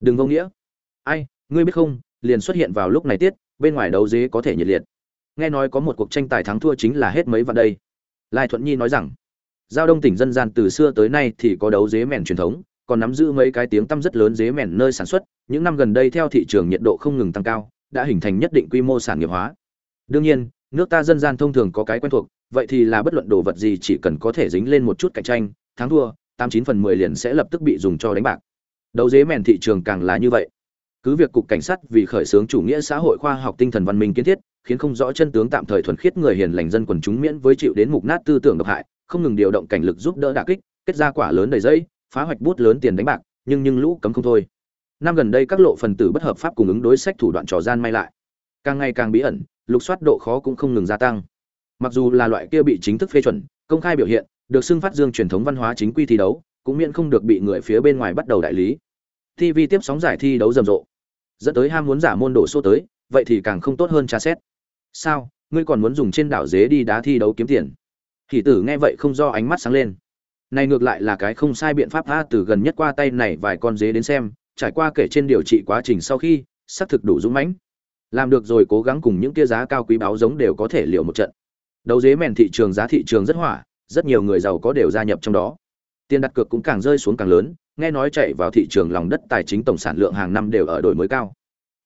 đừng vô nghĩa. Ai, ngươi biết không, liền xuất hiện vào lúc này tiết, bên ngoài đấu dế có thể nhiệt liệt. Nghe nói có một cuộc tranh tài thắng thua chính là hết mấy vạn đây. Lai thuận nhi nói rằng, giao đông tỉnh dân gian từ xưa tới nay thì có đấu dế mèn truyền thống, còn nắm giữ mấy cái tiếng tăm rất lớn dế mèn nơi sản xuất, những năm gần đây theo thị trường nhiệt độ không ngừng tăng cao, đã hình thành nhất định quy mô sản nghiệp hóa. Đương nhiên, nước ta dân gian thông thường có cái quen thuộc, vậy thì là bất luận đồ vật gì chỉ cần có thể dính lên một chút cạnh tranh, thắng thua, tám chín phần mười liền sẽ lập tức bị dùng cho đánh bạc đấu dế mèn thị trường càng là như vậy. Cứ việc cục cảnh sát vì khởi xướng chủ nghĩa xã hội khoa học tinh thần văn minh kiến thiết, khiến không rõ chân tướng tạm thời thuần khiết người hiền lành dân quần chúng miễn với chịu đến mục nát tư tưởng độc hại, không ngừng điều động cảnh lực giúp đỡ đả kích, kết ra quả lớn đầy dây phá hoạch bút lớn tiền đánh bạc, nhưng nhưng lũ cấm không thôi. Năm gần đây các lộ phần tử bất hợp pháp cùng ứng đối sách thủ đoạn trò gian may lại. Càng ngày càng bí ẩn, lục soát độ khó cũng không ngừng gia tăng. Mặc dù là loại kia bị chính thức phê chuẩn, công khai biểu hiện, được xưng phát dương truyền thống văn hóa chính quy thi đấu cũng miễn không được bị người phía bên ngoài bắt đầu đại lý. Tv tiếp sóng giải thi đấu rầm rộ. Dẫn tới ham muốn giả môn đổ số tới, vậy thì càng không tốt hơn tra xét. Sao, ngươi còn muốn dùng trên đảo dế đi đá thi đấu kiếm tiền? Thì tử nghe vậy không do ánh mắt sáng lên. Này ngược lại là cái không sai biện pháp tha từ gần nhất qua tay này vài con dế đến xem, trải qua kể trên điều trị quá trình sau khi, xác thực đủ dũng mãnh. Làm được rồi cố gắng cùng những kia giá cao quý báo giống đều có thể liều một trận. Đấu dế mèn thị trường giá thị trường rất hỏa, rất nhiều người giàu có đều gia nhập trong đó tiền đặt cược cũng càng rơi xuống càng lớn, nghe nói chạy vào thị trường lòng đất tài chính tổng sản lượng hàng năm đều ở đổi mới cao.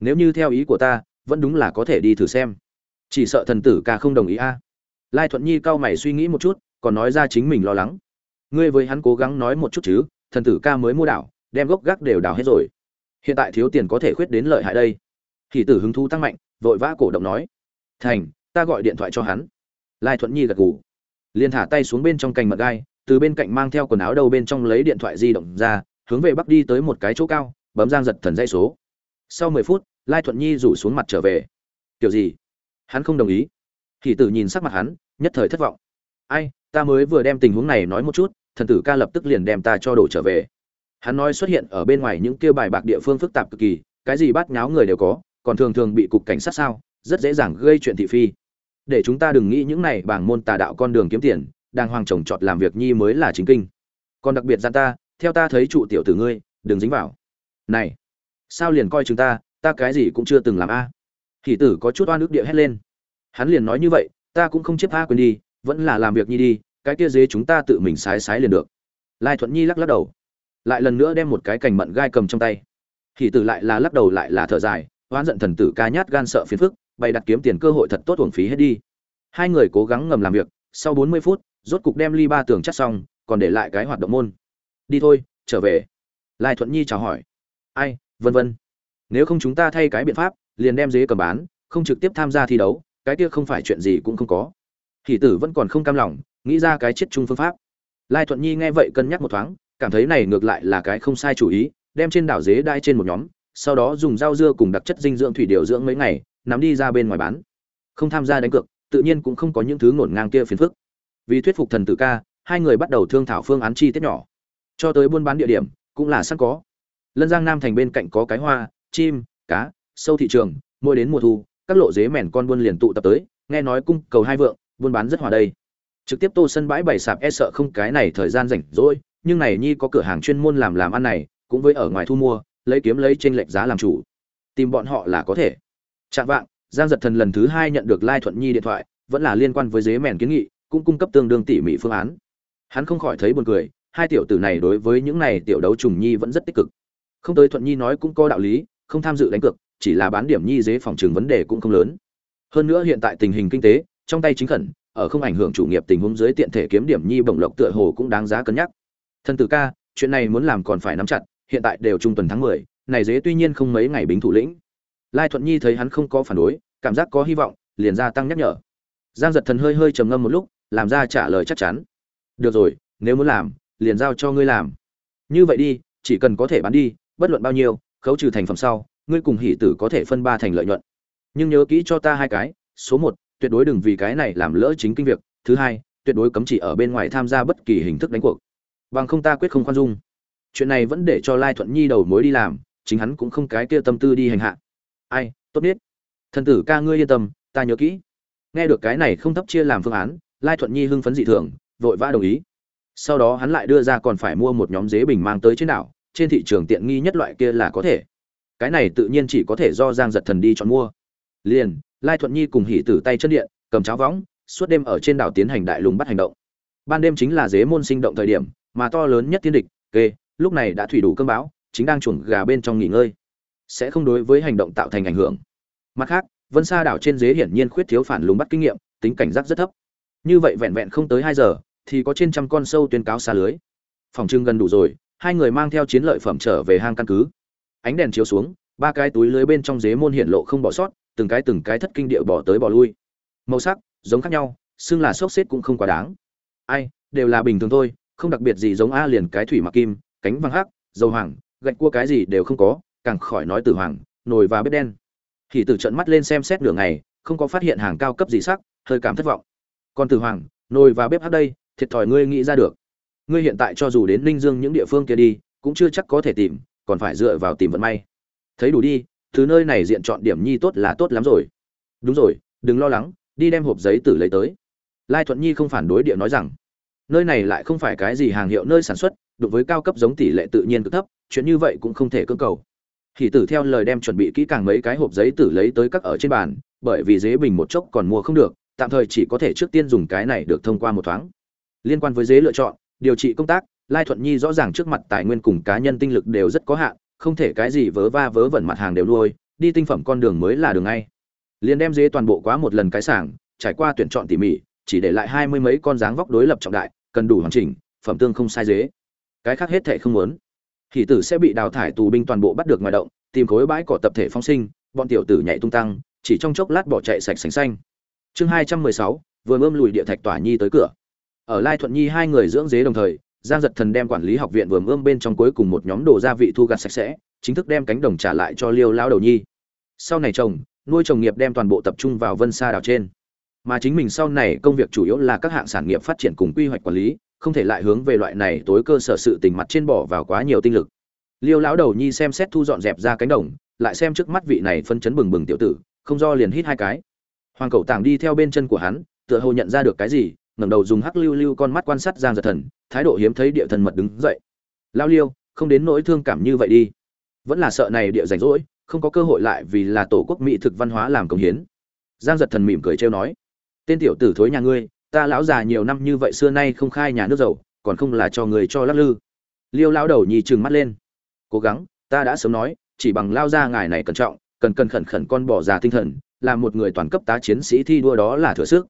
Nếu như theo ý của ta, vẫn đúng là có thể đi thử xem. Chỉ sợ thần tử ca không đồng ý a. Lai thuận nhi cao mày suy nghĩ một chút, còn nói ra chính mình lo lắng. Ngươi với hắn cố gắng nói một chút chứ, thần tử ca mới mua đảo, đem gốc gác đều đào hết rồi. Hiện tại thiếu tiền có thể khuyết đến lợi hại đây. Thì tử hứng thú tăng mạnh, vội vã cổ động nói. Thành, ta gọi điện thoại cho hắn. Lai thuận nhi gật gù. Liền thả tay xuống bên trong cành mật gai từ bên cạnh mang theo quần áo đầu bên trong lấy điện thoại di động ra, hướng về bắc đi tới một cái chỗ cao, bấm giang giật thần dây số. Sau mười phút, lai thuận nhi rủ xuống mặt trở về. Kiểu gì? Hắn không đồng ý. Thì tử nhìn sắc mặt hắn, nhất thời thất vọng. Ai, ta mới vừa đem tình huống này nói một chút, thần tử ca lập tức liền đem ta cho đổ trở về. Hắn nói xuất hiện ở bên ngoài những kia bài bạc địa phương phức tạp cực kỳ, cái gì bắt nháo người đều có, còn thường thường bị cục cảnh sát sao, rất dễ dàng gây chuyện thị phi. Để chúng ta đừng nghĩ những này bảng môn tà đạo con đường kiếm tiền đang hoàng trồng trọt làm việc nhi mới là chính kinh. Còn đặc biệt gian ta, theo ta thấy trụ tiểu tử ngươi, đừng dính vào. Này, sao liền coi chúng ta ta cái gì cũng chưa từng làm a? À. tử có chút oan ức địa hét lên. Hắn liền nói như vậy, ta cũng không chiếp a quên đi, vẫn là làm việc nhi đi, cái kia dế chúng ta tự mình sái sái liền được. Lai thuận nhi lắc lắc đầu. Lại lần nữa đem một cái cành mận gai cầm trong tay. Hỷ tử lại là lắc đầu lại là thở dài, oán giận thần tử ca nhát gan sợ phiền phức, bày đặt kiếm tiền cơ hội thật tốt uổng phí hết đi. Hai người cố gắng ngầm làm việc, sau bốn mươi phút rốt cục đem ly ba tường chắt xong, còn để lại cái hoạt động môn. Đi thôi, trở về. Lai thuận nhi chào hỏi. Ai, vân vân. Nếu không chúng ta thay cái biện pháp, liền đem dế cầm bán, không trực tiếp tham gia thi đấu, cái kia không phải chuyện gì cũng không có. Hỷ tử vẫn còn không cam lòng, nghĩ ra cái chết chung phương pháp. Lai thuận nhi nghe vậy cân nhắc một thoáng, cảm thấy này ngược lại là cái không sai chủ ý, đem trên đảo dế đai trên một nhóm, sau đó dùng rau dưa cùng đặc chất dinh dưỡng thủy điều dưỡng mấy ngày, nắm đi ra bên ngoài bán. Không tham gia đánh cược, tự nhiên cũng không có những thứ ngổn ngang kia phiền phức vì thuyết phục thần tử ca, hai người bắt đầu thương thảo phương án chi tiết nhỏ. Cho tới buôn bán địa điểm, cũng là sẵn có. Lân giang nam thành bên cạnh có cái hoa, chim, cá, sâu thị trường, mỗi đến mùa thu, các lộ dế mèn con buôn liền tụ tập tới, nghe nói cung cầu hai vượng, buôn bán rất hòa đây. Trực tiếp tô sân bãi bày sạp e sợ không cái này thời gian rảnh rỗi, nhưng này nhi có cửa hàng chuyên môn làm làm ăn này, cũng với ở ngoài thu mua, lấy kiếm lấy trên lệch giá làm chủ. Tìm bọn họ là có thể. Chạm vạng, giang giật thần lần thứ hai nhận được lai thuận nhi điện thoại, vẫn là liên quan với dế mèn kiến nghị cũng cung cấp tương đương tỉ mỉ phương án. Hắn không khỏi thấy buồn cười, hai tiểu tử này đối với những này tiểu đấu trùng nhi vẫn rất tích cực. Không tới thuận nhi nói cũng có đạo lý, không tham dự đánh cược, chỉ là bán điểm nhi dế phòng trường vấn đề cũng không lớn. Hơn nữa hiện tại tình hình kinh tế, trong tay chính khẩn, ở không ảnh hưởng chủ nghiệp tình huống dưới tiện thể kiếm điểm nhi bổng lộc tựa hồ cũng đáng giá cân nhắc. Thân tử ca, chuyện này muốn làm còn phải nắm chặt, hiện tại đều trung tuần tháng mười, này dế tuy nhiên không mấy ngày bính thủ lĩnh. Lai thuận nhi thấy hắn không có phản đối, cảm giác có hy vọng, liền gia tăng nhắc nhở. Giang giật thần hơi hơi trầm ngâm một lúc làm ra trả lời chắc chắn. Được rồi, nếu muốn làm, liền giao cho ngươi làm. Như vậy đi, chỉ cần có thể bán đi, bất luận bao nhiêu, khấu trừ thành phẩm sau, ngươi cùng hỷ tử có thể phân ba thành lợi nhuận. Nhưng nhớ kỹ cho ta hai cái, số một, tuyệt đối đừng vì cái này làm lỡ chính kinh việc. Thứ hai, tuyệt đối cấm chỉ ở bên ngoài tham gia bất kỳ hình thức đánh cuộc. Bằng không ta quyết không khoan dung. Chuyện này vẫn để cho lai thuận nhi đầu mối đi làm, chính hắn cũng không cái kia tâm tư đi hành hạ. Ai, tốt biết. Thần tử ca ngươi yên tâm, ta nhớ kỹ. Nghe được cái này không thấp chia làm phương án lai thuận nhi hưng phấn dị thường, vội vã đồng ý. Sau đó hắn lại đưa ra còn phải mua một nhóm dế bình mang tới trên đảo, trên thị trường tiện nghi nhất loại kia là có thể. Cái này tự nhiên chỉ có thể do giang giật thần đi chọn mua. Liền, lai thuận nhi cùng hỉ tử tay chân điện, cầm cháo võng, suốt đêm ở trên đảo tiến hành đại lùng bắt hành động. Ban đêm chính là dế môn sinh động thời điểm, mà to lớn nhất thiên địch, kê, lúc này đã thủy đủ cơm bão, chính đang chuồng gà bên trong nghỉ ngơi. Sẽ không đối với hành động tạo thành ảnh hưởng. Mặt khác, vân sa đảo trên dế hiển nhiên khuyết thiếu phản lùng bắt kinh nghiệm, tính cảnh giác rất thấp như vậy vẹn vẹn không tới hai giờ, thì có trên trăm con sâu tuyên cáo xa lưới. Phòng trưng gần đủ rồi, hai người mang theo chiến lợi phẩm trở về hang căn cứ. Ánh đèn chiếu xuống, ba cái túi lưới bên trong dế môn hiện lộ không bỏ sót, từng cái từng cái thất kinh địa bỏ tới bỏ lui. Màu sắc, giống khác nhau, xưng là xốc xếp cũng không quá đáng. Ai, đều là bình thường thôi, không đặc biệt gì giống a liền cái thủy mặc kim, cánh vàng hắc, dầu hoàng, gạch cua cái gì đều không có, càng khỏi nói tử hoàng, nồi và bếp đen. Thì từ trận mắt lên xem xét nửa ngày, không có phát hiện hàng cao cấp gì sắc, hơi cảm thất vọng còn tử hoàng, nồi và bếp hát đây, thiệt thòi ngươi nghĩ ra được. Ngươi hiện tại cho dù đến ninh dương những địa phương kia đi, cũng chưa chắc có thể tìm, còn phải dựa vào tìm vận may. Thấy đủ đi từ nơi này diện chọn điểm nhi tốt là tốt lắm rồi. Đúng rồi, đừng lo lắng, đi đem hộp giấy tử lấy tới. Lai thuận nhi không phản đối địa nói rằng, nơi này lại không phải cái gì hàng hiệu nơi sản xuất, đụng với cao cấp giống tỷ lệ tự nhiên cực thấp, chuyện như vậy cũng không thể cưỡng cầu. Hỷ tử theo lời đem chuẩn bị kỹ càng mấy cái hộp giấy tử lấy tới các ở trên bàn, bởi vì dế bình một chốc còn mua không được tạm thời chỉ có thể trước tiên dùng cái này được thông qua một thoáng. Liên quan với dế lựa chọn, điều trị công tác, lai thuận nhi rõ ràng trước mặt tài nguyên cùng cá nhân tinh lực đều rất có hạn, không thể cái gì vớ va vớ vẩn mặt hàng đều nuôi, đi tinh phẩm con đường mới là đường ngay. Liền đem dế toàn bộ quá một lần cái sảng, trải qua tuyển chọn tỉ mỉ, chỉ để lại hai mươi mấy con dáng vóc đối lập trọng đại, cần đủ hoàn chỉnh, phẩm tương không sai dế. Cái khác hết thể không muốn. Thì tử sẽ bị đào thải tù binh toàn bộ bắt được ngoài động, tìm khối bãi cỏ tập thể phong sinh, bọn tiểu tử nhảy tung tăng, chỉ trong chốc lát bỏ chạy sạch sành xanh chương hai trăm mười sáu, vừa ươm lùi địa thạch tỏa nhi tới cửa. Ở lai thuận nhi hai người dưỡng dế đồng thời, giang giật thần đem quản lý học viện vừa ươm bên trong cuối cùng một nhóm đồ gia vị thu gặt sạch sẽ, chính thức đem cánh đồng trả lại cho liêu lao đầu nhi. Sau này trồng, nuôi trồng nghiệp đem toàn bộ tập trung vào vân sa đảo trên. Mà chính mình sau này công việc chủ yếu là các hạng sản nghiệp phát triển cùng quy hoạch quản lý, không thể lại hướng về loại này tối cơ sở sự tình mặt trên bỏ vào quá nhiều tinh lực. Liêu lão đầu nhi xem xét thu dọn dẹp ra cánh đồng, lại xem trước mắt vị này phân chấn bừng bừng tiểu tử, không do liền hít hai cái hoàng cầu tàng đi theo bên chân của hắn, tựa hồ nhận ra được cái gì, ngẩng đầu dùng hắc lưu lưu con mắt quan sát giang giật thần, thái độ hiếm thấy địa thần mật đứng dậy. Lao liêu, không đến nỗi thương cảm như vậy đi. Vẫn là sợ này địa rảnh rỗi, không có cơ hội lại vì là tổ quốc mỹ thực văn hóa làm công hiến. Giang giật thần mỉm cười trêu nói. Tên tiểu tử thối nhà ngươi, ta lão già nhiều năm như vậy xưa nay không khai nhà nước dầu còn không là cho người cho lắc lư. Liêu lão đầu nhì trừng mắt lên. Cố gắng, ta đã sớm nói, chỉ bằng lao ra ngài này cẩn trọng, cần cần khẩn khẩn con bỏ già tinh thần là một người toàn cấp tá chiến sĩ thi đua đó là thừa sức.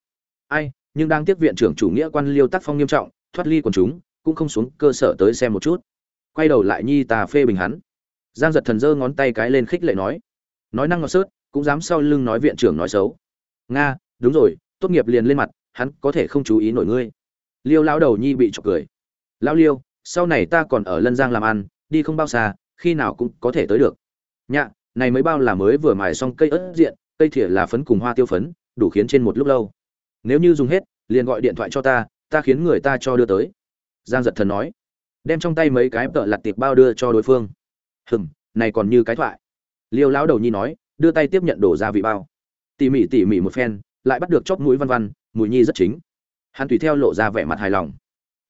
Ai, nhưng đang tiếp viện trưởng chủ nghĩa quan liêu tác phong nghiêm trọng, thoát ly quần chúng, cũng không xuống cơ sở tới xem một chút. Quay đầu lại nhi ta phê bình hắn. Giang giật thần giơ ngón tay cái lên khích lệ nói. Nói năng ngọt sớt, cũng dám sau lưng nói viện trưởng nói xấu. Nga, đúng rồi, tốt nghiệp liền lên mặt, hắn có thể không chú ý nổi ngươi. Liêu lão đầu nhi bị chọc cười. Lão liêu, sau này ta còn ở lân giang làm ăn, đi không bao xa, khi nào cũng có thể tới được. Nhạ, này mới bao là mới vừa mài xong cây ớt diện cây thìa là phấn cùng hoa tiêu phấn, đủ khiến trên một lúc lâu. Nếu như dùng hết, liền gọi điện thoại cho ta ta khiến người ta cho đưa tới. Giang giật thần nói. Đem trong tay mấy cái tợ lặt tiệp bao đưa cho đối phương. Hừm, này còn như cái thoại. Liêu lão đầu nhi nói, đưa tay tiếp nhận đổ ra vị bao. Tỉ mỉ tỉ mỉ một phen, lại bắt được chóp mũi văn văn, mùi nhi rất chính. Hắn tùy theo lộ ra vẻ mặt hài lòng.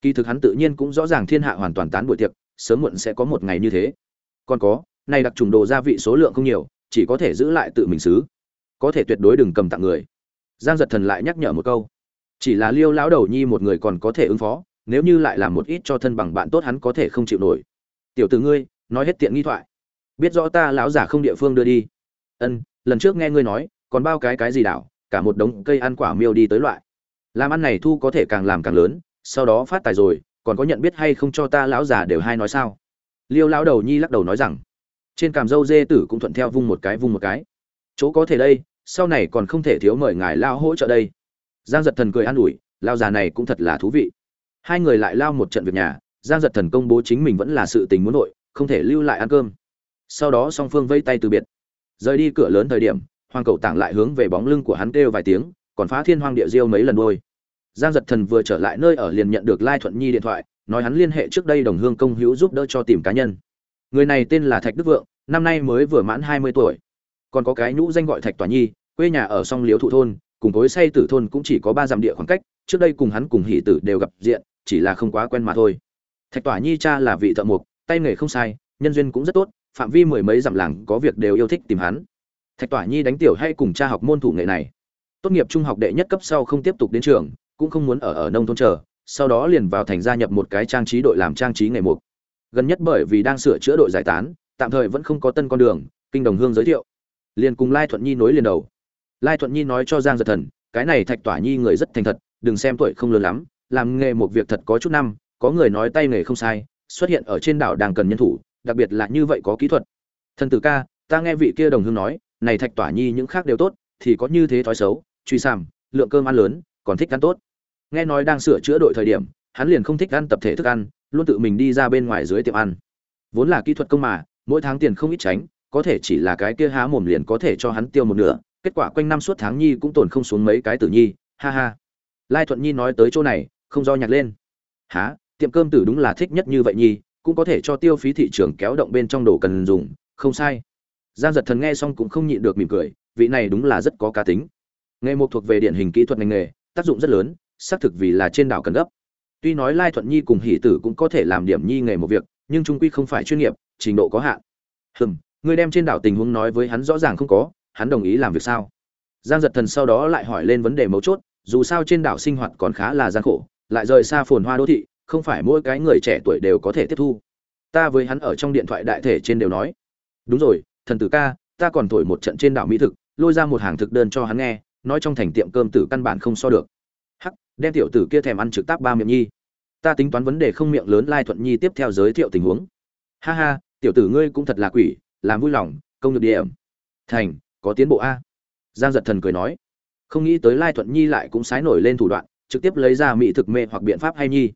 Kỳ thực hắn tự nhiên cũng rõ ràng thiên hạ hoàn toàn tán buổi tiệc, sớm muộn sẽ có một ngày như thế. Còn có, này đặc trùng đồ gia vị số lượng không nhiều, chỉ có thể giữ lại tự mình xứ có thể tuyệt đối đừng cầm tặng người. Giang giật thần lại nhắc nhở một câu. Chỉ là liêu lão đầu nhi một người còn có thể ứng phó, nếu như lại làm một ít cho thân bằng bạn tốt hắn có thể không chịu nổi. Tiểu tử ngươi, nói hết tiện nghi thoại. Biết rõ ta lão giả không địa phương đưa đi. Ân, lần trước nghe ngươi nói, còn bao cái cái gì đảo, cả một đống cây ăn quả miêu đi tới loại. Làm ăn này thu có thể càng làm càng lớn, sau đó phát tài rồi, còn có nhận biết hay không cho ta lão già đều hay nói sao? Liêu lão đầu nhi lắc đầu nói rằng, trên càm dâu dê tử cũng thuận theo vung một cái vung một cái chỗ có thể đây, sau này còn không thể thiếu mời ngài lao hỗ trợ đây. Giang giật thần cười an ủi, lao già này cũng thật là thú vị. Hai người lại lao một trận việc nhà, giang giật thần công bố chính mình vẫn là sự tình muốn nội không thể lưu lại ăn cơm. Sau đó song phương vây tay từ biệt. Rời đi cửa lớn thời điểm, hoàng Cậu tảng lại hướng về bóng lưng của hắn kêu vài tiếng, còn phá thiên hoang địa diêu mấy lần đôi giang giật thần vừa trở lại nơi ở liền nhận được lai thuận nhi điện thoại, nói hắn liên hệ trước đây đồng hương công hữu giúp đỡ cho tìm cá nhân. Người này tên là thạch đức vượng, năm nay mới vừa mãn hai mươi tuổi còn có cái nhũ danh gọi thạch tòa nhi, quê nhà ở song liếu thụ thôn, cùng với say tử thôn cũng chỉ có ba dặm địa khoảng cách, trước đây cùng hắn cùng hỷ tử đều gặp diện, chỉ là không quá quen mà thôi. Thạch tỏa nhi cha là vị thợ mộc, tay nghề không sai, nhân duyên cũng rất tốt, phạm vi mười mấy dặm làng có việc đều yêu thích tìm hắn. Thạch tỏa nhi đánh tiểu hay cùng cha học môn thủ nghệ này. Tốt nghiệp trung học đệ nhất cấp sau không tiếp tục đến trường, cũng không muốn ở ở nông thôn chờ, sau đó liền vào thành gia nhập một cái trang trí đội làm trang trí nghề mục gần nhất bởi vì đang sửa chữa đội giải tán, tạm thời vẫn không có tân con đường, kinh đồng hương giới thiệu liền cùng lai thuận nhi nối liền đầu. Lai thuận nhi nói cho giang giật thần, cái này thạch tỏa nhi người rất thành thật, đừng xem tuổi không lớn lắm, làm nghề một việc thật có chút năm, có người nói tay nghề không sai, xuất hiện ở trên đảo đang cần nhân thủ, đặc biệt là như vậy có kỹ thuật. Thần tử ca, ta nghe vị kia đồng hương nói, này thạch tỏa nhi những khác đều tốt, thì có như thế thói xấu, truy sàm lượng cơm ăn lớn, còn thích ăn tốt. Nghe nói đang sửa chữa đội thời điểm, hắn liền không thích ăn tập thể thức ăn, luôn tự mình đi ra bên ngoài dưới tiệm ăn. Vốn là kỹ thuật công mà, mỗi tháng tiền không ít tránh có thể chỉ là cái kia há mồm liền có thể cho hắn tiêu một nửa, kết quả quanh năm suốt tháng nhi cũng tồn không xuống mấy cái tử nhi, ha ha. Lai thuận nhi nói tới chỗ này, không do nhạc lên. Há tiệm cơm tử đúng là thích nhất như vậy nhi cũng có thể cho tiêu phí thị trường kéo động bên trong đồ cần dùng, không sai. Giang giật thần nghe xong cũng không nhịn được mỉm cười, vị này đúng là rất có cá tính. Nghề mục thuộc về điển hình kỹ thuật ngành nghề, tác dụng rất lớn, xác thực vì là trên đảo cần gấp. Tuy nói lai thuận nhi cùng hỷ tử cũng có thể làm điểm nhi nghề một việc, nhưng trung quy không phải chuyên nghiệp, trình độ có hạn. Hừm ngươi đem trên đảo tình huống nói với hắn rõ ràng không có, hắn đồng ý làm việc sao? Giang giật thần sau đó lại hỏi lên vấn đề mấu chốt, dù sao trên đảo sinh hoạt còn khá là gian khổ, lại rời xa phồn hoa đô thị, không phải mỗi cái người trẻ tuổi đều có thể tiếp thu. Ta với hắn ở trong điện thoại đại thể trên đều nói. Đúng rồi, thần tử ca, ta còn thổi một trận trên đảo mỹ thực, lôi ra một hàng thực đơn cho hắn nghe, nói trong thành tiệm cơm tử căn bản không so được. Hắc, đem tiểu tử kia thèm ăn trực tác ba miệng nhi. Ta tính toán vấn đề không miệng lớn lai thuận nhi tiếp theo giới thiệu tình huống. Ha ha, tiểu tử ngươi cũng thật là quỷ làm vui lòng, công được điểm. Thành, có tiến bộ a. Giang giật thần cười nói. Không nghĩ tới lai thuận nhi lại cũng sái nổi lên thủ đoạn, trực tiếp lấy ra mỹ thực mê hoặc biện pháp hay nhi.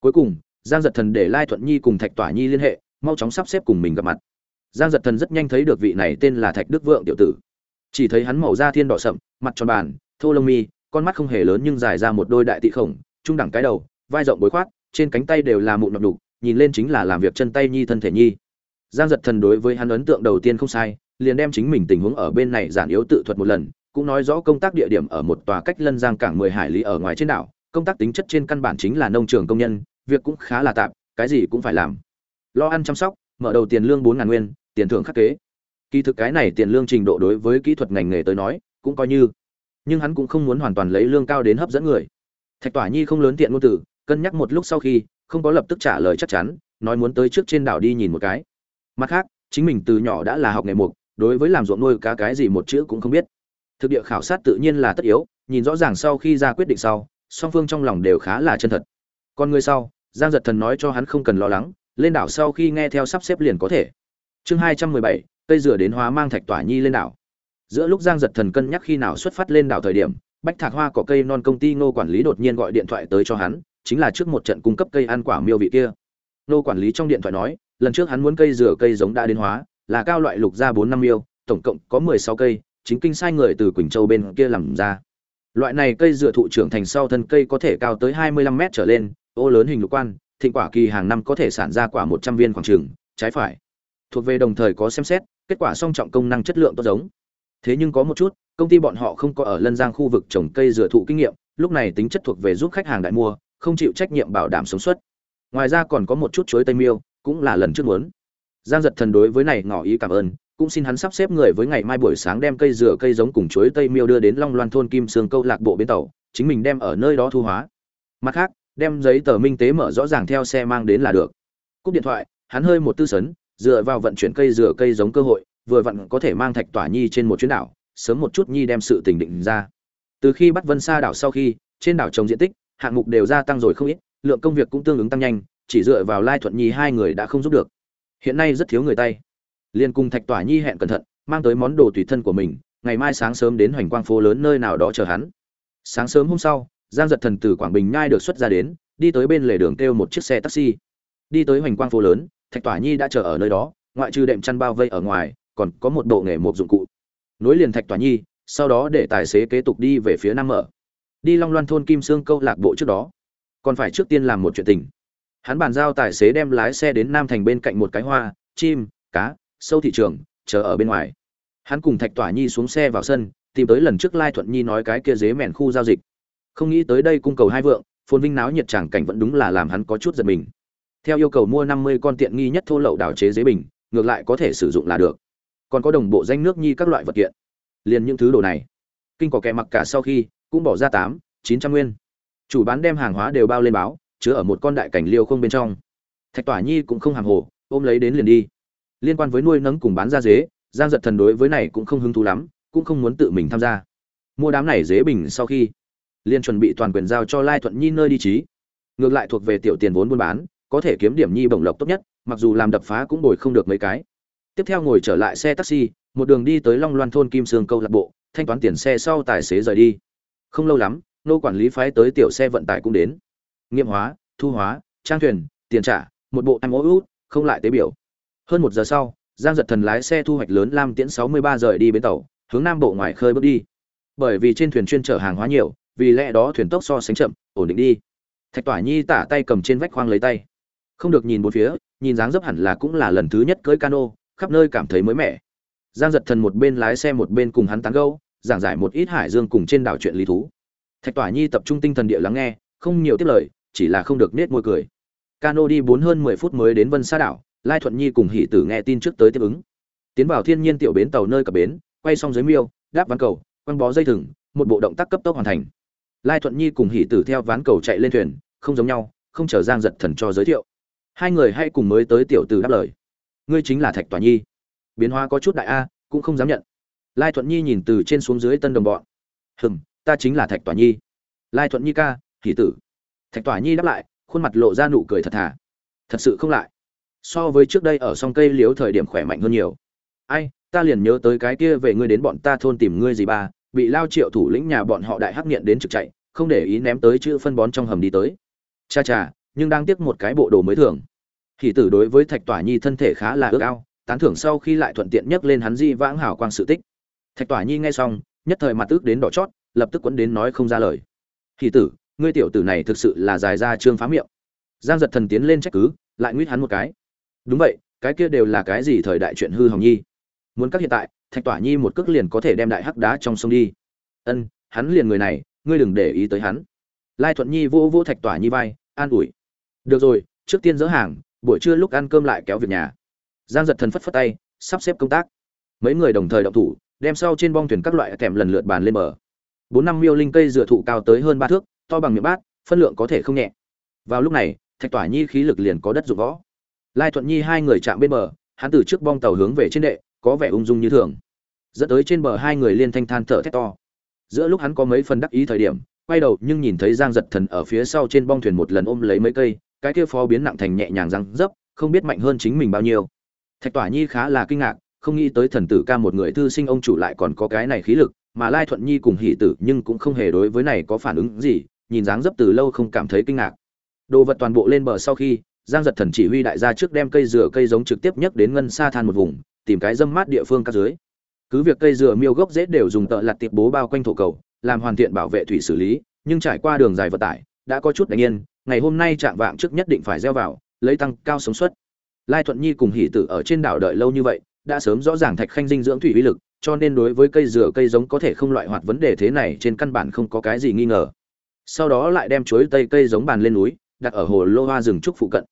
Cuối cùng, giang giật thần để lai thuận nhi cùng thạch tỏa nhi liên hệ, mau chóng sắp xếp cùng mình gặp mặt. Giang giật thần rất nhanh thấy được vị này tên là thạch đức vượng tiểu tử. Chỉ thấy hắn màu da thiên đỏ sậm, mặt tròn bàn, thô lông mi, con mắt không hề lớn nhưng dài ra một đôi đại tị khổng, trung đẳng cái đầu, vai rộng bối khoát, trên cánh tay đều là mụn nọc đục, nhìn lên chính là làm việc chân tay nhi thân thể nhi giang giật thần đối với hắn ấn tượng đầu tiên không sai, liền đem chính mình tình huống ở bên này giản yếu tự thuật một lần, cũng nói rõ công tác địa điểm ở một tòa cách lân giang cảng mười hải lý ở ngoài trên đảo, công tác tính chất trên căn bản chính là nông trường công nhân, việc cũng khá là tạm cái gì cũng phải làm. Lo ăn chăm sóc, mở đầu tiền lương bốn ngàn nguyên, tiền thưởng khắc kế. Kỳ thực cái này tiền lương trình độ đối với kỹ thuật ngành nghề tới nói, cũng coi như. Nhưng hắn cũng không muốn hoàn toàn lấy lương cao đến hấp dẫn người. Thạch tỏa nhi không lớn tiện ngôn từ, cân nhắc một lúc sau khi, không có lập tức trả lời chắc chắn, nói muốn tới trước trên đảo đi nhìn một cái mặt khác, chính mình từ nhỏ đã là học nghề mục đối với làm ruộng nuôi cá cái gì một chữ cũng không biết. Thực địa khảo sát tự nhiên là tất yếu, nhìn rõ ràng sau khi ra quyết định sau, song phương trong lòng đều khá là chân thật. Còn người sau, giang giật thần nói cho hắn không cần lo lắng, lên đảo sau khi nghe theo sắp xếp liền có thể. Chương hai trăm mười bảy, cây rửa đến hóa mang thạch tỏa nhi lên đảo. Giữa lúc giang giật thần cân nhắc khi nào xuất phát lên đảo thời điểm, bách thạc hoa có cây non công ty ngô quản lý đột nhiên gọi điện thoại tới cho hắn, chính là trước một trận cung cấp cây ăn quả miêu vị kia. Ngô quản lý trong điện thoại nói lần trước hắn muốn cây rửa cây giống đã đến hóa, là cao loại lục ra bốn năm miêu, tổng cộng có mười sáu cây, chính kinh sai người từ quỳnh châu bên kia làm ra. Loại này cây dựa thụ trưởng thành sau thân cây có thể cao tới hai mươi lăm mét trở lên, ô lớn hình lục quan, thịnh quả kỳ hàng năm có thể sản ra quả một trăm viên khoảng trường, trái phải. Thuộc về đồng thời có xem xét, kết quả song trọng công năng chất lượng tốt giống. Thế nhưng có một chút, công ty bọn họ không có ở lân giang khu vực trồng cây dựa thụ kinh nghiệm, lúc này tính chất thuộc về giúp khách hàng đại mua, không chịu trách nhiệm bảo đảm sống suất. Ngoài ra còn có một chút chuối tây miêu cũng là lần trước muốn. Giang giật thần đối với này ngỏ ý cảm ơn, cũng xin hắn sắp xếp người với ngày mai buổi sáng đem cây dừa, cây giống cùng chuối tây miêu đưa đến long loan thôn kim sương câu lạc bộ bên tàu, chính mình đem ở nơi đó thu hóa. Mặt khác, đem giấy tờ minh tế mở rõ ràng theo xe mang đến là được. Cúp điện thoại, hắn hơi một tư sấn, dựa vào vận chuyển cây dừa, cây giống cơ hội, vừa vặn có thể mang thạch tỏa nhi trên một chuyến đảo, sớm một chút nhi đem sự tình định ra. Từ khi bắt vân xa đảo sau khi, trên đảo trồng diện tích, hạng mục đều gia tăng rồi không ít, lượng công việc cũng tương ứng tăng nhanh chỉ dựa vào lai thuận nhi hai người đã không giúp được. Hiện nay rất thiếu người tay. Liền cùng thạch tỏa nhi hẹn cẩn thận, mang tới món đồ tùy thân của mình, ngày mai sáng sớm đến hoành quang phố lớn nơi nào đó chờ hắn. Sáng sớm hôm sau, giang giật thần từ quảng bình nhai được xuất ra đến, đi tới bên lề đường kêu một chiếc xe taxi. Đi tới hoành quang phố lớn, thạch tỏa nhi đã chờ ở nơi đó, ngoại trừ đệm chăn bao vây ở ngoài, còn có một bộ nghề một dụng cụ. Nối liền thạch tỏa nhi, sau đó để tài xế kế tục đi về phía nam mở. Đi long loan thôn kim sương câu lạc bộ trước đó. Còn phải trước tiên làm một chuyện tình hắn bàn giao tài xế đem lái xe đến nam thành bên cạnh một cái hoa, chim, cá, sâu thị trường, chờ ở bên ngoài. Hắn cùng thạch tỏa nhi xuống xe vào sân, tìm tới lần trước lai thuận nhi nói cái kia dế mèn khu giao dịch. Không nghĩ tới đây cung cầu hai vượng, phồn vinh náo nhiệt tràng cảnh vẫn đúng là làm hắn có chút giật mình. Theo yêu cầu mua năm mươi con tiện nghi nhất thô lậu đảo chế dế bình, ngược lại có thể sử dụng là được. Còn có đồng bộ danh nước nhi các loại vật kiện. Liền những thứ đồ này. Kinh có kẻ mặc cả sau khi, cũng bỏ ra tám, chín trăm nguyên. Chủ bán đem hàng hóa đều bao lên báo chứa ở một con đại cảnh liêu không bên trong. Thạch tỏa nhi cũng không hàng hồ, ôm lấy đến liền đi. Liên quan với nuôi nấng cùng bán ra dế, giang giật thần đối với này cũng không hứng thú lắm, cũng không muốn tự mình tham gia. Mua đám này dế bình sau khi liên chuẩn bị toàn quyền giao cho lai thuận nhi nơi đi trí. Ngược lại thuộc về tiểu tiền vốn buôn bán, có thể kiếm điểm nhi bổng lộc tốt nhất, mặc dù làm đập phá cũng bồi không được mấy cái. Tiếp theo ngồi trở lại xe taxi, một đường đi tới long loan thôn kim sương câu lạc bộ, thanh toán tiền xe sau tài xế rời đi. Không lâu lắm, nô quản lý phái tới tiểu xe vận tải cũng đến nghiệm hóa, thu hóa, trang thuyền, tiền trả, một bộ em út, không lại tế biểu. Hơn một giờ sau, giang giật thần lái xe thu hoạch lớn lam tiễn sáu mươi ba rời đi bến tàu, hướng nam bộ ngoài khơi bước đi. Bởi vì trên thuyền chuyên chở hàng hóa nhiều, vì lẽ đó thuyền tốc so sánh chậm, ổn định đi. Thạch tỏa nhi tả tay cầm trên vách khoang lấy tay. Không được nhìn bốn phía, nhìn dáng dấp hẳn là cũng là lần thứ nhất cưới cano, khắp nơi cảm thấy mới mẻ. Giang giật thần một bên lái xe một bên cùng hắn tán gâu giảng giải một ít hải dương cùng trên đảo chuyện lý thú. Thạch tỏa nhi tập trung tinh thần địa lắng nghe, không nhiều tiếp lời chỉ là không được nết môi cười. Cano đi bốn hơn mười phút mới đến vân sa đảo, lai thuận nhi cùng hỷ tử nghe tin trước tới tiếp ứng. Tiến vào thiên nhiên tiểu bến tàu nơi cập bến, quay xong dưới miêu, đáp ván cầu, quăng bó dây thừng, một bộ động tác cấp tốc hoàn thành. Lai thuận nhi cùng hỷ tử theo ván cầu chạy lên thuyền, không giống nhau, không chờ giang giật thần cho giới thiệu. Hai người hay cùng mới tới tiểu tử đáp lời. Ngươi chính là thạch tòa nhi. Biến hóa có chút đại a, cũng không dám nhận. Lai thuận nhi nhìn từ trên xuống dưới tân đồng bọn. Hừm, ta chính là thạch tòa nhi. Lai thuận nhi ca, hỷ tử thạch tỏa nhi đáp lại, khuôn mặt lộ ra nụ cười thật thà. Thật sự không lại. So với trước đây ở song cây liếu thời điểm khỏe mạnh hơn nhiều. Ai, ta liền nhớ tới cái kia về ngươi đến bọn ta thôn tìm ngươi gì ba, bị lao triệu thủ lĩnh nhà bọn họ đại hắc nghiện đến trực chạy, không để ý ném tới chữ phân bón trong hầm đi tới. Cha cha, nhưng đang tiếc một cái bộ đồ mới thường Thì tử đối với thạch tỏa nhi thân thể khá là ước ao, tán thưởng sau khi lại thuận tiện nhắc lên hắn di vãng hảo quang sự tích. Thạch tỏa nhi nghe xong, nhất thời mặt ước đến đỏ chót, lập tức quấn đến nói không ra lời. Thì tử ngươi tiểu tử này thực sự là dài ra trương phá miệng. Giang giật thần tiến lên trách cứ, lại nguyết hắn một cái. Đúng vậy, cái kia đều là cái gì thời đại chuyện hư hỏng nhi? Muốn các hiện tại, thạch tỏa nhi một cước liền có thể đem đại hắc đá trong sông đi. Ân, hắn liền người này, ngươi đừng để ý tới hắn. Lai thuận nhi vô vô thạch tỏa nhi vai, an ủi. Được rồi, trước tiên dỡ hàng, buổi trưa lúc ăn cơm lại kéo việc nhà. Giang giật thần phất phất tay, sắp xếp công tác. Mấy người đồng thời động thủ, đem sau trên bong thuyền các loại kèm lần lượt bàn lên bờ. Bốn năm miêu linh cây dựa thụ cao tới hơn ba thước to bằng miệng bát, phân lượng có thể không nhẹ. Vào lúc này, thạch tỏa nhi khí lực liền có đất dụng võ. Lai thuận nhi hai người chạm bên bờ, hắn từ trước bong tàu hướng về trên đệ, có vẻ ung dung như thường. Dẫn tới trên bờ hai người liên thanh than thở thét to. Giữa lúc hắn có mấy phần đắc ý thời điểm, quay đầu nhưng nhìn thấy giang giật thần ở phía sau trên bong thuyền một lần ôm lấy mấy cây, cái kia phó biến nặng thành nhẹ nhàng răng dấp, không biết mạnh hơn chính mình bao nhiêu. Thạch tỏa nhi khá là kinh ngạc, không nghĩ tới thần tử ca một người thư sinh ông chủ lại còn có cái này khí lực, mà lai thuận nhi cùng hỷ tử nhưng cũng không hề đối với này có phản ứng gì nhìn dáng dấp từ lâu không cảm thấy kinh ngạc. Đồ vật toàn bộ lên bờ sau khi, giang giật thần chỉ huy đại gia trước đem cây dừa cây giống trực tiếp nhất đến ngân xa than một vùng, tìm cái dâm mát địa phương các dưới. Cứ việc cây dừa miêu gốc dễ đều dùng tợ lặt tiệp bố bao quanh thổ cầu, làm hoàn thiện bảo vệ thủy xử lý, nhưng trải qua đường dài vận tải, đã có chút đánh yên, ngày hôm nay trạng vạng trước nhất định phải gieo vào, lấy tăng cao sống suất. Lai thuận nhi cùng hỷ tử ở trên đảo đợi lâu như vậy, đã sớm rõ ràng thạch khanh dinh dưỡng thủy uy lực, cho nên đối với cây dừa cây giống có thể không loại hoạt vấn đề thế này trên căn bản không có cái gì nghi ngờ sau đó lại đem chuối tây cây giống bàn lên núi, đặt ở hồ lô hoa rừng trúc phụ cận.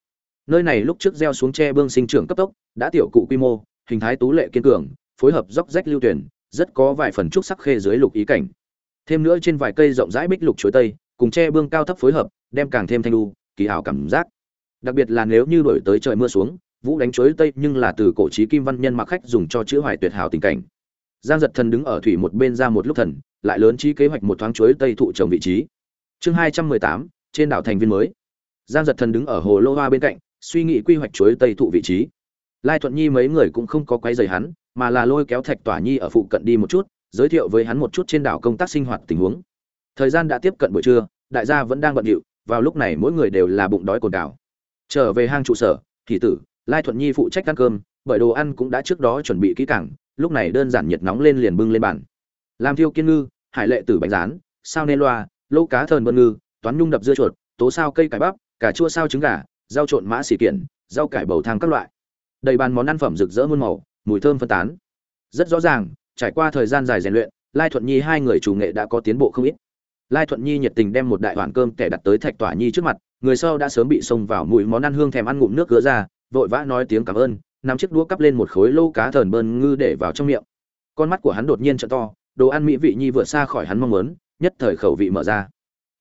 Nơi này lúc trước gieo xuống tre bương sinh trưởng cấp tốc, đã tiểu cụ quy mô, hình thái tú lệ kiên cường, phối hợp dốc rách lưu tuyển, rất có vài phần trúc sắc khê dưới lục ý cảnh. Thêm nữa trên vài cây rộng rãi bích lục chuối tây, cùng tre bương cao thấp phối hợp, đem càng thêm thanh đu kỳ hảo cảm giác. Đặc biệt là nếu như đổi tới trời mưa xuống, vũ đánh chuối tây nhưng là từ cổ trí kim văn nhân mặc khách dùng cho chữ hoài tuyệt hảo tình cảnh. Giang giật thần đứng ở thủy một bên ra một lúc thần, lại lớn trí kế hoạch một thoáng chuối tây thụ trồng vị trí chương hai trăm mười tám, trên đảo thành viên mới. Giang giật thần đứng ở hồ lô hoa bên cạnh, suy nghĩ quy hoạch chuối tây thụ vị trí. Lai thuận nhi mấy người cũng không có quấy rầy hắn, mà là lôi kéo thạch tỏa nhi ở phụ cận đi một chút, giới thiệu với hắn một chút trên đảo công tác sinh hoạt tình huống. Thời gian đã tiếp cận buổi trưa, đại gia vẫn đang bận rộn vào lúc này mỗi người đều là bụng đói cồn cào. Trở về hang trụ sở, thì tử, lai thuận nhi phụ trách ăn cơm, bởi đồ ăn cũng đã trước đó chuẩn bị kỹ càng, lúc này đơn giản nhiệt nóng lên liền bưng lên bàn. Làm thiêu kiên ngư, hải lệ tử bánh rán sao nên loa lô cá thờn bơn ngư toán nhung đập dưa chuột tố sao cây cải bắp cà chua sao trứng gà rau trộn mã xỉ kiển, rau cải bầu thang các loại. Đầy bàn món ăn phẩm rực rỡ muôn màu mùi thơm phân tán. Rất rõ ràng trải qua thời gian dài rèn luyện lai thuận nhi hai người chủ nghệ đã có tiến bộ không ít. Lai thuận nhi nhiệt tình đem một đại hoàn cơm kẻ đặt tới thạch tỏa nhi trước mặt người sau đã sớm bị xông vào mùi món ăn hương thèm ăn ngụm nước gỡ ra vội vã nói tiếng cảm ơn nắm chiếc đũa cắp lên một khối lô cá thờn bơn ngư để vào trong miệng. Con mắt của hắn đột nhiên trợ to đồ ăn mỹ vị nhi vượt xa khỏi hắn mong muốn nhất thời khẩu vị mở ra.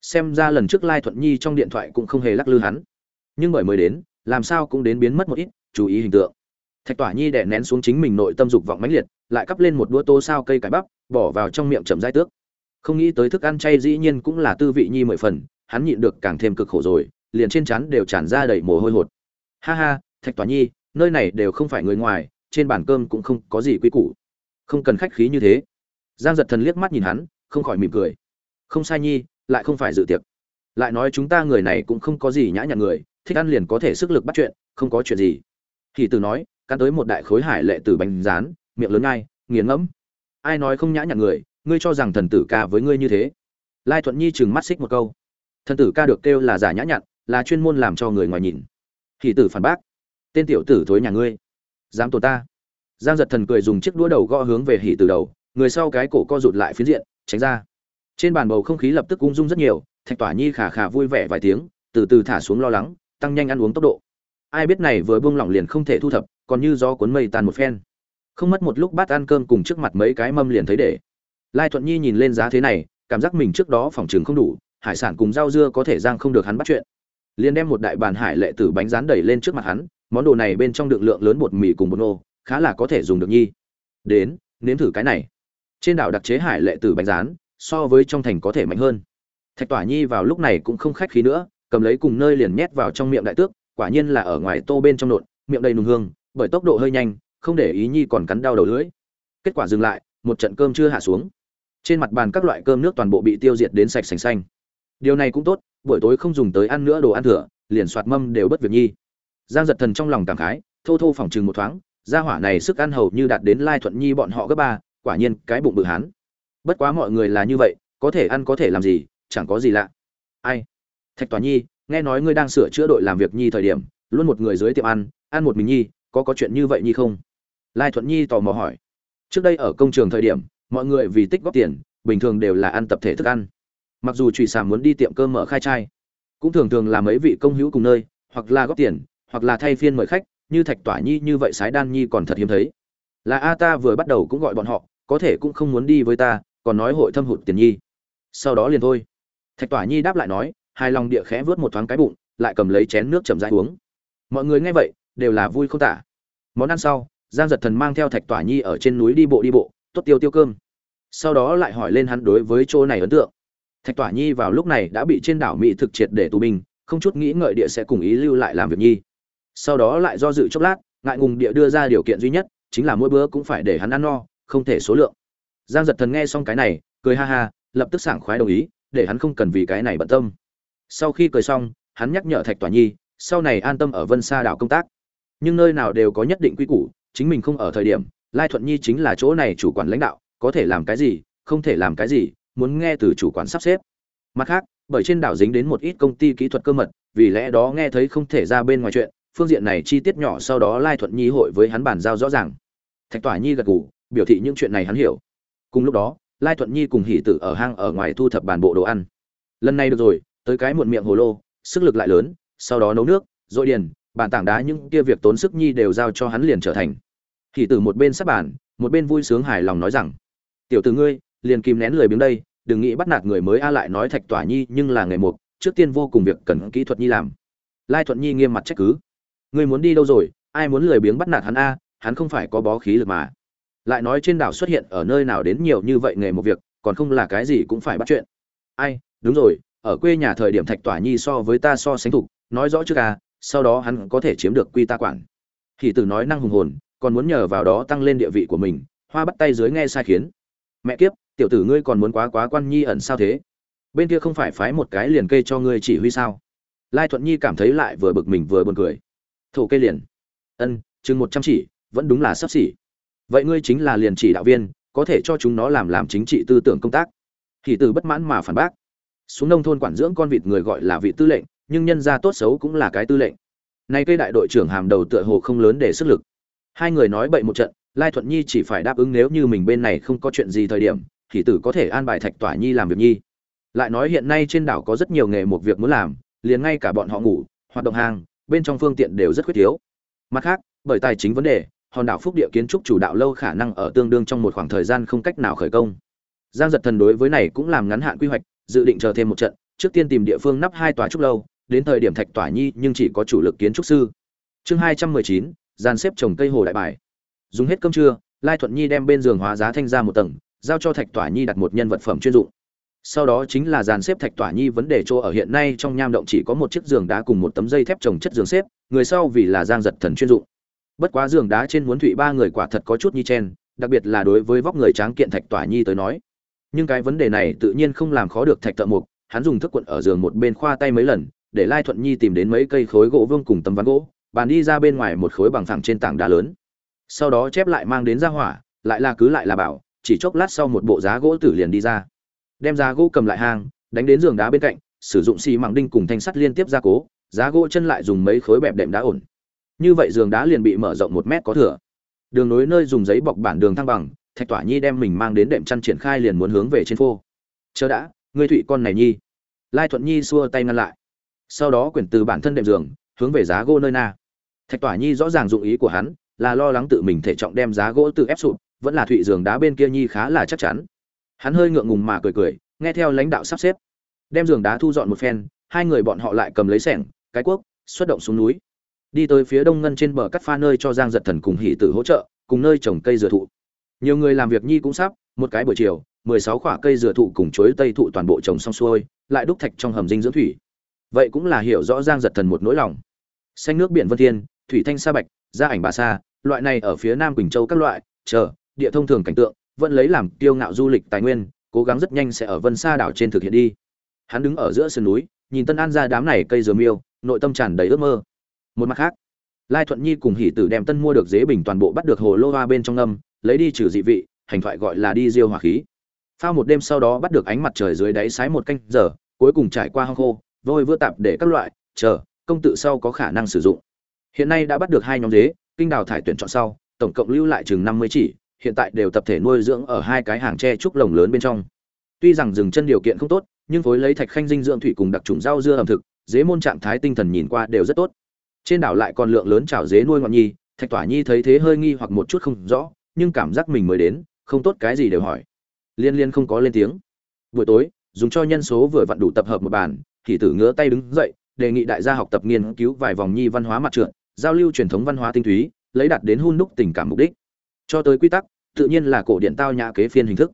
Xem ra lần trước lai thuận nhi trong điện thoại cũng không hề lắc lư hắn. Nhưng bởi mới đến, làm sao cũng đến biến mất một ít, chú ý hình tượng. Thạch tỏa nhi đè nén xuống chính mình nội tâm dục vọng mãnh liệt, lại cắp lên một đũa tô sao cây cải bắp, bỏ vào trong miệng chậm dai tước. Không nghĩ tới thức ăn chay dĩ nhiên cũng là tư vị nhi mười phần, hắn nhịn được càng thêm cực khổ rồi, liền trên chắn đều tràn ra đầy mồ hôi hột. Ha ha, thạch tỏa nhi, nơi này đều không phải người ngoài, trên bàn cơm cũng không có gì quy củ. Không cần khách khí như thế. Giang giật thần liếc mắt nhìn hắn, không khỏi mỉm cười không sai nhi, lại không phải dự tiệc. Lại nói chúng ta người này cũng không có gì nhã nhặn người, thích ăn liền có thể sức lực bắt chuyện, không có chuyện gì. Thì từ nói, cắn tới một đại khối hải lệ từ bánh rán, miệng lớn ngay nghiền ngẫm. Ai nói không nhã nhặn người, ngươi cho rằng thần tử ca với ngươi như thế? Lai thuận nhi chừng mắt xích một câu. Thần tử ca được kêu là giả nhã nhặn, là chuyên môn làm cho người ngoài nhìn. Thì tử phản bác. Tên tiểu tử thối nhà ngươi. Dám tổ ta. Giang giật thần cười dùng chiếc đũa đầu gõ hướng về hỉ từ đầu, người sau cái cổ co rụt lại phiến diện, tránh ra trên bàn bầu không khí lập tức ung dung rất nhiều, thạch tỏa nhi khả khả vui vẻ vài tiếng, từ từ thả xuống lo lắng, tăng nhanh ăn uống tốc độ. Ai biết này vừa buông lỏng liền không thể thu thập, còn như do cuốn mây tan một phen. Không mất một lúc bát ăn cơm cùng trước mặt mấy cái mâm liền thấy để. Lai thuận nhi nhìn lên giá thế này, cảm giác mình trước đó phòng trường không đủ, hải sản cùng rau dưa có thể giang không được hắn bắt chuyện. Liền đem một đại bàn hải lệ tử bánh rán đẩy lên trước mặt hắn, món đồ này bên trong đựng lượng lớn bột mì cùng bột nô, khá là có thể dùng được nhi. Đến, nếm thử cái này. Trên đảo đặc chế hải lệ tử bánh rán so với trong thành có thể mạnh hơn. Thạch tỏa nhi vào lúc này cũng không khách khí nữa, cầm lấy cùng nơi liền nhét vào trong miệng đại tước, quả nhiên là ở ngoài tô bên trong nộn, miệng đầy nùng hương, bởi tốc độ hơi nhanh, không để ý nhi còn cắn đau đầu lưỡi. Kết quả dừng lại, một trận cơm chưa hạ xuống. Trên mặt bàn các loại cơm nước toàn bộ bị tiêu diệt đến sạch sành xanh. Điều này cũng tốt, buổi tối không dùng tới ăn nữa đồ ăn thừa, liền soạt mâm đều bất việc nhi. Giang giật thần trong lòng cảm khái, thô thô phỏng chừng một thoáng, gia hỏa này sức ăn hầu như đạt đến lai thuận nhi bọn họ gấp ba, quả nhiên cái bụng bự hán bất quá mọi người là như vậy, có thể ăn có thể làm gì, chẳng có gì lạ. Ai? Thạch tòa nhi, nghe nói ngươi đang sửa chữa đội làm việc nhi thời điểm, luôn một người dưới tiệm ăn ăn một mình nhi, có có chuyện như vậy nhi không? Lai thuận nhi tò mò hỏi. Trước đây ở công trường thời điểm, mọi người vì tích góp tiền, bình thường đều là ăn tập thể thức ăn. Mặc dù trụy sàm muốn đi tiệm cơm mở khai trai, cũng thường thường là mấy vị công hữu cùng nơi, hoặc là góp tiền, hoặc là thay phiên mời khách, như thạch tỏa nhi như vậy sái đan nhi còn thật hiếm thấy. Là a ta vừa bắt đầu cũng gọi bọn họ, có thể cũng không muốn đi với ta còn nói hội thâm hụt tiền nhi. Sau đó liền thôi. Thạch tỏa nhi đáp lại nói hai lòng địa khẽ vớt một thoáng cái bụng, lại cầm lấy chén nước chậm rãi uống. Mọi người nghe vậy, đều là vui không tả. Món ăn sau, giang giật thần mang theo thạch tỏa nhi ở trên núi đi bộ đi bộ, tốt tiêu tiêu cơm. Sau đó lại hỏi lên hắn đối với chỗ này ấn tượng. Thạch tỏa nhi vào lúc này đã bị trên đảo mỹ thực triệt để tù binh, không chút nghĩ ngợi địa sẽ cùng ý lưu lại làm việc nhi. Sau đó lại do dự chốc lát, ngại ngùng địa đưa ra điều kiện duy nhất, chính là mỗi bữa cũng phải để hắn ăn no, không thể số lượng giang giật thần nghe xong cái này, cười ha ha, lập tức sảng khoái đồng ý, để hắn không cần vì cái này bận tâm. Sau khi cười xong, hắn nhắc nhở thạch tỏa nhi, sau này an tâm ở vân sa đảo công tác. Nhưng nơi nào đều có nhất định quy củ, chính mình không ở thời điểm, lai thuận nhi chính là chỗ này chủ quản lãnh đạo, có thể làm cái gì, không thể làm cái gì, muốn nghe từ chủ quản sắp xếp. Mặt khác, bởi trên đảo dính đến một ít công ty kỹ thuật cơ mật, vì lẽ đó nghe thấy không thể ra bên ngoài chuyện, phương diện này chi tiết nhỏ sau đó lai thuận nhi hội với hắn bàn giao rõ ràng. Thạch tỏa nhi gật gù, biểu thị những chuyện này hắn hiểu cùng lúc đó, lai thuận nhi cùng hỷ tử ở hang ở ngoài thu thập bàn bộ đồ ăn. Lần này được rồi, tới cái muộn miệng hồ lô, sức lực lại lớn, sau đó nấu nước dội điền, bàn tảng đá những kia việc tốn sức nhi đều giao cho hắn liền trở thành. Hỷ tử một bên sắp bàn, một bên vui sướng hài lòng nói rằng, tiểu tử ngươi, liền kìm nén lười biếng đây, đừng nghĩ bắt nạt người mới a lại nói thạch tỏa nhi, nhưng là nghề mục, trước tiên vô cùng việc cần kỹ thuật nhi làm. Lai thuận nhi nghiêm mặt trách cứ, ngươi muốn đi đâu rồi? Ai muốn lười biếng bắt nạt hắn a? Hắn không phải có bó khí lực mà lại nói trên đảo xuất hiện ở nơi nào đến nhiều như vậy nghề một việc, còn không là cái gì cũng phải bắt chuyện. Ai, đúng rồi, ở quê nhà thời điểm thạch tỏa nhi so với ta so sánh thục, nói rõ trước à sau đó hắn có thể chiếm được quy ta quản. Thì từ nói năng hùng hồn, còn muốn nhờ vào đó tăng lên địa vị của mình, hoa bắt tay dưới nghe sai khiến. Mẹ kiếp, tiểu tử ngươi còn muốn quá quá quan nhi ẩn sao thế? Bên kia không phải phái một cái liền kê cho ngươi chỉ huy sao? Lai thuận nhi cảm thấy lại vừa bực mình vừa buồn cười. Thổ cây liền. Ân, chừng một trăm chỉ, vẫn đúng là sắp xỉ vậy ngươi chính là liền chỉ đạo viên, có thể cho chúng nó làm làm chính trị tư tưởng công tác. Thì từ bất mãn mà phản bác. Xuống nông thôn quản dưỡng con vịt người gọi là vị tư lệnh, nhưng nhân ra tốt xấu cũng là cái tư lệnh. Nay cây đại đội trưởng hàm đầu tựa hồ không lớn để sức lực. Hai người nói bậy một trận, lai thuận nhi chỉ phải đáp ứng nếu như mình bên này không có chuyện gì thời điểm, thì tử có thể an bài thạch tỏa nhi làm việc nhi. Lại nói hiện nay trên đảo có rất nhiều nghề một việc muốn làm, liền ngay cả bọn họ ngủ, hoạt động hàng, bên trong phương tiện đều rất khuyết thiếu. Mặt khác, bởi tài chính vấn đề hòn đảo phúc địa kiến trúc chủ đạo lâu khả năng ở tương đương trong một khoảng thời gian không cách nào khởi công. Giang giật thần đối với này cũng làm ngắn hạn quy hoạch, dự định chờ thêm một trận, trước tiên tìm địa phương nắp hai tòa trúc lâu, đến thời điểm thạch tỏa nhi nhưng chỉ có chủ lực kiến trúc sư. Chương hai trăm mười chín, dàn xếp trồng cây hồ đại bài. Dùng hết cơm trưa, lai thuận nhi đem bên giường hóa giá thanh ra một tầng, giao cho thạch tỏa nhi đặt một nhân vật phẩm chuyên dụng. Sau đó chính là dàn xếp thạch tỏa nhi vấn đề chỗ ở hiện nay trong nham động chỉ có một chiếc giường đá cùng một tấm dây thép trồng chất giường xếp, người sau vì là giang giật thần chuyên dụng bất quá giường đá trên muốn thụy ba người quả thật có chút nhi chen, đặc biệt là đối với vóc người tráng kiện thạch tỏa nhi tới nói. Nhưng cái vấn đề này tự nhiên không làm khó được thạch thợ mục hắn dùng thức quận ở giường một bên khoa tay mấy lần, để lai thuận nhi tìm đến mấy cây khối gỗ vương cùng tấm ván gỗ, bàn đi ra bên ngoài một khối bằng thẳng trên tảng đá lớn. Sau đó chép lại mang đến ra hỏa, lại là cứ lại là bảo, chỉ chốc lát sau một bộ giá gỗ tử liền đi ra. Đem giá gỗ cầm lại hang, đánh đến giường đá bên cạnh, sử dụng xi mảng đinh cùng thanh sắt liên tiếp gia cố, giá gỗ chân lại dùng mấy khối bẹp đệm đá ổn như vậy giường đá liền bị mở rộng một mét có thừa. Đường nối nơi dùng giấy bọc bản đường thăng bằng thạch tỏa nhi đem mình mang đến đệm chăn triển khai liền muốn hướng về trên phô. Chờ đã ngươi thụy con này nhi. Lai thuận nhi xua tay ngăn lại. Sau đó quyển từ bản thân đệm giường hướng về giá gỗ nơi na. Thạch tỏa nhi rõ ràng dụng ý của hắn là lo lắng tự mình thể trọng đem giá gỗ tự ép sụp, vẫn là thụy giường đá bên kia nhi khá là chắc chắn. Hắn hơi ngượng ngùng mà cười cười nghe theo lãnh đạo sắp xếp. Đem giường đá thu dọn một phen hai người bọn họ lại cầm lấy sẻng cái cuốc xuất động xuống núi đi tới phía đông ngân trên bờ cắt pha nơi cho giang giật thần cùng hỷ tử hỗ trợ, cùng nơi trồng cây dừa thụ. Nhiều người làm việc nhi cũng sắp, một cái buổi chiều, mười sáu khoả cây dừa thụ cùng chuối tây thụ toàn bộ trồng xong xuôi, lại đúc thạch trong hầm dinh dưỡng thủy. Vậy cũng là hiểu rõ giang giật thần một nỗi lòng. Xanh nước biển vân thiên, thủy thanh sa bạch gia ảnh bà sa, loại này ở phía nam quỳnh châu các loại, chờ, địa thông thường cảnh tượng, vẫn lấy làm tiêu ngạo du lịch tài nguyên, cố gắng rất nhanh sẽ ở vân sa đảo trên thực hiện đi. Hắn đứng ở giữa sườn núi, nhìn tân an ra đám này cây dừa miêu, nội tâm tràn đầy ước mơ một mặt khác, lai thuận nhi cùng hỷ tử đem tân mua được dế bình toàn bộ bắt được hồ lô hoa bên trong âm lấy đi trừ dị vị, hành thoại gọi là đi diêu hỏa khí. Phao một đêm sau đó bắt được ánh mặt trời dưới đáy sái một canh giờ, cuối cùng trải qua hang khô, vôi vữa tạp để các loại, chờ, công tự sau có khả năng sử dụng. Hiện nay đã bắt được hai nhóm dế, kinh đào thải tuyển chọn sau, tổng cộng lưu lại chừng năm mươi chỉ, hiện tại đều tập thể nuôi dưỡng ở hai cái hàng tre trúc lồng lớn bên trong. Tuy rằng dừng chân điều kiện không tốt, nhưng phối lấy thạch khanh dinh dưỡng thủy cùng đặc trùng rau dưa ẩm thực, dế môn trạng thái tinh thần nhìn qua đều rất tốt trên đảo lại còn lượng lớn chảo dế nuôi ngọn nhi, thạch tỏa nhi thấy thế hơi nghi hoặc một chút không rõ, nhưng cảm giác mình mới đến, không tốt cái gì đều hỏi. Liên liên không có lên tiếng. Buổi tối, dùng cho nhân số vừa vặn đủ tập hợp một bàn, thì tử ngứa tay đứng dậy, đề nghị đại gia học tập nghiên cứu vài vòng nhi văn hóa mặt trượt, giao lưu truyền thống văn hóa tinh túy, lấy đạt đến hun đúc tình cảm mục đích. Cho tới quy tắc, tự nhiên là cổ điện tao nhã kế phiên hình thức.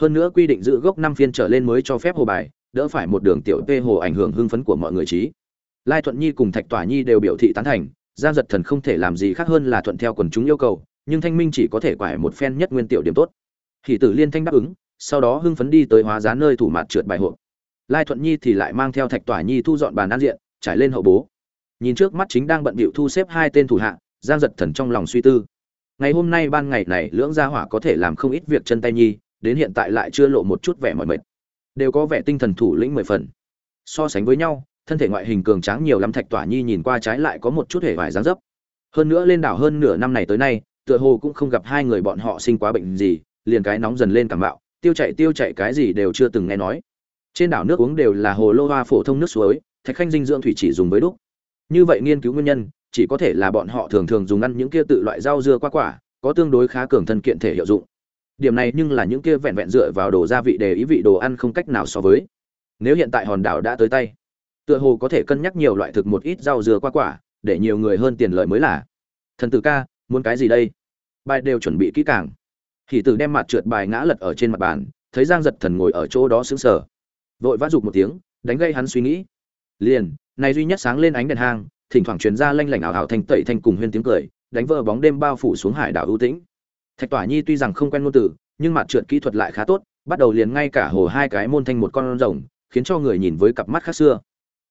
Hơn nữa quy định giữ gốc năm phiên trở lên mới cho phép hồ bài, đỡ phải một đường tiểu p hồ ảnh hưởng hưng phấn của mọi người trí lai thuận nhi cùng thạch tỏa nhi đều biểu thị tán thành, giang giật thần không thể làm gì khác hơn là thuận theo quần chúng yêu cầu, nhưng thanh minh chỉ có thể quải một phen nhất nguyên tiểu điểm tốt. Thì tử liên thanh đáp ứng, sau đó hưng phấn đi tới hóa giá nơi thủ mặt trượt bài hộp. Lai thuận nhi thì lại mang theo thạch tỏa nhi thu dọn bàn ăn diện, trải lên hậu bố. Nhìn trước mắt chính đang bận bịu thu xếp hai tên thủ hạ, giang giật thần trong lòng suy tư. Ngày hôm nay ban ngày này lưỡng gia hỏa có thể làm không ít việc chân tay nhi, đến hiện tại lại chưa lộ một chút vẻ mỏi mệt. Đều có vẻ tinh thần thủ lĩnh mười phần. So sánh với nhau thân thể ngoại hình cường tráng nhiều lắm thạch tỏa nhi nhìn qua trái lại có một chút hề vải dáng dấp. Hơn nữa lên đảo hơn nửa năm này tới nay, tựa hồ cũng không gặp hai người bọn họ sinh quá bệnh gì, liền cái nóng dần lên cảm bạo, tiêu chạy tiêu chạy cái gì đều chưa từng nghe nói. Trên đảo nước uống đều là hồ lô hoa phổ thông nước suối, thạch khanh dinh dưỡng thủy chỉ dùng với đúc. Như vậy nghiên cứu nguyên nhân, chỉ có thể là bọn họ thường thường dùng ăn những kia tự loại rau dưa qua quả, có tương đối khá cường thân kiện thể hiệu dụng. Điểm này nhưng là những kia vẹn vẹn dựa vào đồ gia vị để ý vị đồ ăn không cách nào so với. Nếu hiện tại hòn đảo đã tới tay tựa hồ có thể cân nhắc nhiều loại thực một ít rau dừa qua quả, để nhiều người hơn tiền lợi mới là. Thần tử ca, muốn cái gì đây? Bài đều chuẩn bị kỹ càng. Hỷ tử đem mặt trượt bài ngã lật ở trên mặt bàn, thấy giang giật thần ngồi ở chỗ đó sững sờ. Vội vã giục một tiếng, đánh gây hắn suy nghĩ. Liền, này duy nhất sáng lên ánh đèn hang, thỉnh thoảng truyền ra lanh lảnh ảo ảo thanh tẩy thanh cùng huyên tiếng cười, đánh vỡ bóng đêm bao phủ xuống hải đảo ưu tĩnh. Thạch tỏa nhi tuy rằng không quen ngôn từ, nhưng mặt trượt kỹ thuật lại khá tốt, bắt đầu liền ngay cả hồ hai cái môn thanh một con rồng, khiến cho người nhìn với cặp mắt khác xưa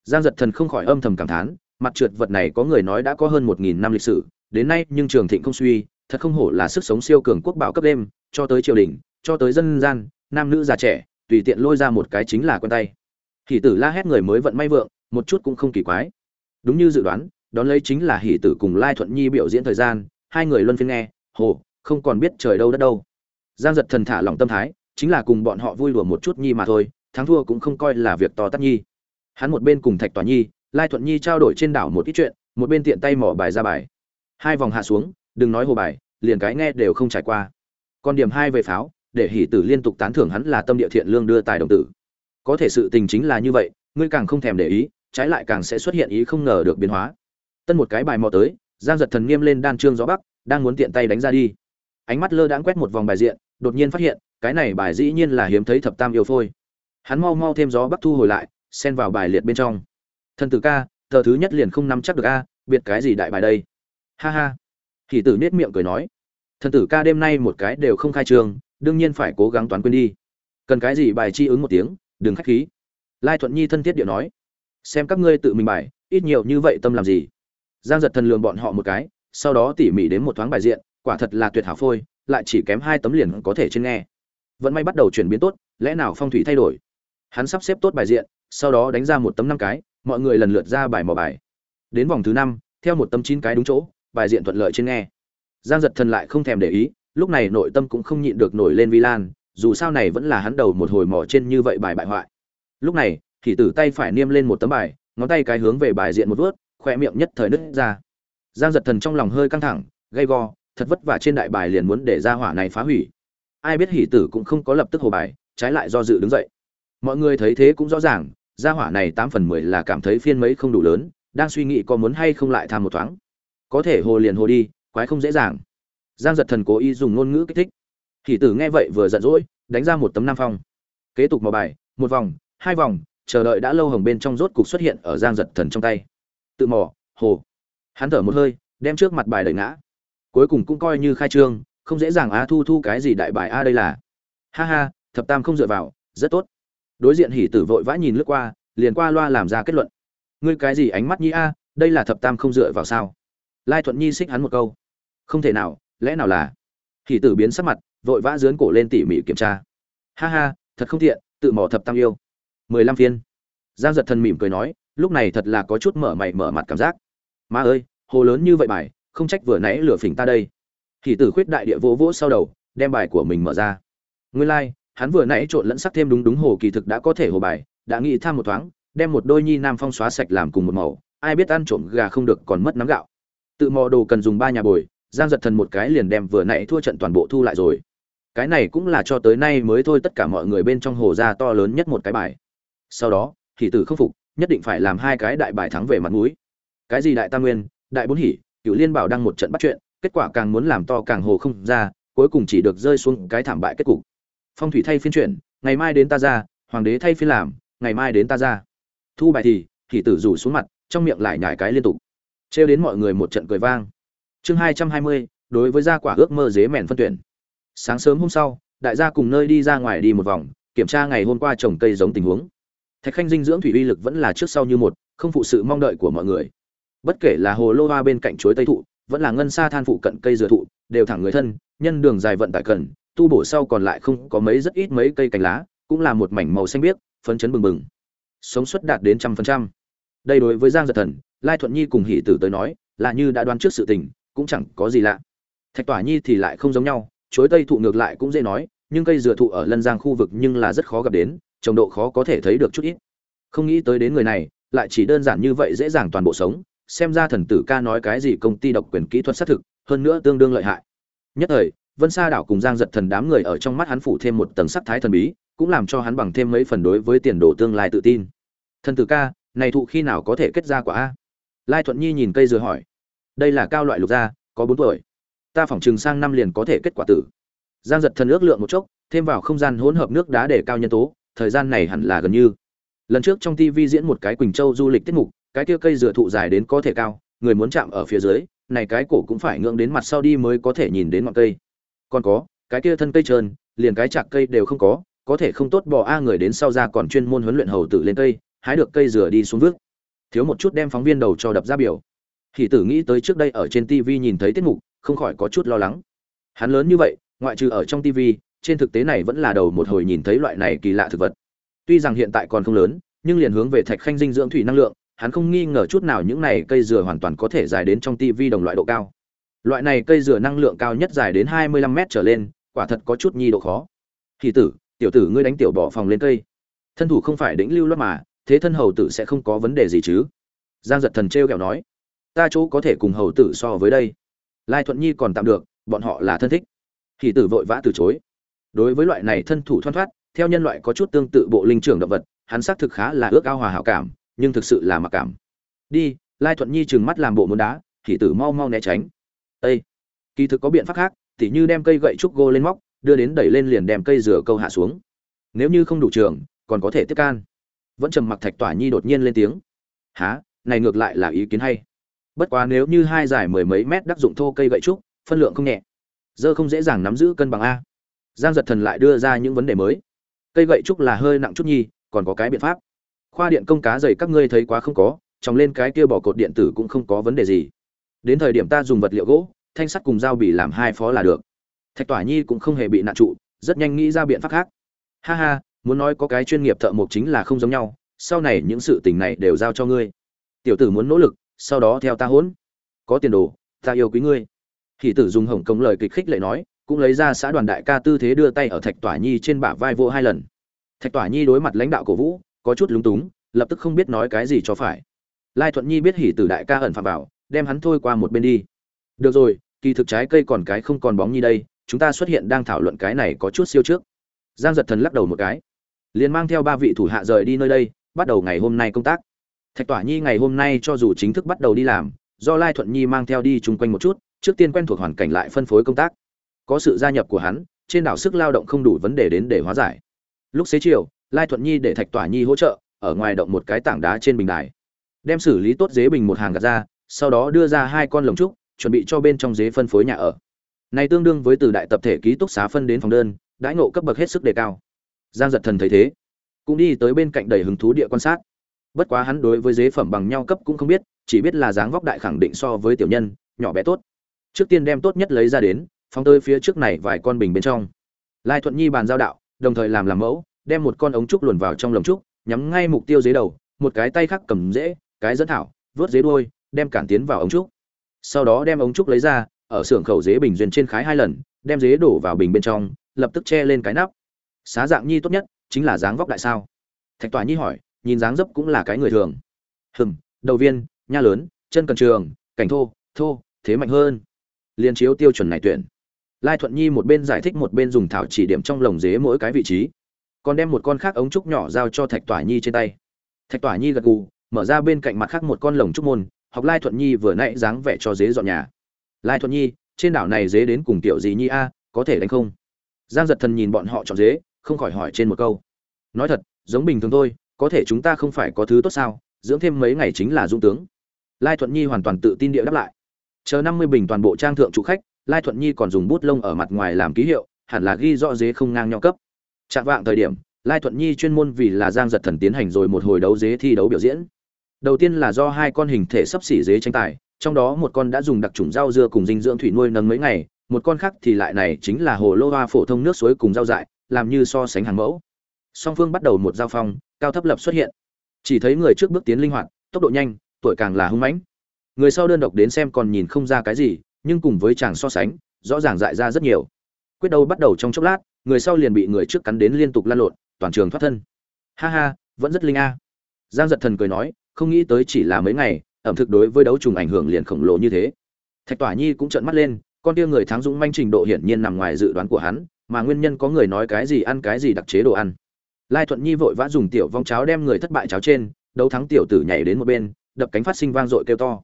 giang giật thần không khỏi âm thầm cảm thán, mặt trượt vật này có người nói đã có hơn một nghìn năm lịch sử, đến nay nhưng trường thịnh không suy, thật không hổ là sức sống siêu cường quốc bảo cấp đêm, cho tới triều đình, cho tới dân gian, nam nữ già trẻ, tùy tiện lôi ra một cái chính là quen tay. Hỷ tử la hét người mới vận may vượng, một chút cũng không kỳ quái. Đúng như dự đoán, đón lấy chính là hỷ tử cùng lai thuận nhi biểu diễn thời gian, hai người luân phiên nghe, hồ, không còn biết trời đâu đất đâu. Giang giật thần thả lòng tâm thái, chính là cùng bọn họ vui đùa một chút nhi mà thôi, thắng thua cũng không coi là việc to tát nhi hắn một bên cùng thạch tòa nhi, lai thuận nhi trao đổi trên đảo một ít chuyện, một bên tiện tay mỏ bài ra bài. Hai vòng hạ xuống, đừng nói hồ bài, liền cái nghe đều không trải qua. Còn điểm hai về pháo, để hỷ tử liên tục tán thưởng hắn là tâm địa thiện lương đưa tài đồng tử. Có thể sự tình chính là như vậy, ngươi càng không thèm để ý, trái lại càng sẽ xuất hiện ý không ngờ được biến hóa. Tân một cái bài mò tới, giang giật thần nghiêm lên đan trương gió bắc, đang muốn tiện tay đánh ra đi. Ánh mắt lơ đãng quét một vòng bài diện, đột nhiên phát hiện, cái này bài dĩ nhiên là hiếm thấy thập tam yêu phôi. Hắn mau mau thêm gió bắc thu hồi lại xen vào bài liệt bên trong. Thần tử ca tờ thứ nhất liền không nắm chắc được a, biệt cái gì đại bài đây? Ha ha. Thì tử nết miệng cười nói. Thần tử ca đêm nay một cái đều không khai trương đương nhiên phải cố gắng toán quên đi. Cần cái gì bài chi ứng một tiếng, đừng khách khí. Lai thuận nhi thân thiết điệu nói. Xem các ngươi tự mình bài, ít nhiều như vậy tâm làm gì? Giang giật thần lường bọn họ một cái, sau đó tỉ mỉ đến một thoáng bài diện, quả thật là tuyệt hảo phôi, lại chỉ kém hai tấm liền có thể trên nghe. Vẫn may bắt đầu chuyển biến tốt, lẽ nào phong thủy thay đổi? Hắn sắp xếp tốt bài diện sau đó đánh ra một tấm năm cái, mọi người lần lượt ra bài mò bài. Đến vòng thứ năm, theo một tấm chín cái đúng chỗ, bài diện thuận lợi trên nghe. Giang giật thần lại không thèm để ý, lúc này nội tâm cũng không nhịn được nổi lên vi lan, dù sao này vẫn là hắn đầu một hồi mỏ trên như vậy bài bại hoại. Lúc này, thì tử tay phải niêm lên một tấm bài, ngón tay cái hướng về bài diện một vớt, khoe miệng nhất thời nứt ra. Giang giật thần trong lòng hơi căng thẳng, gay go, thật vất vả trên đại bài liền muốn để ra hỏa này phá hủy. Ai biết hỷ tử cũng không có lập tức hồ bài, trái lại do dự đứng dậy mọi người thấy thế cũng rõ ràng, gia hỏa này tám phần mười là cảm thấy phiên mấy không đủ lớn, đang suy nghĩ có muốn hay không lại tham một thoáng. Có thể hồ liền hồ đi, quái không dễ dàng. Giang giật thần cố ý dùng ngôn ngữ kích thích. Hỷ tử nghe vậy vừa giận dỗi, đánh ra một tấm nam phong. Kế tục mò bài, một vòng, hai vòng, chờ đợi đã lâu hồng bên trong rốt cục xuất hiện ở giang giật thần trong tay. Tự mò, hồ. Hắn thở một hơi, đem trước mặt bài đẩy ngã. Cuối cùng cũng coi như khai trương, không dễ dàng á thu thu cái gì đại bài a đây là. Ha ha, thập tam không dựa vào, rất tốt đối diện hỉ tử vội vã nhìn lướt qua liền qua loa làm ra kết luận. Ngươi cái gì ánh mắt nhi a đây là thập tam không dựa vào sao? Lai thuận nhi xích hắn một câu. Không thể nào lẽ nào là? Hỉ tử biến sắc mặt vội vã dướn cổ lên tỉ mỉ kiểm tra. Ha ha thật không thiện tự mò thập tam yêu. Mười lăm phiên. Giang giật thần mỉm cười nói lúc này thật là có chút mở mày mở mặt cảm giác. Ma ơi hồ lớn như vậy bài không trách vừa nãy lửa phỉnh ta đây. Hỉ tử khuyết đại địa vỗ vỗ sau đầu đem bài của mình mở ra. Nguyên lai、like, hắn vừa nãy trộn lẫn sắc thêm đúng đúng hồ kỳ thực đã có thể hồ bài, đã nghĩ tham một thoáng, đem một đôi nhi nam phong xóa sạch làm cùng một màu, ai biết ăn trộm gà không được còn mất nắm gạo. Tự mò đồ cần dùng ba nhà bồi, giang giật thần một cái liền đem vừa nãy thua trận toàn bộ thu lại rồi. Cái này cũng là cho tới nay mới thôi tất cả mọi người bên trong hồ ra to lớn nhất một cái bài. Sau đó thì tử không phục, nhất định phải làm hai cái đại bài thắng về mặt mũi. Cái gì đại tam nguyên, đại bốn hỉ cựu liên bảo đăng một trận bắt chuyện, kết quả càng muốn làm to càng hồ không ra, cuối cùng chỉ được rơi xuống cái thảm bại kết cục phong thủy thay phiên chuyển, ngày mai đến ta ra, hoàng đế thay phiên làm, ngày mai đến ta ra. Thu bài thì thì tử rủ xuống mặt, trong miệng lại nhải cái liên tục. Trêu đến mọi người một trận cười vang. Chương hai trăm hai mươi, đối với gia quả ước mơ dế mèn phân tuyển. Sáng sớm hôm sau, đại gia cùng nơi đi ra ngoài đi một vòng, kiểm tra ngày hôm qua trồng cây giống tình huống. Thạch khanh dinh dưỡng thủy uy lực vẫn là trước sau như một, không phụ sự mong đợi của mọi người. Bất kể là hồ lô hoa bên cạnh chuối tây thụ, vẫn là ngân xa than phụ cận cây dừa thụ, đều thẳng người thân, nhân đường dài vận tải cần tu bổ sau còn lại không có mấy rất ít mấy cây cành lá, cũng là một mảnh màu xanh biếc, phấn chấn bừng bừng. Sống suất đạt đến trăm phần trăm. Đây đối với giang giật thần, lai thuận nhi cùng hỷ tử tới nói, là như đã đoán trước sự tình, cũng chẳng có gì lạ. Thạch tỏa nhi thì lại không giống nhau, chuối tây thụ ngược lại cũng dễ nói, nhưng cây dừa thụ ở lân giang khu vực nhưng là rất khó gặp đến, trồng độ khó có thể thấy được chút ít. Không nghĩ tới đến người này, lại chỉ đơn giản như vậy dễ dàng toàn bộ sống, xem ra thần tử ca nói cái gì công ty độc quyền kỹ thuật xác thực, hơn nữa tương đương lợi hại. Nhất thời vân sa đảo cùng giang giật thần đám người ở trong mắt hắn phủ thêm một tầng sắc thái thần bí, cũng làm cho hắn bằng thêm mấy phần đối với tiền đồ tương lai tự tin. Thần tử ca, này thụ khi nào có thể kết ra quả a? Lai thuận nhi nhìn cây dừa hỏi. Đây là cao loại lục gia, có bốn tuổi. Ta phỏng chừng sang năm liền có thể kết quả tử. Giang giật thần ước lượng một chốc, thêm vào không gian hỗn hợp nước đá để cao nhân tố, thời gian này hẳn là gần như. Lần trước trong tv diễn một cái quỳnh châu du lịch tiết mục, cái kia cây dừa thụ dài đến có thể cao, người muốn chạm ở phía dưới, này cái cổ cũng phải ngưỡng đến mặt sau đi mới có thể nhìn đến ngọn cây còn có, cái kia thân cây trơn, liền cái chạc cây đều không có có thể không tốt bỏ a người đến sau ra còn chuyên môn huấn luyện hầu tử lên cây, hái được cây dừa đi xuống vước. Thiếu một chút đem phóng viên đầu cho đập ra biểu. Thì tử nghĩ tới trước đây ở trên tv nhìn thấy tiết mục, không khỏi có chút lo lắng. Hắn lớn như vậy, ngoại trừ ở trong tv trên thực tế này vẫn là đầu một hồi nhìn thấy loại này kỳ lạ thực vật. Tuy rằng hiện tại còn không lớn, nhưng liền hướng về thạch khanh dinh dưỡng thủy năng lượng, hắn không nghi ngờ chút nào những này cây dừa hoàn toàn có thể dài đến trong tivi đồng loại độ cao. Loại này cây dừa năng lượng cao nhất dài đến 25 mét trở lên, quả thật có chút nhi độ khó. Thì tử, tiểu tử ngươi đánh tiểu bỏ phòng lên cây. Thân thủ không phải đỉnh lưu loát mà, thế thân hầu tử sẽ không có vấn đề gì chứ? giang giật thần trêu kẹo nói ta chỗ có thể cùng hầu tử so với đây lai thuận nhi còn tạm được bọn họ là thân thích thì tử vội vã từ chối đối với loại này thân thủ thoăn thoát theo nhân loại có chút tương tự bộ linh trưởng động vật hắn xác thực khá là ước ao hòa hảo cảm nhưng thực sự là mặc cảm đi lai thuận nhi trừng mắt làm bộ muốn đá thì tử mau mau né tránh ây kỳ thực có biện pháp khác, tỉ như đem cây gậy trúc gô lên móc, đưa đến đẩy lên liền đem cây rửa câu hạ xuống. Nếu như không đủ trường, còn có thể tiếp can. Vẫn trầm mặc thạch tỏa nhi đột nhiên lên tiếng. Há này ngược lại là ý kiến hay. Bất quá nếu như hai dài mười mấy mét đắc dụng thô cây gậy trúc, phân lượng không nhẹ. Giờ không dễ dàng nắm giữ cân bằng a. Giang giật thần lại đưa ra những vấn đề mới. Cây gậy trúc là hơi nặng chút nhi còn có cái biện pháp. Khoa điện công cá dày các ngươi thấy quá không có trong lên cái kia bỏ cột điện tử cũng không có vấn đề gì đến thời điểm ta dùng vật liệu gỗ, thanh sắt cùng dao bị làm hai phó là được. Thạch tỏa nhi cũng không hề bị nạn trụ, rất nhanh nghĩ ra biện pháp khác. Ha ha, muốn nói có cái chuyên nghiệp thợ mộc chính là không giống nhau, sau này những sự tình này đều giao cho ngươi. Tiểu tử muốn nỗ lực, sau đó theo ta hỗn. Có tiền đồ, ta yêu quý ngươi. Hỷ tử dùng hồng công lời kịch khích lệ nói, cũng lấy ra xã đoàn đại ca tư thế đưa tay ở thạch tỏa nhi trên bả vai vô hai lần. Thạch tỏa nhi đối mặt lãnh đạo cổ vũ, có chút lúng túng, lập tức không biết nói cái gì cho phải. Lai thuận nhi biết hỷ tử đại ca ẩn phạm vào đem hắn thôi qua một bên đi. Được rồi, kỳ thực trái cây còn cái không còn bóng như đây, chúng ta xuất hiện đang thảo luận cái này có chút siêu trước. Giang giật thần lắc đầu một cái. Liền mang theo ba vị thủ hạ rời đi nơi đây, bắt đầu ngày hôm nay công tác. Thạch tỏa nhi ngày hôm nay cho dù chính thức bắt đầu đi làm, do lai thuận nhi mang theo đi chung quanh một chút, trước tiên quen thuộc hoàn cảnh lại phân phối công tác. Có sự gia nhập của hắn, trên đảo sức lao động không đủ vấn đề đến để hóa giải. Lúc xế chiều, lai thuận nhi để thạch tỏa nhi hỗ trợ, ở ngoài động một cái tảng đá trên bình đài. Đem xử lý tốt dế bình một hàng gạt ra sau đó đưa ra hai con lồng trúc, chuẩn bị cho bên trong dế phân phối nhà ở. Này tương đương với từ đại tập thể ký túc xá phân đến phòng đơn, đãi ngộ cấp bậc hết sức đề cao. Giang giật thần thấy thế, cũng đi tới bên cạnh đầy hứng thú địa quan sát. Bất quá hắn đối với dế phẩm bằng nhau cấp cũng không biết, chỉ biết là dáng vóc đại khẳng định so với tiểu nhân, nhỏ bé tốt. Trước tiên đem tốt nhất lấy ra đến, phóng tới phía trước này vài con bình bên trong. Lai thuận nhi bàn giao đạo, đồng thời làm làm mẫu, đem một con ống trúc luồn vào trong lồng trúc, nhắm ngay mục tiêu dế đầu, một cái tay khác cầm dễ, cái dẫn thảo, vớt dế đuôi đem cản tiến vào ống trúc. Sau đó đem ống trúc lấy ra, ở xưởng khẩu dế bình duyên trên khái hai lần, đem dế đổ vào bình bên trong, lập tức che lên cái nắp. Xá dạng nhi tốt nhất chính là dáng vóc đại sao. Thạch tòa nhi hỏi, nhìn dáng dấp cũng là cái người thường. Hừm, đầu viên, nha lớn, chân cần trường cảnh thô thô, thế mạnh hơn. Liên chiếu tiêu chuẩn này tuyển. Lai thuận nhi một bên giải thích một bên dùng thảo chỉ điểm trong lồng dế mỗi cái vị trí. Còn đem một con khác ống trúc nhỏ giao cho thạch tỏa nhi trên tay. Thạch tỏa nhi gật gù, mở ra bên cạnh mặt khác một con lồng trúc môn học lai thuận nhi vừa nãy dáng vẻ cho dế dọn nhà. Lai thuận nhi, trên đảo này dế đến cùng tiểu gì nhi a, có thể đánh không? Giang giật thần nhìn bọn họ chọn dế, không khỏi hỏi trên một câu. Nói thật, giống bình thường thôi, có thể chúng ta không phải có thứ tốt sao, dưỡng thêm mấy ngày chính là dung tướng. Lai thuận nhi hoàn toàn tự tin địa đáp lại. Chờ năm mươi bình toàn bộ trang thượng chủ khách, lai thuận nhi còn dùng bút lông ở mặt ngoài làm ký hiệu, hẳn là ghi rõ dế không ngang nhau cấp. Chạm vạng thời điểm, lai thuận nhi chuyên môn vì là giang giật thần tiến hành rồi một hồi đấu dế thi đấu biểu diễn đầu tiên là do hai con hình thể sắp xỉ dế tranh tài, trong đó một con đã dùng đặc trùng rau dưa cùng dinh dưỡng thủy nuôi nâng mấy ngày, một con khác thì lại này chính là hồ lô hoa phổ thông nước suối cùng rau dại, làm như so sánh hàng mẫu. Song phương bắt đầu một giao phong, cao thấp lập xuất hiện. Chỉ thấy người trước bước tiến linh hoạt, tốc độ nhanh, tuổi càng là hung mãnh. Người sau đơn độc đến xem còn nhìn không ra cái gì, nhưng cùng với chàng so sánh, rõ ràng dại ra rất nhiều. Quyết đấu bắt đầu trong chốc lát, người sau liền bị người trước cắn đến liên tục lăn lộn, toàn trường thoát thân. Ha ha, vẫn rất linh a. Giang giật thần cười nói không nghĩ tới chỉ là mấy ngày, ẩm thực đối với đấu trùng ảnh hưởng liền khổng lồ như thế. Thạch tỏa nhi cũng trợn mắt lên, con tia người thắng dũng manh trình độ hiển nhiên nằm ngoài dự đoán của hắn, mà nguyên nhân có người nói cái gì ăn cái gì đặc chế đồ ăn. Lai thuận nhi vội vã dùng tiểu vong cháo đem người thất bại cháo trên, đấu thắng tiểu tử nhảy đến một bên, đập cánh phát sinh vang dội kêu to.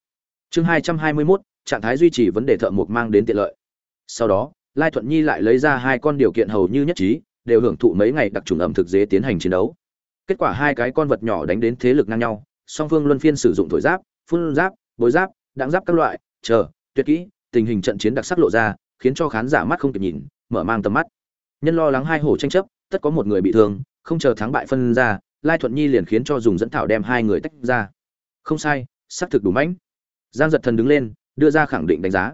Chương hai trăm hai mươi mốt, trạng thái duy trì vấn đề thợ mộc mang đến tiện lợi. Sau đó, lai thuận nhi lại lấy ra hai con điều kiện hầu như nhất trí, đều hưởng thụ mấy ngày đặc trùng ẩm thực dế tiến hành chiến đấu. Kết quả hai cái con vật nhỏ đánh đến thế lực ngang nhau song phương luân phiên sử dụng thổi giáp, phun giáp bối giáp đạn giáp các loại, chờ, tuyệt kỹ, tình hình trận chiến đặc sắc lộ ra, khiến cho khán giả mắt không kịp nhìn, mở mang tầm mắt. Nhân lo lắng hai hổ tranh chấp, tất có một người bị thương, không chờ thắng bại phân ra, lai thuận nhi liền khiến cho dùng dẫn thảo đem hai người tách ra. Không sai, xác thực đủ mãnh. Giang giật thần đứng lên, đưa ra khẳng định đánh giá.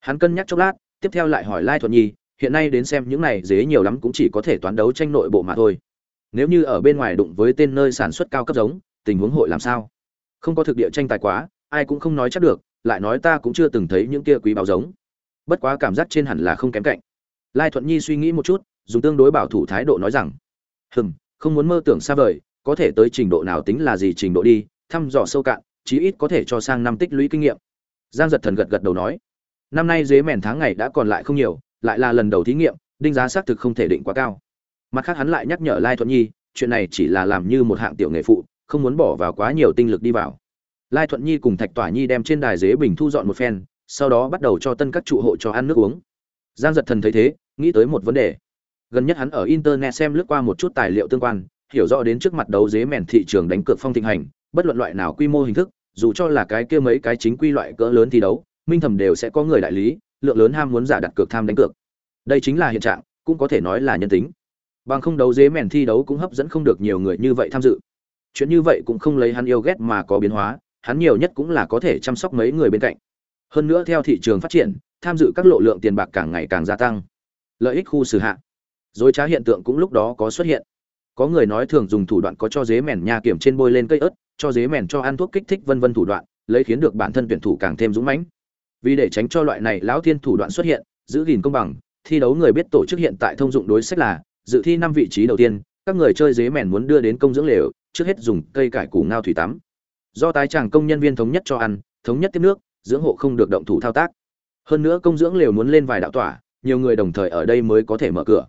Hắn cân nhắc chốc lát, tiếp theo lại hỏi lai thuận nhi, hiện nay đến xem những này dế nhiều lắm cũng chỉ có thể toán đấu tranh nội bộ mà thôi. Nếu như ở bên ngoài đụng với tên nơi sản xuất cao cấp giống tình huống hội làm sao? Không có thực địa tranh tài quá, ai cũng không nói chắc được, lại nói ta cũng chưa từng thấy những kia quý báo giống. Bất quá cảm giác trên hẳn là không kém cạnh. Lai thuận nhi suy nghĩ một chút, dùng tương đối bảo thủ thái độ nói rằng, hừm, không muốn mơ tưởng xa vời, có thể tới trình độ nào tính là gì trình độ đi, thăm dò sâu cạn, chí ít có thể cho sang năm tích lũy kinh nghiệm. Giang giật thần gật gật đầu nói, năm nay dế mèn tháng ngày đã còn lại không nhiều, lại là lần đầu thí nghiệm, đinh giá xác thực không thể định quá cao. Mặt khác hắn lại nhắc nhở lai thuận nhi, chuyện này chỉ là làm như một hạng tiểu nghề phụ không muốn bỏ vào quá nhiều tinh lực đi vào. Lai thuận nhi cùng thạch tỏa nhi đem trên đài dế bình thu dọn một phen, sau đó bắt đầu cho tân các trụ hộ cho ăn nước uống. Giang giật thần thấy thế, nghĩ tới một vấn đề. Gần nhất hắn ở internet xem lướt qua một chút tài liệu tương quan, hiểu rõ đến trước mặt đấu dế mèn thị trường đánh cược phong thịnh hành, bất luận loại nào quy mô hình thức, dù cho là cái kia mấy cái chính quy loại cỡ lớn thi đấu, minh thẩm đều sẽ có người đại lý, lượng lớn ham muốn giả đặt cược tham đánh cược. Đây chính là hiện trạng, cũng có thể nói là nhân tính. Bằng không đấu dế mèn thi đấu cũng hấp dẫn không được nhiều người như vậy tham dự chuyện như vậy cũng không lấy hắn yêu ghét mà có biến hóa, hắn nhiều nhất cũng là có thể chăm sóc mấy người bên cạnh. Hơn nữa theo thị trường phát triển, tham dự các lộ lượng tiền bạc càng ngày càng gia tăng. Lợi ích khu xử hạ. Dối trá hiện tượng cũng lúc đó có xuất hiện. Có người nói thường dùng thủ đoạn có cho dế mèn nha kiểm trên bôi lên cây ớt, cho dế mèn cho ăn thuốc kích thích vân vân thủ đoạn, lấy khiến được bản thân tuyển thủ càng thêm dũng mãnh. Vì để tránh cho loại này lão thiên thủ đoạn xuất hiện, giữ gìn công bằng, thi đấu người biết tổ chức hiện tại thông dụng đối sách là, dự thi năm vị trí đầu tiên, các người chơi dế mèn muốn đưa đến công dưỡng lều trước hết dùng cây cải củ ngao thủy tắm. Do tái tràng công nhân viên thống nhất cho ăn, thống nhất tiếp nước, dưỡng hộ không được động thủ thao tác. Hơn nữa công dưỡng lều muốn lên vài đạo tỏa, nhiều người đồng thời ở đây mới có thể mở cửa.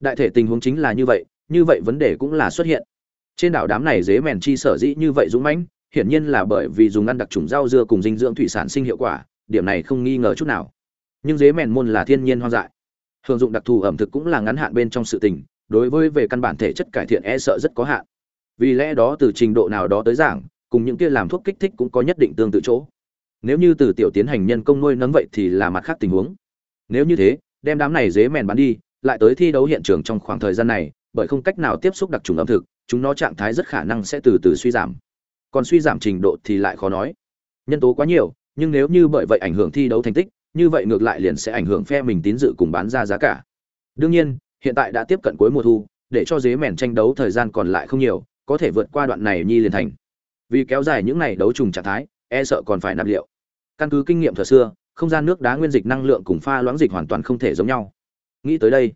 Đại thể tình huống chính là như vậy như vậy vấn đề cũng là xuất hiện. Trên đảo đám này dế mèn chi sở dĩ như vậy dũng mãnh, hiển nhiên là bởi vì dùng ăn đặc trùng rau dưa cùng dinh dưỡng thủy sản sinh hiệu quả, điểm này không nghi ngờ chút nào. Nhưng dế mèn môn là thiên nhiên hoang dại. Hưởng dụng đặc thù ẩm thực cũng là ngắn hạn bên trong sự tình, đối với về căn bản thể chất cải thiện e sợ rất có hạn vì lẽ đó từ trình độ nào đó tới giảng, cùng những kia làm thuốc kích thích cũng có nhất định tương tự chỗ. Nếu như từ tiểu tiến hành nhân công nuôi nấng vậy thì là mặt khác tình huống. Nếu như thế, đem đám này dế mèn bán đi, lại tới thi đấu hiện trường trong khoảng thời gian này, bởi không cách nào tiếp xúc đặc trùng ẩm thực, chúng nó trạng thái rất khả năng sẽ từ từ suy giảm. Còn suy giảm trình độ thì lại khó nói. Nhân tố quá nhiều, nhưng nếu như bởi vậy ảnh hưởng thi đấu thành tích, như vậy ngược lại liền sẽ ảnh hưởng phe mình tín dự cùng bán ra giá cả. Đương nhiên, hiện tại đã tiếp cận cuối mùa thu, để cho dế mèn tranh đấu thời gian còn lại không nhiều có thể vượt qua đoạn này nhi liền thành. Vì kéo dài những này đấu trùng trạng thái e sợ còn phải nạp liệu. Căn cứ kinh nghiệm thời xưa, không gian nước đá nguyên dịch năng lượng cùng pha loãng dịch hoàn toàn không thể giống nhau. Nghĩ tới đây,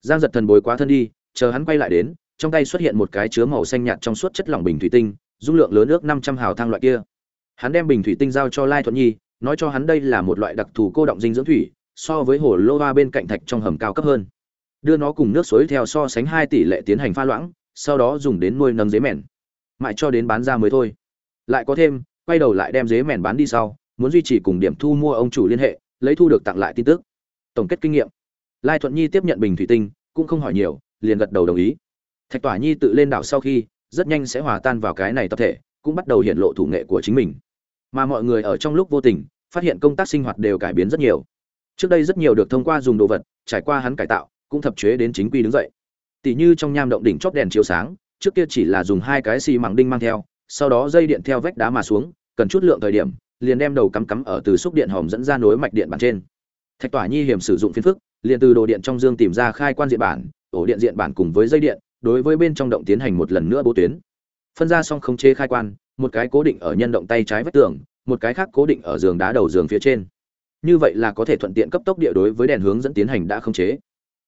giang giật thần bồi quá thân đi, chờ hắn quay lại đến, trong tay xuất hiện một cái chứa màu xanh nhạt trong suốt chất lỏng bình thủy tinh, dung lượng lớn nước năm trăm hào thang loại kia. Hắn đem bình thủy tinh giao cho lai thuận nhi, nói cho hắn đây là một loại đặc thù cô động dinh dưỡng thủy, so với hồ lô ba bên cạnh thạch trong hầm cao cấp hơn. Đưa nó cùng nước suối theo so sánh hai tỷ lệ tiến hành pha loãng sau đó dùng đến nuôi nấng dế mèn. Mãi cho đến bán ra mới thôi. Lại có thêm, quay đầu lại đem dế mèn bán đi sau, muốn duy trì cùng điểm thu mua ông chủ liên hệ, lấy thu được tặng lại tin tức. Tổng kết kinh nghiệm. Lai thuận nhi tiếp nhận bình thủy tinh, cũng không hỏi nhiều, liền gật đầu đồng ý. Thạch tỏa nhi tự lên đảo sau khi, rất nhanh sẽ hòa tan vào cái này tập thể, cũng bắt đầu hiện lộ thủ nghệ của chính mình. Mà mọi người ở trong lúc vô tình, phát hiện công tác sinh hoạt đều cải biến rất nhiều. Trước đây rất nhiều được thông qua dùng đồ vật, trải qua hắn cải tạo, cũng thập chế đến chính quy đứng dậy tỷ như trong nham động đỉnh chóp đèn chiếu sáng, trước kia chỉ là dùng hai cái xi măng đinh mang theo, sau đó dây điện theo vách đá mà xuống, cần chút lượng thời điểm, liền đem đầu cắm cắm ở từ xúc điện hòm dẫn ra nối mạch điện bản trên. Thạch tỏa nhi hiểm sử dụng phiên phức, liền từ đồ điện trong dương tìm ra khai quan diện bản, ổ điện diện bản cùng với dây điện, đối với bên trong động tiến hành một lần nữa bố tuyến. Phân ra xong không chế khai quan, một cái cố định ở nhân động tay trái vách tường, một cái khác cố định ở giường đá đầu giường phía trên. Như vậy là có thể thuận tiện cấp tốc địa đối với đèn hướng dẫn tiến hành đã không chế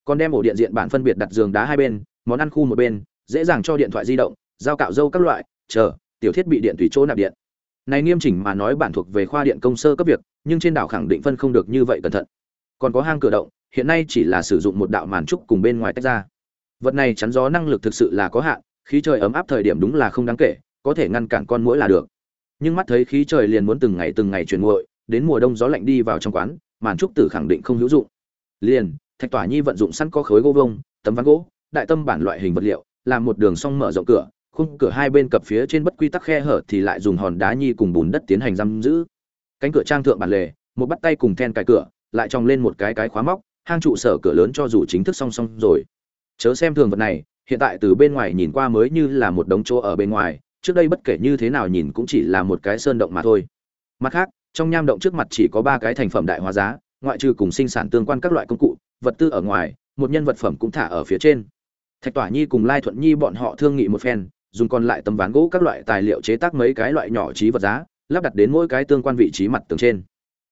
còn đem ổ điện diện bản phân biệt đặt giường đá hai bên, món ăn khu một bên, dễ dàng cho điện thoại di động dao cạo dâu các loại, chờ, tiểu thiết bị điện tùy chỗ nạp điện. Này nghiêm chỉnh mà nói bản thuộc về khoa điện công sơ cấp việc, nhưng trên đảo khẳng định phân không được như vậy cẩn thận. Còn có hang cửa động, hiện nay chỉ là sử dụng một đạo màn trúc cùng bên ngoài tách ra. Vật này chắn gió năng lực thực sự là có hạn, khí trời ấm áp thời điểm đúng là không đáng kể, có thể ngăn cản con mũi là được. Nhưng mắt thấy khí trời liền muốn từng ngày từng ngày chuyển nguội, đến mùa đông gió lạnh đi vào trong quán, màn trúc tử khẳng định không hữu dụng. Liền thạch tỏa nhi vận dụng sẵn có khối gỗ vông tấm ván gỗ, đại tâm bản loại hình vật liệu, làm một đường song mở rộng cửa, khung cửa hai bên cập phía trên bất quy tắc khe hở thì lại dùng hòn đá nhi cùng bùn đất tiến hành giam giữ. Cánh cửa trang thượng bản lề, một bắt tay cùng then cài cửa, lại tròng lên một cái cái khóa móc, hang trụ sở cửa lớn cho dù chính thức song song rồi. Chớ xem thường vật này, hiện tại từ bên ngoài nhìn qua mới như là một đống chỗ ở bên ngoài, trước đây bất kể như thế nào nhìn cũng chỉ là một cái sơn động mà thôi. Mặt khác, trong nham động trước mặt chỉ có ba cái thành phẩm đại hóa giá, ngoại trừ cùng sinh sản tương quan các loại công cụ vật tư ở ngoài, một nhân vật phẩm cũng thả ở phía trên. Thạch tỏa nhi cùng lai thuận nhi bọn họ thương nghị một phen, dùng còn lại tấm ván gỗ các loại tài liệu chế tác mấy cái loại nhỏ trí vật giá, lắp đặt đến mỗi cái tương quan vị trí mặt tường trên.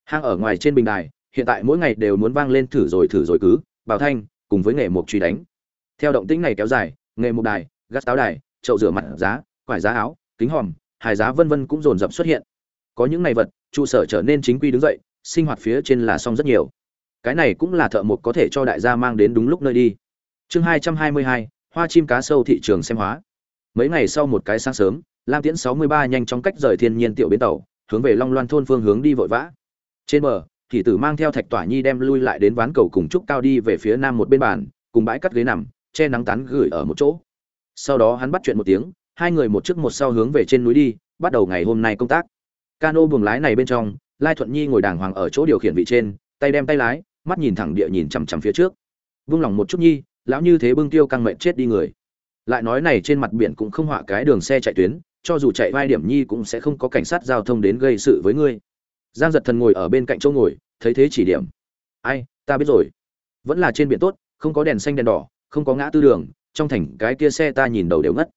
Hang ở ngoài trên bình đài, hiện tại mỗi ngày đều muốn vang lên thử rồi thử rồi cứ, bảo thanh, cùng với nghề mục truy đánh. Theo động tĩnh này kéo dài, nghề mục đài, gắt táo đài, chậu rửa mặt giá, quải giá áo, kính hòm, hài giá vân vân cũng dồn dập xuất hiện. Có những ngày vật, trụ sở trở nên chính quy đứng dậy, sinh hoạt phía trên là xong rất nhiều cái này cũng là thợ mộc có thể cho đại gia mang đến đúng lúc nơi đi. Chương hai trăm hai mươi hai, hoa chim cá sâu thị trường xem hóa. Mấy ngày sau một cái sáng sớm, lam tiễn sáu mươi ba nhanh chóng cách rời thiên nhiên tiểu bến tàu, hướng về long loan thôn phương hướng đi vội vã. Trên bờ thị tử mang theo thạch tỏa nhi đem lui lại đến ván cầu cùng trúc cao đi về phía nam một bên bàn, cùng bãi cắt ghế nằm, che nắng tán gửi ở một chỗ. Sau đó hắn bắt chuyện một tiếng, hai người một trước một sau hướng về trên núi đi, bắt đầu ngày hôm nay công tác. Cano buồng lái này bên trong, lai thuận nhi ngồi đàng hoàng ở chỗ điều khiển vị trên, tay đem tay lái mắt nhìn thẳng địa nhìn chằm chằm phía trước. Vung lòng một chút nhi, lão như thế bưng tiêu căng mệnh chết đi người. Lại nói này trên mặt biển cũng không họa cái đường xe chạy tuyến, cho dù chạy vai điểm nhi cũng sẽ không có cảnh sát giao thông đến gây sự với ngươi. Giang giật thần ngồi ở bên cạnh chỗ ngồi, thấy thế chỉ điểm. Ai, ta biết rồi. Vẫn là trên biển tốt, không có đèn xanh đèn đỏ, không có ngã tư đường, trong thành cái kia xe ta nhìn đầu đều ngất.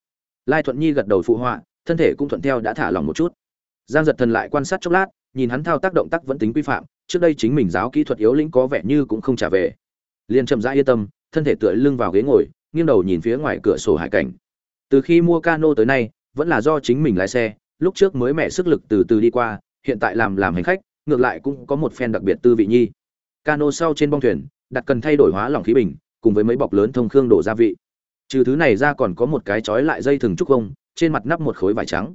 Lai thuận nhi gật đầu phụ họa, thân thể cũng thuận theo đã thả lòng một chút. Giang giật thần lại quan sát chốc lát, nhìn hắn thao tác động tác vẫn tính quy phạm trước đây chính mình giáo kỹ thuật yếu lĩnh có vẻ như cũng không trả về. Liền chậm rãi yên tâm, thân thể tựa lưng vào ghế ngồi, nghiêng đầu nhìn phía ngoài cửa sổ hải cảnh. Từ khi mua cano tới nay, vẫn là do chính mình lái xe, lúc trước mới mẹ sức lực từ từ đi qua, hiện tại làm làm hành khách, ngược lại cũng có một phen đặc biệt tư vị nhi. Cano sau trên bong thuyền, đặt cần thay đổi hóa lỏng khí bình, cùng với mấy bọc lớn thông khương đổ gia vị. Trừ thứ này ra còn có một cái trói lại dây thừng trúc không trên mặt nắp một khối vải trắng.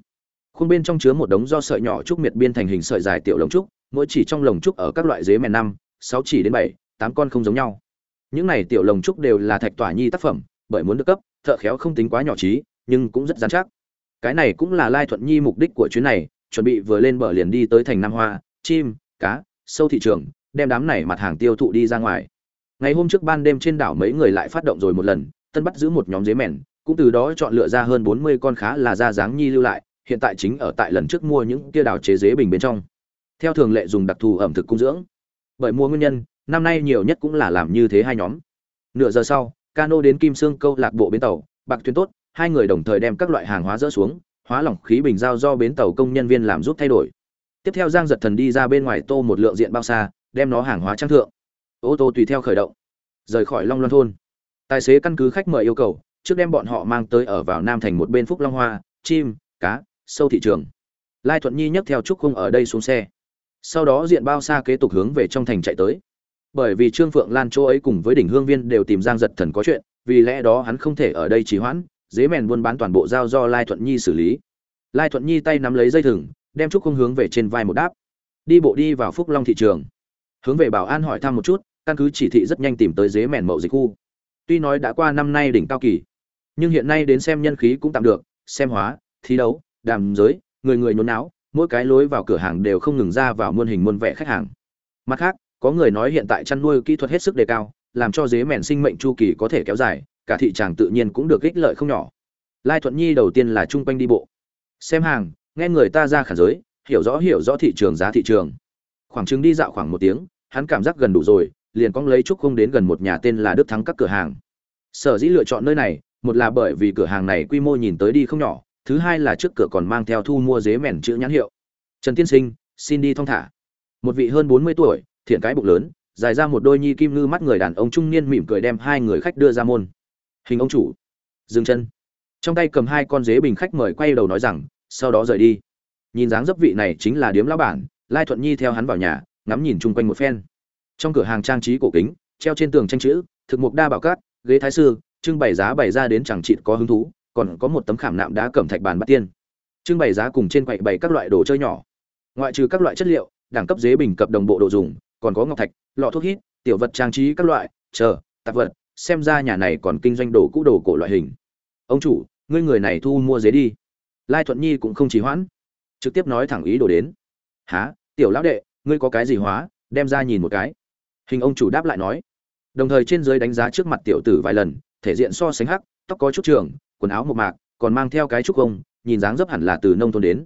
Khuôn bên trong chứa một đống do sợi nhỏ trúc miệt biên thành hình sợi dài tiểu lồng trúc mỗi chỉ trong lồng trúc ở các loại dế mèn năm, sáu chỉ đến bảy, tám con không giống nhau. Những này tiểu lồng trúc đều là thạch tỏa nhi tác phẩm, bởi muốn được cấp, thợ khéo không tính quá nhỏ trí, nhưng cũng rất dán chắc. Cái này cũng là lai thuận nhi mục đích của chuyến này, chuẩn bị vừa lên bờ liền đi tới thành nam hoa, chim, cá, sâu thị trường, đem đám này mặt hàng tiêu thụ đi ra ngoài. Ngày hôm trước ban đêm trên đảo mấy người lại phát động rồi một lần, tân bắt giữ một nhóm dế mèn, cũng từ đó chọn lựa ra hơn bốn mươi con khá là da dáng nhi lưu lại, hiện tại chính ở tại lần trước mua những kia đảo chế dế bình bên trong theo thường lệ dùng đặc thù ẩm thực cung dưỡng. Bởi mua nguyên nhân, năm nay nhiều nhất cũng là làm như thế hai nhóm. Nửa giờ sau, cano đến kim sương câu lạc bộ bến tàu, bạc tuyến tốt, hai người đồng thời đem các loại hàng hóa dỡ xuống, hóa lỏng khí bình giao do bến tàu công nhân viên làm giúp thay đổi. Tiếp theo giang giật thần đi ra bên ngoài tô một lượng diện bao xa, đem nó hàng hóa trang thượng. Ô tô tùy theo khởi động, rời khỏi long loan thôn. Tài xế căn cứ khách mời yêu cầu, trước đem bọn họ mang tới ở vào nam thành một bên phúc long hoa, chim, cá, sâu thị trường. Lai thuận nhi nhấc theo trúc không ở đây xuống xe sau đó diện bao xa kế tục hướng về trong thành chạy tới. Bởi vì trương phượng lan chỗ ấy cùng với đỉnh hương viên đều tìm giang giật thần có chuyện, vì lẽ đó hắn không thể ở đây trì hoãn, dế mèn buôn bán toàn bộ giao do lai thuận nhi xử lý. Lai thuận nhi tay nắm lấy dây thừng, đem trúc không hướng về trên vai một đáp. Đi bộ đi vào phúc long thị trường. Hướng về bảo an hỏi thăm một chút, căn cứ chỉ thị rất nhanh tìm tới dế mèn mậu dịch khu. Tuy nói đã qua năm nay đỉnh cao kỳ, nhưng hiện nay đến xem nhân khí cũng tạm được, xem hóa, thi đấu, đàm giới, người người nhốn não mỗi cái lối vào cửa hàng đều không ngừng ra vào muôn hình muôn vẻ khách hàng. Mặt khác, có người nói hiện tại chăn nuôi kỹ thuật hết sức đề cao, làm cho dế mèn sinh mệnh chu kỳ có thể kéo dài, cả thị trường tự nhiên cũng được ích lợi không nhỏ. Lai thuận nhi đầu tiên là chung quanh đi bộ. Xem hàng, nghe người ta ra khả giới, hiểu rõ hiểu rõ thị trường giá thị trường. Khoảng chừng đi dạo khoảng một tiếng, hắn cảm giác gần đủ rồi, liền cong lấy trúc không đến gần một nhà tên là đức thắng các cửa hàng. Sở dĩ lựa chọn nơi này, một là bởi vì cửa hàng này quy mô nhìn tới đi không nhỏ thứ hai là trước cửa còn mang theo thu mua dế mèn chữ nhãn hiệu. Trần tiên sinh, xin đi thong thả. Một vị hơn bốn mươi tuổi, thiện cái bụng lớn, dài ra một đôi nhi kim ngư mắt người đàn ông trung niên mỉm cười đem hai người khách đưa ra môn. Hình ông chủ. Dừng chân. Trong tay cầm hai con dế bình khách mời quay đầu nói rằng, sau đó rời đi. Nhìn dáng dấp vị này chính là điếm lão bản, lai thuận nhi theo hắn vào nhà, ngắm nhìn chung quanh một phen. Trong cửa hàng trang trí cổ kính, treo trên tường tranh chữ, thực mục đa bảo cát, ghế thái sư, trưng bày giá bày ra đến chẳng chịt có hứng thú còn có một tấm khảm nạm đá cẩm thạch bàn bát tiên. Trưng bày giá cùng trên quậy bày các loại đồ chơi nhỏ. Ngoại trừ các loại chất liệu, đẳng cấp dế bình cập đồng bộ đồ dùng, còn có ngọc thạch, lọ thuốc hít, tiểu vật trang trí các loại, chờ, tạp vật, xem ra nhà này còn kinh doanh đồ cũ đồ cổ loại hình. Ông chủ, ngươi người này thu mua dế đi. Lai thuận nhi cũng không trì hoãn, trực tiếp nói thẳng ý đồ đến. Há tiểu lão đệ, ngươi có cái gì hóa, đem ra nhìn một cái. Hình ông chủ đáp lại nói. Đồng thời trên dưới đánh giá trước mặt tiểu tử vài lần, thể diện so sánh hắc, tóc có chút trường quần áo một mạc, còn mang theo cái trúc công nhìn dáng dấp hẳn là từ nông thôn đến.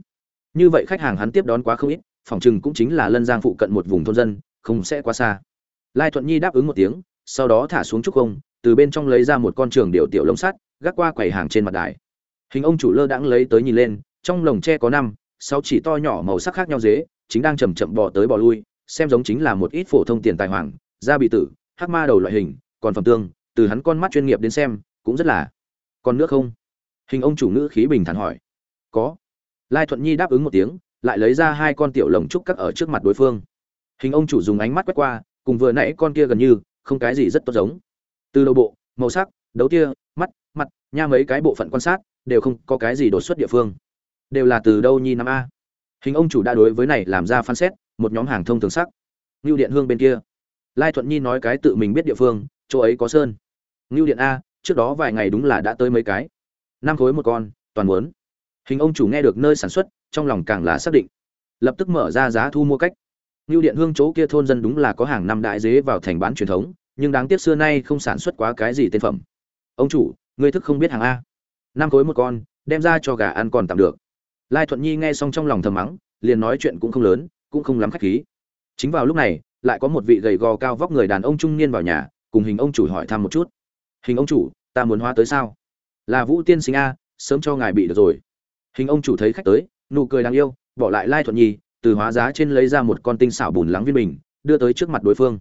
Như vậy khách hàng hắn tiếp đón quá không ít, phòng chừng cũng chính là lân giang phụ cận một vùng thôn dân, không sẽ quá xa. Lai thuận nhi đáp ứng một tiếng, sau đó thả xuống trúc công từ bên trong lấy ra một con trường điệu tiểu lông sắt, gác qua quầy hàng trên mặt đài. Hình ông chủ lơ đãng lấy tới nhìn lên, trong lồng tre có năm, sáu chỉ to nhỏ màu sắc khác nhau dế, chính đang chầm chậm bò tới bò lui, xem giống chính là một ít phổ thông tiền tài hoàng da bị tử, hắc ma đầu loại hình, còn phẩm tương, từ hắn con mắt chuyên nghiệp đến xem, cũng rất là còn nước không? Hình ông chủ ngữ khí bình thản hỏi. Có. Lai thuận nhi đáp ứng một tiếng, lại lấy ra hai con tiểu lồng trúc cắt ở trước mặt đối phương. Hình ông chủ dùng ánh mắt quét qua, cùng vừa nãy con kia gần như, không cái gì rất tốt giống. Từ đầu bộ, màu sắc, đấu tia, mắt, mặt, nha mấy cái bộ phận quan sát, đều không có cái gì đột xuất địa phương. Đều là từ đâu nhi năm a? Hình ông chủ đã đối với này làm ra phán xét, một nhóm hàng thông thường sắc. Ngưu điện hương bên kia. Lai thuận nhi nói cái tự mình biết địa phương, chỗ ấy có sơn. Ngưu điện a trước đó vài ngày đúng là đã tới mấy cái. Năm khối một con, toàn muốn. Hình ông chủ nghe được nơi sản xuất, trong lòng càng là xác định. Lập tức mở ra giá thu mua cách. Như điện hương chỗ kia thôn dân đúng là có hàng năm đại dế vào thành bán truyền thống, nhưng đáng tiếc xưa nay không sản xuất quá cái gì tên phẩm. Ông chủ, ngươi thức không biết hàng a. Năm khối một con, đem ra cho gà ăn còn tạm được. Lai thuận nhi nghe xong trong lòng thầm mắng, liền nói chuyện cũng không lớn, cũng không lắm khách khí. Chính vào lúc này, lại có một vị gầy gò cao vóc người đàn ông trung niên vào nhà, cùng hình ông chủ hỏi thăm một chút hình ông chủ, ta muốn hóa tới sao? Là vũ tiên sinh a, sớm cho ngài bị được rồi. Hình ông chủ thấy khách tới, nụ cười đáng yêu, bỏ lại lai thuận nhi, từ hóa giá trên lấy ra một con tinh xảo bùn lắng viên bình, đưa tới trước mặt đối phương.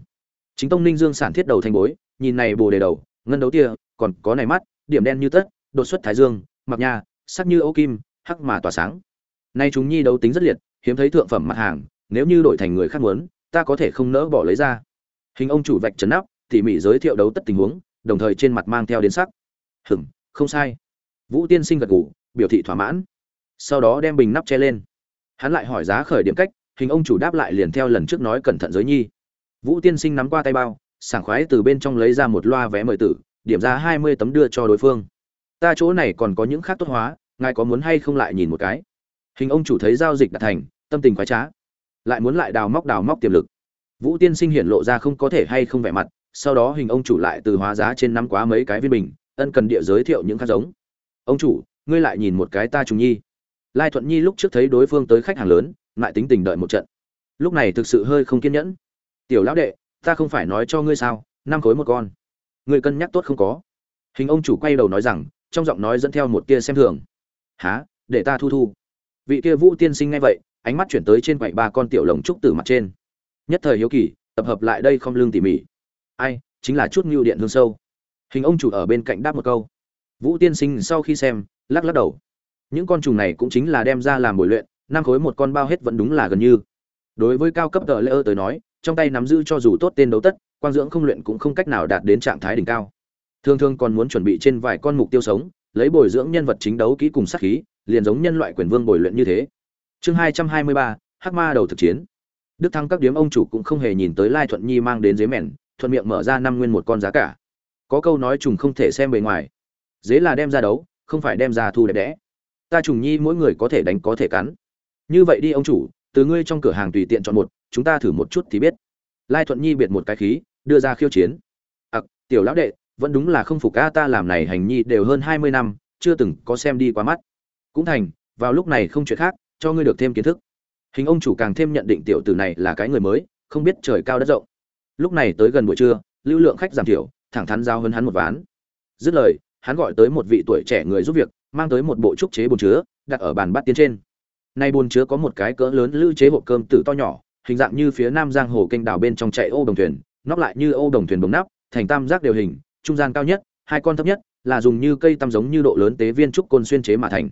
Chính tông ninh dương sản thiết đầu thanh bối, nhìn này bồ đề đầu, ngân đấu tia, còn có này mắt, điểm đen như tất, đột xuất thái dương, mặc nhà sắc như ô kim, hắc mà tỏa sáng. Nay chúng nhi đấu tính rất liệt, hiếm thấy thượng phẩm mặt hàng, nếu như đổi thành người khác muốn, ta có thể không nỡ bỏ lấy ra. Hình ông chủ vạch trấn áp tỉ mỉ giới thiệu đấu tất tình huống đồng thời trên mặt mang theo đến sắc. Hửm, không sai. Vũ tiên sinh gật gù, biểu thị thỏa mãn. Sau đó đem bình nắp che lên. Hắn lại hỏi giá khởi điểm cách, hình ông chủ đáp lại liền theo lần trước nói cẩn thận giới nhi. Vũ tiên sinh nắm qua tay bao, sảng khoái từ bên trong lấy ra một loa vé mời tử, điểm ra hai mươi tấm đưa cho đối phương. Ta chỗ này còn có những khác tốt hóa, ngài có muốn hay không lại nhìn một cái? Hình ông chủ thấy giao dịch đã thành, tâm tình khoái trá. Lại muốn lại đào móc đào móc tiềm lực. Vũ tiên sinh hiện lộ ra không có thể hay không vẻ mặt sau đó hình ông chủ lại từ hóa giá trên năm quá mấy cái viên bình, ân cần địa giới thiệu những khác giống. Ông chủ, ngươi lại nhìn một cái ta trùng nhi. Lai thuận nhi lúc trước thấy đối phương tới khách hàng lớn, lại tính tình đợi một trận. Lúc này thực sự hơi không kiên nhẫn. Tiểu lão đệ, ta không phải nói cho ngươi sao, năm khối một con. Ngươi cân nhắc tốt không có. Hình ông chủ quay đầu nói rằng, trong giọng nói dẫn theo một tia xem thường. Há để ta thu thu. Vị kia vũ tiên sinh ngay vậy, ánh mắt chuyển tới trên quầy ba con tiểu lồng trúc từ mặt trên. Nhất thời hiếu kỳ, tập hợp lại đây không lương tỉ mỉ ai, chính là chút ngưu điện hương sâu. Hình ông chủ ở bên cạnh đáp một câu. Vũ tiên sinh sau khi xem, lắc lắc đầu. Những con trùng này cũng chính là đem ra làm bồi luyện, năm khối một con bao hết vẫn đúng là gần như. Đối với cao cấp tờ lễ ơ tới nói, trong tay nắm giữ cho dù tốt tên đấu tất, quang dưỡng không luyện cũng không cách nào đạt đến trạng thái đỉnh cao. Thường thường còn muốn chuẩn bị trên vài con mục tiêu sống, lấy bồi dưỡng nhân vật chính đấu kỹ cùng sát khí, liền giống nhân loại quyền vương bồi luyện như thế. Chương hai trăm hai mươi ba, hắc ma đầu thực chiến. Đức thăng các điếm ông chủ cũng không hề nhìn tới lai thuận nhi mang đến dế mèn thuận miệng mở ra năm nguyên một con giá cả. Có câu nói trùng không thể xem bề ngoài. Dế là đem ra đấu, không phải đem ra thu đẹp đẽ. Ta trùng nhi mỗi người có thể đánh có thể cắn. Như vậy đi ông chủ, từ ngươi trong cửa hàng tùy tiện chọn một, chúng ta thử một chút thì biết. Lai thuận nhi biệt một cái khí, đưa ra khiêu chiến. Ặc, tiểu lão đệ, vẫn đúng là không phục ca ta làm này hành nhi đều hơn hai mươi năm, chưa từng có xem đi qua mắt. Cũng thành, vào lúc này không chuyện khác, cho ngươi được thêm kiến thức. Hình ông chủ càng thêm nhận định tiểu tử này là cái người mới, không biết trời cao đất rộng lúc này tới gần buổi trưa, lưu lượng khách giảm thiểu, thẳng thắn giao hơn hắn một ván. Dứt lời, hắn gọi tới một vị tuổi trẻ người giúp việc, mang tới một bộ trúc chế bồn chứa, đặt ở bàn bát tiến trên. Nay bồn chứa có một cái cỡ lớn lưu chế hộp cơm tử to nhỏ, hình dạng như phía nam giang hồ kênh đảo bên trong chạy ô đồng thuyền, nóc lại như ô đồng thuyền bồng nắp, thành tam giác đều hình, trung gian cao nhất, hai con thấp nhất, là dùng như cây tăm giống như độ lớn tế viên trúc côn xuyên chế mà thành.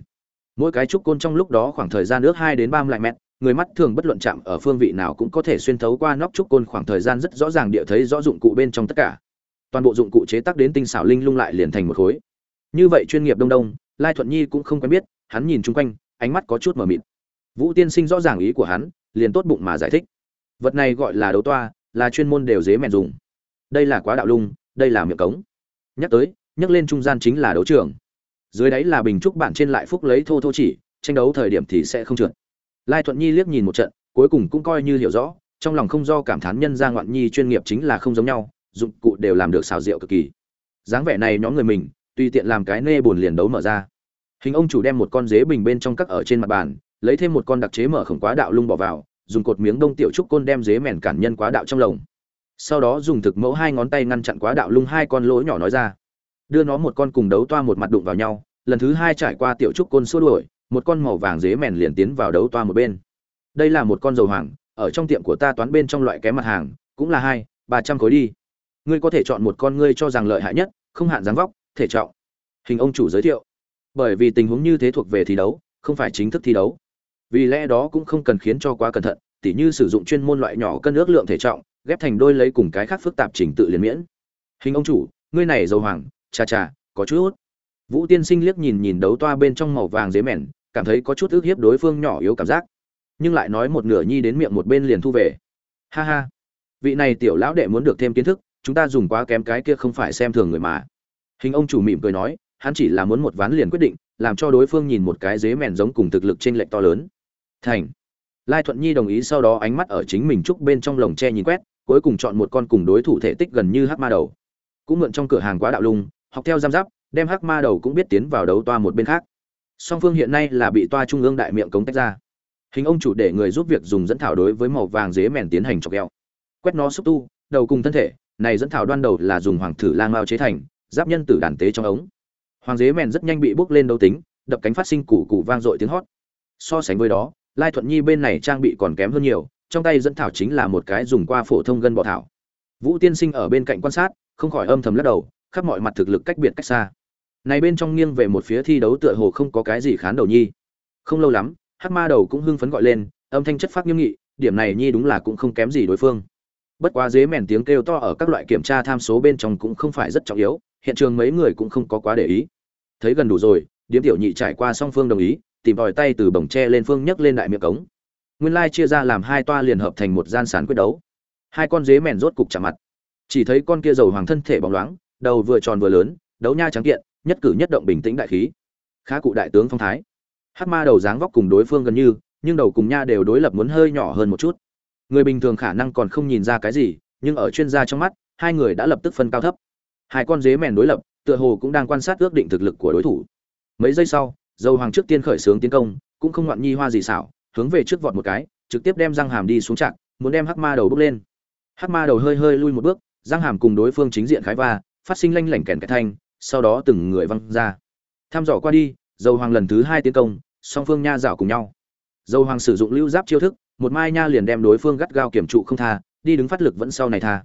Mỗi cái trúc côn trong lúc đó khoảng thời gian nước hai đến ba mươi lại mét người mắt thường bất luận chạm ở phương vị nào cũng có thể xuyên thấu qua nóc trúc côn khoảng thời gian rất rõ ràng địa thấy rõ dụng cụ bên trong tất cả. Toàn bộ dụng cụ chế tác đến tinh xảo linh lung lại liền thành một khối. Như vậy chuyên nghiệp đông đông, lai thuận nhi cũng không quen biết, hắn nhìn chung quanh, ánh mắt có chút mờ mịt. Vũ tiên sinh rõ ràng ý của hắn, liền tốt bụng mà giải thích. Vật này gọi là đấu toa, là chuyên môn đều dế mẹn dùng. Đây là quá đạo lung, đây là miệng cống. Nhắc tới, nhắc lên trung gian chính là đấu trường. Dưới đáy là bình trúc bản trên lại phúc lấy thô thô chỉ, tranh đấu thời điểm thì sẽ không trượt lai thuận nhi liếc nhìn một trận, cuối cùng cũng coi như hiểu rõ, trong lòng không do cảm thán nhân gia ngoạn nhi chuyên nghiệp chính là không giống nhau, dụng cụ đều làm được xào rượu cực kỳ. Dáng vẻ này nhóm người mình, tùy tiện làm cái nê buồn liền đấu mở ra. Hình ông chủ đem một con dế bình bên trong các ở trên mặt bàn, lấy thêm một con đặc chế mở khổng quá đạo lung bỏ vào, dùng cột miếng đông tiểu trúc côn đem dế mèn cản nhân quá đạo trong lồng. Sau đó dùng thực mẫu hai ngón tay ngăn chặn quá đạo lung hai con lỗ nhỏ nói ra. Đưa nó một con cùng đấu toa một mặt đụng vào nhau, lần thứ hai trải qua tiểu trúc côn xua đuổi một con màu vàng dế mèn liền tiến vào đấu toa một bên. Đây là một con dầu hoàng, ở trong tiệm của ta toán bên trong loại kém mặt hàng, cũng là hai, ba trăm khối đi. Ngươi có thể chọn một con ngươi cho rằng lợi hại nhất, không hạn dáng vóc, thể trọng. Hình ông chủ giới thiệu. Bởi vì tình huống như thế thuộc về thi đấu, không phải chính thức thi đấu. Vì lẽ đó cũng không cần khiến cho quá cẩn thận, tỉ như sử dụng chuyên môn loại nhỏ cân ước lượng thể trọng, ghép thành đôi lấy cùng cái khác phức tạp trình tự liền miễn. Hình ông chủ, ngươi này dầu hoàng, chà chà, có chút vũ tiên sinh liếc nhìn nhìn đấu toa bên trong màu vàng dế mèn cảm thấy có chút ức hiếp đối phương nhỏ yếu cảm giác. Nhưng lại nói một nửa nhi đến miệng một bên liền thu về. Ha ha. Vị này tiểu lão đệ muốn được thêm kiến thức, chúng ta dùng quá kém cái kia không phải xem thường người mà. Hình ông chủ mỉm cười nói, hắn chỉ là muốn một ván liền quyết định, làm cho đối phương nhìn một cái dế mèn giống cùng thực lực trên lệch to lớn. Thành. Lai thuận nhi đồng ý sau đó ánh mắt ở chính mình trúc bên trong lồng tre nhìn quét, cuối cùng chọn một con cùng đối thủ thể tích gần như hắc ma đầu. Cũng mượn trong cửa hàng quá đạo lung, học theo giam giáp, đem hắc ma đầu cũng biết tiến vào đấu toa một bên khác song phương hiện nay là bị toa trung ương đại miệng cống tách ra. Hình ông chủ để người giúp việc dùng dẫn thảo đối với màu vàng dế mèn tiến hành chọc ghẹo. Quét nó xúc tu, đầu cùng thân thể, này dẫn thảo đoan đầu là dùng hoàng thử lang mao chế thành, giáp nhân tử đàn tế trong ống. Hoàng dế mèn rất nhanh bị bốc lên đấu tính, đập cánh phát sinh củ củ vang dội tiếng hót. So sánh với đó, lai thuận nhi bên này trang bị còn kém hơn nhiều, trong tay dẫn thảo chính là một cái dùng qua phổ thông gân bọ thảo. Vũ tiên sinh ở bên cạnh quan sát, không khỏi âm thầm lắc đầu, khắp mọi mặt thực lực cách biệt cách xa này bên trong nghiêng về một phía thi đấu tựa hồ không có cái gì khán đầu nhi. Không lâu lắm hắc ma đầu cũng hưng phấn gọi lên, âm thanh chất phát nghiêm nghị, điểm này nhi đúng là cũng không kém gì đối phương. Bất quá dế mèn tiếng kêu to ở các loại kiểm tra tham số bên trong cũng không phải rất trọng yếu, hiện trường mấy người cũng không có quá để ý. Thấy gần đủ rồi, điếm tiểu nhị trải qua song phương đồng ý, tìm vòi tay từ bồng tre lên phương nhấc lên đại miệng cống. Nguyên lai chia ra làm hai toa liền hợp thành một gian sán quyết đấu. Hai con dế mèn rốt cục chạm mặt. Chỉ thấy con kia dầu hoàng thân thể bóng loáng, đầu vừa tròn vừa lớn, đấu nha trắng kiện nhất cử nhất động bình tĩnh đại khí. Khá cụ đại tướng phong thái. Hát ma đầu dáng vóc cùng đối phương gần như, nhưng đầu cùng nha đều đối lập muốn hơi nhỏ hơn một chút. Người bình thường khả năng còn không nhìn ra cái gì, nhưng ở chuyên gia trong mắt, hai người đã lập tức phân cao thấp. Hai con dế mèn đối lập, tựa hồ cũng đang quan sát ước định thực lực của đối thủ. Mấy giây sau dâu hoàng trước tiên khởi xướng tiến công, cũng không ngoạn nhi hoa gì xảo, hướng về trước vọt một cái, trực tiếp đem răng hàm đi xuống chặn, muốn đem hắc ma đầu bước lên. Hắc ma đầu hơi hơi lui một bước, răng hàm cùng đối phương chính diện khái va, phát sinh lanh lảnh kèn cái thanh sau đó từng người văng ra. Tham dò qua đi, dầu hoàng lần thứ hai tiến công, song phương nha rảo cùng nhau. Dầu hoàng sử dụng lưu giáp chiêu thức, một mai nha liền đem đối phương gắt gao kiểm trụ không tha, đi đứng phát lực vẫn sau này tha.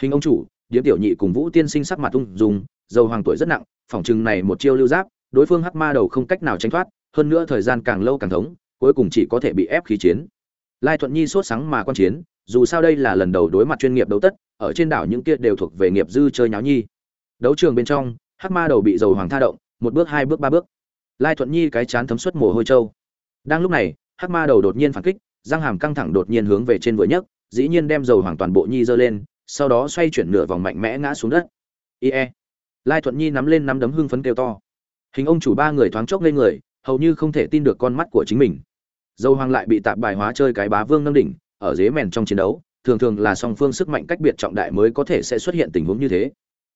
Hình ông chủ, điếm tiểu nhị cùng vũ tiên sinh sắc mặt ung dùng dầu hoàng tuổi rất nặng, phỏng chừng này một chiêu lưu giáp, đối phương hắc ma đầu không cách nào tránh thoát, hơn nữa thời gian càng lâu càng thống, cuối cùng chỉ có thể bị ép khí chiến. Lai thuận nhi sốt sáng mà quan chiến, dù sao đây là lần đầu đối mặt chuyên nghiệp đấu tất, ở trên đảo những kia đều thuộc về nghiệp dư chơi nháo nhi. Đấu trường bên trong hắc ma đầu bị dầu hoàng tha động, một bước, hai bước, ba bước. Lai thuận nhi cái chán thấm suất mồ hôi trâu. Đang lúc này, hắc ma đầu đột nhiên phản kích, răng hàm căng thẳng đột nhiên hướng về trên vừa nhấc, dĩ nhiên đem dầu hoàng toàn bộ nhi giơ lên, sau đó xoay chuyển nửa vòng mạnh mẽ ngã xuống đất. Ie. Lai thuận nhi nắm lên nắm đấm hưng phấn kêu to. Hình ông chủ ba người thoáng chốc lên người, hầu như không thể tin được con mắt của chính mình. Dầu hoàng lại bị tạp bài hóa chơi cái bá vương nâng đỉnh, ở dế mèn trong chiến đấu, thường thường là song phương sức mạnh cách biệt trọng đại mới có thể sẽ xuất hiện tình huống như thế.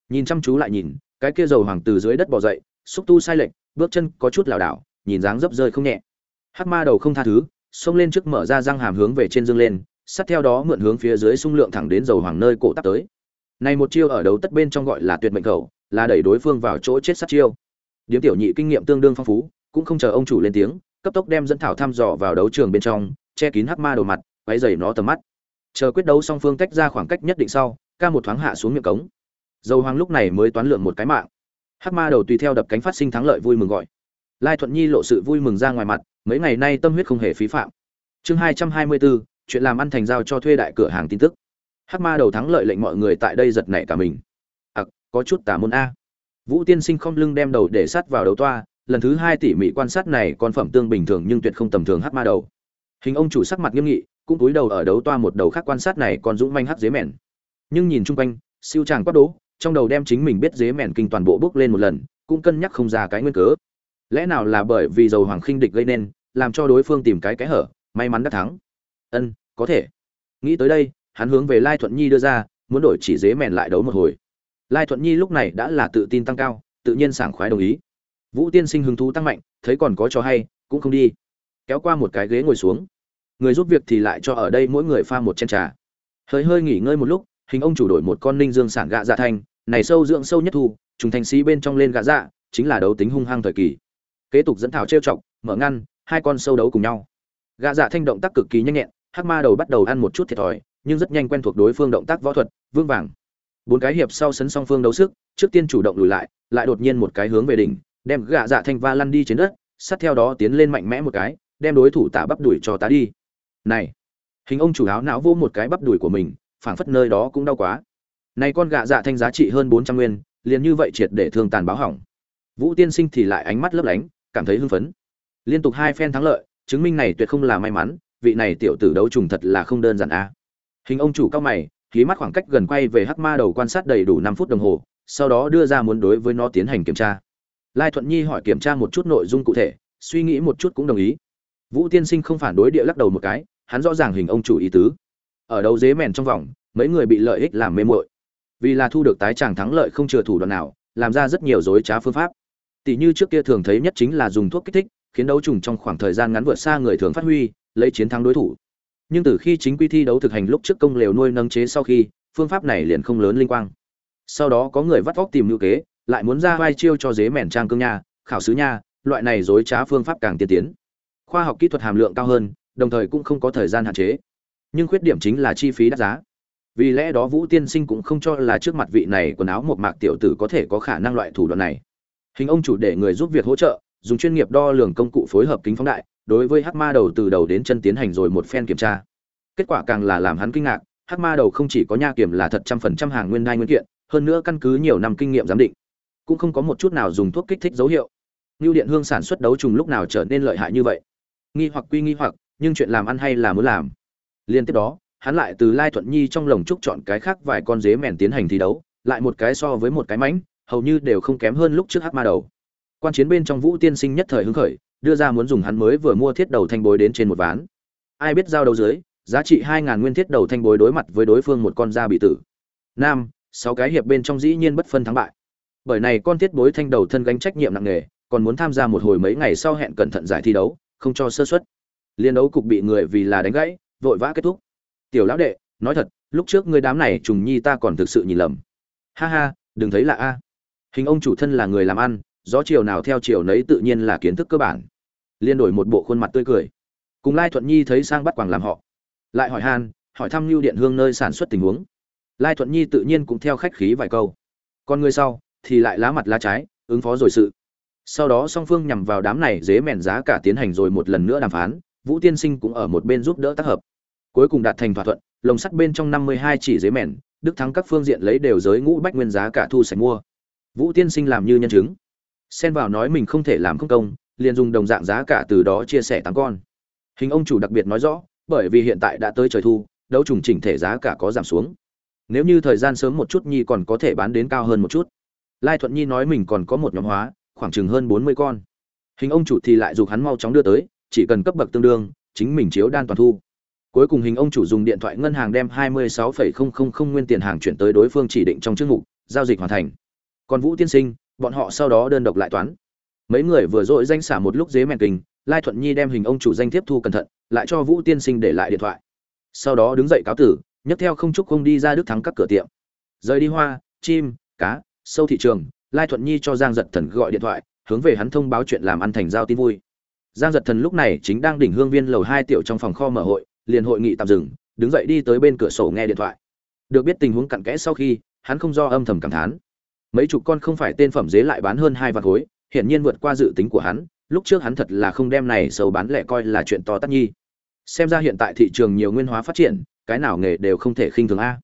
Nhìn chăm chú lại nhìn cái kia dầu hoàng từ dưới đất bò dậy, xúc tu sai lệch, bước chân có chút lảo đảo, nhìn dáng dấp rơi không nhẹ. Hắc ma đầu không tha thứ, xông lên trước mở ra răng hàm hướng về trên dương lên, sát theo đó mượn hướng phía dưới xung lượng thẳng đến dầu hoàng nơi cổ tắc tới. Này một chiêu ở đấu tất bên trong gọi là tuyệt mệnh khẩu là đẩy đối phương vào chỗ chết sát chiêu. Điếm tiểu nhị kinh nghiệm tương đương phong phú, cũng không chờ ông chủ lên tiếng, cấp tốc đem dẫn thảo thăm dò vào đấu trường bên trong, che kín hắc ma đầu mặt, quấy dày nó tầm mắt. Chờ quyết đấu song phương tách ra khoảng cách nhất định sau, ca một thoáng hạ xuống miệng cống dầu hoàng lúc này mới toán lượng một cái mạng. Hắc ma đầu tùy theo đập cánh phát sinh thắng lợi vui mừng gọi. Lai thuận nhi lộ sự vui mừng ra ngoài mặt, mấy ngày nay tâm huyết không hề phí phạm. Chương hai trăm hai mươi bốn, chuyện làm ăn thành giao cho thuê đại cửa hàng tin tức. Hắc ma đầu thắng lợi lệnh mọi người tại đây giật nảy cả mình. Ặc, có chút tả môn a. Vũ tiên sinh không lưng đem đầu để sát vào đầu toa, lần thứ hai tỉ mỉ quan sát này còn phẩm tương bình thường nhưng tuyệt không tầm thường hắc ma đầu. Hình ông chủ sắc mặt nghiêm nghị, cũng cúi đầu ở đấu toa một đầu khác quan sát này còn dũng manh hắc dế mèn. Nhưng nhìn chung quanh, siêu tràng quát đố trong đầu đem chính mình biết dế mèn kinh toàn bộ bước lên một lần, cũng cân nhắc không ra cái nguyên cớ. Lẽ nào là bởi vì dầu hoàng khinh địch gây nên, làm cho đối phương tìm cái cái hở, may mắn đã thắng? Ân, có thể. Nghĩ tới đây, hắn hướng về lai thuận nhi đưa ra, muốn đổi chỉ dế mèn lại đấu một hồi. Lai thuận nhi lúc này đã là tự tin tăng cao, tự nhiên sảng khoái đồng ý. Vũ tiên sinh hứng thú tăng mạnh, thấy còn có cho hay, cũng không đi. Kéo qua một cái ghế ngồi xuống. Người giúp việc thì lại cho ở đây mỗi người pha một chén trà. Hơi hơi nghỉ ngơi một lúc, hình ông chủ đổi một con ninh dương sản gạ dạ thanh này sâu dưỡng sâu nhất thu, trùng thành sĩ bên trong lên gã dạ chính là đấu tính hung hăng thời kỳ. Kế tục dẫn thảo trêu chọc, mở ngăn, hai con sâu đấu cùng nhau. Gã dạ thanh động tác cực kỳ nhanh nhẹn, hắc ma đầu bắt đầu ăn một chút thiệt thòi, nhưng rất nhanh quen thuộc đối phương động tác võ thuật vương vàng. Bốn cái hiệp sau sấn song phương đấu sức, trước tiên chủ động lùi lại lại đột nhiên một cái hướng về đỉnh, đem gã dạ thanh va lăn đi trên đất, sát theo đó tiến lên mạnh mẽ một cái, đem đối thủ tả bắp đuổi cho tá đi. Này, hình ông chủ áo não vô một cái bắp đuổi của mình, phảng phất nơi đó cũng đau quá này con gạ dạ thanh giá trị hơn bốn trăm nguyên, liền như vậy triệt để thương tàn báo hỏng. Vũ tiên sinh thì lại ánh mắt lấp lánh, cảm thấy hưng phấn. Liên tục hai phen thắng lợi, chứng minh này tuyệt không là may mắn, vị này tiểu tử đấu trùng thật là không đơn giản a. Hình ông chủ cao mày khí mắt khoảng cách gần quay về hắc ma đầu quan sát đầy đủ năm phút đồng hồ, sau đó đưa ra muốn đối với nó tiến hành kiểm tra. Lai thuận nhi hỏi kiểm tra một chút nội dung cụ thể, suy nghĩ một chút cũng đồng ý. Vũ tiên sinh không phản đối địa lắc đầu một cái, hắn rõ ràng hình ông chủ ý tứ. Ở đầu dế mèn trong vòng, mấy người bị lợi ích làm mê muội vì là thu được tái tràng thắng lợi không chừa thủ đoạn nào, làm ra rất nhiều dối trá phương pháp. Tỷ như trước kia thường thấy nhất chính là dùng thuốc kích thích, khiến đấu trùng trong khoảng thời gian ngắn vượt xa người thường phát huy, lấy chiến thắng đối thủ. Nhưng từ khi chính quy thi đấu thực hành lúc trước công lều nuôi nâng chế sau khi, phương pháp này liền không lớn linh quang. Sau đó có người vắt vóc tìm ngữ kế, lại muốn ra vai chiêu cho dế mèn trang cương nha, khảo sứ nha, loại này dối trá phương pháp càng tiên tiến. Khoa học kỹ thuật hàm lượng cao hơn, đồng thời cũng không có thời gian hạn chế. Nhưng khuyết điểm chính là chi phí đắt giá vì lẽ đó vũ tiên sinh cũng không cho là trước mặt vị này quần áo một mạc tiểu tử có thể có khả năng loại thủ đoạn này. Hình ông chủ để người giúp việc hỗ trợ, dùng chuyên nghiệp đo lường công cụ phối hợp kính phóng đại, đối với hắc ma đầu từ đầu đến chân tiến hành rồi một phen kiểm tra. Kết quả càng là làm hắn kinh ngạc, hắc ma đầu không chỉ có nha kiểm là thật trăm phần trăm hàng nguyên đai nguyên kiện, hơn nữa căn cứ nhiều năm kinh nghiệm giám định, cũng không có một chút nào dùng thuốc kích thích dấu hiệu. Như điện hương sản xuất đấu trùng lúc nào trở nên lợi hại như vậy? Nghi hoặc quy nghi hoặc, nhưng chuyện làm ăn hay là muốn làm. Liên tiếp đó hắn lại từ lai thuận nhi trong lồng trúc chọn cái khác vài con dế mèn tiến hành thi đấu, lại một cái so với một cái mánh hầu như đều không kém hơn lúc trước hắc ma đầu. Quan chiến bên trong vũ tiên sinh nhất thời hứng khởi, đưa ra muốn dùng hắn mới vừa mua thiết đầu thanh bối đến trên một ván. Ai biết giao đấu dưới, giá trị hai ngàn nguyên thiết đầu thanh bối đối mặt với đối phương một con da bị tử. Nam, sáu cái hiệp bên trong dĩ nhiên bất phân thắng bại. Bởi này con thiết bối thanh đầu thân gánh trách nhiệm nặng nề, còn muốn tham gia một hồi mấy ngày sau hẹn cẩn thận giải thi đấu, không cho sơ xuất liên đấu cục bị người vì là đánh gãy, vội vã kết thúc tiểu lão đệ, nói thật, lúc trước ngươi đám này trùng nhi ta còn thực sự nhìn lầm. Ha ha, đừng thấy là a. Hình ông chủ thân là người làm ăn, gió chiều nào theo chiều nấy tự nhiên là kiến thức cơ bản. Liên đổi một bộ khuôn mặt tươi cười. Cùng lai thuận nhi thấy sang bắt quảng làm họ. Lại hỏi han, hỏi thăm lưu điện hương nơi sản xuất tình huống. Lai thuận nhi tự nhiên cũng theo khách khí vài câu. Còn người sau, thì lại lá mặt lá trái, ứng phó rồi sự. Sau đó song phương nhằm vào đám này dế mèn giá cả tiến hành rồi một lần nữa đàm phán, vũ tiên sinh cũng ở một bên giúp đỡ tác hợp cuối cùng đạt thành thỏa thuận, lồng sắt bên trong năm mươi hai chỉ dế mèn, đức thắng các phương diện lấy đều giới ngũ bách nguyên giá cả thu sạch mua. Vũ tiên sinh làm như nhân chứng. Xen vào nói mình không thể làm không công, liền dùng đồng dạng giá cả từ đó chia sẻ tám con. Hình ông chủ đặc biệt nói rõ, bởi vì hiện tại đã tới trời thu, đấu trùng chỉnh thể giá cả có giảm xuống. Nếu như thời gian sớm một chút nhi còn có thể bán đến cao hơn một chút. Lai thuận nhi nói mình còn có một nhóm hóa, khoảng chừng hơn bốn mươi con. Hình ông chủ thì lại giục hắn mau chóng đưa tới, chỉ cần cấp bậc tương đương, chính mình chiếu đan toàn thu cuối cùng hình ông chủ dùng điện thoại ngân hàng đem hai mươi sáu nguyên tiền hàng chuyển tới đối phương chỉ định trong chương mục giao dịch hoàn thành. Còn vũ tiên sinh bọn họ sau đó đơn độc lại toán. Mấy người vừa dội danh xả một lúc dế mèn kình, lai thuận nhi đem hình ông chủ danh tiếp thu cẩn thận lại cho vũ tiên sinh để lại điện thoại. Sau đó đứng dậy cáo tử nhấc theo không chúc không đi ra đức thắng các cửa tiệm. Rời đi hoa chim cá sâu thị trường lai thuận nhi cho giang giật thần gọi điện thoại hướng về hắn thông báo chuyện làm ăn thành giao tin vui. Giang giật thần lúc này chính đang đỉnh hương viên lầu hai tiểu trong phòng kho mở hội liền hội nghị tạm dừng, đứng dậy đi tới bên cửa sổ nghe điện thoại. Được biết tình huống cặn kẽ sau khi, hắn không do âm thầm cảm thán. Mấy chục con không phải tên phẩm dế lại bán hơn hai vạn khối, hiển nhiên vượt qua dự tính của hắn, lúc trước hắn thật là không đem này sầu bán lẻ coi là chuyện to tất nhi. Xem ra hiện tại thị trường nhiều nguyên hóa phát triển, cái nào nghề đều không thể khinh thường a.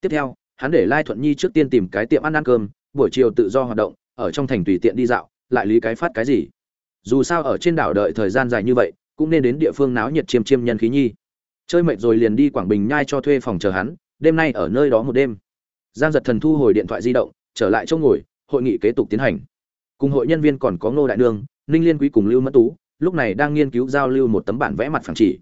Tiếp theo, hắn để lai thuận nhi trước tiên tìm cái tiệm ăn ăn cơm, buổi chiều tự do hoạt động, ở trong thành tùy tiện đi dạo, lại lý cái phát cái gì. Dù sao ở trên đảo đợi thời gian dài như vậy, cũng nên đến địa phương náo nhiệt chiêm chiêm nhân khí nhi chơi mệt rồi liền đi quảng bình nhai cho thuê phòng chờ hắn đêm nay ở nơi đó một đêm. Giang giật thần thu hồi điện thoại di động trở lại chỗ ngồi hội nghị kế tục tiến hành. Cùng hội nhân viên còn có ngô đại nương ninh liên quý cùng lưu mẫn tú lúc này đang nghiên cứu giao lưu một tấm bản vẽ mặt phẳng chỉ.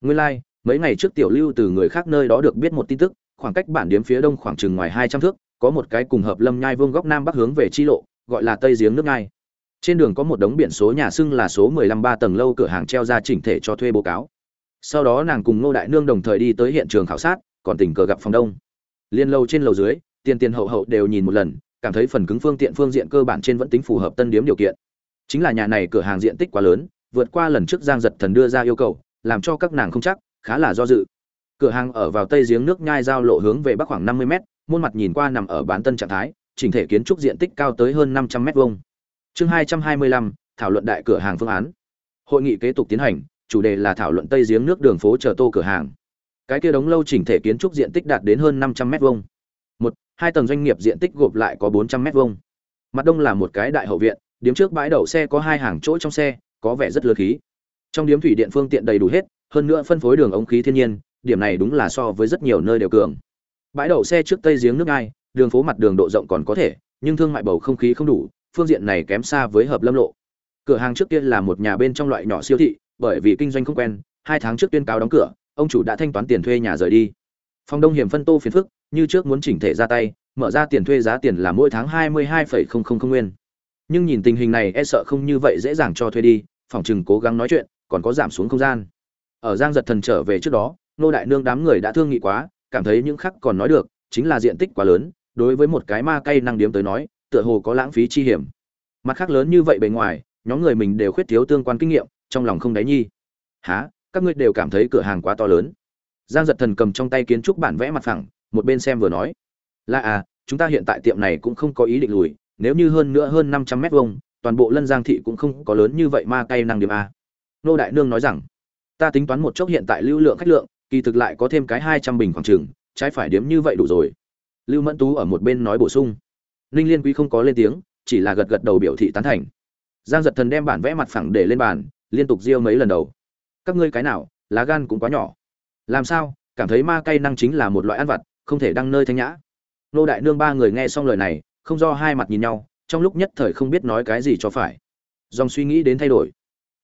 Nguyên lai、like, mấy ngày trước tiểu lưu từ người khác nơi đó được biết một tin tức khoảng cách bản điếm phía đông khoảng chừng ngoài hai trăm thước có một cái cùng hợp lâm nhai vương góc nam bắc hướng về chi lộ gọi là tây giếng nước nhai. Trên đường có một đống biển số nhà xưng là số mười lăm ba tầng lâu cửa hàng treo ra chỉnh thể cho thuê báo cáo sau đó nàng cùng ngô đại nương đồng thời đi tới hiện trường khảo sát, còn tình cờ gặp phòng đông. Liên lâu trên lầu dưới, tiền tiền hậu hậu đều nhìn một lần, cảm thấy phần cứng phương tiện phương diện cơ bản trên vẫn tính phù hợp tân điếm điều kiện. Chính là nhà này cửa hàng diện tích quá lớn, vượt qua lần trước giang giật thần đưa ra yêu cầu, làm cho các nàng không chắc, khá là do dự. Cửa hàng ở vào tây giếng nước nhai giao lộ hướng về bắc khoảng năm mươi m môn mặt nhìn qua nằm ở bán tân trạng thái, chỉnh thể kiến trúc diện tích cao tới hơn năm trăm m vuông. Chương hai trăm hai mươi lăm, thảo luận đại cửa hàng phương án. Hội nghị kế tục tiến hành chủ đề là thảo luận tây giếng nước đường phố chờ tô cửa hàng. Cái kia đống lâu chỉnh thể kiến trúc diện tích đạt đến hơn năm trăm m vuông. Một, hai tầng doanh nghiệp diện tích gộp lại có bốn trăm m vuông. Mặt đông là một cái đại hậu viện điếm trước bãi đậu xe có hai hàng chỗ trong xe, có vẻ rất lơ khí. Trong điếm thủy điện phương tiện đầy đủ hết, hơn nữa phân phối đường ống khí thiên nhiên, điểm này đúng là so với rất nhiều nơi đều cường. Bãi đậu xe trước tây giếng nước ai đường phố mặt đường độ rộng còn có thể, nhưng thương mại bầu không khí không đủ, phương diện này kém xa với hợp lâm lộ. Cửa hàng trước kia là một nhà bên trong loại nhỏ siêu thị bởi vì kinh doanh không quen, hai tháng trước tuyên cáo đóng cửa, ông chủ đã thanh toán tiền thuê nhà rời đi. Phòng đông hiểm phân tô phiền phức, như trước muốn chỉnh thể ra tay, mở ra tiền thuê giá tiền là mỗi tháng hai mươi hai nguyên. Nhưng nhìn tình hình này e sợ không như vậy dễ dàng cho thuê đi, phòng chừng cố gắng nói chuyện, còn có giảm xuống không gian. Ở giang giật thần trở về trước đó, nô đại nương đám người đã thương nghị quá, cảm thấy những khắc còn nói được, chính là diện tích quá lớn, đối với một cái ma cây năng điếm tới nói, tựa hồ có lãng phí chi hiểm. Mặt khác lớn như vậy bề ngoài, nhóm người mình đều khuyết thiếu tương quan kinh nghiệm trong lòng không đáy nhi. Há các ngươi đều cảm thấy cửa hàng quá to lớn. Giang giật thần cầm trong tay kiến trúc bản vẽ mặt phẳng, một bên xem vừa nói. Là à chúng ta hiện tại tiệm này cũng không có ý định lùi, nếu như hơn nữa hơn năm trăm mét vuông, toàn bộ lân giang thị cũng không có lớn như vậy ma cay năng điểm a. Nô đại nương nói rằng, ta tính toán một chốc hiện tại lưu lượng khách lượng, kỳ thực lại có thêm cái hai trăm bình khoảng trừng trái phải điếm như vậy đủ rồi. Lưu mẫn tú ở một bên nói bổ sung. Ninh liên quý không có lên tiếng, chỉ là gật gật đầu biểu thị tán thành. Giang giật thần đem bản vẽ mặt phẳng để lên bàn liên tục riêu mấy lần đầu. Các ngươi cái nào, lá gan cũng quá nhỏ. Làm sao, cảm thấy ma cây năng chính là một loại ăn vặt, không thể đăng nơi thanh nhã. Nô đại nương ba người nghe xong lời này, không do hai mặt nhìn nhau, trong lúc nhất thời không biết nói cái gì cho phải. Dòng suy nghĩ đến thay đổi.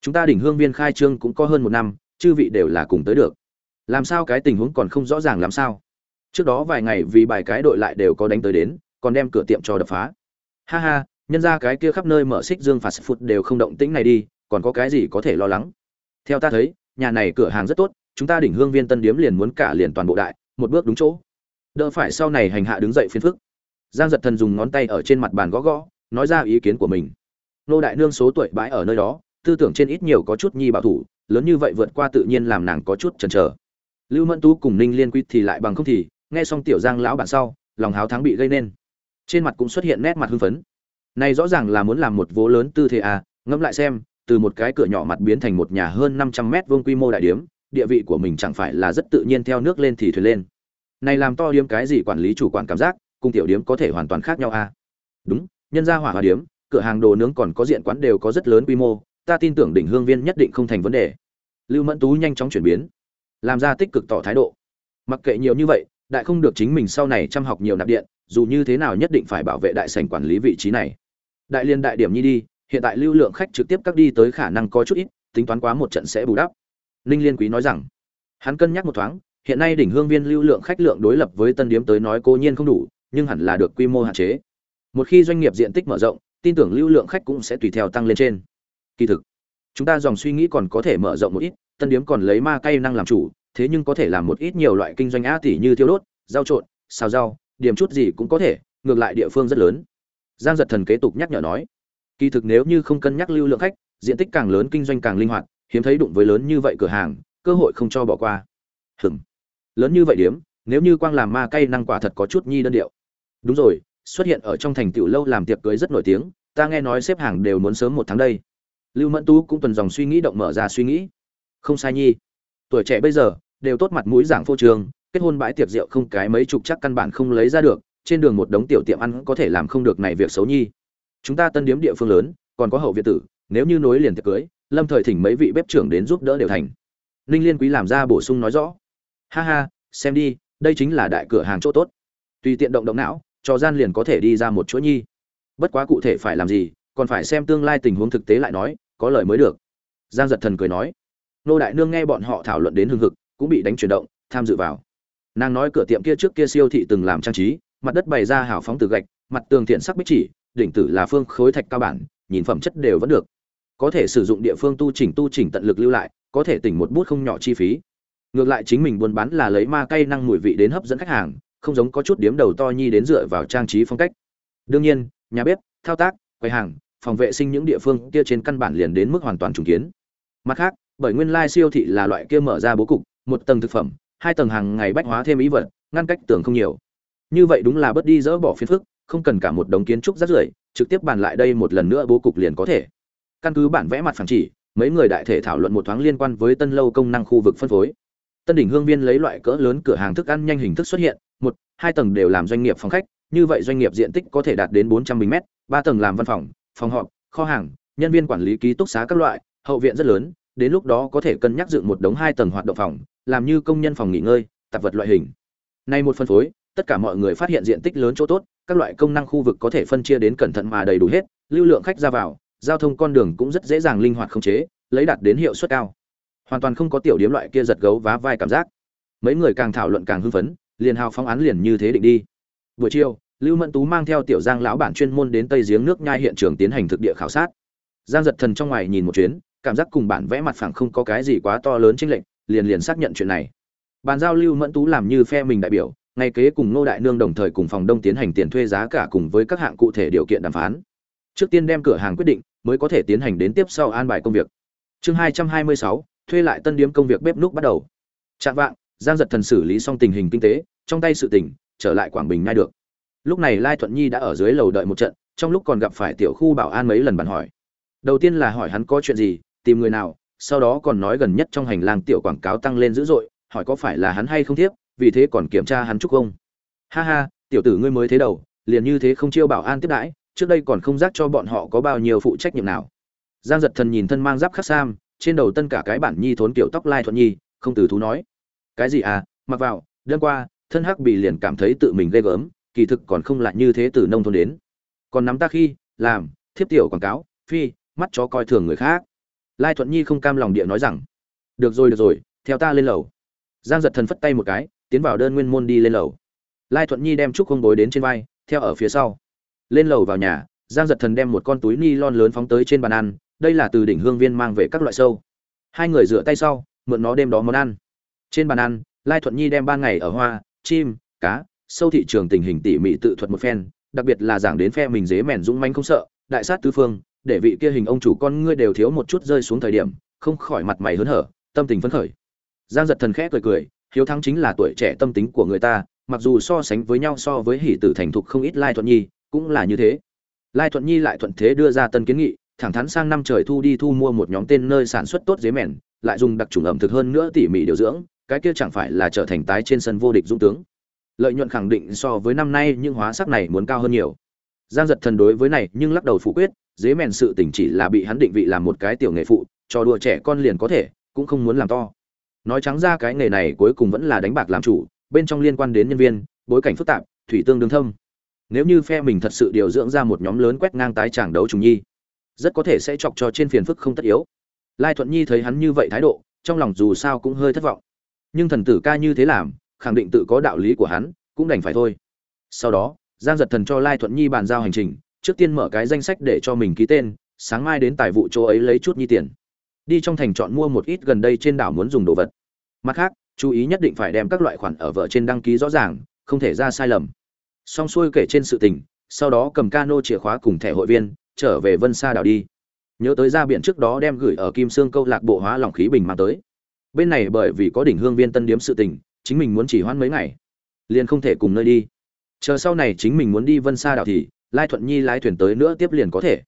Chúng ta đỉnh hương viên khai trương cũng có hơn một năm, chư vị đều là cùng tới được. Làm sao cái tình huống còn không rõ ràng làm sao? Trước đó vài ngày vì bài cái đội lại đều có đánh tới đến, còn đem cửa tiệm cho đập phá. Ha ha, nhân ra cái kia khắp nơi mở xích dương phạt phụt đều không động tĩnh này đi còn có cái gì có thể lo lắng? Theo ta thấy, nhà này cửa hàng rất tốt, chúng ta đỉnh hương viên tân điếm liền muốn cả liền toàn bộ đại, một bước đúng chỗ. Đỡ phải sau này hành hạ đứng dậy phiền phức. Giang giật thần dùng ngón tay ở trên mặt bàn gõ gõ, nói ra ý kiến của mình. Nô đại nương số tuổi bãi ở nơi đó, tư tưởng trên ít nhiều có chút nhi bảo thủ, lớn như vậy vượt qua tự nhiên làm nàng có chút chần chờ. Lưu mẫn tú cùng ninh liên quy thì lại bằng không thì, nghe xong tiểu giang lão bản sau, lòng háo thắng bị gây nên. Trên mặt cũng xuất hiện nét mặt hưng phấn. Này rõ ràng là muốn làm một vố lớn tư thế à ngẫm lại xem từ một cái cửa nhỏ mặt biến thành một nhà hơn năm trăm mét vuông quy mô đại điếm, địa vị của mình chẳng phải là rất tự nhiên theo nước lên thì thuyền lên. Này làm to điếm cái gì quản lý chủ quản cảm giác, cùng tiểu điếm có thể hoàn toàn khác nhau à? Đúng, nhân gia hỏa hòa điếm, cửa hàng đồ nướng còn có diện quán đều có rất lớn quy mô, ta tin tưởng đỉnh hương viên nhất định không thành vấn đề. Lưu mẫn tú nhanh chóng chuyển biến, làm ra tích cực tỏ thái độ. Mặc kệ nhiều như vậy, đại không được chính mình sau này chăm học nhiều nạp điện, dù như thế nào nhất định phải bảo vệ đại sảnh quản lý vị trí này. Đại liên đại điểm nhi đi hiện tại lưu lượng khách trực tiếp các đi tới khả năng có chút ít, tính toán quá một trận sẽ bù đắp. Ninh liên quý nói rằng, hắn cân nhắc một thoáng, hiện nay đỉnh hương viên lưu lượng khách lượng đối lập với tân điếm tới nói cố nhiên không đủ, nhưng hẳn là được quy mô hạn chế. Một khi doanh nghiệp diện tích mở rộng, tin tưởng lưu lượng khách cũng sẽ tùy theo tăng lên trên. Kỳ thực, chúng ta dòng suy nghĩ còn có thể mở rộng một ít, tân điếm còn lấy ma cây năng làm chủ, thế nhưng có thể làm một ít nhiều loại kinh doanh á tỷ như thiêu đốt, rau trộn, xào rau, điểm chút gì cũng có thể, ngược lại địa phương rất lớn. Giang giật thần kế tục nhắc nhở nói kỳ thực nếu như không cân nhắc lưu lượng khách, diện tích càng lớn kinh doanh càng linh hoạt, hiếm thấy đụng với lớn như vậy cửa hàng, cơ hội không cho bỏ qua. Hừm. Lớn như vậy điếm nếu như quang làm ma cay năng quả thật có chút nhi đơn điệu. Đúng rồi, xuất hiện ở trong thành tiểu lâu làm tiệc cưới rất nổi tiếng, ta nghe nói xếp hàng đều muốn sớm một tháng đây. Lưu mẫn tú cũng tuần dòng suy nghĩ động mở ra suy nghĩ. Không sai nhi. Tuổi trẻ bây giờ, đều tốt mặt mũi giảng phô trường, kết hôn bãi tiệc rượu không cái mấy chục chắc căn bản không lấy ra được, trên đường một đống tiểu tiệm ăn có thể làm không được này việc xấu nhi chúng ta tân điếm địa phương lớn, còn có hậu viện tử, nếu như nối liền tiệc cưới, lâm thời thỉnh mấy vị bếp trưởng đến giúp đỡ đều thành. Ninh liên quý làm ra bổ sung nói rõ. Ha ha, xem đi, đây chính là đại cửa hàng chỗ tốt. Tùy tiện động động não, cho gian liền có thể đi ra một chỗ nhi. Bất quá cụ thể phải làm gì, còn phải xem tương lai tình huống thực tế lại nói, có lời mới được. Giang giật thần cười nói. Nô đại nương nghe bọn họ thảo luận đến hưng hực, cũng bị đánh chuyển động, tham dự vào. Nàng nói cửa tiệm kia trước kia siêu thị từng làm trang trí, mặt đất bày ra hào phóng từ gạch, mặt tường thiện sắc bích chỉ đỉnh tử là phương khối thạch cao bản, nhìn phẩm chất đều vẫn được. Có thể sử dụng địa phương tu chỉnh tu chỉnh tận lực lưu lại, có thể tỉnh một bút không nhỏ chi phí. Ngược lại chính mình buôn bán là lấy ma cây năng mùi vị đến hấp dẫn khách hàng, không giống có chút điếm đầu to nhi đến dựa vào trang trí phong cách. Đương nhiên, nhà bếp, thao tác, quầy hàng, phòng vệ sinh những địa phương kia trên căn bản liền đến mức hoàn toàn trùng kiến. Mặt khác, bởi nguyên lai siêu thị là loại kia mở ra bố cục, một tầng thực phẩm, hai tầng hàng ngày bách hóa thêm ý vật, ngăn cách tưởng không nhiều. Như vậy đúng là bớt đi dỡ bỏ phiền phức không cần cả một đống kiến trúc rất rưởi, trực tiếp bàn lại đây một lần nữa bố cục liền có thể. Căn cứ bản vẽ mặt phẳng chỉ, mấy người đại thể thảo luận một thoáng liên quan với tân lâu công năng khu vực phân phối. Tân đỉnh hương viên lấy loại cỡ lớn cửa hàng thức ăn nhanh hình thức xuất hiện, một, hai tầng đều làm doanh nghiệp phòng khách, như vậy doanh nghiệp diện tích có thể đạt đến bốn trăm bình m ba tầng làm văn phòng phòng họp, kho hàng, nhân viên quản lý ký túc xá các loại, hậu viện rất lớn, đến lúc đó có thể cân nhắc dựng một đống hai tầng hoạt động phòng, làm như công nhân phòng nghỉ ngơi, tạp vật loại hình. Nay một phân phối, tất cả mọi người phát hiện diện tích lớn chỗ tốt các loại công năng khu vực có thể phân chia đến cẩn thận mà đầy đủ hết, lưu lượng khách ra vào, giao thông con đường cũng rất dễ dàng linh hoạt khống chế, lấy đạt đến hiệu suất cao. Hoàn toàn không có tiểu điểm loại kia giật gấu vá vai cảm giác. Mấy người càng thảo luận càng hưng phấn, liền hào phóng án liền như thế định đi. Buổi chiều, lưu mẫn tú mang theo tiểu giang lão bản chuyên môn đến tây giếng nước nhai hiện trường tiến hành thực địa khảo sát. Giang giật thần trong ngoài nhìn một chuyến, cảm giác cùng bản vẽ mặt phẳng không có cái gì quá to lớn chênh lệch, liền liền xác nhận chuyện này. Bàn giao lưu mẫn tú làm như phe mình đại biểu ngay kế cùng Ngô đại nương đồng thời cùng phòng đông tiến hành tiền thuê giá cả cùng với các hạng cụ thể điều kiện đàm phán. Trước tiên đem cửa hàng quyết định mới có thể tiến hành đến tiếp sau an bài công việc. Chương hai trăm hai mươi sáu thuê lại tân điếm công việc bếp núc bắt đầu. Trạng vạng giang giật thần xử lý xong tình hình kinh tế trong tay sự tình trở lại quảng bình ngay được. Lúc này lai thuận nhi đã ở dưới lầu đợi một trận trong lúc còn gặp phải tiểu khu bảo an mấy lần bàn hỏi. Đầu tiên là hỏi hắn có chuyện gì tìm người nào sau đó còn nói gần nhất trong hành lang tiểu quảng cáo tăng lên dữ dội hỏi có phải là hắn hay không tiếp, vì thế còn kiểm tra hắn chúc không? Ha ha, tiểu tử ngươi mới thế đầu, liền như thế không chiêu bảo an tiếp đãi, trước đây còn không giác cho bọn họ có bao nhiêu phụ trách nhiệm nào. Giang giật thần nhìn thân mang giáp khắc sam, trên đầu tân cả cái bản nhi thốn kiểu tóc lai thuận nhi, không từ thú nói. Cái gì à mặc vào đơn qua, thân hắc bị liền cảm thấy tự mình ghê gớm, kỳ thực còn không lại như thế từ nông thôn đến. Còn nắm ta khi, làm, thiếp tiểu quảng cáo, phi, mắt chó coi thường người khác. Lai thuận nhi không cam lòng địa nói rằng, được rồi được rồi, theo ta lên lầu. Giang giật thần phất tay một cái tiến vào đơn nguyên môn đi lên lầu. Lai thuận nhi đem trúc không bối đến trên vai, theo ở phía sau. Lên lầu vào nhà, giang giật thần đem một con túi ni lon lớn phóng tới trên bàn ăn, đây là từ đỉnh hương viên mang về các loại sâu. Hai người rửa tay sau, mượn nó đêm đó món ăn. Trên bàn ăn, lai thuận nhi đem ba ngày ở hoa, chim, cá, sâu thị trường tình hình tỉ mỉ tự thuật một phen, đặc biệt là giảng đến phe mình dế mèn dũng manh không sợ, đại sát tứ phương, để vị kia hình ông chủ con ngươi đều thiếu một chút rơi xuống thời điểm, không khỏi mặt mày hớn hở, tâm tình phấn khởi. Giang giật thần khẽ cười cười hiếu thắng chính là tuổi trẻ tâm tính của người ta, mặc dù so sánh với nhau so với hỷ tử thành thục không ít lai thuận nhi, cũng là như thế. Lai thuận nhi lại thuận thế đưa ra tân kiến nghị, thẳng thắn sang năm trời thu đi thu mua một nhóm tên nơi sản xuất tốt dế mèn, lại dùng đặc trùng ẩm thực hơn nữa tỉ mỉ điều dưỡng, cái kia chẳng phải là trở thành tái trên sân vô địch dũng tướng. Lợi nhuận khẳng định so với năm nay nhưng hóa sắc này muốn cao hơn nhiều. Giang giật thần đối với này nhưng lắc đầu phủ quyết, dế mèn sự tỉnh chỉ là bị hắn định vị làm một cái tiểu nghề phụ, trò đùa trẻ con liền có thể, cũng không muốn làm to nói trắng ra cái nghề này cuối cùng vẫn là đánh bạc làm chủ, bên trong liên quan đến nhân viên, bối cảnh phức tạp, thủy tương đương thâm. Nếu như phe mình thật sự điều dưỡng ra một nhóm lớn quét ngang tái tràng đấu trùng nhi, rất có thể sẽ chọc cho trên phiền phức không tất yếu. Lai thuận nhi thấy hắn như vậy thái độ, trong lòng dù sao cũng hơi thất vọng. Nhưng thần tử ca như thế làm, khẳng định tự có đạo lý của hắn, cũng đành phải thôi. Sau đó, giang giật thần cho lai thuận nhi bàn giao hành trình, trước tiên mở cái danh sách để cho mình ký tên, sáng mai đến tài vụ chỗ ấy lấy chút nhi tiền. Đi trong thành chọn mua một ít gần đây trên đảo muốn dùng đồ vật mặt khác, chú ý nhất định phải đem các loại khoản ở vợ trên đăng ký rõ ràng, không thể ra sai lầm. Xong xuôi kể trên sự tình, sau đó cầm cano chìa khóa cùng thẻ hội viên, trở về vân sa đảo đi. Nhớ tới ra biển trước đó đem gửi ở kim sương câu lạc bộ hóa lỏng khí bình mang tới. Bên này bởi vì có đỉnh hương viên tân điếm sự tình, chính mình muốn chỉ hoãn mấy ngày, liền không thể cùng nơi đi. Chờ sau này chính mình muốn đi vân sa đảo thì, lai thuận nhi lái thuyền tới nữa tiếp liền có thể.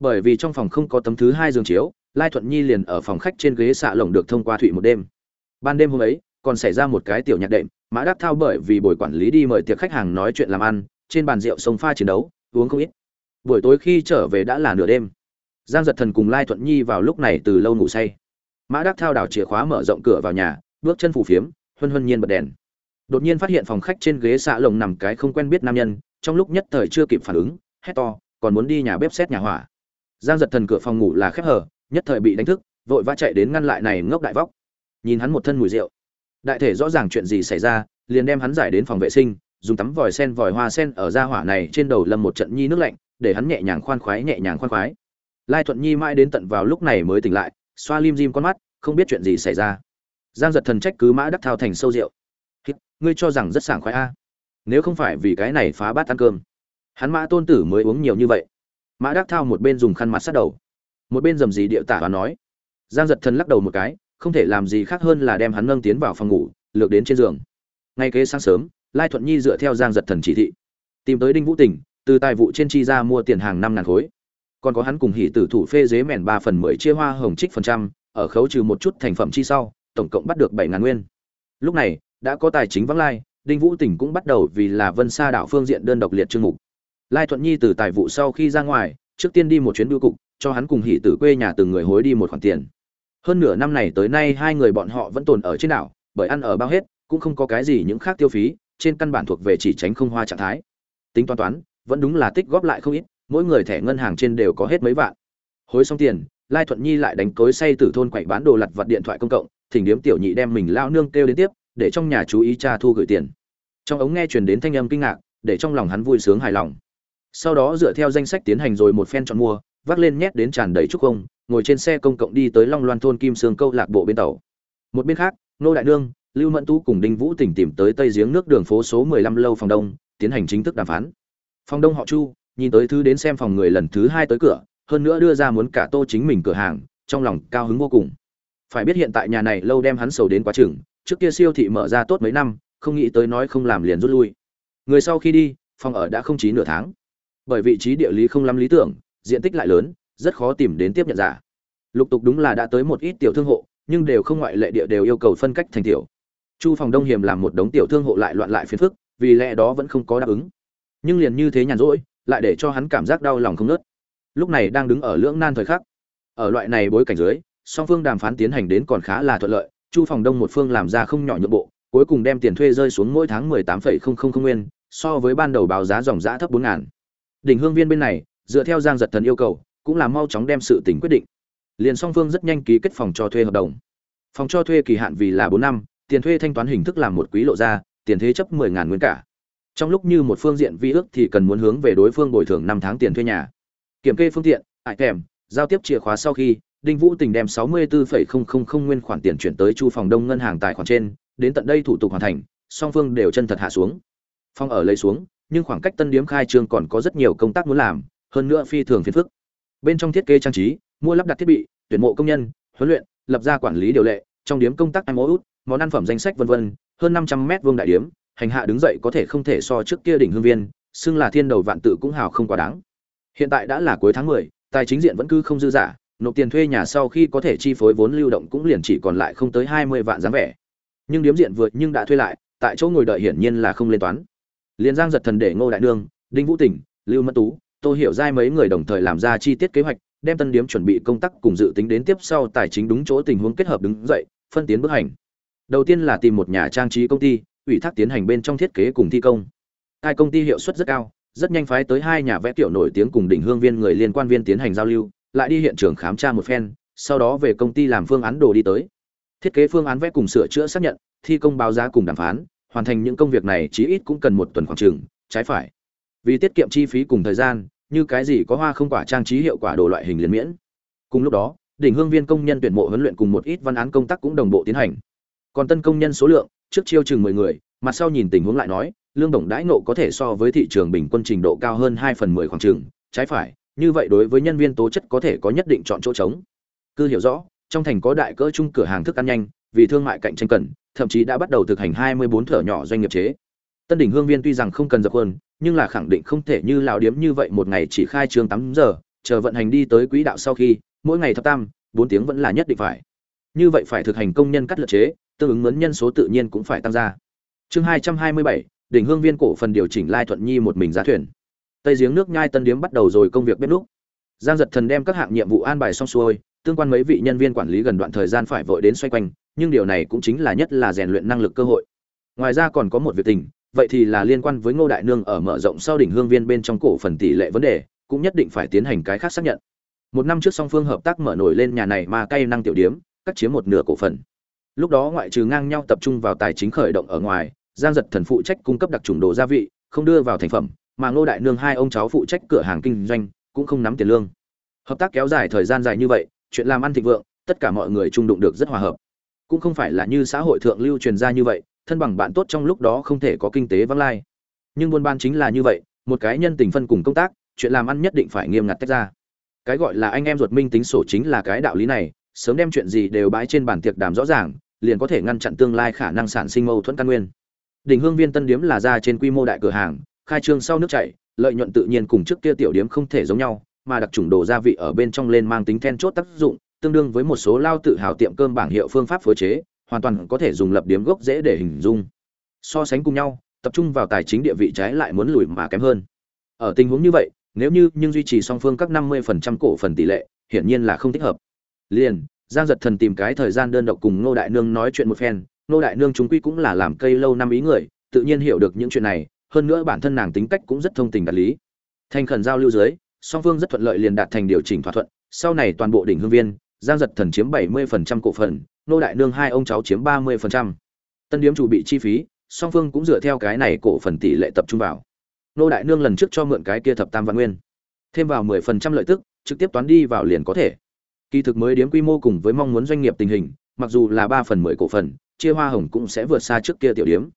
Bởi vì trong phòng không có tấm thứ hai giường chiếu, lai thuận nhi liền ở phòng khách trên ghế xạ lồng được thông qua thụy một đêm ban đêm hôm ấy, còn xảy ra một cái tiểu nhạc đệm, mã đắc thao bởi vì buổi quản lý đi mời tiệc khách hàng nói chuyện làm ăn, trên bàn rượu sông pha chiến đấu, uống không ít. Buổi tối khi trở về đã là nửa đêm. Giang giật thần cùng lai thuận nhi vào lúc này từ lâu ngủ say. Mã đắc thao đảo chìa khóa mở rộng cửa vào nhà, bước chân phủ phiếm, huân huân nhiên bật đèn. Đột nhiên phát hiện phòng khách trên ghế xạ lồng nằm cái không quen biết nam nhân, trong lúc nhất thời chưa kịp phản ứng, hét to, còn muốn đi nhà bếp xét nhà hỏa. Giang giật thần cửa phòng ngủ là khép hở nhất thời bị đánh thức, vội vã chạy đến ngăn lại này ngốc đại vóc nhìn hắn một thân mùi rượu. Đại thể rõ ràng chuyện gì xảy ra, liền đem hắn giải đến phòng vệ sinh, dùng tắm vòi sen vòi hoa sen ở ra hỏa này trên đầu lâm một trận nhi nước lạnh, để hắn nhẹ nhàng khoan khoái, nhẹ nhàng khoan khoái. Lai thuận nhi mãi đến tận vào lúc này mới tỉnh lại, xoa lim dim con mắt, không biết chuyện gì xảy ra. Giang giật thần trách cứ mã đắc thao thành sâu rượu. Ngươi cho rằng rất sảng khoái a? Nếu không phải vì cái này phá bát ăn cơm. Hắn mã tôn tử mới uống nhiều như vậy. Mã đắc thao một bên dùng khăn mặt sát đầu. Một bên dầm gì điệu tả và nói. Giang giật thần lắc đầu một cái không thể làm gì khác hơn là đem hắn nâng tiến vào phòng ngủ, lược đến trên giường. Ngay kế sáng sớm, lai thuận nhi dựa theo giang giật thần chỉ thị, tìm tới đinh vũ tỉnh từ tài vụ trên chi ra mua tiền hàng năm ngàn khối. Còn có hắn cùng hỷ tử thủ phê dế mèn ba phần mười chia hoa hồng trích phần trăm, ở khấu trừ một chút thành phẩm chi sau, tổng cộng bắt được bảy ngàn nguyên. Lúc này, đã có tài chính vắng lai, đinh vũ tỉnh cũng bắt đầu vì là vân sa đảo phương diện đơn độc liệt chương mục. Lai thuận nhi từ tài vụ sau khi ra ngoài, trước tiên đi một chuyến bưu cục, cho hắn cùng hỷ tử quê nhà từng người hối đi một khoản tiền hơn nửa năm này tới nay hai người bọn họ vẫn tồn ở trên đảo, bởi ăn ở bao hết, cũng không có cái gì những khác tiêu phí, trên căn bản thuộc về chỉ tránh không hoa trạng thái. Tính toán toán, vẫn đúng là tích góp lại không ít, mỗi người thẻ ngân hàng trên đều có hết mấy vạn. Hối xong tiền, lai thuận nhi lại đánh cối say từ thôn quậy bán đồ lặt vặt điện thoại công cộng, thỉnh điếm tiểu nhị đem mình lao nương kêu đến tiếp, để trong nhà chú ý cha thu gửi tiền. Trong ống nghe truyền đến thanh âm kinh ngạc, để trong lòng hắn vui sướng hài lòng. Sau đó dựa theo danh sách tiến hành rồi một phen chọn mua, vác lên nhét đến tràn đầy trúc không ngồi trên xe công cộng đi tới long loan thôn kim sương câu lạc bộ bên tàu. Một bên khác, nô đại nương, lưu mẫn tú cùng đinh vũ tỉnh tìm tới tây giếng nước đường phố số 15 lâu phòng đông, tiến hành chính thức đàm phán. Phòng đông họ chu, nhìn tới thứ đến xem phòng người lần thứ hai tới cửa, hơn nữa đưa ra muốn cả tô chính mình cửa hàng, trong lòng cao hứng vô cùng. Phải biết hiện tại nhà này lâu đem hắn sầu đến quá chừng, trước kia siêu thị mở ra tốt mấy năm, không nghĩ tới nói không làm liền rút lui. Người sau khi đi, phòng ở đã không chí nửa tháng. Bởi vị trí địa lý không lắm lý tưởng, diện tích lại lớn rất khó tìm đến tiếp nhận giả. Lục tục đúng là đã tới một ít tiểu thương hộ, nhưng đều không ngoại lệ địa đều yêu cầu phân cách thành tiểu. Chu phòng đông hiểm làm một đống tiểu thương hộ lại loạn lại phiền phức, vì lẽ đó vẫn không có đáp ứng. Nhưng liền như thế nhàn rỗi, lại để cho hắn cảm giác đau lòng không nớt lúc này đang đứng ở lưỡng nan thời khắc. Ở loại này bối cảnh dưới, song phương đàm phán tiến hành đến còn khá là thuận lợi, chu phòng đông một phương làm ra không nhỏ nhượng bộ, cuối cùng đem tiền thuê rơi xuống mỗi tháng mười tám phẩy không không không nguyên, so với ban đầu báo giá dòng giá thấp bốn ngàn. Đỉnh hương viên bên này, dựa theo giang giật thần yêu cầu cũng là mau chóng đem sự tình quyết định. Liền song phương rất nhanh ký kết phòng cho thuê hợp đồng. Phòng cho thuê kỳ hạn vì là bốn năm, tiền thuê thanh toán hình thức làm một quý lộ ra, tiền thế chấp mười ngàn nguyên cả. Trong lúc như một phương diện vi ước thì cần muốn hướng về đối phương bồi thường năm tháng tiền thuê nhà. Kiểm kê phương tiện, ải kèm, giao tiếp chìa khóa sau khi, đinh vũ tình đem sáu mươi bốn nguyên khoản tiền chuyển tới chu phòng đông ngân hàng tài khoản trên, đến tận đây thủ tục hoàn thành, song phương đều chân thật hạ xuống. Phong ở lấy xuống, nhưng khoảng cách tân điếm khai trương còn có rất nhiều công tác muốn làm, hơn nữa phi thường phiền phức bên trong thiết kế trang trí, mua lắp đặt thiết bị, tuyển mộ công nhân, huấn luyện, lập ra quản lý điều lệ, trong điếm công tác mô út món ăn phẩm danh sách vân vân, hơn năm trăm mét vuông đại điếm, hành hạ đứng dậy có thể không thể so trước kia đỉnh hương viên, xưng là thiên đầu vạn tự cũng hào không quá đáng. Hiện tại đã là cuối tháng mười, tài chính diện vẫn cứ không dư giả nộp tiền thuê nhà sau khi có thể chi phối vốn lưu động cũng liền chỉ còn lại không tới hai mươi vạn dáng vẻ. Nhưng điếm diện vượt nhưng đã thuê lại, tại chỗ ngồi đợi hiển nhiên là không lên toán. Liền giang giật thần để ngô đại nương, đinh vũ tỉnh, lưu mẫn tú tôi hiểu ra mấy người đồng thời làm ra chi tiết kế hoạch, đem tân điếm chuẩn bị công tác cùng dự tính đến tiếp sau tài chính đúng chỗ tình huống kết hợp đứng dậy, phân tiến bước hành. Đầu tiên là tìm một nhà trang trí công ty, ủy thác tiến hành bên trong thiết kế cùng thi công. Hai công ty hiệu suất rất cao, rất nhanh phái tới hai nhà vẽ tiểu nổi tiếng cùng đỉnh hương viên người liên quan viên tiến hành giao lưu, lại đi hiện trường khám tra một phen, sau đó về công ty làm phương án đồ đi tới. Thiết kế phương án vẽ cùng sửa chữa xác nhận, thi công báo giá cùng đàm phán, hoàn thành những công việc này chí ít cũng cần một tuần khoảng trường trái phải vì tiết kiệm chi phí cùng thời gian, như cái gì có hoa không quả trang trí hiệu quả đồ loại hình liền miễn. Cùng lúc đó, đỉnh hương viên công nhân tuyển mộ huấn luyện cùng một ít văn án công tác cũng đồng bộ tiến hành. Còn tân công nhân số lượng, trước chiêu chừng mười người, mặt sau nhìn tình huống lại nói, lương đồng đãi nộ có thể so với thị trường bình quân trình độ cao hơn hai phần mười khoảng trường trái phải, như vậy đối với nhân viên tố chất có thể có nhất định chọn chỗ trống. Cứ hiểu rõ, trong thành có đại cỡ chung cửa hàng thức ăn nhanh, vì thương mại cạnh tranh cần, thậm chí đã bắt đầu thực hành 24 thở nhỏ doanh nghiệp chế. Tân đỉnh hương viên tuy rằng không cần dập hơn, nhưng là khẳng định không thể như lão điếm như vậy một ngày chỉ khai trương 8 giờ, chờ vận hành đi tới quỹ đạo sau khi, mỗi ngày thập tam, 4 tiếng vẫn là nhất định phải. Như vậy phải thực hành công nhân cắt lượt chế, tương ứng mướn nhân số tự nhiên cũng phải tăng ra. Chương 227, đỉnh hương viên cổ phần điều chỉnh Lai Thuận Nhi một mình giá thuyền. Tây giếng nước nhai tân điếm bắt đầu rồi công việc bếp núc. Giang Giật Thần đem các hạng nhiệm vụ an bài xong xuôi, tương quan mấy vị nhân viên quản lý gần đoạn thời gian phải vội đến xoay quanh, nhưng điều này cũng chính là nhất là rèn luyện năng lực cơ hội. Ngoài ra còn có một việc tình, vậy thì là liên quan với Ngô Đại Nương ở mở rộng sau đỉnh hương viên bên trong cổ phần tỷ lệ vấn đề, cũng nhất định phải tiến hành cái khác xác nhận. Một năm trước song phương hợp tác mở nổi lên nhà này mà cay năng tiểu điếm, cắt chiếm một nửa cổ phần. Lúc đó ngoại trừ ngang nhau tập trung vào tài chính khởi động ở ngoài, Giang Dật Thần phụ trách cung cấp đặc trùng đồ gia vị, không đưa vào thành phẩm, mà Ngô Đại Nương hai ông cháu phụ trách cửa hàng kinh doanh, cũng không nắm tiền lương. Hợp tác kéo dài thời gian dài như vậy, chuyện làm ăn thịnh vượng, tất cả mọi người chung đụng được rất hòa hợp cũng không phải là như xã hội thượng lưu truyền ra như vậy thân bằng bạn tốt trong lúc đó không thể có kinh tế vắng lai. Nhưng buôn bán chính là như vậy, một cái nhân tình phân cùng công tác, chuyện làm ăn nhất định phải nghiêm ngặt tách ra. Cái gọi là anh em ruột minh tính sổ chính là cái đạo lý này, sớm đem chuyện gì đều bãi trên bàn tiệc đàm rõ ràng, liền có thể ngăn chặn tương lai khả năng sản sinh mâu thuẫn căn nguyên. Đỉnh hương viên tân điếm là ra trên quy mô đại cửa hàng, khai trương sau nước chảy, lợi nhuận tự nhiên cùng trước kia tiểu điếm không thể giống nhau, mà đặc trùng đồ gia vị ở bên trong lên mang tính then chốt tác dụng, tương đương với một số lao tự hào tiệm cơm bảng hiệu phương pháp phối chế hoàn toàn có thể dùng lập điếm gốc dễ để hình dung. So sánh cùng nhau, tập trung vào tài chính địa vị trái lại muốn lùi mà kém hơn. Ở tình huống như vậy, nếu như nhưng duy trì song phương các 50% cổ phần tỷ lệ, hiển nhiên là không thích hợp. Liền, giang giật thần tìm cái thời gian đơn độc cùng ngô đại nương nói chuyện một phen. Ngô đại nương chúng quy cũng là làm cây lâu năm ý người, tự nhiên hiểu được những chuyện này, hơn nữa bản thân nàng tính cách cũng rất thông tình đạt lý. Thành khẩn giao lưu dưới, song phương rất thuận lợi liền đạt thành điều chỉnh thỏa thuận. Sau này toàn bộ đỉnh hương viên, giang giật thần chiếm 70% cổ phần nô đại nương hai ông cháu chiếm 30%. tân điếm chủ bị chi phí, song phương cũng dựa theo cái này cổ phần tỷ lệ tập trung vào. Nô đại nương lần trước cho mượn cái kia thập tam văn nguyên. Thêm vào 10% lợi tức, trực tiếp toán đi vào liền có thể. Kỳ thực mới điếm quy mô cùng với mong muốn doanh nghiệp tình hình, mặc dù là ba phần mười cổ phần, chia hoa hồng cũng sẽ vượt xa trước kia tiểu điếm.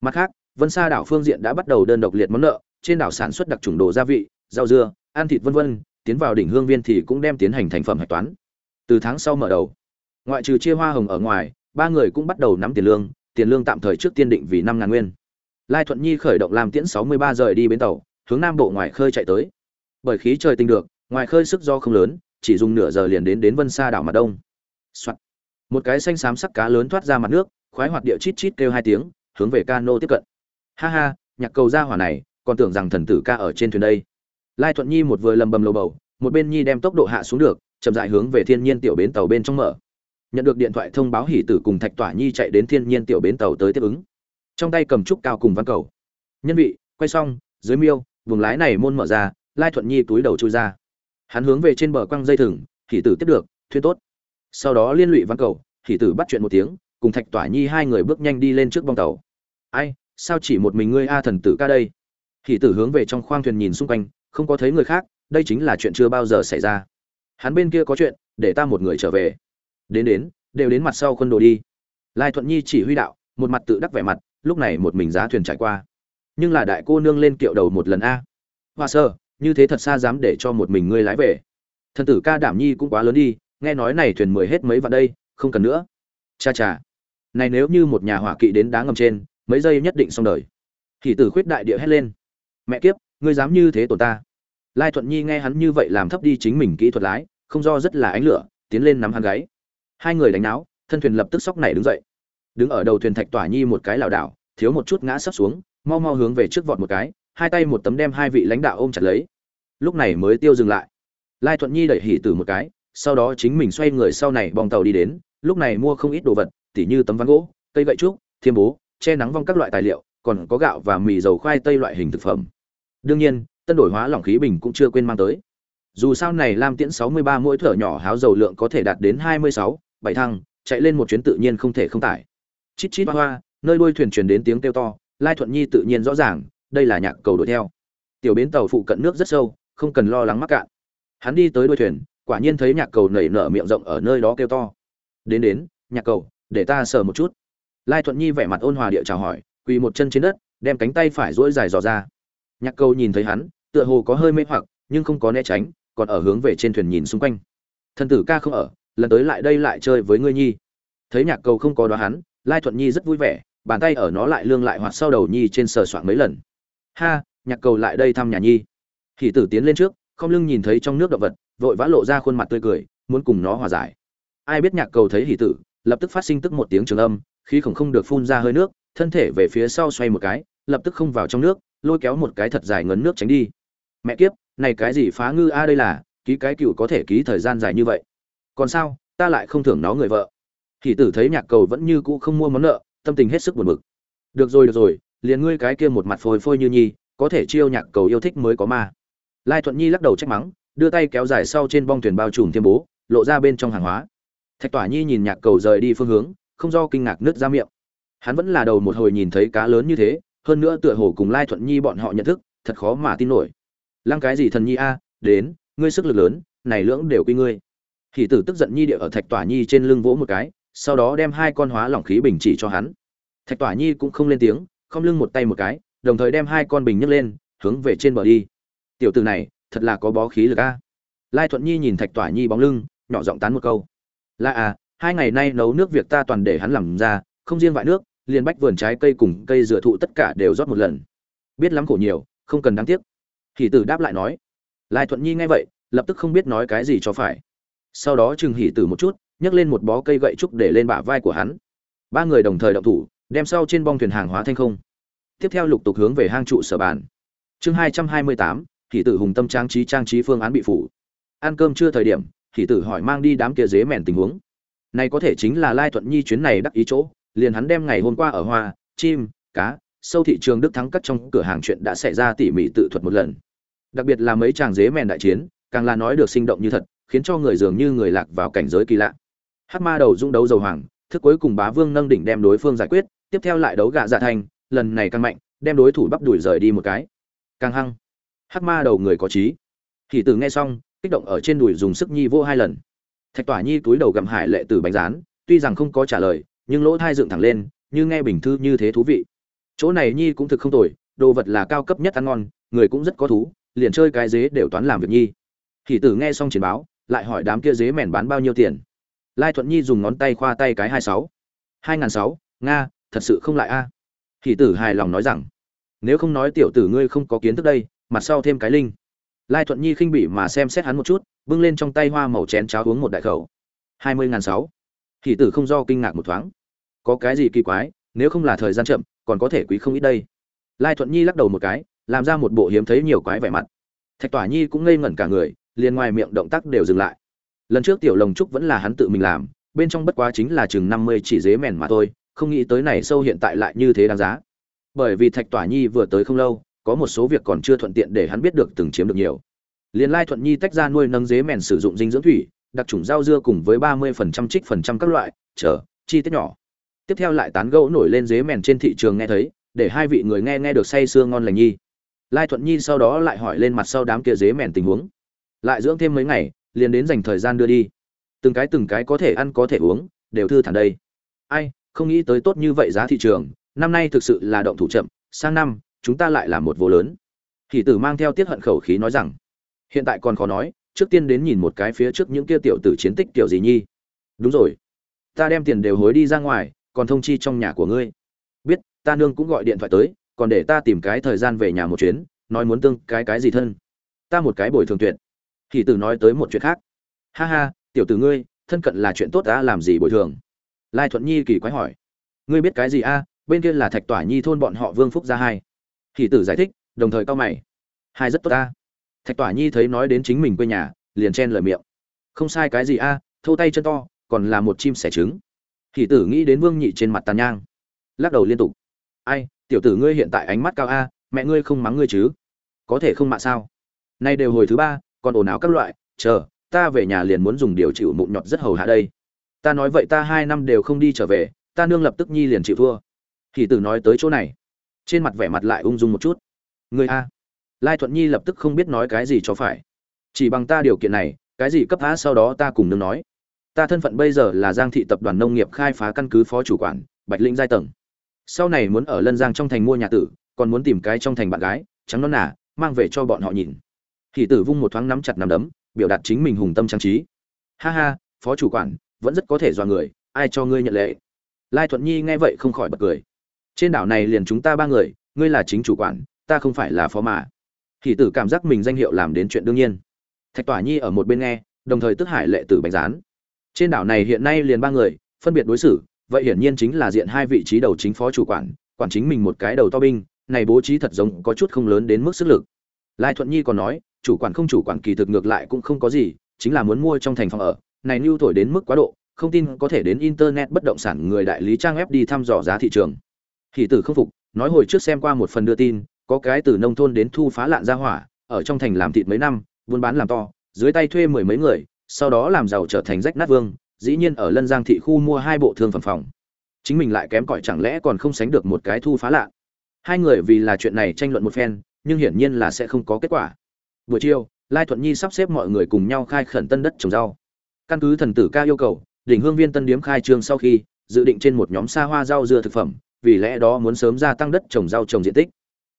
Mặt khác, vân sa đảo phương diện đã bắt đầu đơn độc liệt món nợ, trên đảo sản xuất đặc trùng đồ gia vị, rau dưa, ăn thịt vân vân, tiến vào đỉnh hương viên thì cũng đem tiến hành thành phẩm hạch toán. Từ tháng sau mở đầu ngoại trừ chia hoa hồng ở ngoài, ba người cũng bắt đầu nắm tiền lương tiền lương tạm thời trước tiên định vì năm ngàn nguyên. Lai thuận nhi khởi động làm tiễn sáu mươi ba rời đi bến tàu, hướng nam bộ ngoài khơi chạy tới. Bởi khí trời tinh được, ngoài khơi sức do không lớn, chỉ dùng nửa giờ liền đến đến vân xa đảo mặt đông、Soạn. một cái xanh xám sắc cá lớn thoát ra mặt nước, khoái hoạt địa chít chít kêu hai tiếng, hướng về cano tiếp cận. Ha ha, nhạc cầu ra hỏa này, còn tưởng rằng thần tử ca ở trên thuyền đây. Lai thuận nhi một vừa lầm bầm lầu bầu, một bên nhi đem tốc độ hạ xuống được, chậm dại hướng về thiên nhiên tiểu bến tàu bên trong mở nhận được điện thoại thông báo hỉ tử cùng thạch tỏa nhi chạy đến thiên nhiên tiểu bến tàu tới tiếp ứng. Trong tay cầm trúc cao cùng văn cầu. Nhân vị, quay xong, dưới miêu, vùng lái này môn mở ra, lai thuận nhi túi đầu chui ra. Hắn hướng về trên bờ quăng dây thừng, hỉ tử tiếp được thuyên tốt. Sau đó liên lụy văn cầu, hỉ tử bắt chuyện một tiếng, cùng thạch tỏa nhi hai người bước nhanh đi lên trước bong tàu. Ai, sao chỉ một mình ngươi a thần tử ca đây? Hỉ tử hướng về trong khoang thuyền nhìn xung quanh, không có thấy người khác, đây chính là chuyện chưa bao giờ xảy ra. Hắn bên kia có chuyện, để ta một người trở về đến đến, đều đến mặt sau quân đồ đi. Lai thuận nhi chỉ huy đạo, một mặt tự đắc vẻ mặt, lúc này một mình giá thuyền trải qua. Nhưng là đại cô nương lên kiệu đầu một lần a. Hoa sơ, như thế thật xa dám để cho một mình ngươi lái về. Thần tử ca đảm nhi cũng quá lớn đi, nghe nói này thuyền mười hết mấy vào đây, không cần nữa. Cha cha. Này nếu như một nhà hỏa kỵ đến đá ngầm trên, mấy giây nhất định xong đời. Thì tử khuyết đại địa hét lên. Mẹ kiếp, ngươi dám như thế tổn ta. Lai thuận nhi nghe hắn như vậy làm thấp đi chính mình kỹ thuật lái, không do rất là ánh lửa, tiến lên nắm hắn gáy hai người đánh náo thân thuyền lập tức sóc này đứng dậy. Đứng ở đầu thuyền thạch tỏa nhi một cái lảo đảo thiếu một chút ngã sấp xuống mau mau hướng về trước vọt một cái hai tay một tấm đem hai vị lãnh đạo ôm chặt lấy. Lúc này mới tiêu dừng lại. Lai thuận nhi đẩy hỉ từ một cái sau đó chính mình xoay người sau này bong tàu đi đến lúc này mua không ít đồ vật tỉ như tấm ván gỗ cây gậy trúc thiêm bố che nắng vong các loại tài liệu còn có gạo và mì dầu khoai tây loại hình thực phẩm. Đương nhiên tân đổi hóa lỏng khí bình cũng chưa quên mang tới. Dù sao này lam tiễn 63 mỗi thở nhỏ háo dầu lượng có thể đạt đến 26, bảy thăng, chạy lên một chuyến tự nhiên không thể không tải. Chít chít hoa hoa, nơi đuôi thuyền truyền đến tiếng kêu to, lai thuận nhi tự nhiên rõ ràng, đây là nhạc cầu đuổi theo. Tiểu bến tàu phụ cận nước rất sâu, không cần lo lắng mắc cạn. Hắn đi tới đuôi thuyền, quả nhiên thấy nhạc cầu nảy nở miệng rộng ở nơi đó kêu to. Đến đến, nhạc cầu, để ta sờ một chút. Lai thuận nhi vẻ mặt ôn hòa địa chào hỏi, quỳ một chân trên đất, đem cánh tay phải duỗi dài dò ra. Nhạc cầu nhìn thấy hắn, tựa hồ có hơi mê hoặc, nhưng không có né tránh, còn ở hướng về trên thuyền nhìn xung quanh. Thần tử ca không ở lần tới lại đây lại chơi với ngươi nhi. Thấy nhạc cầu không có đoán hắn, lai thuận nhi rất vui vẻ, bàn tay ở nó lại lương lại hoặc sau đầu nhi trên sờ soạn mấy lần. Ha, nhạc cầu lại đây thăm nhà nhi. Hỷ tử tiến lên trước, không lưng nhìn thấy trong nước động vật, vội vã lộ ra khuôn mặt tươi cười, muốn cùng nó hòa giải. Ai biết nhạc cầu thấy hỷ tử, lập tức phát sinh tức một tiếng trường âm, khí khổng không được phun ra hơi nước, thân thể về phía sau xoay một cái, lập tức không vào trong nước, lôi kéo một cái thật dài ngấn nước tránh đi. Mẹ kiếp, này cái gì phá ngư a đây là, ký cái cựu có thể ký thời gian dài như vậy còn sao, ta lại không thưởng nó người vợ. Thì tử thấy nhạc cầu vẫn như cũ không mua món nợ, tâm tình hết sức buồn bực. Được rồi được rồi, liền ngươi cái kia một mặt phôi phôi như nhi, có thể chiêu nhạc cầu yêu thích mới có ma. Lai thuận nhi lắc đầu trách mắng, đưa tay kéo dài sau trên bong thuyền bao trùm thiêm bố, lộ ra bên trong hàng hóa. Thạch tỏa nhi nhìn nhạc cầu rời đi phương hướng, không do kinh ngạc nứt ra miệng. Hắn vẫn là đầu một hồi nhìn thấy cá lớn như thế, hơn nữa tựa hồ cùng lai thuận nhi bọn họ nhận thức, thật khó mà tin nổi. Lăng cái gì thần nhi a, đến, ngươi sức lực lớn, này lưỡng đều quy ngươi hỷ tử tức giận nhi địa ở thạch tỏa nhi trên lưng vỗ một cái, sau đó đem hai con hóa lỏng khí bình chỉ cho hắn. Thạch tỏa nhi cũng không lên tiếng, không lưng một tay một cái, đồng thời đem hai con bình nhấc lên, hướng về trên bờ đi. Tiểu tử này, thật là có bó khí lực a. Lai thuận nhi nhìn thạch tỏa nhi bóng lưng, nhỏ giọng tán một câu. Là à hai ngày nay nấu nước việc ta toàn để hắn làm ra, không riêng vại nước, liền bách vườn trái cây cùng cây dừa thụ tất cả đều rót một lần. Biết lắm khổ nhiều, không cần đáng tiếc. Hỷ tử đáp lại nói. Lai thuận nhi nghe vậy, lập tức không biết nói cái gì cho phải sau đó trừng hỉ tử một chút, nhấc lên một bó cây gậy trúc để lên bả vai của hắn. Ba người đồng thời động thủ, đem sau trên bong thuyền hàng hóa thanh không. Tiếp theo lục tục hướng về hang trụ sở bàn. Chương hai trăm hai mươi tám hỉ tử hùng tâm trang trí trang trí phương án bị phủ. Ăn cơm chưa thời điểm hỉ tử hỏi mang đi đám kia dế mèn tình huống. Này có thể chính là lai thuận nhi chuyến này đắc ý chỗ, liền hắn đem ngày hôm qua ở hoa, chim, cá, sâu thị trường đức thắng cắt trong cửa hàng chuyện đã xảy ra tỉ mỉ tự thuật một lần. Đặc biệt là mấy chàng dế mèn đại chiến, càng là nói được sinh động như thật khiến cho người dường như người lạc vào cảnh giới kỳ lạ. Hắc ma đầu dung đấu dầu hoàng, thức cuối cùng bá vương nâng đỉnh đem đối phương giải quyết, tiếp theo lại đấu gạ dạ thành, lần này càng mạnh, đem đối thủ bắp đuổi rời đi một cái. Càng hăng. Hắc ma đầu người có trí. Thì từ nghe xong, kích động ở trên đùi dùng sức nhi vô hai lần. Thạch tỏa nhi túi đầu gặm hải lệ từ bánh rán, tuy rằng không có trả lời, nhưng lỗ thai dựng thẳng lên, như nghe bình thư như thế thú vị. Chỗ này nhi cũng thực không tồi, đồ vật là cao cấp nhất ăn ngon, người cũng rất có thú, liền chơi cái dế đều toán làm việc nhi. Thì tử nghe xong chiến báo lại hỏi đám kia dế mèn bán bao nhiêu tiền. Lai thuận nhi dùng ngón tay khoa tay cái hai sáu. Hai ngàn sáu, nga, thật sự không lại a. À. tử hài lòng nói rằng, nếu không nói tiểu tử ngươi không có kiến thức đây, mặt sau thêm cái linh. Lai thuận nhi khinh bỉ mà xem xét hắn một chút, bưng lên trong tay hoa màu chén cháo uống một đại khẩu. Hai mươi ngàn sáu. Thì tử không do kinh ngạc một thoáng. Có cái gì kỳ quái, nếu không là thời gian chậm, còn có thể quý không ít đây. Lai thuận nhi lắc đầu một cái, làm ra một bộ hiếm thấy nhiều quái vẻ mặt. Thạch tỏa nhi cũng ngây ngẩn cả người liền ngoài miệng động tác đều dừng lại. Lần trước tiểu lồng trúc vẫn là hắn tự mình làm, bên trong bất quá chính là chừng năm mươi chỉ dế mèn mà thôi, không nghĩ tới này sâu hiện tại lại như thế đáng giá. Bởi vì thạch tỏa nhi vừa tới không lâu, có một số việc còn chưa thuận tiện để hắn biết được từng chiếm được nhiều. Liền lai thuận nhi tách ra nuôi nâng dế mèn sử dụng dinh dưỡng thủy, đặc trùng rau dưa cùng với ba mươi phần trăm trích phần trăm các loại, chờ, chi tiết nhỏ. Tiếp theo lại tán gẫu nổi lên dế mèn trên thị trường nghe thấy, để hai vị người nghe nghe được say sưa ngon lành nhi. Lai thuận nhi sau đó lại hỏi lên mặt sau đám kia dế mèn tình huống lại dưỡng thêm mấy ngày, liền đến dành thời gian đưa đi. Từng cái từng cái có thể ăn có thể uống, đều thư thản đây. Ai, không nghĩ tới tốt như vậy giá thị trường, năm nay thực sự là động thủ chậm, sang năm, chúng ta lại làm một vô lớn. Thì tử mang theo tiết hận khẩu khí nói rằng, hiện tại còn khó nói, trước tiên đến nhìn một cái phía trước những kia tiểu tử chiến tích tiểu gì nhi. Đúng rồi. Ta đem tiền đều hối đi ra ngoài, còn thông chi trong nhà của ngươi. Biết, ta nương cũng gọi điện thoại tới, còn để ta tìm cái thời gian về nhà một chuyến, nói muốn tương cái cái gì thân. Ta một cái bồi thường tuyệt thì tử nói tới một chuyện khác. Ha ha, tiểu tử ngươi, thân cận là chuyện tốt ta làm gì bồi thường? Lai thuận nhi kỳ quái hỏi. Ngươi biết cái gì a bên kia là thạch tỏa nhi thôn bọn họ vương phúc gia hai. Thì tử giải thích, đồng thời cao mày. Hai rất tốt ta thạch tỏa nhi thấy nói đến chính mình quê nhà, liền chen lời miệng. Không sai cái gì a thâu tay chân to, còn là một chim sẻ trứng. Thì tử nghĩ đến vương nhị trên mặt tàn nhang. Lắc đầu liên tục. Ai, tiểu tử ngươi hiện tại ánh mắt cao a mẹ ngươi không mắng ngươi chứ? Có thể không mạ sao? Nay đều hồi thứ ba còn ồn áo các loại chờ ta về nhà liền muốn dùng điều chịu mụn nhọt rất hầu hạ đây. Ta nói vậy ta hai năm đều không đi trở về ta nương lập tức nhi liền chịu thua. Thì tử nói tới chỗ này trên mặt vẻ mặt lại ung dung một chút. Người a lai thuận nhi lập tức không biết nói cái gì cho phải. Chỉ bằng ta điều kiện này cái gì cấp phá sau đó ta cùng nương nói. Ta thân phận bây giờ là giang thị tập đoàn nông nghiệp khai phá căn cứ phó chủ quản bạch linh giai tầng. Sau này muốn ở lân giang trong thành mua nhà tử còn muốn tìm cái trong thành bạn gái trắng non nà, mang về cho bọn họ nhìn thì tử vung một thoáng nắm chặt nắm đấm, biểu đạt chính mình hùng tâm trang trí. Ha ha, phó chủ quản, vẫn rất có thể dọa người, ai cho ngươi nhận lệ? Lai thuận nhi nghe vậy không khỏi bật cười. Trên đảo này liền chúng ta ba người, ngươi là chính chủ quản, ta không phải là phó mà. Thì tử cảm giác mình danh hiệu làm đến chuyện đương nhiên. Thạch tỏa nhi ở một bên nghe, đồng thời tức hải lệ tử bánh rán trên đảo này hiện nay liền ba người, phân biệt đối xử, vậy hiển nhiên chính là diện hai vị trí đầu chính phó chủ quản quản chính mình một cái đầu to binh, này bố trí thật giống có chút không lớn đến mức sức lực. Lai thuận nhi còn nói chủ quản không chủ quản kỳ thực ngược lại cũng không có gì, chính là muốn mua trong thành phòng ở. Này lưu thổi đến mức quá độ, không tin có thể đến internet bất động sản người đại lý trang web đi thăm dò giá thị trường. Hỷ tử không phục, nói hồi trước xem qua một phần đưa tin, có cái từ nông thôn đến thu phá lạn ra hỏa, ở trong thành làm thịt mấy năm, buôn bán làm to, dưới tay thuê mười mấy người, sau đó làm giàu trở thành rách nát vương, dĩ nhiên ở lân giang thị khu mua hai bộ thương phẩm phòng. Chính mình lại kém cỏi chẳng lẽ còn không sánh được một cái thu phá lạ hai người vì là chuyện này tranh luận một phen, nhưng hiển nhiên là sẽ không có kết quả buổi chiều, lai thuận nhi sắp xếp mọi người cùng nhau khai khẩn tân đất trồng rau. Căn cứ thần tử ca yêu cầu, đỉnh hương viên tân điếm khai trương sau khi, dự định trên một nhóm xa hoa rau dưa thực phẩm, vì lẽ đó muốn sớm gia tăng đất trồng rau trồng diện tích.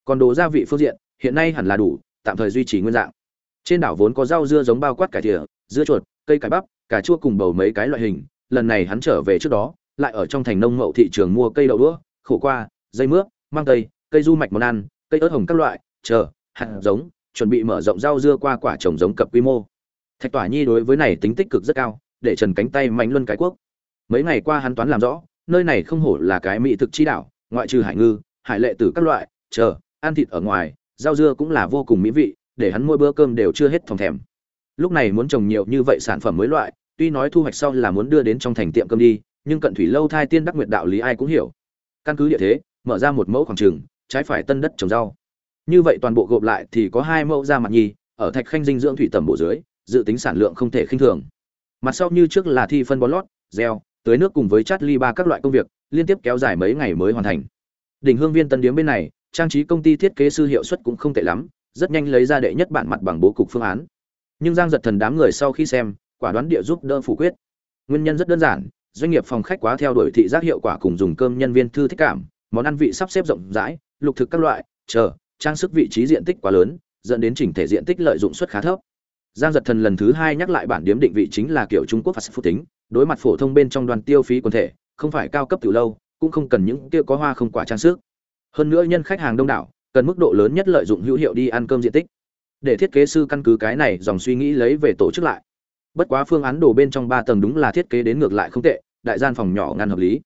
Còn đồ gia vị phương diện, hiện nay hẳn là đủ, tạm thời duy trì nguyên dạng. Trên đảo vốn có rau dưa giống bao quát cải thìa, dưa chuột, cây cải bắp, cà chua cùng bầu mấy cái loại hình, lần này hắn trở về trước đó, lại ở trong thành nông mậu thị trường mua cây đậu đũa, khổ qua, dây mướp, mang tây, cây du mạch món ăn, cây ớt hồng các loại, chờ, hạt giống chuẩn bị mở rộng rau dưa qua quả trồng giống cập quy mô. Thạch tỏa nhi đối với này tính tích cực rất cao, để trần cánh tay mạnh luân cái quốc. Mấy ngày qua hắn toán làm rõ, nơi này không hổ là cái mỹ thực chi đảo, ngoại trừ hải ngư, hải lệ tử các loại, chờ, ăn thịt ở ngoài, rau dưa cũng là vô cùng mỹ vị, để hắn mỗi bữa cơm đều chưa hết phòng thèm. Lúc này muốn trồng nhiều như vậy sản phẩm mới loại, tuy nói thu hoạch sau là muốn đưa đến trong thành tiệm cơm đi, nhưng cận thủy lâu thai tiên đắc nguyệt đạo lý ai cũng hiểu. Căn cứ địa thế, mở ra một mẫu khoảng trường, trái phải tân đất trồng rau như vậy toàn bộ gộp lại thì có hai mẫu da mặt nhi ở thạch khanh dinh dưỡng thủy tầm bộ dưới, dự tính sản lượng không thể khinh thường. Mặt sau như trước là thi phân bón lót, gieo, tưới nước cùng với chát ly ba các loại công việc, liên tiếp kéo dài mấy ngày mới hoàn thành. Đỉnh hương viên tân điếm bên này, trang trí công ty thiết kế sư hiệu suất cũng không tệ lắm, rất nhanh lấy ra đệ nhất bản mặt bằng bố cục phương án. Nhưng giang giật thần đám người sau khi xem, quả đoán địa giúp đỡ phủ quyết. Nguyên nhân rất đơn giản, doanh nghiệp phòng khách quá theo đuổi thị giác hiệu quả cùng dùng cơm nhân viên thư thích cảm, món ăn vị sắp xếp rộng rãi, lục thực các loại, chờ trang sức vị trí diện tích quá lớn, dẫn đến chỉnh thể diện tích lợi dụng suất khá thấp. Giang giật thần lần thứ hai nhắc lại bản điếm định vị chính là kiểu trung quốc phạt phúc tính đối mặt phổ thông bên trong đoàn tiêu phí quần thể, không phải cao cấp từ lâu, cũng không cần những kia có hoa không quả trang sức. Hơn nữa nhân khách hàng đông đảo, cần mức độ lớn nhất lợi dụng hữu hiệu đi ăn cơm diện tích. Để thiết kế sư căn cứ cái này, dòng suy nghĩ lấy về tổ chức lại. Bất quá phương án đồ bên trong ba tầng đúng là thiết kế đến ngược lại không tệ, đại gian phòng nhỏ ngăn hợp lý.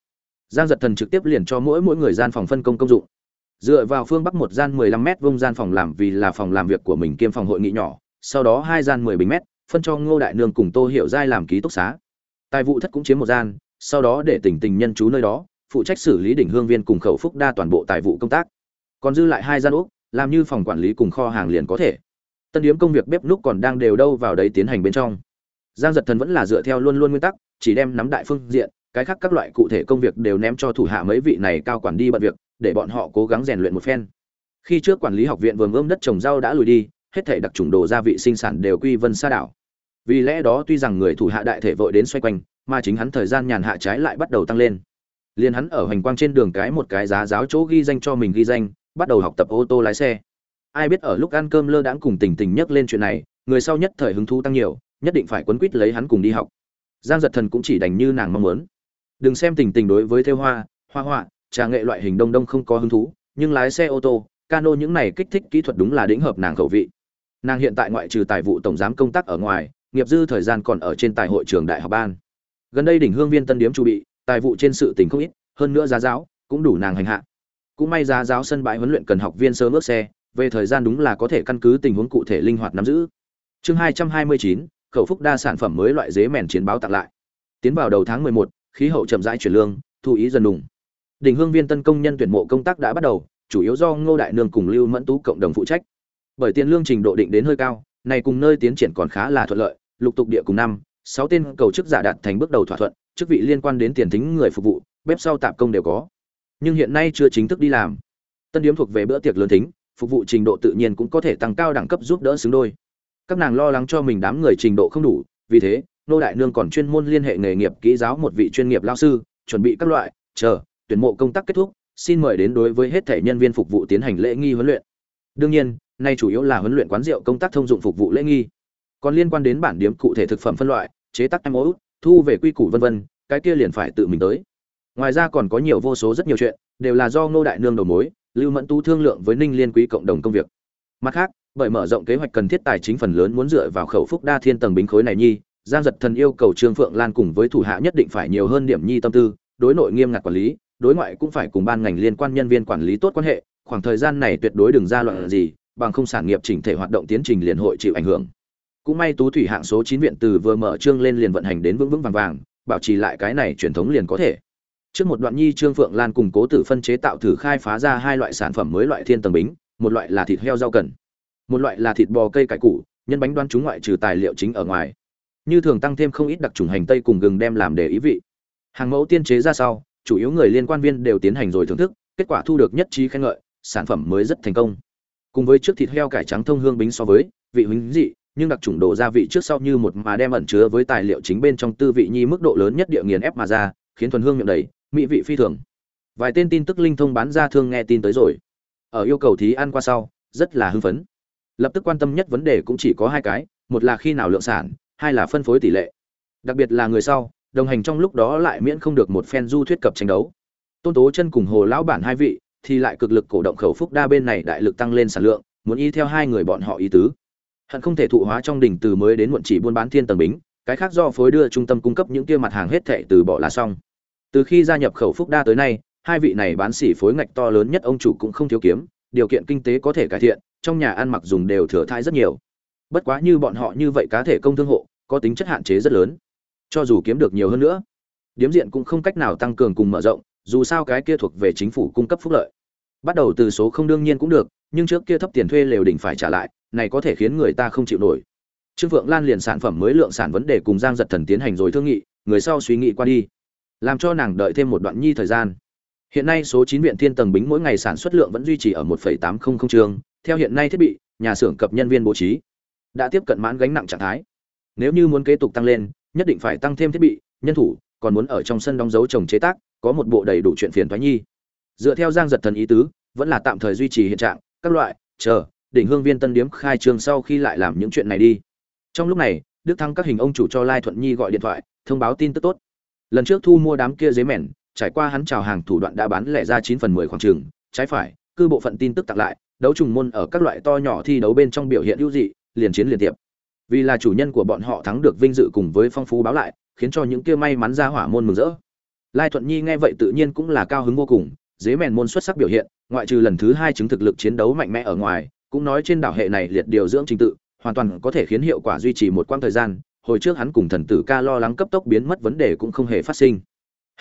Giang giật thần trực tiếp liền cho mỗi mỗi người gian phòng phân công công dụng dựa vào phương bắc một gian 15 mét vuông gian phòng làm vì là phòng làm việc của mình kiêm phòng hội nghị nhỏ sau đó hai gian 10 bình mét phân cho ngô đại nương cùng tô hiểu giai làm ký túc xá. Tài vụ thất cũng chiếm một gian sau đó để tỉnh tình nhân chú nơi đó phụ trách xử lý đỉnh hương viên cùng khẩu phúc đa toàn bộ tài vụ công tác. Còn dư lại hai gian ốc, làm như phòng quản lý cùng kho hàng liền có thể. Tân điếm công việc bếp núc còn đang đều đâu vào đấy tiến hành bên trong. Giang giật thần vẫn là dựa theo luôn luôn nguyên tắc chỉ đem nắm đại phương diện cái khác các loại cụ thể công việc đều ném cho thủ hạ mấy vị này cao quản đi bận việc để bọn họ cố gắng rèn luyện một phen. Khi trước quản lý học viện vườn ươm đất trồng rau đã lùi đi, hết thể đặc trùng đồ gia vị sinh sản đều quy vân xa đảo. Vì lẽ đó tuy rằng người thủ hạ đại thể vội đến xoay quanh, mà chính hắn thời gian nhàn hạ trái lại bắt đầu tăng lên. Liền hắn ở hành quang trên đường cái một cái giá giáo chỗ ghi danh cho mình ghi danh, bắt đầu học tập ô tô lái xe. Ai biết ở lúc ăn cơm lơ đãng cùng tình tình nhắc lên chuyện này, người sau nhất thời hứng thú tăng nhiều, nhất định phải quấn quýt lấy hắn cùng đi học. Giang giật thần cũng chỉ đành như nàng mong muốn. Đừng xem tình tình đối với theo hoa hoa họa trà nghệ loại hình đông đông không có hứng thú, nhưng lái xe ô tô, cano những này kích thích kỹ thuật đúng là đỉnh hợp nàng khẩu vị. Nàng hiện tại ngoại trừ tài vụ tổng giám công tác ở ngoài, nghiệp dư thời gian còn ở trên tài hội trường đại học ban. Gần đây đỉnh hương viên tân điếm chu bị, tài vụ trên sự tình không ít, hơn nữa giá giáo cũng đủ nàng hành hạ. Cũng may giá giáo sân bãi huấn luyện cần học viên sớm ước xe, về thời gian đúng là có thể căn cứ tình huống cụ thể linh hoạt nắm giữ. Chương hai trăm hai mươi chín, khẩu phúc đa sản phẩm mới loại dế mèn chiến báo tặng lại. Tiến vào đầu tháng mười một, khí hậu chậm rãi chuyển lương, thu ý dần đùng đỉnh hương viên tân công nhân tuyển mộ công tác đã bắt đầu, chủ yếu do ngô đại nương cùng lưu mẫn tú cộng đồng phụ trách. Bởi tiền lương trình độ định đến hơi cao, này cùng nơi tiến triển còn khá là thuận lợi, lục tục địa cùng năm, sáu tên cầu chức giả đạt thành bước đầu thỏa thuận, chức vị liên quan đến tiền thính người phục vụ, bếp sau tạm công đều có. Nhưng hiện nay chưa chính thức đi làm. Tân điếm thuộc về bữa tiệc lớn thính, phục vụ trình độ tự nhiên cũng có thể tăng cao đẳng cấp giúp đỡ xứng đôi. Các nàng lo lắng cho mình đám người trình độ không đủ, vì thế nô đại nương còn chuyên môn liên hệ nghề nghiệp kỹ giáo một vị chuyên nghiệp lao sư, chuẩn bị các loại, chờ tuyển mộ công tác kết thúc, xin mời đến đối với hết thể nhân viên phục vụ tiến hành lễ nghi huấn luyện. Đương nhiên, nay chủ yếu là huấn luyện quán rượu công tác thông dụng phục vụ lễ nghi. Còn liên quan đến bản điểm cụ thể thực phẩm phân loại, chế tác mẫu thu về quy củ vân vân, cái kia liền phải tự mình tới. Ngoài ra còn có nhiều vô số rất nhiều chuyện, đều là do ngô đại nương đầu mối, lưu mẫn tu thương lượng với ninh liên quý cộng đồng công việc. Mặt khác, bởi mở rộng kế hoạch cần thiết tài chính phần lớn muốn dựa vào khẩu phúc đa thiên tầng bính khối này nhi, giang Dật thần yêu cầu trương phượng lan cùng với thủ hạ nhất định phải nhiều hơn điểm nhi tâm tư, đối nội nghiêm ngặt quản lý đối ngoại cũng phải cùng ban ngành liên quan nhân viên quản lý tốt quan hệ, khoảng thời gian này tuyệt đối đừng ra loạn gì, bằng không sản nghiệp chỉnh thể hoạt động tiến trình liền hội chịu ảnh hưởng. Cũng may tú thủy hạng số chín viện từ vừa mở trương lên liền vận hành đến vững vững vàng vàng, bảo trì lại cái này truyền thống liền có thể. Trước một đoạn nhi trương phượng lan cùng cố tử phân chế tạo thử khai phá ra hai loại sản phẩm mới loại thiên tầng bính, một loại là thịt heo rau cần, một loại là thịt bò cây cải củ, nhân bánh đoan chúng ngoại trừ tài liệu chính ở ngoài. Như thường tăng thêm không ít đặc trùng hành tây cùng gừng đem làm để ý vị. Hàng mẫu tiên chế ra sau chủ yếu người liên quan viên đều tiến hành rồi thưởng thức, kết quả thu được nhất trí khen ngợi, sản phẩm mới rất thành công. Cùng với trước thịt heo cải trắng thông hương bính so với vị huynh dị, nhưng đặc trùng đồ gia vị trước sau như một mà đem ẩn chứa với tài liệu chính bên trong tư vị nhi mức độ lớn nhất địa nghiền ép mà ra, khiến thuần hương miệng đầy, mỹ vị phi thường. Vài tên tin tức linh thông bán ra thương nghe tin tới rồi. Ở yêu cầu thí ăn qua sau, rất là hưng phấn. Lập tức quan tâm nhất vấn đề cũng chỉ có hai cái, một là khi nào lượng sản, hai là phân phối tỷ lệ. Đặc biệt là người sau đồng hành trong lúc đó lại miễn không được một phen du thuyết cập tranh đấu. Tôn tố chân cùng hồ lão bản hai vị thì lại cực lực cổ động khẩu phúc đa bên này đại lực tăng lên sản lượng, muốn y theo hai người bọn họ ý tứ. Hận không thể thụ hóa trong đỉnh từ mới đến muộn chỉ buôn bán thiên tầng bính, cái khác do phối đưa trung tâm cung cấp những kia mặt hàng hết thệ từ bỏ là xong. Từ khi gia nhập khẩu phúc đa tới nay, hai vị này bán xỉ phối ngạch to lớn nhất ông chủ cũng không thiếu kiếm, điều kiện kinh tế có thể cải thiện, trong nhà ăn mặc dùng đều thừa thãi rất nhiều. Bất quá như bọn họ như vậy cá thể công thương hộ, có tính chất hạn chế rất lớn cho dù kiếm được nhiều hơn nữa, điếm diện cũng không cách nào tăng cường cùng mở rộng, dù sao cái kia thuộc về chính phủ cung cấp phúc lợi. Bắt đầu từ số không đương nhiên cũng được, nhưng trước kia thấp tiền thuê lều đỉnh phải trả lại, này có thể khiến người ta không chịu nổi. Trương phượng lan liền sản phẩm mới lượng sản vấn đề cùng giang giật thần tiến hành rồi thương nghị, người sau suy nghĩ qua đi, làm cho nàng đợi thêm một đoạn nhi thời gian. Hiện nay số chín viện thiên tầng bính mỗi ngày sản xuất lượng vẫn duy trì ở một tám trăm linh trường, theo hiện nay thiết bị, nhà xưởng cập nhân viên bố trí đã tiếp cận mãn gánh nặng trạng thái. Nếu như muốn kế tục tăng lên nhất định phải tăng thêm thiết bị, nhân thủ, còn muốn ở trong sân đóng dấu trồng chế tác, có một bộ đầy đủ chuyện phiền thoái nhi. Dựa theo giang giật thần ý tứ, vẫn là tạm thời duy trì hiện trạng, các loại, chờ, đỉnh hương viên tân điếm khai trương sau khi lại làm những chuyện này đi. Trong lúc này, đức thăng các hình ông chủ cho lai thuận nhi gọi điện thoại, thông báo tin tức tốt. Lần trước thu mua đám kia giấy mèn, trải qua hắn chào hàng thủ đoạn đã bán lẻ ra chín phần mười khoảng trường, trái phải cư bộ phận tin tức tặng lại, đấu trùng môn ở các loại to nhỏ thi đấu bên trong biểu hiện ưu dị, liền chiến liền tiệp vì là chủ nhân của bọn họ thắng được vinh dự cùng với phong phú báo lại khiến cho những kia may mắn ra hỏa môn mừng rỡ. Lai thuận nhi nghe vậy tự nhiên cũng là cao hứng vô cùng dế mèn môn xuất sắc biểu hiện ngoại trừ lần thứ hai chứng thực lực chiến đấu mạnh mẽ ở ngoài cũng nói trên đảo hệ này liệt điều dưỡng trình tự hoàn toàn có thể khiến hiệu quả duy trì một quãng thời gian hồi trước hắn cùng thần tử ca lo lắng cấp tốc biến mất vấn đề cũng không hề phát sinh.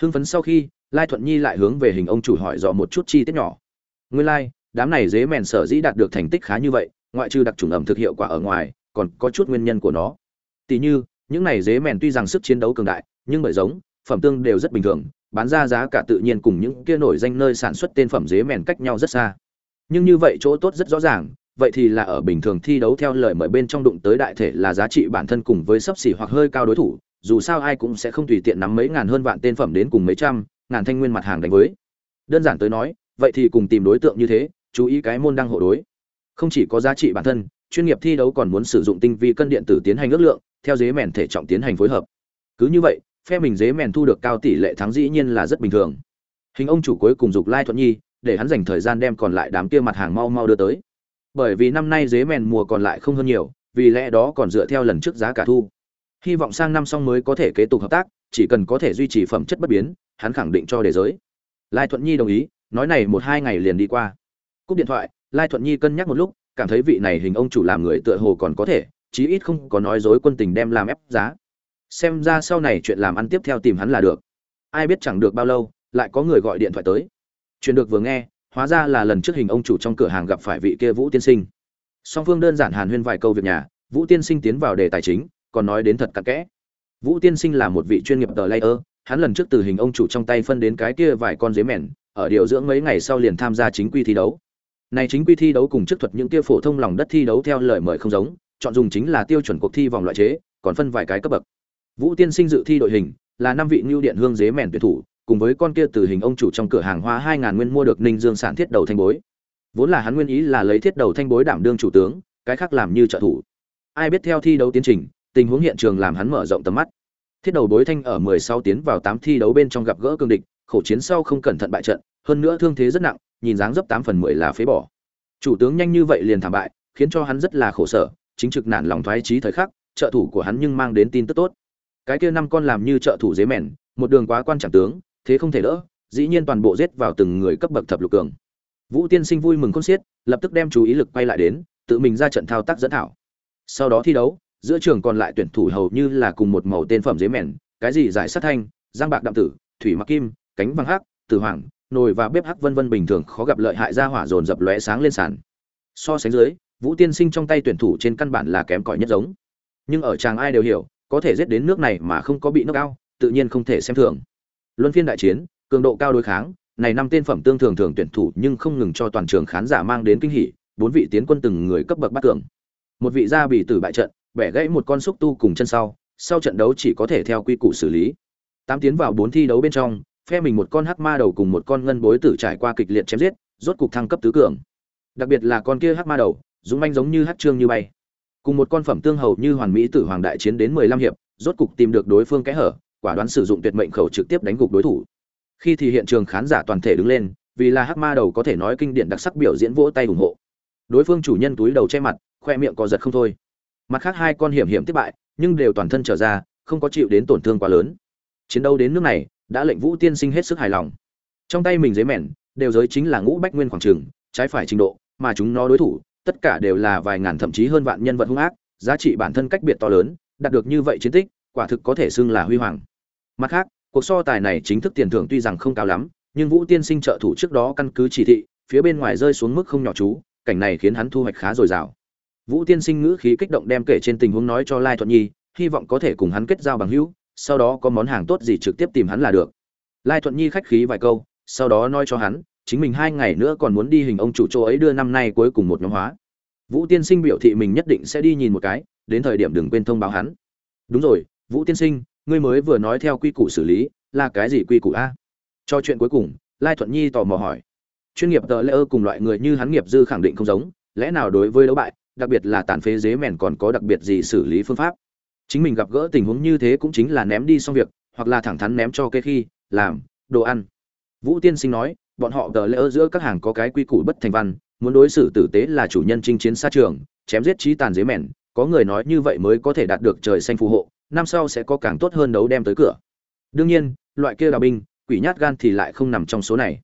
Hưng phấn sau khi lai thuận nhi lại hướng về hình ông chủ hỏi dò một chút chi tiết nhỏ. Nguyên lai、like, đám này dế mèn sở dĩ đạt được thành tích khá như vậy ngoại trừ đặc trùng ẩm thực hiệu quả ở ngoài còn có chút nguyên nhân của nó. Tỉ như, những này dế mèn tuy rằng sức chiến đấu cường đại, nhưng bởi giống, phẩm tương đều rất bình thường, bán ra giá cả tự nhiên cùng những kia nổi danh nơi sản xuất tên phẩm dế mèn cách nhau rất xa. Nhưng như vậy chỗ tốt rất rõ ràng, vậy thì là ở bình thường thi đấu theo lời mời bên trong đụng tới đại thể là giá trị bản thân cùng với sấp xỉ hoặc hơi cao đối thủ, dù sao ai cũng sẽ không tùy tiện nắm mấy ngàn hơn vạn tên phẩm đến cùng mấy trăm, ngàn thanh nguyên mặt hàng đánh với. Đơn giản tới nói, vậy thì cùng tìm đối tượng như thế, chú ý cái môn đăng hộ đối. Không chỉ có giá trị bản thân chuyên nghiệp thi đấu còn muốn sử dụng tinh vi cân điện tử tiến hành ước lượng, theo dế mèn thể trọng tiến hành phối hợp. Cứ như vậy, phe mình dế mèn thu được cao tỷ lệ thắng dĩ nhiên là rất bình thường. Hình ông chủ cuối cùng dục lai thuận nhi, để hắn dành thời gian đem còn lại đám kia mặt hàng mau mau đưa tới. Bởi vì năm nay dế mèn mùa còn lại không hơn nhiều, vì lẽ đó còn dựa theo lần trước giá cả thu. Hy vọng sang năm xong mới có thể kế tục hợp tác, chỉ cần có thể duy trì phẩm chất bất biến, hắn khẳng định cho đề giới. Lai thuận nhi đồng ý, nói này một hai ngày liền đi qua. Cúp điện thoại, lai thuận nhi cân nhắc một lúc cảm thấy vị này hình ông chủ làm người tựa hồ còn có thể, chí ít không có nói dối quân tình đem làm ép giá. Xem ra sau này chuyện làm ăn tiếp theo tìm hắn là được. Ai biết chẳng được bao lâu, lại có người gọi điện thoại tới. Chuyện được vừa nghe, hóa ra là lần trước hình ông chủ trong cửa hàng gặp phải vị kia vũ tiên sinh. Song phương đơn giản hàn huyên vài câu việc nhà, vũ tiên sinh tiến vào đề tài chính, còn nói đến thật cặn kẽ. Vũ tiên sinh là một vị chuyên nghiệp tờ layer, hắn lần trước từ hình ông chủ trong tay phân đến cái kia vài con dế mèn, ở điều dưỡng mấy ngày sau liền tham gia chính quy thi đấu này chính quy thi đấu cùng chức thuật những kia phổ thông lòng đất thi đấu theo lời mời không giống, chọn dùng chính là tiêu chuẩn cuộc thi vòng loại chế, còn phân vài cái cấp bậc. Vũ tiên sinh dự thi đội hình là năm vị ngưu điện hương dế mèn tuyển thủ, cùng với con kia từ hình ông chủ trong cửa hàng hoa hai ngàn nguyên mua được ninh dương sản thiết đầu thanh bối. Vốn là hắn nguyên ý là lấy thiết đầu thanh bối đảm đương chủ tướng, cái khác làm như trợ thủ. Ai biết theo thi đấu tiến trình, tình huống hiện trường làm hắn mở rộng tầm mắt. Thiết đầu bối thanh ở 16 tiến vào tám thi đấu bên trong gặp gỡ cương địch, khổ chiến sau không cẩn thận bại trận, hơn nữa thương thế rất nặng nhìn dáng dấp 8 phần 10 là phế bỏ. Chủ tướng nhanh như vậy liền thảm bại, khiến cho hắn rất là khổ sở, chính trực nản lòng thoái trí thời khắc, trợ thủ của hắn nhưng mang đến tin tức tốt. Cái kia năm con làm như trợ thủ dế mèn, một đường quá quan trọng tướng, thế không thể đỡ, dĩ nhiên toàn bộ giết vào từng người cấp bậc thập lục cường. Vũ tiên sinh vui mừng khôn xiết, lập tức đem chú ý lực quay lại đến, tự mình ra trận thao tác dẫn thảo. Sau đó thi đấu, giữa trường còn lại tuyển thủ hầu như là cùng một màu tên phẩm dế mèn, cái gì giải sát thanh, giang bạc đạm tử, thủy mặc kim, cánh vàng hắc, tử hoàng nồi và bếp hắc vân vân bình thường khó gặp lợi hại ra hỏa dồn dập lóe sáng lên sàn. So sánh dưới, vũ tiên sinh trong tay tuyển thủ trên căn bản là kém cỏi nhất giống. Nhưng ở chàng ai đều hiểu, có thể giết đến nước này mà không có bị nước cao tự nhiên không thể xem thường. Luân phiên đại chiến, cường độ cao đối kháng, này năm tên phẩm tương thường thường tuyển thủ nhưng không ngừng cho toàn trường khán giả mang đến kinh hỉ, bốn vị tiến quân từng người cấp bậc bắt cường. Một vị gia bị tử bại trận, bẻ gãy một con xúc tu cùng chân sau sau trận đấu chỉ có thể theo quy củ xử lý. Tám tiến vào bốn thi đấu bên trong phe mình một con hắc ma đầu cùng một con ngân bối tử trải qua kịch liệt chém giết, rốt cục thăng cấp tứ cường. Đặc biệt là con kia hắc ma đầu, dũng manh giống như hắc trương như bay. Cùng một con phẩm tương hầu như hoàn mỹ tử hoàng đại chiến đến mười lăm hiệp, rốt cục tìm được đối phương kẽ hở, quả đoán sử dụng tuyệt mệnh khẩu trực tiếp đánh gục đối thủ. Khi thì hiện trường khán giả toàn thể đứng lên, vì là hắc ma đầu có thể nói kinh điển đặc sắc biểu diễn vỗ tay ủng hộ. Đối phương chủ nhân túi đầu che mặt, khoe miệng co giật không thôi. Mặt khác hai con hiểm hiểm tiếp bại, nhưng đều toàn thân trở ra, không có chịu đến tổn thương quá lớn. Chiến đấu đến nước này đã lệnh vũ tiên sinh hết sức hài lòng. Trong tay mình giấy mèn, đều giới chính là ngũ bách nguyên khoảng trường, trái phải trình độ, mà chúng nó đối thủ, tất cả đều là vài ngàn thậm chí hơn vạn nhân vật hung ác, giá trị bản thân cách biệt to lớn, đạt được như vậy chiến tích, quả thực có thể xưng là huy hoàng. Mặt khác, cuộc so tài này chính thức tiền thưởng tuy rằng không cao lắm, nhưng vũ tiên sinh trợ thủ trước đó căn cứ chỉ thị, phía bên ngoài rơi xuống mức không nhỏ chú, cảnh này khiến hắn thu hoạch khá dồi dào. Vũ tiên sinh ngữ khí kích động đem kể trên tình huống nói cho lai thuận nhi, hy vọng có thể cùng hắn kết giao bằng hữu sau đó có món hàng tốt gì trực tiếp tìm hắn là được. Lai thuận nhi khách khí vài câu, sau đó nói cho hắn, chính mình hai ngày nữa còn muốn đi hình ông chủ chỗ ấy đưa năm nay cuối cùng một nhóm hóa. Vũ tiên sinh biểu thị mình nhất định sẽ đi nhìn một cái, đến thời điểm đừng quên thông báo hắn. Đúng rồi, vũ tiên sinh, ngươi mới vừa nói theo quy củ xử lý, là cái gì quy củ a? Cho chuyện cuối cùng, lai thuận nhi tò mò hỏi. Chuyên nghiệp tờ lễ ơ cùng loại người như hắn nghiệp dư khẳng định không giống, lẽ nào đối với đấu bại, đặc biệt là tàn phế dế mèn còn có đặc biệt gì xử lý phương pháp? Chính mình gặp gỡ tình huống như thế cũng chính là ném đi xong việc, hoặc là thẳng thắn ném cho kê khi, làm, đồ ăn. Vũ tiên sinh nói, bọn họ tờ lễ giữa các hàng có cái quy củ bất thành văn, muốn đối xử tử tế là chủ nhân chinh chiến xa trường, chém giết trí tàn dế mèn, có người nói như vậy mới có thể đạt được trời xanh phù hộ, năm sau sẽ có càng tốt hơn đấu đem tới cửa. Đương nhiên, loại kia đào binh, quỷ nhát gan thì lại không nằm trong số này.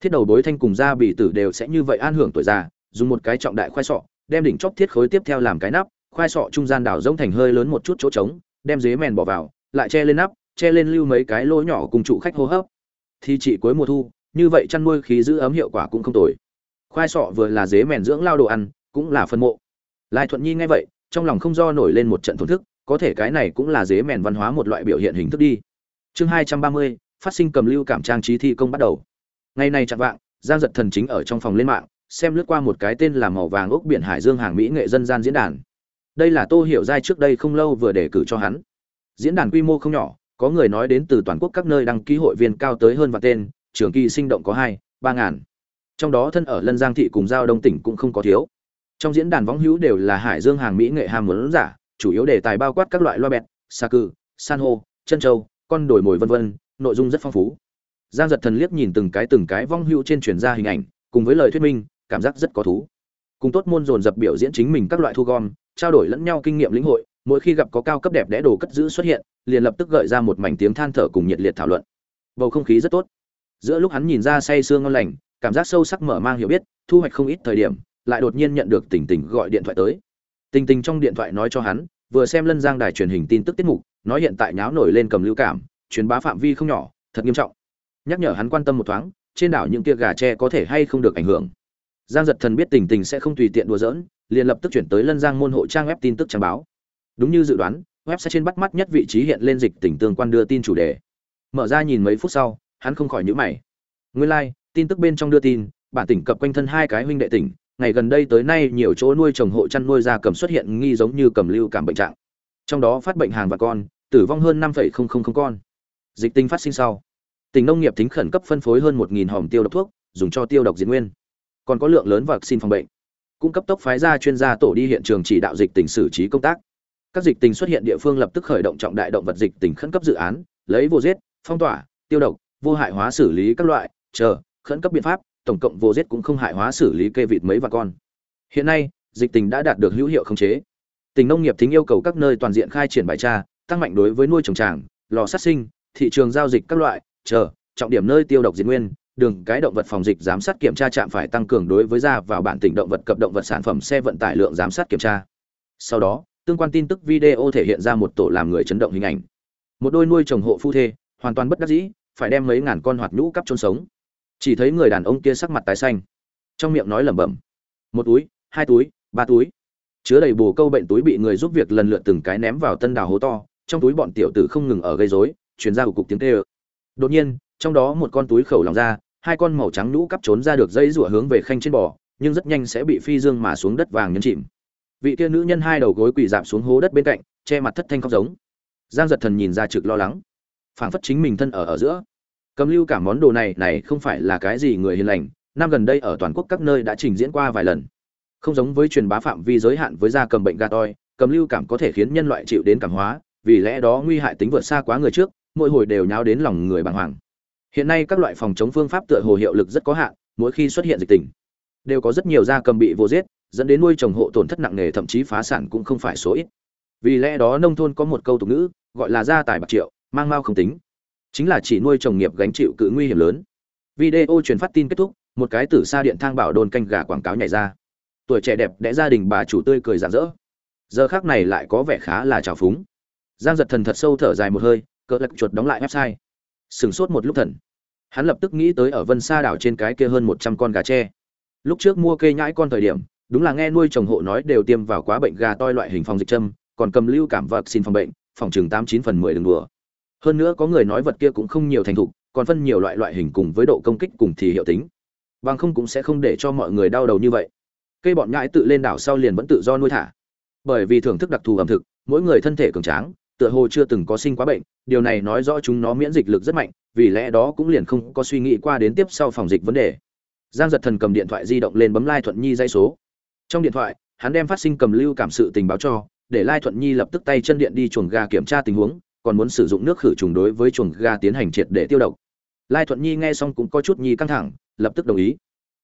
Thiết đầu bối thanh cùng gia bị tử đều sẽ như vậy an hưởng tuổi già, dùng một cái trọng đại khoai sọ, đem đỉnh chóp thiết khối tiếp theo làm cái nắp khoai sọ trung gian đảo rỗng thành hơi lớn một chút chỗ trống, đem dế mèn bỏ vào, lại che lên nắp, che lên lưu mấy cái lỗ nhỏ cùng trụ khách hô hấp. Thì chỉ cuối mùa thu, như vậy chăn nuôi khí giữ ấm hiệu quả cũng không tồi. Khoai sọ vừa là dế mèn dưỡng lao đồ ăn, cũng là phân mộ. Lai thuận nhi nghe vậy, trong lòng không do nổi lên một trận thổn thức, có thể cái này cũng là dế mèn văn hóa một loại biểu hiện hình thức đi. Chương hai trăm ba mươi, phát sinh cầm lưu cảm trang trí thi công bắt đầu. Ngày nay chẳng vạng, giang giật thần chính ở trong phòng lên mạng, xem lướt qua một cái tên là màu vàng ốc biển hải dương hàng mỹ nghệ dân gian diễn đàn đây là tô hiểu giai trước đây không lâu vừa đề cử cho hắn. Diễn đàn quy mô không nhỏ, có người nói đến từ toàn quốc các nơi đăng ký hội viên cao tới hơn và tên, trường kỳ sinh động có hai, ba ngàn. Trong đó thân ở lân giang thị cùng giao đông tỉnh cũng không có thiếu. Trong diễn đàn võng hữu đều là hải dương hàng mỹ nghệ hàm muốn giả, chủ yếu đề tài bao quát các loại loa bẹt xa cư, san hô, chân trâu con đồi mồi vân vân, nội dung rất phong phú. Giang giật thần liếc nhìn từng cái từng cái vong hữu trên truyền ra hình ảnh, cùng với lời thuyết minh, cảm giác rất có thú. Cùng tốt môn dồn dập biểu diễn chính mình các loại thu gom trao đổi lẫn nhau kinh nghiệm lĩnh hội, mỗi khi gặp có cao cấp đẹp đẽ đồ cất giữ xuất hiện, liền lập tức gợi ra một mảnh tiếng than thở cùng nhiệt liệt thảo luận. Bầu không khí rất tốt. Giữa lúc hắn nhìn ra say sương ngon lành, cảm giác sâu sắc mở mang hiểu biết, thu hoạch không ít thời điểm, lại đột nhiên nhận được tình tình gọi điện thoại tới. Tình tình trong điện thoại nói cho hắn, vừa xem lân giang đài truyền hình tin tức tiết mục, nói hiện tại nháo nổi lên cầm lưu cảm, truyền bá phạm vi không nhỏ, thật nghiêm trọng. Nhắc nhở hắn quan tâm một thoáng, trên đảo những kia gà tre có thể hay không được ảnh hưởng. Giang giật thần biết tình tình sẽ không tùy tiện đùa giỡn liền lập tức chuyển tới lân giang môn hộ trang web tin tức trang báo. Đúng như dự đoán web sẽ trên bắt mắt nhất vị trí hiện lên dịch tỉnh tương quan đưa tin chủ đề. Mở ra nhìn mấy phút sau hắn không khỏi nhíu mày. Nguyên lai like, tin tức bên trong đưa tin bản tỉnh cập quanh thân hai cái huynh đệ tỉnh ngày gần đây tới nay nhiều chỗ nuôi trồng hộ chăn nuôi gia cầm xuất hiện nghi giống như cầm lưu cảm bệnh trạng. Trong đó phát bệnh hàng và con tử vong hơn năm con. Dịch tinh phát sinh sau tỉnh nông nghiệp tính khẩn cấp phân phối hơn một hòm tiêu độc thuốc dùng cho tiêu độc diễn nguyên. Còn có lượng lớn vaccine phòng bệnh cung cấp tốc phái ra chuyên gia tổ đi hiện trường chỉ đạo dịch tình xử trí công tác. Các dịch tình xuất hiện địa phương lập tức khởi động trọng đại động vật dịch tình khẩn cấp dự án, lấy vô giết, phong tỏa, tiêu độc, vô hại hóa xử lý các loại, chờ, khẩn cấp biện pháp, tổng cộng vô giết cũng không hại hóa xử lý kê vịt mấy và con. Hiện nay, dịch tình đã đạt được hữu hiệu khống chế. Tỉnh nông nghiệp thính yêu cầu các nơi toàn diện khai triển bài tra, tăng mạnh đối với nuôi trồng tràng, lò sát sinh, thị trường giao dịch các loại, chờ, trọng điểm nơi tiêu độc diệt nguyên đường cái động vật phòng dịch giám sát kiểm tra trạm phải tăng cường đối với ra vào bản tỉnh động vật cập động vật sản phẩm xe vận tải lượng giám sát kiểm tra. Sau đó, tương quan tin tức video thể hiện ra một tổ làm người chấn động hình ảnh. Một đôi nuôi trồng hộ phu thê, hoàn toàn bất đắc dĩ, phải đem mấy ngàn con hoạt nhũ cắp chôn sống. Chỉ thấy người đàn ông kia sắc mặt tái xanh, trong miệng nói lẩm bẩm, một túi, hai túi, ba túi. Chứa đầy bồ câu bệnh túi bị người giúp việc lần lượt từng cái ném vào tân đào hố to, trong túi bọn tiểu tử không ngừng ở gây rối, truyền ra cục tiếng kêu. đột nhiên, trong đó một con túi khẩu lòng ra hai con màu trắng nhũ cắp trốn ra được dây rủa hướng về khanh trên bò, nhưng rất nhanh sẽ bị phi dương mà xuống đất vàng nhấn chìm. Vị kia nữ nhân hai đầu gối quỳ dạp xuống hố đất bên cạnh, che mặt thất thanh khóc giống. Giang giật thần nhìn ra trực lo lắng, phảng phất chính mình thân ở ở giữa. Cầm lưu cả món đồ này này không phải là cái gì người hiền lành, năm gần đây ở toàn quốc các nơi đã trình diễn qua vài lần. Không giống với truyền bá phạm vi giới hạn với da cầm bệnh gà toi, cầm lưu cảm có thể khiến nhân loại chịu đến cảm hóa, vì lẽ đó nguy hại tính vượt xa quá người trước, mỗi hồi đều nháo đến lòng người bàng hoàng hiện nay các loại phòng chống phương pháp tựa hồ hiệu lực rất có hạn, mỗi khi xuất hiện dịch tình, đều có rất nhiều da cầm bị vô giết, dẫn đến nuôi trồng hộ tổn thất nặng nề, thậm chí phá sản cũng không phải số ít. Vì lẽ đó nông thôn có một câu tục ngữ, gọi là gia tài bạc triệu, mang mau không tính. Chính là chỉ nuôi trồng nghiệp gánh chịu cự nguy hiểm lớn. Video truyền phát tin kết thúc, một cái tử xa điện thang bảo đồn canh gà quảng cáo nhảy ra. Tuổi trẻ đẹp đẽ gia đình bà chủ tươi cười rạng rỡ. Giờ khác này lại có vẻ khá là trào phúng. Giang giật thần thật sâu thở dài một hơi, cỡ lạch chuột đóng lại website sửng sốt một lúc thần. Hắn lập tức nghĩ tới ở vân sa đảo trên cái kia hơn một trăm con gà tre. Lúc trước mua cây nhãi con thời điểm, đúng là nghe nuôi chồng hộ nói đều tiêm vào quá bệnh gà toi loại hình phòng dịch châm, còn cầm lưu cảm vật xin phòng bệnh, phòng chừng tám chín phần mười đường đùa. Hơn nữa có người nói vật kia cũng không nhiều thành thục, còn phân nhiều loại loại hình cùng với độ công kích cùng thì hiệu tính. Bằng không cũng sẽ không để cho mọi người đau đầu như vậy. Cây bọn nhãi tự lên đảo sau liền vẫn tự do nuôi thả. Bởi vì thưởng thức đặc thù ẩm thực, mỗi người thân thể cường tráng tựa hồ chưa từng có sinh quá bệnh, điều này nói rõ chúng nó miễn dịch lực rất mạnh, vì lẽ đó cũng liền không có suy nghĩ qua đến tiếp sau phòng dịch vấn đề. Giang giật thần cầm điện thoại di động lên bấm lai thuận nhi dây số. Trong điện thoại, hắn đem phát sinh cầm lưu cảm sự tình báo cho, để lai thuận nhi lập tức tay chân điện đi chuồng gà kiểm tra tình huống, còn muốn sử dụng nước khử trùng đối với chuồng gà tiến hành triệt để tiêu độc. Lai thuận nhi nghe xong cũng có chút nhi căng thẳng, lập tức đồng ý.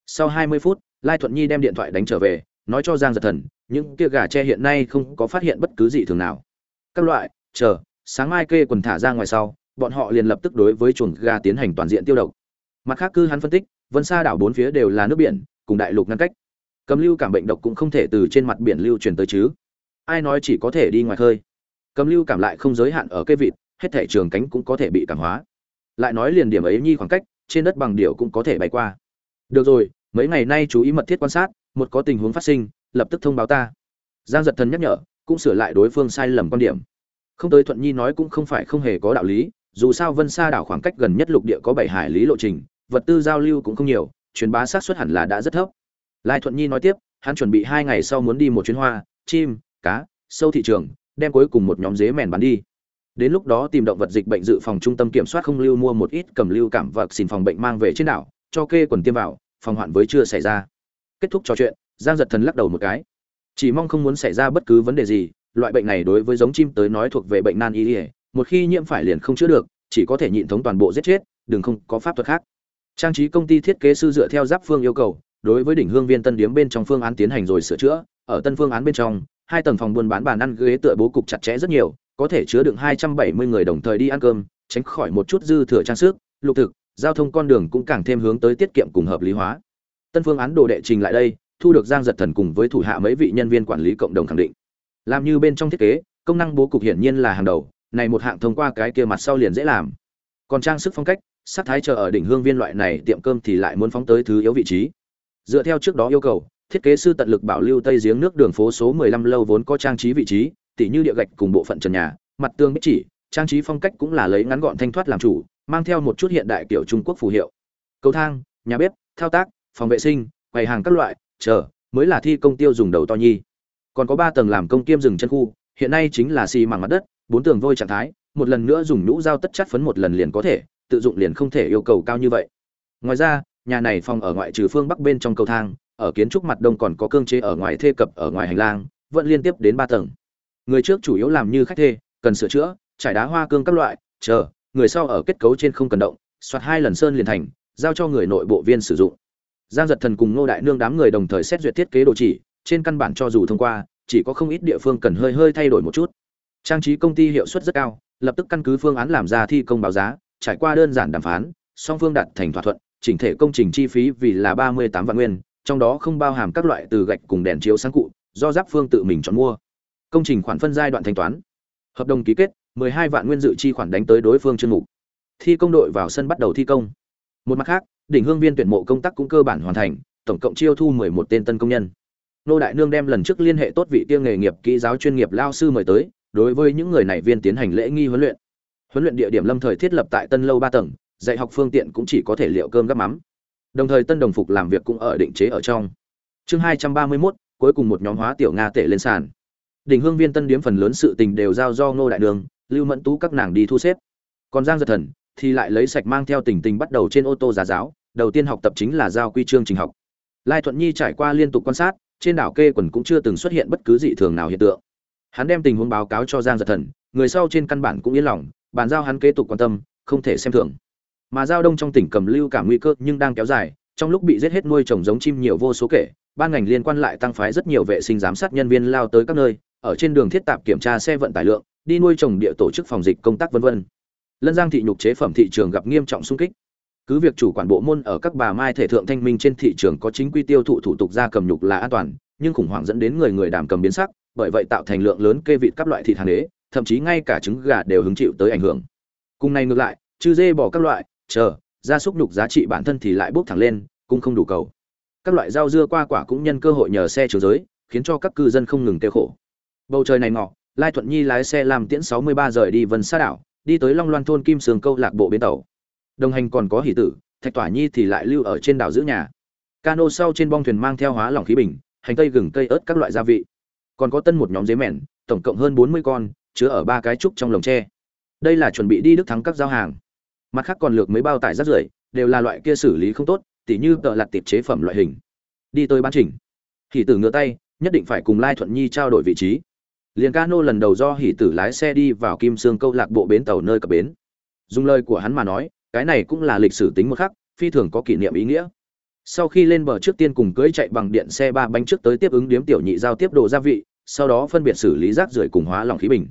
Sau 20 phút, lai thuận nhi đem điện thoại đánh trở về, nói cho giang giật thần, những kia gà tre hiện nay không có phát hiện bất cứ gì thường nào. Các loại chờ, sáng mai kê quần thả ra ngoài sau, bọn họ liền lập tức đối với chuồng ga tiến hành toàn diện tiêu độc. Mặt khác cư hắn phân tích, vân xa đảo bốn phía đều là nước biển, cùng đại lục ngăn cách. Cầm lưu cảm bệnh độc cũng không thể từ trên mặt biển lưu truyền tới chứ. Ai nói chỉ có thể đi ngoài khơi. Cầm lưu cảm lại không giới hạn ở cây vịt, hết thể trường cánh cũng có thể bị cảm hóa. Lại nói liền điểm ấy nhi khoảng cách, trên đất bằng điệu cũng có thể bay qua. Được rồi, mấy ngày nay chú ý mật thiết quan sát, một có tình huống phát sinh, lập tức thông báo ta. Giang giật thần nhắc nhở, cũng sửa lại đối phương sai lầm quan điểm không tới thuận nhi nói cũng không phải không hề có đạo lý, dù sao vân xa đảo khoảng cách gần nhất lục địa có bảy hải lý lộ trình, vật tư giao lưu cũng không nhiều, truyền bá xác suất hẳn là đã rất thấp. Lai thuận nhi nói tiếp, hắn chuẩn bị hai ngày sau muốn đi một chuyến hoa, chim, cá, sâu thị trường, đem cuối cùng một nhóm dế mèn bán đi. Đến lúc đó tìm động vật dịch bệnh dự phòng trung tâm kiểm soát không lưu mua một ít cầm lưu cảm vật xin phòng bệnh mang về trên đảo, cho kê quần tiêm vào, phòng hoạn với chưa xảy ra. Kết thúc trò chuyện, giang giật thần lắc đầu một cái. Chỉ mong không muốn xảy ra bất cứ vấn đề gì loại bệnh này đối với giống chim tới nói thuộc về bệnh nan y ỉa một khi nhiễm phải liền không chữa được, chỉ có thể nhịn thống toàn bộ giết chết, đừng không có pháp thuật khác. Trang trí công ty thiết kế sư dựa theo giáp phương yêu cầu, đối với đỉnh hương viên tân điếm bên trong phương án tiến hành rồi sửa chữa, ở tân phương án bên trong, hai tầng phòng buôn bán bàn ăn ghế tựa bố cục chặt chẽ rất nhiều, có thể chứa đựng hai trăm bảy mươi người đồng thời đi ăn cơm, tránh khỏi một chút dư thừa trang sức, lục thực, giao thông con đường cũng càng thêm hướng tới tiết kiệm cùng hợp lý hóa. Tân phương án đồ đệ trình lại đây, thu được giang giật thần cùng với thủ hạ mấy vị nhân viên quản lý cộng đồng khẳng định làm như bên trong thiết kế, công năng bố cục hiển nhiên là hàng đầu, này một hạng thông qua cái kia mặt sau liền dễ làm. Còn trang sức phong cách, sắc thái chờ ở đỉnh hương viên loại này tiệm cơm thì lại muốn phóng tới thứ yếu vị trí. Dựa theo trước đó yêu cầu, thiết kế sư tận lực bảo lưu tây giếng nước đường phố số 15 lâu vốn có trang trí vị trí, tỉ như địa gạch cùng bộ phận trần nhà, mặt tường bích chỉ, trang trí phong cách cũng là lấy ngắn gọn thanh thoát làm chủ, mang theo một chút hiện đại kiểu trung quốc phù hiệu. Cầu thang, nhà bếp, thao tác, phòng vệ sinh, quầy hàng các loại, chờ, mới là thi công tiêu dùng đầu to nhi còn có ba tầng làm công kiêm rừng chân khu, hiện nay chính là xi mảng mặt đất, bốn tường vôi trạng thái, một lần nữa dùng nhũ dao tất chất phấn một lần liền có thể, tự dụng liền không thể yêu cầu cao như vậy. Ngoài ra, nhà này phòng ở ngoại trừ phương bắc bên trong cầu thang, ở kiến trúc mặt đông còn có cương chế ở ngoài thê cập ở ngoài hành lang, vẫn liên tiếp đến ba tầng. Người trước chủ yếu làm như khách thê, cần sửa chữa, trải đá hoa cương các loại, chờ, người sau ở kết cấu trên không cần động, soạt hai lần sơn liền thành, giao cho người nội bộ viên sử dụng. Giang giật thần cùng ngô đại nương đám người đồng thời xét duyệt thiết kế đồ chỉ trên căn bản cho dù thông qua, chỉ có không ít địa phương cần hơi hơi thay đổi một chút. Trang trí công ty hiệu suất rất cao, lập tức căn cứ phương án làm ra thi công báo giá, trải qua đơn giản đàm phán, song phương đạt thành thỏa thuận, chỉnh thể công trình chi phí vì là ba mươi tám vạn nguyên, trong đó không bao hàm các loại từ gạch cùng đèn chiếu sáng cụ, do giáp phương tự mình chọn mua. Công trình khoản phân giai đoạn thanh toán. Hợp đồng ký kết 12 vạn nguyên dự chi khoản đánh tới đối phương chuyên mục. Thi công đội vào sân bắt đầu thi công. Một mặt khác, đỉnh hương viên tuyển mộ công tác cũng cơ bản hoàn thành, tổng cộng chiêu thu 11 tên tân công nhân nô đại nương đem lần trước liên hệ tốt vị tiêu nghề nghiệp kỹ giáo chuyên nghiệp lao sư mời tới đối với những người này viên tiến hành lễ nghi huấn luyện. Huấn luyện địa điểm lâm thời thiết lập tại tân lâu ba tầng dạy học phương tiện cũng chỉ có thể liệu cơm gắp mắm. Đồng thời tân đồng phục làm việc cũng ở định chế ở trong. Chương 231, cuối cùng một nhóm hóa tiểu nga tể lên sàn. Đỉnh hương viên tân điếm phần lớn sự tình đều giao do ngô đại đường lưu mẫn tú các nàng đi thu xếp. Còn giang giật thần thì lại lấy sạch mang theo tình tình bắt đầu trên ô tô giá giáo đầu tiên học tập chính là giao quy chương trình học. Lai thuận nhi trải qua liên tục quan sát trên đảo kê quần cũng chưa từng xuất hiện bất cứ dị thường nào hiện tượng. Hắn đem tình huống báo cáo cho giang giật thần, người sau trên căn bản cũng yên lòng, bàn giao hắn kế tục quan tâm, không thể xem thường. Mà giao đông trong tỉnh cầm lưu cả nguy cơ nhưng đang kéo dài, trong lúc bị giết hết nuôi trồng giống chim nhiều vô số kể, ban ngành liên quan lại tăng phái rất nhiều vệ sinh giám sát nhân viên lao tới các nơi, ở trên đường thiết tạp kiểm tra xe vận tải lượng, đi nuôi trồng địa tổ chức phòng dịch công tác vân vân. Lân giang thị nhục chế phẩm thị trường gặp nghiêm trọng xung kích cứ việc chủ quản bộ môn ở các bà mai thể thượng thanh minh trên thị trường có chính quy tiêu thụ thủ tục ra cầm nhục là an toàn, nhưng khủng hoảng dẫn đến người người đàm cầm biến sắc, bởi vậy tạo thành lượng lớn kê vịt các loại thịt hàng đế, thậm chí ngay cả trứng gà đều hứng chịu tới ảnh hưởng. Cùng này ngược lại, chư dê bỏ các loại, chờ, gia súc nhục giá trị bản thân thì lại bốc thẳng lên, cũng không đủ cầu. Các loại rau dưa qua quả cũng nhân cơ hội nhờ xe chiều giới, khiến cho các cư dân không ngừng tiêu khổ. Bầu trời này ngọ, lai thuận nhi lái xe làm tiễn 63 rời đi vân sa đảo, đi tới long loan thôn kim sương câu lạc bộ bến tàu đồng hành còn có hỷ tử, thạch tỏa nhi thì lại lưu ở trên đảo giữ nhà. Cano sau trên bong thuyền mang theo hóa lỏng khí bình, hành tây gừng cây ớt các loại gia vị. Còn có tân một nhóm dế mèn, tổng cộng hơn 40 con, chứa ở ba cái trúc trong lồng tre. Đây là chuẩn bị đi đức thắng các giao hàng. Mặt khác còn lược mấy bao tải rác rưởi, đều là loại kia xử lý không tốt, tỉ như tợ lặt tiệp chế phẩm loại hình. Đi tới bán trình hỷ tử ngửa tay, nhất định phải cùng lai thuận nhi trao đổi vị trí. Liền cano lần đầu do hỷ tử lái xe đi vào kim sương câu lạc bộ bến tàu nơi cập bến. Dùng lời của hắn mà nói cái này cũng là lịch sử tính một khắc, phi thường có kỷ niệm ý nghĩa. Sau khi lên bờ trước tiên cùng cưỡi chạy bằng điện xe ba bánh trước tới tiếp ứng điếm tiểu nhị giao tiếp đồ gia vị, sau đó phân biệt xử lý rác rưởi cùng hóa lỏng khí bình.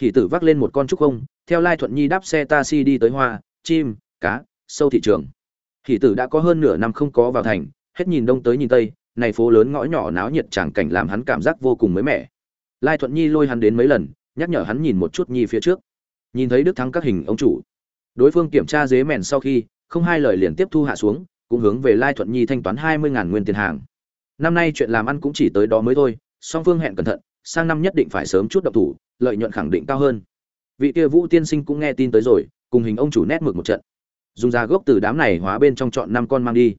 Thì tử vác lên một con trúc không theo lai thuận nhi đáp xe taxi đi tới hoa, chim, cá, sâu thị trường. Thì tử đã có hơn nửa năm không có vào thành, hết nhìn đông tới nhìn tây, này phố lớn ngõ nhỏ náo nhiệt tràng cảnh làm hắn cảm giác vô cùng mới mẻ. Lai thuận nhi lôi hắn đến mấy lần, nhắc nhở hắn nhìn một chút nhi phía trước. Nhìn thấy đức thắng các hình ông chủ đối phương kiểm tra dế mèn sau khi, không hai lời liền tiếp thu hạ xuống, cũng hướng về lai thuận nhi thanh toán hai mươi ngàn nguyên tiền hàng. Năm nay chuyện làm ăn cũng chỉ tới đó mới thôi, song phương hẹn cẩn thận, sang năm nhất định phải sớm chút độc thủ, lợi nhuận khẳng định cao hơn. Vị kia vũ tiên sinh cũng nghe tin tới rồi, cùng hình ông chủ nét mực một trận. Dùng giá gốc từ đám này hóa bên trong chọn năm con mang đi.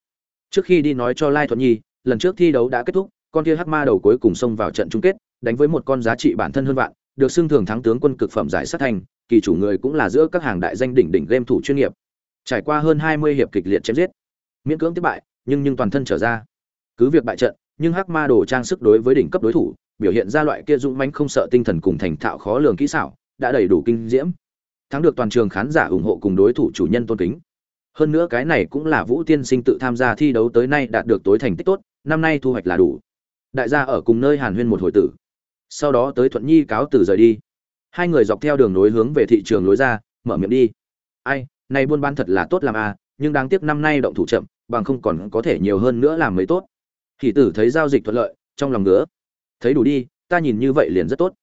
Trước khi đi nói cho lai thuận nhi, lần trước thi đấu đã kết thúc, con kia hắc ma đầu cuối cùng xông vào trận chung kết, đánh với một con giá trị bản thân hơn vạn, được xưng thường thắng tướng quân cực phẩm giải sát thành kỳ chủ người cũng là giữa các hàng đại danh đỉnh đỉnh game thủ chuyên nghiệp. Trải qua hơn hai mươi hiệp kịch liệt chém giết, miễn cưỡng tiếp bại, nhưng nhưng toàn thân trở ra. Cứ việc bại trận, nhưng hắc ma đồ trang sức đối với đỉnh cấp đối thủ, biểu hiện ra loại kia dũng mãnh không sợ tinh thần cùng thành thạo khó lường kỹ xảo, đã đầy đủ kinh diễm. Thắng được toàn trường khán giả ủng hộ cùng đối thủ chủ nhân tôn kính. Hơn nữa cái này cũng là vũ tiên sinh tự tham gia thi đấu tới nay đạt được tối thành tích tốt, năm nay thu hoạch là đủ. Đại gia ở cùng nơi hàn huyên một hồi tử. Sau đó tới thuận nhi cáo từ rời đi hai người dọc theo đường nối hướng về thị trường lối ra, mở miệng đi. Ai, này buôn bán thật là tốt làm à nhưng đáng tiếc năm nay động thủ chậm, bằng không còn có thể nhiều hơn nữa làm mới tốt. Hỷ tử thấy giao dịch thuận lợi, trong lòng nữa thấy đủ đi, ta nhìn như vậy liền rất tốt.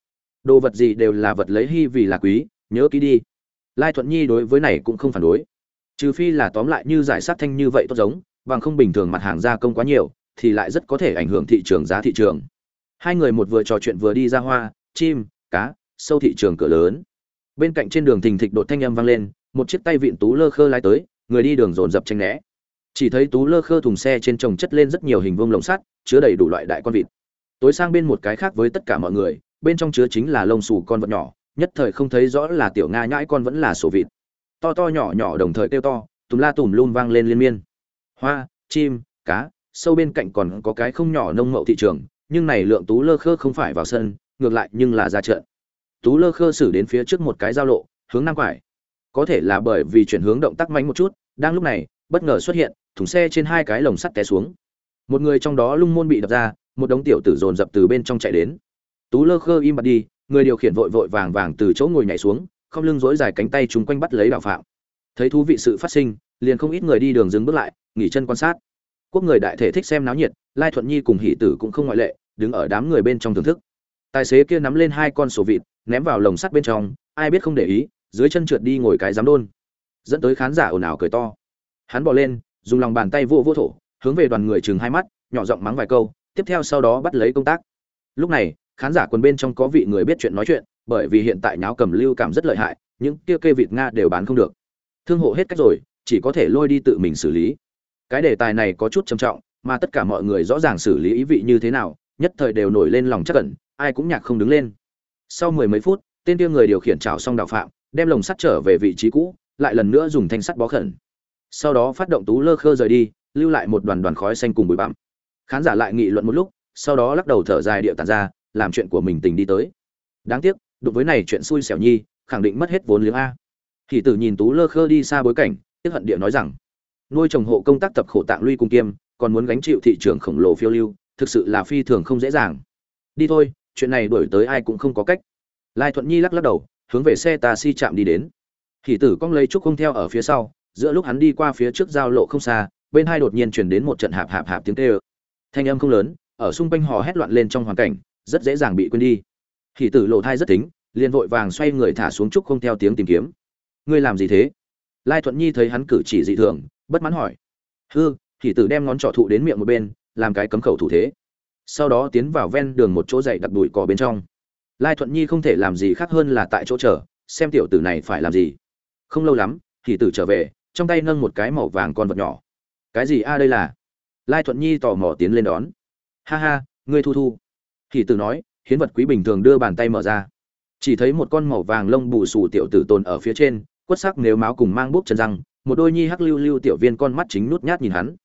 Đồ vật gì đều là vật lấy hy vì là quý, nhớ kỹ đi. Lai thuận nhi đối với này cũng không phản đối. Trừ phi là tóm lại như giải sát thanh như vậy tốt giống, bằng không bình thường mặt hàng gia công quá nhiều, thì lại rất có thể ảnh hưởng thị trường giá thị trường. Hai người một vừa trò chuyện vừa đi ra hoa, chim, cá sâu thị trường cửa lớn. Bên cạnh trên đường thình thịch đột thanh âm vang lên, một chiếc tay vịn tú lơ khơ lái tới, người đi đường dồn dập tranh né. Chỉ thấy tú lơ khơ thùng xe trên trồng chất lên rất nhiều hình vuông lồng sắt, chứa đầy đủ loại đại con vịt. Tối sang bên một cái khác với tất cả mọi người, bên trong chứa chính là lông xù con vật nhỏ, nhất thời không thấy rõ là tiểu nga nhãi con vẫn là sổ vịt. To to nhỏ nhỏ đồng thời kêu to, tùm la tùm lum vang lên liên miên. Hoa, chim, cá, sâu bên cạnh còn có cái không nhỏ nông mậu thị trường, nhưng này lượng tú lơ khơ không phải vào sân, ngược lại nhưng là ra trận tú lơ khơ xử đến phía trước một cái giao lộ, hướng nam quải. Có thể là bởi vì chuyển hướng động tác mạnh một chút, đang lúc này, bất ngờ xuất hiện, thùng xe trên hai cái lồng sắt té xuống. Một người trong đó lung môn bị đập ra, một đống tiểu tử dồn dập từ bên trong chạy đến. Tú lơ khơ im bặt đi, người điều khiển vội vội vàng vàng từ chỗ ngồi nhảy xuống, không lưng dối dài cánh tay chúng quanh bắt lấy đạo phạm. Thấy thú vị sự phát sinh, liền không ít người đi đường dừng bước lại, nghỉ chân quan sát. Quốc người đại thể thích xem náo nhiệt, lai thuận nhi cùng hỷ tử cũng không ngoại lệ, đứng ở đám người bên trong thưởng thức tài xế kia nắm lên hai con sổ vịt, ném vào lồng sắt bên trong, ai biết không để ý, dưới chân trượt đi ngồi cái giám đôn. Dẫn tới khán giả ồn ào cười to. Hắn bỏ lên, dùng lòng bàn tay vô vô thổ, hướng về đoàn người chừng hai mắt, nhỏ giọng mắng vài câu, tiếp theo sau đó bắt lấy công tác. Lúc này, khán giả quần bên trong có vị người biết chuyện nói chuyện, bởi vì hiện tại nháo cầm lưu cảm rất lợi hại, những kia kê vịt nga đều bán không được. Thương hộ hết cách rồi, chỉ có thể lôi đi tự mình xử lý. Cái đề tài này có chút trầm trọng, mà tất cả mọi người rõ ràng xử lý ý vị như thế nào, nhất thời đều nổi lên lòng chắc cẩn ai cũng nhạc không đứng lên. Sau mười mấy phút, tên kia người điều khiển trào xong đạo phạm, đem lồng sắt trở về vị trí cũ, lại lần nữa dùng thanh sắt bó khẩn. Sau đó phát động tú lơ khơ rời đi, lưu lại một đoàn đoàn khói xanh cùng bụi bặm. Khán giả lại nghị luận một lúc, sau đó lắc đầu thở dài điệu tàn ra, làm chuyện của mình tình đi tới. Đáng tiếc đối với này chuyện xui xẻo nhi, khẳng định mất hết vốn liếng a. Thì tử nhìn tú lơ khơ đi xa bối cảnh, tiếc hận địa nói rằng, nuôi trồng hộ công tác tập khổ tạng lui cùng kiêm, còn muốn gánh chịu thị trường khổng lồ phiêu lưu, thực sự là phi thường không dễ dàng. Đi thôi chuyện này đổi tới ai cũng không có cách. Lai thuận nhi lắc lắc đầu, hướng về xe taxi chạm đi đến. Hỷ tử cong lấy trúc không theo ở phía sau, giữa lúc hắn đi qua phía trước giao lộ không xa, bên hai đột nhiên chuyển đến một trận hạp hạp hạp tiếng tê ơ thanh âm không lớn, ở xung quanh hò hét loạn lên trong hoàn cảnh, rất dễ dàng bị quên đi. Hỷ tử lộ thai rất tính, liền vội vàng xoay người thả xuống trúc không theo tiếng tìm kiếm. Ngươi làm gì thế? Lai thuận nhi thấy hắn cử chỉ dị thường, bất mãn hỏi. Hư hỷ tử đem ngón trỏ thụ đến miệng một bên, làm cái cấm khẩu thủ thế sau đó tiến vào ven đường một chỗ dày đặc bụi cỏ bên trong. Lai thuận nhi không thể làm gì khác hơn là tại chỗ chờ, xem tiểu tử này phải làm gì. Không lâu lắm, thì tử trở về, trong tay nâng một cái màu vàng con vật nhỏ. Cái gì a, đây là? Lai thuận nhi tò mò tiến lên đón. Ha ha, ngươi thu thu. Thì tử nói, hiến vật quý bình thường đưa bàn tay mở ra. Chỉ thấy một con màu vàng lông bù xù tiểu tử tồn ở phía trên, quất sắc nếu máu cùng mang bút chân răng, một đôi nhi hắc lưu lưu tiểu viên con mắt chính nút nhát nhìn hắn.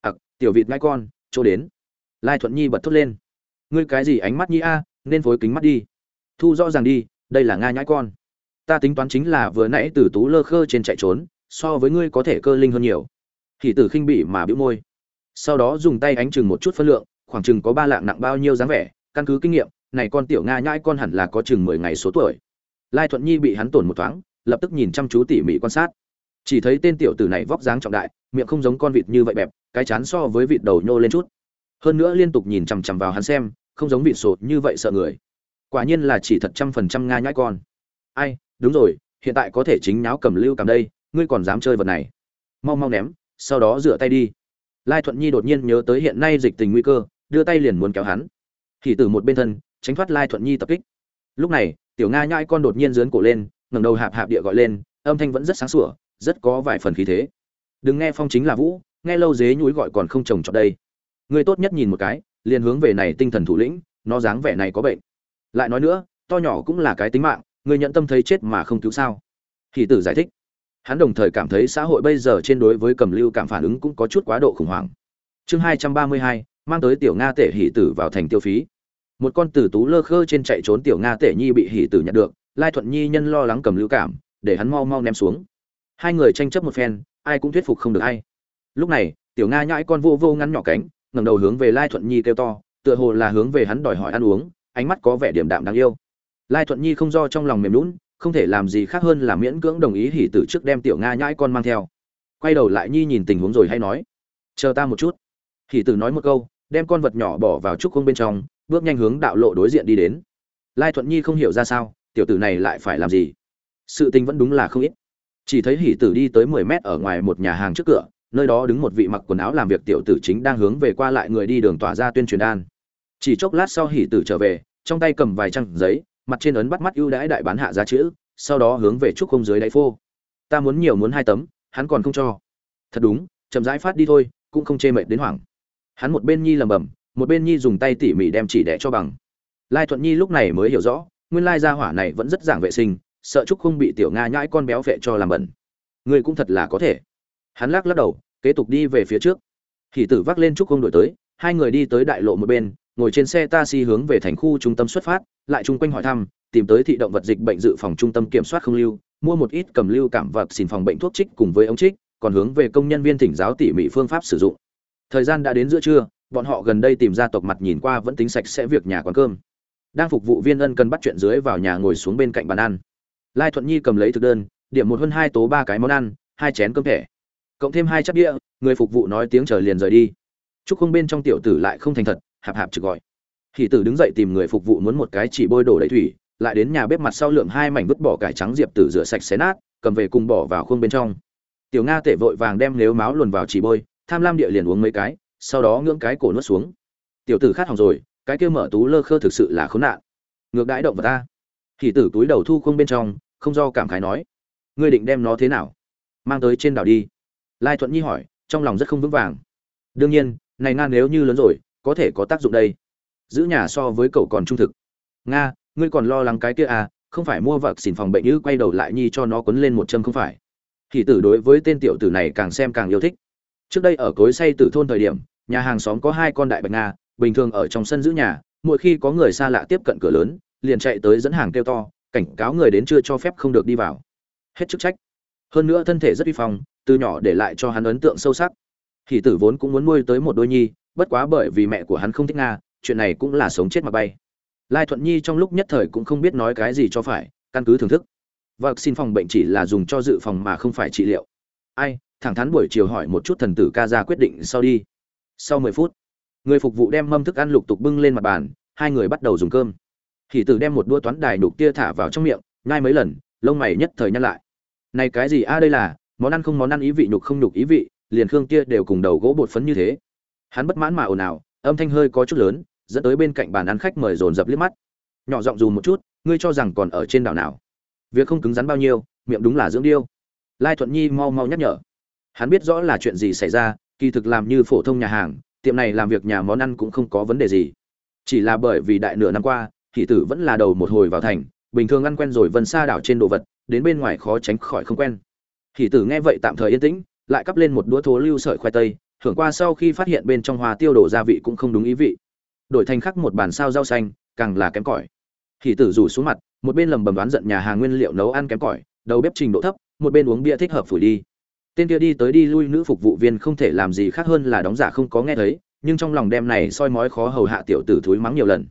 Ặc, tiểu vịt ngai con, chỗ đến lai thuận nhi bật thốt lên. Ngươi cái gì ánh mắt nhi a, nên phối kính mắt đi. Thu rõ ràng đi, đây là nga nhãi con. Ta tính toán chính là vừa nãy từ tú lơ khơ trên chạy trốn, so với ngươi có thể cơ linh hơn nhiều. Thì tử khinh bỉ mà bĩu môi. Sau đó dùng tay ánh chừng một chút phân lượng, khoảng chừng có ba lạng nặng bao nhiêu dáng vẻ, căn cứ kinh nghiệm, này con tiểu nga nhãi con hẳn là có chừng mười ngày số tuổi. Lai thuận nhi bị hắn tổn một thoáng, lập tức nhìn chăm chú tỉ mỉ quan sát. Chỉ thấy tên tiểu tử này vóc dáng trọng đại, miệng không giống con vịt như vậy bẹp, cái chán so với vịt đầu nhô lên chút hơn nữa liên tục nhìn chằm chằm vào hắn xem, không giống vịt sột như vậy sợ người. Quả nhiên là chỉ thật trăm phần trăm nga nhãi con. Ai, đúng rồi, hiện tại có thể chính nháo cầm lưu cầm đây, ngươi còn dám chơi vật này. Mau mau ném, sau đó rửa tay đi. Lai thuận nhi đột nhiên nhớ tới hiện nay dịch tình nguy cơ, đưa tay liền muốn kéo hắn. Thì từ một bên thân, tránh thoát lai thuận nhi tập kích. Lúc này, tiểu nga nhãi con đột nhiên dướn cổ lên, ngẩng đầu hạp hạp địa gọi lên, âm thanh vẫn rất sáng sủa, rất có vài phần khí thế. Đừng nghe phong chính là vũ, nghe lâu dế nhúi gọi còn không trồng trọt đây. Ngươi tốt nhất nhìn một cái, liền hướng về này tinh thần thủ lĩnh, nó dáng vẻ này có bệnh. Lại nói nữa, to nhỏ cũng là cái tính mạng người nhận tâm thấy chết mà không cứu sao? Thì tử giải thích. Hắn đồng thời cảm thấy xã hội bây giờ trên đối với cầm lưu cảm phản ứng cũng có chút quá độ khủng hoảng. Chương hai trăm ba mươi hai, mang tới tiểu nga tể hỷ tử vào thành tiêu phí. Một con tử tú lơ khơ trên chạy trốn tiểu nga tể nhi bị hỷ tử nhận được, lai thuận nhi nhân lo lắng cầm lưu cảm, để hắn mau mau ném xuống. Hai người tranh chấp một phen, ai cũng thuyết phục không được ai. Lúc này, tiểu nga nhãi con vô vô ngắn nhỏ cánh ngẩng đầu hướng về lai thuận nhi kêu to, tựa hồ là hướng về hắn đòi hỏi ăn uống, ánh mắt có vẻ điểm đạm đáng yêu. Lai thuận nhi không do trong lòng mềm lún không thể làm gì khác hơn là miễn cưỡng đồng ý hỉ tử trước đem tiểu nga nhãi con mang theo. Quay đầu lại nhi nhìn tình huống rồi hay nói, chờ ta một chút. Hỉ tử nói một câu, đem con vật nhỏ bỏ vào trúc không bên trong, bước nhanh hướng đạo lộ đối diện đi đến. Lai thuận nhi không hiểu ra sao, tiểu tử này lại phải làm gì? Sự tình vẫn đúng là không ít. Chỉ thấy hỉ tử đi tới mười mét ở ngoài một nhà hàng trước cửa nơi đó đứng một vị mặc quần áo làm việc tiểu tử chính đang hướng về qua lại người đi đường tỏa ra tuyên truyền đan. Chỉ chốc lát sau hỉ tử trở về, trong tay cầm vài trang giấy, mặt trên ấn bắt mắt ưu đãi đại bán hạ giá chữ, sau đó hướng về trúc không dưới đáy phô. Ta muốn nhiều muốn hai tấm, hắn còn không cho. Thật đúng, chậm rãi phát đi thôi, cũng không chê mệt đến hoảng. Hắn một bên nhi lầm bầm một bên nhi dùng tay tỉ mỉ đem chỉ đẻ cho bằng. Lai thuận nhi lúc này mới hiểu rõ, nguyên lai gia hỏa này vẫn rất giảng vệ sinh, sợ trúc không bị tiểu nga nhãi con béo vệ cho làm bẩn. Người cũng thật là có thể hắn lắc lắc đầu, kế tục đi về phía trước. Hỷ tử vác lên trúc không đổi tới, hai người đi tới đại lộ một bên, ngồi trên xe taxi hướng về thành khu trung tâm xuất phát, lại chung quanh hỏi thăm, tìm tới thị động vật dịch bệnh dự phòng trung tâm kiểm soát không lưu, mua một ít cầm lưu cảm vật xin phòng bệnh thuốc trích cùng với ống trích, còn hướng về công nhân viên thỉnh giáo tỉ mỉ phương pháp sử dụng. Thời gian đã đến giữa trưa, bọn họ gần đây tìm ra tộc mặt nhìn qua vẫn tính sạch sẽ việc nhà quán cơm. Đang phục vụ viên ân cần bắt chuyện dưới vào nhà ngồi xuống bên cạnh bàn ăn. Lai thuận nhi cầm lấy thực đơn, điểm một hơn hai tố ba cái món ăn, hai chén cơm thẻ cộng thêm hai chắc đĩa, người phục vụ nói tiếng chờ liền rời đi. Chúc không bên trong tiểu tử lại không thành thật, hạp hạp trực gọi. Hỷ tử đứng dậy tìm người phục vụ muốn một cái chỉ bôi đổ đầy thủy, lại đến nhà bếp mặt sau lượm hai mảnh vứt bỏ cải trắng diệp tử rửa sạch xé nát, cầm về cùng bỏ vào khuôn bên trong. Tiểu nga tể vội vàng đem nếu máu luồn vào chỉ bôi, tham lam địa liền uống mấy cái, sau đó ngưỡng cái cổ nuốt xuống. Tiểu tử khát hỏng rồi, cái kia mở tú lơ khơ thực sự là khốn nạn. Ngược đãi động vào ta. Hỷ tử túi đầu thu khuôn bên trong, không do cảm khái nói, ngươi định đem nó thế nào? Mang tới trên đảo đi lai thuận nhi hỏi, trong lòng rất không vững vàng. Đương nhiên, này nga nếu như lớn rồi, có thể có tác dụng đây. Giữ nhà so với cậu còn trung thực. Nga, ngươi còn lo lắng cái kia à không phải mua vật xỉn phòng bệnh như quay đầu lại nhi cho nó quấn lên một châm không phải. Thì tử đối với tên tiểu tử này càng xem càng yêu thích. Trước đây ở cối say tử thôn thời điểm, nhà hàng xóm có hai con đại bạch nga, bình thường ở trong sân giữ nhà, mỗi khi có người xa lạ tiếp cận cửa lớn, liền chạy tới dẫn hàng kêu to, cảnh cáo người đến chưa cho phép không được đi vào. Hết chức trách hơn nữa thân thể rất uy phong, từ nhỏ để lại cho hắn ấn tượng sâu sắc. Hỷ tử vốn cũng muốn nuôi tới một đôi nhi, bất quá bởi vì mẹ của hắn không thích nga, chuyện này cũng là sống chết mà bay. Lai thuận nhi trong lúc nhất thời cũng không biết nói cái gì cho phải, căn cứ thưởng thức. Và xin phòng bệnh chỉ là dùng cho dự phòng mà không phải trị liệu. Ai, thẳng thắn buổi chiều hỏi một chút thần tử ca ra quyết định sau đi. Sau mười phút, người phục vụ đem mâm thức ăn lục tục bưng lên mặt bàn, hai người bắt đầu dùng cơm. Hỷ tử đem một đua toán đài đục tia thả vào trong miệng, nhai mấy lần, lông mày nhất thời nhăn lại này cái gì a, đây là, món ăn không món ăn ý vị nhục không nhục ý vị, liền khương kia đều cùng đầu gỗ bột phấn như thế. Hắn bất mãn mà ồn ào, âm thanh hơi có chút lớn, dẫn tới bên cạnh bàn ăn khách mời dồn dập liếc mắt. Nhỏ giọng dù một chút, ngươi cho rằng còn ở trên đảo nào? Việc không cứng rắn bao nhiêu, miệng đúng là dưỡng điêu. Lai thuận nhi mau mau nhắc nhở. Hắn biết rõ là chuyện gì xảy ra, kỳ thực làm như phổ thông nhà hàng, tiệm này làm việc nhà món ăn cũng không có vấn đề gì. Chỉ là bởi vì đại nửa năm qua thị tử vẫn là đầu một hồi vào thành, bình thường ăn quen rồi vân xa đảo trên đồ vật đến bên ngoài khó tránh khỏi không quen. Thị tử nghe vậy tạm thời yên tĩnh, lại cắp lên một đũa thố lưu sợi khoai tây hưởng qua sau khi phát hiện bên trong hoa tiêu đổ gia vị cũng không đúng ý vị. Đổi thành khắc một bàn sao rau xanh, càng là kém cỏi. Thị tử rủ xuống mặt, một bên lầm bầm đoán giận nhà hàng nguyên liệu nấu ăn kém cỏi, đầu bếp trình độ thấp, một bên uống bia thích hợp phủi đi. Tên kia đi tới đi lui nữ phục vụ viên không thể làm gì khác hơn là đóng giả không có nghe thấy, nhưng trong lòng đem này soi mói khó hầu hạ tiểu tử thúi mắng nhiều lần.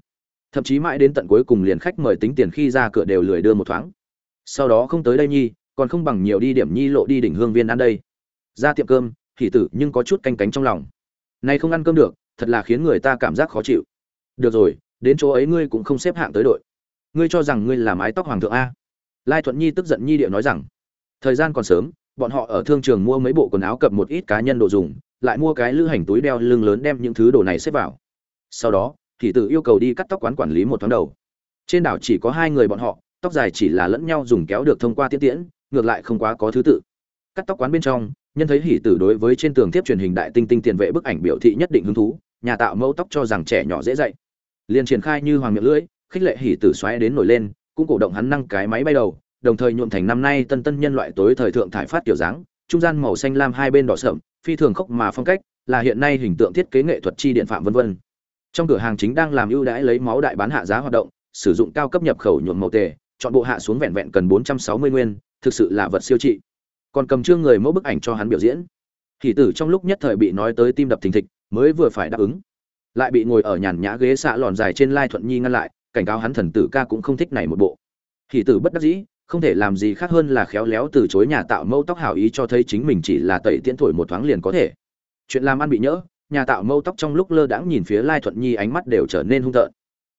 Thậm chí mãi đến tận cuối cùng liền khách mời tính tiền khi ra cửa đều lười đưa một thoáng sau đó không tới đây nhi, còn không bằng nhiều đi điểm nhi lộ đi đỉnh hương viên ăn đây. Ra tiệm cơm hỉ tử nhưng có chút canh cánh trong lòng. Nay không ăn cơm được, thật là khiến người ta cảm giác khó chịu. Được rồi, đến chỗ ấy ngươi cũng không xếp hạng tới đội. Ngươi cho rằng ngươi là mái tóc hoàng thượng a. Lai thuận nhi tức giận nhi điệu nói rằng, thời gian còn sớm, bọn họ ở thương trường mua mấy bộ quần áo cập một ít cá nhân đồ dùng, lại mua cái lữ hành túi đeo lưng lớn đem những thứ đồ này xếp vào. Sau đó, thì tự yêu cầu đi cắt tóc quán quản lý một tháng đầu. Trên đảo chỉ có hai người bọn họ tóc dài chỉ là lẫn nhau dùng kéo được thông qua tiễn tiễn, ngược lại không quá có thứ tự. Cắt tóc quán bên trong, nhân thấy hỉ tử đối với trên tường tiếp truyền hình đại tinh tinh tiền vệ bức ảnh biểu thị nhất định hứng thú, nhà tạo mẫu tóc cho rằng trẻ nhỏ dễ dạy. Liền triển khai như hoàng miệng lưỡi, khích lệ hỉ tử xoáy đến nổi lên, cũng cổ động hắn năng cái máy bay đầu, đồng thời nhuộm thành năm nay tân tân nhân loại tối thời thượng thải phát kiểu dáng, trung gian màu xanh lam hai bên đỏ sậm, phi thường khốc mà phong cách, là hiện nay hình tượng thiết kế nghệ thuật chi điện phạm vân vân. Trong cửa hàng chính đang làm ưu đãi lấy máu đại bán hạ giá hoạt động, sử dụng cao cấp nhập khẩu nhuộm màu tề chọn bộ hạ xuống vẹn vẹn cần 460 nguyên, thực sự là vật siêu trị. Còn cầm trương người mẫu bức ảnh cho hắn biểu diễn. Thì tử trong lúc nhất thời bị nói tới tim đập thình thịch, mới vừa phải đáp ứng. Lại bị ngồi ở nhàn nhã ghế xạ lòn dài trên lai thuận nhi ngăn lại, cảnh cáo hắn thần tử ca cũng không thích này một bộ. Thì tử bất đắc dĩ, không thể làm gì khác hơn là khéo léo từ chối nhà tạo mẫu tóc hảo ý cho thấy chính mình chỉ là tẩy tiễn thổi một thoáng liền có thể. Chuyện làm ăn bị nhỡ, nhà tạo mẫu tóc trong lúc lơ đãng nhìn phía lai thuận nhi ánh mắt đều trở nên hung tợn.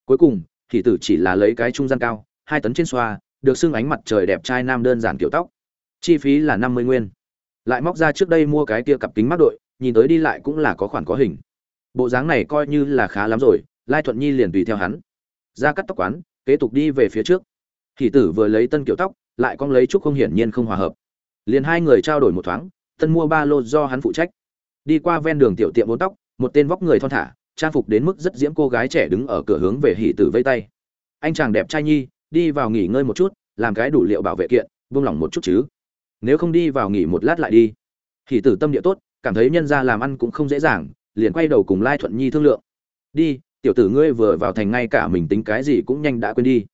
Cuối cùng, thì tử chỉ là lấy cái trung gian cao hai tấn trên xoa, được xưng ánh mặt trời đẹp trai nam đơn giản kiểu tóc. Chi phí là năm mươi nguyên. Lại móc ra trước đây mua cái kia cặp kính mắt đội, nhìn tới đi lại cũng là có khoản có hình. Bộ dáng này coi như là khá lắm rồi, lai thuận nhi liền tùy theo hắn. Ra cắt tóc quán, kế tục đi về phía trước. Thì tử vừa lấy tân kiểu tóc, lại con lấy trúc không hiển nhiên không hòa hợp. Liền hai người trao đổi một thoáng, tân mua ba lô do hắn phụ trách. Đi qua ven đường tiểu tiệm bốn tóc, một tên vóc người thon thả, trang phục đến mức rất diễm cô gái trẻ đứng ở cửa hướng về hỷ tử vây tay. Anh chàng đẹp trai nhi đi vào nghỉ ngơi một chút, làm cái đủ liệu bảo vệ kiện, buông lỏng một chút chứ. Nếu không đi vào nghỉ một lát lại đi. Thì tử tâm địa tốt, cảm thấy nhân ra làm ăn cũng không dễ dàng, liền quay đầu cùng lai thuận nhi thương lượng. Đi, tiểu tử ngươi vừa vào thành ngay cả mình tính cái gì cũng nhanh đã quên đi.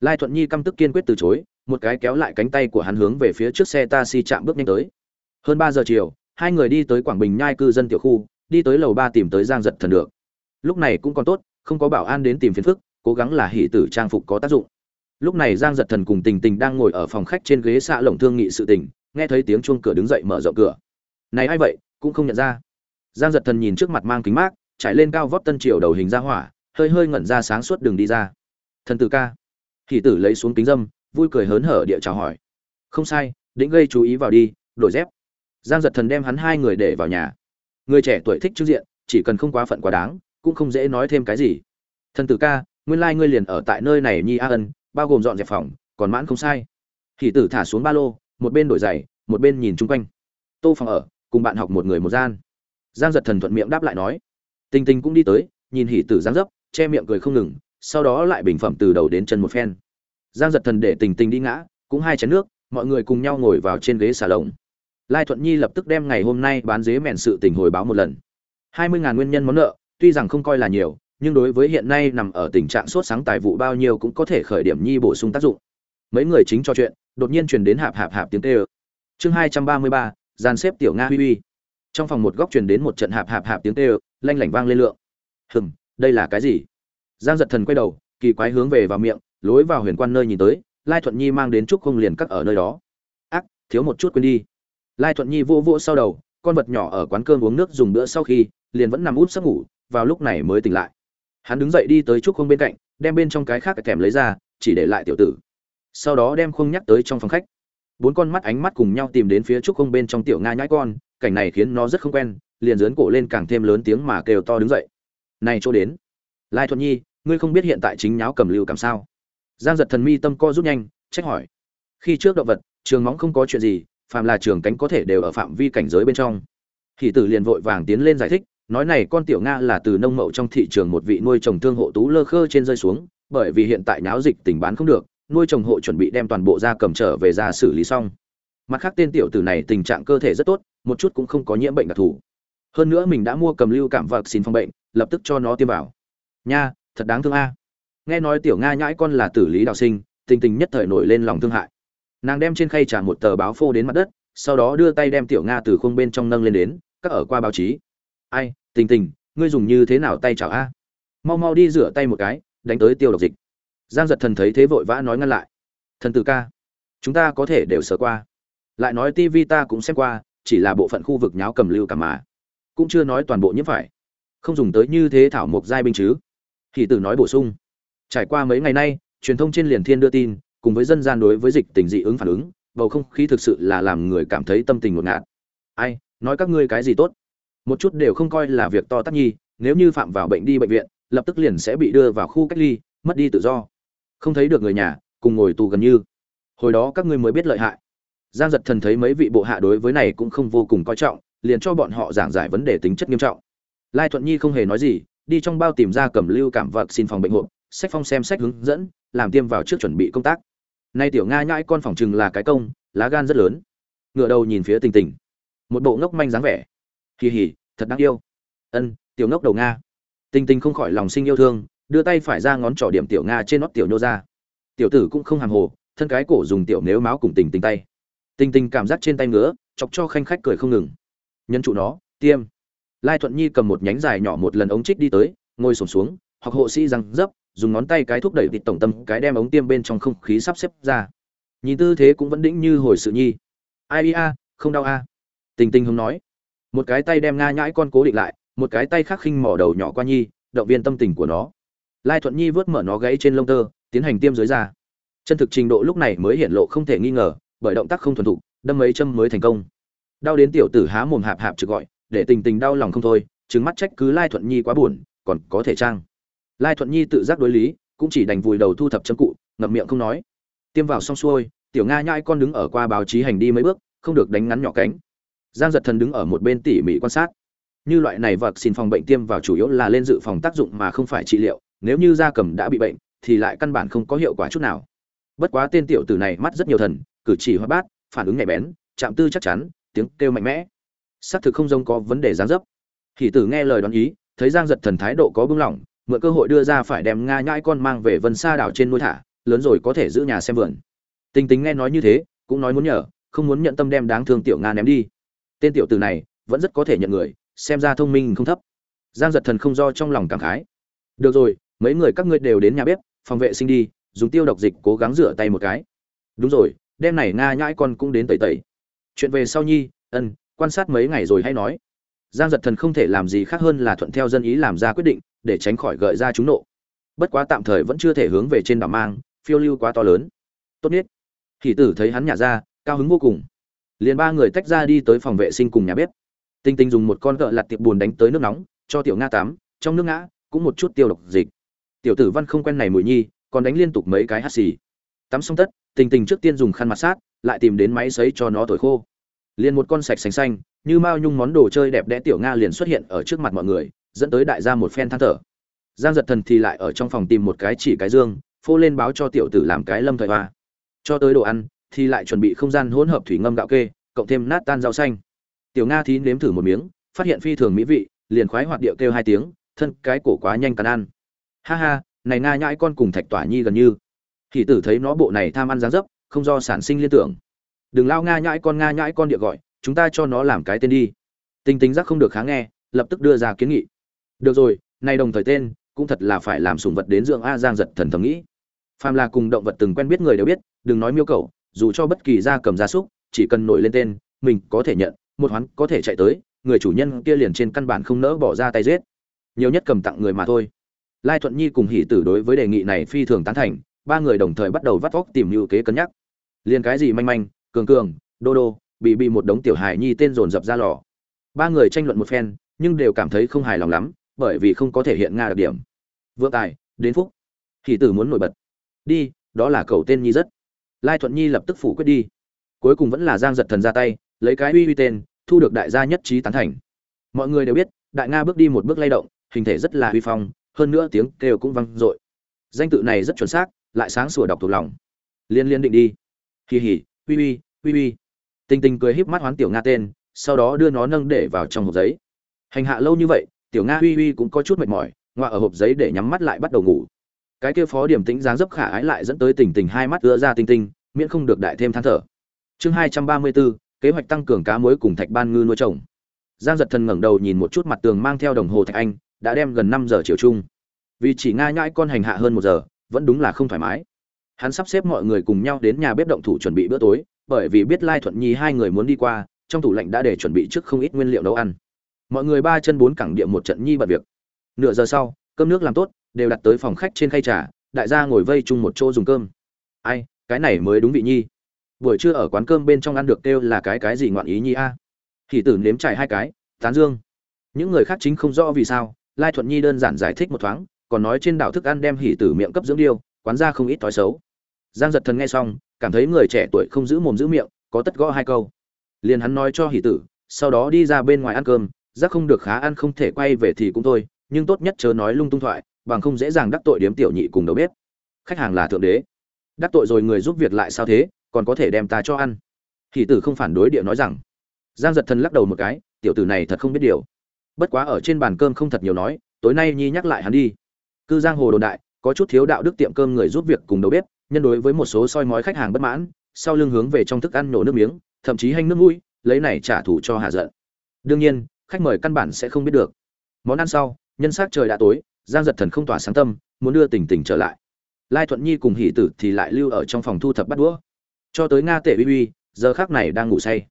Lai thuận nhi căm tức kiên quyết từ chối, một cái kéo lại cánh tay của hắn hướng về phía trước xe taxi chạm bước nhanh tới. Hơn ba giờ chiều, hai người đi tới quảng bình nhai cư dân tiểu khu, đi tới lầu ba tìm tới giang giật thần được. Lúc này cũng còn tốt, không có bảo an đến tìm phiền phức, cố gắng là hỷ tử trang phục có tác dụng lúc này giang giật thần cùng tình tình đang ngồi ở phòng khách trên ghế xạ lồng thương nghị sự tình, nghe thấy tiếng chuông cửa đứng dậy mở rộng cửa. Này ai vậy, cũng không nhận ra. Giang giật thần nhìn trước mặt mang kính mát, trải lên cao vót tân triều đầu hình ra hỏa, hơi hơi ngẩn ra sáng suốt đường đi ra. Thần tử ca. Thì tử lấy xuống kính dâm, vui cười hớn hở địa chào hỏi. Không sai định gây chú ý vào đi, đổi dép. Giang giật thần đem hắn hai người để vào nhà. Người trẻ tuổi thích trước diện, chỉ cần không quá phận quá đáng, cũng không dễ nói thêm cái gì. Thần tử ca, nguyên lai ngươi liền ở tại nơi này, nhi a ân bao gồm dọn dẹp phòng, còn mãn không sai. Hỷ tử thả xuống ba lô, một bên đổi giày, một bên nhìn chung quanh. Tô phòng ở, cùng bạn học một người một gian. Giang giật thần thuận miệng đáp lại nói, Tình Tình cũng đi tới, nhìn hỷ tử giang dấp, che miệng cười không ngừng, sau đó lại bình phẩm từ đầu đến chân một phen. Giang giật thần để tình tình đi ngã, cũng hai chén nước, mọi người cùng nhau ngồi vào trên ghế xà lồng. Lai thuận nhi lập tức đem ngày hôm nay bán dế mèn sự tình hồi báo một lần. Hai mươi ngàn nguyên nhân món nợ, tuy rằng không coi là nhiều nhưng đối với hiện nay nằm ở tình trạng sốt sáng tài vụ bao nhiêu cũng có thể khởi điểm nhi bổ sung tác dụng. Mấy người chính cho chuyện, đột nhiên truyền đến hạp hạp hạp tiếng tê chương hai trăm ba mươi ba gian xếp tiểu nga huy huy. Trong phòng một góc truyền đến một trận hạp hạp hạp tiếng tê lanh lảnh vang lên lượng. Hừm, đây là cái gì? Giang giật thần quay đầu, kỳ quái hướng về vào miệng, lối vào huyền quan nơi nhìn tới, lai thuận nhi mang đến trúc không liền cắt ở nơi đó. Ác, thiếu một chút quên đi. Lai thuận nhi vô vô sau đầu, con vật nhỏ ở quán cơm uống nước dùng bữa sau khi, liền vẫn nằm út sắp ngủ, vào lúc này mới tỉnh lại hắn đứng dậy đi tới trúc không bên cạnh, đem bên trong cái khác kèm lấy ra, chỉ để lại tiểu tử. Sau đó đem khung nhắc tới trong phòng khách. Bốn con mắt ánh mắt cùng nhau tìm đến phía trúc không bên trong tiểu nga nhãi con, cảnh này khiến nó rất không quen, liền dướn cổ lên càng thêm lớn tiếng mà kêu to đứng dậy. Này chỗ đến. Lai thuận nhi, ngươi không biết hiện tại chính nháo cầm lưu cảm sao? Giang giật thần mi tâm co rút nhanh, trách hỏi. Khi trước động vật, trường móng không có chuyện gì, phàm là trường cánh có thể đều ở phạm vi cảnh giới bên trong. Thì tử liền vội vàng tiến lên giải thích nói này con tiểu nga là từ nông mậu trong thị trường một vị nuôi trồng thương hộ tú lơ khơ trên rơi xuống, bởi vì hiện tại nháo dịch tình bán không được, nuôi trồng hộ chuẩn bị đem toàn bộ da cầm trở về ra xử lý xong. Mặt khác tên tiểu tử này tình trạng cơ thể rất tốt, một chút cũng không có nhiễm bệnh đặc thù. Hơn nữa mình đã mua cầm lưu cảm vật xin phòng bệnh, lập tức cho nó tiêm vào. Nha, thật đáng thương a. Nghe nói tiểu nga nhãi con là tử lý đạo sinh, tình tình nhất thời nổi lên lòng thương hại. Nàng đem trên khay trả một tờ báo phô đến mặt đất, sau đó đưa tay đem tiểu nga từ khung bên trong nâng lên đến các ở qua báo chí. Ai tình tình, ngươi dùng như thế nào tay chảo a? Mau mau đi rửa tay một cái, đánh tới tiêu độc dịch. Giang giật thần thấy thế vội vã nói ngăn lại. Thần tử ca, chúng ta có thể đều sờ qua. Lại nói TV ta cũng xem qua, chỉ là bộ phận khu vực nháo cầm lưu cả mà. Cũng chưa nói toàn bộ nhiễm phải. Không dùng tới như thế thảo mộc giai binh chứ. Thì tử nói bổ sung. Trải qua mấy ngày nay, truyền thông trên liền thiên đưa tin, cùng với dân gian đối với dịch tình dị ứng phản ứng, bầu không khí thực sự là làm người cảm thấy tâm tình ngột ngạt. Ai, nói các ngươi cái gì tốt? Một chút đều không coi là việc to tát nhi, nếu như phạm vào bệnh đi bệnh viện, lập tức liền sẽ bị đưa vào khu cách ly, mất đi tự do. Không thấy được người nhà, cùng ngồi tù gần như. Hồi đó các ngươi mới biết lợi hại. Giang giật thần thấy mấy vị bộ hạ đối với này cũng không vô cùng coi trọng, liền cho bọn họ giảng giải vấn đề tính chất nghiêm trọng. Lai thuận nhi không hề nói gì, đi trong bao tìm ra cầm lưu cảm vật xin phòng bệnh hộp, sách phong xem sách hướng dẫn, làm tiêm vào trước chuẩn bị công tác. Nay tiểu nga nhãi con phòng chừng là cái công, lá gan rất lớn. Ngựa đầu nhìn phía tình tình. Một bộ ngốc manh dáng vẻ. Kỳ hỉ thật đáng yêu. Ân, tiểu ngốc đầu nga. Tình tình không khỏi lòng sinh yêu thương, đưa tay phải ra ngón trỏ điểm tiểu nga trên nót tiểu nhô ra. Tiểu tử cũng không hàng hồ, thân cái cổ dùng tiểu nếu máu cùng tình tình tay. Tình tình cảm giác trên tay ngứa, chọc cho khanh khách cười không ngừng. Nhân trụ nó, tiêm. Lai thuận nhi cầm một nhánh dài nhỏ một lần ống trích đi tới, ngồi sổm xuống, hoặc hộ sĩ răng dấp, dùng ngón tay cái thúc đẩy vịt tổng tâm, cái đem ống tiêm bên trong không khí sắp xếp ra. Nhìn tư thế cũng vẫn đĩnh như hồi sự nhi. Ai a, không đau a? Tình tình hùng nói một cái tay đem nga nhãi con cố định lại, một cái tay khác khinh mỏ đầu nhỏ qua nhi, động viên tâm tình của nó. Lai thuận nhi vớt mở nó gãy trên lông tơ, tiến hành tiêm dưới da. Chân thực trình độ lúc này mới hiện lộ không thể nghi ngờ, bởi động tác không thuần thục, đâm mấy châm mới thành công. Đau đến tiểu tử há mồm hạp hạp trực gọi, để tình tình đau lòng không thôi trứng mắt trách cứ lai thuận nhi quá buồn, còn có thể trang lai thuận nhi tự giác đối lý, cũng chỉ đành vùi đầu thu thập châm cụ, ngậm miệng không nói. Tiêm vào xong xuôi, tiểu nga nhai con đứng ở qua báo chí hành đi mấy bước, không được đánh ngắn nhỏ cánh giang giật thần đứng ở một bên tỉ mỉ quan sát. Như loại này vật xin phòng bệnh tiêm vào chủ yếu là lên dự phòng tác dụng mà không phải trị liệu, nếu như da cầm đã bị bệnh, thì lại căn bản không có hiệu quả chút nào. Bất quá tên tiểu tử này mắt rất nhiều thần, cử chỉ hoa bát, phản ứng nhạy bén, chạm tư chắc chắn, tiếng kêu mạnh mẽ. Xác thực không giống có vấn đề gián dấp. Hỷ tử nghe lời đoán ý, thấy giang giật thần thái độ có bưng lỏng, mượn cơ hội đưa ra phải đem nga nhãi con mang về vân xa đảo trên nuôi thả, lớn rồi có thể giữ nhà xem vườn. Tinh tính nghe nói như thế, cũng nói muốn nhờ, không muốn nhận tâm đem đáng thương tiểu nga ném đi tên tiểu tử này vẫn rất có thể nhận người, xem ra thông minh không thấp. Giang giật thần không do trong lòng cảm khái. Được rồi, mấy người các ngươi đều đến nhà bếp, phòng vệ sinh đi, dùng tiêu độc dịch cố gắng rửa tay một cái. Đúng rồi, đêm này nga nhãi con cũng đến tẩy tẩy. Chuyện về sau nhi, ân, quan sát mấy ngày rồi hay nói. Giang giật thần không thể làm gì khác hơn là thuận theo dân ý làm ra quyết định, để tránh khỏi gợi ra chúng nộ. Bất quá tạm thời vẫn chưa thể hướng về trên đảo mang, phiêu lưu quá to lớn. Tốt nhất. Hỷ tử thấy hắn nhả ra, cao hứng vô cùng liền ba người tách ra đi tới phòng vệ sinh cùng nhà bếp. Tinh tinh dùng một con gợ lặt tiệp bùn đánh tới nước nóng, cho tiểu nga tắm, trong nước ngã, cũng một chút tiêu độc dịch. Tiểu tử văn không quen này mùi nhi, còn đánh liên tục mấy cái hắt xì. Tắm xong tất tình tình trước tiên dùng khăn mặt sát, lại tìm đến máy sấy cho nó thổi khô. Liền một con sạch xanh xanh, như mao nhung món đồ chơi đẹp đẽ tiểu nga liền xuất hiện ở trước mặt mọi người, dẫn tới đại gia một phen than thở. Giang giật thần thì lại ở trong phòng tìm một cái chỉ cái dương, phô lên báo cho tiểu tử làm cái lâm thời hoa. Cho tới đồ ăn thì lại chuẩn bị không gian hỗn hợp thủy ngâm gạo kê, cộng thêm nát tan rau xanh. Tiểu nga thí nếm thử một miếng, phát hiện phi thường mỹ vị, liền khoái hoạt điệu kêu hai tiếng, thân cái cổ quá nhanh cắn ăn. Ha ha, này nga nhãi con cùng thạch tỏa nhi gần như. Thì tử thấy nó bộ này tham ăn dáng dấp, không do sản sinh liên tưởng. Đừng lao nga nhãi con, nga nhãi con địa gọi, chúng ta cho nó làm cái tên đi. Tinh tính giác không được kháng nghe, lập tức đưa ra kiến nghị. Được rồi nay đồng thời tên, cũng thật là phải làm sùng vật đến dưỡng a giang giật thần thầm nghĩ. Phàm là cùng động vật từng quen biết người đều biết, đừng nói miêu cầu dù cho bất kỳ gia cầm gia súc, chỉ cần nổi lên tên, mình có thể nhận, một hoán có thể chạy tới, người chủ nhân kia liền trên căn bản không nỡ bỏ ra tay giết. Nhiều nhất cầm tặng người mà thôi. Lai thuận nhi cùng hỷ tử đối với đề nghị này phi thường tán thành, ba người đồng thời bắt đầu vắt óc tìm lưu kế cân nhắc. Liên cái gì manh manh, cường cường, đô đô, bị bị một đống tiểu hài nhi tên dồn dập ra lò. Ba người tranh luận một phen, nhưng đều cảm thấy không hài lòng lắm, bởi vì không có thể hiện nga đặc điểm. Vượng tài, đến phúc. Hỷ tử muốn nổi bật. Đi, đó là cầu tên nhi rất lai thuận nhi lập tức phủ quyết đi. Cuối cùng vẫn là giang giật thần ra tay, lấy cái uy uy tên, thu được đại gia nhất trí tán thành. Mọi người đều biết, đại nga bước đi một bước lay động, hình thể rất là uy phong, hơn nữa tiếng kêu cũng vang dội. Danh tự này rất chuẩn xác, lại sáng sủa đọc thuộc lòng. Liên liên định đi. Kỳ hỉ uy uy uy uy. Tinh tinh cười híp mắt hoán tiểu nga tên, sau đó đưa nó nâng để vào trong hộp giấy. Hành hạ lâu như vậy, tiểu nga uy uy cũng có chút mệt mỏi ngoại ở hộp giấy để nhắm mắt lại bắt đầu ngủ cái kia phó điểm tĩnh dáng dấp khả ái lại dẫn tới tình tình hai mắt ưa ra tinh tinh, miễn không được đại thêm than thở. Chương hai trăm ba mươi bốn kế hoạch tăng cường cá muối cùng thạch ban ngư nuôi trồng. Giang giật thần ngẩng đầu nhìn một chút mặt tường mang theo đồng hồ thạch anh, đã đem gần năm giờ chiều chung. Vì chỉ nga nhãi con hành hạ hơn một giờ, vẫn đúng là không thoải mái. Hắn sắp xếp mọi người cùng nhau đến nhà bếp động thủ chuẩn bị bữa tối, bởi vì biết lai thuận nhi hai người muốn đi qua, trong tủ lạnh đã để chuẩn bị trước không ít nguyên liệu nấu ăn. Mọi người ba chân bốn cẳng địa một trận nhi bật việc. Nửa giờ sau, cơm nước làm tốt đều đặt tới phòng khách trên khay trà, đại gia ngồi vây chung một chỗ dùng cơm. Ai, cái này mới đúng vị nhi. Buổi trưa ở quán cơm bên trong ăn được kêu là cái cái gì ngoạn ý nhi a? Thì tử nếm trải hai cái, tán dương. Những người khác chính không rõ vì sao, lai thuận nhi đơn giản giải thích một thoáng, còn nói trên đảo thức ăn đem hỉ tử miệng cấp dưỡng điêu, quán ra không ít thói xấu. Giang giật thần nghe xong, cảm thấy người trẻ tuổi không giữ mồm giữ miệng, có tất gõ hai câu. Liền hắn nói cho hỉ tử, sau đó đi ra bên ngoài ăn cơm giác không được khá ăn không thể quay về thì cũng thôi, nhưng tốt nhất chớ nói lung tung thoại bằng không dễ dàng đắc tội điếm tiểu nhị cùng đầu bếp. Khách hàng là thượng đế. Đắc tội rồi người giúp việc lại sao thế, còn có thể đem ta cho ăn. Hỉ tử không phản đối địa nói rằng. Giang giật thần lắc đầu một cái, tiểu tử này thật không biết điều. Bất quá ở trên bàn cơm không thật nhiều nói, tối nay nhi nhắc lại hắn đi. Cư giang hồ đồn đại, có chút thiếu đạo đức tiệm cơm người giúp việc cùng đầu bếp, nhân đối với một số soi mói khách hàng bất mãn, sau lưng hướng về trong thức ăn nổ nước miếng, thậm chí hanh nước mũi, lấy này trả thù cho hạ giận. Đương nhiên, khách mời căn bản sẽ không biết được. Món ăn sau, nhân xác trời đã tối giang giật thần không tỏa sáng tâm, muốn đưa tỉnh tỉnh trở lại. Lai thuận nhi cùng hỷ tử thì lại lưu ở trong phòng thu thập bắt đũa. Cho tới nga tể uy uy, giờ khác này đang ngủ say.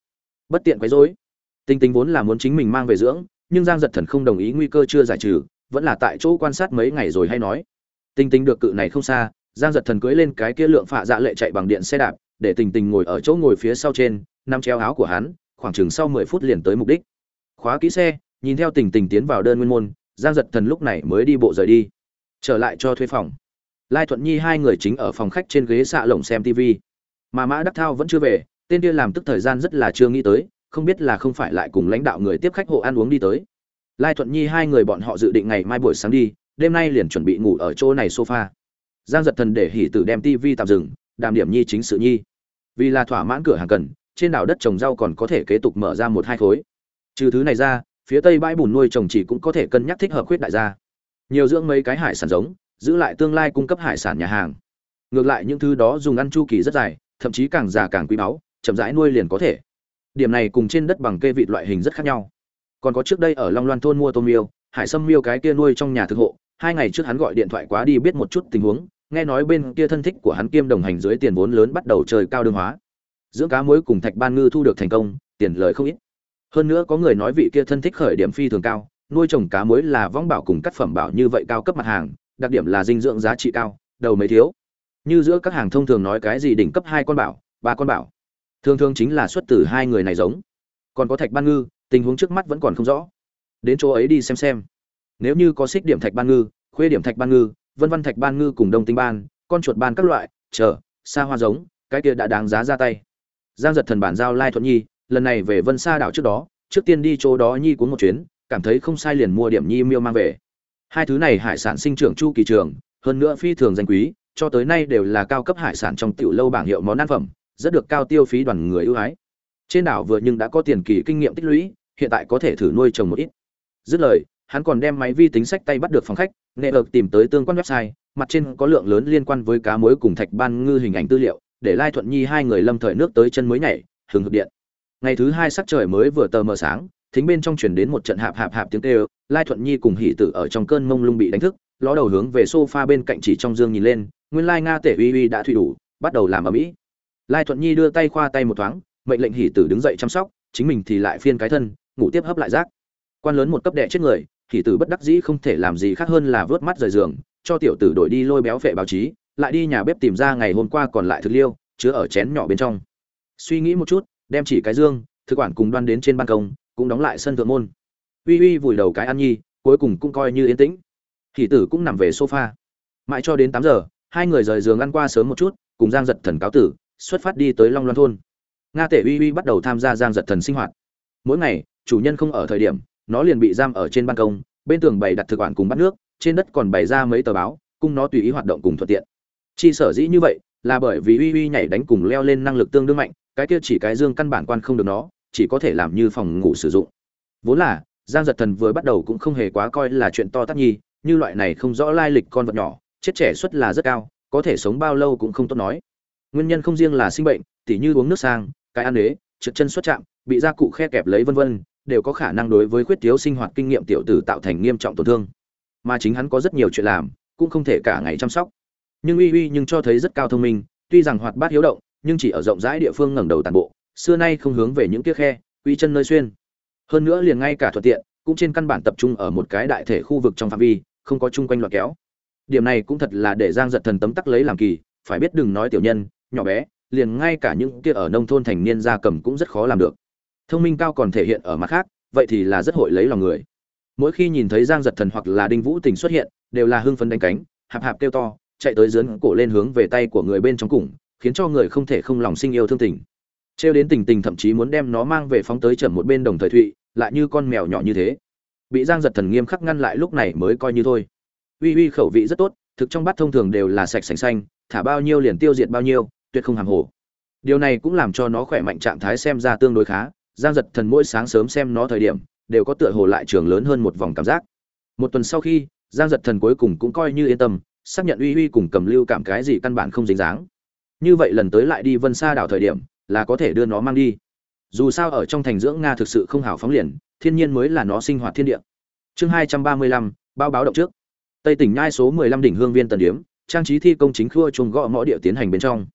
Bất tiện quấy rối. Tinh tinh vốn là muốn chính mình mang về dưỡng, nhưng giang giật thần không đồng ý nguy cơ chưa giải trừ, vẫn là tại chỗ quan sát mấy ngày rồi hay nói. Tinh tinh được cự này không xa, giang giật thần cưới lên cái kia lượng phạ dạ lệ chạy bằng điện xe đạp, để tình tình ngồi ở chỗ ngồi phía sau trên nằm treo áo của hắn, khoảng chừng sau mười phút liền tới mục đích. Khóa kỹ xe, nhìn theo tình tình tiến vào đơn nguyên môn giang giật thần lúc này mới đi bộ rời đi, trở lại cho thuê phòng. Lai thuận nhi hai người chính ở phòng khách trên ghế xạ lồng xem tv mà mã đắc thao vẫn chưa về, tên kia làm tức thời gian rất là chưa nghĩ tới, không biết là không phải lại cùng lãnh đạo người tiếp khách hộ ăn uống đi tới. Lai thuận nhi hai người bọn họ dự định ngày mai buổi sáng đi, đêm nay liền chuẩn bị ngủ ở chỗ này sofa. Giang giật thần để hỉ tử đem tv tạm dừng, đàm điểm nhi chính sự nhi. Vì là thỏa mãn cửa hàng cần, trên đảo đất trồng rau còn có thể kế tục mở ra một hai khối. Trừ thứ này ra phía tây bãi bùn nuôi trồng chỉ cũng có thể cân nhắc thích hợp khuyết đại gia. Nhiều dưỡng mấy cái hải sản giống, giữ lại tương lai cung cấp hải sản nhà hàng. Ngược lại những thứ đó dùng ăn chu kỳ rất dài, thậm chí càng già càng quý báu, chậm rãi nuôi liền có thể. Điểm này cùng trên đất bằng cây vịt loại hình rất khác nhau. Còn có trước đây ở long loan thôn mua tôm miêu, hải sâm miêu cái kia nuôi trong nhà thực hộ, hai ngày trước hắn gọi điện thoại quá đi biết một chút tình huống, nghe nói bên kia thân thích của hắn kiêm đồng hành dưới tiền vốn lớn bắt đầu trời cao đường hóa. Dưỡng cá muối cùng thạch ban ngư thu được thành công, tiền lời không ít hơn nữa có người nói vị kia thân thích khởi điểm phi thường cao, nuôi trồng cá muối là vong bảo cùng cắt phẩm bảo như vậy cao cấp mặt hàng, đặc điểm là dinh dưỡng giá trị cao, đầu mấy thiếu. Như giữa các hàng thông thường nói cái gì đỉnh cấp hai con bảo, ba con bảo. Thường thường chính là xuất từ hai người này giống. Còn có thạch ban ngư, tình huống trước mắt vẫn còn không rõ. Đến chỗ ấy đi xem xem. Nếu như có xích điểm thạch ban ngư, khuê điểm thạch ban ngư, vân vân thạch ban ngư cùng đông tinh ban, con chuột ban các loại, chờ, xa hoa giống, cái kia đã đáng giá ra tay. Giang giật thần bản giao lai thuận nhi lần này về vân sa đảo trước đó, trước tiên đi chỗ đó nhi cuốn một chuyến, cảm thấy không sai liền mua điểm nhi miêu mang về. Hai thứ này hải sản sinh trưởng chu kỳ trường, hơn nữa phi thường danh quý, cho tới nay đều là cao cấp hải sản trong tiểu lâu bảng hiệu món ăn phẩm, rất được cao tiêu phí đoàn người ưu ái. Trên đảo vừa nhưng đã có tiền kỳ kinh nghiệm tích lũy, hiện tại có thể thử nuôi trồng một ít. Dứt lời, hắn còn đem máy vi tính sách tay bắt được phòng khách, nghệ ợt tìm tới tương quan website, mặt trên có lượng lớn liên quan với cá muối cùng thạch ban ngư hình ảnh tư liệu, để lai thuận nhi hai người lâm thời nước tới chân mới nhảy, hừng hực điện ngày thứ hai sắc trời mới vừa tờ mờ sáng, thính bên trong truyền đến một trận hạp hạp hạp tiếng kêu, lai thuận nhi cùng hỷ tử ở trong cơn mông lung bị đánh thức, ló đầu hướng về sofa bên cạnh chỉ trong dương nhìn lên, nguyên lai nga tể uy uy đã thủy đủ, bắt đầu làm ở mỹ lai thuận nhi đưa tay khoa tay một thoáng, mệnh lệnh hỷ tử đứng dậy chăm sóc, chính mình thì lại phiên cái thân, ngủ tiếp hấp lại rác. Quan lớn một cấp đệ chết người, hỷ tử bất đắc dĩ không thể làm gì khác hơn là vớt mắt rời giường, cho tiểu tử đổi đi lôi béo vệ báo chí, lại đi nhà bếp tìm ra ngày hôm qua còn lại thực liêu, chứa ở chén nhỏ bên trong. Suy nghĩ một chút đem chỉ cái dương, thực quản cùng đoan đến trên ban công, cũng đóng lại sân thượng môn. Uy uy vùi đầu cái ăn nhi, cuối cùng cũng coi như yên tĩnh. Thì tử cũng nằm về sofa. Mãi cho đến tám giờ, hai người rời giường ăn qua sớm một chút, cùng giang giật thần cáo tử, xuất phát đi tới long loan thôn. Nga tể uy uy bắt đầu tham gia giang giật thần sinh hoạt. Mỗi ngày, chủ nhân không ở thời điểm, nó liền bị giam ở trên ban công, bên tường bày đặt thực quản cùng bắt nước, trên đất còn bày ra mấy tờ báo, cung nó tùy ý hoạt động cùng thuận tiện. Chi sở dĩ như vậy, là bởi vì uy uy nhảy đánh cùng leo lên năng lực tương đương mạnh cái kia chỉ cái dương căn bản quan không được nó, chỉ có thể làm như phòng ngủ sử dụng. Vốn là, giang giật thần vừa bắt đầu cũng không hề quá coi là chuyện to tát nhi, như loại này không rõ lai lịch con vật nhỏ, chết trẻ suất là rất cao, có thể sống bao lâu cũng không tốt nói. Nguyên nhân không riêng là sinh bệnh, tỉ như uống nước sang, cái ăn ế, trượt chân xuất chạm, bị da cụ khe kẹp lấy vân vân, đều có khả năng đối với khuyết thiếu sinh hoạt kinh nghiệm tiểu tử tạo thành nghiêm trọng tổn thương. Mà chính hắn có rất nhiều chuyện làm, cũng không thể cả ngày chăm sóc. Nhưng uy uy nhưng cho thấy rất cao thông minh, tuy rằng hoạt bát hiếu động nhưng chỉ ở rộng rãi địa phương ngẩng đầu tàn bộ, xưa nay không hướng về những kia khe quy chân nơi xuyên. Hơn nữa liền ngay cả thuận tiện, cũng trên căn bản tập trung ở một cái đại thể khu vực trong phạm vi, không có chung quanh loạt kéo. Điểm này cũng thật là để giang giật thần tấm tắc lấy làm kỳ, phải biết đừng nói tiểu nhân, nhỏ bé, liền ngay cả những kia ở nông thôn thành niên gia cầm cũng rất khó làm được. Thông minh cao còn thể hiện ở mặt khác, vậy thì là rất hội lấy lòng người. Mỗi khi nhìn thấy giang giật thần hoặc là đinh vũ tình xuất hiện, đều là hưng phấn đánh cánh, hạp hạp kêu to, chạy tới dướn cổ lên hướng về tay của người bên trong cùng khiến cho người không thể không lòng sinh yêu thương tình. Trêu đến tình tình thậm chí muốn đem nó mang về phóng tới chậm một bên đồng thời thụy, lại như con mèo nhỏ như thế. Bị giang giật thần nghiêm khắc ngăn lại lúc này mới coi như thôi. Uy uy khẩu vị rất tốt, thực trong bát thông thường đều là sạch sành xanh, thả bao nhiêu liền tiêu diệt bao nhiêu, tuyệt không hàm hồ. Điều này cũng làm cho nó khỏe mạnh trạng thái xem ra tương đối khá, giang giật thần mỗi sáng sớm xem nó thời điểm, đều có tựa hồ lại trường lớn hơn một vòng cảm giác. Một tuần sau khi, giang giật thần cuối cùng cũng coi như yên tâm, xác nhận uy uy cùng cầm lưu cảm cái gì căn bản không dính dáng như vậy lần tới lại đi vân xa đảo thời điểm, là có thể đưa nó mang đi. Dù sao ở trong thành dưỡng nga thực sự không hào phóng liền, thiên nhiên mới là nó sinh hoạt thiên địa. Chương hai trăm ba mươi lăm bao báo động trước. Tây tỉnh nhai số mười lăm đỉnh hương viên tần điếm, trang trí thi công chính khua chuông gõ mõ địa tiến hành bên trong.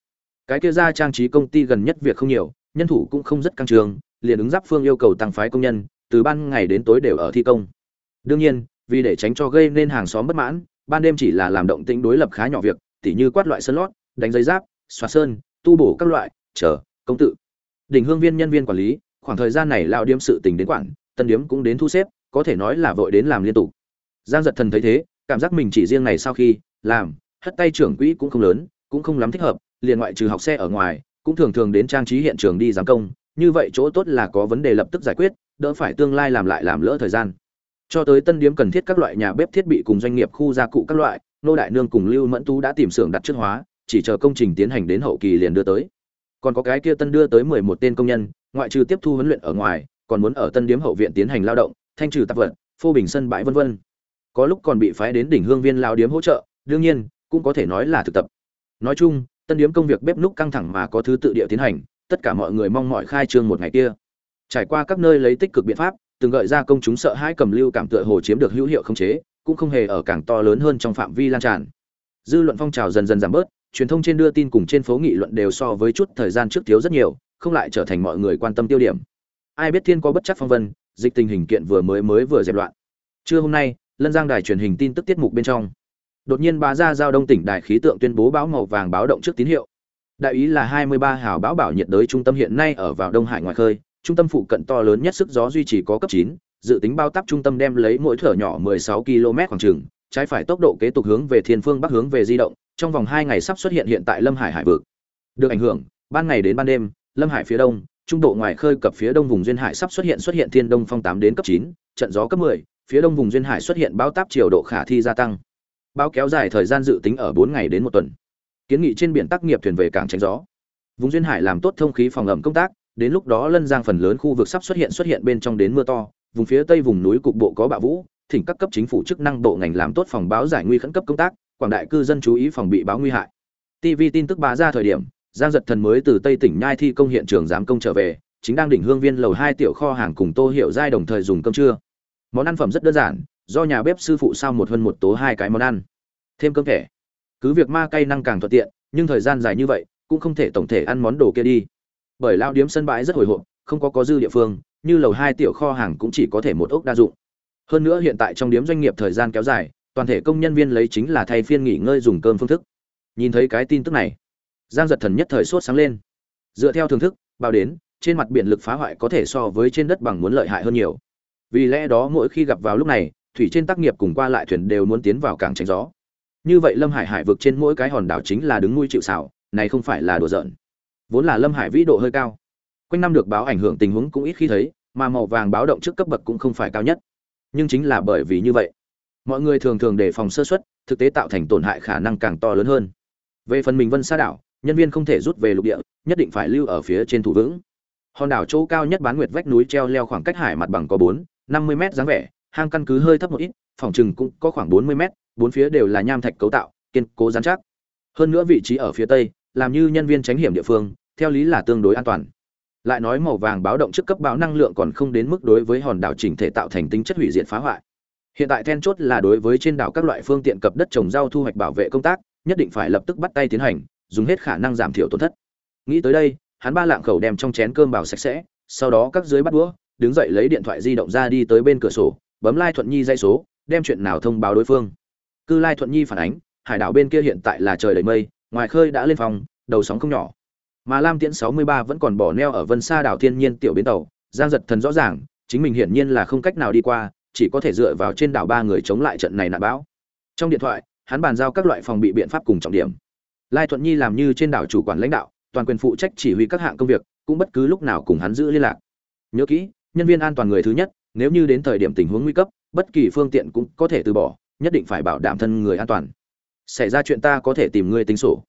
Cái kia ra trang trí công ty gần nhất việc không nhiều, nhân thủ cũng không rất căng trường, liền ứng giáp phương yêu cầu tăng phái công nhân, từ ban ngày đến tối đều ở thi công. Đương nhiên, vì để tránh cho gây nên hàng xóm bất mãn, ban đêm chỉ là làm động tĩnh đối lập khá nhỏ việc, tỉ như quát loại sơn lót, đánh giấy giáp xoa sơn, tu bổ các loại, chờ, công tự. Đỉnh hương viên nhân viên quản lý, khoảng thời gian này lão điếm sự tình đến quản tân điếm cũng đến thu xếp, có thể nói là vội đến làm liên tục. Giang giật thần thấy thế, cảm giác mình chỉ riêng này sau khi, làm, hất tay trưởng quỹ cũng không lớn, cũng không lắm thích hợp, liền ngoại trừ học xe ở ngoài, cũng thường thường đến trang trí hiện trường đi giám công, như vậy chỗ tốt là có vấn đề lập tức giải quyết, đỡ phải tương lai làm lại làm lỡ thời gian. Cho tới tân điếm cần thiết các loại nhà bếp thiết bị cùng doanh nghiệp khu gia cụ các loại, nô đại nương cùng lưu mẫn tú đã tìm xưởng đặt trước hóa chỉ chờ công trình tiến hành đến hậu kỳ liền đưa tới. Còn có cái kia tân đưa tới mười một tên công nhân, ngoại trừ tiếp thu huấn luyện ở ngoài, còn muốn ở tân điếm hậu viện tiến hành lao động, thanh trừ tạp vật, phô bình sân bãi vân vân. Có lúc còn bị phái đến đỉnh hương viên lao điếm hỗ trợ, đương nhiên, cũng có thể nói là thực tập. Nói chung, tân điếm công việc bếp núc căng thẳng mà có thứ tự địa tiến hành, tất cả mọi người mong mọi khai trương một ngày kia. Trải qua các nơi lấy tích cực biện pháp, từng gợi ra công chúng sợ hãi cầm lưu cảm tựa hồ chiếm được hữu hiệu không chế, cũng không hề ở càng to lớn hơn trong phạm vi lan tràn. Dư luận phong trào dần dần giảm bớt truyền thông trên đưa tin cùng trên phố nghị luận đều so với chút thời gian trước thiếu rất nhiều không lại trở thành mọi người quan tâm tiêu điểm. Ai biết thiên có bất chấp phong vân dịch tình hình kiện vừa mới mới vừa dẹp loạn. Trưa hôm nay lân giang đài truyền hình tin tức tiết mục bên trong. Đột nhiên bá ra giao đông tỉnh đài khí tượng tuyên bố báo màu vàng báo động trước tín hiệu. Đại ý là 23 hào báo bảo nhiệt đới trung tâm hiện nay ở vào đông hải ngoài khơi trung tâm phụ cận to lớn nhất sức gió duy trì có cấp 9, dự tính bao táp trung tâm đem lấy mỗi thở nhỏ 16 km khoảng chừng, trái phải tốc độ kế tục hướng về thiên phương bắc hướng về di động, trong vòng 2 ngày sắp xuất hiện hiện tại Lâm Hải hải vực. Được ảnh hưởng, ban ngày đến ban đêm, Lâm Hải phía đông, trung độ ngoài khơi cập phía đông vùng duyên hải sắp xuất hiện xuất hiện thiên đông phong 8 đến cấp 9, trận gió cấp 10, phía đông vùng duyên hải xuất hiện bão táp chiều độ khả thi gia tăng. bão kéo dài thời gian dự tính ở 4 ngày đến một tuần. Kiến nghị trên biển tác nghiệp thuyền về cảng tránh gió. Vùng duyên hải làm tốt thông khí phòng ẩm công tác, đến lúc đó lân giang phần lớn khu vực sắp xuất hiện xuất hiện bên trong đến mưa to vùng phía tây vùng núi cục bộ có bạo vũ thỉnh các cấp chính phủ chức năng bộ ngành làm tốt phòng báo giải nguy khẩn cấp công tác, quảng đại cư dân chú ý phòng bị báo nguy hại. Tv tin tức bá ra thời điểm, giang giật thần mới từ tây tỉnh nhai thi công hiện trường giám công trở về, chính đang đỉnh hương viên lầu hai tiểu kho hàng cùng tô hiểu giai đồng thời dùng cơm trưa. Món ăn phẩm rất đơn giản, do nhà bếp sư phụ sao một hơn một tố hai cái món ăn. Thêm cơm thẻ. Cứ việc ma cay năng càng thuận tiện, nhưng thời gian dài như vậy, cũng không thể tổng thể ăn món đồ kia đi. Bởi lao điếm sân bãi rất hồi hộp, không có có dư địa phương, như lầu hai tiểu kho hàng cũng chỉ có thể một ốc đa dụng hơn nữa hiện tại trong điếm doanh nghiệp thời gian kéo dài, toàn thể công nhân viên lấy chính là thay phiên nghỉ ngơi dùng cơm phương thức. Nhìn thấy cái tin tức này, giang giật thần nhất thời sốt sáng lên. Dựa theo thưởng thức, bao đến, trên mặt biển lực phá hoại có thể so với trên đất bằng muốn lợi hại hơn nhiều. Vì lẽ đó mỗi khi gặp vào lúc này, thủy trên tác nghiệp cùng qua lại thuyền đều muốn tiến vào cảng tránh gió. Như vậy lâm hải hải vực trên mỗi cái hòn đảo chính là đứng nuôi chịu xảo này không phải là đùa giỡn. Vốn là lâm hải vĩ độ hơi cao. Quanh năm được báo ảnh hưởng tình huống cũng ít khi thấy, mà màu vàng báo động trước cấp bậc cũng không phải cao nhất nhưng chính là bởi vì như vậy, mọi người thường thường đề phòng sơ suất, thực tế tạo thành tổn hại khả năng càng to lớn hơn. Về phần mình vân sa đảo, nhân viên không thể rút về lục địa, nhất định phải lưu ở phía trên thủ vững. Hòn đảo chỗ cao nhất bán nguyệt vách núi treo leo khoảng cách hải mặt bằng có bốn, năm mươi mét dáng vẻ, hang căn cứ hơi thấp một ít, phòng chừng cũng có khoảng bốn mươi mét, bốn phía đều là nham thạch cấu tạo, kiên cố dán chắc. Hơn nữa vị trí ở phía tây, làm như nhân viên tránh hiểm địa phương, theo lý là tương đối an toàn lại nói màu vàng báo động trước cấp báo năng lượng còn không đến mức đối với hòn đảo chỉnh thể tạo thành tính chất hủy diệt phá hoại. Hiện tại then chốt là đối với trên đảo các loại phương tiện cập đất trồng rau thu hoạch bảo vệ công tác, nhất định phải lập tức bắt tay tiến hành, dùng hết khả năng giảm thiểu tổn thất. Nghĩ tới đây, hắn ba lạng khẩu đem trong chén cơm bảo sạch sẽ, sau đó các dưới bắt đũa, đứng dậy lấy điện thoại di động ra đi tới bên cửa sổ, bấm lai thuận nhi dây số, đem chuyện nào thông báo đối phương. Cư lai thuận nhi phản ánh, hải đảo bên kia hiện tại là trời đầy mây, ngoài khơi đã lên phòng, đầu sóng không nhỏ mà lam tiễn 63 vẫn còn bỏ neo ở vân xa đảo thiên nhiên tiểu bến tàu. Giang giật thần rõ ràng, chính mình hiển nhiên là không cách nào đi qua, chỉ có thể dựa vào trên đảo ba người chống lại trận này nạn bão. Trong điện thoại, hắn bàn giao các loại phòng bị biện pháp cùng trọng điểm. Lai thuận nhi làm như trên đảo chủ quản lãnh đạo, toàn quyền phụ trách chỉ huy các hạng công việc, cũng bất cứ lúc nào cùng hắn giữ liên lạc. Nhớ kỹ, nhân viên an toàn người thứ nhất, nếu như đến thời điểm tình huống nguy cấp, bất kỳ phương tiện cũng có thể từ bỏ, nhất định phải bảo đảm thân người an toàn. Xảy ra chuyện ta có thể tìm ngươi tính sổ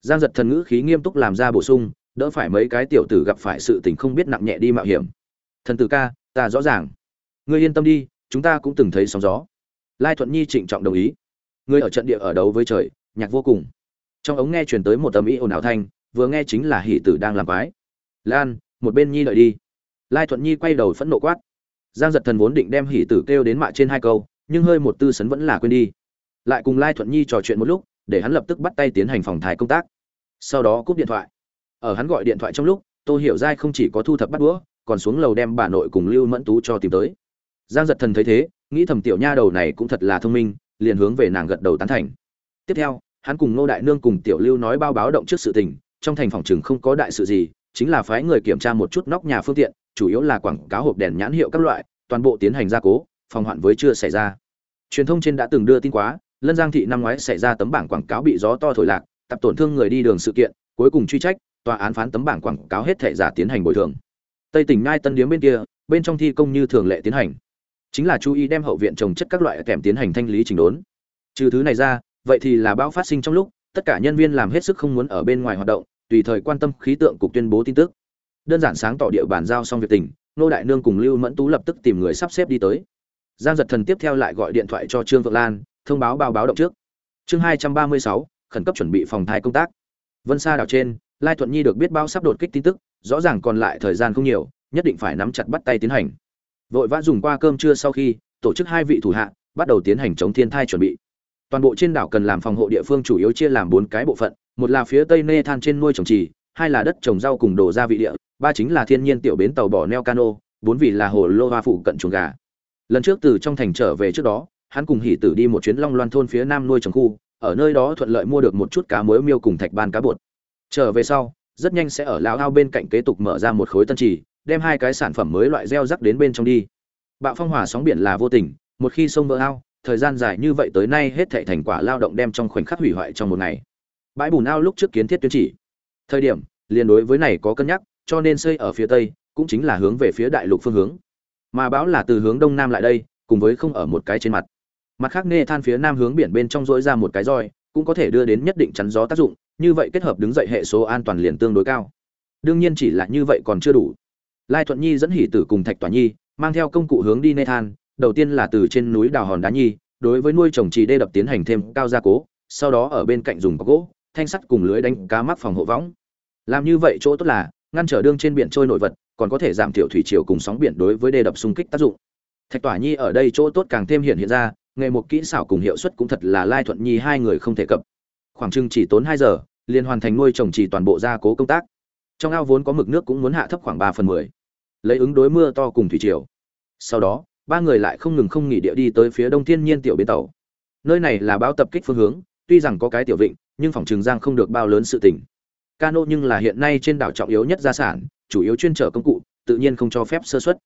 giang giật thần ngữ khí nghiêm túc làm ra bổ sung, đỡ phải mấy cái tiểu tử gặp phải sự tình không biết nặng nhẹ đi mạo hiểm. Thần tử ca, ta rõ ràng. Ngươi yên tâm đi, chúng ta cũng từng thấy sóng gió. Lai thuận nhi trịnh trọng đồng ý. Ngươi ở trận địa ở đấu với trời, nhạc vô cùng. Trong ống nghe truyền tới một tầm ý ồn ào thanh, vừa nghe chính là hỷ tử đang làm quái. Lan, một bên nhi đợi đi. Lai thuận nhi quay đầu phẫn nộ quát. Giang giật thần vốn định đem hỷ tử kêu đến mạ trên hai câu, nhưng hơi một tư sấn vẫn là quên đi. Lại cùng lai thuận nhi trò chuyện một lúc để hắn lập tức bắt tay tiến hành phòng thái công tác. Sau đó cúp điện thoại. Ở hắn gọi điện thoại trong lúc tô hiểu giai không chỉ có thu thập bắt đũa còn xuống lầu đem bà nội cùng lưu mẫn tú cho tìm tới. Giang giật thần thấy thế nghĩ thầm tiểu nha đầu này cũng thật là thông minh liền hướng về nàng gật đầu tán thành. Tiếp theo hắn cùng Ngô Đại Nương cùng Tiểu Lưu nói bao báo động trước sự tình, trong thành phòng trừng không có đại sự gì, chính là phái người kiểm tra một chút nóc nhà phương tiện, chủ yếu là quảng cáo hộp đèn nhãn hiệu các loại, toàn bộ tiến hành gia cố, phòng hoạn với chưa xảy ra. Truyền thông trên đã từng đưa tin quá, Lân Giang thị năm ngoái xảy ra tấm bảng quảng cáo bị gió to thổi lạc, tập tổn thương người đi đường sự kiện, cuối cùng truy trách, tòa án phán tấm bảng quảng cáo hết thệ giả tiến hành bồi thường. Tây tỉnh Nai Tân Điếm bên kia, bên trong thi công như thường lệ tiến hành. Chính là chú ý đem hậu viện trồng chất các loại kèm tiến hành thanh lý chỉnh đốn. Trừ thứ này ra, vậy thì là bão phát sinh trong lúc tất cả nhân viên làm hết sức không muốn ở bên ngoài hoạt động tùy thời quan tâm khí tượng cục tuyên bố tin tức đơn giản sáng tỏ địa bàn giao xong việc tỉnh, nô đại nương cùng lưu mẫn tú lập tức tìm người sắp xếp đi tới giang giật thần tiếp theo lại gọi điện thoại cho trương vượng lan thông báo báo báo động trước. Chương hai trăm ba mươi sáu, khẩn cấp chuẩn bị phòng thai công tác. Vân Sa đảo trên, lai thuận nhi được biết bao sắp đột kích tin tức, rõ ràng còn lại thời gian không nhiều, nhất định phải nắm chặt bắt tay tiến hành. Vội vã dùng qua cơm trưa sau khi, tổ chức hai vị thủ hạ, bắt đầu tiến hành chống thiên thai chuẩn bị. Toàn bộ trên đảo cần làm phòng hộ địa phương chủ yếu chia làm bốn cái bộ phận, một là phía tây nê than trên nuôi trồng trì, hai là đất trồng rau cùng đồ gia vị địa, ba chính là thiên nhiên tiểu bến tàu bỏ neo cano, bốn vị là hồ lô hoa phụ cận chuồng gà. Lần trước từ trong thành trở về trước đó hắn cùng hỉ tử đi một chuyến long loan thôn phía nam nuôi trồng khu ở nơi đó thuận lợi mua được một chút cá muối miêu cùng thạch ban cá bột trở về sau rất nhanh sẽ ở lão ao bên cạnh kế tục mở ra một khối tân trì đem hai cái sản phẩm mới loại gieo rắc đến bên trong đi bạo phong hỏa sóng biển là vô tình một khi sông vỡ ao thời gian dài như vậy tới nay hết thảy thành quả lao động đem trong khoảnh khắc hủy hoại trong một ngày. Bãi bùn ao lúc trước kiến thiết tuyến chỉ. Thời điểm, liền đối với này có cân nhắc, cho nên xây ở phía tây, cũng chính là hướng về phía đại lục phương hướng. Mà bão là từ hướng đông nam lại đây, cùng với không ở một cái trên mặt. Mặt khác nê than phía nam hướng biển bên trong dỗi ra một cái roi, cũng có thể đưa đến nhất định chắn gió tác dụng, như vậy kết hợp đứng dậy hệ số an toàn liền tương đối cao. Đương nhiên chỉ là như vậy còn chưa đủ. Lai Thuận Nhi dẫn hỉ tử cùng Thạch toàn Nhi, mang theo công cụ hướng đi nê than, đầu tiên là từ trên núi đào hòn đá nhi đối với nuôi trồng trì đê đập tiến hành thêm cao gia cố sau đó ở bên cạnh dùng gỗ thanh sắt cùng lưới đánh cá mắc phòng hộ võng làm như vậy chỗ tốt là ngăn trở đương trên biển trôi nổi vật còn có thể giảm thiểu thủy chiều cùng sóng biển đối với đê đập xung kích tác dụng thạch tỏa nhi ở đây chỗ tốt càng thêm hiện hiện ra nghề một kỹ xảo cùng hiệu suất cũng thật là lai thuận nhi hai người không thể cập. Khoảng chừng chỉ tốn hai giờ, liền hoàn thành nuôi trồng chỉ toàn bộ gia cố công tác. Trong ao vốn có mực nước cũng muốn hạ thấp khoảng ba phần mười. Lấy ứng đối mưa to cùng thủy triều. Sau đó, ba người lại không ngừng không nghỉ địa đi tới phía đông thiên nhiên tiểu bến tàu. Nơi này là bao tập kích phương hướng, tuy rằng có cái tiểu vịnh, nhưng phòng trường giang không được bao lớn sự tỉnh cano nhưng là hiện nay trên đảo trọng yếu nhất gia sản, chủ yếu chuyên trở công cụ, tự nhiên không cho phép sơ xuất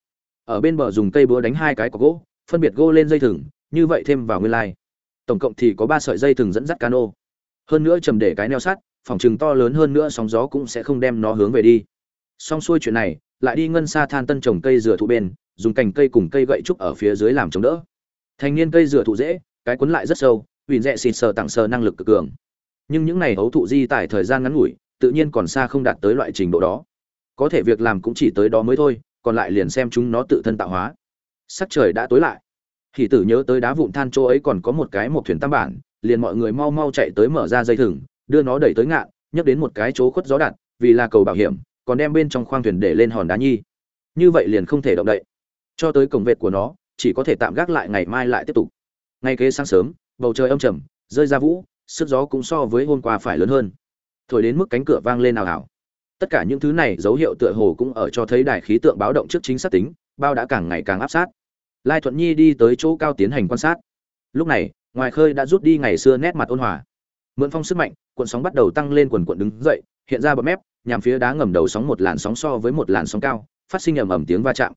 ở bên bờ dùng cây búa đánh hai cái có gỗ, phân biệt gỗ lên dây thừng như vậy thêm vào nguyên lai. Tổng cộng thì có ba sợi dây thừng dẫn dắt cano. Hơn nữa trầm để cái neo sắt, phòng trường to lớn hơn nữa sóng gió cũng sẽ không đem nó hướng về đi. Xong xuôi chuyện này, lại đi ngân xa than tân trồng cây dừa thụ bên, dùng cành cây cùng cây gậy trúc ở phía dưới làm chống đỡ. Thành niên cây dừa thụ dễ, cái cuốn lại rất sâu huỳnh rẽ xịt sờ tặng sờ năng lực cực cường. Nhưng những này hấu thụ di tải thời gian ngắn ngủi, tự nhiên còn xa không đạt tới loại trình độ đó. Có thể việc làm cũng chỉ tới đó mới thôi, còn lại liền xem chúng nó tự thân tạo hóa. Sắc trời đã tối lại hỷ tử nhớ tới đá vụn than chỗ ấy còn có một cái một thuyền tam bản, liền mọi người mau mau chạy tới mở ra dây thừng, đưa nó đẩy tới ngạn, nhấc đến một cái chỗ khuất gió đạn, vì là cầu bảo hiểm, còn đem bên trong khoang thuyền để lên hòn đá nhi. Như vậy liền không thể động đậy. Cho tới cổng vệt của nó, chỉ có thể tạm gác lại ngày mai lại tiếp tục. Ngay kế sáng sớm, bầu trời âm trầm, rơi ra vũ, sức gió cũng so với hôm qua phải lớn hơn. Thổi đến mức cánh cửa vang lên ào ào. Tất cả những thứ này dấu hiệu tựa hồ cũng ở cho thấy đài khí tượng báo động trước chính xác tính, bao đã càng ngày càng áp sát lai thuận nhi đi tới chỗ cao tiến hành quan sát. Lúc này, ngoài khơi đã rút đi ngày xưa nét mặt ôn hòa. Mượn phong sức mạnh, cuộn sóng bắt đầu tăng lên quần cuộn đứng dậy, hiện ra bọt mép, nhằm phía đá ngầm đầu sóng một làn sóng so với một làn sóng cao, phát sinh ầm ầm tiếng va chạm.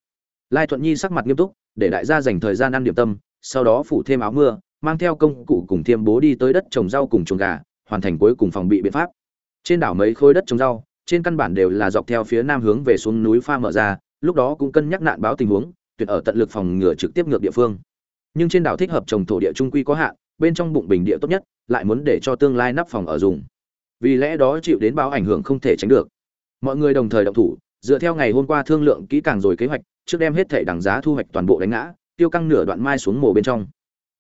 Lai thuận nhi sắc mặt nghiêm túc, để đại gia dành thời gian ăn điểm tâm, sau đó phủ thêm áo mưa, mang theo công cụ cùng thiêm bố đi tới đất trồng rau cùng chuồng gà, hoàn thành cuối cùng phòng bị biện pháp. Trên đảo mấy khối đất trồng rau, trên căn bản đều là dọc theo phía nam hướng về xuống núi pha mở ra, lúc đó cũng cân nhắc nạn báo tình huống tuyệt ở tận lực phòng ngừa trực tiếp ngược địa phương. Nhưng trên đảo thích hợp trồng thổ địa trung quy có hạn, bên trong bụng bình địa tốt nhất, lại muốn để cho tương lai nắp phòng ở dùng. Vì lẽ đó chịu đến báo ảnh hưởng không thể tránh được. Mọi người đồng thời động thủ, dựa theo ngày hôm qua thương lượng kỹ càng rồi kế hoạch, trước đem hết thể đằng giá thu hoạch toàn bộ đánh ngã, tiêu căng nửa đoạn mai xuống mồ bên trong.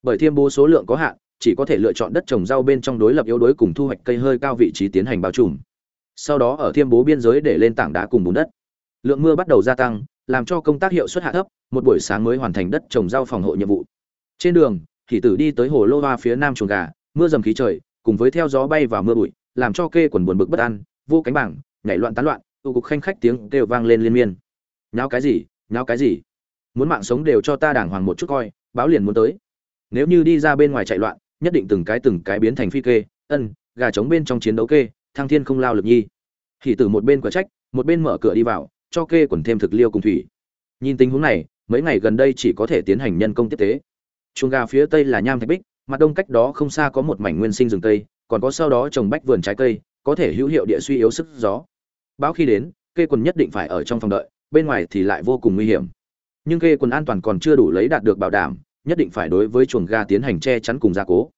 Bởi thiêm bố số lượng có hạn, chỉ có thể lựa chọn đất trồng rau bên trong đối lập yếu đối cùng thu hoạch cây hơi cao vị trí tiến hành bao trùm. Sau đó ở thiêm bố biên giới để lên tảng đá cùng bùn đất. Lượng mưa bắt đầu gia tăng làm cho công tác hiệu suất hạ thấp, một buổi sáng mới hoàn thành đất trồng rau phòng hộ nhiệm vụ. Trên đường thị tử đi tới hồ lô hoa phía nam chuồng gà, mưa dầm khí trời, cùng với theo gió bay vào mưa bụi, làm cho kê quần buồn bực bất an, vô cánh bảng, nhảy loạn tán loạn, tụ cục khanh khách tiếng kêu vang lên liên miên. Nháo cái gì, nháo cái gì? Muốn mạng sống đều cho ta đàng hoàng một chút coi, báo liền muốn tới. Nếu như đi ra bên ngoài chạy loạn, nhất định từng cái từng cái biến thành phi kê, ân, gà trống bên trong chiến đấu kê, thăng thiên không lao lực nhi. Thị tử một bên quả trách, một bên mở cửa đi vào cho kê quần thêm thực liêu cùng thủy. Nhìn tình huống này, mấy ngày gần đây chỉ có thể tiến hành nhân công tiếp tế. Chuồng gà phía tây là nham thạch bích, mặt đông cách đó không xa có một mảnh nguyên sinh rừng cây, còn có sau đó trồng bách vườn trái cây, có thể hữu hiệu địa suy yếu sức gió. Bão khi đến, kê quần nhất định phải ở trong phòng đợi, bên ngoài thì lại vô cùng nguy hiểm. Nhưng kê quần an toàn còn chưa đủ lấy đạt được bảo đảm, nhất định phải đối với chuồng gà tiến hành che chắn cùng gia cố.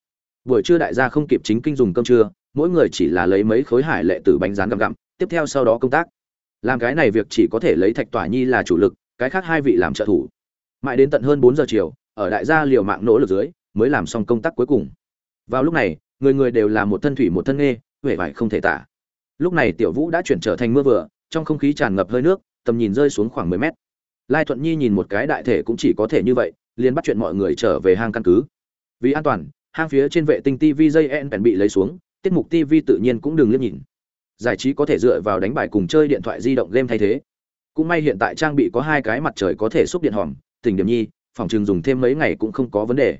Buổi trưa đại gia không kịp chính kinh dùng cơm trưa, mỗi người chỉ là lấy mấy khối hải lệ từ bánh rán gặm gặm, tiếp theo sau đó công tác làm cái này việc chỉ có thể lấy thạch tỏa nhi là chủ lực, cái khác hai vị làm trợ thủ. Mãi đến tận hơn bốn giờ chiều, ở đại gia liều mạng nỗ lực dưới, mới làm xong công tác cuối cùng. Vào lúc này, người người đều là một thân thủy một thân nghê huệ vải không thể tả. Lúc này tiểu vũ đã chuyển trở thành mưa vừa, trong không khí tràn ngập hơi nước, tầm nhìn rơi xuống khoảng mười mét. Lai thuận nhi nhìn một cái đại thể cũng chỉ có thể như vậy, liền bắt chuyện mọi người trở về hang căn cứ. Vì an toàn, hang phía trên vệ tinh tv dây en bị lấy xuống, tiết mục tv tự nhiên cũng đừng liếc nhìn giải trí có thể dựa vào đánh bài cùng chơi điện thoại di động game thay thế. Cũng may hiện tại trang bị có hai cái mặt trời có thể xúc điện hòm tình điểm nhi, phòng trường dùng thêm mấy ngày cũng không có vấn đề.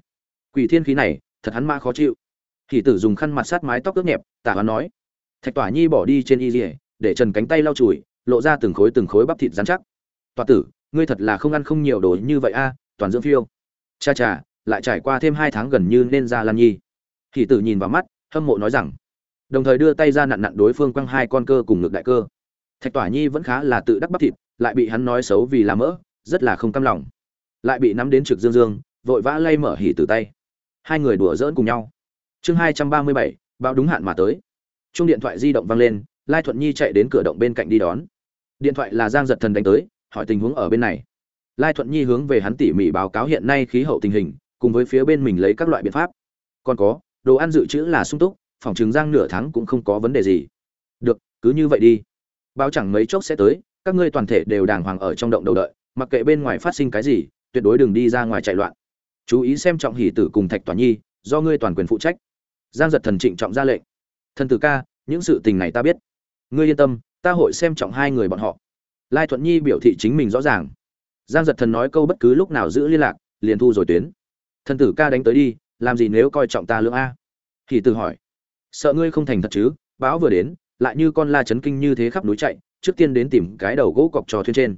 Quỷ thiên khí này, thật hắn ma khó chịu. Hỷ tử dùng khăn mặt sát mái tóc ướt nhẹp, tả hắn nói. Thạch tỏa nhi bỏ đi trên y dỉa để trần cánh tay lau chùi, lộ ra từng khối từng khối bắp thịt dán chắc. Tòa tử, ngươi thật là không ăn không nhiều đồ như vậy a, toàn dưỡng phiêu. Cha cha, lại trải qua thêm hai tháng gần như nên ra lan nhi. Hỷ tử nhìn vào mắt, hâm mộ nói rằng đồng thời đưa tay ra nặn nặn đối phương quăng hai con cơ cùng ngược đại cơ. Thạch tỏa nhi vẫn khá là tự đắc bắp thịt, lại bị hắn nói xấu vì làm mỡ, rất là không cam lòng. Lại bị nắm đến trực dương dương, vội vã lay mở hỉ từ tay. Hai người đùa giỡn cùng nhau. Chương hai trăm ba mươi bảy, bão đúng hạn mà tới. Chung điện thoại di động vang lên, lai thuận nhi chạy đến cửa động bên cạnh đi đón. Điện thoại là giang giật thần đánh tới, hỏi tình huống ở bên này. Lai thuận nhi hướng về hắn tỉ mỉ báo cáo hiện nay khí hậu tình hình, cùng với phía bên mình lấy các loại biện pháp. Còn có, đồ ăn dự trữ là sung túc phòng chứng giang nửa tháng cũng không có vấn đề gì. Được, cứ như vậy đi. Báo chẳng mấy chốc sẽ tới, các ngươi toàn thể đều đàng hoàng ở trong động đầu đợi, mặc kệ bên ngoài phát sinh cái gì, tuyệt đối đừng đi ra ngoài chạy loạn. Chú ý xem trọng hỷ tử cùng thạch toàn nhi, do ngươi toàn quyền phụ trách. Giang giật thần trịnh trọng ra lệnh. Thần tử ca, những sự tình này ta biết. Ngươi yên tâm, ta hội xem trọng hai người bọn họ. Lai thuận nhi biểu thị chính mình rõ ràng. Giang giật thần nói câu bất cứ lúc nào giữ liên lạc, liền thu rồi tuyến. Thần tử ca đánh tới đi, làm gì nếu coi trọng ta lưỡng a? Hỷ tử hỏi sợ ngươi không thành thật chứ, bão vừa đến, lại như con la chấn kinh như thế khắp núi chạy, trước tiên đến tìm cái đầu gỗ cọc trò thuyền trên.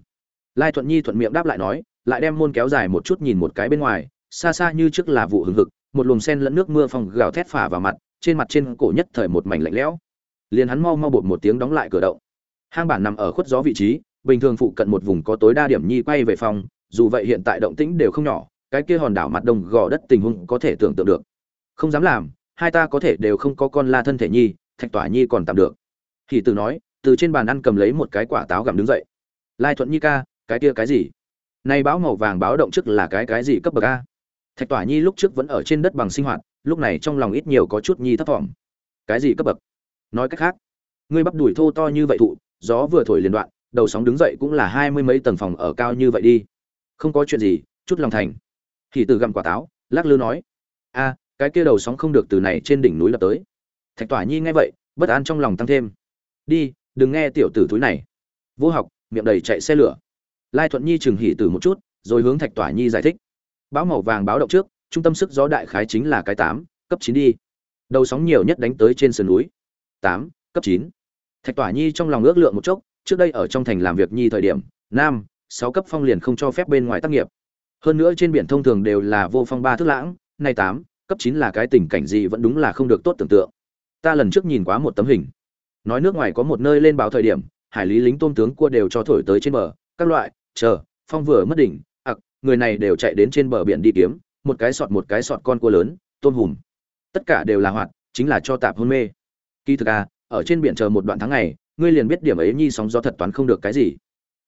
Lai thuận nhi thuận miệng đáp lại nói, lại đem môn kéo dài một chút nhìn một cái bên ngoài, xa xa như trước là vụ hừng hực, một luồng sen lẫn nước mưa phòng gào thét phả vào mặt, trên mặt trên cổ nhất thời một mảnh lạnh lẽo. Liền hắn mau mau bột một tiếng đóng lại cửa động. Hang bản nằm ở khuất gió vị trí, bình thường phụ cận một vùng có tối đa điểm nhi quay về phòng, dù vậy hiện tại động tĩnh đều không nhỏ, cái kia hòn đảo mặt đông gò đất tình huống có thể tưởng tượng được. Không dám làm hai ta có thể đều không có con la thân thể nhi, thạch tỏa nhi còn tạm được. Thì từ nói, từ trên bàn ăn cầm lấy một cái quả táo gặm đứng dậy. Lai thuận nhi ca, cái kia cái gì? Nay báo màu vàng báo động trước là cái cái gì cấp bậc a? Thạch tỏa nhi lúc trước vẫn ở trên đất bằng sinh hoạt, lúc này trong lòng ít nhiều có chút nhi thấp thỏm. Cái gì cấp bậc? Nói cách khác, ngươi bắp đùi thô to như vậy thụ, gió vừa thổi liền đoạn, đầu sóng đứng dậy cũng là hai mươi mấy tầng phòng ở cao như vậy đi. Không có chuyện gì, chút lòng thành. Thì từ gặm quả táo, lắc lư nói, a cái kia đầu sóng không được từ này trên đỉnh núi lập tới. Thạch tỏa nhi nghe vậy, bất an trong lòng tăng thêm. Đi, đừng nghe tiểu tử túi này. Vô học, miệng đầy chạy xe lửa. Lai thuận nhi chừng hỉ từ một chút, rồi hướng thạch tỏa nhi giải thích. Bão màu vàng báo động trước, trung tâm sức gió đại khái chính là cái tám, cấp chín đi. Đầu sóng nhiều nhất đánh tới trên sườn núi. Tám, cấp chín. Thạch tỏa nhi trong lòng ước lượng một chốc, trước đây ở trong thành làm việc nhi thời điểm, nam, sáu cấp phong liền không cho phép bên ngoài tác nghiệp. Hơn nữa trên biển thông thường đều là vô phong ba thước lãng, nay tám cấp chín là cái tình cảnh gì vẫn đúng là không được tốt tưởng tượng. Ta lần trước nhìn quá một tấm hình. Nói nước ngoài có một nơi lên báo thời điểm, hải lý lính tôm tướng cua đều cho thổi tới trên bờ. Các loại, chờ, phong vừa mất đỉnh, ặc, người này đều chạy đến trên bờ biển đi kiếm, một cái sọt một cái sọt con cua lớn, tôm hùm. Tất cả đều là hoạt, chính là cho tạp hôn mê. Kỳ thực à ở trên biển chờ một đoạn tháng ngày, ngươi liền biết điểm ấy nhi sóng gió thật toán không được cái gì.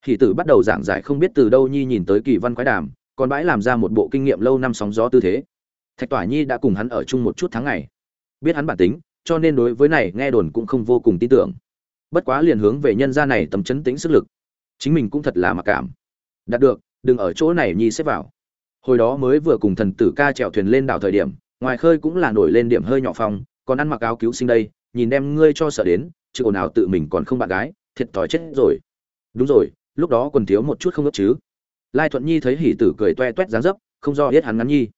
Hỷ tử bắt đầu giảng giải không biết từ đâu nhi nhìn tới kỳ văn quái đàm, còn bãi làm ra một bộ kinh nghiệm lâu năm sóng gió tư thế thạch tỏa nhi đã cùng hắn ở chung một chút tháng ngày. Biết hắn bản tính, cho nên đối với này nghe đồn cũng không vô cùng tin tưởng. Bất quá liền hướng về nhân gia này tầm chấn tính sức lực. Chính mình cũng thật là mặc cảm. Đạt được, đừng ở chỗ này nhi xếp vào. Hồi đó mới vừa cùng thần tử ca chèo thuyền lên đảo thời điểm, ngoài khơi cũng là nổi lên điểm hơi nhỏ phong, còn ăn mặc áo cứu sinh đây, nhìn đem ngươi cho sợ đến, chứ ồn ào tự mình còn không bạn gái, thiệt thòi chết rồi. Đúng rồi, lúc đó còn thiếu một chút không ước chứ. Lai thuận nhi thấy Hỉ tử cười toe toét dáng dấp, không do biết hắn ngắn nhi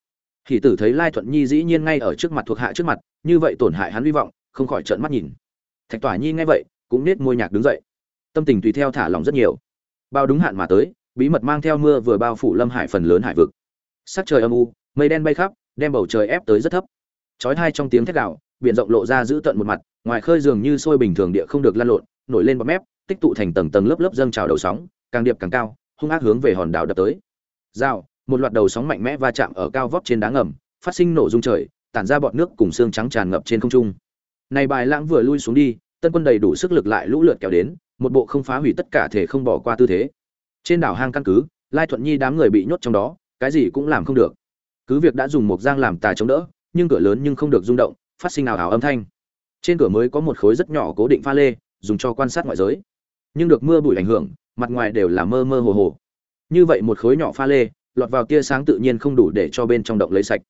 hỷ tử thấy lai thuận nhi dĩ nhiên ngay ở trước mặt thuộc hạ trước mặt, như vậy tổn hại hắn hy vọng, không khỏi trợn mắt nhìn. Thạch tỏa nhi nghe vậy, cũng nết môi nhạc đứng dậy. Tâm tình tùy theo thả lòng rất nhiều. Bao đúng hạn mà tới, bí mật mang theo mưa vừa bao phủ lâm hải phần lớn hải vực. Sắc trời âm u, mây đen bay khắp, đem bầu trời ép tới rất thấp. Chói hai trong tiếng thét gạo biển rộng lộ ra giữ tận một mặt, ngoài khơi dường như sôi bình thường địa không được lăn lộn, nổi lên bọt mép, tích tụ thành tầng tầng lớp lớp dâng trào đầu sóng, càng điệp càng cao, hung ác hướng về hòn đảo đập tới. Dao một loạt đầu sóng mạnh mẽ va chạm ở cao vóc trên đá ngầm, phát sinh nổ rung trời, tản ra bọt nước cùng xương trắng tràn ngập trên không trung. Này bài lãng vừa lui xuống đi, tân quân đầy đủ sức lực lại lũ lượt kéo đến, một bộ không phá hủy tất cả thể không bỏ qua tư thế. Trên đảo hang căn cứ, lai thuận nhi đám người bị nhốt trong đó, cái gì cũng làm không được. Cứ việc đã dùng một giang làm tà chống đỡ, nhưng cửa lớn nhưng không được rung động, phát sinh ảo ảo âm thanh. Trên cửa mới có một khối rất nhỏ cố định pha lê, dùng cho quan sát ngoại giới. Nhưng được mưa bụi ảnh hưởng, mặt ngoài đều là mơ mơ hồ hồ. Như vậy một khối nhỏ pha lê lọt vào tia sáng tự nhiên không đủ để cho bên trong động lấy sạch.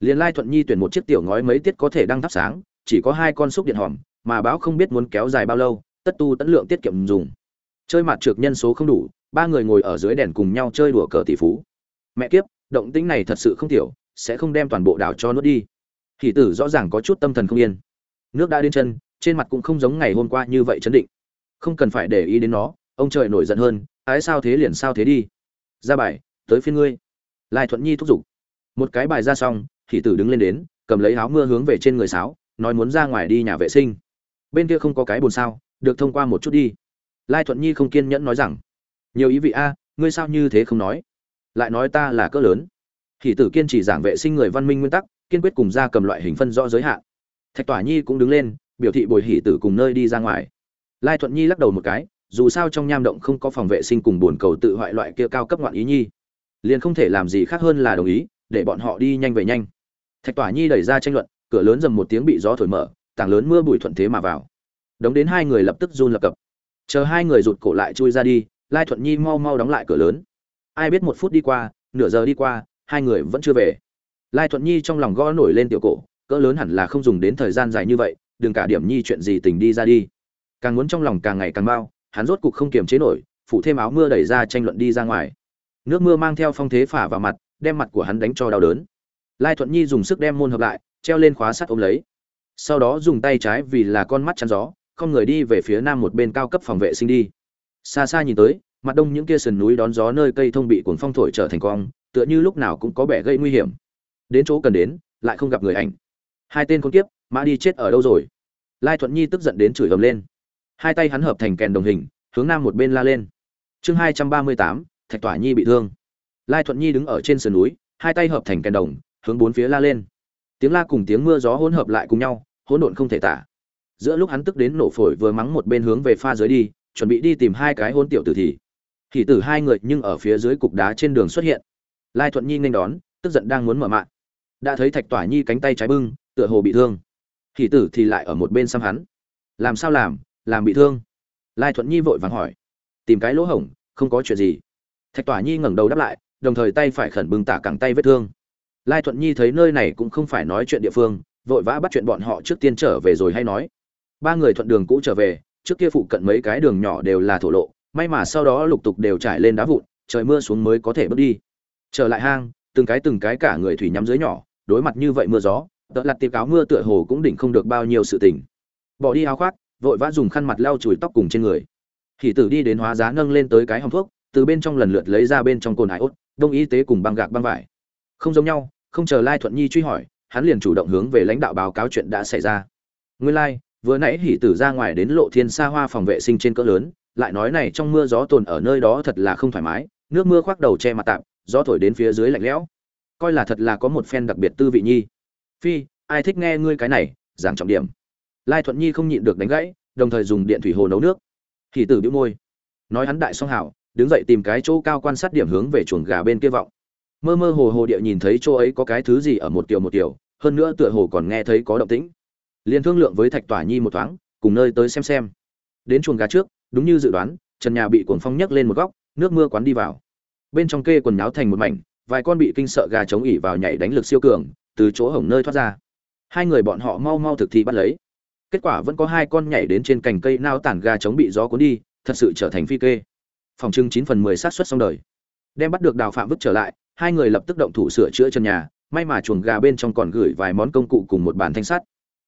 Liền lai thuận nhi tuyển một chiếc tiểu ngói mấy tiết có thể đăng thắp sáng, chỉ có hai con xúc điện hòm, mà báo không biết muốn kéo dài bao lâu, tất tu tẫn lượng tiết kiệm dùng. Chơi mặt trượt nhân số không đủ, ba người ngồi ở dưới đèn cùng nhau chơi đùa cờ tỷ phú. Mẹ kiếp, động tĩnh này thật sự không tiểu, sẽ không đem toàn bộ đảo cho nuốt đi. Hỷ tử rõ ràng có chút tâm thần không yên. Nước đã đến chân, trên mặt cũng không giống ngày hôm qua như vậy chấn định. Không cần phải để ý đến nó, ông trời nổi giận hơn, ái sao thế liền sao thế đi. Ra bài tới phiên ngươi. Lai thuận nhi thúc giục. Một cái bài ra xong, thì tử đứng lên đến, cầm lấy áo mưa hướng về trên người sáo, nói muốn ra ngoài đi nhà vệ sinh. Bên kia không có cái buồn sao, được thông qua một chút đi. Lai thuận nhi không kiên nhẫn nói rằng, nhiều ý vị a, ngươi sao như thế không nói? Lại nói ta là cỡ lớn. Thì tử kiên trì giảng vệ sinh người văn minh nguyên tắc, kiên quyết cùng ra cầm loại hình phân rõ giới hạn. Thạch tỏa nhi cũng đứng lên, biểu thị bồi hỉ tử cùng nơi đi ra ngoài. Lai thuận nhi lắc đầu một cái, dù sao trong nham động không có phòng vệ sinh cùng buồn cầu tự hoại loại kia cao cấp ngoạn ý nhi liền không thể làm gì khác hơn là đồng ý, để bọn họ đi nhanh về nhanh. Thạch tỏa nhi đẩy ra tranh luận, cửa lớn dầm một tiếng bị gió thổi mở, tảng lớn mưa bụi thuận thế mà vào. Đóng đến hai người lập tức run lập cập. Chờ hai người rụt cổ lại chui ra đi, lai thuận nhi mau mau đóng lại cửa lớn. Ai biết một phút đi qua, nửa giờ đi qua, hai người vẫn chưa về. Lai thuận nhi trong lòng gõ nổi lên tiểu cổ, cỡ lớn hẳn là không dùng đến thời gian dài như vậy, đừng cả điểm nhi chuyện gì tình đi ra đi. Càng muốn trong lòng càng ngày càng bao hắn rốt cục không kiềm chế nổi, phủ thêm áo mưa đẩy ra tranh luận đi ra ngoài nước mưa mang theo phong thế phả vào mặt, đem mặt của hắn đánh cho đau đớn. Lai thuận nhi dùng sức đem môn hợp lại, treo lên khóa sắt ôm lấy. Sau đó dùng tay trái vì là con mắt chắn gió, không người đi về phía nam một bên cao cấp phòng vệ sinh đi. Xa xa nhìn tới, mặt đông những kia sườn núi đón gió nơi cây thông bị cuồng phong thổi trở thành cong, tựa như lúc nào cũng có vẻ gây nguy hiểm. Đến chỗ cần đến, lại không gặp người ảnh. Hai tên con kiếp, mã đi chết ở đâu rồi? Lai thuận nhi tức giận đến chửi ầm lên. Hai tay hắn hợp thành kèn đồng hình, hướng nam một bên la lên. Chương hai trăm ba mươi tám thạch tỏa nhi bị thương. Lai thuận nhi đứng ở trên sườn núi, hai tay hợp thành kèn đồng, hướng bốn phía la lên. Tiếng la cùng tiếng mưa gió hỗn hợp lại cùng nhau, hỗn độn không thể tả. Giữa lúc hắn tức đến nổ phổi vừa mắng một bên hướng về pha dưới đi, chuẩn bị đi tìm hai cái hôn tiểu tử thì. Thì tử hai người nhưng ở phía dưới cục đá trên đường xuất hiện. Lai thuận nhi nghênh đón, tức giận đang muốn mở mạng. Đã thấy thạch tỏa nhi cánh tay trái bưng, tựa hồ bị thương. Thì tử thì lại ở một bên xăm hắn. Làm sao làm? Làm bị thương. Lai thuận nhi vội vàng hỏi. Tìm cái lỗ hổng, không có chuyện gì thạch tỏa nhi ngẩng đầu đáp lại, đồng thời tay phải khẩn bưng tả cẳng tay vết thương. Lai thuận nhi thấy nơi này cũng không phải nói chuyện địa phương, vội vã bắt chuyện bọn họ trước tiên trở về rồi hay nói. Ba người thuận đường cũ trở về, trước kia phụ cận mấy cái đường nhỏ đều là thổ lộ, may mà sau đó lục tục đều trải lên đá vụn, trời mưa xuống mới có thể bước đi. Trở lại hang, từng cái từng cái cả người thủy nhắm dưới nhỏ, đối mặt như vậy mưa gió, tợ lặt tiệp áo mưa tựa hồ cũng đỉnh không được bao nhiêu sự tình. Bỏ đi áo khoác, vội vã dùng khăn mặt lau chùi tóc cùng trên người. Hỷ tử đi đến hóa giá nâng lên tới cái hòng thuốc từ bên trong lần lượt lấy ra bên trong cồn hải ốt, đông y tế cùng băng gạc băng vải. Không giống nhau, không chờ lai thuận nhi truy hỏi, hắn liền chủ động hướng về lãnh đạo báo cáo chuyện đã xảy ra. Nguyên lai, vừa nãy hỉ tử ra ngoài đến lộ thiên xa hoa phòng vệ sinh trên cỡ lớn, lại nói này trong mưa gió tồn ở nơi đó thật là không thoải mái, nước mưa khoác đầu che mặt tạm, gió thổi đến phía dưới lạnh lẽo. Coi là thật là có một phen đặc biệt tư vị nhi. Phi, ai thích nghe ngươi cái này, giảng trọng điểm. Lai thuận nhi không nhịn được đánh gãy, đồng thời dùng điện thủy hồ nấu nước. Hỉ tử bĩu môi. Nói hắn đại song hảo đứng dậy tìm cái chỗ cao quan sát điểm hướng về chuồng gà bên kia vọng. Mơ mơ hồ hồ địa nhìn thấy chỗ ấy có cái thứ gì ở một tiểu một tiểu hơn nữa tựa hồ còn nghe thấy có động tĩnh. Liền thương lượng với thạch tỏa nhi một thoáng, cùng nơi tới xem xem. Đến chuồng gà trước, đúng như dự đoán, trần nhà bị cuồng phong nhấc lên một góc, nước mưa quán đi vào. Bên trong kê quần náo thành một mảnh, vài con bị kinh sợ gà chống ỉ vào nhảy đánh lực siêu cường, từ chỗ hổng nơi thoát ra. Hai người bọn họ mau mau thực thi bắt lấy. Kết quả vẫn có hai con nhảy đến trên cành cây nao tản gà chống bị gió cuốn đi, thật sự trở thành phi kê phòng trưng chín phần mười sát xuất xong đời. Đem bắt được đào phạm vứt trở lại, hai người lập tức động thủ sửa chữa chân nhà, may mà chuồng gà bên trong còn gửi vài món công cụ cùng một bàn thanh sắt.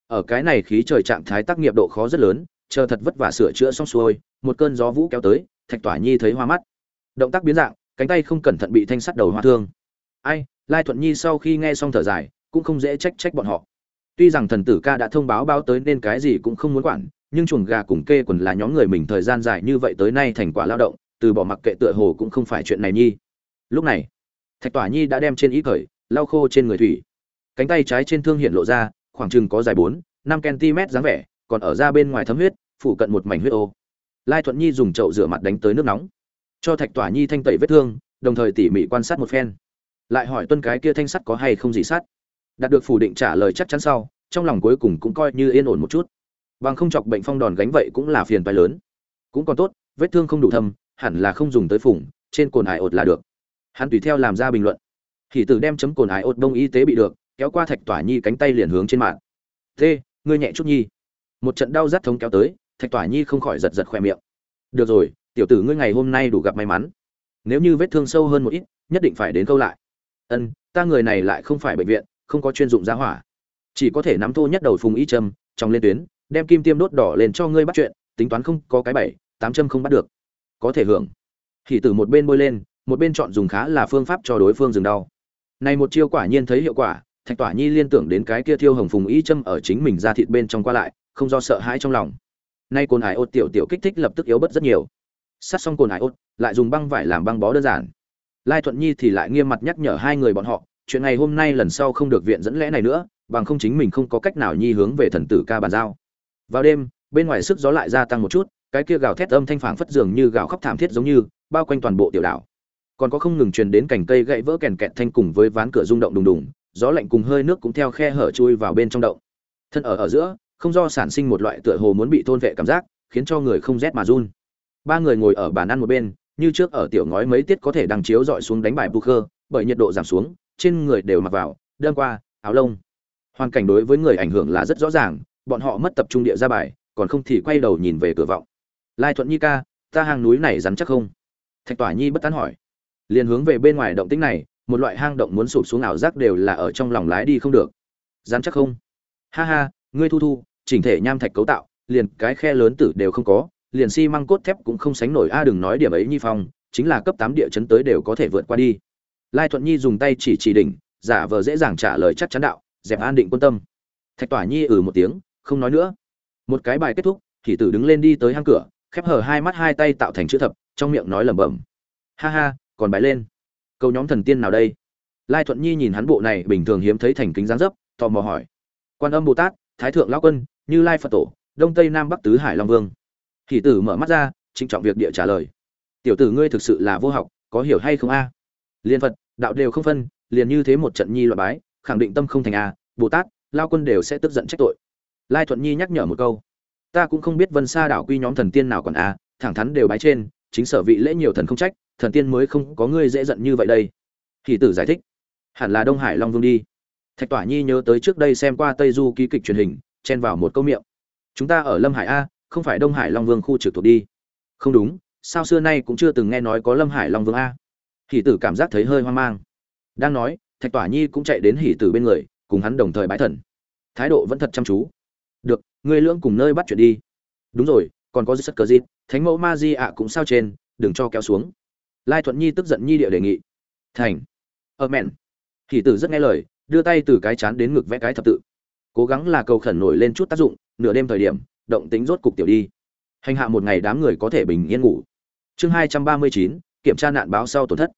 Ở cái này khí trời trạng thái tác nghiệp độ khó rất lớn, chờ thật vất vả sửa chữa xong xuôi, một cơn gió vũ kéo tới, thạch tỏa nhi thấy hoa mắt. Động tác biến dạng, cánh tay không cẩn thận bị thanh sắt đầu hoa thương. Ai, lai thuận nhi sau khi nghe xong thở dài, cũng không dễ trách trách bọn họ. Tuy rằng thần tử ca đã thông báo báo tới nên cái gì cũng không muốn quản, nhưng chuồng gà cùng kê quần là nhóm người mình thời gian dài như vậy tới nay thành quả lao động từ bỏ mặc kệ tựa hồ cũng không phải chuyện này nhi. Lúc này, thạch tỏa nhi đã đem trên ý cởi lau khô trên người thủy. Cánh tay trái trên thương hiện lộ ra, khoảng chừng có dài bốn, năm cm dáng vẻ, còn ở ra bên ngoài thấm huyết phụ cận một mảnh huyết ô. Lai thuận nhi dùng chậu rửa mặt đánh tới nước nóng. Cho thạch tỏa nhi thanh tẩy vết thương, đồng thời tỉ mỉ quan sát một phen. Lại hỏi tuân cái kia thanh sắt có hay không gì sắt. Đạt được phủ định trả lời chắc chắn sau, trong lòng cuối cùng cũng coi như yên ổn một chút. Bằng không chọc bệnh phong đòn gánh vậy cũng là phiền phái lớn. Cũng còn tốt, vết thương không đủ thâm hẳn là không dùng tới phủng, trên cồn ải ột là được. Hắn tùy theo làm ra bình luận. Hỷ tử đem chấm cồn ải ột đông y tế bị được, kéo qua thạch tỏa nhi cánh tay liền hướng trên mạng. Thế ngươi nhẹ chút nhi. Một trận đau rát thống kéo tới, thạch tỏa nhi không khỏi giật giật khoe miệng. Được rồi, tiểu tử ngươi ngày hôm nay đủ gặp may mắn. Nếu như vết thương sâu hơn một ít, nhất định phải đến câu lại. Ân, ta người này lại không phải bệnh viện, không có chuyên dụng giá hỏa. Chỉ có thể nắm thô nhất đầu phùng y châm, trong lên tuyến, đem kim tiêm đốt đỏ lên cho ngươi bắt chuyện, tính toán không có cái bảy, tám châm không bắt được có thể hưởng. Thì từ một bên bôi lên, một bên chọn dùng khá là phương pháp cho đối phương dừng đau. Này một chiêu quả nhiên thấy hiệu quả, thạch tỏa nhi liên tưởng đến cái kia thiêu hồng phùng y châm ở chính mình ra thịt bên trong qua lại, không do sợ hãi trong lòng. Nay cồn hải ốt tiểu tiểu kích thích lập tức yếu bớt rất nhiều. Sát xong cồn hải ốt, lại dùng băng vải làm băng bó đơn giản. Lai thuận nhi thì lại nghiêm mặt nhắc nhở hai người bọn họ, chuyện ngày hôm nay lần sau không được viện dẫn lẽ này nữa, bằng không chính mình không có cách nào nhi hướng về thần tử ca bàn giao. Vào đêm, bên ngoài sức gió lại gia tăng một chút cái kia gào thét âm thanh phảng phất dường như gào khóc thảm thiết giống như, bao quanh toàn bộ tiểu đảo. Còn có không ngừng truyền đến cành cây gãy vỡ kèn kẹt thanh cùng với ván cửa rung động đùng đùng, gió lạnh cùng hơi nước cũng theo khe hở chui vào bên trong động. Thân ở ở giữa, không do sản sinh một loại tựa hồ muốn bị thôn vệ cảm giác, khiến cho người không rét mà run. Ba người ngồi ở bàn ăn một bên, như trước ở tiểu ngói mấy tiết có thể đang chiếu dọi xuống đánh bài poker, bởi nhiệt độ giảm xuống, trên người đều mặc vào đơn qua, áo lông. Hoàn cảnh đối với người ảnh hưởng là rất rõ ràng, bọn họ mất tập trung địa ra bài, còn không thì quay đầu nhìn về cửa vọng lai thuận nhi ca, ta hang núi này rắn chắc không? Thạch tỏa nhi bất tán hỏi. Liền hướng về bên ngoài động tĩnh này, một loại hang động muốn sụp xuống ảo giác đều là ở trong lòng lái đi không được. Rắn chắc không? Ha ha, ngươi thu thu, chỉnh thể nham thạch cấu tạo, liền cái khe lớn tử đều không có, liền xi măng cốt thép cũng không sánh nổi. A, đừng nói điểm ấy, nhi phong, chính là cấp tám địa chấn tới đều có thể vượt qua đi. Lai thuận nhi dùng tay chỉ chỉ đỉnh, giả vờ dễ dàng trả lời chắc chắn đạo, dẹp an định quân tâm. Thạch tỏa nhi ừ một tiếng, không nói nữa. Một cái bài kết thúc, thì tử đứng lên đi tới hang cửa khép hở hai mắt hai tay tạo thành chữ thập, trong miệng nói lẩm bẩm. Ha ha, còn bái lên. Câu nhóm thần tiên nào đây? Lai thuận nhi nhìn hắn bộ này bình thường hiếm thấy thành kính giáng dấp, tò mò hỏi. Quan âm bồ tát, thái thượng lão quân, như lai phật tổ, đông tây nam bắc tứ hải long vương. Thì tử mở mắt ra, trịnh trọng việc địa trả lời. Tiểu tử ngươi thực sự là vô học, có hiểu hay không a? Liên phật, đạo đều không phân, liền như thế một trận nhi loại bái, khẳng định tâm không thành a, bồ tát lao quân đều sẽ tức giận trách tội. Lai thuận nhi nhắc nhở một câu ta cũng không biết vân sa đảo quy nhóm thần tiên nào còn a thẳng thắn đều bái trên, chính sở vị lễ nhiều thần không trách, thần tiên mới không có ngươi dễ giận như vậy đây. Thì tử giải thích. Hẳn là đông hải long vương đi. Thạch tỏa nhi nhớ tới trước đây xem qua tây du ký kịch truyền hình, chen vào một câu miệng. Chúng ta ở lâm hải a, không phải đông hải long vương khu trực thuộc đi. Không đúng, sao xưa nay cũng chưa từng nghe nói có lâm hải long vương a. Hỷ tử cảm giác thấy hơi hoang mang. Đang nói, thạch tỏa nhi cũng chạy đến hỷ tử bên người, cùng hắn đồng thời bái thần. Thái độ vẫn thật chăm chú. Được người lưỡng cùng nơi bắt chuyện đi. Đúng rồi, còn có rất cờ dịp thánh mẫu ma di ạ cũng sao trên, đừng cho kéo xuống. Lai thuận nhi tức giận nhi địa đề nghị. Thành. Ở mẹn. Thì tử rất nghe lời, đưa tay từ cái chán đến ngực vẽ cái thập tự. Cố gắng là cầu khẩn nổi lên chút tác dụng, nửa đêm thời điểm, động tính rốt cục tiểu đi. Hành hạ một ngày đám người có thể bình yên ngủ. Chương hai trăm ba mươi chín, kiểm tra nạn báo sau tổn thất.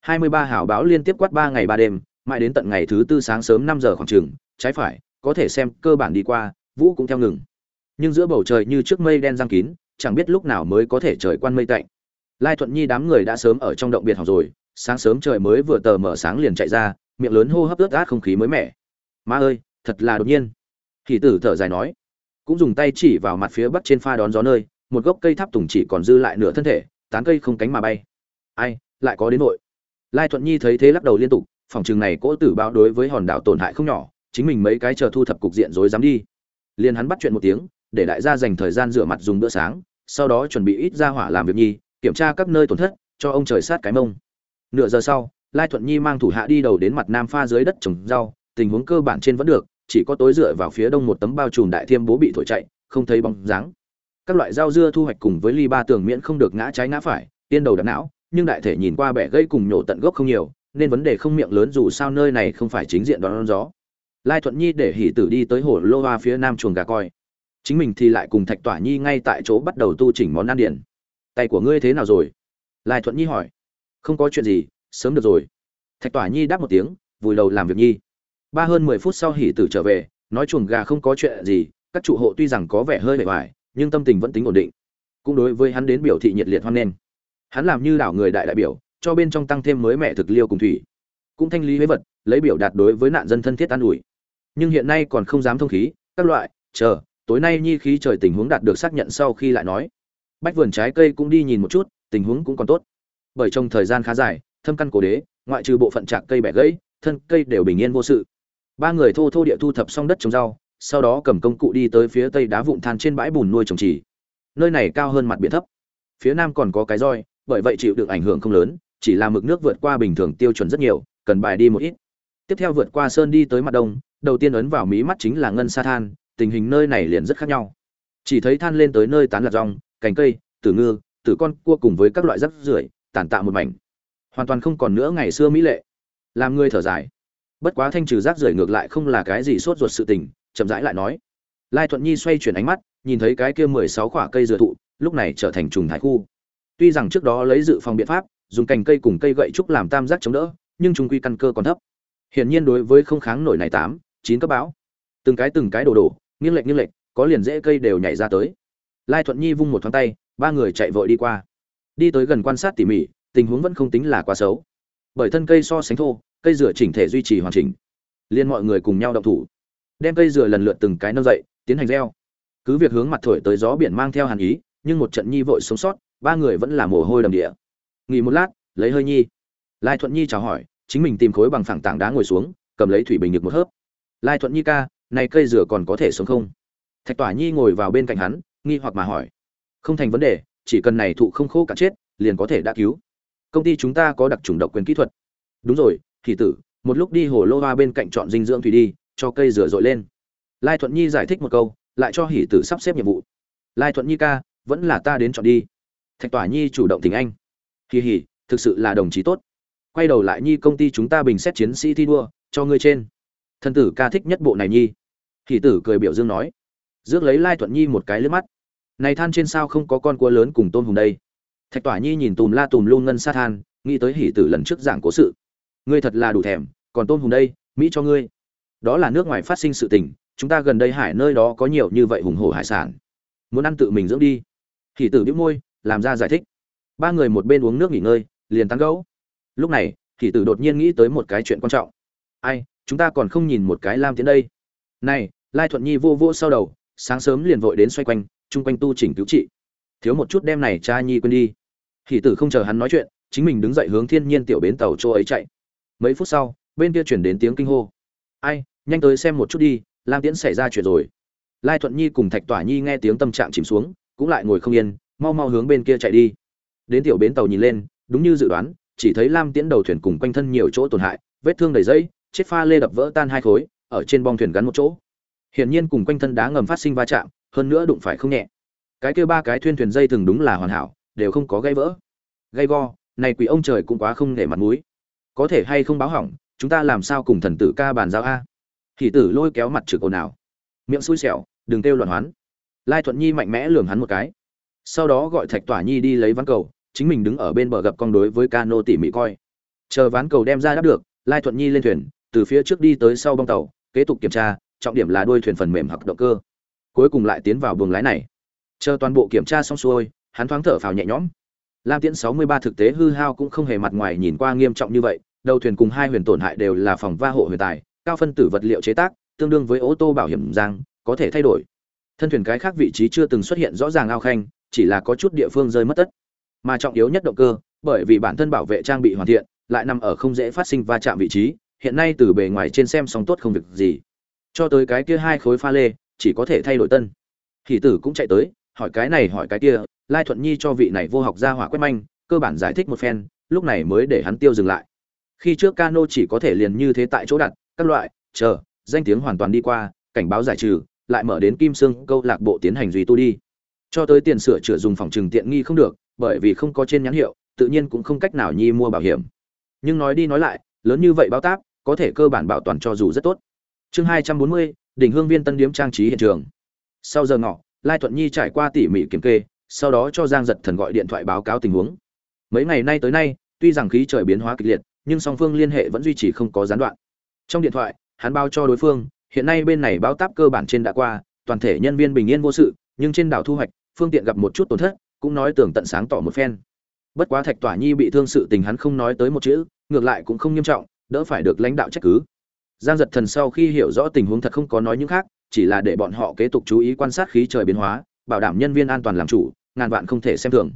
hai mươi ba hảo báo liên tiếp quát ba ngày ba đêm, mãi đến tận ngày thứ tư sáng sớm năm giờ khoảng chừng, trái phải, có thể xem cơ bản đi qua vũ cũng theo ngừng. Nhưng giữa bầu trời như trước mây đen giăng kín, chẳng biết lúc nào mới có thể trời quan mây tạnh. Lai thuận nhi đám người đã sớm ở trong động biệt học rồi, sáng sớm trời mới vừa tờ mở sáng liền chạy ra, miệng lớn hô hấp ướt át không khí mới mẻ. Ma ơi, thật là đột nhiên. Kỳ tử thở dài nói. Cũng dùng tay chỉ vào mặt phía bắc trên pha đón gió nơi, một gốc cây tháp tùng chỉ còn dư lại nửa thân thể, tán cây không cánh mà bay. Ai, lại có đến nội lai thuận nhi thấy thế lắc đầu liên tục, phòng trường này cỗ tử bao đối với hòn đảo tổn hại không nhỏ, chính mình mấy cái chờ thu thập cục diện rối dám đi liền hắn bắt chuyện một tiếng, để đại gia dành thời gian rửa mặt dùng bữa sáng, sau đó chuẩn bị ít ra hỏa làm việc nhi, kiểm tra các nơi tổn thất, cho ông trời sát cái mông. Nửa giờ sau, lai thuận nhi mang thủ hạ đi đầu đến mặt nam pha dưới đất trồng rau, tình huống cơ bản trên vẫn được, chỉ có tối dựa vào phía đông một tấm bao trùm đại thiêm bố bị thổi chạy, không thấy bóng dáng. Các loại rau dưa thu hoạch cùng với ly ba tường miễn không được ngã trái ngã phải, tiên đầu đập não, nhưng đại thể nhìn qua bẻ gây cùng nhổ tận gốc không nhiều, nên vấn đề không miệng lớn dù sao nơi này không phải chính diện đón gió lai thuận nhi để hỉ tử đi tới hồ lô hoa phía nam chuồng gà coi. Chính mình thì lại cùng thạch tỏa nhi ngay tại chỗ bắt đầu tu chỉnh món ăn điển. Tay của ngươi thế nào rồi? Lai thuận nhi hỏi. Không có chuyện gì, sớm được rồi. Thạch tỏa nhi đáp một tiếng, vùi đầu làm việc nhi. Ba hơn mười phút sau hỉ tử trở về, nói chuồng gà không có chuyện gì, các trụ hộ tuy rằng có vẻ hơi bề ngoài, nhưng tâm tình vẫn tính ổn định. Cũng đối với hắn đến biểu thị nhiệt liệt hoan nghênh. Hắn làm như đảo người đại đại biểu, cho bên trong tăng thêm mới mẹ thực liêu cùng thủy. Cũng thanh lý huế vật, lấy biểu đạt đối với nạn dân thân thiết an ủi nhưng hiện nay còn không dám thông khí, các loại, chờ, tối nay nhi khí trời tình huống đạt được xác nhận sau khi lại nói. Bách vườn trái cây cũng đi nhìn một chút, tình huống cũng còn tốt. Bởi trong thời gian khá dài, thâm căn cổ đế, ngoại trừ bộ phận trạc cây bẻ gãy, thân cây đều bình yên vô sự. Ba người thô thô địa thu thập xong đất trồng rau, sau đó cầm công cụ đi tới phía tây đá vụn than trên bãi bùn nuôi trồng trì. Nơi này cao hơn mặt biển thấp. Phía nam còn có cái roi, bởi vậy chịu được ảnh hưởng không lớn, chỉ là mực nước vượt qua bình thường tiêu chuẩn rất nhiều, cần bài đi một ít. Tiếp theo vượt qua sơn đi tới mặt đông đầu tiên ấn vào mí mắt chính là ngân sa than, tình hình nơi này liền rất khác nhau. Chỉ thấy than lên tới nơi tán lạc rong, cành cây, tử ngư, tử con, cua cùng với các loại rắc rưởi, tàn tạ một mảnh. Hoàn toàn không còn nữa ngày xưa mỹ lệ. Làm người thở dài. Bất quá thanh trừ rác rưởi ngược lại không là cái gì sốt ruột sự tình, chậm rãi lại nói. Lai thuận nhi xoay chuyển ánh mắt, nhìn thấy cái kia mười sáu khoả cây dừa thụ, lúc này trở thành trùng thái khu. Tuy rằng trước đó lấy dự phòng biện pháp, dùng cành cây cùng cây gậy trúc làm tam giác chống đỡ, nhưng chúng quy căn cơ còn thấp. Hiển nhiên đối với không kháng nổi này tám chín cấp bão. Từng cái từng cái đổ đổ, nghiêng lệch nghiêng lệch, có liền dễ cây đều nhảy ra tới. Lai thuận nhi vung một thoáng tay, ba người chạy vội đi qua. Đi tới gần quan sát tỉ mỉ, tình huống vẫn không tính là quá xấu. Bởi thân cây so sánh thô, cây dừa chỉnh thể duy trì hoàn chỉnh. Liên mọi người cùng nhau động thủ. Đem cây dừa lần lượt từng cái nâng dậy, tiến hành gieo. Cứ việc hướng mặt thổi tới gió biển mang theo hàn ý, nhưng một trận nhi vội sống sót, ba người vẫn là mồ hôi đầm địa. Nghỉ một lát, lấy hơi nhi. Lai thuận nhi chào hỏi, chính mình tìm khối bằng phẳng tảng đá ngồi xuống, cầm lấy thủy bình được một hớp lai thuận nhi ca, này cây dừa còn có thể sống không? Thạch tỏa nhi ngồi vào bên cạnh hắn, nghi hoặc mà hỏi. Không thành vấn đề, chỉ cần này thụ không khô cả chết, liền có thể đã cứu. Công ty chúng ta có đặc trùng độc quyền kỹ thuật. Đúng rồi, thì tử, một lúc đi hồ lô hoa bên cạnh chọn dinh dưỡng thủy đi, cho cây rửa dội lên. Lai thuận nhi giải thích một câu, lại cho hỷ tử sắp xếp nhiệm vụ. Lai thuận nhi ca, vẫn là ta đến chọn đi. Thạch tỏa nhi chủ động tình anh. Hì hì, thực sự là đồng chí tốt. Quay đầu lại nhi, công ty chúng ta bình xét chiến sĩ thi đua, cho ngươi trên thân tử ca thích nhất bộ này nhi. Hỷ tử cười biểu dương nói. Rước lấy lai thuận nhi một cái lướt mắt. Này than trên sao không có con cua lớn cùng tôm hùng đây? Thạch tỏa nhi nhìn tùm la tùm luôn ngân sa than, nghĩ tới hỷ tử lần trước giảng cố sự. Ngươi thật là đủ thèm, còn tôm hùng đây, mỹ cho ngươi. Đó là nước ngoài phát sinh sự tình, chúng ta gần đây hải nơi đó có nhiều như vậy hùng hổ hải sản. Muốn ăn tự mình dưỡng đi. Hỷ tử đĩu môi, làm ra giải thích. Ba người một bên uống nước nghỉ ngơi, liền tán gẫu. Lúc này, hỷ tử đột nhiên nghĩ tới một cái chuyện quan trọng. Ai chúng ta còn không nhìn một cái lam tiến đây. Này, lai thuận nhi vô vô sau đầu, sáng sớm liền vội đến xoay quanh, chung quanh tu chỉnh cứu trị. Thiếu một chút đem này cha nhi quên đi. Hỷ tử không chờ hắn nói chuyện, chính mình đứng dậy hướng thiên nhiên tiểu bến tàu chỗ ấy chạy. Mấy phút sau, bên kia chuyển đến tiếng kinh hô. Ai, nhanh tới xem một chút đi, lam tiễn xảy ra chuyện rồi. Lai thuận nhi cùng thạch tỏa nhi nghe tiếng tâm trạng chìm xuống, cũng lại ngồi không yên, mau mau hướng bên kia chạy đi. Đến tiểu bến tàu nhìn lên, đúng như dự đoán, chỉ thấy lam tiễn đầu thuyền cùng quanh thân nhiều chỗ tổn hại, vết thương đầy dây chết pha lê đập vỡ tan hai khối, ở trên bong thuyền gắn một chỗ. Hiển nhiên cùng quanh thân đá ngầm phát sinh va chạm, hơn nữa đụng phải không nhẹ. Cái kia ba cái thuyền thuyền dây thường đúng là hoàn hảo, đều không có gãy vỡ. Gây go, này quỷ ông trời cũng quá không để mặt mũi. Có thể hay không báo hỏng, chúng ta làm sao cùng thần tử ca bàn giao a? Hỷ tử lôi kéo mặt trực ồn nào miệng xui xẻo, đừng kêu loạn hoán. Lai thuận nhi mạnh mẽ lườm hắn một cái. Sau đó gọi thạch tỏa nhi đi lấy ván cầu, chính mình đứng ở bên bờ gặp con đối với cano tỉ mỉ coi. Chờ ván cầu đem ra đáp được, lai thuận nhi lên thuyền từ phía trước đi tới sau bong tàu, kế tục kiểm tra, trọng điểm là đuôi thuyền phần mềm hoặc động cơ. Cuối cùng lại tiến vào buồng lái này. Chờ toàn bộ kiểm tra xong xuôi, hắn thoáng thở phào nhẹ nhõm. Lam tiễn 63 thực tế hư hao cũng không hề mặt ngoài nhìn qua nghiêm trọng như vậy, đầu thuyền cùng hai huyền tổn hại đều là phòng va hộ huyền tài, cao phân tử vật liệu chế tác, tương đương với ô tô bảo hiểm giang có thể thay đổi. Thân thuyền cái khác vị trí chưa từng xuất hiện rõ ràng ao khanh, chỉ là có chút địa phương rơi mất tất. Mà trọng yếu nhất động cơ, bởi vì bản thân bảo vệ trang bị hoàn thiện, lại nằm ở không dễ phát sinh va chạm vị trí hiện nay từ bề ngoài trên xem xong tốt không việc gì. Cho tới cái kia hai khối pha lê, chỉ có thể thay đổi tân. Hỷ tử cũng chạy tới, hỏi cái này hỏi cái kia, lai thuận nhi cho vị này vô học ra hỏa quét manh, cơ bản giải thích một phen, lúc này mới để hắn tiêu dừng lại. Khi trước cano chỉ có thể liền như thế tại chỗ đặt, các loại, chờ, danh tiếng hoàn toàn đi qua, cảnh báo giải trừ, lại mở đến kim sương câu lạc bộ tiến hành duy tu đi. Cho tới tiền sửa chữa dùng phòng trừng tiện nghi không được, bởi vì không có trên nhãn hiệu, tự nhiên cũng không cách nào nhi mua bảo hiểm. Nhưng nói đi nói lại, lớn như vậy báo táp có thể cơ bản bảo toàn cho dù rất tốt. Chương hai trăm bốn mươi, đỉnh hương viên tân điếm trang trí hiện trường. Sau giờ ngọ, lai thuận nhi trải qua tỉ mỉ kiểm kê, sau đó cho giang giật thần gọi điện thoại báo cáo tình huống. Mấy ngày nay tới nay, tuy rằng khí trời biến hóa kịch liệt, nhưng song phương liên hệ vẫn duy trì không có gián đoạn. Trong điện thoại, hắn báo cho đối phương, hiện nay bên này báo táp cơ bản trên đã qua, toàn thể nhân viên bình yên vô sự, nhưng trên đảo thu hoạch, phương tiện gặp một chút tổn thất, cũng nói tưởng tận sáng tỏ một phen. Bất quá thạch tỏa nhi bị thương sự tình hắn không nói tới một chữ, ngược lại cũng không nghiêm trọng đỡ phải được lãnh đạo trách cứ. Giang giật thần sau khi hiểu rõ tình huống thật không có nói những khác, chỉ là để bọn họ kế tục chú ý quan sát khí trời biến hóa, bảo đảm nhân viên an toàn làm chủ, ngàn vạn không thể xem thường.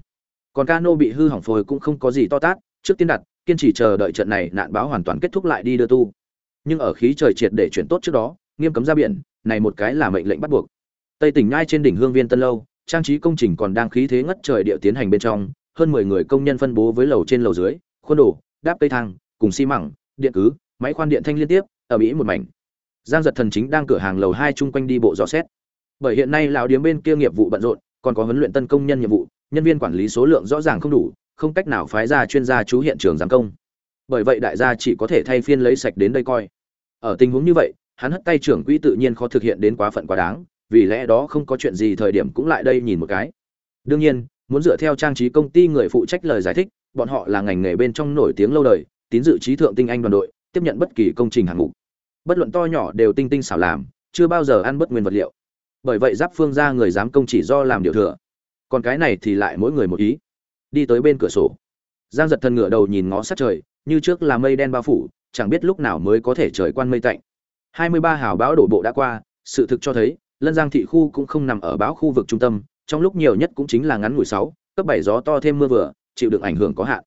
Còn cano bị hư hỏng phôi cũng không có gì to tát, trước tiên đặt, kiên trì chờ đợi trận này nạn báo hoàn toàn kết thúc lại đi đưa tu. Nhưng ở khí trời triệt để chuyển tốt trước đó, nghiêm cấm ra biển, này một cái là mệnh lệnh bắt buộc. Tây tỉnh nhai trên đỉnh hương viên tân lâu, trang trí công trình còn đang khí thế ngất trời địa tiến hành bên trong, hơn mười người công nhân phân bố với lầu trên lầu dưới, khuôn đổ đáp cây thang, cùng xi măng điện cứ, máy khoan điện thanh liên tiếp, ở mỹ một mảnh. Giang giật thần chính đang cửa hàng lầu hai chung quanh đi bộ dò xét. Bởi hiện nay lão điếm bên kia nghiệp vụ bận rộn, còn có huấn luyện tân công nhân nhiệm vụ, nhân viên quản lý số lượng rõ ràng không đủ, không cách nào phái ra chuyên gia chú hiện trường giám công. Bởi vậy đại gia chỉ có thể thay phiên lấy sạch đến đây coi. Ở tình huống như vậy, hắn hất tay trưởng quỹ tự nhiên khó thực hiện đến quá phận quá đáng, vì lẽ đó không có chuyện gì thời điểm cũng lại đây nhìn một cái. Đương nhiên, muốn dựa theo trang trí công ty người phụ trách lời giải thích, bọn họ là ngành nghề bên trong nổi tiếng lâu đời tín dự trí thượng tinh anh đoàn đội, tiếp nhận bất kỳ công trình hạng mục. Bất luận to nhỏ đều tinh tinh xảo làm, chưa bao giờ ăn bất nguyên vật liệu. Bởi vậy giáp phương ra người dám công chỉ do làm điều thừa. Còn cái này thì lại mỗi người một ý. Đi tới bên cửa sổ. Giang giật thân ngựa đầu nhìn ngó sát trời, như trước là mây đen bao phủ, chẳng biết lúc nào mới có thể trời quan mây tạnh. Hai mươi ba hào báo đổ bộ đã qua, sự thực cho thấy, lân giang thị khu cũng không nằm ở báo khu vực trung tâm, trong lúc nhiều nhất cũng chính là ngắn ngủi sáu, cấp bảy gió to thêm mưa vừa, chịu được ảnh hưởng có hạn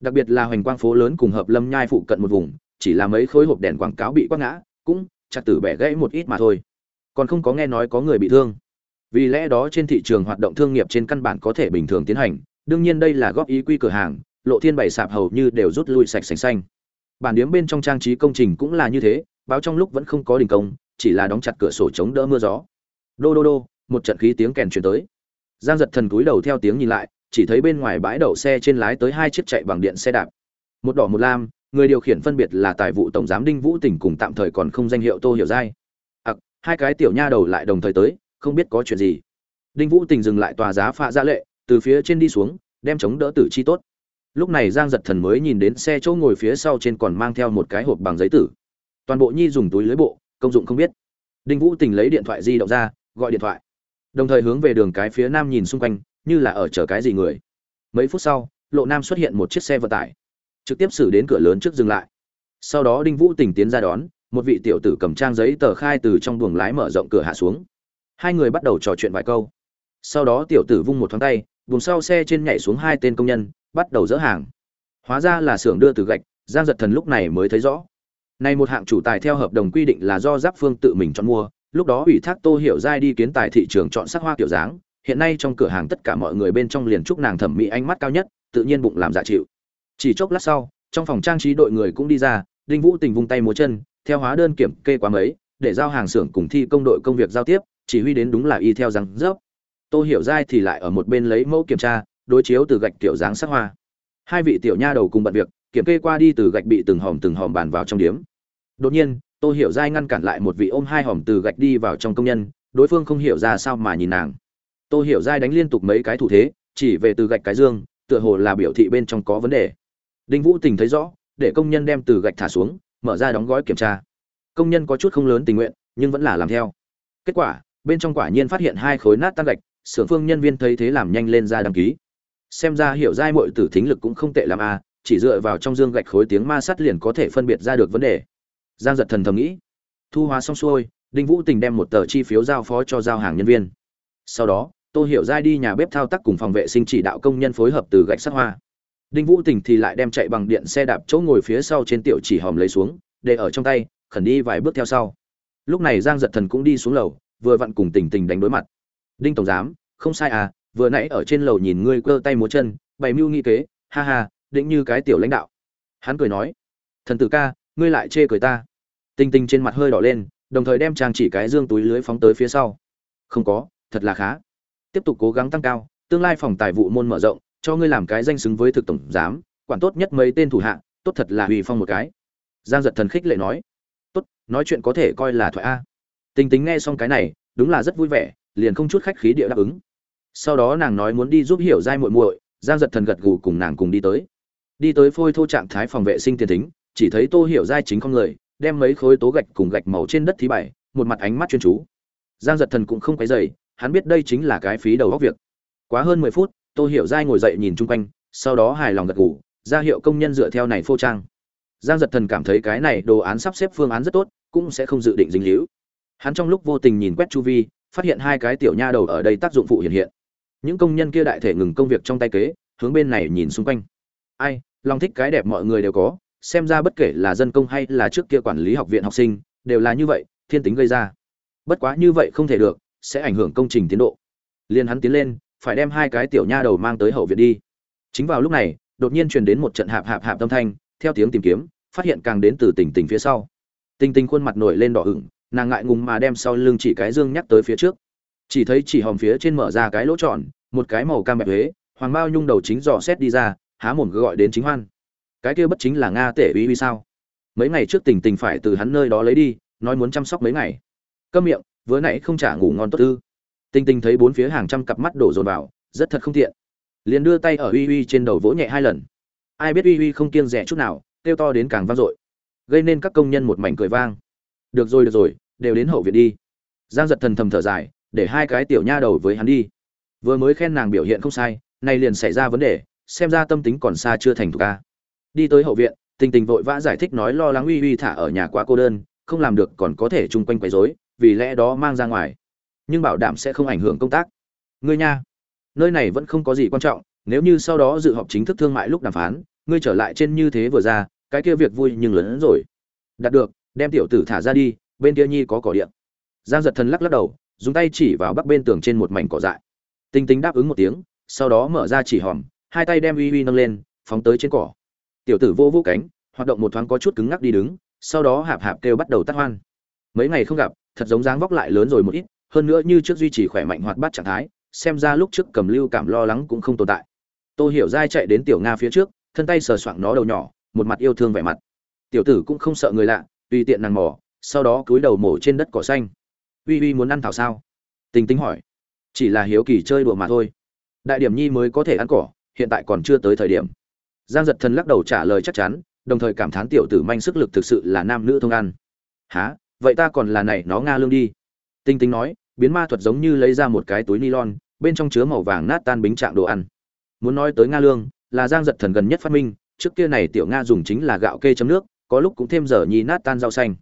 đặc biệt là hoành quang phố lớn cùng hợp lâm nhai phụ cận một vùng, chỉ là mấy khối hộp đèn quảng cáo bị quăng ngã, cũng chặt tử bẻ gãy một ít mà thôi. Còn không có nghe nói có người bị thương. Vì lẽ đó trên thị trường hoạt động thương nghiệp trên căn bản có thể bình thường tiến hành, đương nhiên đây là góp ý quy cửa hàng, lộ thiên bày sạp hầu như đều rút lui sạch sành xanh. Bản điếm bên trong trang trí công trình cũng là như thế, báo trong lúc vẫn không có đình công, chỉ là đóng chặt cửa sổ chống đỡ mưa gió. Đô đô đô, một trận khí tiếng kèn truyền tới. Giang giật thần cúi đầu theo tiếng nhìn lại chỉ thấy bên ngoài bãi đậu xe trên lái tới hai chiếc chạy bằng điện xe đạp. Một đỏ một lam, người điều khiển phân biệt là tài vụ tổng giám đinh vũ tỉnh cùng tạm thời còn không danh hiệu tô hiểu giai. Ặc, hai cái tiểu nha đầu lại đồng thời tới, không biết có chuyện gì. Đinh vũ tỉnh dừng lại tòa giá phạ dạ ra lệ, từ phía trên đi xuống, đem chống đỡ tử chi tốt. Lúc này giang giật thần mới nhìn đến xe chỗ ngồi phía sau trên còn mang theo một cái hộp bằng giấy tử. Toàn bộ nhi dùng túi lưới bộ, công dụng không biết. Đinh vũ tình lấy điện thoại di động ra, gọi điện thoại. Đồng thời hướng về đường cái phía nam nhìn xung quanh như là ở chờ cái gì người. Mấy phút sau, lộ nam xuất hiện một chiếc xe vận tải, trực tiếp xử đến cửa lớn trước dừng lại. Sau đó đinh vũ tình tiến ra đón, một vị tiểu tử cầm trang giấy tờ khai từ trong buồng lái mở rộng cửa hạ xuống. Hai người bắt đầu trò chuyện vài câu. Sau đó tiểu tử vung một thoáng tay vùng sau xe trên nhảy xuống hai tên công nhân, bắt đầu dỡ hàng. Hóa ra là xưởng đưa từ gạch, giang giật thần lúc này mới thấy rõ. Này một hạng chủ tài theo hợp đồng quy định là do giáp phương tự mình chọn mua, lúc đó ủy thác tô hiểu giai đi kiến tài thị trường chọn sắc hoa kiểu dáng hiện nay trong cửa hàng tất cả mọi người bên trong liền chúc nàng thẩm mỹ ánh mắt cao nhất, tự nhiên bụng làm dạ chịu. Chỉ chốc lát sau, trong phòng trang trí đội người cũng đi ra, đinh vũ tình vung tay múa chân, theo hóa đơn kiểm kê quá mấy, để giao hàng xưởng cùng thi công đội công việc giao tiếp, chỉ huy đến đúng là y theo rằng dốc tô hiểu giai thì lại ở một bên lấy mẫu kiểm tra, đối chiếu từ gạch kiểu dáng sắc hoa. Hai vị tiểu nha đầu cùng bận việc, kiểm kê qua đi từ gạch bị từng hòm từng hòm bàn vào trong điếm. Đột nhiên, tô hiểu giai ngăn cản lại một vị ôm hai hòm từ gạch đi vào trong công nhân, đối phương không hiểu ra sao mà nhìn nàng. Tôi hiểu giai đánh liên tục mấy cái thủ thế, chỉ về từ gạch cái dương, tựa hồ là biểu thị bên trong có vấn đề. Đinh vũ tình thấy rõ, để công nhân đem từ gạch thả xuống, mở ra đóng gói kiểm tra. Công nhân có chút không lớn tình nguyện, nhưng vẫn là làm theo. Kết quả, bên trong quả nhiên phát hiện hai khối nát tan gạch, xưởng phương nhân viên thấy thế làm nhanh lên ra đăng ký. Xem ra hiểu giai muội tử thính lực cũng không tệ làm a à, chỉ dựa vào trong dương gạch khối tiếng ma sắt liền có thể phân biệt ra được vấn đề. Giang giật thần thầm nghĩ. Thu hóa xong xuôi, đinh vũ tình đem một tờ chi phiếu giao phó cho giao hàng nhân viên. Sau đó tô hiểu giai đi nhà bếp thao tác cùng phòng vệ sinh chỉ đạo công nhân phối hợp từ gạch sắt hoa. Đinh vũ tình thì lại đem chạy bằng điện xe đạp chỗ ngồi phía sau trên tiểu chỉ hòm lấy xuống, để ở trong tay, khẩn đi vài bước theo sau. Lúc này giang giật thần cũng đi xuống lầu, vừa vặn cùng tình tình đánh đối mặt. Đinh tổng giám, không sai à vừa nãy ở trên lầu nhìn ngươi cơ tay múa chân, bày mưu nghi kế, ha ha định như cái tiểu lãnh đạo. Hắn cười nói, thần tử ca, ngươi lại chê cười ta. Tình Tình trên mặt hơi đỏ lên, đồng thời đem trang chỉ cái dương túi lưới phóng tới phía sau. Không có, thật là khá tiếp tục cố gắng tăng cao, tương lai phòng tài vụ môn mở rộng, cho ngươi làm cái danh xứng với thực tổng giám, quản tốt nhất mấy tên thủ hạ, tốt thật là hủy phong một cái. Giang giật thần khích lệ nói. Tốt, nói chuyện có thể coi là thoại a. Tình tính nghe xong cái này, đúng là rất vui vẻ, liền không chút khách khí địa đáp ứng. Sau đó nàng nói muốn đi giúp hiểu giai muội muội, giang giật thần gật gù cùng nàng cùng đi tới. Đi tới phôi thô trạng thái phòng vệ sinh tiền tính chỉ thấy tô hiểu giai chính không người, đem mấy khối tố gạch cùng gạch màu trên đất thí bảy một mặt ánh mắt chuyên chú. Giang giật thần cũng không quấy dày hắn biết đây chính là cái phí đầu góc việc. Quá hơn mười phút, tô hiểu giai ngồi dậy nhìn chung quanh, sau đó hài lòng gật gù, ra hiệu công nhân dựa theo này phô trang. Giang giật thần cảm thấy cái này đồ án sắp xếp phương án rất tốt, cũng sẽ không dự định dính hữu hắn trong lúc vô tình nhìn quét chu vi, phát hiện hai cái tiểu nha đầu ở đây tác dụng phụ hiện hiện. Những công nhân kia đại thể ngừng công việc trong tay kế, hướng bên này nhìn xung quanh. Ai, lòng thích cái đẹp mọi người đều có, xem ra bất kể là dân công hay là trước kia quản lý học viện học sinh, đều là như vậy, thiên tính gây ra. Bất quá như vậy không thể được sẽ ảnh hưởng công trình tiến độ. Liền hắn tiến lên, phải đem hai cái tiểu nha đầu mang tới hậu viện đi. Chính vào lúc này, đột nhiên truyền đến một trận hạp hạp hạp âm thanh, theo tiếng tìm kiếm, phát hiện càng đến từ tỉnh tỉnh phía sau. Tình tình khuôn mặt nổi lên đỏ ửng, nàng ngại ngùng mà đem sau lưng chỉ cái dương nhắc tới phía trước. Chỉ thấy chỉ hòm phía trên mở ra cái lỗ tròn, một cái màu cam bẹp huế, hoàng bao nhung đầu chính dò xét đi ra, há mồm gọi đến chính hoan. Cái kia bất chính là nga tể uy uy sao? Mấy ngày trước tình tình phải từ hắn nơi đó lấy đi, nói muốn chăm sóc mấy ngày. Câm miệng vừa nãy không trả ngủ ngon tốt ư? Tinh tinh thấy bốn phía hàng trăm cặp mắt đổ dồn vào, rất thật không tiện. Liền đưa tay ở uy uy trên đầu vỗ nhẹ hai lần. Ai biết uy uy không kiêng rẻ chút nào, kêu to đến càng vang dội. Gây nên các công nhân một mảnh cười vang. Được rồi được rồi, đều đến hậu viện đi. Giang giật thần thầm thở dài, để hai cái tiểu nha đầu với hắn đi. Vừa mới khen nàng biểu hiện không sai, nay liền xảy ra vấn đề, xem ra tâm tính còn xa chưa thành thục ca đi tới hậu viện tình tình vội vã giải thích nói lo lắng uy uy thả ở nhà quá cô đơn, không làm được còn có thể chung quanh quấy rối vì lẽ đó mang ra ngoài. Nhưng bảo đảm sẽ không ảnh hưởng công tác. Ngươi nha, nơi này vẫn không có gì quan trọng, nếu như sau đó dự họp chính thức thương mại lúc đàm phán, ngươi trở lại trên như thế vừa ra, cái kia việc vui nhưng lớn hơn rồi. Đạt được, đem tiểu tử thả ra đi, bên kia nhi có cỏ điện giang giật thần lắc lắc đầu, dùng tay chỉ vào bắc bên tường trên một mảnh cỏ dại. Tinh tính đáp ứng một tiếng, sau đó mở ra chỉ hòm, hai tay đem uy uy nâng lên, phóng tới trên cỏ. Tiểu tử vô vô cánh, hoạt động một thoáng có chút cứng ngắc đi đứng, sau đó hạp hạp kêu bắt đầu tắt hoan. Mấy ngày không gặp thật giống dáng vóc lại lớn rồi một ít, hơn nữa như trước duy trì khỏe mạnh hoạt bát trạng thái, xem ra lúc trước cầm lưu cảm lo lắng cũng không tồn tại. Tôi hiểu dai chạy đến tiểu nga phía trước, thân tay sờ soạng nó đầu nhỏ, một mặt yêu thương vẻ mặt. Tiểu tử cũng không sợ người lạ, tùy tiện nàng mò, sau đó cúi đầu mổ trên đất cỏ xanh. Uy uy muốn ăn thảo sao? Tình tính hỏi. Chỉ là hiếu kỳ chơi đùa mà thôi. Đại điểm nhi mới có thể ăn cỏ, hiện tại còn chưa tới thời điểm. Giang giật thần lắc đầu trả lời chắc chắn, đồng thời cảm thán tiểu tử manh sức lực thực sự là nam nữ thông ăn. Há vậy ta còn là này, nó nga lương đi. Tinh tinh nói, biến ma thuật giống như lấy ra một cái túi nylon, bên trong chứa màu vàng nát tan bính trạng đồ ăn. Muốn nói tới nga lương, là giang giật thần gần nhất phát minh, trước kia này tiểu nga dùng chính là gạo kê chấm nước, có lúc cũng thêm giờ nhì nát tan rau xanh.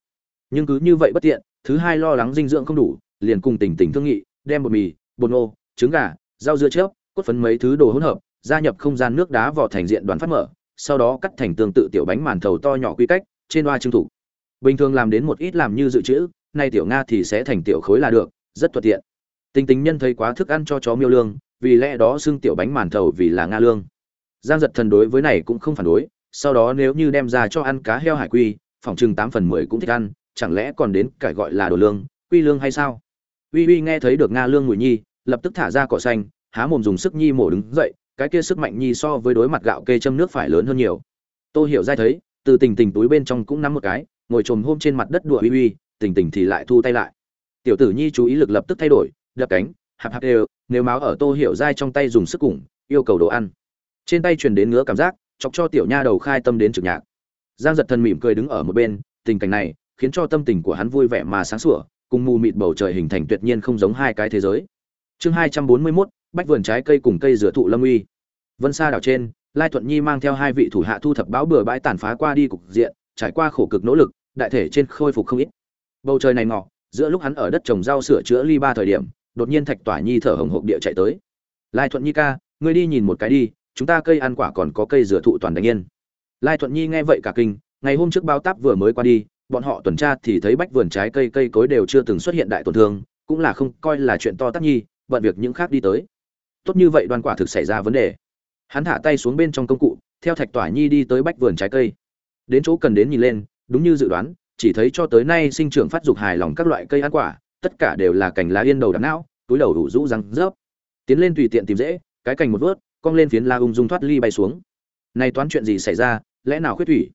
Nhưng cứ như vậy bất tiện, thứ hai lo lắng dinh dưỡng không đủ, liền cùng tỉnh tỉnh thương nghị, đem bột mì, bột ngô, trứng gà, rau dưa chớp, cốt phấn mấy thứ đồ hỗn hợp, gia nhập không gian nước đá vào thành diện đoàn phát mở, sau đó cắt thành tương tự tiểu bánh màn thầu to nhỏ quy cách, trên oa trưng thủ bình thường làm đến một ít làm như dự trữ, nay tiểu nga thì sẽ thành tiểu khối là được, rất thuận tiện. Tình tình nhân thấy quá thức ăn cho chó miêu lương, vì lẽ đó xưng tiểu bánh màn thầu vì là nga lương. Giang giật thần đối với này cũng không phản đối, sau đó nếu như đem ra cho ăn cá heo hải quy phỏng chừng tám phần mười cũng thích ăn, chẳng lẽ còn đến cải gọi là đồ lương, quy lương hay sao? Uy uy nghe thấy được nga lương mùi nhi, lập tức thả ra cỏ xanh, há mồm dùng sức nhi mổ đứng dậy, cái kia sức mạnh nhi so với đối mặt gạo kê châm nước phải lớn hơn nhiều. Tôi hiểu ra thấy, từ tình tình túi bên trong cũng nắm một cái ngồi chồm hôm trên mặt đất đùa uy uy tình tình thì lại thu tay lại. Tiểu tử nhi chú ý lực lập tức thay đổi đập cánh hạp hạp đều nếu máu ở tô hiểu dai trong tay dùng sức củng yêu cầu đồ ăn. Trên tay truyền đến ngứa cảm giác chọc cho tiểu nha đầu khai tâm đến trực nhạc. Giang giật thần mỉm cười đứng ở một bên tình cảnh này khiến cho tâm tình của hắn vui vẻ mà sáng sủa cùng mù mịt bầu trời hình thành tuyệt nhiên không giống hai cái thế giới. Chương hai trăm bốn mươi 241, bách vườn trái cây cùng cây dừa thụ lâm uy. Vân xa đảo trên lai thuận nhi mang theo hai vị thủ hạ thu thập báo bừa bãi tàn phá qua đi cục diện trải qua khổ cực nỗ lực, đại thể trên khôi phục không ít. Bầu trời này ngọ, giữa lúc hắn ở đất trồng rau sửa chữa ly ba thời điểm, đột nhiên thạch tỏa nhi thở hồng hộc địa chạy tới. Lai thuận nhi ca, ngươi đi nhìn một cái đi, chúng ta cây ăn quả còn có cây dừa thụ toàn đánh yên. Lai thuận nhi nghe vậy cả kinh, ngày hôm trước báo táp vừa mới qua đi, bọn họ tuần tra thì thấy bách vườn trái cây cây cối đều chưa từng xuất hiện đại tổn thương, cũng là không coi là chuyện to tát nhi, bận việc những khác đi tới. Tốt như vậy đoàn quả thực xảy ra vấn đề. Hắn thả tay xuống bên trong công cụ, theo thạch tỏa nhi đi tới bách vườn trái cây đến chỗ cần đến nhìn lên, đúng như dự đoán, chỉ thấy cho tới nay sinh trưởng phát dục hài lòng các loại cây ăn quả, tất cả đều là cành lá yên đầu đắm não, túi đầu đủ rũ răng rớp. Tiến lên tùy tiện tìm dễ, cái cành một vớt, cong lên phiến la ung dung thoát ly bay xuống. Này toán chuyện gì xảy ra, lẽ nào khuyết thủy?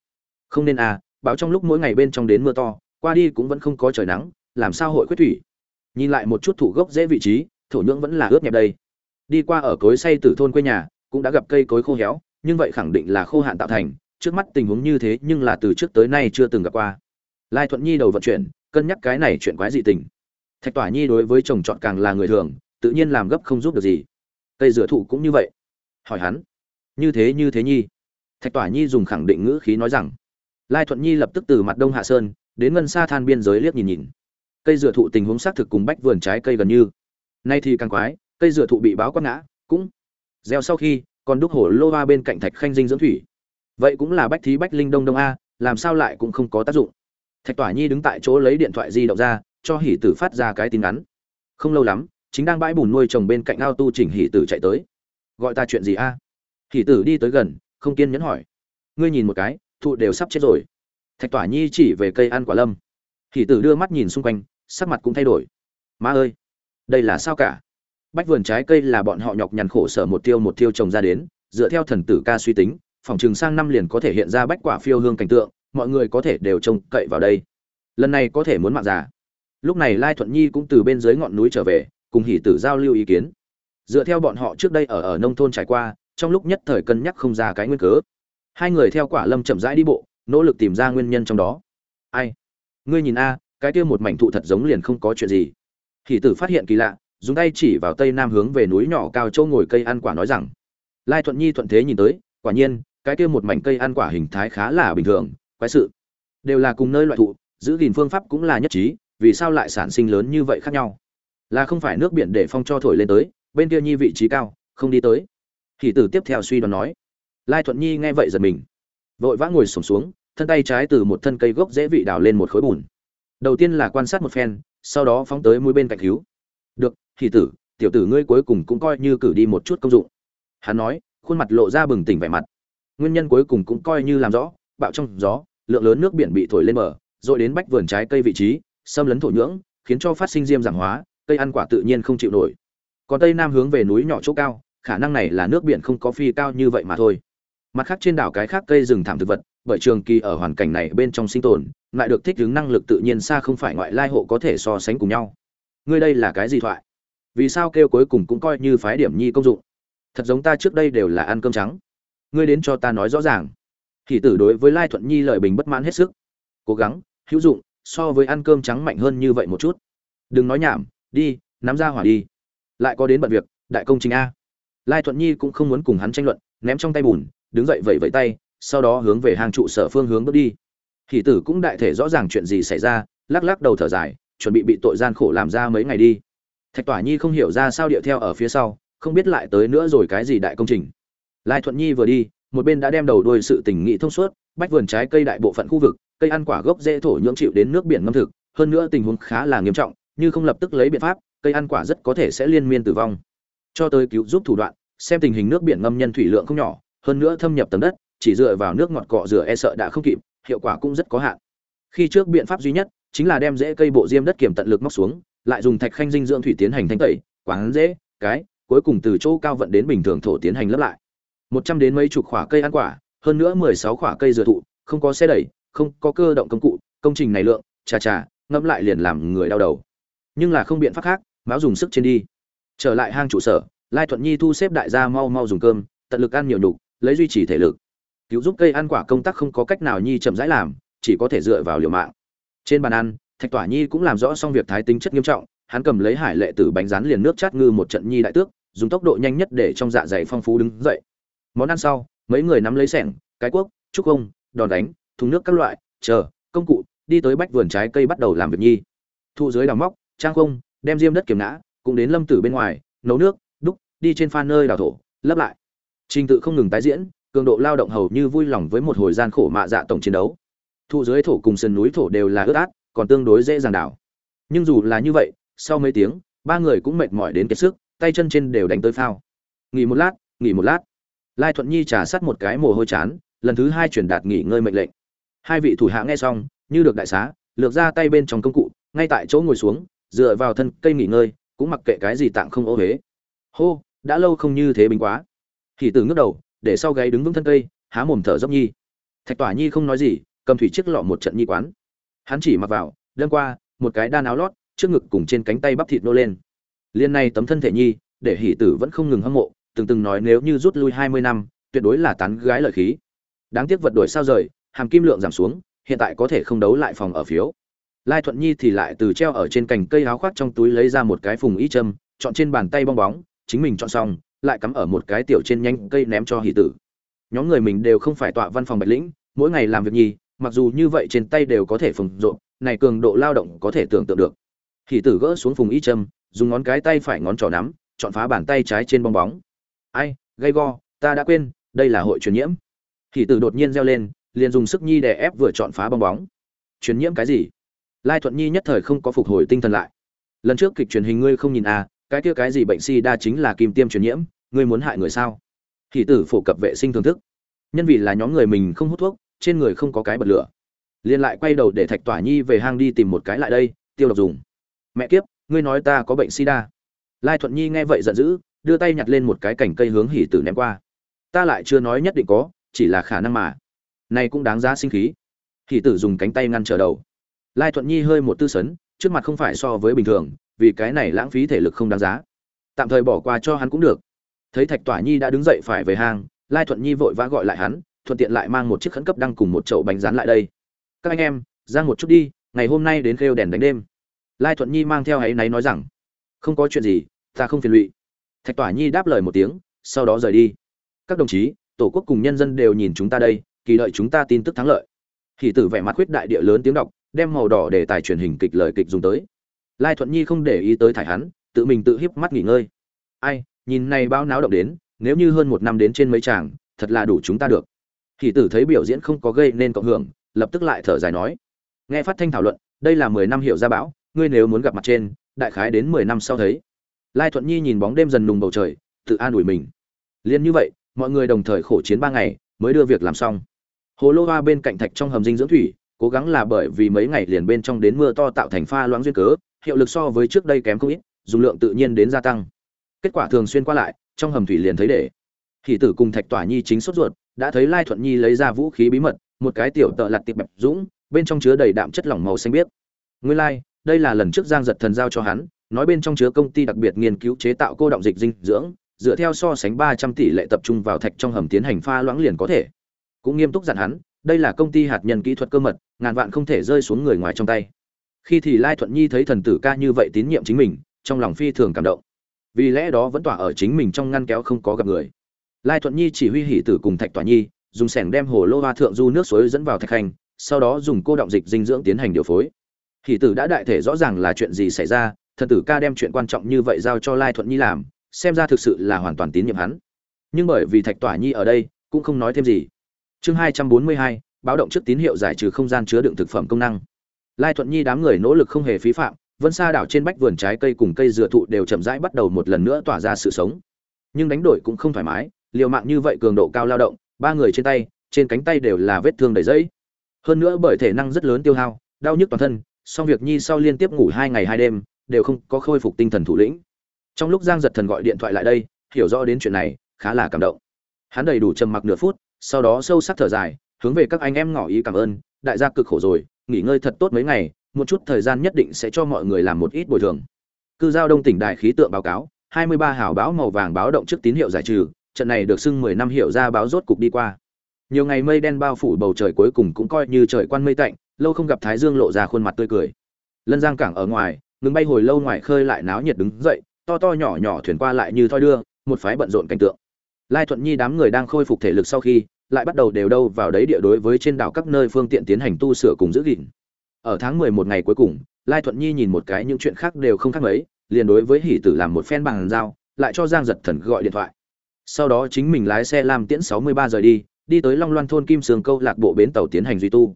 Không nên à báo trong lúc mỗi ngày bên trong đến mưa to, qua đi cũng vẫn không có trời nắng, làm sao hội khuyết thủy? Nhìn lại một chút thủ gốc dễ vị trí, thổ nhưỡng vẫn là ướt nhẹp đây. Đi qua ở cối say từ thôn quê nhà, cũng đã gặp cây cối khô héo, nhưng vậy khẳng định là khô hạn tạo thành trước mắt tình huống như thế nhưng là từ trước tới nay chưa từng gặp qua. Lai thuận nhi đầu vận chuyển, cân nhắc cái này chuyện quái dị tình. Thạch tỏa nhi đối với chồng chọn càng là người thường, tự nhiên làm gấp không giúp được gì. Cây dựa thụ cũng như vậy. Hỏi hắn, như thế như thế nhi? Thạch tỏa nhi dùng khẳng định ngữ khí nói rằng, lai thuận nhi lập tức từ mặt đông hạ sơn, đến ngân xa than biên giới liếc nhìn nhìn. Cây dựa thụ tình huống xác thực cùng bách vườn trái cây gần như. Nay thì càng quái, cây dựa thụ bị báo quát ngã, cũng. Gieo sau khi, còn đúc hổ lô ba bên cạnh thạch khanh dinh dưỡng thủy vậy cũng là bách thí bách linh đông đông a, làm sao lại cũng không có tác dụng. Thạch tỏa nhi đứng tại chỗ lấy điện thoại di động ra, cho hỷ tử phát ra cái tin ngắn. Không lâu lắm, chính đang bãi bùn nuôi trồng bên cạnh ao tu chỉnh hỷ tử chạy tới. Gọi ta chuyện gì a? Hỷ tử đi tới gần, không kiên nhẫn hỏi. Ngươi nhìn một cái, thụ đều sắp chết rồi. Thạch tỏa nhi chỉ về cây ăn quả lâm. Hỷ tử đưa mắt nhìn xung quanh, sắc mặt cũng thay đổi. Má ơi, đây là sao cả? Bách vườn trái cây là bọn họ nhọc nhằn khổ sở một tiêu một tiêu trồng ra đến, dựa theo thần tử ca suy tính phòng trường sang năm liền có thể hiện ra bách quả phiêu hương cảnh tượng, mọi người có thể đều trông cậy vào đây. Lần này có thể muốn mạng già. Lúc này lai thuận nhi cũng từ bên dưới ngọn núi trở về, cùng Hỉ tử giao lưu ý kiến. Dựa theo bọn họ trước đây ở ở nông thôn trải qua, trong lúc nhất thời cân nhắc không ra cái nguyên cớ. Hai người theo quả lâm chậm rãi đi bộ, nỗ lực tìm ra nguyên nhân trong đó. Ai? Ngươi nhìn a, cái kia một mảnh thụ thật giống liền không có chuyện gì. Hỉ tử phát hiện kỳ lạ, dùng tay chỉ vào tây nam hướng về núi nhỏ cao châu ngồi cây ăn quả nói rằng. Lai thuận nhi thuận thế nhìn tới, quả nhiên cái kia một mảnh cây ăn quả hình thái khá là bình thường, quái sự. Đều là cùng nơi loại thụ, giữ gìn phương pháp cũng là nhất trí, vì sao lại sản sinh lớn như vậy khác nhau? Là không phải nước biển để phong cho thổi lên tới, bên kia nhi vị trí cao, không đi tới. Hỉ tử tiếp theo suy đoán nói. Lai thuận nhi nghe vậy giật mình. Vội vã ngồi xổm xuống, thân tay trái từ một thân cây gốc dễ vị đào lên một khối bùn. Đầu tiên là quan sát một phen, sau đó phóng tới mũi bên cạnh hiếu. được hỉ tử, tiểu tử ngươi cuối cùng cũng coi như cử đi một chút công dụng. Hắn nói, khuôn mặt lộ ra bừng tỉnh vẻ mặt nguyên nhân cuối cùng cũng coi như làm rõ, bạo trong gió, lượng lớn nước biển bị thổi lên bờ, rồi đến bách vườn trái cây vị trí, xâm lấn thổ nhưỡng, khiến cho phát sinh diêm giảm hóa, cây ăn quả tự nhiên không chịu nổi. Còn tây nam hướng về núi nhỏ chỗ cao, khả năng này là nước biển không có phi cao như vậy mà thôi. Mặt khác trên đảo cái khác cây rừng thảm thực vật, bởi trường kỳ ở hoàn cảnh này bên trong sinh tồn, lại được thích ứng năng lực tự nhiên xa không phải ngoại lai hộ có thể so sánh cùng nhau. Ngươi đây là cái gì thoại? Vì sao kêu cuối cùng cũng coi như phái điểm nhi công dụng? Thật giống ta trước đây đều là ăn cơm trắng ngươi đến cho ta nói rõ ràng. Thì tử đối với lai thuận nhi lời bình bất mãn hết sức. Cố gắng, hữu dụng, so với ăn cơm trắng mạnh hơn như vậy một chút. Đừng nói nhảm, đi, nắm ra hỏa đi. Lại có đến bận việc, đại công trình a. Lai thuận nhi cũng không muốn cùng hắn tranh luận, ném trong tay bùn, đứng dậy vẫy vẫy tay, sau đó hướng về hàng trụ sở phương hướng bước đi. Thì tử cũng đại thể rõ ràng chuyện gì xảy ra, lắc lắc đầu thở dài, chuẩn bị bị tội gian khổ làm ra mấy ngày đi. Thạch tỏa nhi không hiểu ra sao điệu theo ở phía sau, không biết lại tới nữa rồi cái gì đại công trình lai thuận nhi vừa đi, một bên đã đem đầu đuôi sự tình nghị thông suốt, bách vườn trái cây đại bộ phận khu vực, cây ăn quả gốc dễ thổ nhưỡng chịu đến nước biển ngâm thực, hơn nữa tình huống khá là nghiêm trọng, như không lập tức lấy biện pháp, cây ăn quả rất có thể sẽ liên miên tử vong. Cho tới cứu giúp thủ đoạn, xem tình hình nước biển ngâm nhân thủy lượng không nhỏ, hơn nữa thâm nhập tầng đất, chỉ dựa vào nước ngọt cọ rửa e sợ đã không kịp, hiệu quả cũng rất có hạn. Khi trước biện pháp duy nhất chính là đem rễ cây bộ diêm đất kiểm tận lực móc xuống, lại dùng thạch khanh dinh dưỡng thủy tiến hành thanh tẩy, quán rễ cái, cuối cùng từ chỗ cao vận đến bình thường thổ tiến hành lấp lại một trăm đến mấy chục khỏa cây ăn quả, hơn nữa mười sáu khỏa cây dừa thụ, không có xe đẩy, không có cơ động công cụ, công trình này lượng, chà chà, ngẫm lại liền làm người đau đầu. Nhưng là không biện pháp khác, máu dùng sức trên đi. Trở lại hang trụ sở, lai thuận nhi thu xếp đại gia mau mau dùng cơm, tận lực ăn nhiều nhục, lấy duy trì thể lực. Cứu giúp cây ăn quả công tác không có cách nào nhi chậm rãi làm, chỉ có thể dựa vào liều mạng. Trên bàn ăn, thạch tỏa nhi cũng làm rõ xong việc thái tính chất nghiêm trọng, hắn cầm lấy hải lệ tử bánh rán liền nước chát ngư một trận nhi đại tước, dùng tốc độ nhanh nhất để trong dạ dày phong phú đứng dậy món ăn sau, mấy người nắm lấy sẻng, cái cuốc, trúc công đòn đánh, thùng nước các loại, chờ, công cụ, đi tới bách vườn trái cây bắt đầu làm việc nhi. Thu dưới đào móc, trang không đem diêm đất kiểm nã cũng đến lâm tử bên ngoài, nấu nước, đúc, đi trên pha nơi đào thổ, lấp lại. Trình tự không ngừng tái diễn, cường độ lao động hầu như vui lòng với một hồi gian khổ mạ dạ tổng chiến đấu. Thu dưới thổ cùng sườn núi thổ đều là ướt át, còn tương đối dễ dàng đảo nhưng dù là như vậy, sau mấy tiếng, ba người cũng mệt mỏi đến kiệt sức, tay chân trên đều đánh tới phao. Nghỉ một lát, nghỉ một lát lai thuận nhi trả sát một cái mồ hôi chán, lần thứ hai truyền đạt nghỉ ngơi mệnh lệnh. Hai vị thủ hạ nghe xong, như được đại xá, lược ra tay bên trong công cụ, ngay tại chỗ ngồi xuống, dựa vào thân cây nghỉ ngơi, cũng mặc kệ cái gì tạng không ô huế. Hô, đã lâu không như thế bình quá. Thì từ ngước đầu, để sau gáy đứng vững thân cây, há mồm thở dốc nhi. Thạch tỏa nhi không nói gì, cầm thủy chiếc lọ một trận nhi quán. Hắn chỉ mặc vào, đâm qua, một cái đan áo lót, trước ngực cùng trên cánh tay bắp thịt nô lên. Liên này tấm thân thể nhi, để hỷ tử vẫn không ngừng hâm mộ từng từng nói nếu như rút lui hai mươi năm tuyệt đối là tán gái lợi khí. Đáng tiếc vật đổi sao rời hàm kim lượng giảm xuống hiện tại có thể không đấu lại phòng ở phiếu. Lai thuận nhi thì lại từ treo ở trên cành cây áo khoác trong túi lấy ra một cái phùng y châm chọn trên bàn tay bong bóng chính mình chọn xong lại cắm ở một cái tiểu trên nhanh cây ném cho hỷ tử. Nhóm người mình đều không phải tọa văn phòng bạch lĩnh mỗi ngày làm việc nhì, mặc dù như vậy trên tay đều có thể phùng rộn này cường độ lao động có thể tưởng tượng được. Hỷ tử gỡ xuống phùng y châm dùng ngón cái tay phải ngón trỏ nắm chọn phá bàn tay trái trên bong bóng ai gây go, ta đã quên, đây là hội truyền nhiễm. Thì tử đột nhiên reo lên, liền dùng sức nhi đè ép vừa chọn phá bong bóng. Truyền nhiễm cái gì? Lai thuận nhi nhất thời không có phục hồi tinh thần lại. Lần trước kịch truyền hình ngươi không nhìn à cái kia cái gì bệnh si đa chính là kim tiêm truyền nhiễm, ngươi muốn hại người sao? Thì tử phổ cập vệ sinh thưởng thức. Nhân vì là nhóm người mình không hút thuốc, trên người không có cái bật lửa. Liền lại quay đầu để thạch tỏa nhi về hang đi tìm một cái lại đây, tiêu độc dùng. Mẹ kiếp, ngươi nói ta có bệnh sida lai thuận nhi nghe vậy giận dữ đưa tay nhặt lên một cái cành cây hướng hỉ tử ném qua. Ta lại chưa nói nhất định có, chỉ là khả năng mà. Này cũng đáng giá sinh khí. Hỉ tử dùng cánh tay ngăn trở đầu. Lai thuận nhi hơi một tư sấn, trước mặt không phải so với bình thường, vì cái này lãng phí thể lực không đáng giá. Tạm thời bỏ qua cho hắn cũng được. Thấy thạch tỏa nhi đã đứng dậy phải về hang, lai thuận nhi vội vã gọi lại hắn, thuận tiện lại mang một chiếc khẩn cấp đăng cùng một chậu bánh rán lại đây. Các anh em, ra một chút đi, ngày hôm nay đến kêu đèn đánh đêm. Lai thuận nhi mang theo ấy náy nói rằng, không có chuyện gì, ta không phiền lụy thạch tỏa nhi đáp lời một tiếng, sau đó rời đi. Các đồng chí, tổ quốc cùng nhân dân đều nhìn chúng ta đây, kỳ đợi chúng ta tin tức thắng lợi. Hỷ tử vẻ mặt khuyết đại địa lớn tiếng đọc, đem màu đỏ để tài truyền hình kịch lời kịch dùng tới. Lai thuận nhi không để ý tới thải hắn, tự mình tự hiếp mắt nghỉ ngơi. Ai, nhìn này bao náo động đến, nếu như hơn một năm đến trên mấy chàng thật là đủ chúng ta được. Hỷ tử thấy biểu diễn không có gây nên cộng hưởng, lập tức lại thở dài nói. Nghe phát thanh thảo luận, đây là mười năm hiệu gia bão, ngươi nếu muốn gặp mặt trên, đại khái đến mười năm sau thấy lai thuận nhi nhìn bóng đêm dần nùng bầu trời, tự an ủi mình. Liền như vậy, mọi người đồng thời khổ chiến ba ngày, mới đưa việc làm xong. Hồ lô hoa bên cạnh thạch trong hầm dinh dưỡng thủy, cố gắng là bởi vì mấy ngày liền bên trong đến mưa to tạo thành pha loãng duyên cớ, hiệu lực so với trước đây kém không ít, dùng lượng tự nhiên đến gia tăng. Kết quả thường xuyên qua lại, trong hầm thủy liền thấy để. Hỷ tử cùng thạch tỏa nhi chính sốt ruột, đã thấy lai thuận nhi lấy ra vũ khí bí mật, một cái tiểu tợ lặt tiệp bẹp dũng, bên trong chứa đầy đạm chất lỏng màu xanh biếc. Nguyên lai, đây là lần trước giang giật thần giao cho hắn nói bên trong chứa công ty đặc biệt nghiên cứu chế tạo cô động dịch dinh dưỡng, dựa theo so sánh ba trăm tỷ lệ tập trung vào thạch trong hầm tiến hành pha loãng liền có thể. Cũng nghiêm túc dặn hắn, đây là công ty hạt nhân kỹ thuật cơ mật, ngàn vạn không thể rơi xuống người ngoài trong tay. Khi thì lai thuận nhi thấy thần tử ca như vậy tín nhiệm chính mình, trong lòng phi thường cảm động. Vì lẽ đó vẫn tỏa ở chính mình trong ngăn kéo không có gặp người. Lai thuận nhi chỉ huy Hỉ tử cùng thạch tỏa nhi, dùng sẻng đem hồ lô hoa thượng du nước suối dẫn vào thạch hành, sau đó dùng cô động dịch dinh dưỡng tiến hành điều phối. Hỉ tử đã đại thể rõ ràng là chuyện gì xảy ra thần tử ca đem chuyện quan trọng như vậy giao cho lai thuận nhi làm, xem ra thực sự là hoàn toàn tín nhiệm hắn. Nhưng bởi vì thạch tỏa nhi ở đây, cũng không nói thêm gì. Chương hai trăm bốn mươi hai, báo động trước tín hiệu giải trừ không gian chứa đựng thực phẩm công năng. Lai thuận nhi đám người nỗ lực không hề phí phạm, vân sa đảo trên bách vườn trái cây cùng cây dừa thụ đều chậm rãi bắt đầu một lần nữa tỏa ra sự sống. Nhưng đánh đổi cũng không thoải mái, liều mạng như vậy cường độ cao lao động, ba người trên tay, trên cánh tay đều là vết thương đầy dẫy hơn nữa bởi thể năng rất lớn tiêu hao, đau nhức toàn thân song việc nhi sau liên tiếp ngủ hai ngày hai đêm đều không có khôi phục tinh thần thủ lĩnh. Trong lúc giang giật thần gọi điện thoại lại đây, hiểu rõ đến chuyện này, khá là cảm động. Hắn đầy đủ trầm mặc nửa phút, sau đó sâu sắc thở dài, hướng về các anh em ngỏ ý cảm ơn, đại gia cực khổ rồi, nghỉ ngơi thật tốt mấy ngày, một chút thời gian nhất định sẽ cho mọi người làm một ít bồi thường. Cư giao đông tỉnh đại khí tượng báo cáo 23 hào báo màu vàng báo động trước tín hiệu giải trừ, trận này được xưng 10 năm hiệu ra báo rốt cục đi qua. Nhiều ngày mây đen bao phủ bầu trời cuối cùng cũng coi như trời quan mây tạnh, lâu không gặp thái dương lộ ra khuôn mặt tươi cười. Lân giang cảng ở ngoài ngừng bay hồi lâu ngoài khơi lại náo nhiệt đứng dậy, to to nhỏ nhỏ thuyền qua lại như thoi đưa, một phái bận rộn cảnh tượng. Lai thuận nhi đám người đang khôi phục thể lực sau khi, lại bắt đầu đều đâu vào đấy địa đối với trên đảo các nơi phương tiện tiến hành tu sửa cùng giữ gìn. Ở tháng mười một ngày cuối cùng, lai thuận nhi nhìn một cái những chuyện khác đều không khác mấy, liền đối với hỷ tử làm một phen bằng giao, lại cho giang giật thần gọi điện thoại. Sau đó chính mình lái xe làm tiễn sáu mươi ba rời đi đi tới long loan thôn kim sương câu lạc bộ bến tàu tiến hành duy tu.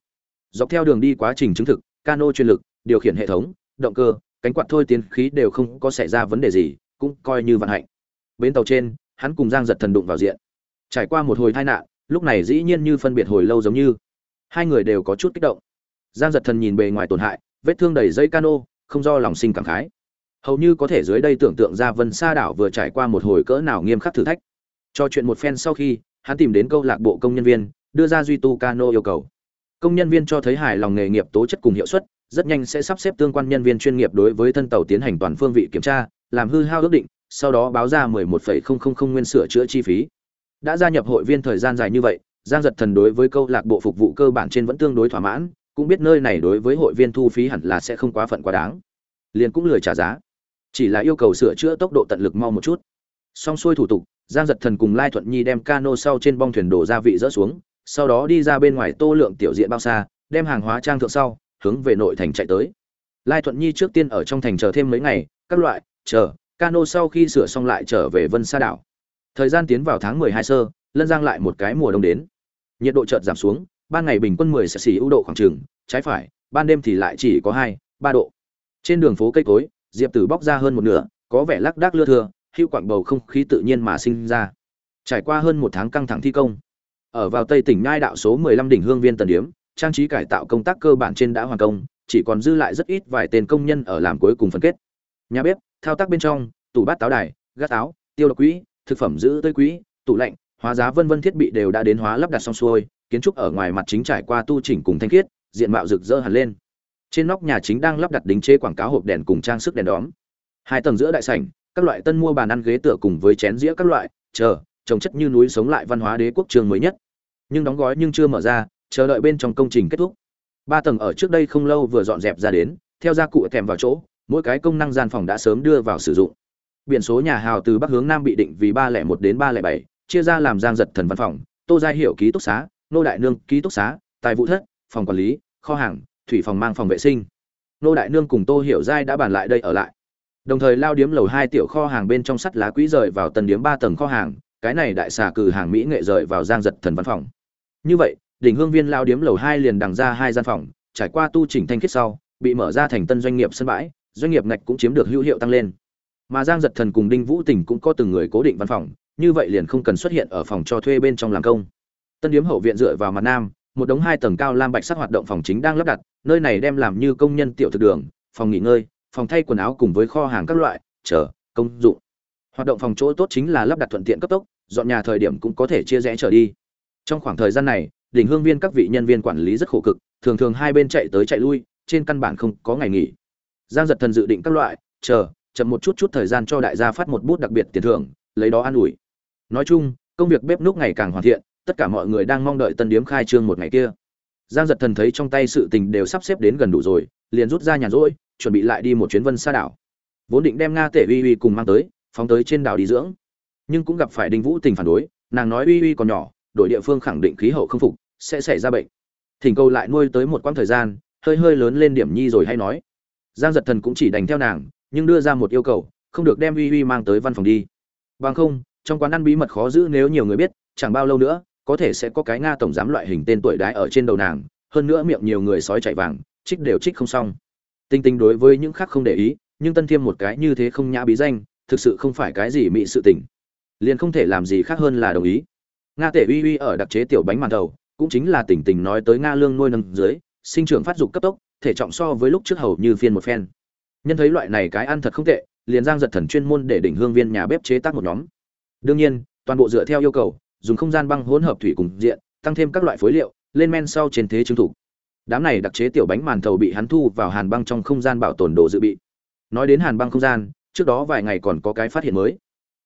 Dọc theo đường đi quá trình chứng thực, cano chuyên lực, điều khiển hệ thống, động cơ cánh quạt thôi tiến khí đều không có xảy ra vấn đề gì, cũng coi như vận hạnh. Bến tàu trên, hắn cùng giang giật thần đụng vào diện. Trải qua một hồi tai nạn, lúc này dĩ nhiên như phân biệt hồi lâu giống như. Hai người đều có chút kích động. Giang giật thần nhìn bề ngoài tổn hại, vết thương đầy dây cano, không do lòng sinh cảm khái. Hầu như có thể dưới đây tưởng tượng ra vân sa đảo vừa trải qua một hồi cỡ nào nghiêm khắc thử thách. Cho chuyện một phen sau khi, hắn tìm đến câu lạc bộ công nhân viên, đưa ra duy tu cano yêu cầu. Công nhân viên cho thấy hài lòng nghề nghiệp tố chất cùng hiệu suất rất nhanh sẽ sắp xếp tương quan nhân viên chuyên nghiệp đối với thân tàu tiến hành toàn phương vị kiểm tra làm hư hao ước định sau đó báo ra 11,000 nguyên sửa chữa chi phí. Đã gia nhập hội viên thời gian dài như vậy giang giật thần đối với câu lạc bộ phục vụ cơ bản trên vẫn tương đối thỏa mãn cũng biết nơi này đối với hội viên thu phí hẳn là sẽ không quá phận quá đáng. Liền cũng lười trả giá chỉ là yêu cầu sửa chữa tốc độ tận lực mau một chút. Xong xuôi thủ tục giang giật thần cùng lai thuận nhi đem cano sau trên bong thuyền đổ gia vị rỡ xuống sau đó đi ra bên ngoài tô lượng tiểu diện bao xa đem hàng hóa trang thượng sau hướng về nội thành chạy tới. Lai thuận nhi trước tiên ở trong thành chờ thêm mấy ngày, các loại, chờ, cano sau khi sửa xong lại trở về vân sa đảo. Thời gian tiến vào tháng mười hai sơ, lân giang lại một cái mùa đông đến. Nhiệt độ chợt giảm xuống, ban ngày bình quân mười sẽ xỉ ưu độ khoảng trường trái phải, ban đêm thì lại chỉ có hai, ba độ. Trên đường phố cây cối, diệp tử bóc ra hơn một nửa, có vẻ lác đác lưa thưa, hữu quặng bầu không khí tự nhiên mà sinh ra. Trải qua hơn một tháng căng thẳng thi công, ở vào tây tỉnh Nhai đạo số 15 đỉnh hương viên tần điếm trang trí cải tạo công tác cơ bản trên đã hoàn công, chỉ còn dư lại rất ít vài tên công nhân ở làm cuối cùng phân kết. Nhà bếp, thao tác bên trong, tủ bát táo đài, gác táo, tiêu độc quỹ, thực phẩm giữ tươi quỹ, tủ lạnh, hóa giá vân vân thiết bị đều đã đến hóa lắp đặt xong xuôi, kiến trúc ở ngoài mặt chính trải qua tu chỉnh cùng thanh khiết, diện mạo rực rỡ hẳn lên. Trên nóc nhà chính đang lắp đặt đính chế quảng cáo hộp đèn cùng trang sức đèn đóm. Hai tầng giữa đại sảnh, các loại tân mua bàn ăn ghế tựa cùng với chén dĩa các loại, chờ, trồng chất như núi sống lại văn hóa đế quốc trường mới nhất. Nhưng đóng gói nhưng chưa mở ra chờ đợi bên trong công trình kết thúc. Ba tầng ở trước đây không lâu vừa dọn dẹp ra đến, theo gia cụ kèm vào chỗ, mỗi cái công năng gian phòng đã sớm đưa vào sử dụng. Biển số nhà hào từ bắc hướng nam bị định vì ba lẻ một đến ba lẻ bảy, chia ra làm giang giật thần văn phòng, tô gia hiệu ký túc xá, nô đại nương ký túc xá, tài vụ thất, phòng quản lý, kho hàng, thủy phòng mang phòng vệ sinh. Nô đại nương cùng tô hiểu giai đã bàn lại đây ở lại. Đồng thời lao điếm lầu hai tiểu kho hàng bên trong sắt lá quỹ rời vào tần điếm ba tầng kho hàng, cái này đại xà cử hàng mỹ nghệ rời vào giang giật thần văn phòng. Như vậy đỉnh hương viên lao điếm lầu hai liền đằng ra hai gian phòng, trải qua tu chỉnh thanh khiết sau, bị mở ra thành tân doanh nghiệp sân bãi, doanh nghiệp ngạch cũng chiếm được hữu hiệu tăng lên. Mà giang giật thần cùng đinh vũ tỉnh cũng có từng người cố định văn phòng, như vậy liền không cần xuất hiện ở phòng cho thuê bên trong làm công. Tân điếm hậu viện dựa vào mặt nam, một đống hai tầng cao lam bạch sắc hoạt động phòng chính đang lắp đặt, nơi này đem làm như công nhân tiểu thực đường, phòng nghỉ ngơi, phòng thay quần áo cùng với kho hàng các loại, chờ, công dụng. Hoạt động phòng chỗ tốt chính là lắp đặt thuận tiện cấp tốc, dọn nhà thời điểm cũng có thể chia rẽ trở đi. Trong khoảng thời gian này đỉnh hương viên các vị nhân viên quản lý rất khổ cực, thường thường hai bên chạy tới chạy lui, trên căn bản không có ngày nghỉ. Giang giật thần dự định các loại, chờ, chậm một chút chút thời gian cho đại gia phát một bút đặc biệt tiền thưởng, lấy đó an ủi. Nói chung, công việc bếp núc ngày càng hoàn thiện, tất cả mọi người đang mong đợi tân điếm khai trương một ngày kia. Giang giật thần thấy trong tay sự tình đều sắp xếp đến gần đủ rồi, liền rút ra nhàn rỗi, chuẩn bị lại đi một chuyến vân xa đảo. Vốn định đem nga tể uy uy cùng mang tới, phóng tới trên đảo đi dưỡng. Nhưng cũng gặp phải đinh vũ tình phản đối, nàng nói uy uy còn nhỏ đội địa phương khẳng định khí hậu không phục sẽ xảy ra bệnh. Thỉnh cầu lại nuôi tới một quãng thời gian, hơi hơi lớn lên điểm nhi rồi hay nói. Giang giật thần cũng chỉ đành theo nàng, nhưng đưa ra một yêu cầu, không được đem uy uy mang tới văn phòng đi. Bằng không, trong quán ăn bí mật khó giữ nếu nhiều người biết, chẳng bao lâu nữa, có thể sẽ có cái nga tổng giám loại hình tên tuổi đái ở trên đầu nàng, hơn nữa miệng nhiều người sói chạy vàng trích đều trích không xong. Tinh tinh đối với những khác không để ý, nhưng tân thiêm một cái như thế không nhã bí danh, thực sự không phải cái gì mị sự tình. Liền không thể làm gì khác hơn là đồng ý. Nga tể uy uy ở đặc chế tiểu bánh màn thầu cũng chính là tỉnh tỉnh nói tới nga lương nuôi nâng dưới, sinh trưởng phát dục cấp tốc, thể trọng so với lúc trước hầu như phiên một phen. Nhân thấy loại này cái ăn thật không tệ, liền giang giật thần chuyên môn để đỉnh hương viên nhà bếp chế tác một nhóm. Đương nhiên, toàn bộ dựa theo yêu cầu, dùng không gian băng hỗn hợp thủy cùng diện, tăng thêm các loại phối liệu, lên men sau trên thế chứng thủ. Đám này đặc chế tiểu bánh màn thầu bị hắn thu vào hàn băng trong không gian bảo tồn đồ dự bị. Nói đến hàn băng không gian, trước đó vài ngày còn có cái phát hiện mới.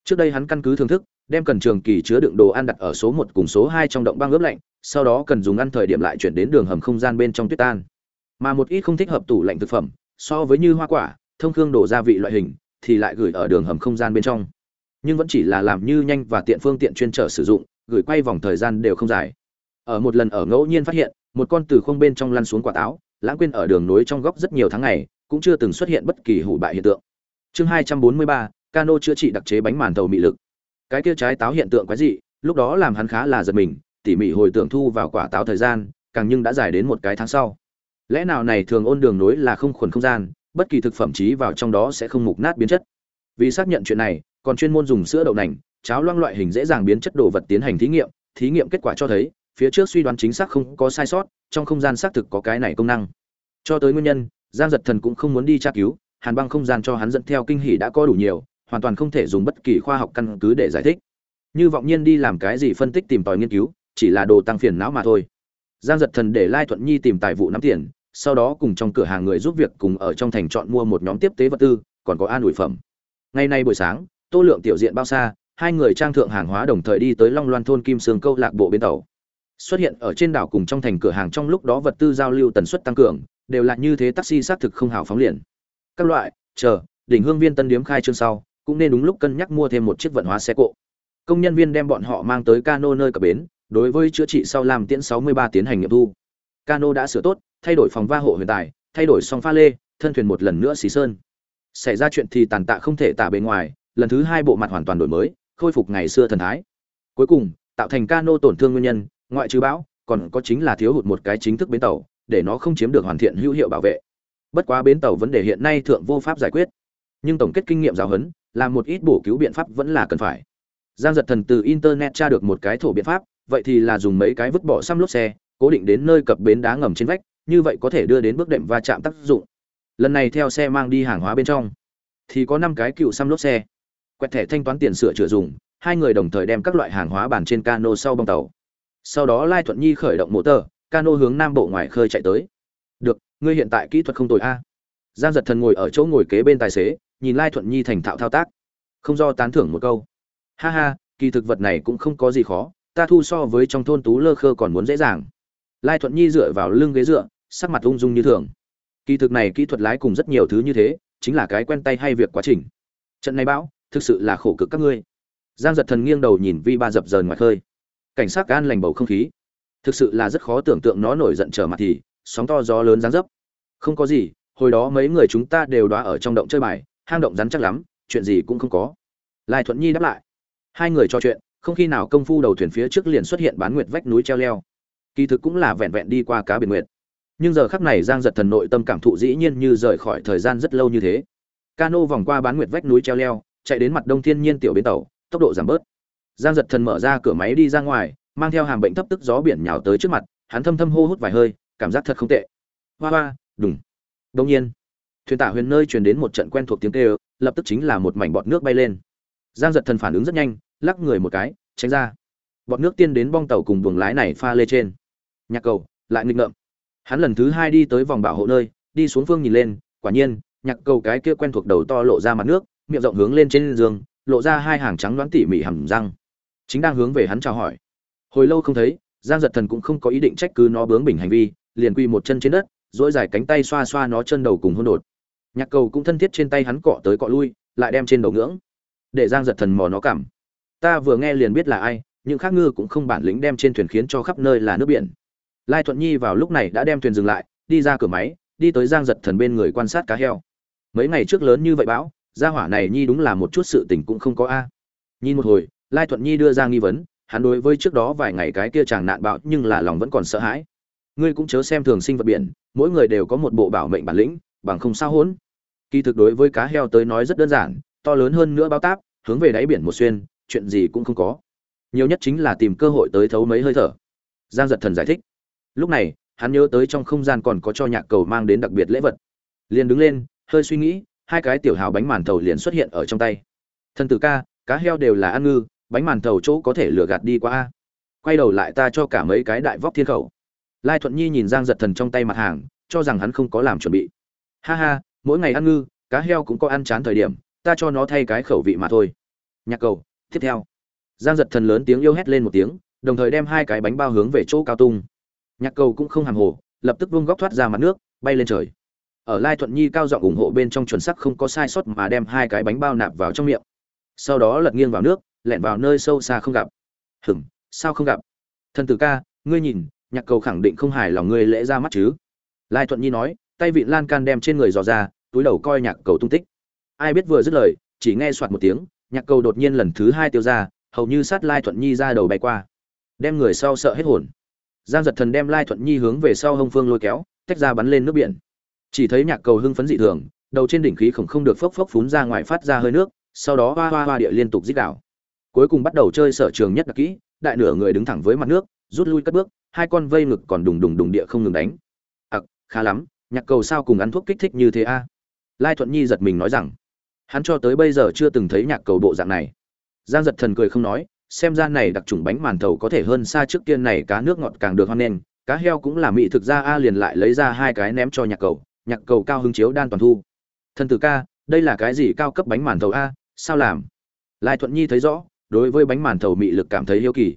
Trước đây hắn căn cứ thưởng thức đem cần trường kỳ chứa đựng đồ ăn đặt ở số một cùng số hai trong động băng ướp lạnh, sau đó cần dùng ăn thời điểm lại chuyển đến đường hầm không gian bên trong tuyết tan. Mà một ít không thích hợp tủ lạnh thực phẩm, so với như hoa quả, thông thương đồ gia vị loại hình, thì lại gửi ở đường hầm không gian bên trong. Nhưng vẫn chỉ là làm như nhanh và tiện phương tiện chuyên trở sử dụng, gửi quay vòng thời gian đều không dài. Ở một lần ở ngẫu nhiên phát hiện, một con từ không bên trong lăn xuống quả táo, lãng quên ở đường núi trong góc rất nhiều tháng ngày, cũng chưa từng xuất hiện bất kỳ hủ bại hiện tượng. Chương hai trăm bốn mươi ba, cano chữa trị đặc chế bánh màn tàu mị lực cái kia trái táo hiện tượng quái dị, lúc đó làm hắn khá là giật mình, tỉ mỉ hồi tưởng thu vào quả táo thời gian, càng nhưng đã dài đến một cái tháng sau. Lẽ nào này thường ôn đường nối là không khuẩn không gian, bất kỳ thực phẩm trí vào trong đó sẽ không mục nát biến chất. Vì xác nhận chuyện này, còn chuyên môn dùng sữa đậu nành, cháo loang loại hình dễ dàng biến chất đồ vật tiến hành thí nghiệm thí nghiệm kết quả cho thấy, phía trước suy đoán chính xác không có sai sót, trong không gian xác thực có cái này công năng. Cho tới nguyên nhân, giang giật thần cũng không muốn đi tra cứu, hàn băng không gian cho hắn dẫn theo kinh hỉ đã có đủ nhiều hoàn toàn không thể dùng bất kỳ khoa học căn cứ để giải thích. Như vọng nhiên đi làm cái gì phân tích tìm tòi nghiên cứu, chỉ là đồ tăng phiền não mà thôi. Giang giật thần để lai thuận nhi tìm tài vụ nắm tiền, sau đó cùng trong cửa hàng người giúp việc cùng ở trong thành chọn mua một nhóm tiếp tế vật tư, còn có an ủi phẩm. Ngày nay buổi sáng, tô lượng tiểu diện bao xa, hai người trang thượng hàng hóa đồng thời đi tới long loan thôn kim sương câu lạc bộ bến tàu. Xuất hiện ở trên đảo cùng trong thành cửa hàng trong lúc đó vật tư giao lưu tần suất tăng cường, đều là như thế taxi xác thực không hào phóng liền. Các loại, chờ, đỉnh hương viên tân điếm khai trương sau cũng nên đúng lúc cân nhắc mua thêm một chiếc vận hóa xe cộ. Công nhân viên đem bọn họ mang tới cano nơi cập bến đối với chữa trị sau làm tiễn 63 tiến hành nghiệm thu. Cano đã sửa tốt thay đổi phòng va hộ hiện tại, thay đổi song pha lê thân thuyền một lần nữa xì sơn. Xảy ra chuyện thì tàn tạ không thể tả bề ngoài lần thứ hai bộ mặt hoàn toàn đổi mới khôi phục ngày xưa thần thái. Cuối cùng tạo thành cano tổn thương nguyên nhân ngoại trừ bão còn có chính là thiếu hụt một cái chính thức bến tàu để nó không chiếm được hoàn thiện hữu hiệu bảo vệ. Bất quá bến tàu vấn đề hiện nay thượng vô pháp giải quyết. Nhưng tổng kết kinh nghiệm giáo huấn làm một ít bổ cứu biện pháp vẫn là cần phải. Giang giật thần từ internet tra được một cái thổ biện pháp vậy thì là dùng mấy cái vứt bỏ xăm lốp xe cố định đến nơi cập bến đá ngầm trên vách như vậy có thể đưa đến bước đệm va chạm tác dụng. Lần này theo xe mang đi hàng hóa bên trong thì có năm cái cựu xăm lốp xe. Quẹt thẻ thanh toán tiền sửa chữa dùng hai người đồng thời đem các loại hàng hóa bàn trên cano sau bong tàu. Sau đó lai thuận nhi khởi động mô tơ, cano hướng nam bộ ngoài khơi chạy tới. Được ngươi hiện tại kỹ thuật không tồi a. Giang giật thần ngồi ở chỗ ngồi kế bên tài xế nhìn lai thuận nhi thành thạo thao tác. Không do tán thưởng một câu. Ha ha, kỳ thực vật này cũng không có gì khó, ta thu so với trong thôn tú lơ khơ còn muốn dễ dàng. Lai thuận nhi dựa vào lưng ghế dựa, sắc mặt ung dung như thường. Kỳ thực này kỹ thuật lái cùng rất nhiều thứ như thế, chính là cái quen tay hay việc quá trình. Trận này bão, thực sự là khổ cực các ngươi. Giang giật thần nghiêng đầu nhìn vi ba dập dờn ngoài khơi. Cảnh sát an lành bầu không khí. Thực sự là rất khó tưởng tượng nó nổi giận trở mặt thì, sóng to gió lớn giáng dấp. Không có gì, hồi đó mấy người chúng ta đều đoá ở trong động chơi bài hang động rắn chắc lắm, chuyện gì cũng không có. Lai thuận nhi đáp lại. Hai người trò chuyện, không khi nào công phu đầu thuyền phía trước liền xuất hiện bán nguyệt vách núi treo leo. Kỳ thực cũng là vẹn vẹn đi qua cá biển nguyệt. Nhưng giờ khắc này giang giật thần nội tâm cảm thụ dĩ nhiên như rời khỏi thời gian rất lâu như thế. Cano vòng qua bán nguyệt vách núi treo leo, chạy đến mặt đông thiên nhiên tiểu bến tàu, tốc độ giảm bớt. Giang giật thần mở ra cửa máy đi ra ngoài, mang theo hàm bệnh thấp tức gió biển nhào tới trước mặt, hắn thâm thâm hô hút vài hơi, cảm giác thật không tệ. Hoa hoa đúng. đông nhiên thuyền tả huyền nơi truyền đến một trận quen thuộc tiếng kêu, lập tức chính là một mảnh bọt nước bay lên. Giang giật thần phản ứng rất nhanh, lắc người một cái, tránh ra. Bọt nước tiên đến bong tàu cùng buồng lái này pha lê trên. Nhạc cầu, lại nghịch ngợm. Hắn lần thứ hai đi tới vòng bảo hộ nơi, đi xuống phương nhìn lên, quả nhiên, nhạc cầu cái kia quen thuộc đầu to lộ ra mặt nước, miệng rộng hướng lên trên giường, lộ ra hai hàng trắng đoán tỉ mỉ hầm răng. Chính đang hướng về hắn chào hỏi. Hồi lâu không thấy, giang giật thần cũng không có ý định trách cứ nó bướng bỉnh hành vi, liền quy một chân trên đất dỗi dài cánh tay xoa xoa nó chân đầu cùng hôn đột nhạc cầu cũng thân thiết trên tay hắn cọ tới cọ lui, lại đem trên đầu ngưỡng. Để giang giật thần mò nó cảm. Ta vừa nghe liền biết là ai, nhưng khác ngư cũng không bản lĩnh đem trên thuyền khiến cho khắp nơi là nước biển. Lai thuận nhi vào lúc này đã đem thuyền dừng lại, đi ra cửa máy, đi tới giang giật thần bên người quan sát cá heo. Mấy ngày trước lớn như vậy bão, gia hỏa này nhi đúng là một chút sự tình cũng không có a. Nhìn một hồi, lai thuận nhi đưa ra nghi vấn, hắn đối với trước đó vài ngày cái kia chàng nạn bạo nhưng là lòng vẫn còn sợ hãi. Ngươi cũng chớ xem thường sinh vật biển, mỗi người đều có một bộ bảo mệnh bản lĩnh, bằng không sao hỗn kỳ thực đối với cá heo tới nói rất đơn giản, to lớn hơn nữa bao táp, hướng về đáy biển một xuyên, chuyện gì cũng không có. Nhiều nhất chính là tìm cơ hội tới thấu mấy hơi thở. Giang giật thần giải thích. Lúc này, hắn nhớ tới trong không gian còn có cho nhạc cầu mang đến đặc biệt lễ vật. Liền đứng lên, hơi suy nghĩ, hai cái tiểu hào bánh màn thầu liền xuất hiện ở trong tay. Thần tử ca, cá heo đều là ăn ngư, bánh màn thầu chỗ có thể lừa gạt đi qua a. Quay đầu lại ta cho cả mấy cái đại vóc thiên khẩu. Lai thuận nhi nhìn giang giật thần trong tay mặt hàng, cho rằng hắn không có làm chuẩn bị. Ha ha mỗi ngày ăn ngư, cá heo cũng có ăn chán thời điểm, ta cho nó thay cái khẩu vị mà thôi. Nhạc cầu, tiếp theo. Giang giật thần lớn tiếng yêu hét lên một tiếng, đồng thời đem hai cái bánh bao hướng về chỗ cao tung. Nhạc cầu cũng không hàm hồ, lập tức vung góc thoát ra mặt nước, bay lên trời. Ở lai thuận nhi cao giọng ủng hộ bên trong chuẩn sắc không có sai sót mà đem hai cái bánh bao nạp vào trong miệng. Sau đó lật nghiêng vào nước lẹn vào nơi sâu xa không gặp. Hửng sao không gặp? Thần tử ca, ngươi nhìn, nhạc cầu khẳng định không hài lòng ngươi lễ ra mắt chứ? Lai thuận nhi nói tay vị lan can đem trên người dò ra, túi đầu coi nhạc cầu tung tích. Ai biết vừa dứt lời, chỉ nghe soạt một tiếng, nhạc cầu đột nhiên lần thứ hai tiêu ra, hầu như sát lai thuận nhi ra đầu bay qua. Đem người sau sợ hết hồn. Giang giật thần đem lai thuận nhi hướng về sau hông phương lôi kéo, tách ra bắn lên nước biển. Chỉ thấy nhạc cầu hưng phấn dị thường, đầu trên đỉnh khí khổng không được phốc phốc phún ra ngoài phát ra hơi nước, sau đó hoa hoa hoa địa liên tục dích đảo cuối cùng bắt đầu chơi sở trường nhất đặc kỹ, đại nửa người đứng thẳng với mặt nước, rút lui cất bước, hai con vây ngực còn đùng đùng đùng địa không ngừng đánh. Ặc, khá lắm nhạc cầu sao cùng ăn thuốc kích thích như thế a? Lai thuận nhi giật mình nói rằng, hắn cho tới bây giờ chưa từng thấy nhạc cầu bộ dạng này. Giang giật thần cười không nói, xem ra này đặc trùng bánh màn thầu có thể hơn xa trước tiên này cá nước ngọt càng được hoan nghênh, cá heo cũng là mỹ thực ra a liền lại lấy ra hai cái ném cho nhạc cầu nhạc cầu cao hứng chiếu đan toàn thu. Thần tử ca, đây là cái gì cao cấp bánh màn thầu a, sao làm? Lai thuận nhi thấy rõ, đối với bánh màn thầu mị lực cảm thấy hiếu kỳ.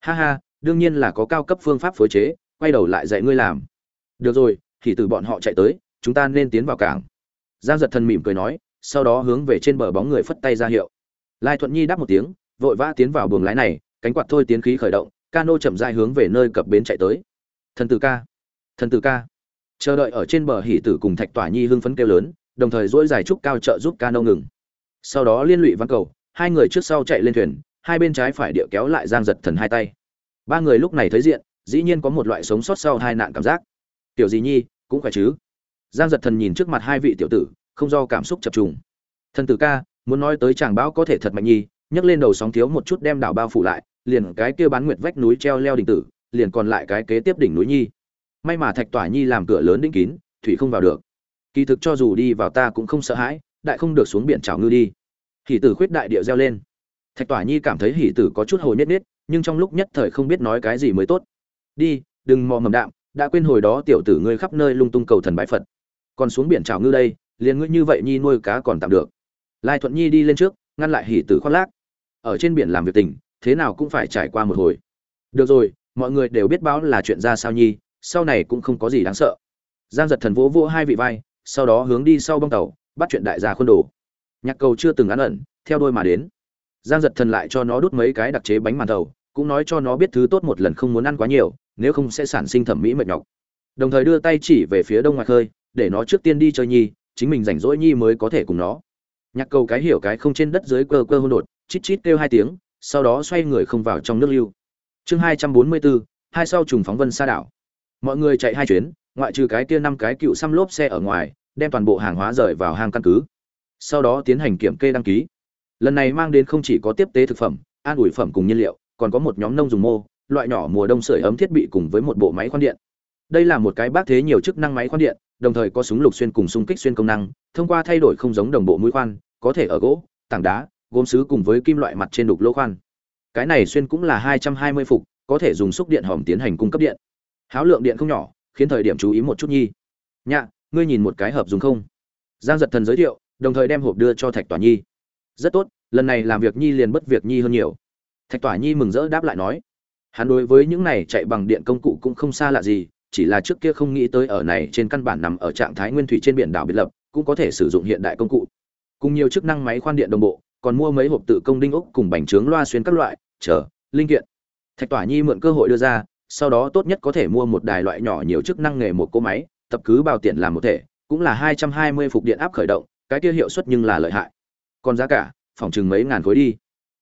Ha ha, đương nhiên là có cao cấp phương pháp phối chế, quay đầu lại dạy ngươi làm. Được rồi thì từ bọn họ chạy tới, chúng ta nên tiến vào cảng. Giang giật thần mỉm cười nói, sau đó hướng về trên bờ bóng người phất tay ra hiệu. Lai thuận nhi đáp một tiếng, vội vã tiến vào buồng lái này, cánh quạt thôi tiến khí khởi động, cano chậm dài hướng về nơi cập bến chạy tới. Thần tử ca, thần tử ca. Chờ đợi ở trên bờ hỉ tử cùng thạch tỏa nhi hưng phấn kêu lớn, đồng thời dỗi dài trúc cao trợ giúp cano ngừng. Sau đó liên lụy văn cầu, hai người trước sau chạy lên thuyền, hai bên trái phải địa kéo lại giang giật thần hai tay. Ba người lúc này thấy diện, dĩ nhiên có một loại sống sót sau hai nạn cảm giác tiểu gì nhi, cũng khỏe chứ? Giang giật thần nhìn trước mặt hai vị tiểu tử, không do cảm xúc chập trùng. Thần tử ca, muốn nói tới chàng bão có thể thật mạnh nhi nhấc lên đầu sóng thiếu một chút đem đảo bao phủ lại, liền cái kia bán nguyệt vách núi treo leo đỉnh tử, liền còn lại cái kế tiếp đỉnh núi nhi. May mà thạch tỏa nhi làm cửa lớn đinh kín, thủy không vào được. Kỳ thực cho dù đi vào ta cũng không sợ hãi, đại không được xuống biển chảo ngư đi. Hỷ tử khuyết đại địa reo lên. Thạch tỏa nhi cảm thấy hỷ tử có chút hồi nhất nết, nhưng trong lúc nhất thời không biết nói cái gì mới tốt. Đi, đừng mò mầm đạm đã quên hồi đó tiểu tử ngươi khắp nơi lung tung cầu thần bái phật. Còn xuống biển chảo ngư đây, liền ngươi như vậy nhi nuôi cá còn tạm được. Lai thuận nhi đi lên trước, ngăn lại hỉ tử khoác lác. Ở trên biển làm việc tình, thế nào cũng phải trải qua một hồi. Được rồi, mọi người đều biết báo là chuyện ra sao nhi, sau này cũng không có gì đáng sợ. Giang giật thần vỗ vỗ hai vị vai, sau đó hướng đi sau bông tàu, bắt chuyện đại gia khuôn đồ. Nhạc cầu chưa từng án ẩn, theo đôi mà đến. Giang giật thần lại cho nó đút mấy cái đặc chế bánh màn thầu, cũng nói cho nó biết thứ tốt một lần không muốn ăn quá nhiều nếu không sẽ sản sinh thẩm mỹ mệt nhọc. Đồng thời đưa tay chỉ về phía đông ngoài khơi, để nó trước tiên đi chơi nhi, chính mình rảnh rỗi nhi mới có thể cùng nó. Nhạc cầu cái hiểu cái không trên đất dưới cơ cơ hôn đột, chít chít kêu hai tiếng, sau đó xoay người không vào trong nước lưu. Chương hai trăm bốn mươi bốn hai sau trùng phóng vân xa đảo. Mọi người chạy hai chuyến, ngoại trừ cái kia năm cái cựu xăm lốp xe ở ngoài, đem toàn bộ hàng hóa rời vào hang căn cứ. Sau đó tiến hành kiểm kê đăng ký. Lần này mang đến không chỉ có tiếp tế thực phẩm, an ủi phẩm cùng nhiên liệu, còn có một nhóm nông dùng mô loại nhỏ mùa đông sưởi ấm thiết bị cùng với một bộ máy khoan điện. Đây là một cái bác thế nhiều chức năng máy khoan điện, đồng thời có súng lục xuyên cùng xung kích xuyên công năng, thông qua thay đổi không giống đồng bộ mũi khoan, có thể ở gỗ, tảng đá, gốm sứ cùng với kim loại mặt trên đục lỗ khoan. Cái này xuyên cũng là hai trăm hai mươi phục, có thể dùng xúc điện hòm tiến hành cung cấp điện. Háo lượng điện không nhỏ, khiến thời điểm chú ý một chút nhi. Nhạ, ngươi nhìn một cái hợp dùng không? Giang Dật thần giới thiệu, đồng thời đem hộp đưa cho thạch tỏa nhi. Rất tốt, lần này làm việc nhi liền bất việc nhi hơn nhiều. Thạch tỏa nhi mừng rỡ đáp lại nói hắn đối với những này chạy bằng điện công cụ cũng không xa lạ gì, chỉ là trước kia không nghĩ tới ở này trên căn bản nằm ở trạng thái nguyên thủy trên biển đảo biệt lập, cũng có thể sử dụng hiện đại công cụ. Cùng nhiều chức năng máy khoan điện đồng bộ, còn mua mấy hộp tự công đinh ốc cùng bánh trướng loa xuyên các loại, chờ, linh kiện. Thạch tỏa nhi mượn cơ hội đưa ra, sau đó tốt nhất có thể mua một đài loại nhỏ nhiều chức năng nghề một cô máy, tập cứ bao tiền làm một thể, cũng là hai trăm hai mươi phục điện áp khởi động, cái kia hiệu suất nhưng là lợi hại. Còn giá cả, phòng chừng mấy ngàn khối đi.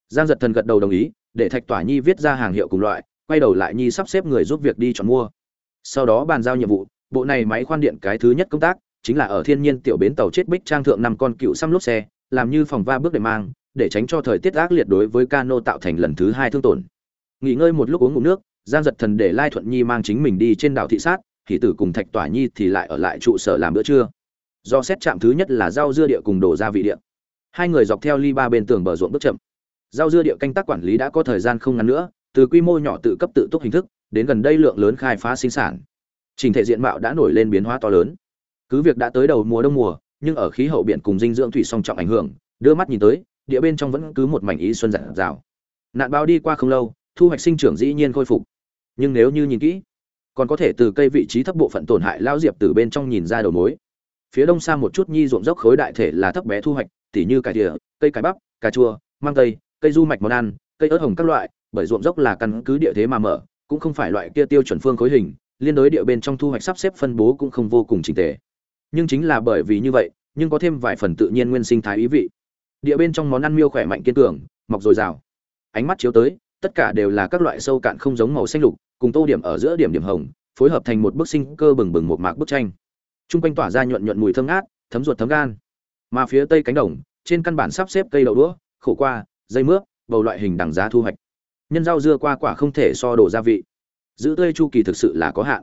Giang giật thần gật đầu đồng ý để thạch tỏa nhi viết ra hàng hiệu cùng loại, quay đầu lại nhi sắp xếp người giúp việc đi chọn mua. Sau đó bàn giao nhiệm vụ, bộ này máy khoan điện cái thứ nhất công tác, chính là ở thiên nhiên tiểu bến tàu chết bích trang thượng năm con cựu xăm lốp xe, làm như phòng va bước để mang, để tránh cho thời tiết ác liệt đối với cano tạo thành lần thứ hai thương tổn. Nghỉ ngơi một lúc uống ngụm nước, giang giật thần để lai thuận nhi mang chính mình đi trên đảo thị sát, thì tử cùng thạch tỏa nhi thì lại ở lại trụ sở làm bữa trưa. Do xét chạm thứ nhất là rau dưa địa cùng đổ gia vị địa. Hai người dọc theo ly ba bên tường bờ ruộng bước chậm rau dưa địa canh tác quản lý đã có thời gian không ngắn nữa từ quy mô nhỏ tự cấp tự túc hình thức đến gần đây lượng lớn khai phá sinh sản. Trình thể diện mạo đã nổi lên biến hóa to lớn. Cứ việc đã tới đầu mùa đông mùa nhưng ở khí hậu biển cùng dinh dưỡng thủy song trọng ảnh hưởng đưa mắt nhìn tới địa bên trong vẫn cứ một mảnh ý xuân rạng rào nạn bao đi qua không lâu thu hoạch sinh trưởng dĩ nhiên khôi phục. Nhưng nếu như nhìn kỹ còn có thể từ cây vị trí thấp bộ phận tổn hại lao diệp từ bên trong nhìn ra đầu mối. Phía đông xa một chút nhi ruộng dốc khối đại thể là thấp bé thu hoạch tỉ như cải địa, cây cải bắp cà chua mang tây cây du mạch món ăn cây ớt hồng các loại bởi ruộng dốc là căn cứ địa thế mà mở cũng không phải loại kia tiêu chuẩn phương khối hình liên đối địa bên trong thu hoạch sắp xếp phân bố cũng không vô cùng chỉnh tề. Nhưng chính là bởi vì như vậy nhưng có thêm vài phần tự nhiên nguyên sinh thái ý vị. Địa bên trong món ăn miêu khỏe mạnh kiên cường mọc dồi dào. Ánh mắt chiếu tới tất cả đều là các loại sâu cạn không giống màu xanh lục cùng tô điểm ở giữa điểm điểm hồng phối hợp thành một bức sinh cơ bừng bừng một mạc bức tranh. Trung quanh tỏa ra nhuận nhuận mùi thơm ngát, thấm ruột thấm gan. Mà phía tây cánh đồng, trên căn bản sắp xếp cây đậu đũa, khổ qua, dây mướp, bầu loại hình đẳng giá thu hoạch. Nhân rau dưa qua quả không thể so đổ gia vị. Giữ tươi chu kỳ thực sự là có hạn.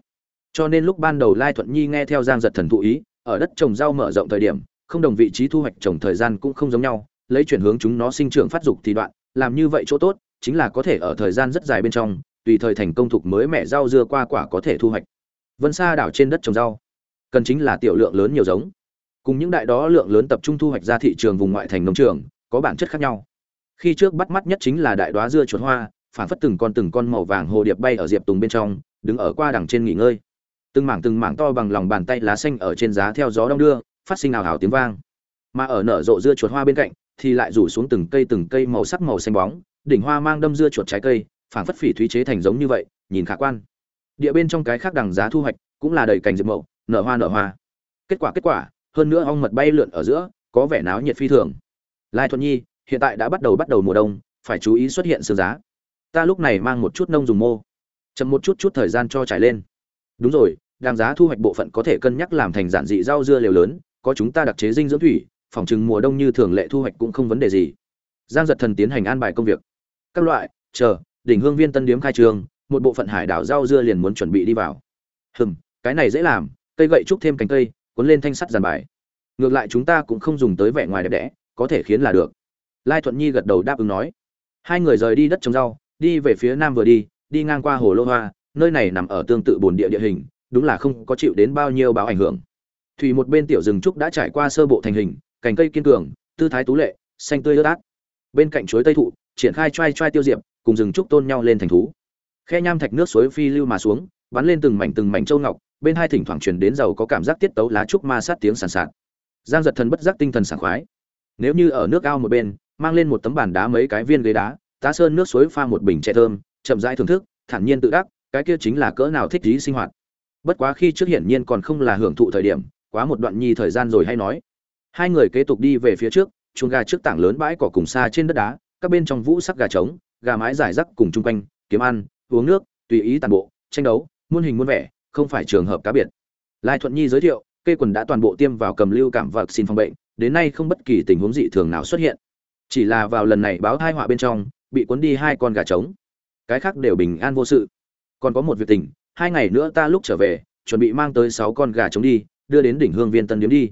Cho nên lúc ban đầu Lai Thuận Nhi nghe theo Giang Giật Thần thụ ý, ở đất trồng rau mở rộng thời điểm, không đồng vị trí thu hoạch trồng thời gian cũng không giống nhau, lấy chuyển hướng chúng nó sinh trưởng phát dục thì đoạn, làm như vậy chỗ tốt, chính là có thể ở thời gian rất dài bên trong, tùy thời thành công thục mới mẻ rau dưa qua quả có thể thu hoạch. Vân xa đảo trên đất trồng rau, cần chính là tiểu lượng lớn nhiều giống cùng những đại đó lượng lớn tập trung thu hoạch ra thị trường vùng ngoại thành nông trường có bản chất khác nhau khi trước bắt mắt nhất chính là đại đoá dưa chuột hoa phản phất từng con từng con màu vàng hồ điệp bay ở diệp tùng bên trong, đứng ở qua đằng trên nghỉ ngơi. Từng mảng từng mảng to bằng lòng bàn tay lá xanh ở trên giá theo gió đong đưa, phát sinh ảo hào tiếng vang. Mà ở nở rộ dưa chuột hoa bên cạnh, thì lại rủ xuống từng cây từng cây màu sắc màu xanh bóng, đỉnh hoa mang đâm dưa chuột trái cây phản phất phỉ thúy chế thành giống như vậy, nhìn khả quan. Địa bên trong cái khác đằng giá thu hoạch cũng là đầy cành diệp mậu, nở hoa nở hoa. Kết quả kết quả, hơn nữa ong mật bay lượn ở giữa, có vẻ náo nhiệt phi thường. Lai thuận nhi hiện tại đã bắt đầu bắt đầu mùa đông, phải chú ý xuất hiện sương giá. Ta lúc này mang một chút nông dùng mô, chậm một chút chút thời gian cho trải lên. Đúng rồi, đàng giá thu hoạch bộ phận có thể cân nhắc làm thành giản dị rau dưa liều lớn, có chúng ta đặc chế dinh dưỡng thủy, phòng chừng mùa đông như thường lệ thu hoạch cũng không vấn đề gì. Giang giật thần tiến hành an bài công việc. Các loại, chờ, đỉnh hương viên tân điếm khai trường, một bộ phận hải đảo rau dưa liền muốn chuẩn bị đi vào. Hừm, cái này dễ làm, cây gậy trúc thêm cành cây, cuốn lên thanh sắt giàn bài. Ngược lại chúng ta cũng không dùng tới vẻ ngoài đẹp đẽ, có thể khiến là được lai thuận nhi gật đầu đáp ứng nói. Hai người rời đi đất trồng rau, đi về phía nam vừa đi đi ngang qua hồ lô hoa, nơi này nằm ở tương tự bồn địa địa hình, đúng là không có chịu đến bao nhiêu báo ảnh hưởng. Thủy một bên tiểu rừng trúc đã trải qua sơ bộ thành hình, cành cây kiên cường, tư thái tú lệ, xanh tươi ướt át. Bên cạnh chuối tây thụ, triển khai trai trai tiêu diệp, cùng rừng trúc tôn nhau lên thành thú. Khe nham thạch nước suối phi lưu mà xuống, bắn lên từng mảnh từng mảnh châu ngọc, bên hai thỉnh thoảng truyền đến giàu có cảm giác tiết tấu lá trúc ma sát tiếng sàn sạt. Giang giật thần bất giác tinh thần sảng khoái. Nếu như ở nước ao một bên mang lên một tấm bàn đá mấy cái viên ghế đá, tá sơn nước suối pha một bình chè thơm, chậm rãi thưởng thức, thản nhiên tự đắc, cái kia chính là cỡ nào thích trí sinh hoạt. Bất quá khi trước hiển nhiên còn không là hưởng thụ thời điểm, quá một đoạn nhi thời gian rồi hay nói. Hai người kế tục đi về phía trước, chuồng gà trước tảng lớn bãi cỏ cùng xa trên đất đá, các bên trong vũ sắc gà trống, gà mái giải rác cùng chung quanh, kiếm ăn, uống nước, tùy ý tàn bộ, tranh đấu, muôn hình muôn vẻ, không phải trường hợp cá biệt. Lai thuận nhi giới thiệu, cây quần đã toàn bộ tiêm vào cầm lưu cảm vật xin phòng bệnh, đến nay không bất kỳ tình huống dị thường nào xuất hiện chỉ là vào lần này báo thai họa bên trong, bị cuốn đi hai con gà trống. Cái khác đều bình an vô sự. Còn có một việc tình, hai ngày nữa ta lúc trở về, chuẩn bị mang tới sáu con gà trống đi, đưa đến đỉnh hương viên tân điếm đi.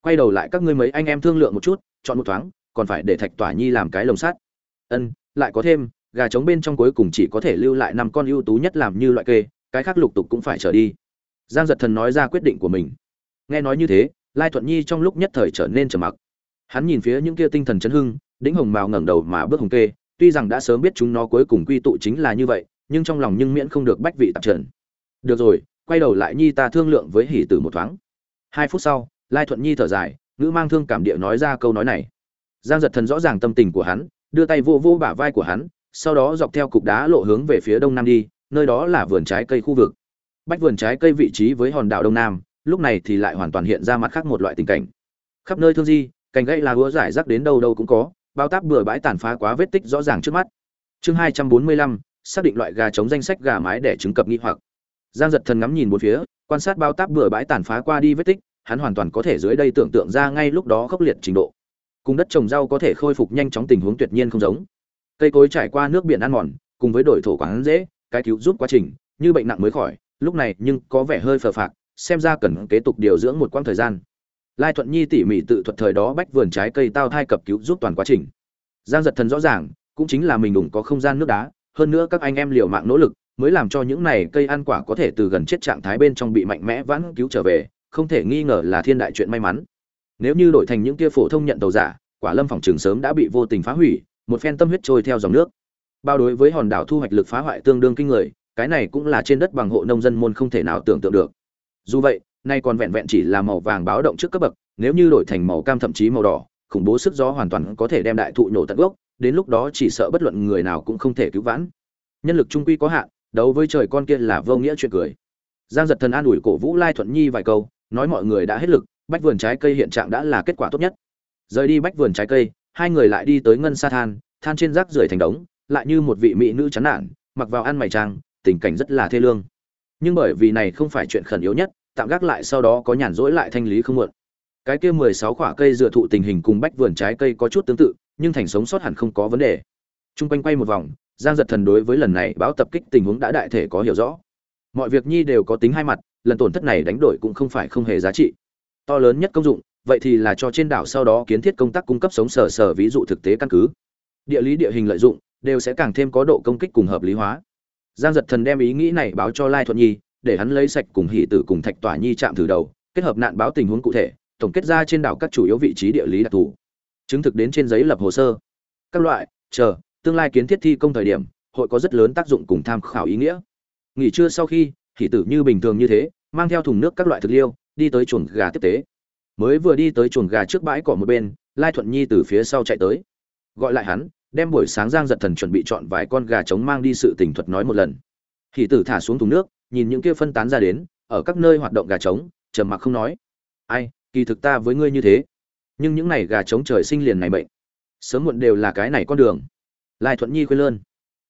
Quay đầu lại các ngươi mấy anh em thương lượng một chút, chọn một thoáng, còn phải để thạch tỏa nhi làm cái lồng sắt. Ân, lại có thêm, gà trống bên trong cuối cùng chỉ có thể lưu lại năm con ưu tú nhất làm như loại kê, cái khác lục tục cũng phải trở đi. Giang giật thần nói ra quyết định của mình. Nghe nói như thế, lai thuận nhi trong lúc nhất thời trở nên trầm mặc. Hắn nhìn phía những kia tinh thần chấn hưng đĩnh hồng mào ngẩng đầu mà bước hồng kê, tuy rằng đã sớm biết chúng nó cuối cùng quy tụ chính là như vậy, nhưng trong lòng nhưng miễn không được bách vị tạp trần. Được rồi, quay đầu lại nhi ta thương lượng với hỷ tử một thoáng. Hai phút sau, lai thuận nhi thở dài, ngữ mang thương cảm địa nói ra câu nói này. Giang giật thần rõ ràng tâm tình của hắn, đưa tay vô vô bả vai của hắn, sau đó dọc theo cục đá lộ hướng về phía đông nam đi, nơi đó là vườn trái cây khu vực. Bách vườn trái cây vị trí với hòn đảo đông nam, lúc này thì lại hoàn toàn hiện ra mặt khác một loại tình cảnh. Khắp nơi thương di, cành gãy là hứa giải rác đến đâu đâu cũng có bao táp bừa bãi tàn phá quá vết tích rõ ràng trước mắt. Chương hai trăm bốn mươi lăm, xác định loại gà chống danh sách gà mái để chứng cập nghi hoặc. Giang giật thần ngắm nhìn một phía, quan sát bao táp bừa bãi tàn phá qua đi vết tích, hắn hoàn toàn có thể dưới đây tưởng tượng ra ngay lúc đó khốc liệt trình độ. Cùng đất trồng rau có thể khôi phục nhanh chóng tình huống tuyệt nhiên không giống. Cây cối trải qua nước biển ăn mòn, cùng với đổi thổ quán dễ, cái cứu giúp quá trình, như bệnh nặng mới khỏi, lúc này nhưng có vẻ hơi phờ phạc, xem ra cần kế tục điều dưỡng một quãng thời gian lai thuận nhi tỉ mỉ tự thuật thời đó bách vườn trái cây tao thai cập cứu giúp toàn quá trình. Giang giật thần rõ ràng, cũng chính là mình đủng có không gian nước đá, hơn nữa các anh em liều mạng nỗ lực, mới làm cho những này cây ăn quả có thể từ gần chết trạng thái bên trong bị mạnh mẽ vãn cứu trở về, không thể nghi ngờ là thiên đại chuyện may mắn. Nếu như đổi thành những kia phổ thông nhận tàu giả, quả lâm phòng trường sớm đã bị vô tình phá hủy, một phen tâm huyết trôi theo dòng nước. Bao đối với hòn đảo thu hoạch lực phá hoại tương đương kinh người, cái này cũng là trên đất bằng hộ nông dân môn không thể nào tưởng tượng được. Dù vậy nay còn vẹn vẹn chỉ là màu vàng báo động trước cấp bậc, nếu như đổi thành màu cam thậm chí màu đỏ, khủng bố sức gió hoàn toàn có thể đem đại thụ nhổ tận gốc, đến lúc đó chỉ sợ bất luận người nào cũng không thể cứu vãn. Nhân lực trung quy có hạn, đấu với trời con kia là vô nghĩa chuyện cười. Giang giật thần an ủi cổ vũ lai thuận nhi vài câu, nói mọi người đã hết lực, bách vườn trái cây hiện trạng đã là kết quả tốt nhất. Rời đi bách vườn trái cây, hai người lại đi tới ngân sa than than trên rác rưởi thành đống, lại như một vị mỹ nữ chán nản, mặc vào ăn mày trang, tình cảnh rất là thê lương. Nhưng bởi vì này không phải chuyện khẩn yếu nhất tạm gác lại sau đó có nhàn rỗi lại thanh lý không muộn. Cái kia mười sáu quả cây dựa thụ tình hình cùng bách vườn trái cây có chút tương tự, nhưng thành sống sót hẳn không có vấn đề. Trung quanh quay một vòng, giang giật thần đối với lần này báo tập kích tình huống đã đại thể có hiểu rõ. Mọi việc nhi đều có tính hai mặt, lần tổn thất này đánh đổi cũng không phải không hề giá trị. To lớn nhất công dụng, vậy thì là cho trên đảo sau đó kiến thiết công tác cung cấp sống sờ sờ ví dụ thực tế căn cứ. Địa lý địa hình lợi dụng, đều sẽ càng thêm có độ công kích cùng hợp lý hóa. Giang giật thần đem ý nghĩ này báo cho lai thuận nhi để hắn lấy sạch cùng hỷ tử cùng thạch tỏa nhi chạm thử đầu, kết hợp nạn báo tình huống cụ thể, tổng kết ra trên đảo các chủ yếu vị trí địa lý đặc thù. Chứng thực đến trên giấy lập hồ sơ. Các loại, chờ, tương lai kiến thiết thi công thời điểm, hội có rất lớn tác dụng cùng tham khảo ý nghĩa. Nghỉ trưa sau khi, hỷ tử như bình thường như thế, mang theo thùng nước các loại thực liêu, đi tới chuồng gà tiếp tế. Mới vừa đi tới chuồng gà trước bãi cỏ một bên, lai thuận nhi từ phía sau chạy tới. Gọi lại hắn, đem buổi sáng giang giật thần chuẩn bị chọn vài con gà trống mang đi sự tình thuật nói một lần. Hỷ tử thả xuống thùng nước nhìn những kia phân tán ra đến, ở các nơi hoạt động gà trống, trầm mặc không nói. Ai, kỳ thực ta với ngươi như thế. Nhưng những này gà trống trời sinh liền này bệnh sớm muộn đều là cái này con đường. Lai thuận nhi khuyên lơn.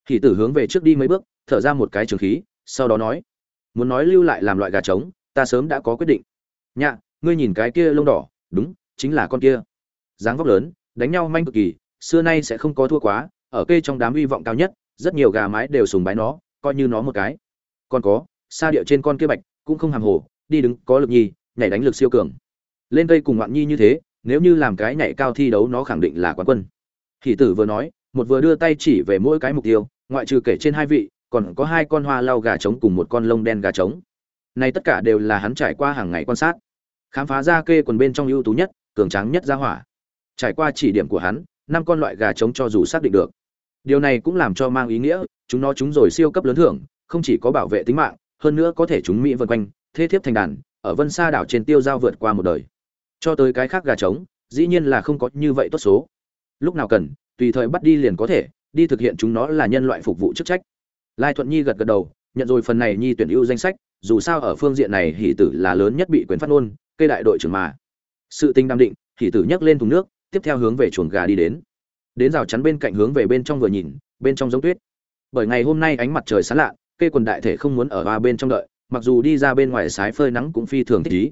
Thì tử hướng về trước đi mấy bước, thở ra một cái trường khí, sau đó nói, muốn nói lưu lại làm loại gà trống, ta sớm đã có quyết định. Nhạ, ngươi nhìn cái kia lông đỏ, đúng, chính là con kia. Dáng vóc lớn, đánh nhau manh cực kỳ, xưa nay sẽ không có thua quá, ở cây trong đám hy vọng cao nhất, rất nhiều gà mái đều sùng bái nó, coi như nó một cái còn có, xa địa trên con kia bạch, cũng không hàm hồ, đi đứng, có lực nhi, nhảy đánh lực siêu cường. Lên cây cùng ngoạn nhi như thế, nếu như làm cái nhảy cao thi đấu nó khẳng định là quán quân. Hỷ tử vừa nói, một vừa đưa tay chỉ về mỗi cái mục tiêu, ngoại trừ kể trên hai vị, còn có hai con hoa lau gà trống cùng một con lông đen gà trống. Này tất cả đều là hắn trải qua hàng ngày quan sát. Khám phá ra kê quần bên trong ưu tú nhất, cường tráng nhất ra hỏa. Trải qua chỉ điểm của hắn, năm con loại gà trống cho dù xác định được. Điều này cũng làm cho mang ý nghĩa, chúng nó chúng rồi siêu cấp lớn thưởng không chỉ có bảo vệ tính mạng, hơn nữa có thể chúng mỹ vân quanh, thế thiếp thành đàn, ở vân sa đảo trên tiêu giao vượt qua một đời. Cho tới cái khác gà trống, dĩ nhiên là không có như vậy tốt số. Lúc nào cần, tùy thời bắt đi liền có thể, đi thực hiện chúng nó là nhân loại phục vụ chức trách. Lai thuận nhi gật gật đầu, nhận rồi phần này nhi tuyển ưu danh sách, dù sao ở phương diện này hỷ tử là lớn nhất bị quyền phát ngôn cây đại đội trưởng mà. Sự tình đam định, hỷ tử nhấc lên thùng nước, tiếp theo hướng về chuồng gà đi đến. Đến rào chắn bên cạnh hướng về bên trong vừa nhìn, bên trong giống tuyết. Bởi ngày hôm nay ánh mặt trời sáng lạ kê quần đại thể không muốn ở ba bên trong đợi, mặc dù đi ra bên ngoài sái phơi nắng cũng phi thường thích ý.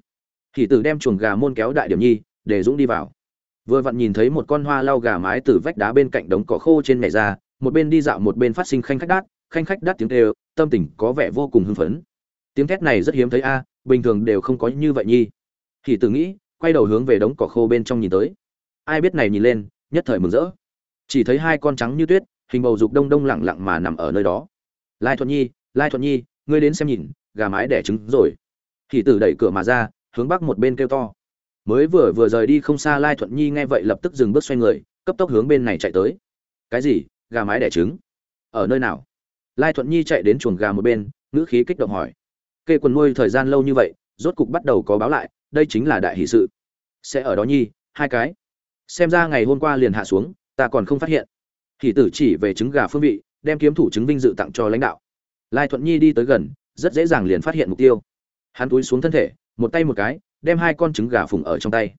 Thì tử đem chuồng gà môn kéo đại điểm nhi, để dũng đi vào. Vừa vặn nhìn thấy một con hoa lau gà mái từ vách đá bên cạnh đống cỏ khô trên mẹ ra, một bên đi dạo một bên phát sinh khanh khách đát, khanh khách đát tiếng kêu, tâm tình có vẻ vô cùng hưng phấn. Tiếng thét này rất hiếm thấy a, bình thường đều không có như vậy nhi. Thì tử nghĩ, quay đầu hướng về đống cỏ khô bên trong nhìn tới. Ai biết này nhìn lên, nhất thời mừng rỡ. Chỉ thấy hai con trắng như tuyết, hình bầu dục đông đông lặng lặng mà nằm ở nơi đó. Lai thuận nhi lai thuận nhi, ngươi đến xem nhìn, gà mái đẻ trứng rồi. Hỷ tử đẩy cửa mà ra, hướng bắc một bên kêu to. Mới vừa vừa rời đi không xa, lai thuận nhi nghe vậy lập tức dừng bước xoay người, cấp tốc hướng bên này chạy tới. Cái gì? Gà mái đẻ trứng? Ở nơi nào? Lai thuận nhi chạy đến chuồng gà một bên, ngữ khí kích động hỏi. Kê quần nuôi thời gian lâu như vậy, rốt cục bắt đầu có báo lại, đây chính là đại hỷ sự. Sẽ ở đó nhi, hai cái. Xem ra ngày hôm qua liền hạ xuống, ta còn không phát hiện. Hỷ tử chỉ về trứng gà phương vị, đem kiếm thủ chứng vinh dự tặng cho lãnh đạo lai thuận nhi đi tới gần, rất dễ dàng liền phát hiện mục tiêu. Hắn túi xuống thân thể, một tay một cái, đem hai con trứng gà phùng ở trong tay.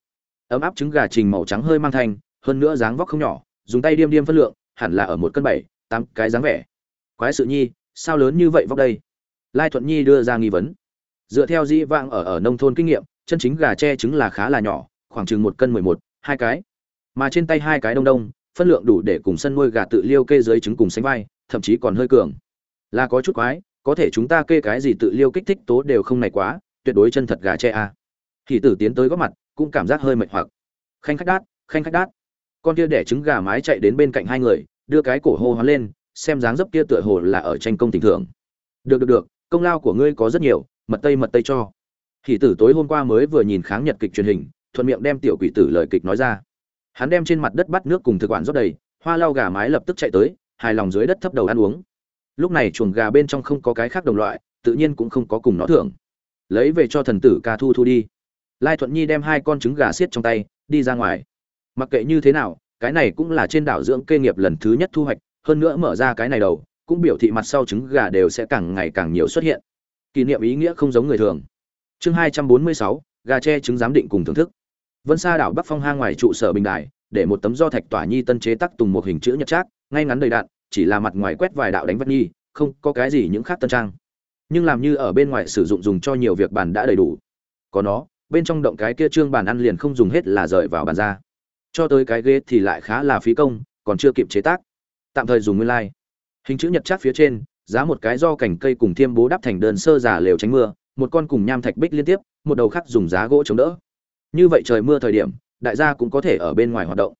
Ấm áp trứng gà trình màu trắng hơi mang thanh, hơn nữa dáng vóc không nhỏ, dùng tay điêm điêm phân lượng, hẳn là ở một cân bảy, tám cái dáng vẻ. Quái sự nhi, sao lớn như vậy vóc đây? Lai thuận nhi đưa ra nghi vấn. Dựa theo dĩ vãng ở ở nông thôn kinh nghiệm, chân chính gà tre trứng là khá là nhỏ, khoảng chừng một cân mười một, hai cái. Mà trên tay hai cái đông đông, phân lượng đủ để cùng sân nuôi gà tự liêu kê dưới trứng cùng sánh vai, thậm chí còn hơi cường là có chút quái, có thể chúng ta kê cái gì tự liêu kích thích tố đều không này quá, tuyệt đối chân thật gà tre a. À. thì tử tiến tới góp mặt, cũng cảm giác hơi mệt hoặc. Khanh khách đát, khanh khách đát. Con kia đẻ trứng gà mái chạy đến bên cạnh hai người, đưa cái cổ hô hoán lên, xem dáng dấp kia tựa hồ là ở tranh công tình thưởng. Được được được, công lao của ngươi có rất nhiều, mật tây mật tây cho. Thì tử tối hôm qua mới vừa nhìn kháng nhật kịch truyền hình, thuận miệng đem tiểu quỷ tử lời kịch nói ra. Hắn đem trên mặt đất bắt nước cùng thực quản rót đầy, hoa lau gà mái lập tức chạy tới, hài lòng dưới đất thấp đầu ăn uống lúc này chuồng gà bên trong không có cái khác đồng loại, tự nhiên cũng không có cùng nó thưởng. Lấy về cho thần tử ca thu thu đi. Lai thuận nhi đem hai con trứng gà xiết trong tay, đi ra ngoài. Mặc kệ như thế nào, cái này cũng là trên đảo dưỡng kê nghiệp lần thứ nhất thu hoạch, hơn nữa mở ra cái này đầu, cũng biểu thị mặt sau trứng gà đều sẽ càng ngày càng nhiều xuất hiện. Kỷ niệm ý nghĩa không giống người thường. Chương hai trăm bốn mươi sáu, gà tre trứng giám định cùng thưởng thức. Vân sa đảo bắc phong hang ngoài trụ sở bình đài, để một tấm do thạch tỏa nhi tân chế tác tùng một hình chữ nhật trác, ngay ngắn đầy đạn chỉ là mặt ngoài quét vài đạo đánh vắt nhi không có cái gì những khác tân trang. Nhưng làm như ở bên ngoài sử dụng dùng cho nhiều việc bàn đã đầy đủ. Có nó, bên trong động cái kia trương bàn ăn liền không dùng hết là rời vào bàn ra. Cho tới cái ghế thì lại khá là phí công, còn chưa kịp chế tác. Tạm thời dùng nguyên lai、like. hình chữ nhật chắc phía trên, giá một cái do cành cây cùng thiêm bố đắp thành đơn sơ giả lều tránh mưa, một con cùng nham thạch bích liên tiếp, một đầu khác dùng giá gỗ chống đỡ. Như vậy trời mưa thời điểm, đại gia cũng có thể ở bên ngoài hoạt động.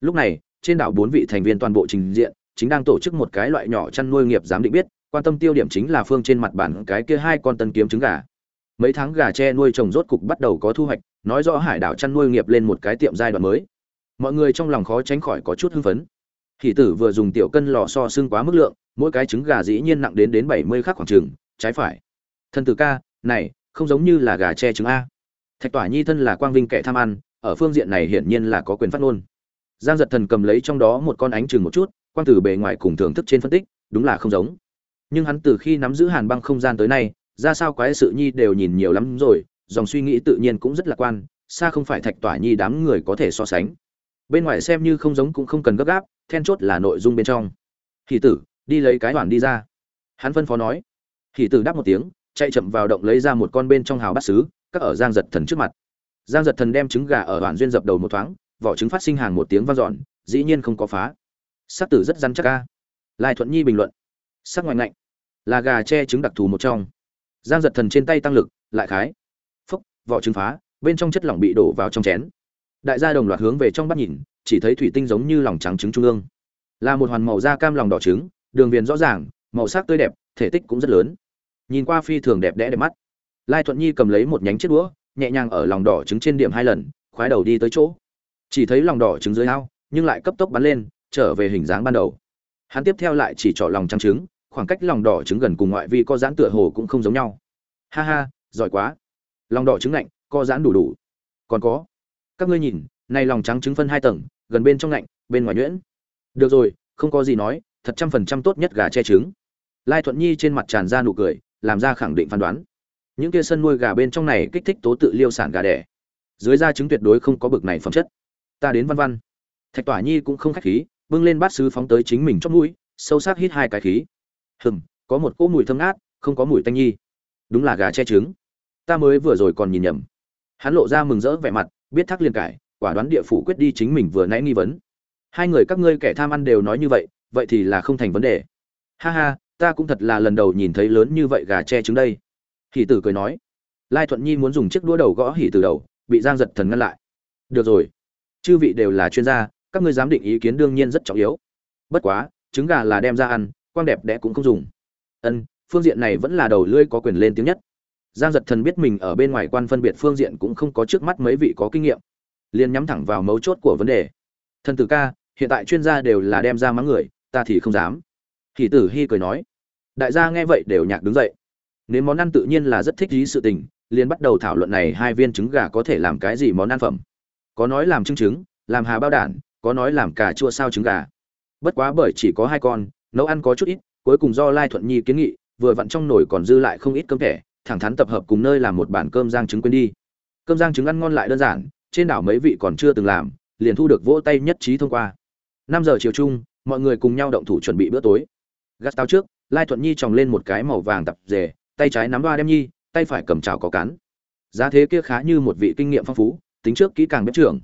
Lúc này, trên đảo bốn vị thành viên toàn bộ trình diện chính đang tổ chức một cái loại nhỏ chăn nuôi nghiệp giám định biết, quan tâm tiêu điểm chính là phương trên mặt bản cái kia hai con tân kiếm trứng gà. Mấy tháng gà tre nuôi trồng rốt cục bắt đầu có thu hoạch, nói rõ hải đảo chăn nuôi nghiệp lên một cái tiệm giai đoạn mới. Mọi người trong lòng khó tránh khỏi có chút hưng phấn. Hỷ tử vừa dùng tiểu cân lò so xương quá mức lượng, mỗi cái trứng gà dĩ nhiên nặng đến đến bảy mươi khắc khoảng trừng trái phải. Thân tử ca, này, không giống như là gà tre trứng a. Thạch tỏa nhi thân là quang vinh kẻ tham ăn, ở phương diện này hiển nhiên là có quyền phát ngôn. Giang giật thần cầm lấy trong đó một con ánh chừng một chút quang từ bề ngoài cùng thưởng thức trên phân tích, đúng là không giống. Nhưng hắn từ khi nắm giữ hàn băng không gian tới nay, ra sao quái sự nhi đều nhìn nhiều lắm rồi, dòng suy nghĩ tự nhiên cũng rất lạc quan, xa không phải thạch tỏa nhi đám người có thể so sánh. Bên ngoài xem như không giống cũng không cần gấp gáp, then chốt là nội dung bên trong. Hỷ tử, đi lấy cái đoàn đi ra. Hắn phân phó nói. Hỷ tử đáp một tiếng, chạy chậm vào động lấy ra một con bên trong hào bát xứ các ở giang giật thần trước mặt. Giang giật thần đem trứng gà ở đoàn duyên dập đầu một thoáng, vỏ trứng phát sinh hàng một tiếng vang dọn, dĩ nhiên không có phá sắc tử rất rắn chắc ca lai thuận nhi bình luận. Sắc ngoại ngạnh. Là gà che trứng đặc thù một trong. Giang giật thần trên tay tăng lực, lại khái. Phốc vỏ trứng phá, bên trong chất lỏng bị đổ vào trong chén. Đại gia đồng loạt hướng về trong bắt nhìn, chỉ thấy thủy tinh giống như lòng trắng trứng trung ương. Là một hoàn màu da cam lòng đỏ trứng, đường viền rõ ràng, màu sắc tươi đẹp, thể tích cũng rất lớn. Nhìn qua phi thường đẹp đẽ đẹp mắt. Lai thuận nhi cầm lấy một nhánh chiếc đũa, nhẹ nhàng ở lòng đỏ trứng trên điểm hai lần, khoái đầu đi tới chỗ. Chỉ thấy lòng đỏ trứng dưới ao, nhưng lại cấp tốc bắn lên trở về hình dáng ban đầu. Hắn tiếp theo lại chỉ trỏ lòng trắng trứng, khoảng cách lòng đỏ trứng gần cùng ngoại vi có giãn tựa hồ cũng không giống nhau. Ha ha, giỏi quá. Lòng đỏ trứng lạnh co giãn đủ đủ. Còn có. Các ngươi nhìn, này lòng trắng trứng phân hai tầng, gần bên trong lạnh, bên ngoài nhuyễn. Được rồi, không có gì nói, thật trăm phần trăm tốt nhất gà che trứng. Lai thuận nhi trên mặt tràn ra nụ cười, làm ra khẳng định phán đoán. Những kia sân nuôi gà bên trong này kích thích tố tự liêu sản gà đẻ. Dưới da trứng tuyệt đối không có bực này phẩm chất. Ta đến văn văn. Thạch tỏa nhi cũng không khách khí bưng lên bát sứ phóng tới chính mình chót mũi, sâu sắc hít hai cái khí. Hừm, có một cỗ mùi thơm ngát, không có mùi tanh nhi. Đúng là gà che trứng. Ta mới vừa rồi còn nhìn nhầm. Hắn lộ ra mừng rỡ vẻ mặt, biết thắc liền cải, quả đoán địa phủ quyết đi chính mình vừa nãy nghi vấn. Hai người các ngươi kẻ tham ăn đều nói như vậy vậy thì là không thành vấn đề. Ha ha, ta cũng thật là lần đầu nhìn thấy lớn như vậy gà che trứng đây. Hỷ tử cười nói. Lai thuận nhi muốn dùng chiếc đũa đầu gõ Hỉ tử đầu, bị giang giật thần ngăn lại. Được rồi. Chư vị đều là chuyên gia các ngươi giám định ý kiến đương nhiên rất trọng yếu. Bất quá, trứng gà là đem ra ăn, quang đẹp đẽ cũng không dùng. Ân, phương diện này vẫn là đầu lưỡi có quyền lên tiếng nhất. Giang giật thần biết mình ở bên ngoài quan phân biệt phương diện cũng không có trước mắt mấy vị có kinh nghiệm. Liền nhắm thẳng vào mấu chốt của vấn đề. Thần tử ca, hiện tại chuyên gia đều là đem ra mắng người, ta thì không dám. Thì tử hy cười nói. Đại gia nghe vậy đều nhạc đứng dậy. Nếu món ăn tự nhiên là rất thích ý sự tình, liền bắt đầu thảo luận này hai viên trứng gà có thể làm cái gì món ăn phẩm. Có nói làm trứng trứng, làm hà bao đản có nói làm cà chua sao trứng gà. Bất quá bởi chỉ có hai con, nấu ăn có chút ít, cuối cùng do lai thuận nhi kiến nghị, vừa vặn trong nồi còn dư lại không ít cơm thẻ, thẳng thắn tập hợp cùng nơi làm một bản cơm rang trứng quên đi. Cơm rang trứng ăn ngon lại đơn giản, trên đảo mấy vị còn chưa từng làm, liền thu được vỗ tay nhất trí thông qua. Năm giờ chiều chung, mọi người cùng nhau động thủ chuẩn bị bữa tối. Gắt tao trước, lai thuận nhi tròng lên một cái màu vàng tập rề, tay trái nắm đoa đem nhi, tay phải cầm chảo có cán giá thế kia khá như một vị kinh nghiệm phong phú, tính trước kỹ càng bếp trưởng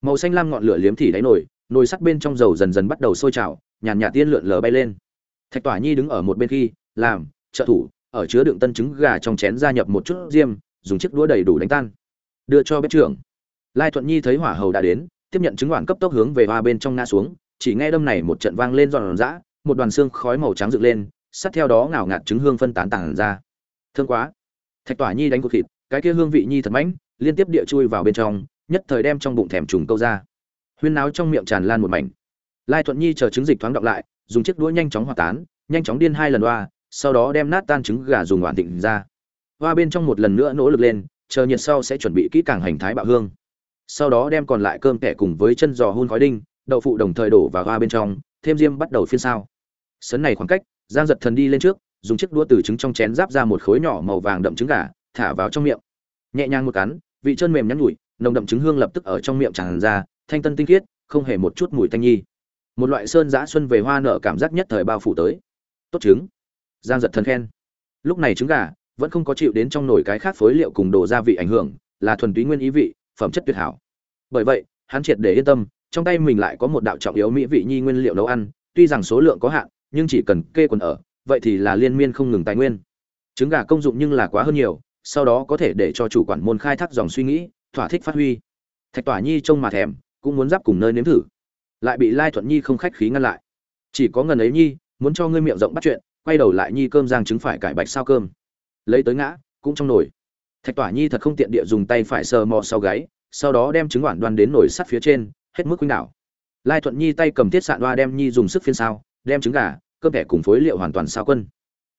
màu xanh lam ngọn lửa liếm thì đáy nồi nồi sắt bên trong dầu dần dần bắt đầu sôi trào, nhàn nhạt tiên lượn lờ bay lên. Thạch tỏa nhi đứng ở một bên khi, làm, trợ thủ, ở chứa đựng tân trứng gà trong chén gia nhập một chút diêm, dùng chiếc đũa đầy đủ đánh tan. Đưa cho bếp trưởng. Lai thuận nhi thấy hỏa hầu đã đến, tiếp nhận trứng hoàn cấp tốc hướng về hoa bên trong ngã xuống, chỉ nghe đâm này một trận vang lên giòn giã, một đoàn xương khói màu trắng dựng lên, sát theo đó ngào ngạt trứng hương phân tán tản ra. Thương quá. Thạch tỏa nhi đánh cột thịt, cái kia hương vị nhi thật mãnh, liên tiếp địa chui vào bên trong nhất thời đem trong bụng thèm trùng câu ra. Huyên náo trong miệng tràn lan một mảnh. Lai thuận nhi chờ trứng dịch thoáng đọng lại dùng chiếc đũa nhanh chóng hòa tán nhanh chóng điên hai lần oa, sau đó đem nát tan trứng gà dùng hoàn thịnh ra. Hoa bên trong một lần nữa nỗ lực lên chờ nhiệt sau sẽ chuẩn bị kỹ càng hành thái bạo hương. Sau đó đem còn lại cơm kẻ cùng với chân giò hun khói đinh đậu phụ đồng thời đổ vào hoa bên trong thêm diêm bắt đầu phiên sao sấn này khoảng cách giang giật thần đi lên trước dùng chiếc đũa từ trứng trong chén giáp ra một khối nhỏ màu vàng đậm trứng gà thả vào trong miệng. Nhẹ nhàng một cắn vị chân mềm nhắn nhủi nồng đậm trứng hương lập tức ở trong miệng tràn ra, thanh tân tinh khiết, không hề một chút mùi tanh nhi. Một loại sơn dã xuân về hoa nở cảm giác nhất thời bao phủ tới. Tốt trứng. Giang giật thần khen. Lúc này trứng gà vẫn không có chịu đến trong nồi cái khác phối liệu cùng đồ gia vị ảnh hưởng, là thuần túy nguyên ý vị, phẩm chất tuyệt hảo. Bởi vậy, hắn triệt để yên tâm, trong tay mình lại có một đạo trọng yếu mỹ vị nhi nguyên liệu nấu ăn, tuy rằng số lượng có hạn, nhưng chỉ cần kê quần ở, vậy thì là liên miên không ngừng tài nguyên. Trứng gà công dụng nhưng là quá hơn nhiều, sau đó có thể để cho chủ quản môn khai thác dòng suy nghĩ thỏa thích phát huy. Thạch tỏa nhi trông mà thèm, cũng muốn giáp cùng nơi nếm thử. Lại bị lai thuận nhi không khách khí ngăn lại. Chỉ có ngần ấy nhi, muốn cho ngươi miệng rộng bắt chuyện, quay đầu lại nhi cơm giang trứng phải cải bạch sao cơm. Lấy tới ngã, cũng trong nồi thạch tỏa nhi thật không tiện địa dùng tay phải sờ mò sau gáy, sau đó đem trứng oản đoan đến nồi sắt phía trên, hết mức quýnh đảo. Lai thuận nhi tay cầm thiết sạn đoa đem nhi dùng sức phiên sao, đem trứng gà, cơm thẻ cùng phối liệu hoàn toàn sao quân.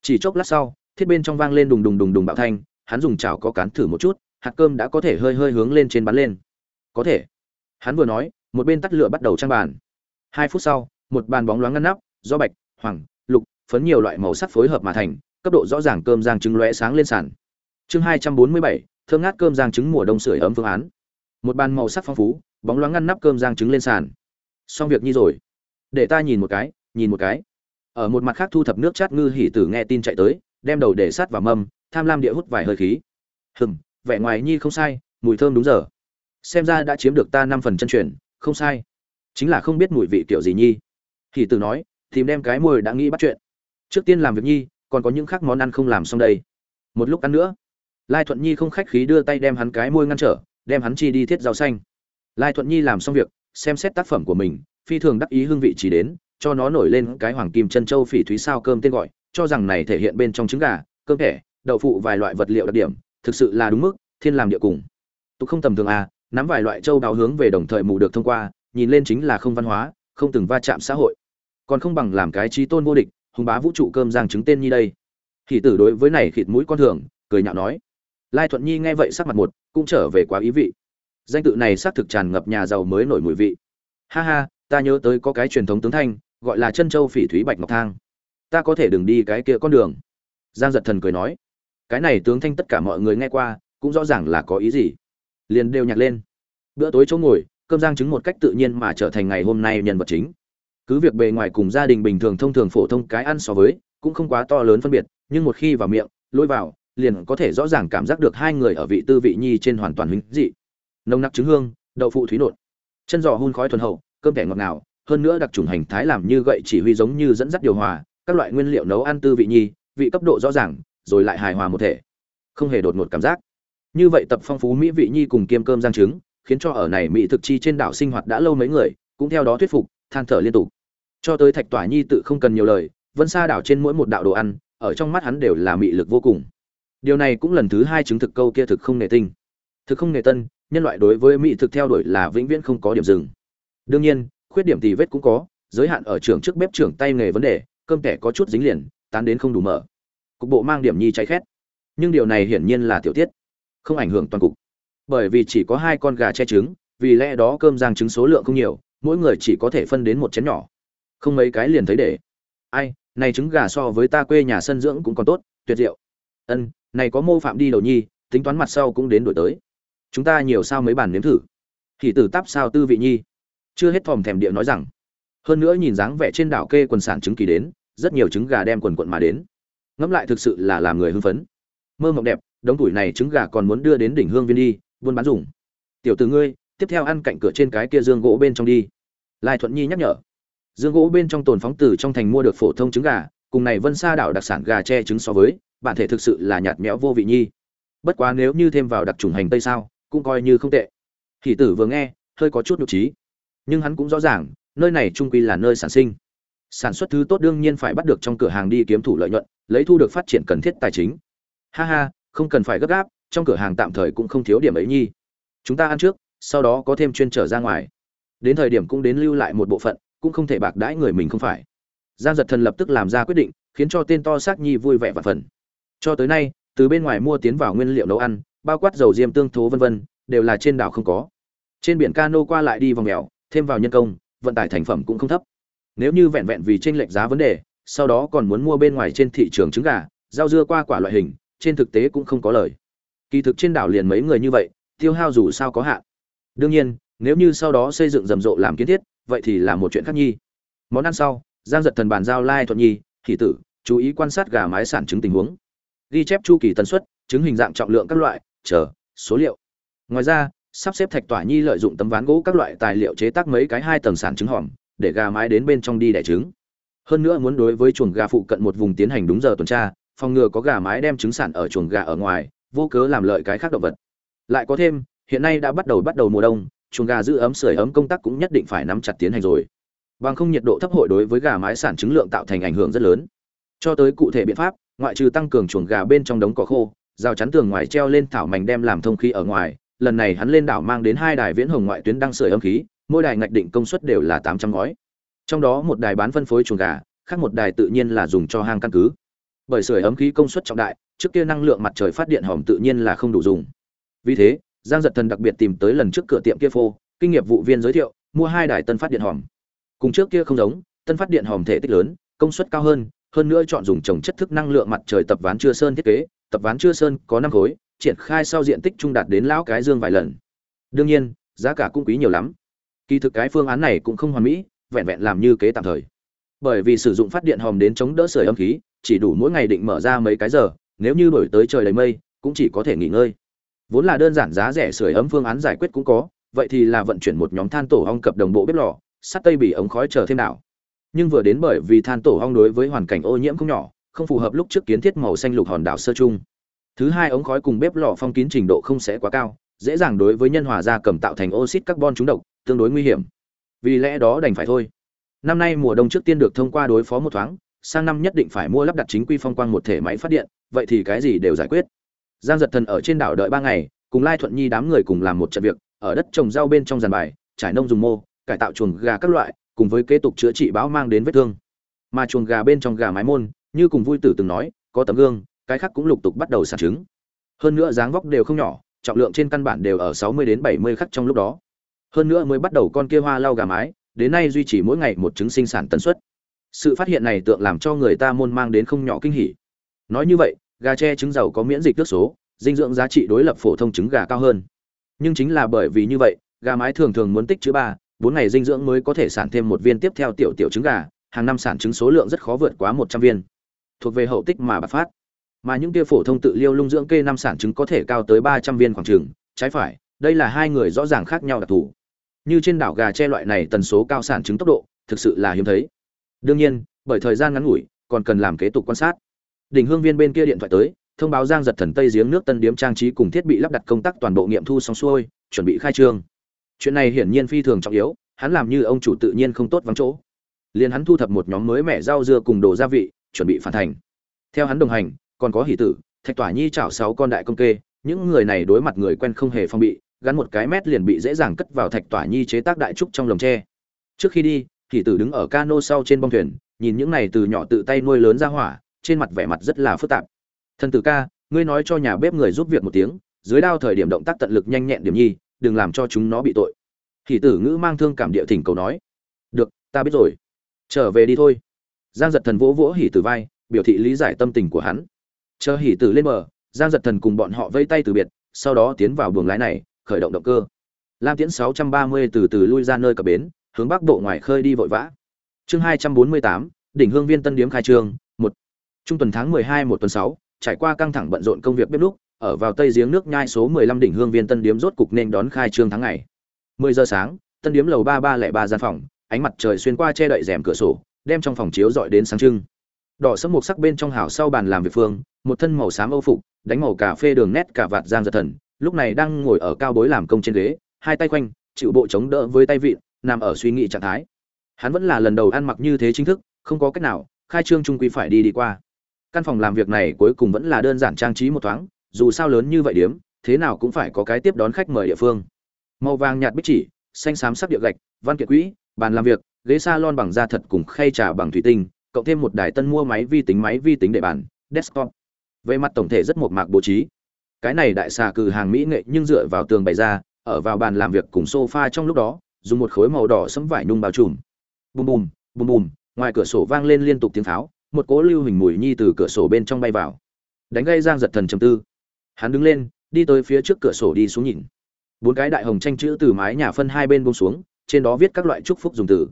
Chỉ chốc lát sau, thiết bên trong vang lên đùng đùng đùng đùng bạo thanh, hắn dùng chảo có cán thử một chút hạt cơm đã có thể hơi hơi hướng lên trên bắn lên. Có thể. Hắn vừa nói, một bên tắt lửa bắt đầu trang bàn. Hai phút sau, một bàn bóng loáng ngăn nắp, do bạch, hoàng, lục, phấn nhiều loại màu sắc phối hợp mà thành, cấp độ rõ ràng cơm rang trứng lóe sáng lên sàn. Chương hai trăm bốn mươi bảy, thơm ngát cơm rang trứng mùa đông sưởi ấm phương án. Một bàn màu sắc phong phú, bóng loáng ngăn nắp cơm rang trứng lên sàn. Xong việc nhi rồi. Để ta nhìn một cái, nhìn một cái. Ở một mặt khác thu thập nước chát ngư hỉ tử nghe tin chạy tới, đem đầu để sát vào mâm, tham lam địa hút vài hơi khí. Hừng vẻ ngoài nhi không sai, mùi thơm đúng giờ. Xem ra đã chiếm được ta năm phần chân truyền, không sai. Chính là không biết mùi vị kiểu gì nhi. Thì tử nói, tìm đem cái mồi đã nghĩ bắt chuyện. Trước tiên làm việc nhi, còn có những khác món ăn không làm xong đây. Một lúc ăn nữa. Lai thuận nhi không khách khí đưa tay đem hắn cái môi ngăn trở, đem hắn chi đi thiết rau xanh. Lai thuận nhi làm xong việc, xem xét tác phẩm của mình, phi thường đắc ý hương vị chỉ đến, cho nó nổi lên cái hoàng kim chân châu phỉ thúy sao cơm tên gọi, cho rằng này thể hiện bên trong trứng gà, cơm thẻ, đậu phụ vài loại vật liệu đặc điểm thực sự là đúng mức, thiên làm địa cùng. Tục không tầm thường à nắm vài loại châu đào hướng về đồng thời mù được thông qua, nhìn lên chính là không văn hóa, không từng va chạm xã hội. Còn không bằng làm cái trí tôn vô địch, hùng bá vũ trụ cơm giang trứng tên nhi đây. Thì tử đối với này khịt mũi con thường, cười nhạo nói. Lai thuận nhi nghe vậy sắc mặt một, cũng trở về quá ý vị. Danh tự này xác thực tràn ngập nhà giàu mới nổi mùi vị. Ha ha, ta nhớ tới có cái truyền thống tướng thanh, gọi là chân châu phỉ thúy bạch ngọc thang. Ta có thể đừng đi cái kia con đường. Giang giật thần cười nói cái này tướng thanh tất cả mọi người nghe qua, cũng rõ ràng là có ý gì. Liền đều nhạc lên. Bữa tối chỗ ngồi, cơm rang trứng một cách tự nhiên mà trở thành ngày hôm nay nhân vật chính. Cứ việc bề ngoài cùng gia đình bình thường thông thường phổ thông cái ăn so với, cũng không quá to lớn phân biệt, nhưng một khi vào miệng, lôi vào, liền có thể rõ ràng cảm giác được hai người ở vị tư vị nhi trên hoàn toàn huynh dị. Nông nặc trứng hương, đậu phụ thúy nột chân giò hun khói thuần hậu, cơm kẻ ngọt ngào, hơn nữa đặc trùng hành thái làm như gậy chỉ huy giống như dẫn dắt điều hòa, các loại nguyên liệu nấu ăn tư vị nhi, vị cấp độ rõ ràng rồi lại hài hòa một thể. Không hề đột ngột cảm giác. Như vậy tập phong phú mỹ vị nhi cùng kiêm cơm giang trứng, khiến cho ở này mỹ thực chi trên đảo sinh hoạt đã lâu mấy người, cũng theo đó thuyết phục, than thở liên tục. Cho tới thạch tỏa nhi tự không cần nhiều lời, vân xa đảo trên mỗi một đạo đồ ăn, ở trong mắt hắn đều là mị lực vô cùng. Điều này cũng lần thứ hai chứng thực câu kia thực không nề tinh. Thực không nề tân, nhân loại đối với mỹ thực theo đuổi là vĩnh viễn không có điểm dừng. Đương nhiên, khuyết điểm tì vết cũng có, giới hạn ở trường trước bếp trưởng tay nghề vấn đề, cơm kẻ có chút dính liền, tán đến không đủ mở cục bộ mang điểm nhi cháy khét. Nhưng điều này hiển nhiên là tiểu tiết, không ảnh hưởng toàn cục. Bởi vì chỉ có hai con gà che trứng, vì lẽ đó cơm rang trứng số lượng không nhiều, mỗi người chỉ có thể phân đến một chén nhỏ. Không mấy cái liền thấy để. Ai, này trứng gà so với ta quê nhà sân dưỡng cũng còn tốt, tuyệt diệu. Ân, này có mô phạm đi đầu nhi, tính toán mặt sau cũng đến đổi tới. Chúng ta nhiều sao mấy bàn nếm thử. Thì tử tắp sao tư vị nhi? Chưa hết thòm thèm địa nói rằng. Hơn nữa nhìn dáng vẻ trên đảo kê quần sản trứng kỳ đến, rất nhiều trứng gà đem quần quận mà đến ngẫm lại thực sự là làm người hưng phấn. Mơ mộng đẹp, đống tuổi này trứng gà còn muốn đưa đến đỉnh hương viên đi, buôn bán dùng. Tiểu tử ngươi, tiếp theo ăn cạnh cửa trên cái kia dương gỗ bên trong đi. Lai thuận nhi nhắc nhở. Dương gỗ bên trong tồn phóng từ trong thành mua được phổ thông trứng gà, cùng này vân sa đảo đặc sản gà che trứng so với, bản thể thực sự là nhạt nhẽo vô vị nhi. Bất quá nếu như thêm vào đặc trùng hành tây sao, cũng coi như không tệ. Hỷ tử vừa nghe, hơi có chút nhục trí nhưng hắn cũng rõ ràng, nơi này trung quy là nơi sản sinh sản xuất thứ tốt đương nhiên phải bắt được trong cửa hàng đi kiếm thủ lợi nhuận, lấy thu được phát triển cần thiết tài chính. Ha ha, không cần phải gấp gáp, trong cửa hàng tạm thời cũng không thiếu điểm ấy nhi. Chúng ta ăn trước, sau đó có thêm chuyên trở ra ngoài. Đến thời điểm cũng đến lưu lại một bộ phận, cũng không thể bạc đãi người mình không phải. Giang giật thần lập tức làm ra quyết định, khiến cho tên to xác nhi vui vẻ và phần. Cho tới nay, từ bên ngoài mua tiến vào nguyên liệu nấu ăn, bao quát dầu diêm tương thố vân vân, đều là trên đảo không có. Trên biển cano qua lại đi vòng mèo, thêm vào nhân công, vận tải thành phẩm cũng không thấp nếu như vẹn vẹn vì tranh lệch giá vấn đề, sau đó còn muốn mua bên ngoài trên thị trường trứng gà, rau dưa qua quả loại hình, trên thực tế cũng không có lời. Kỳ thực trên đảo liền mấy người như vậy, tiêu hao dù sao có hạn. Đương nhiên, nếu như sau đó xây dựng rầm rộ làm kiến thiết, vậy thì là một chuyện khác nhi. Món ăn sau, giang giật thần bàn giao lai thuận nhi thị tử, chú ý quan sát gà mái sản trứng tình huống. Ghi chép chu kỳ tần suất, trứng hình dạng trọng lượng các loại, chờ, số liệu. Ngoài ra, sắp xếp thạch tỏa nhi lợi dụng tấm ván gỗ các loại tài liệu chế tác mấy cái hai tầng sản trứng hòm để gà mái đến bên trong đi đẻ trứng. Hơn nữa muốn đối với chuồng gà phụ cận một vùng tiến hành đúng giờ tuần tra, phòng ngừa có gà mái đem trứng sản ở chuồng gà ở ngoài, vô cớ làm lợi cái khác động vật. Lại có thêm, hiện nay đã bắt đầu bắt đầu mùa đông, chuồng gà giữ ấm sưởi ấm công tác cũng nhất định phải nắm chặt tiến hành rồi. Bằng không nhiệt độ thấp hội đối với gà mái sản trứng lượng tạo thành ảnh hưởng rất lớn. Cho tới cụ thể biện pháp, ngoại trừ tăng cường chuồng gà bên trong đống cỏ khô, rào chắn tường ngoài treo lên thảo mảnh đem làm thông khí ở ngoài, lần này hắn lên đảo mang đến hai đài viễn hồng ngoại tuyến đang sưởi ấm khí mỗi đài ngạch định công suất đều là tám trăm ngói. Trong đó một đài bán phân phối chuồng gà, khác một đài tự nhiên là dùng cho hang căn cứ. Bởi sưởi ấm khí công suất trọng đại, trước kia năng lượng mặt trời phát điện hòm tự nhiên là không đủ dùng. Vì thế, giang giật thần đặc biệt tìm tới lần trước cửa tiệm kia phô, kinh nghiệm vụ viên giới thiệu, mua hai đài tân phát điện hòm cùng trước kia không giống, tân phát điện hòm thể tích lớn, công suất cao hơn hơn nữa chọn dùng trồng chất thức năng lượng mặt trời tập ván chưa sơn thiết kế, tập ván chưa sơn có năm khối, triển khai sau diện tích trung đạt đến lão cái dương vài lần. Đương nhiên, giá cả cũng quý nhiều lắm kỳ thực cái phương án này cũng không hoàn mỹ, vẹn vẹn làm như kế tạm thời. Bởi vì sử dụng phát điện hòm đến chống đỡ sưởi âm khí, chỉ đủ mỗi ngày định mở ra mấy cái giờ, nếu như đổi tới trời đầy mây, cũng chỉ có thể nghỉ ngơi. Vốn là đơn giản giá rẻ sưởi ấm phương án giải quyết cũng có, vậy thì là vận chuyển một nhóm than tổ ong cập đồng bộ bếp lò, sắt tây bị ống khói chờ thêm đảo. Nhưng vừa đến bởi vì than tổ ong đối với hoàn cảnh ô nhiễm không nhỏ, không phù hợp lúc trước kiến thiết màu xanh lục hòn đảo sơ chung. Thứ hai ống khói cùng bếp lò phong kín trình độ không sẽ quá cao, dễ dàng đối với nhân hòa da cầm tạo thành oxit carbon trúng độc tương đối nguy hiểm. Vì lẽ đó đành phải thôi. Năm nay mùa đông trước tiên được thông qua đối phó một thoáng, sang năm nhất định phải mua lắp đặt chính quy phong quang một thể máy phát điện, vậy thì cái gì đều giải quyết. Giang giật thần ở trên đảo đợi ba ngày, cùng lai thuận nhi đám người cùng làm một trận việc, ở đất trồng rau bên trong giàn bài, trải nông dùng mô, cải tạo chuồng gà các loại, cùng với kế tục chữa trị báo mang đến vết thương. Mà chuồng gà bên trong gà mái môn, như cùng vui tử từng nói, có tấm gương, cái khác cũng lục tục bắt đầu sản trứng. Hơn nữa dáng vóc đều không nhỏ, trọng lượng trên căn bản đều ở 60 đến 70 khắc trong lúc đó hơn nữa mới bắt đầu con kia hoa lau gà mái, đến nay duy trì mỗi ngày một trứng sinh sản tần suất. Sự phát hiện này tượng làm cho người ta môn mang đến không nhỏ kinh hỉ. Nói như vậy, gà tre trứng giàu có miễn dịch tước số, dinh dưỡng giá trị đối lập phổ thông trứng gà cao hơn. Nhưng chính là bởi vì như vậy, gà mái thường thường muốn tích chữ ba, bốn ngày dinh dưỡng mới có thể sản thêm một viên tiếp theo tiểu tiểu trứng gà, hàng năm sản trứng số lượng rất khó vượt quá một trăm viên. Thuộc về hậu tích mà bạc phát. Mà những kia phổ thông tự liêu lung dưỡng kê năm sản trứng có thể cao tới ba trăm viên khoảng trường trái phải, đây là hai người rõ ràng khác nhau đặc thù như trên đảo gà tre loại này tần số cao sản chứng tốc độ, thực sự là hiếm thấy. Đương nhiên, bởi thời gian ngắn ngủi, còn cần làm kế tục quan sát. Đỉnh hương viên bên kia điện thoại tới, thông báo giang giật thần tây giếng nước tân điếm trang trí cùng thiết bị lắp đặt công tác toàn bộ nghiệm thu xong xuôi, chuẩn bị khai trương. Chuyện này hiển nhiên phi thường trọng yếu, hắn làm như ông chủ tự nhiên không tốt vắng chỗ. Liền hắn thu thập một nhóm mới mẻ rau dưa cùng đồ gia vị, chuẩn bị phản thành. Theo hắn đồng hành, còn có hỷ tử, thạch tỏa nhi chảo sáu con đại công kê, những người này đối mặt người quen không hề phong bị gắn một cái mét liền bị dễ dàng cất vào thạch tỏa nhi chế tác đại trúc trong lồng tre. Trước khi đi, thì tử đứng ở cano sau trên bông thuyền, nhìn những này từ nhỏ tự tay nuôi lớn ra hỏa, trên mặt vẻ mặt rất là phức tạp. Thần tử ca, ngươi nói cho nhà bếp người giúp việc một tiếng, dưới đao thời điểm động tác tận lực nhanh nhẹn điểm nhi, đừng làm cho chúng nó bị tội. Thì tử ngữ mang thương cảm địa thỉnh cầu nói. Được, ta biết rồi. Trở về đi thôi. Giang giật thần vỗ vỗ hỉ tử vai, biểu thị lý giải tâm tình của hắn. Chờ hỉ tử lên bờ, giang giật thần cùng bọn họ vây tay từ biệt, sau đó tiến vào buồng lái này khởi động động cơ. Lam tiễn 630 từ từ lui ra nơi cập bến hướng bắc bộ ngoài khơi đi vội vã. Chương 248, đỉnh hương viên tân điếm khai trương một. Trung tuần tháng 12 một tuần 6, trải qua căng thẳng bận rộn công việc bếp lúc ở vào tây giếng nước nhai số 15 đỉnh hương viên tân điếm rốt cục nên đón khai trương tháng ngày. 10 giờ sáng tân điếm lầu ba ba lẻ ba gian phòng ánh mặt trời xuyên qua che đậy rèm cửa sổ đem trong phòng chiếu dọi đến sáng trưng. Đỏ sẫm một sắc bên trong hào sau bàn làm việc phương một thân màu xám âu phục đánh màu cà phê đường nét cả vạt giang giật thần lúc này đang ngồi ở cao bối làm công trên ghế, hai tay quanh, chịu bộ chống đỡ với tay vịn, nằm ở suy nghĩ trạng thái. Hắn vẫn là lần đầu ăn mặc như thế chính thức, không có cách nào, khai trương trung quy phải đi đi qua. Căn phòng làm việc này cuối cùng vẫn là đơn giản trang trí một thoáng, dù sao lớn như vậy điếm thế nào cũng phải có cái tiếp đón khách mời địa phương. Màu vàng nhạt bích chỉ, xanh xám sắc địa gạch, văn kiện quỹ, bàn làm việc, ghế salon bằng da thật cùng khay trà bằng thủy tinh, cộng thêm một đài tân mua máy vi tính máy vi tính để bàn, desktop. Về mặt tổng thể rất mộc mạc bố trí cái này đại xà cừ hàng mỹ nghệ nhưng dựa vào tường bày ra, ở vào bàn làm việc cùng sofa trong lúc đó, dùng một khối màu đỏ sẫm vải nhung bao trùm. Bùm bùm bùm bùm, ngoài cửa sổ vang lên liên tục tiếng pháo, một cỗ lưu hình mùi nhi từ cửa sổ bên trong bay vào. Đánh gây giang giật thần trầm tư. Hắn đứng lên, đi tới phía trước cửa sổ đi xuống nhìn. Bốn cái đại hồng tranh chữ từ mái nhà phân hai bên bông xuống, trên đó viết các loại chúc phúc dùng từ.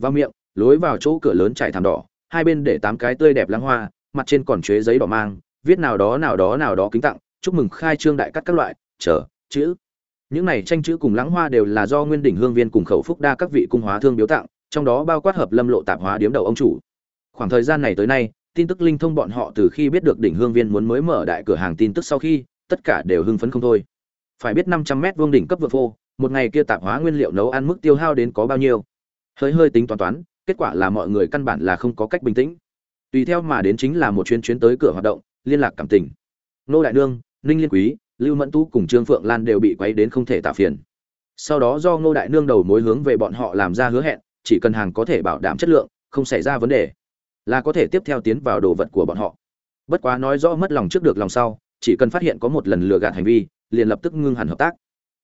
Vào miệng, lối vào chỗ cửa lớn trải thảm đỏ, hai bên để tám cái tươi đẹp lãng hoa, mặt trên còn chế giấy đỏ mang, viết nào đó nào đó nào đó kính tặng chúc mừng khai trương đại cắt các loại, chờ, chữ. Những này tranh chữ cùng lãng hoa đều là do nguyên đỉnh hương viên cùng khẩu phúc đa các vị cung hóa thương biếu tặng, trong đó bao quát hợp lâm lộ tạp hóa điếm đầu ông chủ. Khoảng thời gian này tới nay, tin tức linh thông bọn họ từ khi biết được đỉnh hương viên muốn mới mở đại cửa hàng tin tức sau khi, tất cả đều hưng phấn không thôi. Phải biết năm trăm mét vuông đỉnh cấp vượt phô, một ngày kia tạp hóa nguyên liệu nấu ăn mức tiêu hao đến có bao nhiêu. Hơi hơi tính toán toán, kết quả là mọi người căn bản là không có cách bình tĩnh. Tùy theo mà đến chính là một chuyến chuyến tới cửa hoạt động, liên lạc cảm tình. Nô đại nương ninh liên quý, lưu mẫn tú cùng trương phượng lan đều bị quấy đến không thể tả phiền. Sau đó do ngô đại nương đầu mối hướng về bọn họ làm ra hứa hẹn, chỉ cần hàng có thể bảo đảm chất lượng, không xảy ra vấn đề, là có thể tiếp theo tiến vào đồ vật của bọn họ. Bất quá nói rõ mất lòng trước được lòng sau, chỉ cần phát hiện có một lần lừa gạt hành vi, liền lập tức ngưng hẳn hợp tác.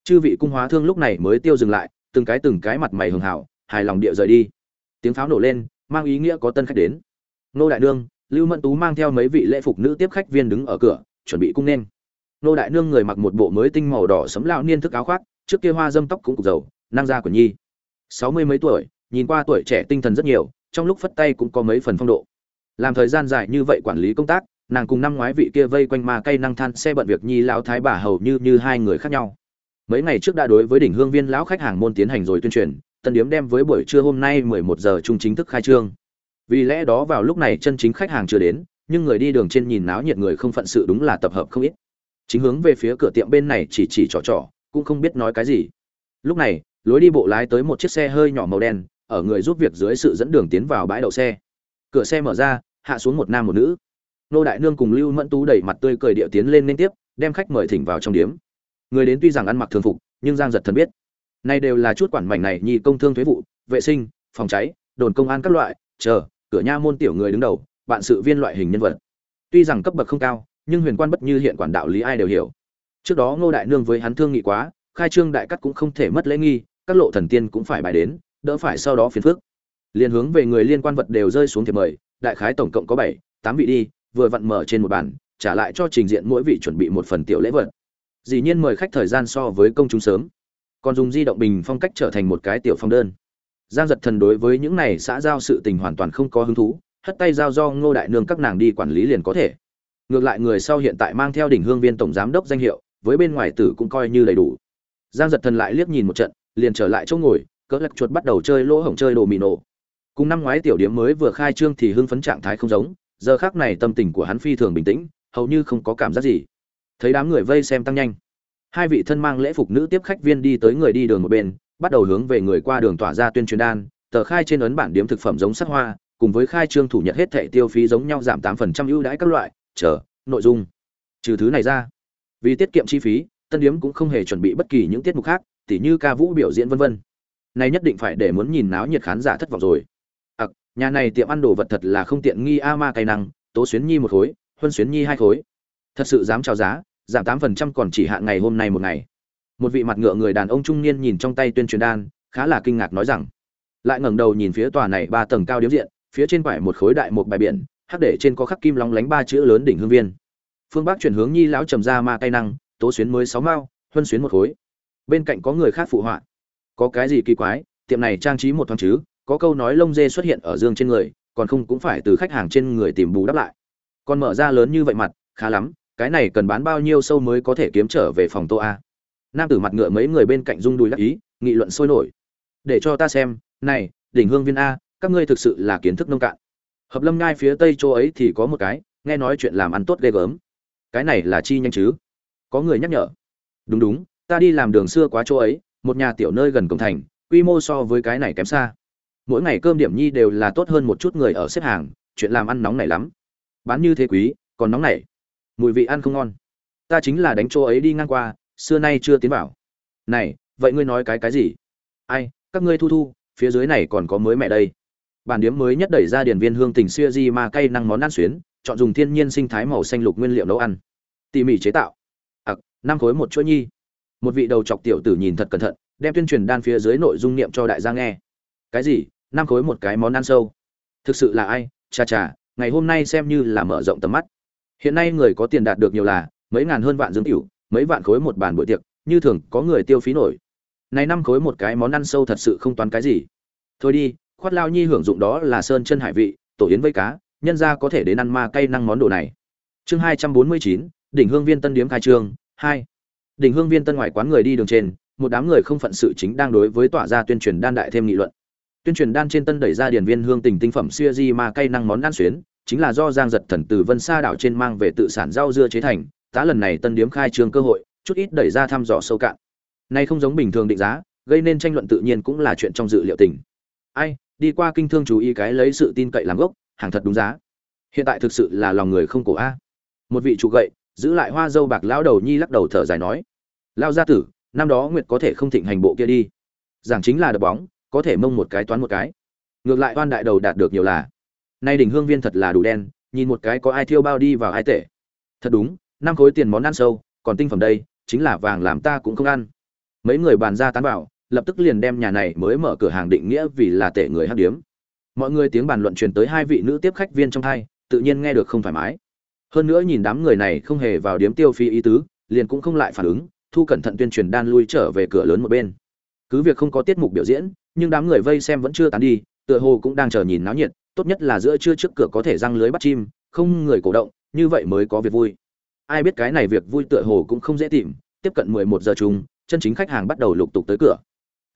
Chư vị cung hóa thương lúc này mới tiêu dừng lại, từng cái từng cái mặt mày hường hảo, hài lòng địa rời đi. Tiếng pháo nổ lên, mang ý nghĩa có tân khách đến. Nô đại nương, lưu mẫn tú mang theo mấy vị lễ phục nữ tiếp khách viên đứng ở cửa, chuẩn bị cung nên nô đại nương người mặc một bộ mới tinh màu đỏ sấm lão niên thức áo khoác, trước kia hoa dâm tóc cũng cục dầu, năng ra của nhi. Sáu mươi mấy tuổi, nhìn qua tuổi trẻ tinh thần rất nhiều, trong lúc phất tay cũng có mấy phần phong độ. Làm thời gian dài như vậy quản lý công tác, nàng cùng năm ngoái vị kia vây quanh mà cây năng than xe bận việc nhi lão thái bà hầu như như hai người khác nhau. Mấy ngày trước đã đối với đỉnh hương viên lão khách hàng môn tiến hành rồi tuyên truyền, tân điếm đem với buổi trưa hôm nay 11 giờ trung chính thức khai trương. Vì lẽ đó vào lúc này chân chính khách hàng chưa đến, nhưng người đi đường trên nhìn náo nhiệt người không phận sự đúng là tập hợp không ít chính hướng về phía cửa tiệm bên này chỉ chỉ trò trò, cũng không biết nói cái gì. Lúc này, lối đi bộ lái tới một chiếc xe hơi nhỏ màu đen, ở người giúp việc dưới sự dẫn đường tiến vào bãi đậu xe. Cửa xe mở ra, hạ xuống một nam một nữ. Nô đại nương cùng lưu mẫn tú đẩy mặt tươi cười điệu tiến lên liên tiếp, đem khách mời thỉnh vào trong điếm. Người đến tuy rằng ăn mặc thường phục, nhưng giang giật thần biết. Nay đều là chút quản mảnh này nhi công thương thuế vụ, vệ sinh, phòng cháy, đồn công an các loại, chờ, cửa nha môn tiểu người đứng đầu, bạn sự viên loại hình nhân vật. Tuy rằng cấp bậc không cao nhưng huyền quan bất như hiện quản đạo lý ai đều hiểu. Trước đó ngô đại nương với hắn thương nghị quá, khai trương đại cắt cũng không thể mất lễ nghi, các lộ thần tiên cũng phải bài đến, đỡ phải sau đó phiền phức. Liền hướng về người liên quan vật đều rơi xuống thiệp mời, đại khái tổng cộng có bảy, tám vị đi, vừa vặn mở trên một bàn, trả lại cho trình diện mỗi vị chuẩn bị một phần tiểu lễ vật. Dĩ nhiên mời khách thời gian so với công chúng sớm. Còn dùng di động bình phong cách trở thành một cái tiểu phong đơn. Giang giật thần đối với những này xã giao sự tình hoàn toàn không có hứng thú, hất tay giao do ngô đại nương các nàng đi quản lý liền có thể ngược lại người sau hiện tại mang theo đỉnh hương viên tổng giám đốc danh hiệu, với bên ngoài tử cũng coi như đầy đủ. Giang giật thần lại liếc nhìn một trận, liền trở lại chỗ ngồi, cỡ lắc chuột bắt đầu chơi lỗ hổng chơi đồ mì nổ. Cùng năm ngoái tiểu điểm mới vừa khai trương thì hưng phấn trạng thái không giống, giờ khác này tâm tình của hắn phi thường bình tĩnh, hầu như không có cảm giác gì. Thấy đám người vây xem tăng nhanh, hai vị thân mang lễ phục nữ tiếp khách viên đi tới người đi đường một bên, bắt đầu hướng về người qua đường tỏa ra tuyên truyền đan, tờ khai trên ấn bản điếm thực phẩm giống sắc hoa, cùng với khai trương thủ nhật hết thẻ tiêu phí giống nhau giảm tám phần trăm ưu đãi các loại chờ nội dung. Trừ thứ này ra vì tiết kiệm chi phí tân điếm cũng không hề chuẩn bị bất kỳ những tiết mục khác tỉ như ca vũ biểu diễn vân vân. Này nhất định phải để muốn nhìn náo nhiệt khán giả thất vọng rồi. Ặc à, nhà này tiệm ăn đồ vật thật là không tiện nghi a ma cay năng tố xuyến nhi một khối huân xuyến nhi hai khối. Thật sự dám chào giá giảm tám phần trăm còn chỉ hạn ngày hôm nay một ngày. Một vị mặt ngựa người đàn ông trung niên nhìn trong tay tuyên truyền đan khá là kinh ngạc nói rằng lại ngẩng đầu nhìn phía tòa này ba tầng cao điếm diện phía trên quải một khối đại một bài biển hắc để trên có khắc kim lóng lánh ba chữ lớn đỉnh hương viên. Phương bắc chuyển hướng nhi lão trầm ra ma tay năng, tố xuyến mới sáu mao, huân xuyến một khối. Bên cạnh có người khác phụ họa. Có cái gì kỳ quái, tiệm này trang trí một thoáng chứ, có câu nói lông dê xuất hiện ở dương trên người, còn không cũng phải từ khách hàng trên người tìm bù đắp lại. Còn mở ra lớn như vậy mặt, khá lắm, cái này cần bán bao nhiêu sâu mới có thể kiếm trở về phòng tô a. Nam tử mặt ngựa mấy người bên cạnh rung đùi đắc ý, nghị luận sôi nổi. Để cho ta xem, này, đỉnh hương viên a, các ngươi thực sự là kiến thức nông cạn hợp lâm ngai phía tây chỗ ấy thì có một cái, nghe nói chuyện làm ăn tốt ghê gớm. Cái này là chi nhanh chứ? Có người nhắc nhở. Đúng đúng, ta đi làm đường xưa quá chỗ ấy, một nhà tiểu nơi gần cổng thành, quy mô so với cái này kém xa. Mỗi ngày cơm điểm nhi đều là tốt hơn một chút người ở xếp hàng, chuyện làm ăn nóng này lắm. Bán như thế quý, còn nóng này mùi vị ăn không ngon. Ta chính là đánh chỗ ấy đi ngang qua, xưa nay chưa tiến vào. Này, vậy ngươi nói cái cái gì? Ai, các ngươi thu thu, phía dưới này còn có mới mẹ đây bản điếm mới nhất đẩy ra điển viên hương tình xuya di ma cây năng món ăn xuyến, chọn dùng thiên nhiên sinh thái màu xanh lục nguyên liệu nấu ăn. Tỉ mỉ chế tạo. Ặc năm khối một chuỗi nhi. Một vị đầu chọc tiểu tử nhìn thật cẩn thận, đem tuyên truyền đan phía dưới nội dung niệm cho đại gia nghe. Cái gì? Năm khối một cái món ăn sâu. Thực sự là ai? Cha cha ngày hôm nay xem như là mở rộng tầm mắt. Hiện nay người có tiền đạt được nhiều là mấy ngàn hơn vạn dương tiểu, mấy vạn khối một bàn bữa tiệc, như thường có người tiêu phí nổi. Này năm khối một cái món ăn sâu thật sự không toán cái gì. Thôi đi khoát lao nhi hưởng dụng đó là sơn chân hải vị, tổ yến với cá, nhân ra có thể đến ăn ma cay năng món đồ này. Chương hai trăm bốn mươi chín, đỉnh hương viên tân điếm khai trương, hai. Đỉnh hương viên tân ngoài quán người đi đường trên, một đám người không phận sự chính đang đối với tỏa ra tuyên truyền đan đại thêm nghị luận. Tuyên truyền đan trên tân đẩy ra điển viên hương tình tinh phẩm xuya di ma cay năng món đan xuyến, chính là do giang giật thần từ vân sa đảo trên mang về tự sản rau dưa chế thành, tá lần này tân điếm khai trương cơ hội, chút ít đẩy ra thăm dò sâu cạn. Nay không giống bình thường định giá, gây nên tranh luận tự nhiên cũng là chuyện trong dự liệu tình. Ai đi qua kinh thương chú ý cái lấy sự tin cậy làm gốc, hàng thật đúng giá. Hiện tại thực sự là lòng người không cổ a. Một vị chủ gậy, giữ lại hoa dâu bạc lão đầu nhi lắc đầu thở dài nói lao gia tử, năm đó nguyệt có thể không thịnh hành bộ kia đi. Giảng chính là đập bóng, có thể mông một cái toán một cái. Ngược lại oan đại đầu đạt được nhiều là. Nay đỉnh hương viên thật là đủ đen, nhìn một cái có ai thiêu bao đi vào ai tệ. Thật đúng, năm khối tiền món ăn sâu, còn tinh phẩm đây, chính là vàng làm ta cũng không ăn. Mấy người bàn ra tán bảo lập tức liền đem nhà này mới mở cửa hàng định nghĩa vì là tệ người hát điếm. Mọi người tiếng bàn luận truyền tới hai vị nữ tiếp khách viên trong thai, tự nhiên nghe được không thoải mái. Hơn nữa nhìn đám người này không hề vào điếm tiêu phi ý tứ, liền cũng không lại phản ứng, thu cẩn thận tuyên truyền đan lui trở về cửa lớn một bên. Cứ việc không có tiết mục biểu diễn, nhưng đám người vây xem vẫn chưa tán đi, tựa hồ cũng đang chờ nhìn náo nhiệt, tốt nhất là giữa trưa trước cửa có thể răng lưới bắt chim, không người cổ động, như vậy mới có việc vui. Ai biết cái này việc vui tựa hồ cũng không dễ tìm, tiếp cận mười một giờ chung chân chính khách hàng bắt đầu lục tục tới cửa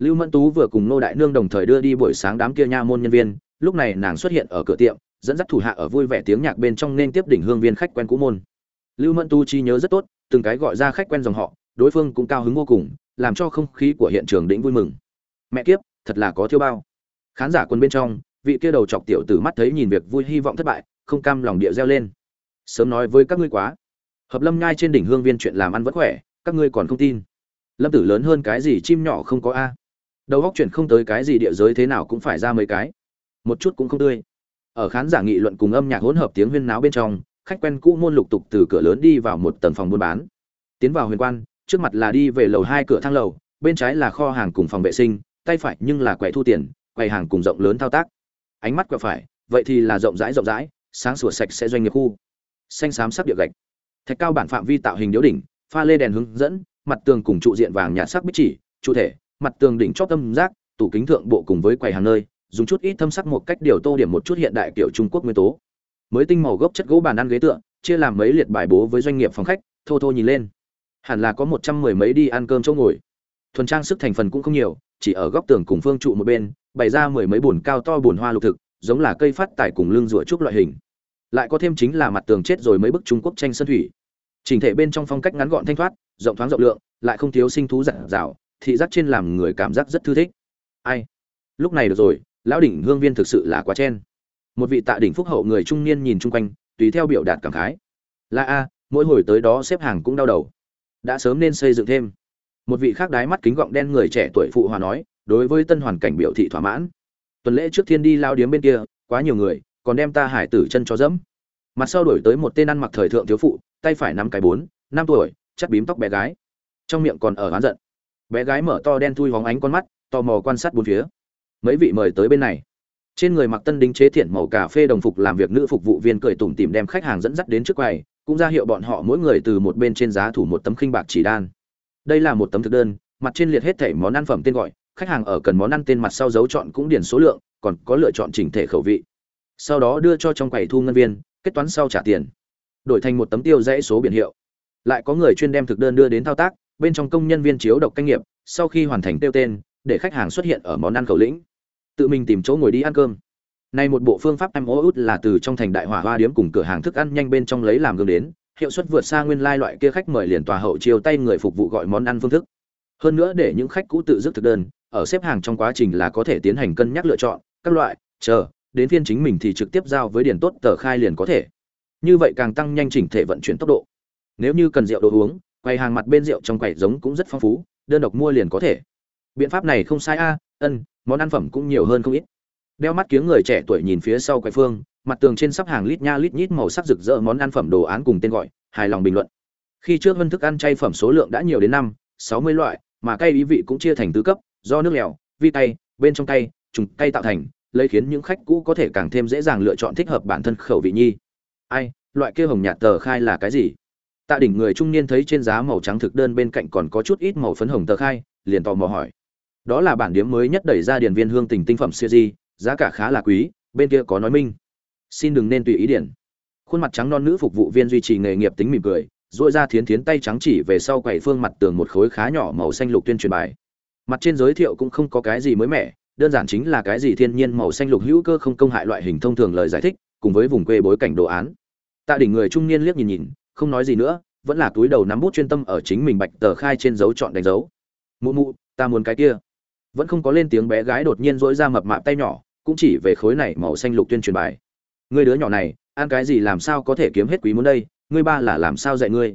lưu mẫn tú vừa cùng nô đại nương đồng thời đưa đi buổi sáng đám kia nha môn nhân viên, lúc này nàng xuất hiện ở cửa tiệm, dẫn dắt thủ hạ ở vui vẻ tiếng nhạc bên trong nên tiếp đỉnh hương viên khách quen cũ môn. Lưu mẫn Tú chi nhớ rất tốt, từng cái gọi ra khách quen dòng họ, đối phương cũng cao hứng vô cùng, làm cho không khí của hiện trường đỉnh vui mừng. Mẹ kiếp, thật là có thiêu bao. Khán giả quân bên trong, vị kia đầu chọc tiểu tử mắt thấy nhìn việc vui hy vọng thất bại, không cam lòng địa reo lên. Sớm nói với các ngươi quá. Hợp lâm nhai trên đỉnh hương viên chuyện làm ăn vẫn khỏe, các ngươi còn không tin. Lâm tử lớn hơn cái gì chim nhỏ không có a đầu góc chuyển không tới cái gì địa giới thế nào cũng phải ra mấy cái. Một chút cũng không tươi. Ở khán giả nghị luận cùng âm nhạc hỗn hợp tiếng huyên náo bên trong, khách quen cũ môn lục tục từ cửa lớn đi vào một tầng phòng buôn bán. Tiến vào huyền quan, trước mặt là đi về lầu hai cửa thang lầu, bên trái là kho hàng cùng phòng vệ sinh, tay phải nhưng là quầy thu tiền, quầy hàng cùng rộng lớn thao tác. Ánh mắt quẹo phải, vậy thì là rộng rãi rộng rãi, sáng sủa sạch sẽ doanh nghiệp khu. Xanh xám sắc địa gạch. Thạch cao bản phạm vi tạo hình điếu đỉnh, pha lê đèn hướng dẫn, mặt tường cùng trụ diện vàng nhạt sắc bích chỉ trụ thể mặt tường đỉnh chóp tâm giác, tủ kính thượng bộ cùng với quầy hàng nơi, dùng chút ít thâm sắc một cách điều tô điểm một chút hiện đại kiểu trung quốc nguyên tố. Mới tinh màu gốc chất gỗ bàn ăn ghế tựa, chia làm mấy liệt bài bố với doanh nghiệp phòng khách, thô thô nhìn lên. Hẳn là có một trăm mười mấy đi ăn cơm chỗ ngồi. Thuần trang sức thành phần cũng không nhiều, chỉ ở góc tường cùng phương trụ một bên, bày ra mười mấy bồn cao to bồn hoa lục thực, giống là cây phát tài cùng lưng rủa trúc loại hình. Lại có thêm chính là mặt tường chết rồi mấy bức trung quốc tranh sơn thủy. Trình thể bên trong phong cách ngắn gọn thanh thoát, rộng thoáng rộng lượng, lại không thiếu sinh thú giản dào thị giác trên làm người cảm giác rất thư thích. Ai? Lúc này được rồi, lão đỉnh hương viên thực sự là quá chen. Một vị tạ đỉnh phúc hậu người trung niên nhìn chung quanh, tùy theo biểu đạt cảm khái. Là a, mỗi hồi tới đó xếp hàng cũng đau đầu. Đã sớm nên xây dựng thêm. Một vị khác đái mắt kính gọng đen người trẻ tuổi phụ hòa nói, đối với tân hoàn cảnh biểu thị thỏa mãn. Tuần lễ trước thiên đi lao điếm bên kia, quá nhiều người, còn đem ta hải tử chân cho dẫm. Mặt sau đổi tới một tên ăn mặc thời thượng thiếu phụ, tay phải nắm cái bốn, năm tuổi chắc bím tóc bé gái. Trong miệng còn ở oán giận bé gái mở to đen thui hóng ánh con mắt, tò mò quan sát bốn phía. Mấy vị mời tới bên này. Trên người mặc tân đính chế thiện màu cà phê đồng phục làm việc nữ phục vụ viên cười tủm tìm đem khách hàng dẫn dắt đến trước quầy, cũng ra hiệu bọn họ mỗi người từ một bên trên giá thủ một tấm khinh bạc chỉ đan. Đây là một tấm thực đơn, mặt trên liệt hết thảy món ăn phẩm tên gọi, khách hàng ở cần món ăn tên mặt sau dấu chọn cũng điền số lượng, còn có lựa chọn chỉnh thể khẩu vị. Sau đó đưa cho trong quầy thu ngân viên, kết toán sau trả tiền. Đổi thành một tấm tiêu dãy số biển hiệu. Lại có người chuyên đem thực đơn đưa đến thao tác bên trong công nhân viên chiếu độc canh nghiệp, sau khi hoàn thành tiêu tên, để khách hàng xuất hiện ở món ăn khẩu lĩnh. Tự mình tìm chỗ ngồi đi ăn cơm. Này một bộ phương pháp em ô út là từ trong thành đại hỏa hoa điếm cùng cửa hàng thức ăn nhanh bên trong lấy làm gương đến, hiệu suất vượt xa nguyên lai loại kia khách mời liền tòa hậu chiều tay người phục vụ gọi món ăn phương thức. Hơn nữa để những khách cũ tự dứt thực đơn, ở xếp hàng trong quá trình là có thể tiến hành cân nhắc lựa chọn, các loại, chờ, đến phiên chính mình thì trực tiếp giao với điển tốt tờ khai liền có thể. Như vậy càng tăng nhanh chỉnh thể vận chuyển tốc độ. Nếu như cần rượu đồ uống quầy hàng mặt bên rượu trong quầy giống cũng rất phong phú, đơn độc mua liền có thể. Biện pháp này không sai a, ân, món ăn phẩm cũng nhiều hơn không ít. Đeo mắt kiếng người trẻ tuổi nhìn phía sau quầy phương, mặt tường trên sắp hàng lít nha lít nhít màu sắc rực rỡ món ăn phẩm đồ án cùng tên gọi, hài lòng bình luận. Khi trước vân thức ăn chay phẩm số lượng đã nhiều đến năm, sáu mươi loại, mà cay ý vị cũng chia thành tứ cấp, do nước lèo, vi cay, bên trong cay, trùng cay tạo thành, lấy khiến những khách cũ có thể càng thêm dễ dàng lựa chọn thích hợp bản thân khẩu vị nhi. Ai, loại kia hồng nhạt tờ khai là cái gì? Tạ đỉnh người trung niên thấy trên giá màu trắng thực đơn bên cạnh còn có chút ít màu phấn hồng tờ khai, liền tò mò hỏi. Đó là bản điếm mới nhất đẩy ra điển viên hương tình tinh phẩm siêu di, giá cả khá là quý, bên kia có nói minh. Xin đừng nên tùy ý điển khuôn mặt trắng non nữ phục vụ viên duy trì nghề nghiệp tính mỉm cười dội ra thiến thiến tay trắng chỉ về sau quầy phương mặt tường một khối khá nhỏ màu xanh lục tuyên truyền bài. Mặt trên giới thiệu cũng không có cái gì mới mẻ, đơn giản chính là cái gì thiên nhiên màu xanh lục hữu cơ không công hại loại hình thông thường lời giải thích, cùng với vùng quê bối cảnh đồ án. Tạ đỉnh người trung niên liếc nhìn nhìn không nói gì nữa, vẫn là túi đầu nắm bút chuyên tâm ở chính mình bạch tờ khai trên dấu chọn đánh dấu. Mụ mụ, ta muốn cái kia. Vẫn không có lên tiếng bé gái đột nhiên dỗi ra mập mạp tay nhỏ, cũng chỉ về khối này màu xanh lục tuyên truyền bài. Người đứa nhỏ này, ăn cái gì làm sao có thể kiếm hết quý muốn đây? Ngươi ba là làm sao dạy ngươi?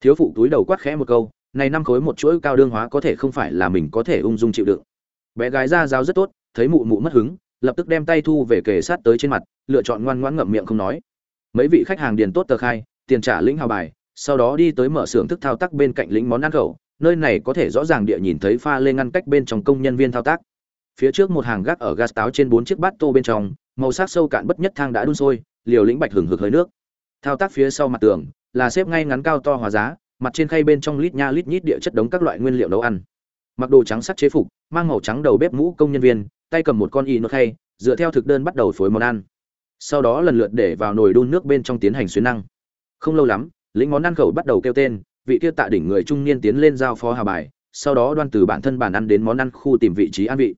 Thiếu phụ túi đầu quát khẽ một câu, này năm khối một chuỗi cao đương hóa có thể không phải là mình có thể ung dung chịu đựng. Bé gái ra giáo rất tốt, thấy mụ mụ mất hứng, lập tức đem tay thu về kề sát tới trên mặt, lựa chọn ngoan ngoãn ngậm miệng không nói. Mấy vị khách hàng điền tốt tờ khai tiền trả lĩnh hào bài, sau đó đi tới mở xưởng thức thao tác bên cạnh lĩnh món ăn khẩu, nơi này có thể rõ ràng địa nhìn thấy pha lên ngăn cách bên trong công nhân viên thao tác. Phía trước một hàng gác ở gas táo trên bốn chiếc bát tô bên trong, màu sắc sâu cạn bất nhất thang đã đun sôi, liều lĩnh bạch hừng hực hơi nước. Thao tác phía sau mặt tường, là xếp ngay ngắn cao to hòa giá, mặt trên khay bên trong lít nha lít nhít địa chất đống các loại nguyên liệu nấu ăn. Mặc đồ trắng sắt chế phục, mang màu trắng đầu bếp mũ công nhân viên, tay cầm một con y nước khay, dựa theo thực đơn bắt đầu phối món ăn. Sau đó lần lượt để vào nồi đun nước bên trong tiến hành xuyến năng không lâu lắm, lĩnh món ăn khẩu bắt đầu kêu tên, vị kia tạ đỉnh người trung niên tiến lên giao phó hà bài, sau đó đoan từ bản thân bàn ăn đến món ăn khu tìm vị trí ăn vị.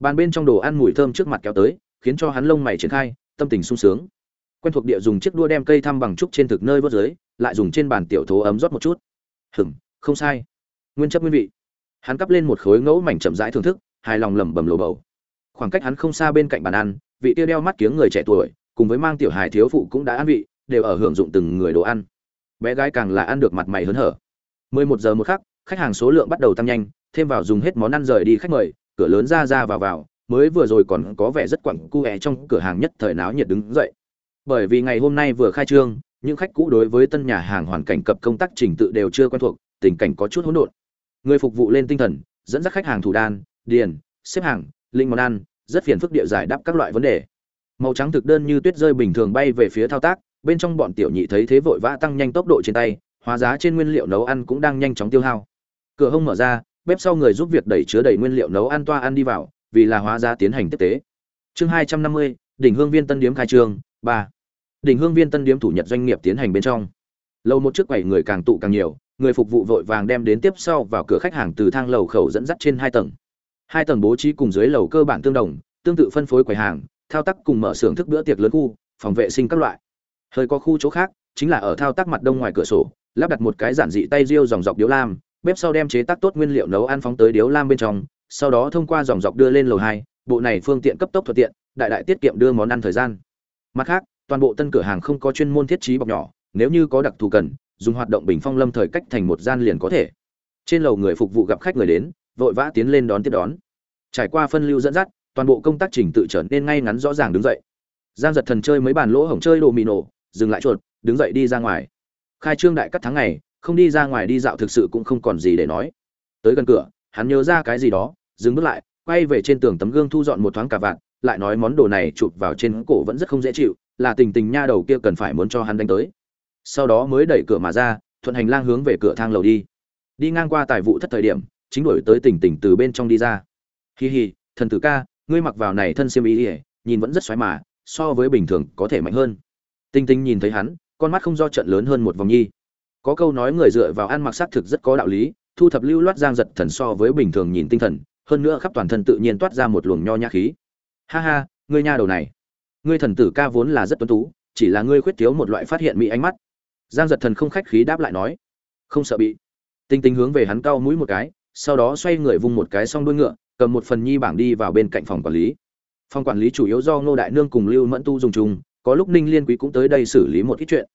Bàn bên trong đồ ăn mùi thơm trước mặt kéo tới, khiến cho hắn lông mày triển khai, tâm tình sung sướng. Quen thuộc địa dùng chiếc đua đem cây thăm bằng trúc trên thực nơi vớt dưới, lại dùng trên bàn tiểu thố ấm rót một chút. Hừng không sai. Nguyên chất nguyên vị. Hắn cắp lên một khối ngẫu mảnh chậm rãi thưởng thức, hài lòng lẩm bẩm lồ bầu. Khoảng cách hắn không xa bên cạnh bàn ăn, vị tiêu đeo mắt kiếng người trẻ tuổi, cùng với mang tiểu hài thiếu phụ cũng đã ăn vị đều ở hưởng dụng từng người đồ ăn. Bé gái càng là ăn được mặt mày hớn hở. 11 giờ một khắc, khách hàng số lượng bắt đầu tăng nhanh, thêm vào dùng hết món ăn rời đi khách mời, cửa lớn ra ra vào vào, mới vừa rồi còn có vẻ rất quặng cu é trong cửa hàng nhất thời náo nhiệt đứng dậy. Bởi vì ngày hôm nay vừa khai trương, những khách cũ đối với tân nhà hàng hoàn cảnh cập công tác trình tự đều chưa quen thuộc, tình cảnh có chút hỗn độn. Người phục vụ lên tinh thần, dẫn dắt khách hàng thủ đan, điền, xếp hàng, linh món ăn, rất phiền phức địa giải đáp các loại vấn đề. Màu trắng thực đơn như tuyết rơi bình thường bay về phía thao tác bên trong bọn tiểu nhị thấy thế vội vã tăng nhanh tốc độ trên tay, hóa giá trên nguyên liệu nấu ăn cũng đang nhanh chóng tiêu hao. Cửa hông mở ra, bếp sau người giúp việc đẩy chứa đầy nguyên liệu nấu ăn toa ăn đi vào, vì là hóa giá tiến hành tiếp tế. Chương hai trăm năm mươi, đỉnh hương viên tân điếm khai trương, ba. Đỉnh hương viên tân điếm thủ nhật doanh nghiệp tiến hành bên trong. Lâu một chiếc quầy người càng tụ càng nhiều, người phục vụ vội vàng đem đến tiếp sau vào cửa khách hàng từ thang lầu khẩu dẫn dắt trên hai tầng. Hai tầng bố trí cùng dưới lầu cơ bản tương đồng, tương tự phân phối quầy hàng, thao tác cùng mở xưởng thức bữa tiệc lớn khu, phòng vệ sinh các loại hơi có khu chỗ khác, chính là ở thao tác mặt đông ngoài cửa sổ, lắp đặt một cái giản dị tay riêu dòng dọc điếu lam, bếp sau đem chế tác tốt nguyên liệu nấu ăn phóng tới điếu lam bên trong, sau đó thông qua dòng dọc đưa lên lầu hai, bộ này phương tiện cấp tốc thuận tiện, đại đại tiết kiệm đưa món ăn thời gian. Mặt khác, toàn bộ tân cửa hàng không có chuyên môn thiết trí bọc nhỏ, nếu như có đặc thù cần, dùng hoạt động bình phong lâm thời cách thành một gian liền có thể. Trên lầu người phục vụ gặp khách người đến, vội vã tiến lên đón tiếp đón. Trải qua phân lưu dẫn dắt, toàn bộ công tác trình tự trở nên ngay ngắn rõ ràng đứng dậy. Giang giật thần chơi mấy bàn lỗ hổng chơi đồ mì nổ dừng lại chuột, đứng dậy đi ra ngoài. Khai trương đại cắt tháng ngày, không đi ra ngoài đi dạo thực sự cũng không còn gì để nói. Tới gần cửa, hắn nhớ ra cái gì đó, dừng bước lại, quay về trên tường tấm gương thu dọn một thoáng cả vạn lại nói món đồ này chụp vào trên cổ vẫn rất không dễ chịu, là tình tình nha đầu kia cần phải muốn cho hắn đánh tới. Sau đó mới đẩy cửa mà ra, thuận hành lang hướng về cửa thang lầu đi. Đi ngang qua tài vụ thất thời điểm, chính đổi tới tình tình từ bên trong đi ra. Hi hi, thần tử ca, ngươi mặc vào này thân xiêm y ỉa nhìn vẫn rất xoáy mà, so với bình thường có thể mạnh hơn tinh tinh nhìn thấy hắn, con mắt không do trận lớn hơn một vòng nhi. Có câu nói người dựa vào ăn mặc xác thực rất có đạo lý, thu thập lưu loát giang giật thần so với bình thường nhìn tinh thần, hơn nữa khắp toàn thân tự nhiên toát ra một luồng nho nhã khí. Ha ha, ngươi nha đầu này. Ngươi thần tử ca vốn là rất tuấn tú, chỉ là ngươi khuyết thiếu một loại phát hiện mỹ ánh mắt. Giang giật thần không khách khí đáp lại nói. Không sợ bị. Tinh tinh hướng về hắn cau mũi một cái, sau đó xoay người vung một cái song đuôi ngựa, cầm một phần nhi bảng đi vào bên cạnh phòng quản lý. Phòng quản lý chủ yếu do ngô đại nương cùng lưu mẫn tu dùng chung có lúc ninh liên quý cũng tới đây xử lý một ít chuyện.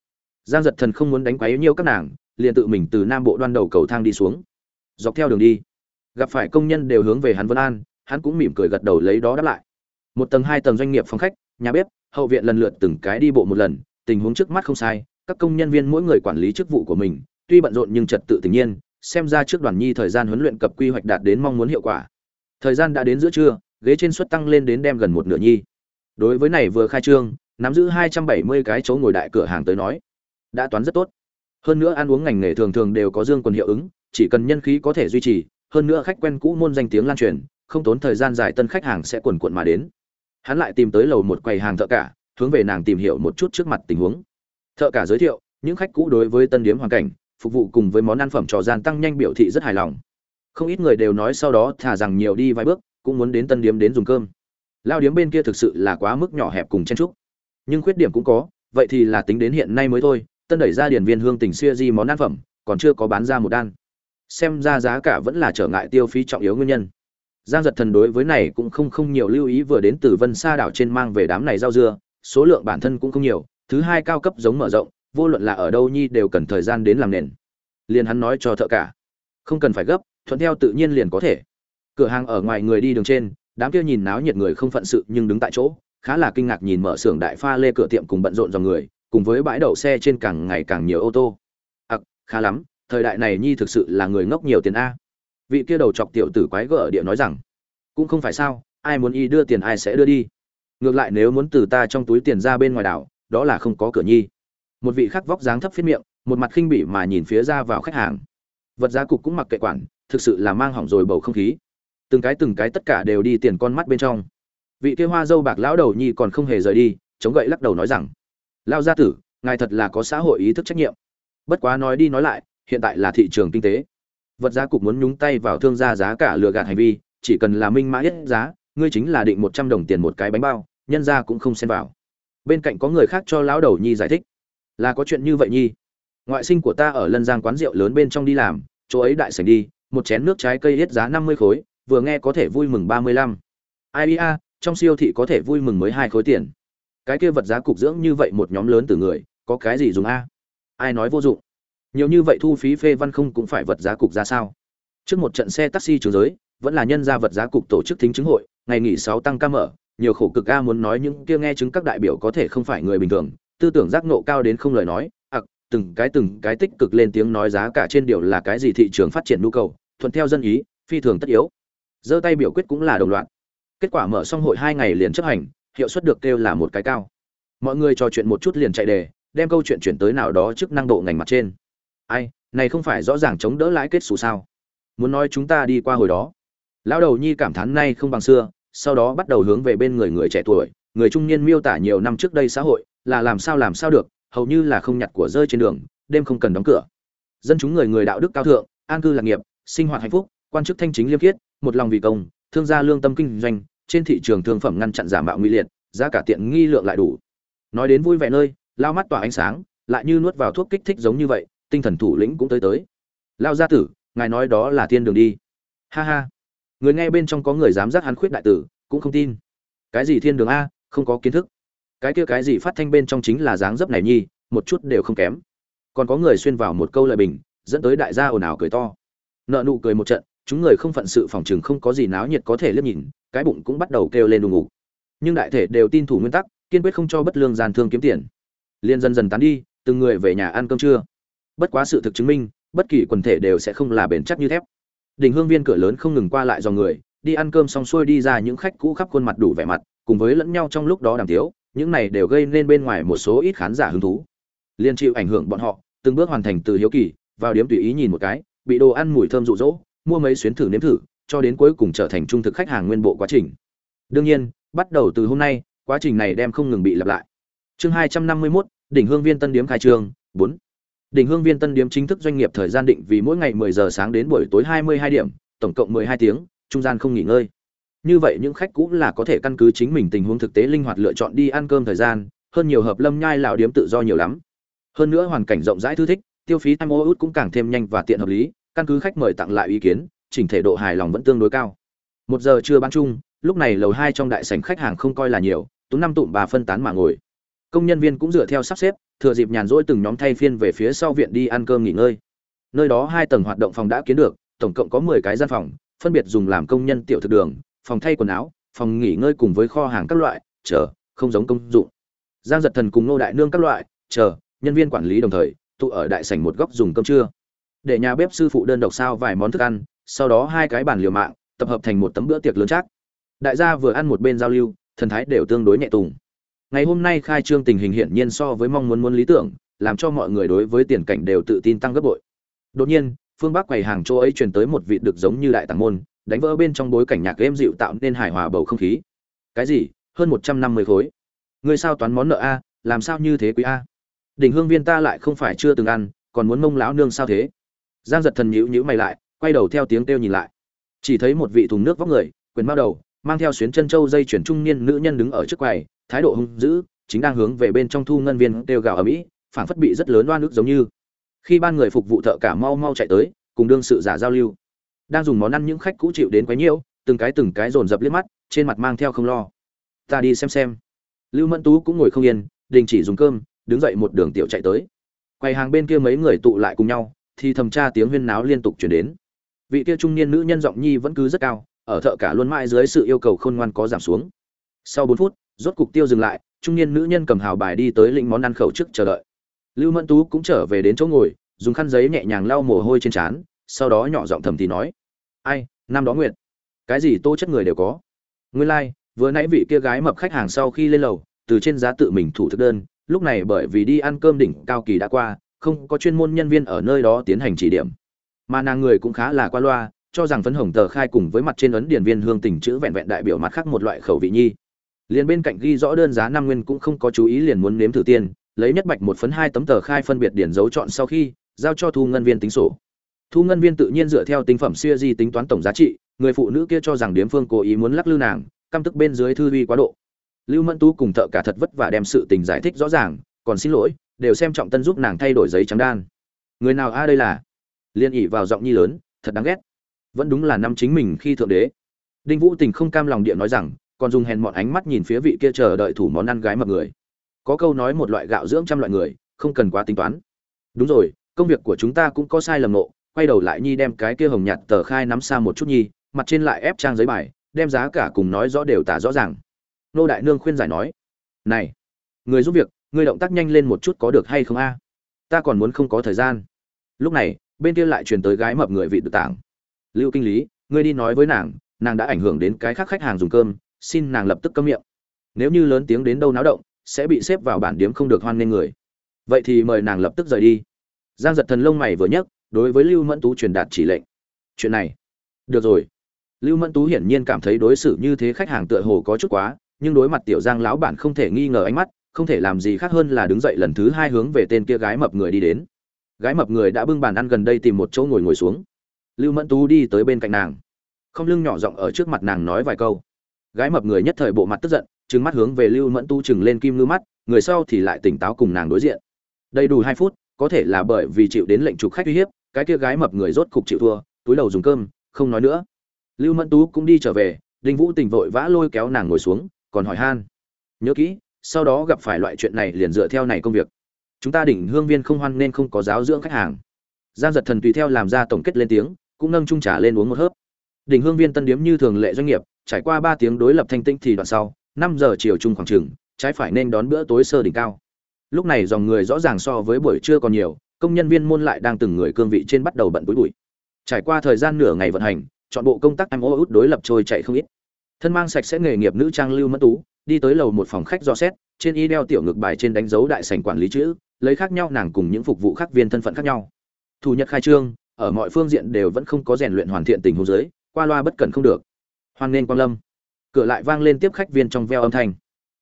Giang giật thần không muốn đánh quấy nhiều các nàng, liền tự mình từ nam bộ đoan đầu cầu thang đi xuống. Dọc theo đường đi, gặp phải công nhân đều hướng về hắn vân an, hắn cũng mỉm cười gật đầu lấy đó đáp lại. Một tầng hai tầng doanh nghiệp phòng khách, nhà bếp, hậu viện lần lượt từng cái đi bộ một lần, tình huống trước mắt không sai, các công nhân viên mỗi người quản lý chức vụ của mình, tuy bận rộn nhưng trật tự tự nhiên, xem ra trước đoàn nhi thời gian huấn luyện cập quy hoạch đạt đến mong muốn hiệu quả. Thời gian đã đến giữa trưa, ghế trên suất tăng lên đến đem gần một nửa nhi. Đối với này vừa khai trương nắm giữ hai trăm bảy mươi cái chỗ ngồi đại cửa hàng tới nói, đã toán rất tốt. Hơn nữa ăn uống ngành nghề thường thường đều có dương quần hiệu ứng, chỉ cần nhân khí có thể duy trì, hơn nữa khách quen cũ môn danh tiếng lan truyền, không tốn thời gian dài tân khách hàng sẽ quần cuộn mà đến. Hắn lại tìm tới lầu một quầy hàng thợ cả, hướng về nàng tìm hiểu một chút trước mặt tình huống. Thợ cả giới thiệu, những khách cũ đối với tân điếm hoàn cảnh, phục vụ cùng với món ăn phẩm trò gian tăng nhanh biểu thị rất hài lòng. Không ít người đều nói sau đó thả rằng nhiều đi vài bước, cũng muốn đến tân điếm đến dùng cơm. Lao điếm bên kia thực sự là quá mức nhỏ hẹp cùng chen trúc nhưng khuyết điểm cũng có, vậy thì là tính đến hiện nay mới thôi, tân đẩy ra điển viên hương tỉnh xuya di món ăn phẩm, còn chưa có bán ra một đan. Xem ra giá cả vẫn là trở ngại tiêu phí trọng yếu nguyên nhân. Giang giật thần đối với này cũng không không nhiều lưu ý vừa đến từ vân xa đảo trên mang về đám này rau dưa, số lượng bản thân cũng không nhiều, thứ hai cao cấp giống mở rộng, vô luận là ở đâu nhi đều cần thời gian đến làm nền. Liền hắn nói cho thợ cả, không cần phải gấp, thuận theo tự nhiên liền có thể. Cửa hàng ở ngoài người đi đường trên, đám kia nhìn náo nhiệt người không phận sự nhưng đứng tại chỗ khá là kinh ngạc nhìn mở xưởng đại pha lê cửa tiệm cùng bận rộn dòng người, cùng với bãi đậu xe trên càng ngày càng nhiều ô tô. Ặc, khá lắm, thời đại này nhi thực sự là người ngốc nhiều tiền a. Vị kia đầu chọc tiểu tử quái gở địa nói rằng, cũng không phải sao, ai muốn y đưa tiền ai sẽ đưa đi. Ngược lại nếu muốn từ ta trong túi tiền ra bên ngoài đảo, đó là không có cửa nhi. Một vị khắc vóc dáng thấp phiết miệng, một mặt khinh bỉ mà nhìn phía ra vào khách hàng. Vật giá cục cũng mặc kệ quản, thực sự là mang hỏng rồi bầu không khí. Từng cái từng cái tất cả đều đi tiền con mắt bên trong vị kia hoa dâu bạc lão đầu nhi còn không hề rời đi, chống gậy lắc đầu nói rằng lao gia tử, ngài thật là có xã hội ý thức trách nhiệm. Bất quá nói đi nói lại, hiện tại là thị trường kinh tế. Vật giá cục muốn nhúng tay vào thương gia giá cả lừa gạt hành vi, chỉ cần là minh mã hết giá, ngươi chính là định một trăm đồng tiền một cái bánh bao, nhân ra cũng không xen vào. Bên cạnh có người khác cho lão đầu nhi giải thích, là có chuyện như vậy nhi. Ngoại sinh của ta ở lân giang quán rượu lớn bên trong đi làm, chỗ ấy đại sảnh đi, một chén nước trái cây hết giá năm mươi khối, vừa nghe có thể vui mừng ba mươi lăm. Ai a trong siêu thị có thể vui mừng mới hai khối tiền. Cái kia vật giá cục dưỡng như vậy một nhóm lớn từ người, có cái gì dùng a? Ai nói vô dụng? Nhiều như vậy thu phí phê văn không cũng phải vật giá cục ra sao? Trước một trận xe taxi trường giới, vẫn là nhân ra vật giá cục tổ chức thính chứng hội, ngày nghỉ sáu tăng ca mở, nhiều khổ cực a muốn nói những kia nghe chứng các đại biểu có thể không phải người bình thường, tư tưởng giác nộ cao đến không lời nói, ặc, từng cái từng cái tích cực lên tiếng nói giá cả trên điều là cái gì thị trường phát triển nhu cầu, thuận theo dân ý, phi thường tất yếu. Giơ tay biểu quyết cũng là đồng loạt kết quả mở xong hội hai ngày liền chấp hành, hiệu suất được kêu là một cái cao. Mọi người trò chuyện một chút liền chạy đề, đem câu chuyện chuyển tới nào đó trước năng độ ngành mặt trên. Ai, này không phải rõ ràng chống đỡ lãi kết xù sao? Muốn nói chúng ta đi qua hồi đó. Lão đầu nhi cảm thán nay không bằng xưa, sau đó bắt đầu hướng về bên người người trẻ tuổi, người trung niên miêu tả nhiều năm trước đây xã hội, là làm sao làm sao được, hầu như là không nhặt của rơi trên đường, đêm không cần đóng cửa. Dân chúng người người đạo đức cao thượng, an cư lạc nghiệp, sinh hoạt hạnh phúc, quan chức thanh chính liêm khiết, một lòng vì công, thương gia lương tâm kinh doanh trên thị trường thương phẩm ngăn chặn giả mạo nguy liệt, giá cả tiện nghi lượng lại đủ. Nói đến vui vẻ nơi, lao mắt tỏa ánh sáng, lại như nuốt vào thuốc kích thích giống như vậy, tinh thần thủ lĩnh cũng tới tới. Lao gia tử, ngài nói đó là thiên đường đi. Ha ha. Người nghe bên trong có người dám giác hắn khuyết đại tử, cũng không tin. Cái gì thiên đường a, không có kiến thức. Cái kia cái gì phát thanh bên trong chính là dáng dấp này nhi, một chút đều không kém. Còn có người xuyên vào một câu lời bình, dẫn tới đại gia ồn ào cười to. Nợ nụ cười một trận chúng người không phận sự phòng trường không có gì náo nhiệt có thể liếc nhìn, cái bụng cũng bắt đầu kêu lên đùng ngủ nhưng đại thể đều tin thủ nguyên tắc, kiên quyết không cho bất lương gian thương kiếm tiền. Liên dân dần tán đi, từng người về nhà ăn cơm trưa. Bất quá sự thực chứng minh, bất kỳ quần thể đều sẽ không là bền chắc như thép. Đỉnh hương viên cửa lớn không ngừng qua lại dòng người, đi ăn cơm xong xuôi đi ra những khách cũ khắp khuôn mặt đủ vẻ mặt, cùng với lẫn nhau trong lúc đó đàm tiếu, những này đều gây nên bên ngoài một số ít khán giả hứng thú. Liên chịu ảnh hưởng bọn họ, từng bước hoàn thành từ hiếu kỳ, vào điểm tùy ý nhìn một cái, bị đồ ăn mùi thơm dụ dỗ mua mấy xuyến thử nếm thử cho đến cuối cùng trở thành trung thực khách hàng nguyên bộ quá trình. Đương nhiên bắt đầu từ hôm nay quá trình này đem không ngừng bị lặp lại. Chương hai trăm năm mươi 251, đỉnh hương viên tân điếm khai trương bốn. Đỉnh hương viên tân điếm chính thức doanh nghiệp thời gian định vì mỗi ngày 10 giờ sáng đến buổi tối 22 điểm tổng cộng 12 tiếng trung gian không nghỉ ngơi. Như vậy những khách cũ là có thể căn cứ chính mình tình huống thực tế linh hoạt lựa chọn đi ăn cơm thời gian hơn nhiều hợp lâm nhai lão điếm tự do nhiều lắm. Hơn nữa hoàn cảnh rộng rãi thư thích tiêu phí time út cũng càng thêm nhanh và tiện hợp lý căn cứ khách mời tặng lại ý kiến, chỉnh thể độ hài lòng vẫn tương đối cao. Một giờ chưa bán chung, lúc này lầu hai trong đại sảnh khách hàng không coi là nhiều, tú năm tụm bà phân tán mà ngồi. Công nhân viên cũng dựa theo sắp xếp, thừa dịp nhàn rỗi từng nhóm thay phiên về phía sau viện đi ăn cơm nghỉ ngơi. Nơi đó hai tầng hoạt động phòng đã kiến được, tổng cộng có mười cái gian phòng, phân biệt dùng làm công nhân tiểu thực đường, phòng thay quần áo, phòng nghỉ ngơi cùng với kho hàng các loại, chờ, không giống công dụng. Giang giật thần cùng nô đại nương các loại, chờ, nhân viên quản lý đồng thời, tụ ở đại sảnh một góc dùng cơm trưa để nhà bếp sư phụ đơn độc sao vài món thức ăn, sau đó hai cái bàn liều mạng, tập hợp thành một tấm bữa tiệc lớn chắc. Đại gia vừa ăn một bên giao lưu, thần thái đều tương đối nhẹ tùng. Ngày hôm nay khai trương tình hình hiển nhiên so với mong muốn muốn lý tưởng, làm cho mọi người đối với tiền cảnh đều tự tin tăng gấp bội. Đột nhiên, phương bắc quầy hàng chỗ ấy truyền tới một vị được giống như đại tàng môn, đánh vỡ bên trong bối cảnh nhạc êm dịu tạo nên hài hòa bầu không khí. Cái gì? Hơn một trăm năm mươi khối. Người sao toán món nợ a, làm sao như thế quý a? Đỉnh hương viên ta lại không phải chưa từng ăn, còn muốn mông lão nương sao thế? Giang giật thần nhữ nhữ mày lại, quay đầu theo tiếng kêu nhìn lại. Chỉ thấy một vị thùng nước vóc người, quyền bao đầu, mang theo xuyến chân trâu dây chuyển trung niên nữ nhân đứng ở trước quầy, thái độ hung dữ, chính đang hướng về bên trong thu ngân viên kêu gào ở mỹ phản phất bị rất lớn oan ức giống như. Khi ban người phục vụ thợ cả mau mau chạy tới, cùng đương sự giả giao lưu. Đang dùng món ăn những khách cũ chịu đến quấy nhiễu, từng cái từng cái dồn dập liếc mắt, trên mặt mang theo không lo. Ta đi xem xem. Lưu mẫn tú cũng ngồi không yên, đình chỉ dùng cơm, đứng dậy một đường tiểu chạy tới. Quầy hàng bên kia mấy người tụ lại cùng nhau thì thầm tra tiếng huyên náo liên tục chuyển đến. Vị kia trung niên nữ nhân giọng nhi vẫn cứ rất cao ở thợ cả luôn mãi dưới sự yêu cầu khôn ngoan có giảm xuống. Sau bốn phút rốt cục tiêu dừng lại trung niên nữ nhân cầm hào bài đi tới lĩnh món ăn khẩu trước chờ đợi. Lưu mẫn tú cũng trở về đến chỗ ngồi dùng khăn giấy nhẹ nhàng lau mồ hôi trên trán sau đó nhỏ giọng thầm thì nói ai năm đó nguyện cái gì tô chất người đều có? Nguyên lai、like, vừa nãy vị kia gái mập khách hàng sau khi lên lầu từ trên giá tự mình thủ thực đơn lúc này bởi vì đi ăn cơm đỉnh cao kỳ đã qua không có chuyên môn nhân viên ở nơi đó tiến hành chỉ điểm. Mà nàng người cũng khá là qua loa, cho rằng phấn hồng tờ khai cùng với mặt trên ấn điển viên hương tình chữ vẹn vẹn đại biểu mặt khác một loại khẩu vị nhi. Liền bên cạnh ghi rõ đơn giá năm nguyên cũng không có chú ý liền muốn nếm thử tiền, lấy nhất bạch một phấn hai tấm tờ khai phân biệt điển dấu chọn sau khi, giao cho thu ngân viên tính sổ. Thu ngân viên tự nhiên dựa theo tinh phẩm siêu di tính toán tổng giá trị, người phụ nữ kia cho rằng điếm phương cố ý muốn lắc lư nàng, căm tức bên dưới thư uy quá độ. Lưu mẫn tú cùng thợ cả thật vất vả đem sự tình giải thích rõ ràng, còn xin lỗi đều xem trọng tân giúp nàng thay đổi giấy trắng đan. Người nào a, đây là? Liên ỉ vào giọng nhi lớn, thật đáng ghét. Vẫn đúng là năm chính mình khi thượng đế. Đinh vũ tình không cam lòng điện nói rằng, còn dùng hèn mọn ánh mắt nhìn phía vị kia chờ đợi thủ món ăn gái mập người. Có câu nói một loại gạo dưỡng trăm loại người, không cần quá tính toán. Đúng rồi, công việc của chúng ta cũng có sai lầm nộ quay đầu lại nhi đem cái kia hồng nhạt tờ khai nắm xa một chút nhi, mặt trên lại ép trang giấy bài, đem giá cả cùng nói rõ đều tả rõ ràng. Nô đại nương khuyên giải nói, này, người giúp việc Ngươi động tác nhanh lên một chút có được hay không a? Ta còn muốn không có thời gian. Lúc này, bên kia lại truyền tới gái mập người vị được tảng lưu kinh lý, ngươi đi nói với nàng nàng đã ảnh hưởng đến cái khác khách hàng dùng cơm, xin nàng lập tức câm miệng. Nếu như lớn tiếng đến đâu náo động, sẽ bị xếp vào bản điếm không được hoan nghênh người. Vậy thì mời nàng lập tức rời đi. Giang giật thần lông mày vừa nhấc, đối với lưu mẫn tú truyền đạt chỉ lệnh. Chuyện này. Được rồi. Lưu mẫn tú hiển nhiên cảm thấy đối xử như thế khách hàng tựa hồ có chút quá, nhưng đối mặt tiểu giang lão bản không thể nghi ngờ ánh mắt không thể làm gì khác hơn là đứng dậy lần thứ hai hướng về tên kia gái mập người đi đến. Gái mập người đã bưng bàn ăn gần đây tìm một chỗ ngồi ngồi xuống. Lưu mẫn tú đi tới bên cạnh nàng. Không lưng nhỏ giọng ở trước mặt nàng nói vài câu. Gái mập người nhất thời bộ mặt tức giận, trừng mắt hướng về lưu mẫn tu chừng lên kim ngư mắt, người sau thì lại tỉnh táo cùng nàng đối diện. Đầy đủ hai phút, có thể là bởi vì chịu đến lệnh trục khách uy hiếp, cái kia gái mập người rốt cục chịu thua, túi đầu dùng cơm, không nói nữa. Lưu mẫn tú cũng đi trở về, đinh vũ tình vội vã lôi kéo nàng ngồi xuống, còn hỏi han. Nhớ kỹ sau đó gặp phải loại chuyện này liền dựa theo này công việc. Chúng ta đỉnh hương viên không hoan nên không có giáo dưỡng khách hàng. Giang giật thần tùy theo làm ra tổng kết lên tiếng, cũng nâng trung trả lên uống một hớp. Đỉnh hương viên tân điếm như thường lệ doanh nghiệp, trải qua ba tiếng đối lập thanh tĩnh thì đoạn sau, năm giờ chiều chung khoảng trường trái phải nên đón bữa tối sơ đỉnh cao. Lúc này dòng người rõ ràng so với buổi trưa còn nhiều, công nhân viên môn lại đang từng người cương vị trên bắt đầu bận túi bụi. Trải qua thời gian nửa ngày vận hành, chọn bộ công tác em ô út đối lập trôi chạy không ít. Thân mang sạch sẽ nghề nghiệp nữ trang lưu mẫn tú đi tới lầu một phòng khách do xét, trên y đeo tiểu ngực bài trên đánh dấu đại sảnh quản lý chữ, lấy khác nhau nàng cùng những phục vụ khác viên thân phận khác nhau. Thủ nhật khai trương, ở mọi phương diện đều vẫn không có rèn luyện hoàn thiện tình huống giới qua loa bất cần không được. Hoan nên quang lâm. Cửa lại vang lên tiếp khách viên trong veo âm thanh.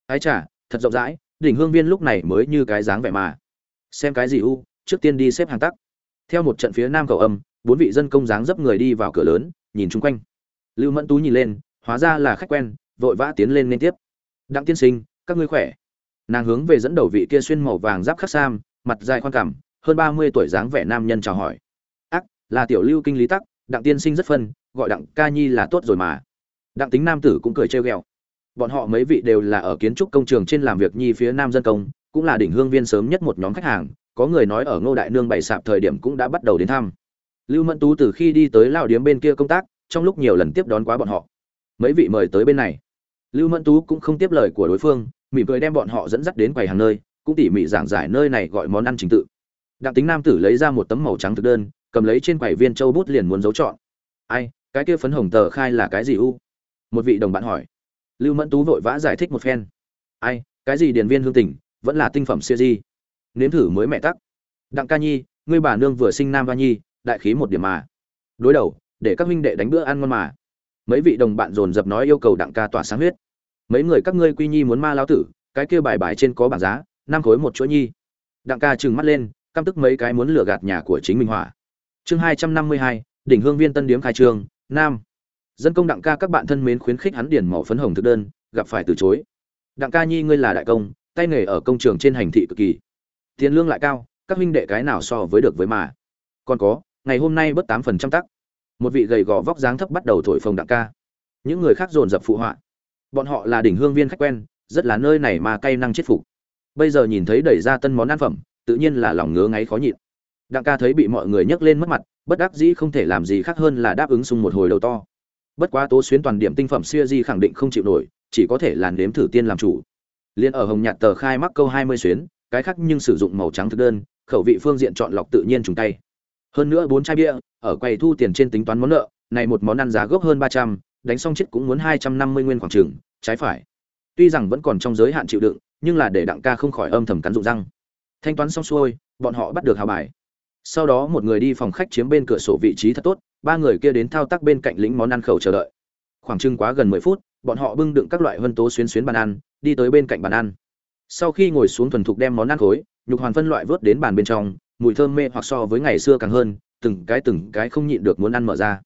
Ái chả thật rộng rãi, đỉnh hương viên lúc này mới như cái dáng vẻ mà. Xem cái gì u, trước tiên đi xếp hàng tắc. Theo một trận phía nam cầu âm, bốn vị dân công dáng dấp người đi vào cửa lớn, nhìn chung quanh. Lưu mẫn tú nhìn lên, hóa ra là khách quen, vội vã tiến lên liên tiếp đặng tiên sinh, các ngươi khỏe. Nàng hướng về dẫn đầu vị kia xuyên màu vàng giáp khắc sam, mặt dài khoan cảm hơn ba mươi tuổi dáng vẻ nam nhân chào hỏi. Ác, là tiểu lưu kinh lý tắc, đặng tiên sinh rất phân, gọi đặng ca nhi là tốt rồi mà. Đặng tính nam tử cũng cười trêu ghẹo. Bọn họ mấy vị đều là ở kiến trúc công trường trên làm việc nhi phía nam dân công, cũng là đỉnh hương viên sớm nhất một nhóm khách hàng, có người nói ở ngô đại nương bày sạp thời điểm cũng đã bắt đầu đến thăm. Lưu mẫn tú từ khi đi tới lao điếm bên kia công tác, trong lúc nhiều lần tiếp đón quá bọn họ. Mấy vị mời tới bên này lưu mẫn tú cũng không tiếp lời của đối phương, mỉm cười đem bọn họ dẫn dắt đến quầy hàng nơi, cũng tỉ mỉ giảng giải nơi này gọi món ăn trình tự. Đặng tính nam tử lấy ra một tấm màu trắng thực đơn, cầm lấy trên quầy viên châu bút liền muốn dấu chọn ai, cái kia phấn hồng tờ khai là cái gì u? Một vị đồng bạn hỏi. Lưu mẫn tú vội vã giải thích một phen. Ai, cái gì điền viên hương tình, vẫn là tinh phẩm siêu di? Nếm thử mới mẹ tắc. Đặng ca nhi, ngươi bà nương vừa sinh nam va nhi, đại khí một điểm mà. Đối đầu, để các huynh đệ đánh bữa ăn ngon mà mấy vị đồng bạn dồn dập nói yêu cầu đặng ca tỏa sáng huyết. Mấy người các ngươi quy nhi muốn ma lao tử, cái kia bài bài trên có bảng giá, năm khối một chuỗi nhi. Đặng ca trừng mắt lên, căm tức mấy cái muốn lừa gạt nhà của chính mình hỏa. Chương hai trăm năm mươi hai, đỉnh hương viên tân điếm khai trương, nam. Dân công đặng ca các bạn thân mến khuyến khích hắn điền màu phấn hồng thực đơn, gặp phải từ chối. Đặng ca nhi ngươi là đại công, tay nghề ở công trường trên hành thị cực kỳ. Tiền lương lại cao, các huynh đệ cái nào so với được với mà. Còn có, ngày hôm nay bớt tám phần trăm tắc một vị gầy gò vóc dáng thấp bắt đầu thổi phồng đặng ca. Những người khác dồn dập phụ họa. Bọn họ là đỉnh hương viên khách quen, rất là nơi này mà cay năng chết phục. Bây giờ nhìn thấy đẩy ra tân món ăn phẩm, tự nhiên là lòng ngứa ngáy khó nhịn. Đặng ca thấy bị mọi người nhấc lên mất mặt, bất đắc dĩ không thể làm gì khác hơn là đáp ứng sung một hồi đầu to. Bất quá tố xuyến toàn điểm tinh phẩm siêu di khẳng định không chịu nổi, chỉ có thể làn đếm thử tiên làm chủ. Liên ở hồng nhạt tờ khai mắc câu hai mươi xuyến, cái khác nhưng sử dụng màu trắng thực đơn, khẩu vị phương diện chọn lọc tự nhiên trùng tay. Hơn nữa bốn chai bia ở quầy thu tiền trên tính toán món nợ, này một món ăn giá gốc hơn ba trăm, đánh xong chết cũng muốn hai trăm năm mươi nguyên khoảng trường trái phải. Tuy rằng vẫn còn trong giới hạn chịu đựng, nhưng là để đặng ca không khỏi âm thầm cắn rụng răng. Thanh toán xong xuôi, bọn họ bắt được hào bài. Sau đó một người đi phòng khách chiếm bên cửa sổ vị trí thật tốt, ba người kia đến thao tác bên cạnh lĩnh món ăn khẩu chờ đợi. Khoảng chừng quá gần mười phút, bọn họ bưng đựng các loại vân tố xuyến xuyến bàn ăn, đi tới bên cạnh bàn ăn. Sau khi ngồi xuống thuần thục đem món ăn khối, nhục hoàn phân loại vớt đến bàn bên trong, mùi thơm mê hoặc so với ngày xưa càng hơn từng cái từng cái không nhịn được muốn ăn mở ra.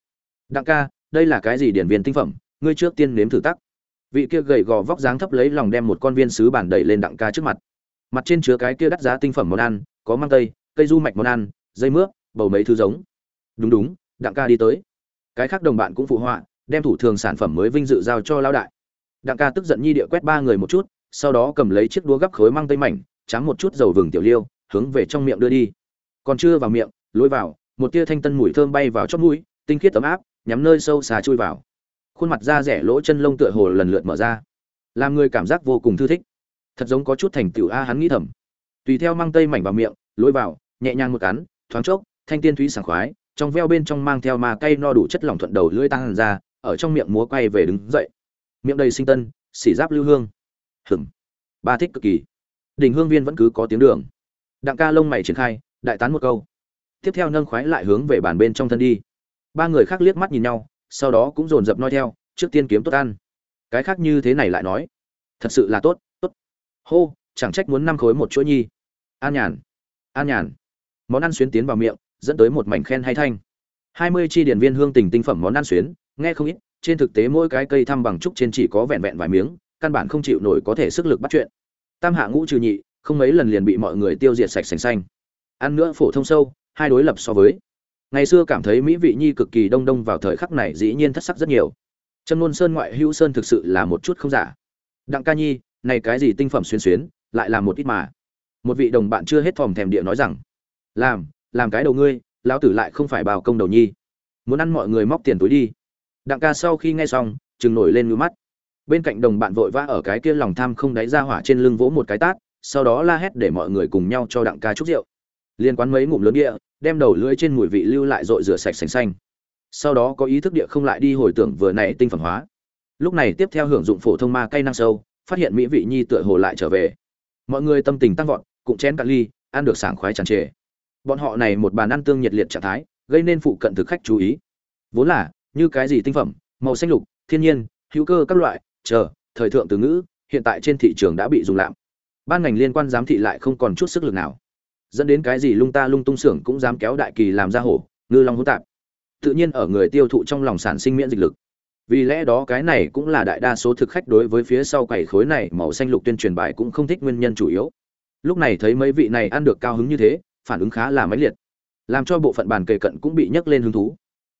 Đặng ca, đây là cái gì điển viên tinh phẩm? Ngươi trước tiên nếm thử tắc. Vị kia gầy gò vóc dáng thấp lấy lòng đem một con viên sứ bản đẩy lên đặng ca trước mặt. Mặt trên chứa cái kia đắt giá tinh phẩm món ăn, có mang tây, cây du mạch món ăn, dây mướp, bầu mấy thứ giống. Đúng đúng, đặng ca đi tới. Cái khác đồng bạn cũng phụ họa, đem thủ thường sản phẩm mới vinh dự giao cho lão đại. Đặng ca tức giận nhi địa quét ba người một chút, sau đó cầm lấy chiếc đũa gắp khối mang tây mảnh tráng một chút dầu vừng tiểu liêu, hướng về trong miệng đưa đi. Còn chưa vào miệng, lối vào một tia thanh tân mùi thơm bay vào chót mũi, tinh khiết ấm áp, nhắm nơi sâu xà chui vào. Khuôn mặt da rẻ lỗ chân lông tựa hồ lần lượt mở ra, làm người cảm giác vô cùng thư thích. Thật giống có chút thành tựu a, hắn nghĩ thầm. Tùy theo mang tây mảnh vào miệng lối vào, nhẹ nhàng một cắn, thoáng chốc, thanh tiên thúy sảng khoái, trong veo bên trong mang theo mà cay no đủ chất lỏng thuận đầu lưỡi tăng ra, ở trong miệng múa quay về đứng dậy. Miệng đầy sinh tân, xỉ giáp lưu hương. Hửng ba thích cực kỳ. Đỉnh hương viên vẫn cứ có tiếng đường. Đặng ca lông mày triển khai, đại tán một câu tiếp theo nâng khoái lại hướng về bàn bên trong thân đi. Ba người khác liếc mắt nhìn nhau, sau đó cũng dồn dập noi theo, trước tiên kiếm tốt ăn. Cái khác như thế này lại nói, thật sự là tốt tốt. Hô, chẳng trách muốn năm khối một chuỗi nhi. An nhàn an nhàn. Món ăn xuyến tiến vào miệng, dẫn tới một mảnh khen hay thanh. Hai mươi chi điển viên hương tình tinh phẩm món ăn xuyến, nghe không ít, trên thực tế mỗi cái cây thăm bằng trúc trên chỉ có vẹn vẹn vài miếng, căn bản không chịu nổi có thể sức lực bắt chuyện. Tam hạ ngũ trừ nhị, không mấy lần liền bị mọi người tiêu diệt sạch sành xanh. Ăn nữa phổ thông sâu hai đối lập so với. Ngày xưa cảm thấy mỹ vị nhi cực kỳ đông đông vào thời khắc này dĩ nhiên thất sắc rất nhiều. Trâm nôn sơn ngoại hữu sơn thực sự là một chút không giả. Đặng ca nhi, này cái gì tinh phẩm xuyên xuyến, lại là một ít mà. Một vị đồng bạn chưa hết thòm thèm địa nói rằng, làm làm cái đầu ngươi, lão tử lại không phải bào công đầu nhi. Muốn ăn mọi người móc tiền túi đi. Đặng ca sau khi nghe xong, chừng nổi lên ngứa mắt. Bên cạnh đồng bạn vội vã ở cái kia lòng tham không đáy ra hỏa trên lưng vỗ một cái tát, sau đó la hét để mọi người cùng nhau cho đặng ca chúc rượu liên quan mấy ngụm lớn địa, đem đầu lưỡi trên mùi vị lưu lại dội rửa sạch sành xanh. Sau đó có ý thức địa không lại đi hồi tưởng vừa nãy tinh phẩm hóa. Lúc này tiếp theo hưởng dụng phổ thông ma cây năng sâu, phát hiện mỹ vị nhi tựa hồ lại trở về. Mọi người tâm tình tăng vọt, cũng chén cạn ly, ăn được sảng khoái tràn trề. Bọn họ này một bàn ăn tương nhiệt liệt trạng thái, gây nên phụ cận thực khách chú ý. Vốn là, như cái gì tinh phẩm, màu xanh lục, thiên nhiên, hữu cơ các loại, chờ, thời thượng từ ngữ, hiện tại trên thị trường đã bị dùng lạm. Ban ngành liên quan giám thị lại không còn chút sức lực nào dẫn đến cái gì lung ta lung tung xưởng cũng dám kéo đại kỳ làm ra hổ, ngư long hỗn tạp. Tự nhiên ở người tiêu thụ trong lòng sản sinh miễn dịch lực. Vì lẽ đó cái này cũng là đại đa số thực khách đối với phía sau quầy khối này màu xanh lục tuyên truyền bài cũng không thích nguyên nhân chủ yếu. Lúc này thấy mấy vị này ăn được cao hứng như thế, phản ứng khá là mãnh liệt. Làm cho bộ phận bàn kề cận cũng bị nhấc lên hứng thú.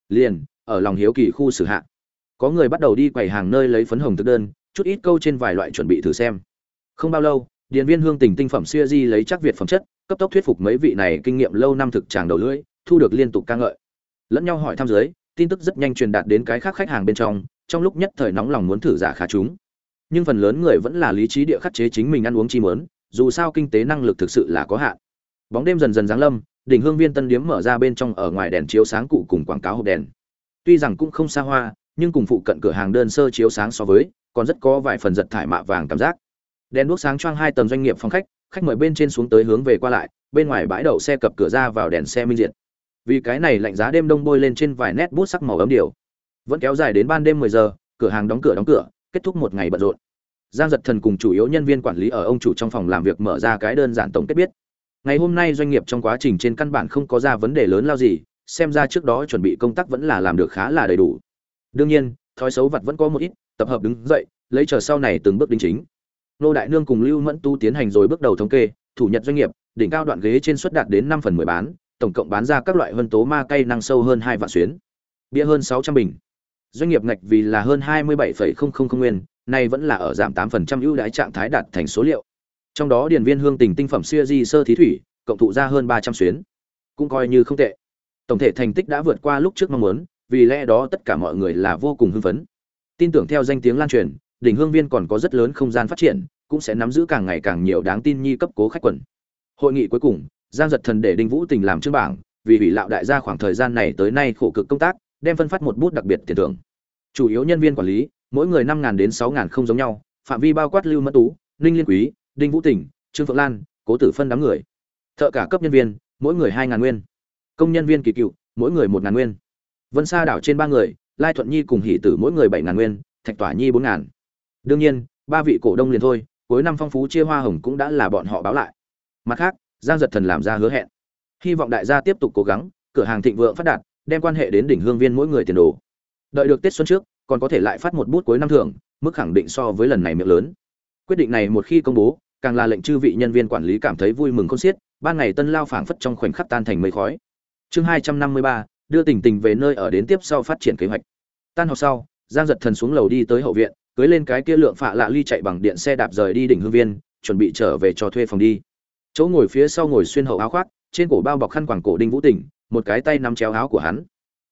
Liền, ở lòng hiếu kỳ khu xử hạ, có người bắt đầu đi quầy hàng nơi lấy phấn hồng thực đơn, chút ít câu trên vài loại chuẩn bị thử xem. Không bao lâu, điền viên hương tình tinh phẩm siêu di lấy chắc việt phẩm chất cấp tốc thuyết phục mấy vị này kinh nghiệm lâu năm thực tràng đầu lưỡi, thu được liên tục ca ngợi. Lẫn nhau hỏi thăm dưới, tin tức rất nhanh truyền đạt đến cái khác khách hàng bên trong trong lúc nhất thời nóng lòng muốn thử giả khá chúng. Nhưng phần lớn người vẫn là lý trí địa khắc chế chính mình ăn uống chi mớn dù sao kinh tế năng lực thực sự là có hạn. Bóng đêm dần dần giáng lâm, đỉnh hương viên tân điếm mở ra bên trong ở ngoài đèn chiếu sáng cụ cùng quảng cáo hộp đèn. Tuy rằng cũng không xa hoa, nhưng cùng phụ cận cửa hàng đơn sơ chiếu sáng so với, còn rất có vài phần giật thải mạ vàng cảm giác. Đèn đuốc sáng choang hai tầng doanh nghiệp phòng khách khách mời bên trên xuống tới hướng về qua lại, bên ngoài bãi đậu xe cập cửa ra vào đèn xe minh diện vì cái này lạnh giá đêm đông bôi lên trên vài nét bút sắc màu ấm điều. Vẫn kéo dài đến ban đêm 10 giờ, cửa hàng đóng cửa đóng cửa, kết thúc một ngày bận rộn. Giang giật thần cùng chủ yếu nhân viên quản lý ở ông chủ trong phòng làm việc mở ra cái đơn giản tổng kết biết. Ngày hôm nay doanh nghiệp trong quá trình trên căn bản không có ra vấn đề lớn lao gì, xem ra trước đó chuẩn bị công tác vẫn là làm được khá là đầy đủ. Đương nhiên, thói xấu vặt vẫn có một ít, tập hợp đứng dậy, lấy chờ sau này từng bước đính chính nô đại nương cùng lưu mẫn tu tiến hành rồi bước đầu thống kê, thủ nhật doanh nghiệp, đỉnh cao đoạn ghế trên suất đạt đến năm phần mười bán, tổng cộng bán ra các loại vân tố ma cây năng sâu hơn hai vạn xuyến. Bia hơn sáu trăm bình. Doanh nghiệp ngạch vì là hơn hai mươi bảy phẩy không không không nguyên, nay vẫn là ở giảm tám phần trăm ưu đãi trạng thái đạt thành số liệu. Trong đó điển viên hương tình tinh phẩm siêu di sơ thí thủy, cộng thụ ra hơn ba trăm xuyến. Cũng coi như không tệ. Tổng thể thành tích đã vượt qua lúc trước mong muốn, vì lẽ đó tất cả mọi người là vô cùng hưng phấn. Tin tưởng theo danh tiếng lan truyền đỉnh hương viên còn có rất lớn không gian phát triển, cũng sẽ nắm giữ càng ngày càng nhiều đáng tin nhi cấp cố khách quần. Hội nghị cuối cùng, giang giật thần để đinh vũ tình làm chương bảng, vì hủy lạo đại gia khoảng thời gian này tới nay khổ cực công tác, đem phân phát một bút đặc biệt tiền thưởng. Chủ yếu nhân viên quản lý, mỗi người năm đến sáu không giống nhau, phạm vi bao quát lưu mẫn tú, ninh liên quý, đinh vũ tỉnh trương phượng lan, cố tử phân đám người. Thợ cả cấp nhân viên, mỗi người hai ngàn nguyên. Công nhân viên kỳ cựu, mỗi người một ngàn nguyên. Vân sa đảo trên ba người, lai thuận nhi cùng hỷ tử mỗi người bảy ngàn nguyên, thạch tỏa nhi bốn ngàn đương nhiên, ba vị cổ đông liền thôi, cuối năm phong phú chia hoa hồng cũng đã là bọn họ báo lại. Mặt khác, giang giật thần làm ra hứa hẹn. Hy vọng đại gia tiếp tục cố gắng, cửa hàng thịnh vượng phát đạt, đem quan hệ đến đỉnh hương viên mỗi người tiền đồ. Đợi được tết xuân trước, còn có thể lại phát một bút cuối năm thưởng, mức khẳng định so với lần này miệng lớn. Quyết định này một khi công bố, càng là lệnh chư vị nhân viên quản lý cảm thấy vui mừng không xiết, ban ngày tân lao phảng phất trong khoảnh khắc tan thành mây khói. Chương hai trăm năm mươi ba, đưa tình tình về nơi ở đến tiếp sau phát triển kế hoạch. Tan học sau, giang giật thần xuống lầu đi tới hậu viện cưới lên cái kia lượng phạ lạ ly chạy bằng điện xe đạp rời đi đỉnh hương viên, chuẩn bị trở về cho thuê phòng đi. Chỗ ngồi phía sau ngồi xuyên hậu áo khoác, trên cổ bao bọc khăn quàng cổ đinh vũ tỉnh, một cái tay nắm chéo áo của hắn.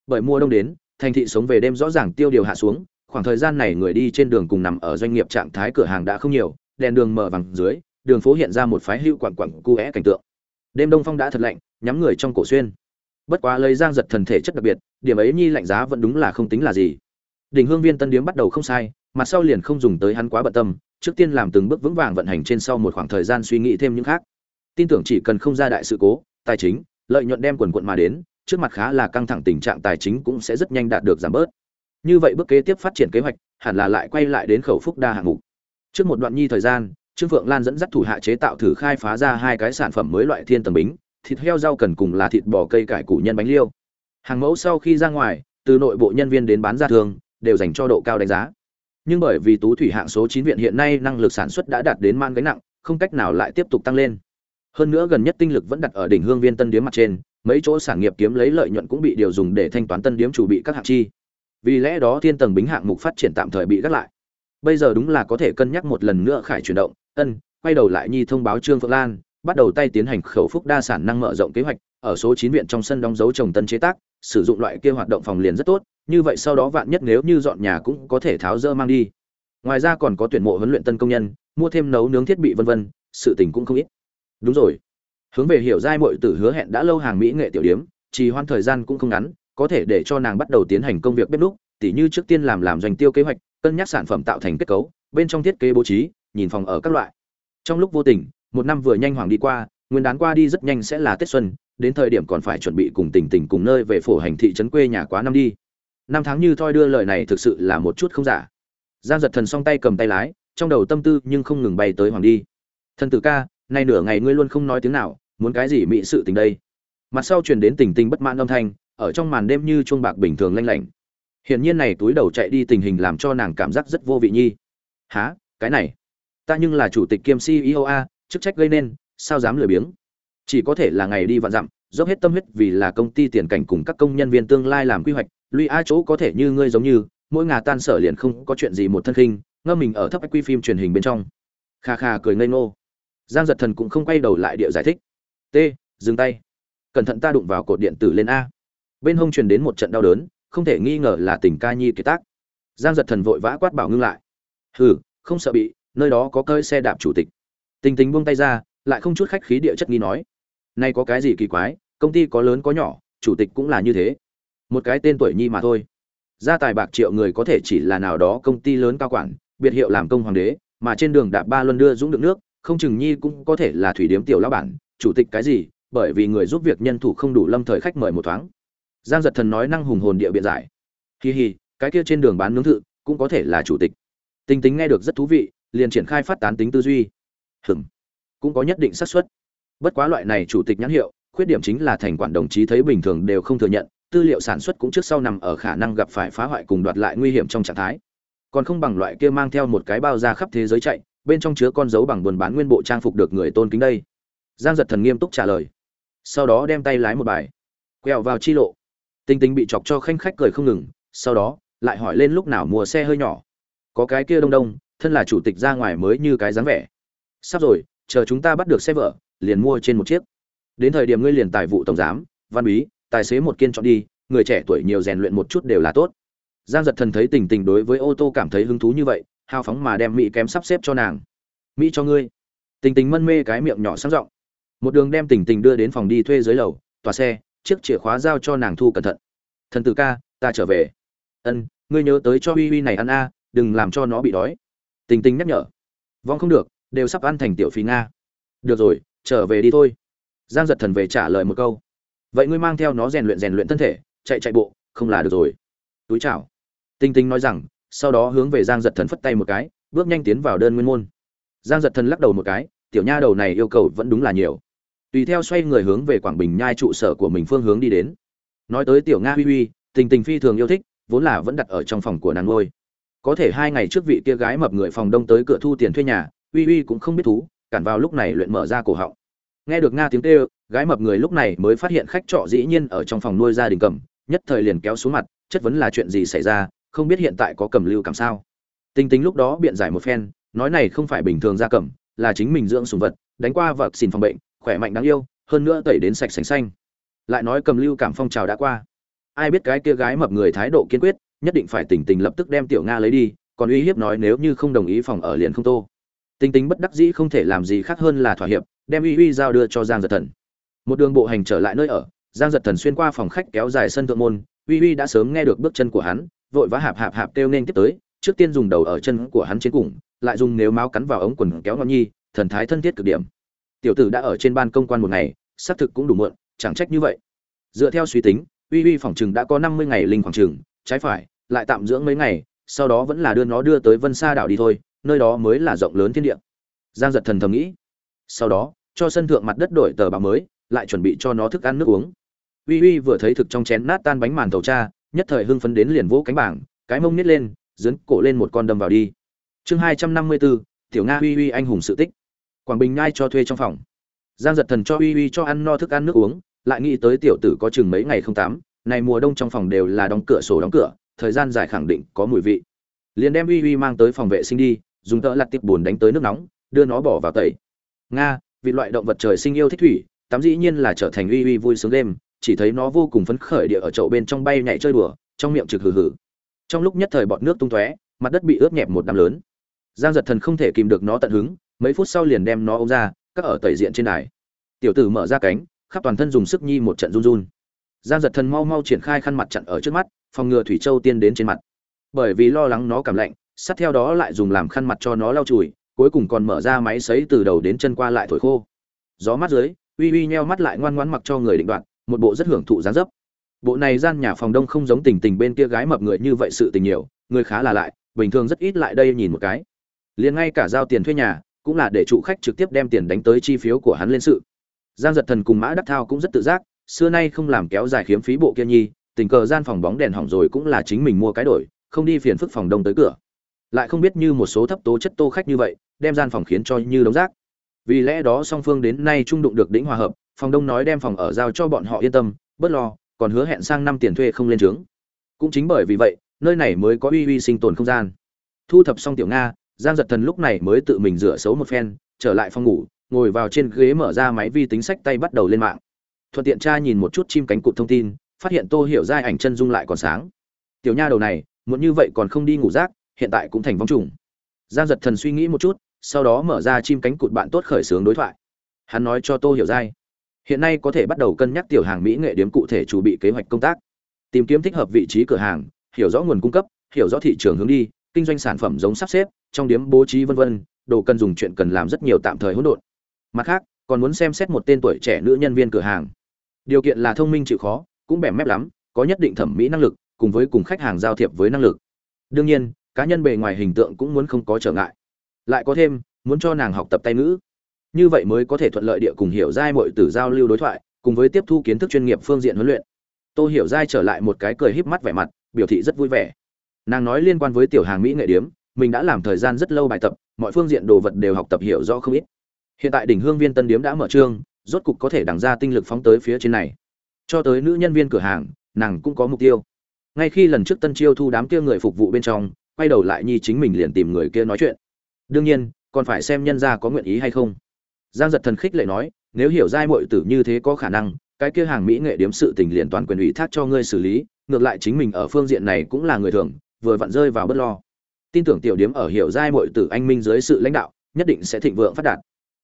Bởi mùa đông đến, thành thị sống về đêm rõ ràng tiêu điều hạ xuống, khoảng thời gian này người đi trên đường cùng nằm ở doanh nghiệp trạng thái cửa hàng đã không nhiều, đèn đường mở vàng dưới, đường phố hiện ra một phái hữu quặng quặng cu é cảnh tượng. Đêm đông phong đã thật lạnh, nhắm người trong cổ xuyên. Bất quá lấy giang giật thần thể chất đặc biệt, điểm ấy nhi lạnh giá vẫn đúng là không tính là gì. Đỉnh hương viên tân điếm bắt đầu không sai mặt sau liền không dùng tới hắn quá bận tâm, trước tiên làm từng bước vững vàng vận hành trên sau một khoảng thời gian suy nghĩ thêm những khác. Tin tưởng chỉ cần không ra đại sự cố, tài chính, lợi nhuận đem quần quận mà đến, trước mặt khá là căng thẳng tình trạng tài chính cũng sẽ rất nhanh đạt được giảm bớt. Như vậy bước kế tiếp phát triển kế hoạch, hẳn là lại quay lại đến khẩu phúc đa hạng mục. Trước một đoạn nhi thời gian, trương phượng lan dẫn dắt thủ hạ chế tạo thử khai phá ra hai cái sản phẩm mới loại thiên tầm bính, thịt heo rau cần cùng là thịt bò cây cải củ nhân bánh liêu. Hàng mẫu sau khi ra ngoài, từ nội bộ nhân viên đến bán ra thường, đều dành cho độ cao đánh giá nhưng bởi vì tú thủy hạng số chín viện hiện nay năng lực sản xuất đã đạt đến man gánh nặng, không cách nào lại tiếp tục tăng lên. Hơn nữa gần nhất tinh lực vẫn đặt ở đỉnh hương viên tân điếm mặt trên, mấy chỗ sản nghiệp kiếm lấy lợi nhuận cũng bị điều dùng để thanh toán tân điếm chủ bị các hạng chi. Vì lẽ đó thiên tầng bính hạng mục phát triển tạm thời bị gác lại. Bây giờ đúng là có thể cân nhắc một lần nữa khải chuyển động, ân, quay đầu lại nhi thông báo trương phượng lan, bắt đầu tay tiến hành khẩu phúc đa sản năng mở rộng kế hoạch, ở số chín viện trong sân đóng dấu trồng tân chế tác, sử dụng loại kia hoạt động phòng liền rất tốt như vậy sau đó vạn nhất nếu như dọn nhà cũng có thể tháo dỡ mang đi. Ngoài ra còn có tuyển mộ huấn luyện tân công nhân, mua thêm nấu nướng thiết bị vân vân, sự tình cũng không ít. Đúng rồi. Hướng về hiểu giai muội tử hứa hẹn đã lâu hàng mỹ nghệ tiểu điếm, trì hoãn thời gian cũng không ngắn, có thể để cho nàng bắt đầu tiến hành công việc bếp núc, tỉ như trước tiên làm làm doanh tiêu kế hoạch, cân nhắc sản phẩm tạo thành kết cấu, bên trong thiết kế bố trí, nhìn phòng ở các loại. Trong lúc vô tình, một năm vừa nhanh hoàng đi qua, nguyên đán qua đi rất nhanh sẽ là tết xuân, đến thời điểm còn phải chuẩn bị cùng tỉnh tỉnh cùng nơi về phổ hành thị trấn quê nhà quá năm đi năm tháng như thoi đưa lời này thực sự là một chút không giả. Giang giật thần song tay cầm tay lái, trong đầu tâm tư nhưng không ngừng bay tới hoàng đi. Thần tử ca, nay nửa ngày ngươi luôn không nói tiếng nào, muốn cái gì mỹ sự tình đây? Mặt sau truyền đến tình tình bất mãn âm thanh, ở trong màn đêm như chuông bạc bình thường lanh lảnh. Hiển nhiên này túi đầu chạy đi tình hình làm cho nàng cảm giác rất vô vị nhi. Há cái này? Ta nhưng là chủ tịch kiêm ceo a, chức trách gây nên, sao dám lười biếng? Chỉ có thể là ngày đi vạn dặm dốc hết tâm huyết vì là công ty tiền cảnh cùng các công nhân viên tương lai làm quy hoạch lũy a chỗ có thể như ngươi giống như, mỗi ngà tan sở liền không có chuyện gì một thân khinh, ngâm mình ở thấp quy phim truyền hình bên trong. Kha kha cười ngây ngô. Giang giật thần cũng không quay đầu lại địa giải thích. T, dừng tay. Cẩn thận ta đụng vào cột điện tử lên a. Bên hông truyền đến một trận đau đớn, không thể nghi ngờ là tình ca nhi kiệt tác. Giang giật thần vội vã quát bảo ngưng lại. Hừ, không sợ bị, nơi đó có cơi xe đạp chủ tịch. Tình tình buông tay ra, lại không chút khách khí địa chất nghi nói nay có cái gì kỳ quái, công ty có lớn có nhỏ, chủ tịch cũng là như thế. Một cái tên tuổi nhi mà thôi. Gia tài bạc triệu người có thể chỉ là nào đó công ty lớn cao quản, biệt hiệu làm công hoàng đế, mà trên đường đạp ba luân đưa dũng đựng nước, không chừng nhi cũng có thể là thủy điếm tiểu lão bản, chủ tịch cái gì, bởi vì người giúp việc nhân thủ không đủ lâm thời khách mời một thoáng. Giang giật thần nói năng hùng hồn địa biện giải. Hi hi, cái kia trên đường bán nướng thự, cũng có thể là chủ tịch. Tinh tính nghe được rất thú vị, liền triển khai phát tán tính tư duy. Hừm cũng có nhất định xác suất bất quá loại này chủ tịch nhãn hiệu, khuyết điểm chính là thành quản đồng chí thấy bình thường đều không thừa nhận, tư liệu sản xuất cũng trước sau nằm ở khả năng gặp phải phá hoại cùng đoạt lại nguy hiểm trong trạng thái. Còn không bằng loại kia mang theo một cái bao ra khắp thế giới chạy, bên trong chứa con dấu bằng buồn bán nguyên bộ trang phục được người tôn kính đây. Giang giật thần nghiêm túc trả lời. Sau đó đem tay lái một bài. Quẹo vào chi lộ. Tinh tinh bị chọc cho khanh khách cười không ngừng, sau đó, lại hỏi lên lúc nào mua xe hơi nhỏ. Có cái kia đông đông, thân là chủ tịch ra ngoài mới như cái dáng vẻ. Sắp rồi, chờ chúng ta bắt được xe vợ liền mua trên một chiếc. Đến thời điểm ngươi liền tài vụ tổng giám, văn bí, tài xế một kiên chọn đi, người trẻ tuổi nhiều rèn luyện một chút đều là tốt. Giang giật thần thấy tình tình đối với ô tô cảm thấy hứng thú như vậy, hào phóng mà đem mỹ kém sắp xếp cho nàng. Mỹ cho ngươi. Tình tình mân mê cái miệng nhỏ sang rộng. Một đường đem tình tình đưa đến phòng đi thuê dưới lầu, tòa xe, chiếc chìa khóa giao cho nàng thu cẩn thận. Thần tử ca, ta trở về. Ân, ngươi nhớ tới cho uy uy này ăn a, đừng làm cho nó bị đói. Tình tình nhắc nhở. Vong không được, đều sắp ăn thành tiểu phí nga. Được rồi trở về đi thôi. Giang giật thần về trả lời một câu. Vậy ngươi mang theo nó rèn luyện rèn luyện thân thể, chạy chạy bộ, không là được rồi. Túi chào. Tinh tinh nói rằng, sau đó hướng về giang giật thần phất tay một cái, bước nhanh tiến vào đơn nguyên môn. Giang giật thần lắc đầu một cái, tiểu nha đầu này yêu cầu vẫn đúng là nhiều. Tùy theo xoay người hướng về quảng bình nhai trụ sở của mình phương hướng đi đến. Nói tới tiểu nga huy huy tình tình phi thường yêu thích, vốn là vẫn đặt ở trong phòng của nàng ngôi. Có thể hai ngày trước vị kia gái mập người phòng đông tới cửa thu tiền thuê nhà uy uy cũng không biết thú cản vào lúc này luyện mở ra cổ họng. Nghe được nga tiếng kêu, gái mập người lúc này mới phát hiện khách trọ dĩ nhiên ở trong phòng nuôi gia đình cầm, nhất thời liền kéo xuống mặt, chất vấn là chuyện gì xảy ra, không biết hiện tại có cầm lưu cảm sao. Tinh tính lúc đó biện giải một phen, nói này không phải bình thường gia cầm, là chính mình dưỡng sùng vật, đánh qua vật xin phòng bệnh, khỏe mạnh đáng yêu, hơn nữa tẩy đến sạch sành xanh. Lại nói cầm lưu cảm phong trào đã qua. Ai biết cái kia gái mập người thái độ kiên quyết, nhất định phải tỉnh tình lập tức đem tiểu nga lấy đi, còn uy hiếp nói nếu như không đồng ý phòng ở liền không tô tinh tính bất đắc dĩ không thể làm gì khác hơn là thỏa hiệp đem uy uy giao đưa cho giang giật thần. Một đường bộ hành trở lại nơi ở giang giật thần xuyên qua phòng khách kéo dài sân thượng môn uy uy đã sớm nghe được bước chân của hắn vội vã hạp hạp hạp kêu nên tiếp tới trước tiên dùng đầu ở chân của hắn trên cùng lại dùng nếu máu cắn vào ống quần kéo nó nhi thần thái thân thiết cực điểm. Tiểu tử đã ở trên ban công quan một ngày xác thực cũng đủ muộn chẳng trách như vậy. Dựa theo suy tính uy uy phòng chừng đã có năm mươi ngày linh khoảng trừng, trái phải lại tạm dưỡng mấy ngày sau đó vẫn là đưa nó đưa tới vân sa đảo đi thôi nơi đó mới là rộng lớn thiên địa. Giang giật thần thầm nghĩ. Sau đó, cho sân thượng mặt đất đổi tờ báo mới, lại chuẩn bị cho nó thức ăn nước uống. Uy uy vừa thấy thực trong chén nát tan bánh màn tàu cha, nhất thời hưng phấn đến liền vỗ cánh bảng, cái mông nít lên, dấn cổ lên một con đâm vào đi. Chương hai trăm năm mươi bốn tiểu nga uy uy anh hùng sự tích. Quảng bình nhai cho thuê trong phòng. Giang giật thần cho uy uy cho ăn no thức ăn nước uống, lại nghĩ tới tiểu tử có chừng mấy ngày không tắm, này mùa đông trong phòng đều là đóng cửa sổ đóng cửa, thời gian dài khẳng định có mùi vị. Liền đem uy uy mang tới phòng vệ sinh đi dùng tợ lặt tiệp bùn đánh tới nước nóng, đưa nó bỏ vào tẩy. Nga, vì loại động vật trời sinh yêu thích thủy, tắm dĩ nhiên là trở thành uy uy vui sướng đêm, chỉ thấy nó vô cùng phấn khởi địa ở chậu bên trong bay nhảy chơi đùa, trong miệng trực hừ hừ. Trong lúc nhất thời bọt nước tung tóe, mặt đất bị ướt nhẹp một đám lớn. Giang giật thần không thể kìm được nó tận hứng, mấy phút sau liền đem nó ôm ra các ở tẩy diện trên đài. Tiểu tử mở ra cánh, khắp toàn thân dùng sức nhi một trận run run. Giang giật thần mau mau triển khai khăn mặt chặn ở trước mắt, phòng ngừa thủy châu tiên đến trên mặt. Bởi vì lo lắng nó cảm lạnh sát theo đó lại dùng làm khăn mặt cho nó lau chùi, cuối cùng còn mở ra máy sấy từ đầu đến chân qua lại thổi khô. Gió mắt dưới, uy uy nheo mắt lại ngoan ngoãn mặc cho người định đoạt, một bộ rất hưởng thụ dáng dấp. Bộ này gian nhà phòng đông không giống tình tình bên kia gái mập người như vậy sự tình nhiều, người khá là lại, bình thường rất ít lại đây nhìn một cái. Liền ngay cả giao tiền thuê nhà, cũng là để chủ khách trực tiếp đem tiền đánh tới chi phiếu của hắn lên sự. Giang giật thần cùng mã đắc thao cũng rất tự giác, xưa nay không làm kéo dài khiếm phí bộ kia nhi, tình cờ gian phòng bóng đèn hỏng rồi cũng là chính mình mua cái đổi, không đi phiền phức phòng đông tới cửa lại không biết như một số thấp tố chất tô khách như vậy, đem gian phòng khiến cho như đống rác. Vì lẽ đó song phương đến nay trung đụng được đỉnh hòa hợp, phòng đông nói đem phòng ở giao cho bọn họ yên tâm, bớt lo, còn hứa hẹn sang năm tiền thuê không lên trướng. Cũng chính bởi vì vậy, nơi này mới có uy uy sinh tồn không gian. Thu thập xong tiểu nga, giang giật thần lúc này mới tự mình rửa xấu một phen, trở lại phòng ngủ, ngồi vào trên ghế mở ra máy vi tính sách tay bắt đầu lên mạng. Thuận tiện tra nhìn một chút chim cánh cụt thông tin, phát hiện tô hiểu ra ảnh chân dung lại còn sáng. Tiểu nha đầu này muốn như vậy còn không đi ngủ rác hiện tại cũng thành vong trùng. Giang giật thần suy nghĩ một chút, sau đó mở ra chim cánh cụt bạn tốt khởi xướng đối thoại. Hắn nói cho tô hiểu dai hiện nay có thể bắt đầu cân nhắc tiểu hàng mỹ nghệ điếm cụ thể chuẩn bị kế hoạch công tác. Tìm kiếm thích hợp vị trí cửa hàng, hiểu rõ nguồn cung cấp, hiểu rõ thị trường hướng đi, kinh doanh sản phẩm giống sắp xếp, trong điếm bố trí vân vân, đồ cần dùng chuyện cần làm rất nhiều tạm thời hỗn độn. Mặt khác, còn muốn xem xét một tên tuổi trẻ nữ nhân viên cửa hàng. Điều kiện là thông minh chịu khó, cũng bẻ mép lắm, có nhất định thẩm mỹ năng lực, cùng với cùng khách hàng giao thiệp với năng lực. Đương nhiên cá nhân bề ngoài hình tượng cũng muốn không có trở ngại. Lại có thêm, muốn cho nàng học tập tay ngữ. Như vậy mới có thể thuận lợi địa cùng hiểu giai mọi từ giao lưu đối thoại, cùng với tiếp thu kiến thức chuyên nghiệp phương diện huấn luyện. Tôi hiểu giai trở lại một cái cười híp mắt vẻ mặt, biểu thị rất vui vẻ. Nàng nói liên quan với tiểu hàng mỹ nghệ điếm, mình đã làm thời gian rất lâu bài tập, mọi phương diện đồ vật đều học tập hiểu rõ không ít. Hiện tại đỉnh hương viên tân điếm đã mở trương, rốt cục có thể đằng ra tinh lực phóng tới phía trên này. Cho tới nữ nhân viên cửa hàng, nàng cũng có mục tiêu. Ngay khi lần trước tân chiêu thu đám kia người phục vụ bên trong quay đầu lại nhi chính mình liền tìm người kia nói chuyện. Đương nhiên, còn phải xem nhân gia có nguyện ý hay không. Giang giật thần khích lệ nói, nếu hiểu giai muội tử như thế có khả năng, cái kia hàng mỹ nghệ điếm sự tình liền toàn quyền ủy thác cho ngươi xử lý, ngược lại chính mình ở phương diện này cũng là người thường, vừa vặn rơi vào bất lo. Tin tưởng tiểu điếm ở hiểu giai muội tử anh minh dưới sự lãnh đạo, nhất định sẽ thịnh vượng phát đạt.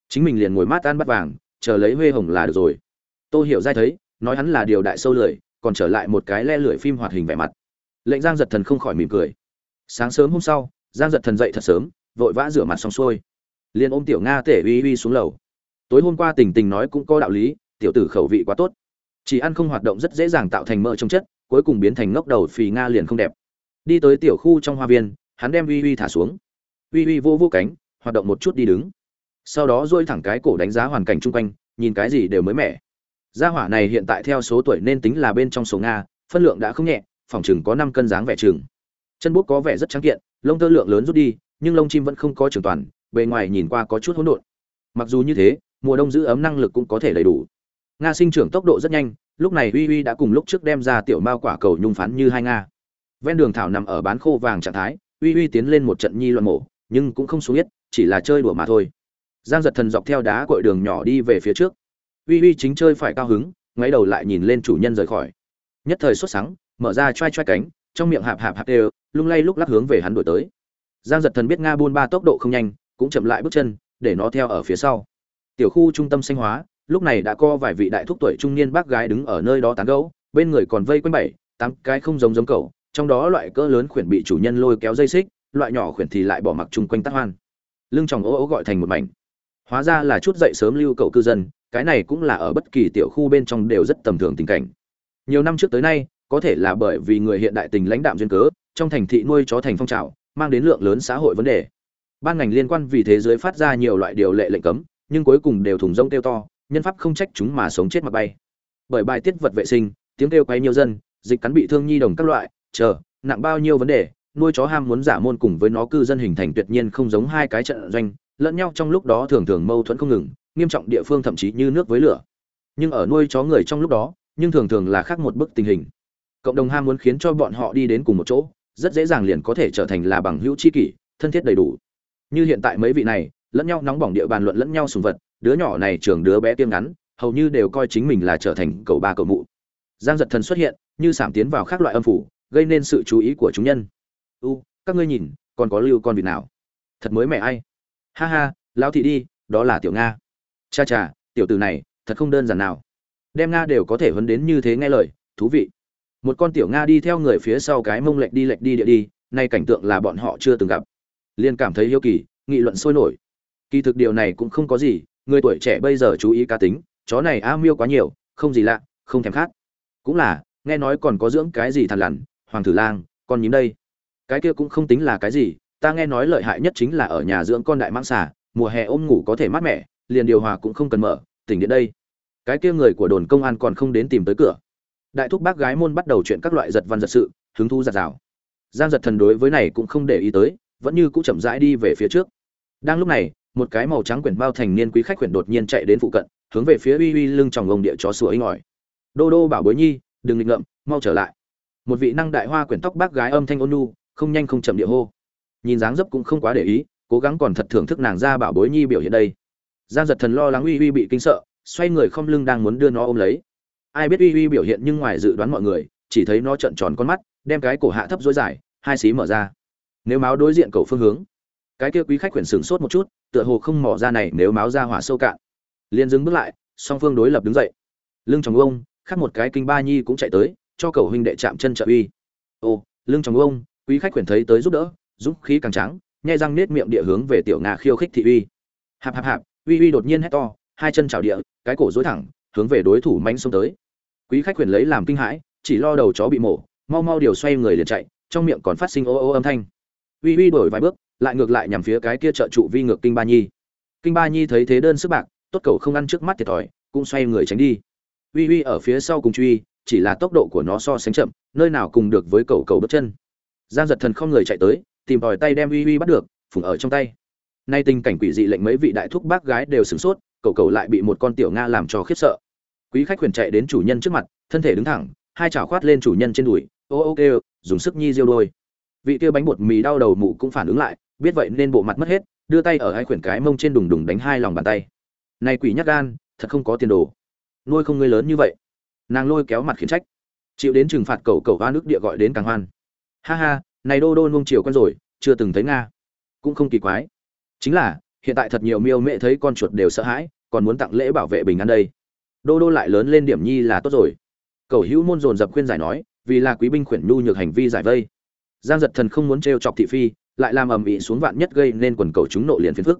Chính mình liền ngồi mát ăn bắt vàng, chờ lấy huê hồng là được rồi. Tôi hiểu giai thấy, nói hắn là điều đại sâu lười, còn trở lại một cái le lưỡi phim hoạt hình vẻ mặt. Lệnh giang giật thần không khỏi mỉm cười sáng sớm hôm sau, giang giật thần dậy thật sớm, vội vã rửa mặt xong xuôi. Liền ôm tiểu nga tể uy uy xuống lầu. Tối hôm qua tình tình nói cũng có đạo lý, tiểu tử khẩu vị quá tốt. Chỉ ăn không hoạt động rất dễ dàng tạo thành mỡ trong chất, cuối cùng biến thành ngốc đầu phì nga liền không đẹp. Đi tới tiểu khu trong hoa viên, hắn đem uy uy thả xuống. Uy uy vô vô cánh, hoạt động một chút đi đứng. Sau đó dôi thẳng cái cổ đánh giá hoàn cảnh chung quanh, nhìn cái gì đều mới mẻ. Gia hỏa này hiện tại theo số tuổi nên tính là bên trong số nga, phân lượng đã không nhẹ, phòng chừng có năm cân dáng vẻ chừng chân bút có vẻ rất trắng kiện, lông tơ lượng lớn rút đi, nhưng lông chim vẫn không có trường toàn, bề ngoài nhìn qua có chút hỗn độn. Mặc dù như thế, mùa đông giữ ấm năng lực cũng có thể đầy đủ. Nga sinh trưởng tốc độ rất nhanh, lúc này uy uy đã cùng lúc trước đem ra tiểu mao quả cầu nhung phán như hai nga. Ven đường thảo nằm ở bán khô vàng trạng thái, uy uy tiến lên một trận nhi loạn mổ, nhưng cũng không xuống biết chỉ là chơi đùa mà thôi. Giang giật thần dọc theo đá cội đường nhỏ đi về phía trước. Uy uy chính chơi phải cao hứng ngoáy đầu lại nhìn lên chủ nhân rời khỏi. Nhất thời xuất sáng mở ra choai choai cánh trong miệng hạp hạp hạp đều, lung lay lúc lắc hướng về hắn đuổi tới. Giang giật thần biết nga buôn ba tốc độ không nhanh, cũng chậm lại bước chân, để nó theo ở phía sau. Tiểu khu trung tâm xanh hóa, lúc này đã có vài vị đại thúc tuổi trung niên bác gái đứng ở nơi đó tán gẫu, bên người còn vây quanh bảy, tám cái không giống giống cậu, trong đó loại cỡ lớn khuyển bị chủ nhân lôi kéo dây xích, loại nhỏ khuyển thì lại bỏ mặc chung quanh tát hoan. Lưng tròng ố ố gọi thành một mảnh. Hóa ra là chút dậy sớm lưu cậu cư dân, cái này cũng là ở bất kỳ tiểu khu bên trong đều rất tầm thường tình cảnh. Nhiều năm trước tới nay có thể là bởi vì người hiện đại tình lãnh đạm duyên cớ, trong thành thị nuôi chó thành phong trào, mang đến lượng lớn xã hội vấn đề. Ban ngành liên quan vì thế giới phát ra nhiều loại điều lệ lệnh cấm, nhưng cuối cùng đều thủng rông kêu to, nhân pháp không trách chúng mà sống chết mà bay. Bởi bài tiết vật vệ sinh, tiếng kêu quay nhiều dân, dịch cắn bị thương nhi đồng các loại, chờ, nặng bao nhiêu vấn đề, nuôi chó ham muốn giả môn cùng với nó cư dân hình thành tuyệt nhiên không giống hai cái trận doanh, lẫn nhau trong lúc đó thường thường mâu thuẫn không ngừng, nghiêm trọng địa phương thậm chí như nước với lửa. Nhưng ở nuôi chó người trong lúc đó, nhưng thường thường là khác một bức tình hình cộng đồng ham muốn khiến cho bọn họ đi đến cùng một chỗ, rất dễ dàng liền có thể trở thành là bằng hữu tri kỷ, thân thiết đầy đủ. Như hiện tại mấy vị này, lẫn nhau nóng bỏng địa bàn luận lẫn nhau sùng vật, đứa nhỏ này trường đứa bé tiêm ngắn, hầu như đều coi chính mình là trở thành cậu ba cậu mụ. Giang giật thần xuất hiện, như sảm tiến vào các loại âm phủ, gây nên sự chú ý của chúng nhân. U, các ngươi nhìn, còn có lưu con vịt nào? Thật mới mẹ ai? Ha ha, lão thị đi, đó là tiểu nga. Cha cha, tiểu tử này, thật không đơn giản nào. Đem nga đều có thể huấn đến như thế nghe lời, thú vị một con tiểu nga đi theo người phía sau cái mông lệch đi lệch đi địa đi, nay cảnh tượng là bọn họ chưa từng gặp. Liên cảm thấy hiếu kỳ, nghị luận sôi nổi. Kỳ thực điều này cũng không có gì, người tuổi trẻ bây giờ chú ý cá tính, chó này a miêu quá nhiều, không gì lạ, không thèm khát. Cũng là, nghe nói còn có dưỡng cái gì thằn lằn, hoàng thử lang, con nhím đây. Cái kia cũng không tính là cái gì, ta nghe nói lợi hại nhất chính là ở nhà dưỡng con đại mãng xà, mùa hè ôm ngủ có thể mát mẻ, liền điều hòa cũng không cần mở, tỉnh điện đây. Cái kia người của đồn công an còn không đến tìm tới cửa đại thúc bác gái môn bắt đầu chuyện các loại giật văn giật sự, hứng thú giặt rào. Giang giật thần đối với này cũng không để ý tới, vẫn như cũng chậm rãi đi về phía trước. Đang lúc này, một cái màu trắng quyển bao thành niên quý khách quyển đột nhiên chạy đến phụ cận, hướng về phía uy uy lưng tròng ông địa chó sủa inh ỏi đô đô, bảo bối nhi, đừng nghịch ngợm, mau trở lại. Một vị năng đại hoa quyển tóc bác gái âm thanh ôn nu không nhanh không chậm địa hô. Nhìn dáng dấp cũng không quá để ý, cố gắng còn thật thưởng thức nàng ra bảo bối nhi biểu hiện đây. Giang giật thần lo lắng uy uy bị kinh sợ, xoay người không lưng đang muốn đưa nó ôm lấy ai biết uy uy biểu hiện nhưng ngoài dự đoán mọi người, chỉ thấy nó trợn tròn con mắt, đem cái cổ hạ thấp dối dài, hai xí mở ra. Nếu máu đối diện cầu phương hướng, cái kia quý khách quyển sửng sốt một chút, tựa hồ không mỏ ra này nếu máu ra hỏa sâu cạn. Liền dừng bước lại, song phương đối lập đứng dậy. Lưng chồng ông khác một cái kinh ba nhi cũng chạy tới, cho cầu huynh đệ chạm chân trợ uy. Ô, lưng chồng ông, quý khách quyển thấy tới giúp đỡ giúp khí càng trắng, nhai răng nết miệng địa hướng về tiểu nga khiêu khích thị uy. Hạp hạp hạp, uy uy đột nhiên hét to, hai chân chảo địa, cái cổ dối thẳng, hướng về đối thủ manh xông tới quý khách quyền lấy làm kinh hãi, chỉ lo đầu chó bị mổ, mau mau điều xoay người liền chạy, trong miệng còn phát sinh ô ô âm thanh. Uy uy đổi vài bước, lại ngược lại nhằm phía cái kia trợ trụ vi ngược kinh ba nhi. Kinh ba nhi thấy thế đơn sức bạc, tốt cầu không ăn trước mắt thiệt thòi, cũng xoay người tránh đi. Uy uy ở phía sau cùng truy, chỉ là tốc độ của nó so sánh chậm, nơi nào cùng được với cầu cầu bước chân. Giang giật thần không người chạy tới, tìm tòi tay đem uy uy bắt được, phùng ở trong tay. Nay tình cảnh quỷ dị lệnh mấy vị đại thúc bác gái đều sửng sốt, cầu cầu lại bị một con tiểu nga làm cho khiếp sợ quý khách khuyển chạy đến chủ nhân trước mặt, thân thể đứng thẳng, hai chảo khoát lên chủ nhân trên đùi. Ô ô, kêu, dùng sức nhi diêu đôi. Vị kia bánh bột mì đau đầu mụ cũng phản ứng lại, biết vậy nên bộ mặt mất hết, đưa tay ở hai khuyển cái mông trên đùng đùng đánh hai lòng bàn tay. Này quỷ nhắc gan, thật không có tiền đồ. Nuôi không ngươi lớn như vậy. Nàng lôi kéo mặt khiển trách. Chịu đến trừng phạt cầu cầu va nước địa gọi đến càng hoan. Ha ha, này đô đô nuông chiều con rồi, chưa từng thấy nga. Cũng không kỳ quái. Chính là, hiện tại thật nhiều miêu mẹ thấy con chuột đều sợ hãi, còn muốn tặng lễ bảo vệ bình an đây đô đô lại lớn lên điểm nhi là tốt rồi. Cầu hữu môn dồn dập khuyên giải nói, vì là quý binh khuyển nhu nhược hành vi giải vây. Giang giật thần không muốn trêu chọc thị phi, lại làm ầm ĩ xuống vạn nhất gây nên quần cầu chúng nộ liền phiền phức.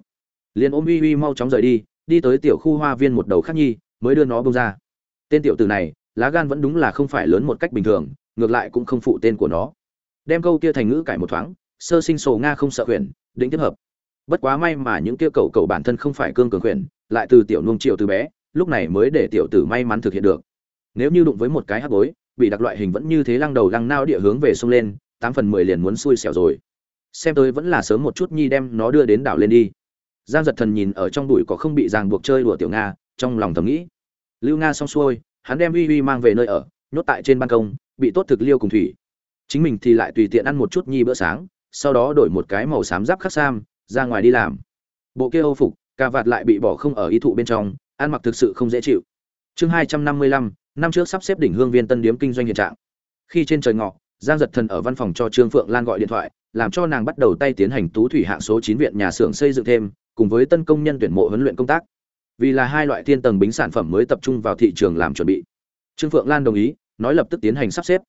Liền ôm uy uy mau chóng rời đi đi tới tiểu khu hoa viên một đầu khác nhi, mới đưa nó bông ra. Tên tiểu từ này, lá gan vẫn đúng là không phải lớn một cách bình thường, ngược lại cũng không phụ tên của nó. Đem câu kia thành ngữ cải một thoáng, sơ sinh sổ nga không sợ khuyển, định tiếp hợp. Bất quá may mà những kia cầu cầu bản thân không phải cương cường khuyển, lại từ tiểu nuông triệu từ bé lúc này mới để tiểu tử may mắn thực hiện được. Nếu như đụng với một cái hắc bối, bị đặc loại hình vẫn như thế lăng đầu lăng nao địa hướng về sông lên, tám phần mười liền muốn xui xẻo rồi. Xem tôi vẫn là sớm một chút nhi đem nó đưa đến đảo lên đi. Giang giật thần nhìn ở trong đùi có không bị ràng buộc chơi đùa tiểu nga, trong lòng thầm nghĩ. Lưu nga xong xuôi, hắn đem uy uy mang về nơi ở, nhốt tại trên ban công, bị tốt thực liêu cùng thủy. Chính mình thì lại tùy tiện ăn một chút nhi bữa sáng, sau đó đổi một cái màu xám giáp khắc sam, ra ngoài đi làm. Bộ kia âu phục, cà vạt lại bị bỏ không ở ý thụ bên trong ăn mặc thực sự không dễ chịu. Chương hai trăm năm mươi lăm, năm trước sắp xếp đỉnh hương viên tân điếm kinh doanh hiện trạng. Khi trên trời ngọ, giang giật thần ở văn phòng cho trương phượng lan gọi điện thoại, làm cho nàng bắt đầu tay tiến hành tú thủy hạng số chín viện nhà xưởng xây dựng thêm, cùng với tân công nhân tuyển mộ huấn luyện công tác. Vì là hai loại tiên tầng bính sản phẩm mới tập trung vào thị trường làm chuẩn bị. Trương phượng lan đồng ý, nói lập tức tiến hành sắp xếp.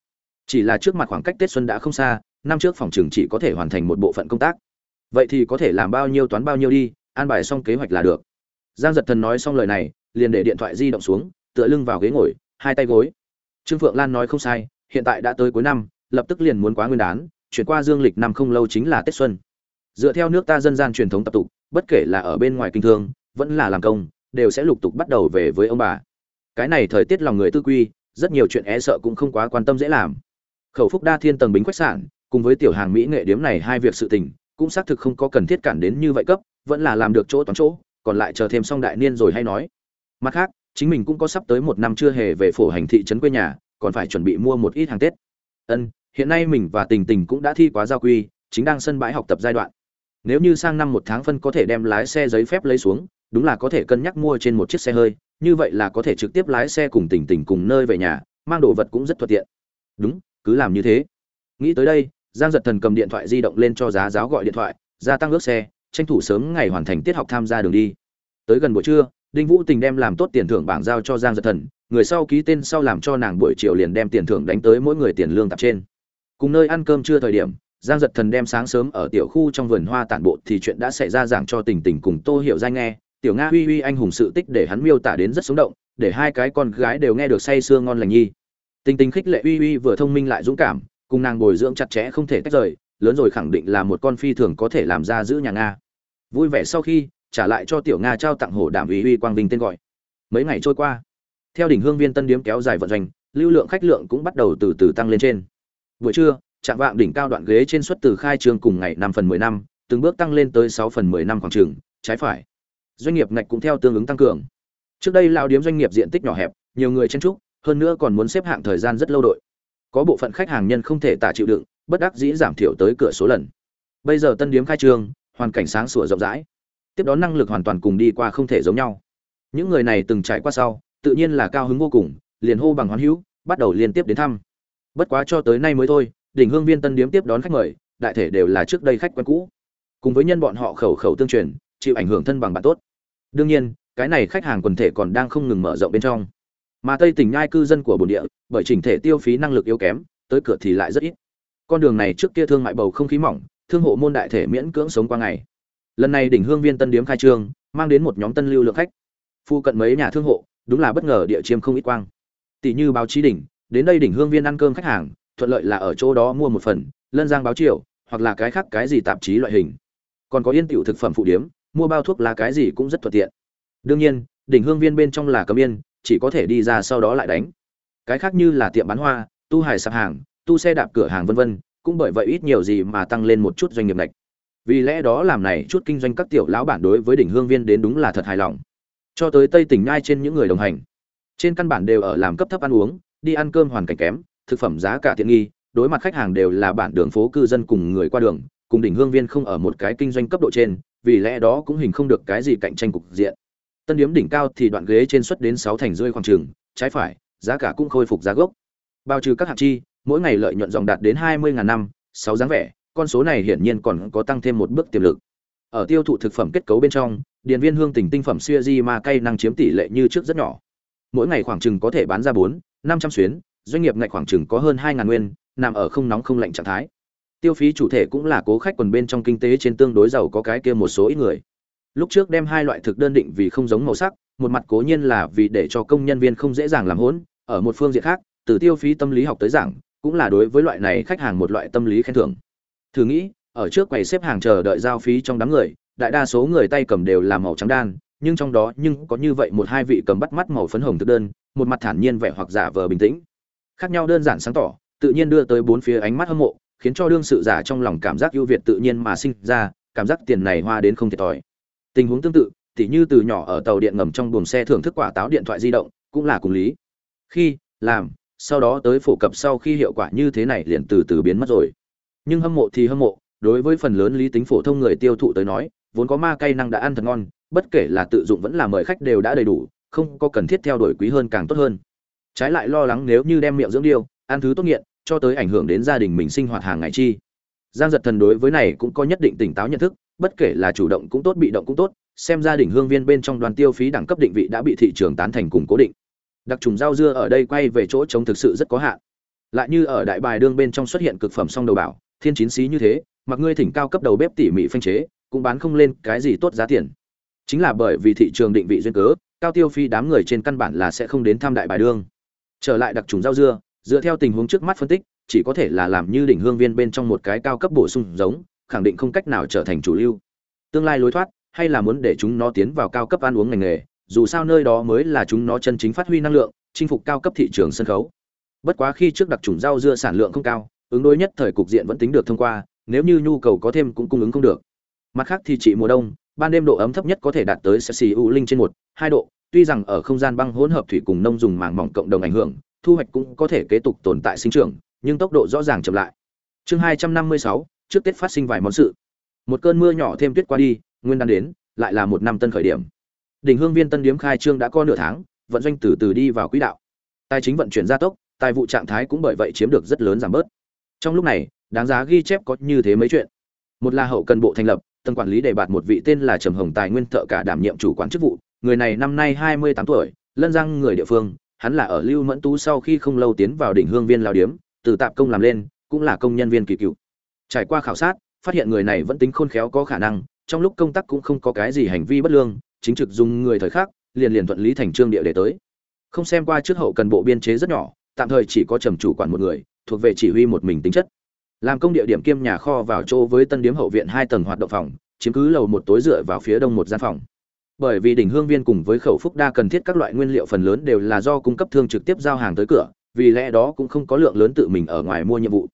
Chỉ là trước mặt khoảng cách tết xuân đã không xa, năm trước phòng trường chỉ có thể hoàn thành một bộ phận công tác. Vậy thì có thể làm bao nhiêu toán bao nhiêu đi, an bài xong kế hoạch là được giang giật thần nói xong lời này, liền để điện thoại di động xuống, tựa lưng vào ghế ngồi, hai tay gối. Trương phượng lan nói không sai, hiện tại đã tới cuối năm, lập tức liền muốn quá nguyên đán, chuyển qua dương lịch năm không lâu chính là tết xuân. Dựa theo nước ta dân gian truyền thống tập tục, bất kể là ở bên ngoài kinh thương, vẫn là làm công, đều sẽ lục tục bắt đầu về với ông bà. Cái này thời tiết lòng người tư quy, rất nhiều chuyện é sợ cũng không quá quan tâm dễ làm. Khẩu phúc đa thiên tầng bính khách sạn, cùng với tiểu hàng mỹ nghệ điếm này hai việc sự tình, cũng xác thực không có cần thiết cản đến như vậy cấp, vẫn là làm được chỗ toán chỗ còn lại chờ thêm xong đại niên rồi hay nói. Mặt khác, chính mình cũng có sắp tới một năm chưa hề về phổ hành thị trấn quê nhà, còn phải chuẩn bị mua một ít hàng tết. Ân, hiện nay mình và tình tình cũng đã thi quá giao quy, chính đang sân bãi học tập giai đoạn. Nếu như sang năm một tháng phân có thể đem lái xe giấy phép lấy xuống, đúng là có thể cân nhắc mua trên một chiếc xe hơi, như vậy là có thể trực tiếp lái xe cùng tình tình cùng nơi về nhà, mang đồ vật cũng rất thuận tiện. Đúng, cứ làm như thế. Nghĩ tới đây, giang giật thần cầm điện thoại di động lên cho giá giáo gọi điện thoại, gia tăng ước xe, tranh thủ sớm ngày hoàn thành tiết học tham gia đường đi tới gần buổi trưa, đinh vũ tình đem làm tốt tiền thưởng bảng giao cho giang giật thần, người sau ký tên sau làm cho nàng buổi chiều liền đem tiền thưởng đánh tới mỗi người tiền lương tập trên. Cùng nơi ăn cơm trưa thời điểm, giang giật thần đem sáng sớm ở tiểu khu trong vườn hoa tản bộ thì chuyện đã xảy ra giảng cho tình tình cùng tô hiểu danh nghe. Tiểu nga huy huy anh hùng sự tích để hắn miêu tả đến rất sống động, để hai cái con gái đều nghe được say sưa ngon lành nhi. Tình tình khích lệ uy uy vừa thông minh lại dũng cảm, cùng nàng bồi dưỡng chặt chẽ không thể tách rời, lớn rồi khẳng định là một con phi thường có thể làm ra giữ nhà nga. Vui vẻ sau khi trả lại cho tiểu nga trao tặng hổ đảm uy uy quang vinh tên gọi. Mấy ngày trôi qua, theo đỉnh hương viên tân điếm kéo dài vận doanh, lưu lượng khách lượng cũng bắt đầu từ từ tăng lên trên. Buổi trưa chạm vạng đỉnh cao đoạn ghế trên suất từ khai trương cùng ngày năm phần mười năm, từng bước tăng lên tới sáu phần mười năm khoảng trường, trái phải. Doanh nghiệp ngạch cũng theo tương ứng tăng cường. Trước đây lao điếm doanh nghiệp diện tích nhỏ hẹp, nhiều người chen trúc hơn nữa còn muốn xếp hạng thời gian rất lâu đội. Có bộ phận khách hàng nhân không thể tả chịu đựng, bất đắc dĩ giảm thiểu tới cửa số lần. Bây giờ tân điếm khai trương, hoàn cảnh sáng sủa rộng rãi tiếp đón năng lực hoàn toàn cùng đi qua không thể giống nhau. Những người này từng trải qua sau, tự nhiên là cao hứng vô cùng, liền hô bằng hoán hữu, bắt đầu liên tiếp đến thăm. Bất quá cho tới nay mới thôi, đỉnh hương viên tân điếm tiếp đón khách mời, đại thể đều là trước đây khách quen cũ. Cùng với nhân bọn họ khẩu khẩu tương truyền, chịu ảnh hưởng thân bằng bạn tốt. Đương nhiên, cái này khách hàng quần thể còn đang không ngừng mở rộng bên trong. Mà tây tỉnh nhai cư dân của bồn địa, bởi chỉnh thể tiêu phí năng lực yếu kém, tới cửa thì lại rất ít. Con đường này trước kia thương mại bầu không khí mỏng, thương hộ môn đại thể miễn cưỡng sống qua ngày lần này đỉnh hương viên tân điếm khai trương, mang đến một nhóm tân lưu lượng khách. Phu cận mấy nhà thương hộ, đúng là bất ngờ địa chiêm không ít quang. Tỷ như báo chí đỉnh, đến đây đỉnh hương viên ăn cơm khách hàng, thuận lợi là ở chỗ đó mua một phần, lân giang báo triều, hoặc là cái khác cái gì tạp chí loại hình. Còn có yên tiểu thực phẩm phụ điếm, mua bao thuốc là cái gì cũng rất thuận tiện. Đương nhiên, đỉnh hương viên bên trong là cấm yên, chỉ có thể đi ra sau đó lại đánh. Cái khác như là tiệm bán hoa, tu hải sạp hàng, tu xe đạp cửa hàng vân vân, cũng bởi vậy ít nhiều gì mà tăng lên một chút doanh nghiệp lệch vì lẽ đó làm này chút kinh doanh các tiểu lão bản đối với đỉnh hương viên đến đúng là thật hài lòng. Cho tới tây tỉnh nhai trên những người đồng hành. Trên căn bản đều ở làm cấp thấp ăn uống, đi ăn cơm hoàn cảnh kém, thực phẩm giá cả tiện nghi, đối mặt khách hàng đều là bản đường phố cư dân cùng người qua đường, cùng đỉnh hương viên không ở một cái kinh doanh cấp độ trên, vì lẽ đó cũng hình không được cái gì cạnh tranh cục diện. Tân điếm đỉnh cao thì đoạn ghế trên suất đến sáu thành rơi khoảng trường trái phải, giá cả cũng khôi phục giá gốc. Bao trừ các hạng chi, mỗi ngày lợi nhuận dòng đạt đến hai mươi ngàn năm, sáu dáng vẻ con số này hiển nhiên còn có tăng thêm một bước tiềm lực. Ở tiêu thụ thực phẩm kết cấu bên trong, điền viên hương tỉnh tinh phẩm xuya ma cây năng chiếm tỷ lệ như trước rất nhỏ. Mỗi ngày khoảng chừng có thể bán ra bốn, năm trăm xuyến, doanh nghiệp ngạch khoảng chừng có hơn hai ngàn nguyên, nằm ở không nóng không lạnh trạng thái. Tiêu phí chủ thể cũng là cố khách quần bên trong kinh tế trên tương đối giàu có cái kia một số ít người. Lúc trước đem hai loại thực đơn định vì không giống màu sắc, một mặt cố nhiên là vì để cho công nhân viên không dễ dàng làm hỗn, ở một phương diện khác, từ tiêu phí tâm lý học tới giảng, cũng là đối với loại này khách hàng một loại tâm lý khen thưởng thử nghĩ, ở trước quầy xếp hàng chờ đợi giao phí trong đám người, đại đa số người tay cầm đều là màu trắng đan, nhưng trong đó nhưng có như vậy một hai vị cầm bắt mắt màu phấn hồng thực đơn, một mặt thản nhiên vẻ hoặc giả vờ bình tĩnh. Khác nhau đơn giản sáng tỏ, tự nhiên đưa tới bốn phía ánh mắt hâm mộ, khiến cho đương sự giả trong lòng cảm giác ưu việt tự nhiên mà sinh ra, cảm giác tiền này hoa đến không thiệt thòi. Tình huống tương tự, tỉ như từ nhỏ ở tàu điện ngầm trong buồng xe thưởng thức quả táo điện thoại di động, cũng là cùng lý. Khi, làm, sau đó tới phổ cập sau khi hiệu quả như thế này liền từ từ biến mất rồi nhưng hâm mộ thì hâm mộ, đối với phần lớn lý tính phổ thông người tiêu thụ tới nói, vốn có ma cây năng đã ăn thật ngon, bất kể là tự dụng vẫn là mời khách đều đã đầy đủ, không có cần thiết theo đuổi quý hơn càng tốt hơn. Trái lại lo lắng nếu như đem miệng dưỡng điêu, ăn thứ tốt nghiện, cho tới ảnh hưởng đến gia đình mình sinh hoạt hàng ngày chi. Giang giật thần đối với này cũng có nhất định tỉnh táo nhận thức, bất kể là chủ động cũng tốt, bị động cũng tốt, xem gia đình hương viên bên trong đoàn tiêu phí đẳng cấp định vị đã bị thị trường tán thành cùng cố định. Đặc trùng rau dưa ở đây quay về chỗ trống thực sự rất có hạn. Lại như ở đại bài đương bên trong xuất hiện cực phẩm song đầu bảo thiên chín xí như thế, mặc ngươi thỉnh cao cấp đầu bếp tỉ mỉ phanh chế, cũng bán không lên cái gì tốt giá tiền. Chính là bởi vì thị trường định vị duyên cớ, cao tiêu phi đám người trên căn bản là sẽ không đến thăm đại bài đương. Trở lại đặc trùng rau dưa, dựa theo tình huống trước mắt phân tích, chỉ có thể là làm như đỉnh hương viên bên trong một cái cao cấp bổ sung giống, khẳng định không cách nào trở thành chủ lưu. Tương lai lối thoát, hay là muốn để chúng nó tiến vào cao cấp ăn uống ngành nghề, dù sao nơi đó mới là chúng nó chân chính phát huy năng lượng, chinh phục cao cấp thị trường sân khấu. Bất quá khi trước đặc trùng rau dưa sản lượng không cao ứng đối nhất thời cục diện vẫn tính được thông qua, nếu như nhu cầu có thêm cũng cung ứng không được. Mặt khác thì chỉ mùa đông, ban đêm độ ấm thấp nhất có thể đạt tới cc u linh trên một, hai độ. Tuy rằng ở không gian băng hỗn hợp thủy cùng nông dùng màng mỏng cộng đồng ảnh hưởng, thu hoạch cũng có thể kế tục tồn tại sinh trưởng, nhưng tốc độ rõ ràng chậm lại. Chương hai trăm năm mươi sáu, trước tết phát sinh vài món sự. Một cơn mưa nhỏ thêm tuyết qua đi, nguyên đán đến, lại là một năm tân khởi điểm. Đỉnh hương viên tân điếm khai trương đã có nửa tháng, vận doanh từ từ đi vào quỹ đạo. Tài chính vận chuyển gia tốc, tài vụ trạng thái cũng bởi vậy chiếm được rất lớn giảm bớt trong lúc này, đáng giá ghi chép có như thế mấy chuyện. Một là hậu cần bộ thành lập, tầng quản lý đề bạt một vị tên là trầm hồng tài nguyên thợ cả đảm nhiệm chủ quản chức vụ, người này năm nay hai mươi tám tuổi, lân răng người địa phương, hắn là ở lưu mẫn tú sau khi không lâu tiến vào đỉnh hương viên lao điếm, từ tạp công làm lên, cũng là công nhân viên kỳ cựu. Trải qua khảo sát, phát hiện người này vẫn tính khôn khéo có khả năng, trong lúc công tác cũng không có cái gì hành vi bất lương, chính trực dùng người thời khác liền liền thuận lý thành trương địa để tới. Không xem qua trước hậu cần bộ biên chế rất nhỏ, tạm thời chỉ có trầm chủ quản một người thuộc về chỉ huy một mình tính chất. Làm công địa điểm kiêm nhà kho vào chỗ với tân điếm hậu viện hai tầng hoạt động phòng, chiếm cứ lầu một tối dựa vào phía đông một gian phòng. Bởi vì đỉnh hương viên cùng với khẩu phúc đa cần thiết các loại nguyên liệu phần lớn đều là do cung cấp thương trực tiếp giao hàng tới cửa, vì lẽ đó cũng không có lượng lớn tự mình ở ngoài mua nhiệm vụ.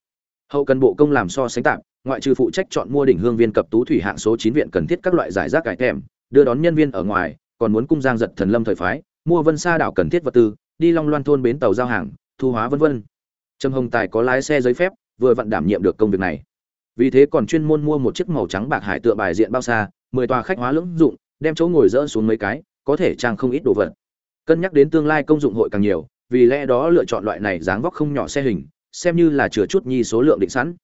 Hậu cần bộ công làm so sánh tạm, ngoại trừ phụ trách chọn mua đỉnh hương viên cập tú thủy hạng số chín viện cần thiết các loại giải rác cải thèm, đưa đón nhân viên ở ngoài, còn muốn cung giang giật thần lâm thời phái, mua vân sa đảo cần thiết vật tư, đi long loan thôn bến tàu giao hàng, thu hóa vân vân trầm hồng tài có lái xe giấy phép, vừa vận đảm nhiệm được công việc này. Vì thế còn chuyên môn mua một chiếc màu trắng bạc hải tựa bài diện bao xa, mười tòa khách hóa lưỡng dụng, đem chỗ ngồi dỡ xuống mấy cái, có thể trang không ít đồ vật. Cân nhắc đến tương lai công dụng hội càng nhiều, vì lẽ đó lựa chọn loại này dáng vóc không nhỏ xe hình, xem như là chứa chút nhi số lượng định sẵn.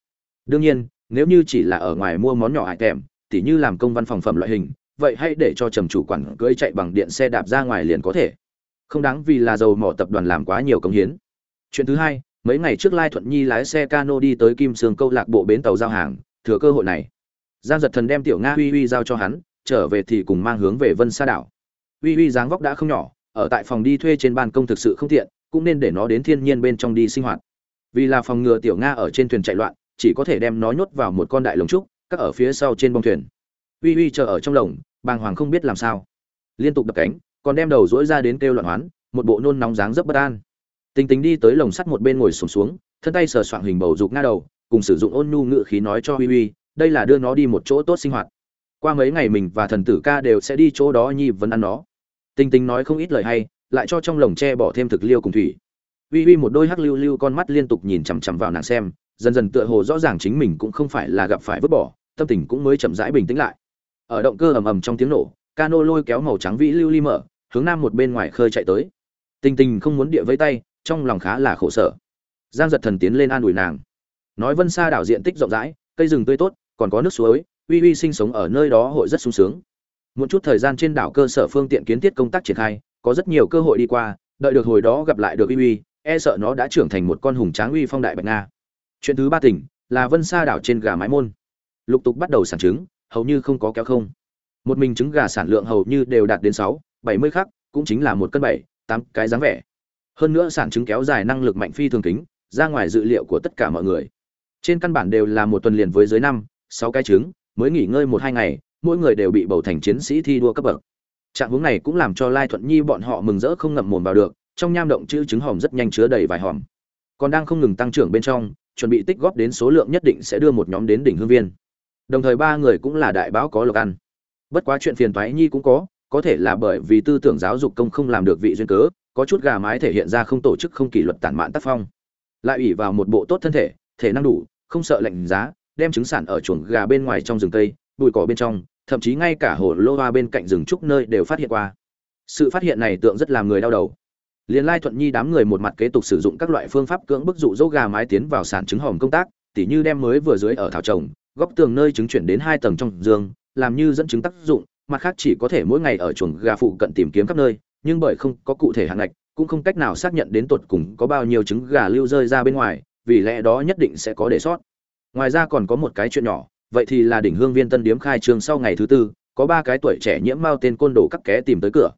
Đương nhiên, nếu như chỉ là ở ngoài mua món nhỏ hại tèm, tỉ như làm công văn phòng phẩm loại hình, vậy hãy để cho trầm chủ quản cưỡi chạy bằng điện xe đạp ra ngoài liền có thể. Không đáng vì là dầu mỏ tập đoàn làm quá nhiều công hiến. Chuyện thứ hai mấy ngày trước lai thuận nhi lái xe cano đi tới kim sương câu lạc bộ bến tàu giao hàng, thừa cơ hội này. Giang giật thần đem tiểu nga uy uy giao cho hắn, trở về thì cùng mang hướng về vân sa đảo. Uy uy dáng vóc đã không nhỏ, ở tại phòng đi thuê trên ban công thực sự không tiện, cũng nên để nó đến thiên nhiên bên trong đi sinh hoạt. Vì là phòng ngừa tiểu nga ở trên thuyền chạy loạn, chỉ có thể đem nó nhốt vào một con đại lồng trúc các ở phía sau trên bông thuyền. Uy uy chờ ở trong lồng, bàng hoàng không biết làm sao. Liên tục đập cánh, còn đem đầu dỗi ra đến kêu loạn hoán, một bộ nôn nóng dáng rất bất an tình Tình đi tới lồng sắt một bên ngồi xổm xuống, xuống thân tay sờ soạng hình bầu dục nga đầu cùng sử dụng ôn nhu ngữ khí nói cho Huy Huy, đây là đưa nó đi một chỗ tốt sinh hoạt. Qua mấy ngày mình và thần tử ca đều sẽ đi chỗ đó nhi vấn ăn nó. Tinh tinh nói không ít lời hay lại cho trong lồng tre bỏ thêm thực liêu cùng thủy. Huy Huy một đôi hắc lưu lưu con mắt liên tục nhìn chằm chằm vào nàng xem dần dần tựa hồ rõ ràng chính mình cũng không phải là gặp phải vứt bỏ tâm tình cũng mới chậm rãi bình tĩnh lại. Ở động cơ ầm ầm trong tiếng nổ cano lôi kéo màu trắng vĩ lưu ly mở hướng nam một bên ngoài khơi chạy tới. Tình tình không muốn địa với tay trong lòng khá là khổ sở. Giang giật thần tiến lên an ủi nàng. Nói vân xa đảo diện tích rộng rãi, cây rừng tươi tốt, còn có nước suối, uy uy sinh sống ở nơi đó hội rất sung sướng. Một chút thời gian trên đảo cơ sở phương tiện kiến thiết công tác triển khai, có rất nhiều cơ hội đi qua, đợi được hồi đó gặp lại được uy uy e sợ nó đã trưởng thành một con hùng tráng uy phong đại bạch nga. Chuyện thứ ba tỉnh, là vân sa đảo trên gà mái môn. Lục tục bắt đầu sản trứng, hầu như không có kéo không. Một mình trứng gà sản lượng hầu như đều đạt đến sáu, bảy mươi khắc, cũng chính là một cân bảy, tám cái dáng vẻ hơn nữa sản trứng kéo dài năng lực mạnh phi thường kính, ra ngoài dự liệu của tất cả mọi người. Trên căn bản đều là một tuần liền với dưới năm, sáu cái trứng, mới nghỉ ngơi một hai ngày, mỗi người đều bị bầu thành chiến sĩ thi đua cấp bậc. Trạng hướng này cũng làm cho lai thuận nhi bọn họ mừng rỡ không ngậm mồm vào được, trong nham động chữ trứng hòm rất nhanh chứa đầy vài hòm. Còn đang không ngừng tăng trưởng bên trong, chuẩn bị tích góp đến số lượng nhất định sẽ đưa một nhóm đến đỉnh hương viên. Đồng thời ba người cũng là đại báo có lộc ăn. Bất quá chuyện phiền toái nhi cũng có có thể là bởi vì tư tưởng giáo dục công không làm được vị duyên cớ có chút gà mái thể hiện ra không tổ chức không kỷ luật tản mạn tác phong. Lại ủy vào một bộ tốt thân thể thể năng đủ, không sợ lạnh giá, đem trứng sản ở chuồng gà bên ngoài trong rừng tây bụi cỏ bên trong, thậm chí ngay cả hồ lô hoa bên cạnh rừng trúc nơi đều phát hiện qua. Sự phát hiện này tượng rất làm người đau đầu. Liền lai thuận nhi đám người một mặt kế tục sử dụng các loại phương pháp cưỡng bức dụ dỗ gà mái tiến vào sản trứng hòm công tác, tỉ như đem mới vừa dưới ở thảo trồng, góc tường nơi trứng chuyển đến hai tầng trong giường làm như dẫn chứng tác dụng, mặt khác chỉ có thể mỗi ngày ở chuồng gà phụ cận tìm kiếm các nơi nhưng bởi không có cụ thể hạng ngạch, cũng không cách nào xác nhận đến tột cùng có bao nhiêu trứng gà lưu rơi ra bên ngoài, vì lẽ đó nhất định sẽ có để sót ngoài ra còn có một cái chuyện nhỏ, vậy thì là đỉnh hương viên tân điếm khai trương sau ngày thứ tư, có ba cái tuổi trẻ nhiễm mao tên côn đồ cắp ké tìm tới cửa.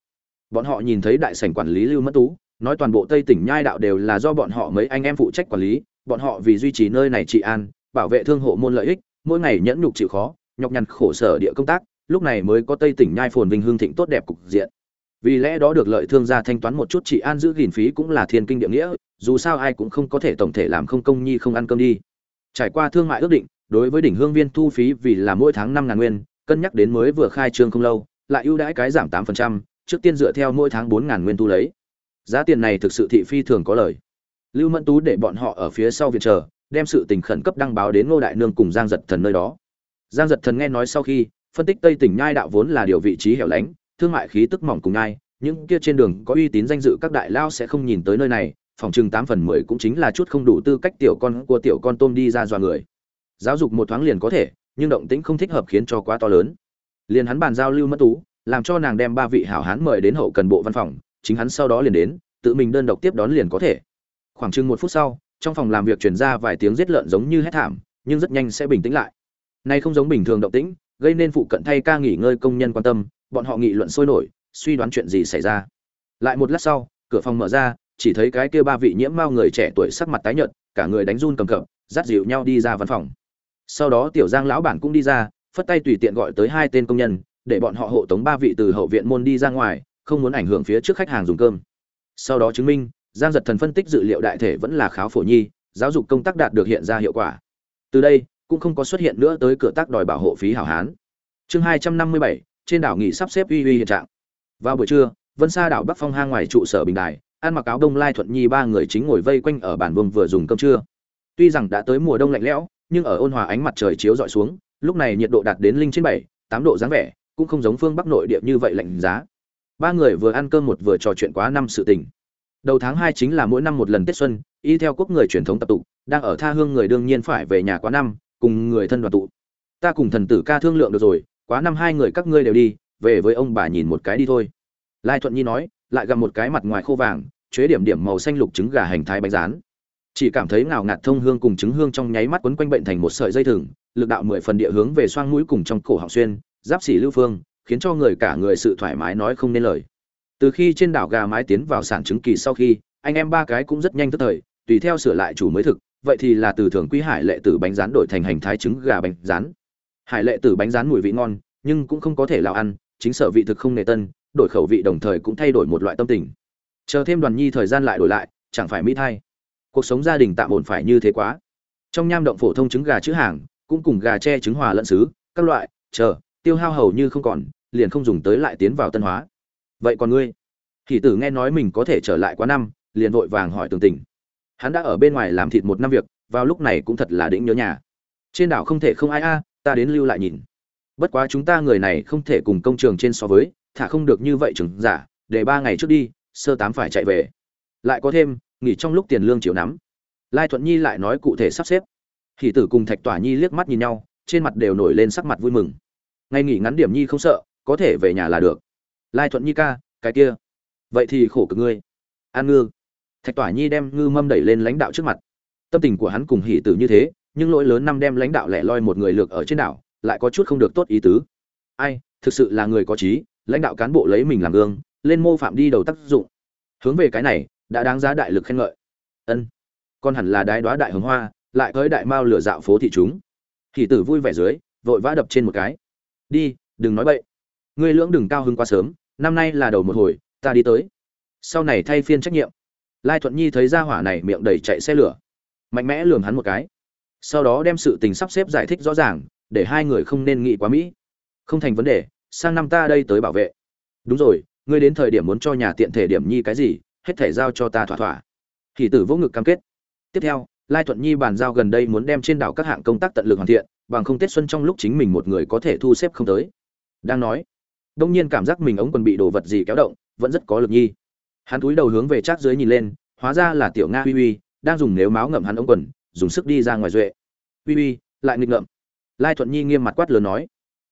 Bọn họ nhìn thấy đại sảnh quản lý lưu mất tú, nói toàn bộ tây tỉnh nhai đạo đều là do bọn họ mấy anh em phụ trách quản lý, bọn họ vì duy trì nơi này trị an, bảo vệ thương hộ môn lợi ích, mỗi ngày nhẫn nhục chịu khó, nhọc nhằn khổ sở địa công tác, lúc này mới có tây tỉnh nhai phồn vinh hương thịnh tốt đẹp cục diện vì lẽ đó được lợi thương gia thanh toán một chút chị an giữ gìn phí cũng là thiên kinh địa nghĩa, dù sao ai cũng không có thể tổng thể làm không công nhi không ăn cơm đi. Trải qua thương mại ước định, đối với đỉnh hương viên thu phí vì là mỗi tháng năm ngàn nguyên, cân nhắc đến mới vừa khai trương không lâu, lại ưu đãi cái giảm tám phần trăm, trước tiên dựa theo mỗi tháng bốn ngàn nguyên thu lấy. Giá tiền này thực sự thị phi thường có lời. Lưu mẫn tú để bọn họ ở phía sau viện chờ, đem sự tình khẩn cấp đăng báo đến ngô đại nương cùng giang giật thần nơi đó. Giang giật thần nghe nói sau khi, phân tích tây tỉnh nhai đạo vốn là điều vị trí hẻo lánh thương mại khí tức mỏng cùng nhai những kia trên đường có uy tín danh dự các đại lao sẽ không nhìn tới nơi này, phòng chừng tám phần mười cũng chính là chút không đủ tư cách tiểu con của tiểu con tôm đi ra dọa người. Giáo dục một thoáng liền có thể, nhưng động tĩnh không thích hợp khiến cho quá to lớn. Liền hắn bàn giao lưu mất tú, làm cho nàng đem ba vị hảo hán mời đến hậu cần bộ văn phòng, chính hắn sau đó liền đến, tự mình đơn độc tiếp đón liền có thể. Khoảng chừng một phút sau, trong phòng làm việc truyền ra vài tiếng giết lợn giống như hét thảm, nhưng rất nhanh sẽ bình tĩnh lại. Nay không giống bình thường động tĩnh, gây nên phụ cận thay ca nghỉ ngơi công nhân quan tâm bọn họ nghị luận sôi nổi, suy đoán chuyện gì xảy ra. Lại một lát sau, cửa phòng mở ra, chỉ thấy cái kia ba vị nhiễm mao người trẻ tuổi sắc mặt tái nhợt, cả người đánh run cầm cập, dắt dịu nhau đi ra văn phòng. Sau đó tiểu giang lão bản cũng đi ra, phất tay tùy tiện gọi tới hai tên công nhân, để bọn họ hộ tống ba vị từ hậu viện môn đi ra ngoài, không muốn ảnh hưởng phía trước khách hàng dùng cơm. Sau đó chứng minh, giang giật thần phân tích dự liệu đại thể vẫn là kháo phổ nhi, giáo dục công tác đạt được hiện ra hiệu quả. Từ đây, cũng không có xuất hiện nữa tới cửa tác đòi bảo hộ phí hảo hán. Chương hai trăm năm mươi bảy trên đảo nghị sắp xếp uy uy hiện trạng. Vào buổi trưa, vân sa đảo bắc phong hang ngoài trụ sở bình đài, ăn mặc áo đông lai thuận nhi ba người chính ngồi vây quanh ở bàn vương vừa dùng cơm trưa. Tuy rằng đã tới mùa đông lạnh lẽo, nhưng ở ôn hòa ánh mặt trời chiếu dọi xuống, lúc này nhiệt độ đạt đến linh trên bảy, tám độ dáng vẻ, cũng không giống phương bắc nội địa như vậy lạnh giá. Ba người vừa ăn cơm một vừa trò chuyện quá năm sự tình. Đầu tháng hai chính là mỗi năm một lần tết xuân, y theo quốc người truyền thống tập tụ, đang ở tha hương người đương nhiên phải về nhà quá năm, cùng người thân đoàn tụ. Ta cùng thần tử ca thương lượng được rồi quá năm hai người các ngươi đều đi, về với ông bà nhìn một cái đi thôi. Lai thuận nhi nói, lại gặp một cái mặt ngoài khô vàng, chế điểm điểm màu xanh lục trứng gà hành thái bánh rán. Chỉ cảm thấy ngào ngạt thông hương cùng trứng hương trong nháy mắt quấn quanh bệnh thành một sợi dây thừng, lực đạo mười phần địa hướng về xoang mũi cùng trong cổ họng xuyên, giáp xỉ lưu phương, khiến cho người cả người sự thoải mái nói không nên lời. Từ khi trên đảo gà mái tiến vào sản trứng kỳ sau khi, anh em ba cái cũng rất nhanh tức thời, tùy theo sửa lại chủ mới thực, vậy thì là từ thường quý hải lệ tử bánh rán đổi thành hành thái trứng gà bánh rán hải lệ tử bánh rán mùi vị ngon, nhưng cũng không có thể lào ăn, chính sở vị thực không nề tân, đổi khẩu vị đồng thời cũng thay đổi một loại tâm tình. Chờ thêm đoàn nhi thời gian lại đổi lại, chẳng phải mỹ thay cuộc sống gia đình tạm ổn phải như thế quá. Trong nham động phổ thông trứng gà chữ hàng, cũng cùng gà tre trứng hòa lẫn xứ, các loại, chờ, tiêu hao hầu như không còn, liền không dùng tới lại tiến vào tân hóa. Vậy còn ngươi? Thì tử nghe nói mình có thể trở lại quá năm, liền vội vàng hỏi tường tình. Hắn đã ở bên ngoài làm thịt một năm việc, vào lúc này cũng thật là đĩnh nhớ nhà. Trên đảo không thể không ai a ta đến lưu lại nhìn. Bất quá chúng ta người này không thể cùng công trường trên so với, thả không được như vậy chừng giả, để ba ngày trước đi, sơ tám phải chạy về. Lại có thêm, nghỉ trong lúc tiền lương chịu nắm. Lai thuận nhi lại nói cụ thể sắp xếp. Hỷ tử cùng thạch tỏa nhi liếc mắt nhìn nhau, trên mặt đều nổi lên sắc mặt vui mừng. Ngày nghỉ ngắn điểm nhi không sợ, có thể về nhà là được. Lai thuận nhi ca, cái kia. Vậy thì khổ cực ngươi. An ngư. Thạch tỏa nhi đem ngư mâm đẩy lên lãnh đạo trước mặt. Tâm tình của hắn cùng hỷ tử như thế nhưng lỗi lớn năm đem lãnh đạo lẻ loi một người lược ở trên đảo, lại có chút không được tốt ý tứ. Ai, thực sự là người có trí, lãnh đạo cán bộ lấy mình làm gương, lên mô phạm đi đầu tác dụng. Hướng về cái này, đã đáng giá đại lực khen ngợi. Ân, con hẳn là đái đoá đại hồng hoa, lại tới đại mao lửa dạo phố thị chúng. Hỷ tử vui vẻ dưới, vội vã đập trên một cái. Đi, đừng nói bậy. Ngươi lưỡng đừng cao hứng quá sớm, năm nay là đầu một hồi, ta đi tới. Sau này thay phiên trách nhiệm. Lai thuận nhi thấy ra hỏa này miệng đầy chạy xe lửa. Mạnh mẽ lườm hắn một cái sau đó đem sự tình sắp xếp giải thích rõ ràng, để hai người không nên nghĩ quá mỹ. Không thành vấn đề, sang năm ta đây tới bảo vệ. Đúng rồi, ngươi đến thời điểm muốn cho nhà tiện thể điểm nhi cái gì, hết thể giao cho ta thỏa thỏa. Thì tử vỗ ngực cam kết. Tiếp theo, lai thuận nhi bàn giao gần đây muốn đem trên đảo các hạng công tác tận lực hoàn thiện, bằng không tết xuân trong lúc chính mình một người có thể thu xếp không tới. Đang nói, đông nhiên cảm giác mình ống quần bị đồ vật gì kéo động, vẫn rất có lực nhi. Hắn túi đầu hướng về trác dưới nhìn lên, hóa ra là tiểu nga uy uy đang dùng nếu máu ngậm hắn ống quần dùng sức đi ra ngoài duệ. Uy uy, lại nghịch ngợm. Lai thuận nhi nghiêm mặt quát lớn nói,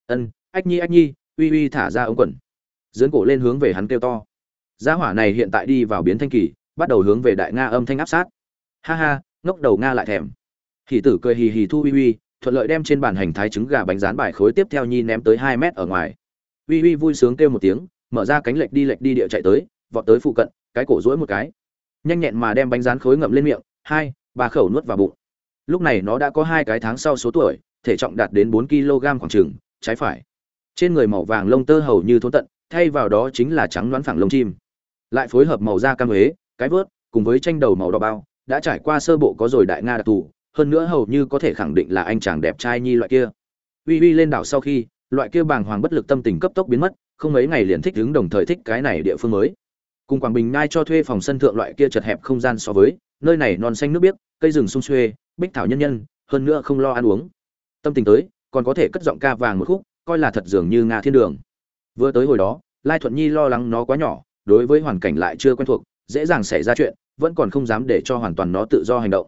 ân, ách nhi ách nhi, uy uy thả ra ống quần. Dưỡng cổ lên hướng về hắn kêu to. Gia hỏa này hiện tại đi vào biến thanh kỳ, bắt đầu hướng về đại nga âm thanh áp sát. Ha ha, ngốc đầu nga lại thèm. Hỉ tử cười hì hì thu uy uy, thuận lợi đem trên bàn hành thái trứng gà bánh rán bài khối tiếp theo nhi ném tới hai mét ở ngoài. Uy uy vui sướng kêu một tiếng, mở ra cánh lệch đi lệch đi địa chạy tới, vọt tới phụ cận, cái cổ rỗi một cái. Nhanh nhẹn mà đem bánh rán khối ngậm lên miệng, hai ba khẩu nuốt vào bụng. Lúc này nó đã có hai cái tháng sau số tuổi, thể trọng đạt đến bốn kg khoảng trừng trái phải. Trên người màu vàng lông tơ hầu như thốn tận, thay vào đó chính là trắng đoán phẳng lông chim. Lại phối hợp màu da cam huế, cái vớt, cùng với tranh đầu màu đỏ bao, đã trải qua sơ bộ có rồi đại nga đặc thù, hơn nữa hầu như có thể khẳng định là anh chàng đẹp trai nhi loại kia. Uy uy lên đảo sau khi, loại kia bàng hoàng bất lực tâm tình cấp tốc biến mất, không mấy ngày liền thích đứng đồng thời thích cái này địa phương mới. Cùng quảng bình ngai cho thuê phòng sân thượng loại kia chật hẹp không gian so với nơi này non xanh nước biếc, cây rừng sung xuê, bích thảo nhân nhân, hơn nữa không lo ăn uống. Tâm tình tới, còn có thể cất giọng ca vàng một khúc, coi là thật dường như nga thiên đường. Vừa tới hồi đó, lai thuận nhi lo lắng nó quá nhỏ, đối với hoàn cảnh lại chưa quen thuộc, dễ dàng xảy ra chuyện, vẫn còn không dám để cho hoàn toàn nó tự do hành động.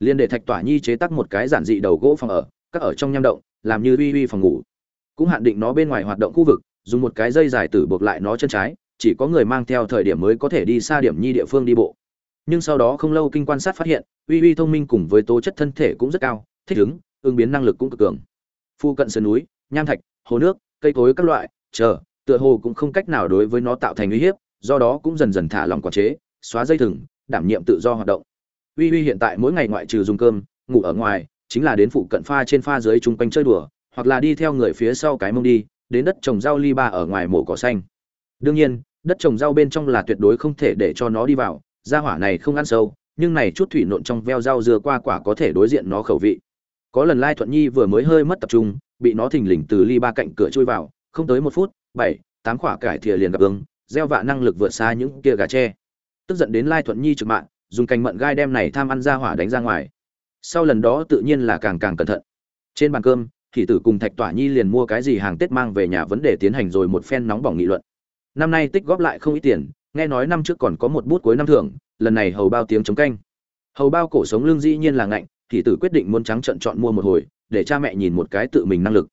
Liền để thạch tỏa nhi chế tác một cái giản dị đầu gỗ phòng ở, các ở trong nham động, làm như uy uy phòng ngủ. Cũng hạn định nó bên ngoài hoạt động khu vực, dùng một cái dây dài tử buộc lại nó chân trái, chỉ có người mang theo thời điểm mới có thể đi xa điểm nhi địa phương đi bộ nhưng sau đó không lâu kinh quan sát phát hiện, uy uy thông minh cùng với tố chất thân thể cũng rất cao, thích ứng ứng biến năng lực cũng cực cường. Phu cận sườn núi, nham thạch, hồ nước, cây cối các loại, chờ, tựa hồ cũng không cách nào đối với nó tạo thành uy hiếp, do đó cũng dần dần thả lòng quản chế, xóa dây thừng, đảm nhiệm tự do hoạt động. Uy uy hiện tại mỗi ngày ngoại trừ dùng cơm, ngủ ở ngoài, chính là đến phụ cận pha trên pha dưới chung quanh chơi đùa, hoặc là đi theo người phía sau cái mông đi, đến đất trồng rau ly ba ở ngoài mổ cỏ xanh. Đương nhiên, đất trồng rau bên trong là tuyệt đối không thể để cho nó đi vào gia hỏa này không ăn sâu, nhưng này chút thủy nộn trong veo rau dưa qua quả có thể đối diện nó khẩu vị. Có lần lai thuận nhi vừa mới hơi mất tập trung, bị nó thình lình từ ly ba cạnh cửa chui vào, không tới một phút, bảy, tám quả cải thìa liền gặp ứng gieo vạ năng lực vượt xa những kia gà tre. Tức giận đến lai thuận nhi trực mạng, dùng cành mận gai đem này tham ăn ra hỏa đánh ra ngoài. Sau lần đó tự nhiên là càng càng cẩn thận. Trên bàn cơm, thì tử cùng thạch tỏa nhi liền mua cái gì hàng tết mang về nhà vấn đề tiến hành rồi một phen nóng bỏng nghị luận. Năm nay tích góp lại không ít tiền nghe nói năm trước còn có một bút cuối năm thưởng, lần này hầu bao tiếng chống canh. Hầu bao cổ sống lương dĩ nhiên là ngạnh, thì tử quyết định muốn trắng trận chọn mua một hồi, để cha mẹ nhìn một cái tự mình năng lực.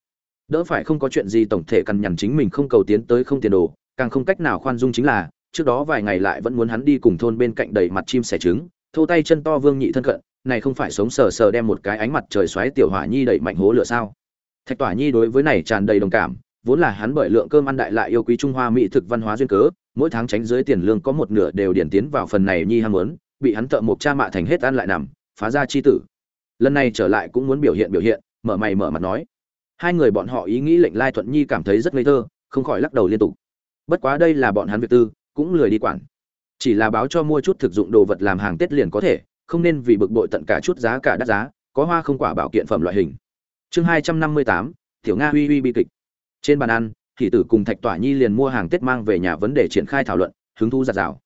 Đỡ phải không có chuyện gì tổng thể cằn nhằn chính mình không cầu tiến tới không tiền đồ, càng không cách nào khoan dung chính là, trước đó vài ngày lại vẫn muốn hắn đi cùng thôn bên cạnh đầy mặt chim sẻ trứng, thô tay chân to vương nhị thân cận, này không phải sống sờ sờ đem một cái ánh mặt trời xoáy tiểu hỏa nhi đẩy mạnh hố lửa sao? Thạch tỏa nhi đối với này tràn đầy đồng cảm, vốn là hắn bởi lượng cơm ăn đại lại yêu quý trung hoa mỹ thực văn hóa duyên cớ mỗi tháng tránh dưới tiền lương có một nửa đều điển tiến vào phần này nhi ham muốn, bị hắn tợ một cha mạ thành hết ăn lại nằm, phá ra chi tử. Lần này trở lại cũng muốn biểu hiện biểu hiện, mở mày mở mặt nói. Hai người bọn họ ý nghĩ lệnh lai thuận nhi cảm thấy rất ngây thơ, không khỏi lắc đầu liên tục. Bất quá đây là bọn hắn việc tư, cũng lười đi quản. Chỉ là báo cho mua chút thực dụng đồ vật làm hàng tết liền có thể, không nên vì bực bội tận cả chút giá cả đắt giá, có hoa không quả bảo kiện phẩm loại hình. Chương hai trăm năm mươi tám, tiểu nga uy uy bi kịch. Trên bàn ăn thì tử cùng thạch tỏa nhi liền mua hàng tết mang về nhà vấn đề triển khai thảo luận, hứng thú giạt rào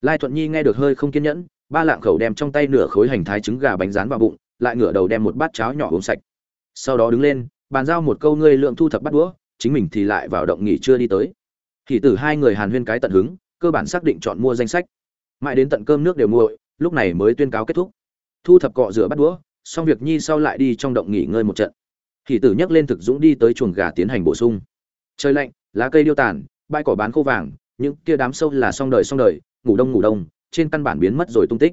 lai thuận nhi nghe được hơi không kiên nhẫn, ba lạng khẩu đem trong tay nửa khối hành thái trứng gà bánh rán vào bụng, lại ngửa đầu đem một bát cháo nhỏ uống sạch. Sau đó đứng lên, bàn giao một câu ngươi lượng thu thập bắt đũa, chính mình thì lại vào động nghỉ chưa đi tới. Thì tử hai người hàn huyên cái tận hứng, cơ bản xác định chọn mua danh sách. Mãi đến tận cơm nước đều nguội, lúc này mới tuyên cáo kết thúc. Thu thập cọ rửa bắt đũa, xong việc nhi sau lại đi trong động nghỉ ngơi một trận. Thì tử nhắc lên thực dũng đi tới chuồng gà tiến hành bổ sung trời lạnh, lá cây điêu tàn, bãi cỏ bán khô vàng, những kia đám sâu là xong đời xong đời, ngủ đông ngủ đông, trên căn bản biến mất rồi tung tích.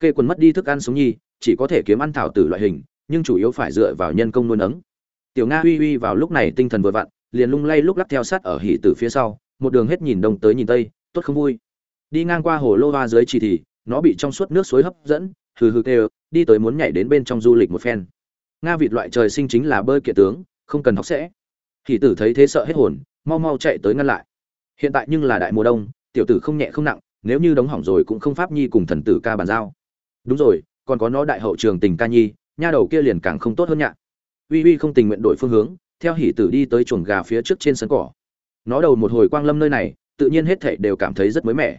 Kê quần mất đi thức ăn sống nhi, chỉ có thể kiếm ăn thảo tử loại hình, nhưng chủ yếu phải dựa vào nhân công nuôi nấng. Tiểu nga uy uy vào lúc này tinh thần vừa vặn, liền lung lay lúc lắc theo sát ở hỉ tử phía sau, một đường hết nhìn đông tới nhìn tây, tốt không vui. Đi ngang qua hồ lô hoa dưới chỉ thì, nó bị trong suốt nước suối hấp dẫn, hừ hừ kêu, đi tới muốn nhảy đến bên trong du lịch một phen. Nga vịt loại trời sinh chính là bơi kiện tướng, không cần học sẽ hỉ tử thấy thế sợ hết hồn, mau mau chạy tới ngăn lại. Hiện tại nhưng là đại mùa đông, tiểu tử không nhẹ không nặng, nếu như đóng hỏng rồi cũng không pháp nhi cùng thần tử ca bàn giao. Đúng rồi, còn có nó đại hậu trường tình ca nhi, nha đầu kia liền càng không tốt hơn nhạ. Uy uy không tình nguyện đổi phương hướng, theo hỉ tử đi tới chuồng gà phía trước trên sân cỏ. Nó đầu một hồi quang lâm nơi này, tự nhiên hết thảy đều cảm thấy rất mới mẻ.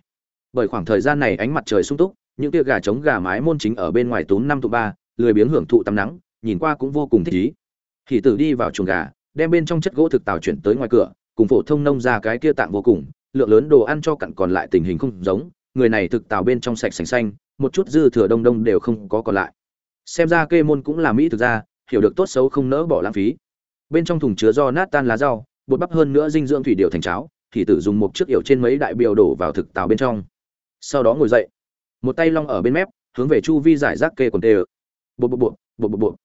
Bởi khoảng thời gian này ánh mặt trời sung túc, những tia gà trống gà mái môn chính ở bên ngoài túm năm tụ ba, lười biếng hưởng thụ tắm nắng, nhìn qua cũng vô cùng thích ý hỉ tử đi vào chuồng gà đem bên trong chất gỗ thực tàu chuyển tới ngoài cửa, cùng phổ thông nông ra cái kia tạng vô cùng, lượng lớn đồ ăn cho cặn còn lại tình hình không giống, người này thực tàu bên trong sạch sành xanh, một chút dư thừa đông đông đều không có còn lại. Xem ra kê môn cũng là mỹ thực ra hiểu được tốt xấu không nỡ bỏ lãng phí. Bên trong thùng chứa do nát tan lá rau, bột bắp hơn nữa dinh dưỡng thủy điều thành cháo, thì tử dùng một chiếc yểu trên mấy đại biểu đổ vào thực tàu bên trong. Sau đó ngồi dậy, một tay long ở bên mép, hướng về chu vi giải rác kê quần tê bộ bộ bộ bộ bộ bộ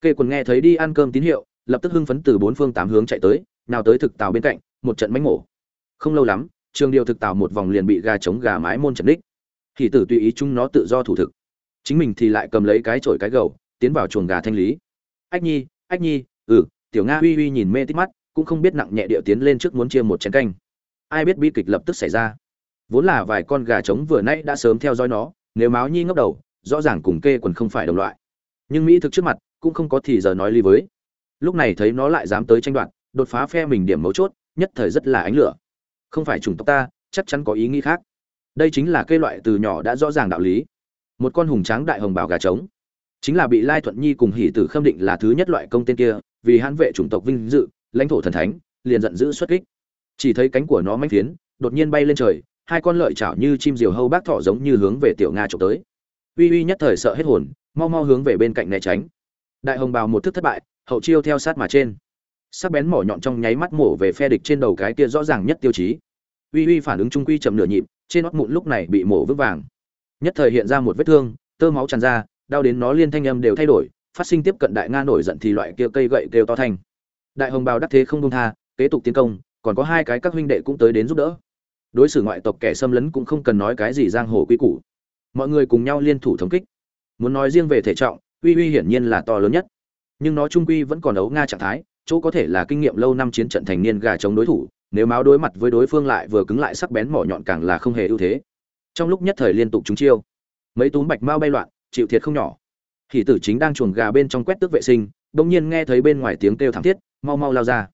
kê quần nghe thấy đi ăn cơm tín hiệu lập tức hưng phấn từ bốn phương tám hướng chạy tới, nào tới thực tàu bên cạnh, một trận mánh mổ. Không lâu lắm, trường điều thực tàu một vòng liền bị gà chống gà mái môn trận đích thì tử tùy ý chúng nó tự do thủ thực. Chính mình thì lại cầm lấy cái chổi cái gầu, tiến vào chuồng gà thanh lý. Ách nhi ách nhi ừ tiểu nga uy uy nhìn mê tít mắt, cũng không biết nặng nhẹ điệu tiến lên trước muốn chia một chén canh. Ai biết bi kịch lập tức xảy ra. Vốn là vài con gà trống vừa nãy đã sớm theo dõi nó, nếu máu nhi ngốc đầu, rõ ràng cùng kê quần không phải đồng loại. Nhưng mỹ thực trước mặt, cũng không có thì giờ nói ly với lúc này thấy nó lại dám tới tranh đoạt, đột phá phe mình điểm mấu chốt, nhất thời rất là ánh lửa. Không phải chủng tộc ta, chắc chắn có ý nghĩ khác. Đây chính là cây loại từ nhỏ đã rõ ràng đạo lý. Một con hùng tráng đại hồng bào gà trống. Chính là bị lai thuận nhi cùng hỷ tử khâm định là thứ nhất loại công tên kia, vì hãn vệ chủng tộc vinh dự, lãnh thổ thần thánh, liền giận dữ xuất kích. Chỉ thấy cánh của nó manh phiến, đột nhiên bay lên trời, hai con lợi chảo như chim diều hâu bác thỏ giống như hướng về tiểu nga trộm tới. Uy uy nhất thời sợ hết hồn, mau mau hướng về bên cạnh né tránh. Đại hồng bào một thức thất bại hậu chiêu theo sát mà trên. Sắc bén mỏ nhọn trong nháy mắt mổ về phe địch trên đầu cái kia rõ ràng nhất tiêu chí. Uy uy phản ứng trung quy chậm nửa nhịp, trên nót mụn lúc này bị mổ vững vàng. Nhất thời hiện ra một vết thương, tơ máu tràn ra, đau đến nó liên thanh âm đều thay đổi, phát sinh tiếp cận đại nga nổi giận thì loại kia cây gậy kêu to thanh đại hồng bào đắc thế không đông tha, kế tục tiến công, còn có hai cái các huynh đệ cũng tới đến giúp đỡ. Đối xử ngoại tộc kẻ xâm lấn cũng không cần nói cái gì giang hồ quy củ. Mọi người cùng nhau liên thủ thống kích. Muốn nói riêng về thể trọng, uy uy hiển nhiên là to lớn nhất nhưng nó trung quy vẫn còn đấu nga trạng thái, chỗ có thể là kinh nghiệm lâu năm chiến trận thành niên gà chống đối thủ, nếu máu đối mặt với đối phương lại vừa cứng lại sắc bén mỏ nhọn càng là không hề ưu thế. Trong lúc nhất thời liên tục chúng chiêu, mấy túm bạch mau bay loạn, chịu thiệt không nhỏ. Thì tử chính đang chuồng gà bên trong quét tước vệ sinh bỗng nhiên nghe thấy bên ngoài tiếng kêu thảm thiết, mau mau lao ra.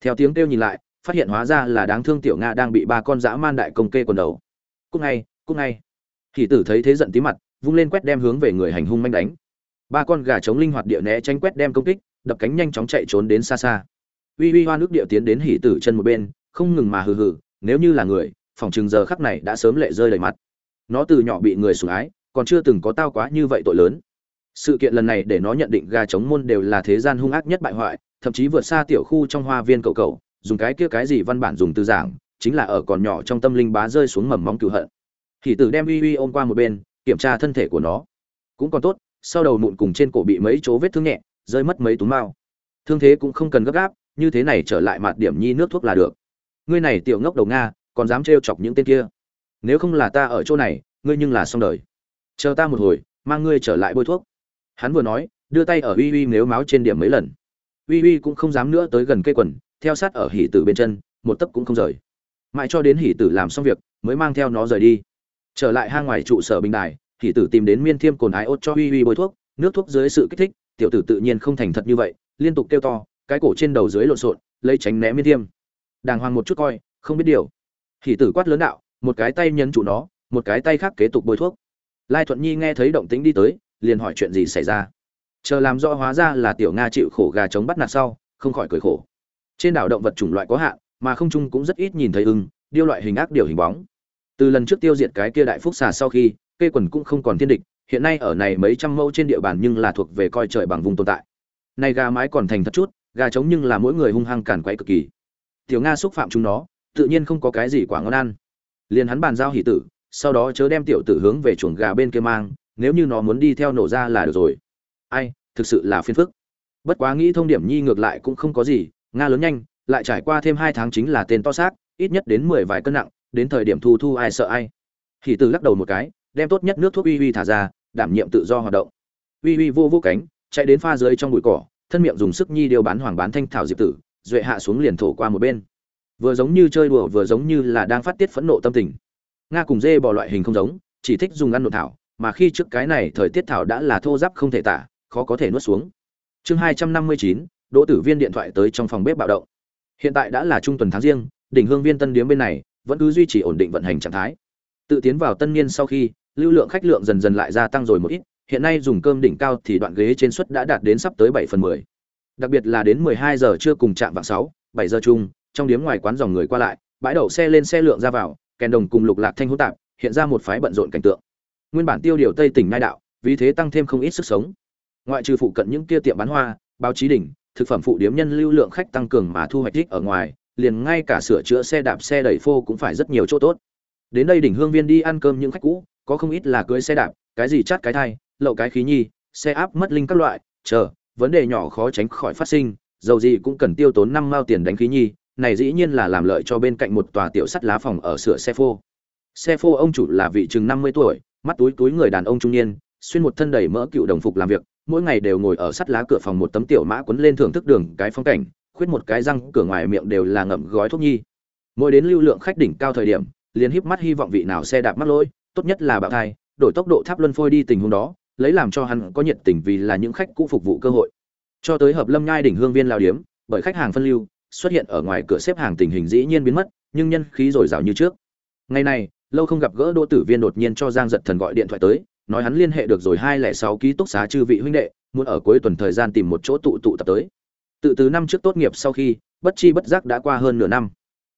Theo tiếng kêu nhìn lại, phát hiện hóa ra là đáng thương tiểu nga đang bị ba con dã man đại công kê quần đầu. Cúc ngay cúc ngay. Thì tử thấy thế giận tí mặt, vung lên quét đem hướng về người hành hung manh đánh ba con gà trống linh hoạt địa né tránh quét đem công kích, đập cánh nhanh chóng chạy trốn đến xa xa. Uy uy hoa nước địa tiến đến hỉ tử chân một bên, không ngừng mà hừ hừ, nếu như là người, phòng chừng giờ khắc này đã sớm lệ rơi đầy mặt. Nó từ nhỏ bị người sủng ái, còn chưa từng có tao quá như vậy tội lớn. Sự kiện lần này để nó nhận định gà chống môn đều là thế gian hung ác nhất bại hoại, thậm chí vượt xa tiểu khu trong hoa viên cậu cậu dùng cái kia cái gì văn bản dùng từ giảng, chính là ở còn nhỏ trong tâm linh bá rơi xuống mầm móng cựu hận. Hỉ tử đem uy uy ôm qua một bên, kiểm tra thân thể của nó. Cũng còn tốt sau đầu mụn cùng trên cổ bị mấy chỗ vết thương nhẹ, rơi mất mấy túm mao. Thương thế cũng không cần gấp gáp, như thế này trở lại mặt điểm nhi nước thuốc là được. Ngươi này tiểu ngốc đầu nga, còn dám trêu chọc những tên kia. Nếu không là ta ở chỗ này, ngươi nhưng là xong đời. Chờ ta một hồi, mang ngươi trở lại bôi thuốc. Hắn vừa nói, đưa tay ở uy uy nếu máu trên điểm mấy lần. Uy uy cũng không dám nữa tới gần cây quần, theo sát ở hỉ tử bên chân, một tấc cũng không rời. Mãi cho đến hỉ tử làm xong việc, mới mang theo nó rời đi. Trở lại hang ngoài trụ sở bình đài hỷ tử tìm đến miên thiêm cồn ái ốt cho uy uy bôi thuốc, nước thuốc dưới sự kích thích, tiểu tử tự nhiên không thành thật như vậy, liên tục kêu to, cái cổ trên đầu dưới lộn xộn, lấy tránh né miên thiêm. Đàng hoàng một chút coi, không biết điều. Hỷ tử quát lớn đạo, một cái tay nhấn chủ nó, một cái tay khác kế tục bôi thuốc. Lai thuận nhi nghe thấy động tĩnh đi tới, liền hỏi chuyện gì xảy ra. Chờ làm rõ hóa ra là tiểu nga chịu khổ gà chống bắt nạt sau, không khỏi cười khổ. Trên đảo động vật chủng loại có hạn, mà không trung cũng rất ít nhìn thấy ưng, điêu loại hình ác điều hình bóng. Từ lần trước tiêu diệt cái kia đại phúc xà sau khi kê quần cũng không còn thiên địch, hiện nay ở này mấy trăm mẫu trên địa bàn nhưng là thuộc về coi trời bằng vùng tồn tại. Nay gà mái còn thành thật chút, gà trống nhưng là mỗi người hung hăng cản quấy cực kỳ. Tiểu nga xúc phạm chúng nó, tự nhiên không có cái gì quả ngon ăn. Liền hắn bàn giao hỷ tử, sau đó chớ đem tiểu tử hướng về chuồng gà bên kia mang, nếu như nó muốn đi theo nổ ra là được rồi. Ai, thực sự là phiền phức. Bất quá nghĩ thông điểm nhi ngược lại cũng không có gì, nga lớn nhanh, lại trải qua thêm hai tháng chính là tên to xác, ít nhất đến mười vài cân nặng, đến thời điểm thu thu ai sợ ai. Hỷ tử lắc đầu một cái đem tốt nhất nước thuốc uy uy thả ra, đảm nhiệm tự do hoạt động. Uy uy vô vô cánh, chạy đến pha dưới trong bụi cỏ, thân miệng dùng sức nhi điều bán hoàng bán thanh thảo diệp tử, duệ hạ xuống liền thổ qua một bên. Vừa giống như chơi đùa, vừa giống như là đang phát tiết phẫn nộ tâm tình. Nga cùng dê bỏ loại hình không giống, chỉ thích dùng ăn nội thảo, mà khi trước cái này thời tiết thảo đã là thô giáp không thể tả, khó có thể nuốt xuống. Chương hai trăm năm mươi chín, đỗ tử viên điện thoại tới trong phòng bếp bạo động. Hiện tại đã là trung tuần tháng riêng, đỉnh hương viên tân điếm bên này vẫn cứ duy trì ổn định vận hành trạng thái. Tự tiến vào tân niên sau khi lưu lượng khách lượng dần dần lại gia tăng rồi một ít, hiện nay dùng cơm đỉnh cao thì đoạn ghế trên suất đã đạt đến sắp tới bảy phần mười. Đặc biệt là đến mười hai giờ trưa cùng trạm vạng sáu, bảy giờ chung, trong điếm ngoài quán dòng người qua lại, bãi đậu xe lên xe lượng ra vào, kèn đồng cùng lục lạc thanh hỗn tạp, hiện ra một phái bận rộn cảnh tượng. Nguyên bản tiêu điều tây tỉnh nai đạo, vì thế tăng thêm không ít sức sống. Ngoại trừ phụ cận những kia tiệm bán hoa, báo chí đỉnh, thực phẩm phụ điếm nhân lưu lượng khách tăng cường mà thu hoạch thích ở ngoài, liền ngay cả sửa chữa xe đạp xe đẩy phô cũng phải rất nhiều chỗ tốt. Đến đây đỉnh hương viên đi ăn cơm những khách cũ có không ít là cưới xe đạp, cái gì chát cái thai, lậu cái khí nhi, xe áp, mất linh các loại, chờ, vấn đề nhỏ khó tránh khỏi phát sinh, dầu gì cũng cần tiêu tốn năm mao tiền đánh khí nhi, này dĩ nhiên là làm lợi cho bên cạnh một tòa tiểu sắt lá phòng ở sửa xe phô. Xe phô ông chủ là vị chừng năm mươi tuổi, mắt túi túi người đàn ông trung niên, xuyên một thân đầy mỡ cựu đồng phục làm việc, mỗi ngày đều ngồi ở sắt lá cửa phòng một tấm tiểu mã quấn lên thưởng thức đường, cái phong cảnh, khuyết một cái răng, cửa ngoài miệng đều là ngậm gói thuốc nhi. Mỗi đến lưu lượng khách đỉnh cao thời điểm, liền híp mắt hy vọng vị nào xe đạp mắc lỗi tốt nhất là bạo thai, đổi tốc độ tháp luân phôi đi tình huống đó, lấy làm cho hắn có nhiệt tình vì là những khách cũ phục vụ cơ hội. Cho tới hợp lâm nhai đỉnh hương viên lao điếm, bởi khách hàng phân lưu, xuất hiện ở ngoài cửa xếp hàng tình hình dĩ nhiên biến mất, nhưng nhân khí dồi dào như trước. Ngày này, lâu không gặp gỡ đỗ tử viên đột nhiên cho giang giật thần gọi điện thoại tới, nói hắn liên hệ được rồi hai lẻ sáu ký túc xá chư vị huynh đệ, muốn ở cuối tuần thời gian tìm một chỗ tụ tụ tập tới. Tự từ năm trước tốt nghiệp sau khi, bất chi bất giác đã qua hơn nửa năm.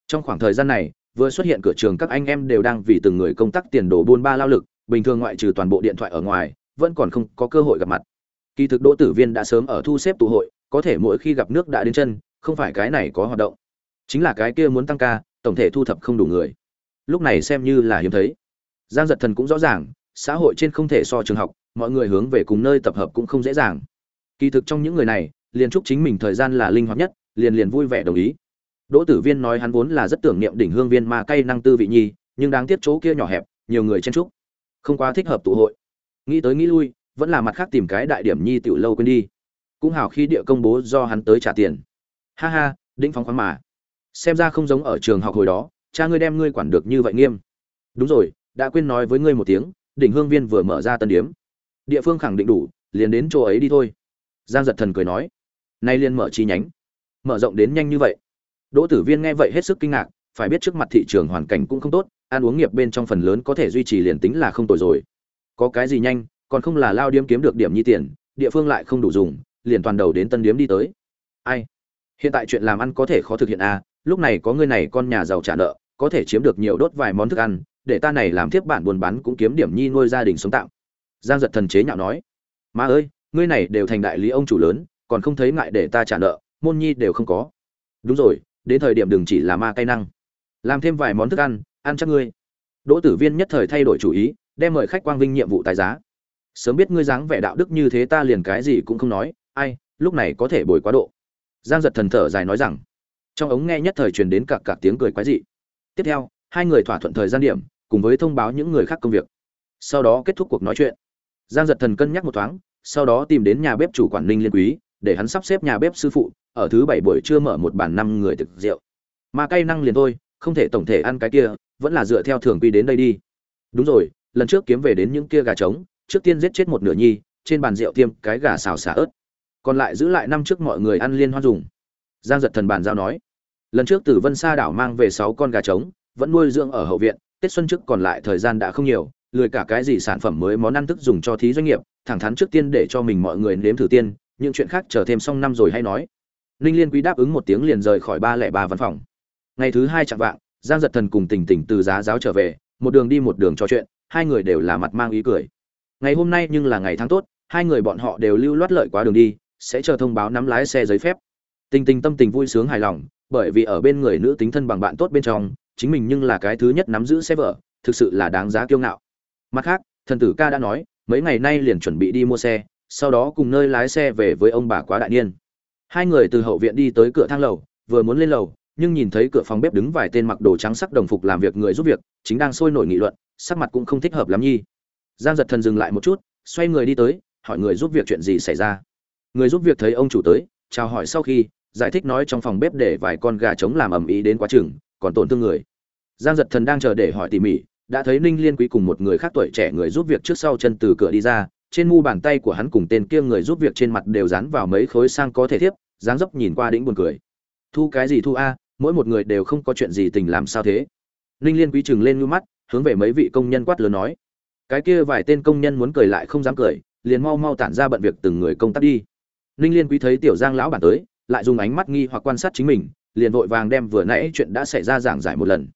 Trong khoảng thời gian này vừa xuất hiện cửa trường các anh em đều đang vì từng người công tác tiền đồ buôn ba lao lực, bình thường ngoại trừ toàn bộ điện thoại ở ngoài, vẫn còn không có cơ hội gặp mặt. Kỳ thực đỗ tử viên đã sớm ở thu xếp tụ hội, có thể mỗi khi gặp nước đã đến chân, không phải cái này có hoạt động. Chính là cái kia muốn tăng ca, tổng thể thu thập không đủ người. Lúc này xem như là hiếm thấy. Giang giật thần cũng rõ ràng, xã hội trên không thể so trường học, mọi người hướng về cùng nơi tập hợp cũng không dễ dàng. Kỳ thực trong những người này, liền chúc chính mình thời gian là linh hoạt nhất, liền liền vui vẻ đồng ý đỗ tử viên nói hắn vốn là rất tưởng niệm đỉnh hương viên ma cây năng tư vị nhi, nhưng đáng tiếc chỗ kia nhỏ hẹp, nhiều người chen trúc không quá thích hợp tụ hội. Nghĩ tới nghĩ lui, vẫn là mặt khác tìm cái đại điểm nhi tiểu lâu quên đi. Cũng hào khi địa công bố do hắn tới trả tiền. Ha ha, đỉnh phóng khoáng mà. Xem ra không giống ở trường học hồi đó, cha ngươi đem ngươi quản được như vậy nghiêm. Đúng rồi, đã quên nói với ngươi một tiếng, đỉnh hương viên vừa mở ra tân điếm. Địa phương khẳng định đủ, liền đến chỗ ấy đi thôi. Giang giật thần cười nói, nay liền mở chi nhánh. Mở rộng đến nhanh như vậy đỗ tử viên nghe vậy hết sức kinh ngạc, phải biết trước mặt thị trường hoàn cảnh cũng không tốt, ăn uống nghiệp bên trong phần lớn có thể duy trì liền tính là không tồi rồi. Có cái gì nhanh, còn không là lao điếm kiếm được điểm nhi tiền, địa phương lại không đủ dùng, liền toàn đầu đến tân điếm đi tới. Ai? Hiện tại chuyện làm ăn có thể khó thực hiện à lúc này có người này con nhà giàu trả nợ, có thể chiếm được nhiều đốt vài món thức ăn, để ta này làm tiếp bản buôn bán cũng kiếm điểm nhi nuôi gia đình sống tạm. Giang giật thần chế nhạo nói. Má ơi, ngươi này đều thành đại lý ông chủ lớn, còn không thấy ngại để ta trả nợ, môn nhi đều không có. Đúng rồi đến thời điểm đừng chỉ là ma cay năng. Làm thêm vài món thức ăn ăn chắc ngươi. Đỗ tử viên nhất thời thay đổi chủ ý, đem mời khách quang vinh nhiệm vụ tài giá. Sớm biết ngươi dáng vẻ đạo đức như thế ta liền cái gì cũng không nói, ai, lúc này có thể bồi quá độ. Giang giật thần thở dài nói rằng, trong ống nghe nhất thời truyền đến cặc cặc tiếng cười quái dị. Tiếp theo, hai người thỏa thuận thời gian điểm, cùng với thông báo những người khác công việc. Sau đó kết thúc cuộc nói chuyện. Giang giật thần cân nhắc một thoáng, sau đó tìm đến nhà bếp chủ quản ninh liên quý, để hắn sắp xếp nhà bếp sư phụ ở thứ bảy buổi trưa mở một bàn năm người thực rượu. Mà cay năng liền thôi, không thể tổng thể ăn cái kia, vẫn là dựa theo thường quy đến đây đi. Đúng rồi, lần trước kiếm về đến những kia gà trống, trước tiên giết chết một nửa nhi, trên bàn rượu tiêm cái gà xào xả ớt. Còn lại giữ lại năm trước mọi người ăn liên hoan dùng. Giang giật thần bàn giao nói, lần trước từ vân sa đảo mang về sáu con gà trống, vẫn nuôi dưỡng ở hậu viện, tết xuân trước còn lại thời gian đã không nhiều, lười cả cái gì sản phẩm mới món ăn thức dùng cho thí doanh nghiệp, thẳng thắn trước tiên để cho mình mọi người nếm thử tiên, những chuyện khác chờ thêm xong năm rồi hay nói ninh liên quý đáp ứng một tiếng liền rời khỏi ba lẻ ba văn phòng. Ngày thứ hai chặng vạng, giang giật thần cùng tỉnh tỉnh từ giá giáo trở về, một đường đi một đường trò chuyện, hai người đều là mặt mang ý cười. Ngày hôm nay nhưng là ngày tháng tốt, hai người bọn họ đều lưu loát lợi quá đường đi, sẽ chờ thông báo nắm lái xe giấy phép. Tình tình tâm tình vui sướng hài lòng, bởi vì ở bên người nữ tính thân bằng bạn tốt bên trong, chính mình nhưng là cái thứ nhất nắm giữ xe vợ, thực sự là đáng giá kiêu ngạo. Mặt khác, thần tử ca đã nói, mấy ngày nay liền chuẩn bị đi mua xe, sau đó cùng nơi lái xe về với ông bà quá đại niên hai người từ hậu viện đi tới cửa thang lầu, vừa muốn lên lầu, nhưng nhìn thấy cửa phòng bếp đứng vài tên mặc đồ trắng sắc đồng phục làm việc người giúp việc, chính đang sôi nổi nghị luận, sắc mặt cũng không thích hợp lắm nhi. Giang giật thần dừng lại một chút, xoay người đi tới, hỏi người giúp việc chuyện gì xảy ra. Người giúp việc thấy ông chủ tới, chào hỏi sau khi, giải thích nói trong phòng bếp để vài con gà trống làm ầm ĩ đến quá chừng, còn tổn thương người. Giang giật thần đang chờ để hỏi tỉ mỉ, đã thấy ninh liên quý cùng một người khác tuổi trẻ người giúp việc trước sau chân từ cửa đi ra, trên mu bàn tay của hắn cùng tên kia người giúp việc trên mặt đều dán vào mấy khối sang có thể thiếp dáng dấp nhìn qua đĩnh buồn cười. Thu cái gì thu a, mỗi một người đều không có chuyện gì tình làm sao thế? Ninh liên quý chừng lên ngưu mắt, hướng về mấy vị công nhân quát lớn nói. Cái kia vài tên công nhân muốn cười lại không dám cười, liền mau mau tản ra bận việc từng người công tác đi. Ninh liên quý thấy tiểu giang lão bản tới, lại dùng ánh mắt nghi hoặc quan sát chính mình, liền vội vàng đem vừa nãy chuyện đã xảy ra giảng giải một lần.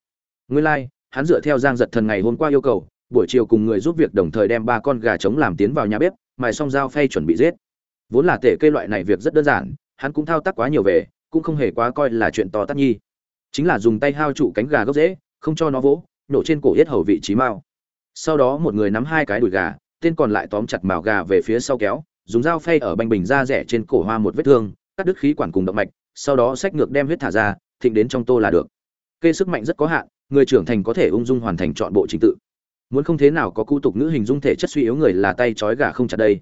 Nguyên lai, hắn dựa theo giang giật thần ngày hôm qua yêu cầu, buổi chiều cùng người giúp việc đồng thời đem ba con gà trống làm tiến vào nhà bếp, mài xong dao phay chuẩn bị giết. Vốn là tể cây loại này việc rất đơn giản hắn cũng thao tác quá nhiều về, cũng không hề quá coi là chuyện to tát nhi. Chính là dùng tay hao trụ cánh gà gốc dễ không cho nó vỗ, nổ trên cổ yết hầu vị trí mao. Sau đó một người nắm hai cái đùi gà, tên còn lại tóm chặt mào gà về phía sau kéo, dùng dao phay ở banh bình da rẻ trên cổ hoa một vết thương, cắt đứt khí quản cùng động mạch, sau đó xách ngược đem huyết thả ra, thịnh đến trong tô là được. Kê sức mạnh rất có hạn, người trưởng thành có thể ung dung hoàn thành chọn bộ trình tự. Muốn không thế nào có cụ tục ngữ hình dung thể chất suy yếu người là tay trói gà không chặt đây.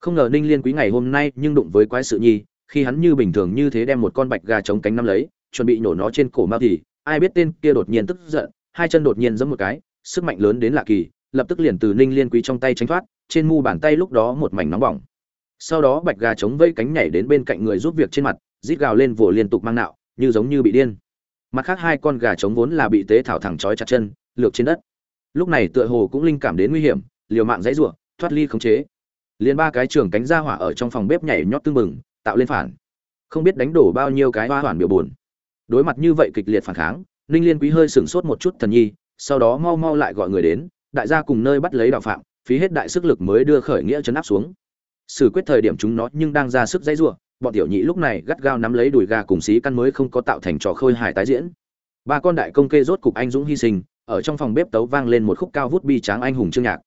Không ngờ ninh liên quý ngày hôm nay nhưng đụng với quái sự nhi khi hắn như bình thường như thế đem một con bạch gà chống cánh nắm lấy, chuẩn bị nổ nó trên cổ mao thì, ai biết tên kia đột nhiên tức giận, hai chân đột nhiên giẫm một cái, sức mạnh lớn đến lạ kỳ, lập tức liền từ ninh liên quý trong tay tránh thoát, trên mu bàn tay lúc đó một mảnh nóng bỏng. Sau đó bạch gà chống vây cánh nhảy đến bên cạnh người giúp việc trên mặt, rít gào lên vồ liên tục mang nạo, như giống như bị điên. Mặt khác hai con gà trống vốn là bị tế thảo thẳng trói chặt chân, lược trên đất. Lúc này tựa hồ cũng linh cảm đến nguy hiểm, liều mạng dãy rủa, thoát ly khống chế. Liền ba cái trường cánh ra hỏa ở trong phòng bếp nhảy nhót tương mừng tạo lên phản. Không biết đánh đổ bao nhiêu cái hoa hoàn biểu buồn. Đối mặt như vậy kịch liệt phản kháng, ninh liên quý hơi sửng sốt một chút thần nhi, sau đó mau mau lại gọi người đến, đại gia cùng nơi bắt lấy đạo phạm, phí hết đại sức lực mới đưa khởi nghĩa chấn áp xuống. Xử quyết thời điểm chúng nó nhưng đang ra sức dãy rủa, bọn tiểu nhị lúc này gắt gao nắm lấy đùi gà cùng xí căn mới không có tạo thành trò khôi hài tái diễn. Ba con đại công kê rốt cục anh dũng hy sinh, ở trong phòng bếp tấu vang lên một khúc cao vút bi tráng anh hùng trương nhạc.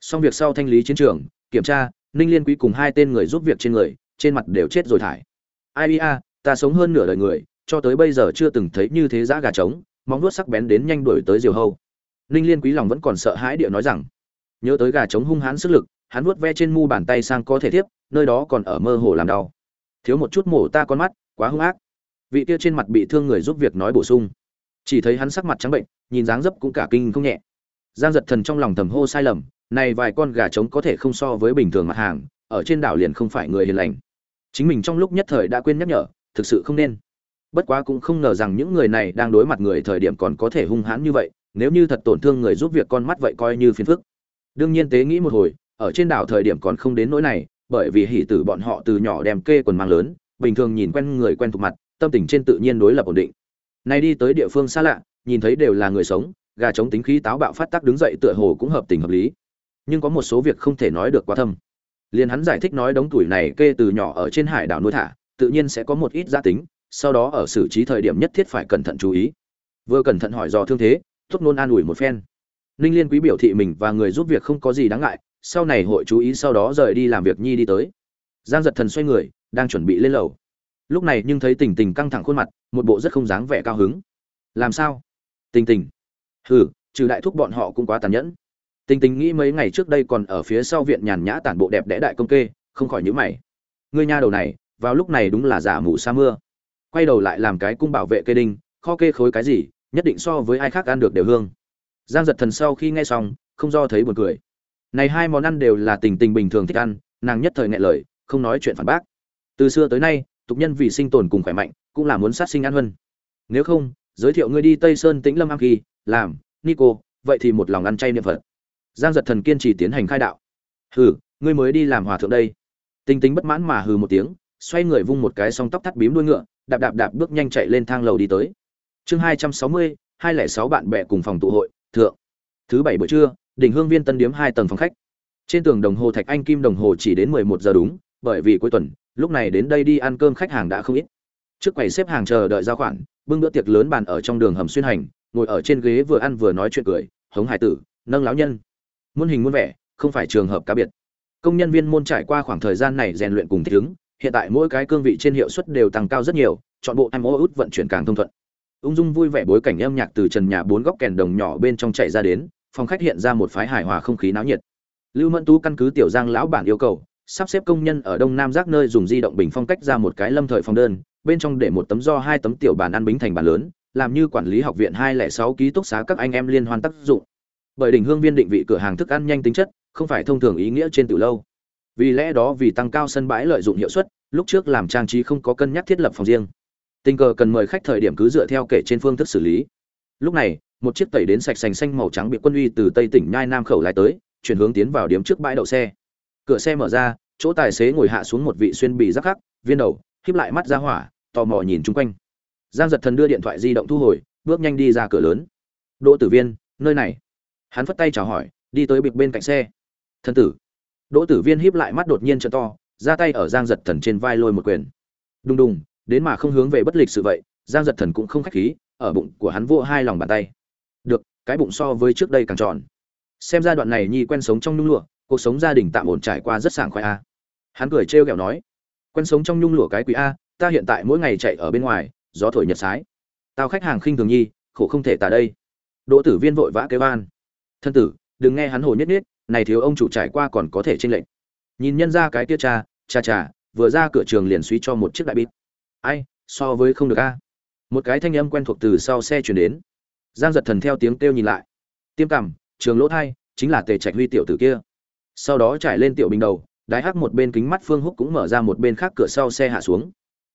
Xong việc sau thanh lý chiến trường, kiểm tra, ninh liên quý cùng hai tên người giúp việc trên người trên mặt đều chết rồi thải. Ai a, ta sống hơn nửa đời người, cho tới bây giờ chưa từng thấy như thế giã gà trống, móng nuốt sắc bén đến nhanh đuổi tới diều hâu. Ninh liên quý lòng vẫn còn sợ hãi địa nói rằng, nhớ tới gà trống hung hãn sức lực, hắn vuốt ve trên mu bàn tay sang có thể tiếp, nơi đó còn ở mơ hồ làm đau. Thiếu một chút mổ ta con mắt, quá hung ác. Vị kia trên mặt bị thương người giúp việc nói bổ sung. Chỉ thấy hắn sắc mặt trắng bệnh, nhìn dáng dấp cũng cả kinh không nhẹ. Giang giật thần trong lòng thầm hô sai lầm, này vài con gà trống có thể không so với bình thường mặt hàng, ở trên đảo liền không phải người hiền lành chính mình trong lúc nhất thời đã quên nhắc nhở, thực sự không nên. Bất quá cũng không ngờ rằng những người này đang đối mặt người thời điểm còn có thể hung hãn như vậy, nếu như thật tổn thương người giúp việc con mắt vậy coi như phiền phức. Đương nhiên tế nghĩ một hồi, ở trên đảo thời điểm còn không đến nỗi này, bởi vì hỉ tử bọn họ từ nhỏ đem kê quần mang lớn, bình thường nhìn quen người quen thuộc mặt, tâm tình trên tự nhiên đối lập ổn định. Nay đi tới địa phương xa lạ, nhìn thấy đều là người sống, gà chống tính khí táo bạo phát tác đứng dậy tựa hồ cũng hợp tình hợp lý. Nhưng có một số việc không thể nói được quá thâm liền hắn giải thích nói đống tuổi này kê từ nhỏ ở trên hải đảo nuôi thả, tự nhiên sẽ có một ít gia tính, sau đó ở xử trí thời điểm nhất thiết phải cẩn thận chú ý. Vừa cẩn thận hỏi dò thương thế, thúc nôn an ủi một phen. Ninh liên quý biểu thị mình và người giúp việc không có gì đáng ngại, sau này hội chú ý sau đó rời đi làm việc nhi đi tới. Giang giật thần xoay người, đang chuẩn bị lên lầu. Lúc này nhưng thấy tình tình căng thẳng khuôn mặt, một bộ rất không dáng vẻ cao hứng. Làm sao? Tình tình. Hừ, trừ đại thúc bọn họ cũng quá tàn nhẫn tình tình nghĩ mấy ngày trước đây còn ở phía sau viện nhàn nhã tản bộ đẹp đẽ đại công kê, không khỏi nhíu mày. Ngươi nha đầu này, vào lúc này đúng là giả mù sa mưa. Quay đầu lại làm cái cung bảo vệ kê đinh, kho kê khối cái gì, nhất định so với ai khác ăn được đều hương. Giang giật thần sau khi nghe xong, không do thấy buồn cười. Này hai món ăn đều là tình tình bình thường thích ăn, nàng nhất thời nghẹn lời, không nói chuyện phản bác. Từ xưa tới nay, tục nhân vì sinh tồn cùng khỏe mạnh, cũng là muốn sát sinh ăn hơn nếu không, giới thiệu ngươi đi tây sơn tĩnh lâm am kỳ, làm, nico, vậy thì một lòng ăn chay niệm phật giang giật thần kiên trì tiến hành khai đạo. Hừ, ngươi mới đi làm hòa thượng đây. Tinh tính bất mãn mà hừ một tiếng, xoay người vung một cái song tóc thắt bím đuôi ngựa, đạp đạp đạp bước nhanh chạy lên thang lầu đi tới. Chương hai trăm sáu mươi, hai lẻ sáu bạn bè cùng phòng tụ hội, thượng. Thứ bảy buổi trưa, đỉnh hương viên tân điếm hai tầng phòng khách. Trên tường đồng hồ thạch anh kim đồng hồ chỉ đến mười một giờ đúng, bởi vì cuối tuần, lúc này đến đây đi ăn cơm khách hàng đã không ít. Trước quầy xếp hàng chờ đợi giao khoản, bưng bữa tiệc lớn bàn ở trong đường hầm xuyên hành, ngồi ở trên ghế vừa ăn vừa nói chuyện cười, hống hải tử, nâng lão nhân muôn hình muôn vẻ, không phải trường hợp cá biệt. Công nhân viên môn trải qua khoảng thời gian này rèn luyện cùng thích ứng, hiện tại mỗi cái cương vị trên hiệu suất đều tăng cao rất nhiều, chọn bộ em ô út vận chuyển càng thông thuận. Ung dung vui vẻ bối cảnh âm nhạc từ trần nhà bốn góc kèn đồng nhỏ bên trong chạy ra đến, phòng khách hiện ra một phái hài hòa không khí náo nhiệt. Lưu mẫn tú căn cứ tiểu giang lão bản yêu cầu, sắp xếp công nhân ở đông nam giác nơi dùng di động bình phong cách ra một cái lâm thời phòng đơn, bên trong để một tấm do hai tấm tiểu bàn ăn bính thành bàn lớn, làm như quản lý học viện hai lẻ sáu ký túc xá các anh em liên hoan tác dụng bởi đỉnh hương viên định vị cửa hàng thức ăn nhanh tính chất, không phải thông thường ý nghĩa trên từ lâu. Vì lẽ đó vì tăng cao sân bãi lợi dụng hiệu suất, lúc trước làm trang trí không có cân nhắc thiết lập phòng riêng. Tình cờ cần mời khách thời điểm cứ dựa theo kể trên phương thức xử lý. Lúc này, một chiếc tẩy đến sạch sành xanh màu trắng bị quân uy từ tây tỉnh nhai nam khẩu lái tới, chuyển hướng tiến vào điểm trước bãi đậu xe. Cửa xe mở ra, chỗ tài xế ngồi hạ xuống một vị xuyên bì rắc khắc, viên đầu, híp lại mắt ra hỏa, tò mò nhìn chung quanh. Giang giật thần đưa điện thoại di động thu hồi, bước nhanh đi ra cửa lớn. Đỗ tử viên, nơi này hắn phất tay chào hỏi, đi tới bịp bên cạnh xe. Thân tử. Đỗ tử viên híp lại mắt đột nhiên trợ to, ra tay ở giang giật thần trên vai lôi một quyền. Đùng đùng, đến mà không hướng về bất lịch sự vậy, giang giật thần cũng không khách khí, ở bụng của hắn vô hai lòng bàn tay. Được, cái bụng so với trước đây càng tròn. Xem ra đoạn này nhi quen sống trong nhung lụa, cuộc sống gia đình tạm ổn trải qua rất sảng khoai a. Hắn cười trêu ghẹo nói, quen sống trong nhung lụa cái quý a, ta hiện tại mỗi ngày chạy ở bên ngoài, gió thổi nhật sái. Tao khách hàng khinh thường nhi, khổ không thể tả đây. Đỗ tử viên vội vã kế van thân tử, đừng nghe hắn hồ nhất nhất, này thiếu ông chủ trải qua còn có thể trên lệnh nhìn nhân ra cái tia cha cha cha, vừa ra cửa trường liền suy cho một chiếc đại bít. Ai, so với không được a. Một cái thanh âm quen thuộc từ sau xe chuyển đến. Giang giật thần theo tiếng kêu nhìn lại. Tiêm cằm trường lỗ thai, chính là tề trạch huy tiểu tử kia. Sau đó trải lên tiểu bình đầu, đái hắc một bên kính mắt phương húc cũng mở ra một bên khác cửa sau xe hạ xuống.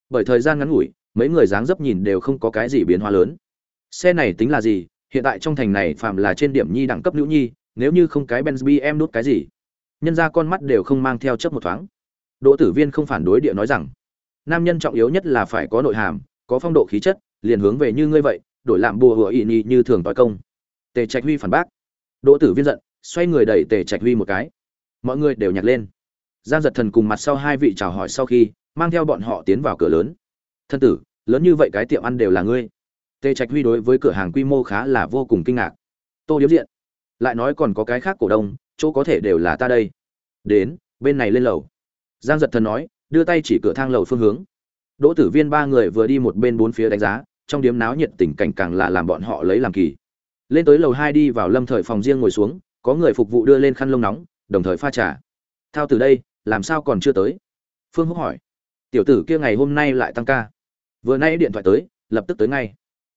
Bởi thời gian ngắn ngủi, mấy người dáng dấp nhìn đều không có cái gì biến hóa lớn. Xe này tính là gì hiện tại trong thành này phạm là trên điểm nhi đẳng cấp nữ nhi, nếu như không cái benz em nút cái gì, nhân ra con mắt đều không mang theo chấp một thoáng. Đỗ tử viên không phản đối địa nói rằng, nam nhân trọng yếu nhất là phải có nội hàm, có phong độ khí chất, liền hướng về như ngươi vậy, đổi làm bùa hựa ỵ nhị như thường tỏi công. Tề trạch huy phản bác. Đỗ tử viên giận, xoay người đẩy tề trạch huy một cái. Mọi người đều nhặt lên. Giang giật thần cùng mặt sau hai vị chào hỏi sau khi, mang theo bọn họ tiến vào cửa lớn. Thân tử, lớn như vậy cái tiệm ăn đều là ngươi tề trạch huy đối với cửa hàng quy mô khá là vô cùng kinh ngạc. Tô điếm diện, lại nói còn có cái khác cổ đông, chỗ có thể đều là ta đây. Đến, bên này lên lầu. Giang giật thần nói, đưa tay chỉ cửa thang lầu phương hướng. Đỗ tử viên ba người vừa đi một bên bốn phía đánh giá, trong điếm náo nhiệt tình cảnh càng là làm bọn họ lấy làm kỳ. Lên tới lầu hai đi vào lâm thời phòng riêng ngồi xuống, có người phục vụ đưa lên khăn lông nóng, đồng thời pha trà. Thao từ đây, làm sao còn chưa tới? Phương húc hỏi. Tiểu tử kia ngày hôm nay lại tăng ca. Vừa nay điện thoại tới, lập tức tới ngay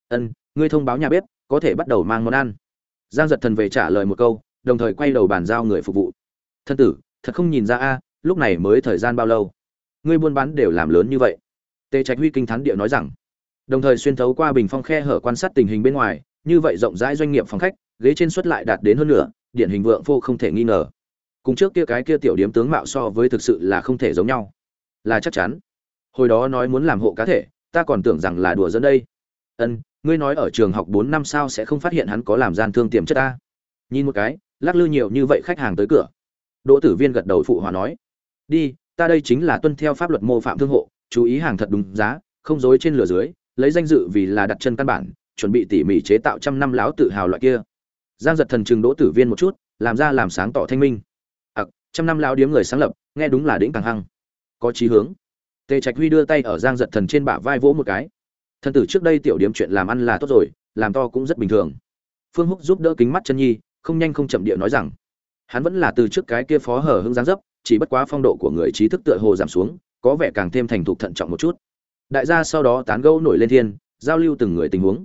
ân, ngươi thông báo nhà bếp, có thể bắt đầu mang món ăn. Giang giật thần về trả lời một câu, đồng thời quay đầu bàn giao người phục vụ. Thân tử, thật không nhìn ra a, lúc này mới thời gian bao lâu? Ngươi buôn bán đều làm lớn như vậy. Tề trạch huy kinh thắng địa nói rằng, đồng thời xuyên thấu qua bình phong khe hở quan sát tình hình bên ngoài, như vậy rộng rãi doanh nghiệp phòng khách, ghế trên suất lại đạt đến hơn nửa, điển hình vượng phô không thể nghi ngờ. Cùng trước kia cái kia tiểu điếm tướng mạo so với thực sự là không thể giống nhau. Là chắc chắn. Hồi đó nói muốn làm hộ cá thể, ta còn tưởng rằng là đùa dẫn đây. Ân ngươi nói ở trường học bốn năm sao sẽ không phát hiện hắn có làm gian thương tiềm chất ta? Nhìn một cái, lắc lư nhiều như vậy khách hàng tới cửa. Đỗ tử viên gật đầu phụ hòa nói, đi, ta đây chính là tuân theo pháp luật mô phạm thương hộ, chú ý hàng thật đúng giá, không dối trên lửa dưới, lấy danh dự vì là đặt chân căn bản, chuẩn bị tỉ mỉ chế tạo trăm năm láo tự hào loại kia. Giang giật thần chừng đỗ tử viên một chút, làm ra làm sáng tỏ thanh minh. Ặc trăm năm láo điếm người sáng lập, nghe đúng là đỉnh càng hăng. Có chí hướng. Tề trạch huy đưa tay ở giang giật thần trên bả vai vỗ một cái thần tử trước đây tiểu điểm chuyện làm ăn là tốt rồi, làm to cũng rất bình thường. Phương húc giúp đỡ kính mắt chân nhi, không nhanh không chậm địa nói rằng, hắn vẫn là từ trước cái kia phó hở hưng giáng dấp, chỉ bất quá phong độ của người trí thức tựa hồ giảm xuống, có vẻ càng thêm thành thục thận trọng một chút. Đại gia sau đó tán gẫu nổi lên thiên, giao lưu từng người tình huống.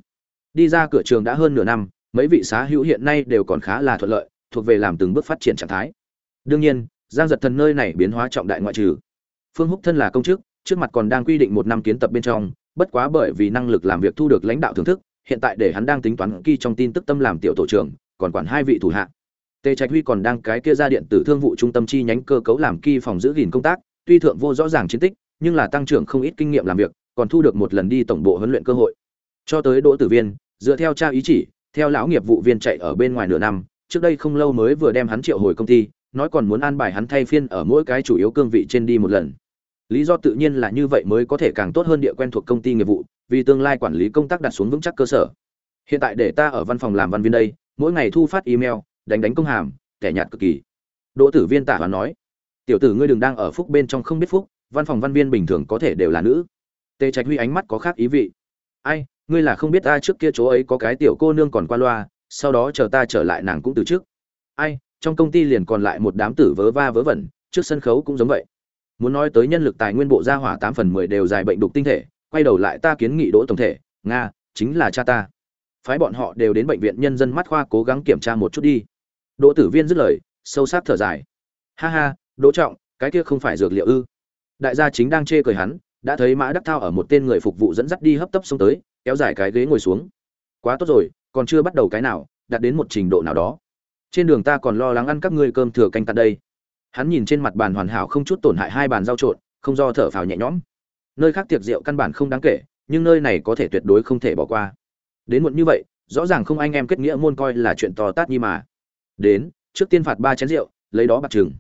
Đi ra cửa trường đã hơn nửa năm, mấy vị xá hữu hiện nay đều còn khá là thuận lợi, thuộc về làm từng bước phát triển trạng thái. Đương nhiên, giang giật thần nơi này biến hóa trọng đại ngoại trừ. Phương húc thân là công chức, trước mặt còn đang quy định một năm kiến tập bên trong bất quá bởi vì năng lực làm việc thu được lãnh đạo thưởng thức, hiện tại để hắn đang tính toán ghi trong tin tức tâm làm tiểu tổ trưởng, còn quản hai vị thủ hạ. Tề trạch huy còn đang cái kia ra điện tử thương vụ trung tâm chi nhánh cơ cấu làm kỳ phòng giữ gìn công tác, tuy thượng vô rõ ràng chiến tích, nhưng là tăng trưởng không ít kinh nghiệm làm việc, còn thu được một lần đi tổng bộ huấn luyện cơ hội. Cho tới đỗ tử viên, dựa theo tra ý chỉ, theo lão nghiệp vụ viên chạy ở bên ngoài nửa năm, trước đây không lâu mới vừa đem hắn triệu hồi công ty, nói còn muốn an bài hắn thay phiên ở mỗi cái chủ yếu cương vị trên đi một lần lý do tự nhiên là như vậy mới có thể càng tốt hơn địa quen thuộc công ty nghiệp vụ, vì tương lai quản lý công tác đặt xuống vững chắc cơ sở. Hiện tại để ta ở văn phòng làm văn viên đây, mỗi ngày thu phát email, đánh đánh công hàm kẻ nhạt cực kỳ. Đỗ tử viên tả hoàn nói, tiểu tử ngươi đừng đang ở phúc bên trong không biết phúc, văn phòng văn viên bình thường có thể đều là nữ. Tề trạch huy ánh mắt có khác ý vị. Ai, ngươi là không biết ta trước kia chỗ ấy có cái tiểu cô nương còn qua loa, sau đó chờ ta trở lại nàng cũng từ trước. Ai, trong công ty liền còn lại một đám tử vớ va vớ vẩn, trước sân khấu cũng giống vậy muốn nói tới nhân lực tài nguyên bộ gia hỏa tám phần mười đều dài bệnh đục tinh thể, quay đầu lại ta kiến nghị đỗ tổng thể, nga, chính là cha ta. Phái bọn họ đều đến bệnh viện nhân dân mắt khoa cố gắng kiểm tra một chút đi. Đỗ tử viên dứt lời, sâu sắc thở dài. Ha ha, đỗ trọng, cái kia không phải dược liệu ư? Đại gia chính đang chê cười hắn, đã thấy mã đắc thao ở một tên người phục vụ dẫn dắt đi hấp tấp xông tới, kéo dài cái ghế ngồi xuống. Quá tốt rồi, còn chưa bắt đầu cái nào đạt đến một trình độ nào đó. Trên đường ta còn lo lắng ăn các ngươi cơm thừa canh cạn đây hắn nhìn trên mặt bàn hoàn hảo không chút tổn hại hai bàn giao trộn, không do thở phào nhẹ nhõm. Nơi khác tiệc rượu căn bản không đáng kể, nhưng nơi này có thể tuyệt đối không thể bỏ qua. Đến muộn như vậy, rõ ràng không anh em kết nghĩa môn coi là chuyện to tát như mà. Đến, trước tiên phạt ba chén rượu, lấy đó bạc chừng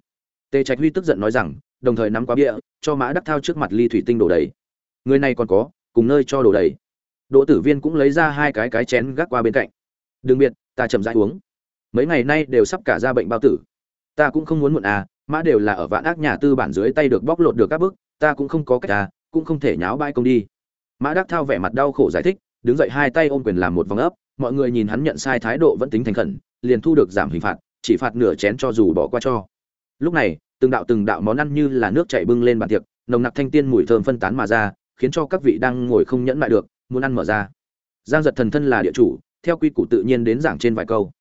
tề trạch huy tức giận nói rằng, đồng thời nắm quá bia cho mã đắc thao trước mặt ly thủy tinh đổ đầy. Người này còn có, cùng nơi cho đổ đầy. Đỗ tử viên cũng lấy ra hai cái cái chén gác qua bên cạnh. Đừng biệt, ta chậm rãi uống. Mấy ngày nay đều sắp cả ra bệnh bao tử. Ta cũng không muốn muộn à mã đều là ở vạn ác nhà tư bản dưới tay được bóc lột được các bức, ta cũng không có cách ta cũng không thể nháo bãi công đi. Mã đắc thao vẻ mặt đau khổ giải thích, đứng dậy hai tay ôm quyền làm một vòng ấp, mọi người nhìn hắn nhận sai thái độ vẫn tính thành khẩn, liền thu được giảm hình phạt, chỉ phạt nửa chén cho dù bỏ qua cho. Lúc này, từng đạo từng đạo món ăn như là nước chảy bưng lên bàn tiệc, nồng nặc thanh tiên mùi thơm phân tán mà ra, khiến cho các vị đang ngồi không nhẫn lại được, muốn ăn mở ra. Giang giật thần thân là địa chủ, theo quy củ tự nhiên đến giảng trên vài câu.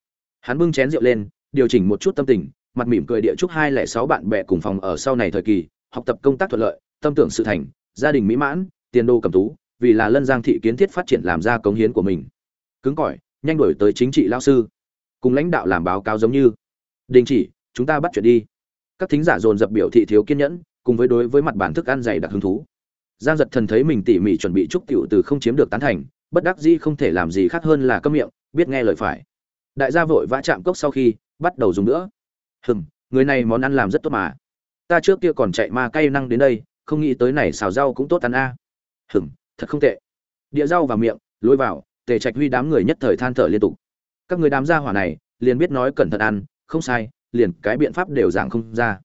Hắn bưng chén rượu lên, điều chỉnh một chút tâm tình mặt mỉm cười địa chúc hai lẻ sáu bạn bè cùng phòng ở sau này thời kỳ, học tập công tác thuận lợi, tâm tưởng sự thành, gia đình mỹ mãn, tiền đô cầm tú, vì là lân giang thị kiến thiết phát triển làm ra cống hiến của mình. Cứng cỏi, nhanh đổi tới chính trị lao sư. Cùng lãnh đạo làm báo cáo giống như. Đình chỉ, chúng ta bắt chuyện đi. Các thính giả dồn dập biểu thị thiếu kiên nhẫn, cùng với đối với mặt bản thức ăn dày đặc hứng thú. Giang giật thần thấy mình tỉ mỉ chuẩn bị chúc tiểu từ không chiếm được tán thành, bất đắc dĩ không thể làm gì khác hơn là câm miệng, biết nghe lời phải. Đại gia vội vã chạm cốc sau khi, bắt đầu dùng nữa hừm, người này món ăn làm rất tốt mà. Ta trước kia còn chạy ma cay năng đến đây, không nghĩ tới này xào rau cũng tốt ăn a. À. hừm, thật không tệ. Địa rau vào miệng, lôi vào, tề trạch huy đám người nhất thời than thở liên tục. Các người đám gia hỏa này, liền biết nói cẩn thận ăn, không sai, liền cái biện pháp đều giảng không ra.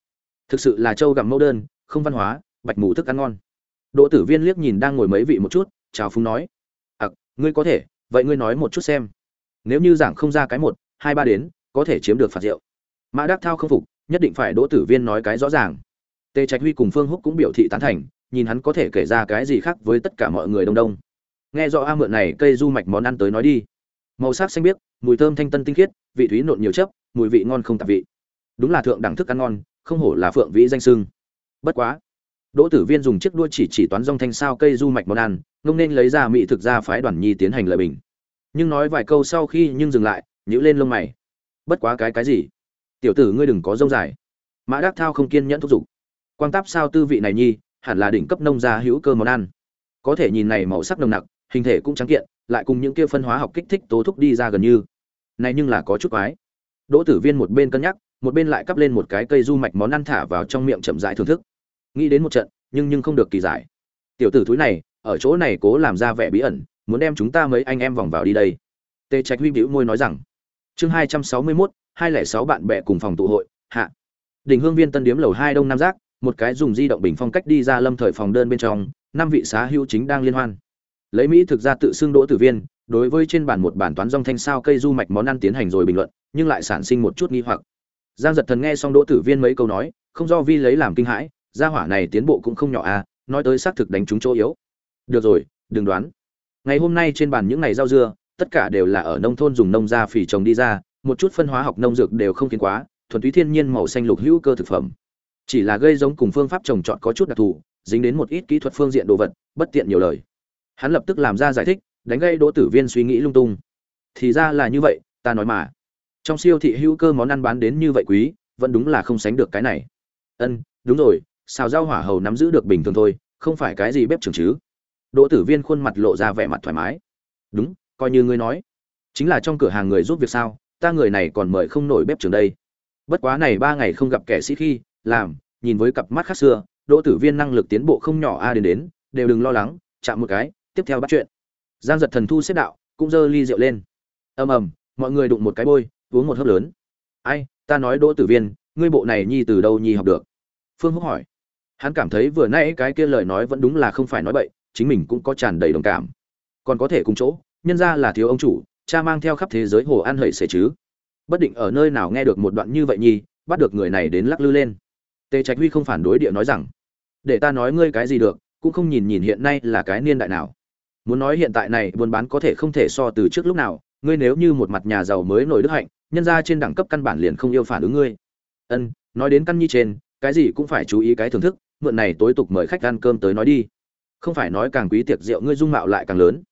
Thực sự là trâu gặm mẫu đơn, không văn hóa, bạch mù thức ăn ngon. Đỗ tử viên liếc nhìn đang ngồi mấy vị một chút, chào phúng nói. Ặc, ngươi có thể, vậy ngươi nói một chút xem. Nếu như giảng không ra cái một, hai ba đến, có thể chiếm được phạt rượu mã đắc thao không phục, nhất định phải đỗ tử viên nói cái rõ ràng. Tề trạch huy cùng phương húc cũng biểu thị tán thành, nhìn hắn có thể kể ra cái gì khác với tất cả mọi người đông đông. Nghe rõ a mượn này cây du mạch món ăn tới nói đi. Màu sắc xanh biếc, mùi thơm thanh tân tinh khiết, vị thúy nộn nhiều chấp mùi vị ngon không tạp vị. Đúng là thượng đẳng thức ăn ngon, không hổ là phượng vĩ danh sưng bất quá, đỗ tử viên dùng chiếc đua chỉ chỉ toán rong thanh sao cây du mạch món ăn, ngông nên lấy ra mỹ thực ra phái đoàn nhi tiến hành lời bình. Nhưng nói vài câu sau khi nhưng dừng lại nhữ lên lông mày. Bất quá cái cái gì? Tiểu tử ngươi đừng có rông dài. Mã đắc thao không kiên nhẫn thúc giục. Quang táp sao tư vị này nhi, hẳn là đỉnh cấp nông gia hữu cơ món ăn. Có thể nhìn này màu sắc nồng nặc, hình thể cũng trắng kiện, lại cùng những kia phân hóa học kích thích tố thúc đi ra gần như. Này nhưng là có chút quái. Đỗ tử viên một bên cân nhắc, một bên lại cắp lên một cái cây du mạch món ăn thả vào trong miệng chậm rãi thưởng thức. Nghĩ đến một trận, nhưng nhưng không được kỳ giải. Tiểu tử thúi này, ở chỗ này cố làm ra vẻ bí ẩn, muốn đem chúng ta mấy anh em vòng vào đi đây. Tề trạch huy bĩu môi nói rằng, chương hai trăm sáu mươi mốt hai lẻ sáu bạn bè cùng phòng tụ hội, hạ. Đỉnh hương viên tân điếm lầu hai đông nam giác, một cái dùng di động bình phong cách đi ra lâm thời phòng đơn bên trong, năm vị xá hữu chính đang liên hoan. Lấy mỹ thực ra tự xưng đỗ tử viên, đối với trên bản một bản toán dòng thanh sao cây du mạch món ăn tiến hành rồi bình luận, nhưng lại sản sinh một chút nghi hoặc. Giang giật thần nghe xong đỗ tử viên mấy câu nói, không do vi lấy làm kinh hãi, gia hỏa này tiến bộ cũng không nhỏ à nói tới xác thực đánh trúng chỗ yếu. Được rồi, đừng đoán. Ngày hôm nay trên bàn những ngày rau dưa, tất cả đều là ở nông thôn dùng nông gia phỉ trồng đi ra một chút phân hóa học nông dược đều không kiến quá, thuần túy thiên nhiên màu xanh lục hữu cơ thực phẩm. Chỉ là gây giống cùng phương pháp trồng trọt có chút đặc thù, dính đến một ít kỹ thuật phương diện đồ vật, bất tiện nhiều lời. Hắn lập tức làm ra giải thích, đánh gây đỗ tử viên suy nghĩ lung tung. Thì ra là như vậy, ta nói mà. Trong siêu thị hữu cơ món ăn bán đến như vậy quý, vẫn đúng là không sánh được cái này. Ân, đúng rồi, xào rau hỏa hầu nắm giữ được bình thường thôi, không phải cái gì bếp trưởng chứ. Đỗ tử viên khuôn mặt lộ ra vẻ mặt thoải mái. Đúng, coi như ngươi nói. Chính là trong cửa hàng người giúp việc sao? Ta người này còn mời không nổi bếp trưởng đây. Bất quá này ba ngày không gặp kẻ sĩ khi, làm, nhìn với cặp mắt khác xưa, đỗ tử viên năng lực tiến bộ không nhỏ a đến đến, đều đừng lo lắng, chạm một cái, tiếp theo bắt chuyện. Giang giật thần thu xếp đạo, cũng giơ ly rượu lên. Ầm ầm, mọi người đụng một cái bôi, uống một hớp lớn. Ai, ta nói đỗ tử viên, ngươi bộ này nhi từ đâu nhi học được? Phương húc hỏi. Hắn cảm thấy vừa nãy cái kia lời nói vẫn đúng là không phải nói bậy, chính mình cũng có tràn đầy đồng cảm. Còn có thể cùng chỗ, nhân ra là thiếu ông chủ cha mang theo khắp thế giới hồ ăn hậy sẽ chứ. Bất định ở nơi nào nghe được một đoạn như vậy nhi bắt được người này đến lắc lư lên. Tề trạch huy không phản đối địa nói rằng, để ta nói ngươi cái gì được, cũng không nhìn nhìn hiện nay là cái niên đại nào. Muốn nói hiện tại này, buôn bán có thể không thể so từ trước lúc nào, ngươi nếu như một mặt nhà giàu mới nổi đức hạnh, nhân ra trên đẳng cấp căn bản liền không yêu phản ứng ngươi. Ân, nói đến căn nhi trên, cái gì cũng phải chú ý cái thưởng thức, mượn này tối tục mời khách ăn cơm tới nói đi. Không phải nói càng quý tiệc rượu ngươi dung mạo lại càng lớn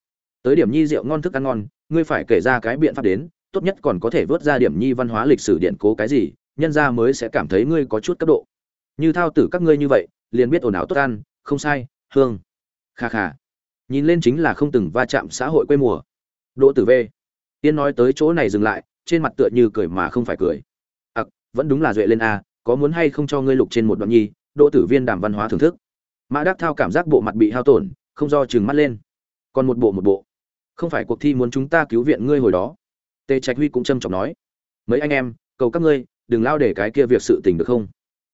tới điểm nhi rượu ngon thức ăn ngon, ngươi phải kể ra cái biện pháp đến, tốt nhất còn có thể vớt ra điểm nhi văn hóa lịch sử điện cố cái gì, nhân ra mới sẽ cảm thấy ngươi có chút cấp độ. Như thao tử các ngươi như vậy, liền biết ồn ào tốt ăn, không sai, hương. Kha kha. Nhìn lên chính là không từng va chạm xã hội quê mùa. Đỗ tử v tiên nói tới chỗ này dừng lại, trên mặt tựa như cười mà không phải cười. Ặc, vẫn đúng là duệ lên a, có muốn hay không cho ngươi lục trên một đoạn nhi, đỗ tử viên đàm văn hóa thưởng thức. Mã đắc thao cảm giác bộ mặt bị hao tổn, không do chừng mắt lên. Còn một bộ một bộ không phải cuộc thi muốn chúng ta cứu viện ngươi hồi đó. Tề trạch huy cũng trâm trọng nói, mấy anh em, cầu các ngươi, đừng lao để cái kia việc sự tình được không?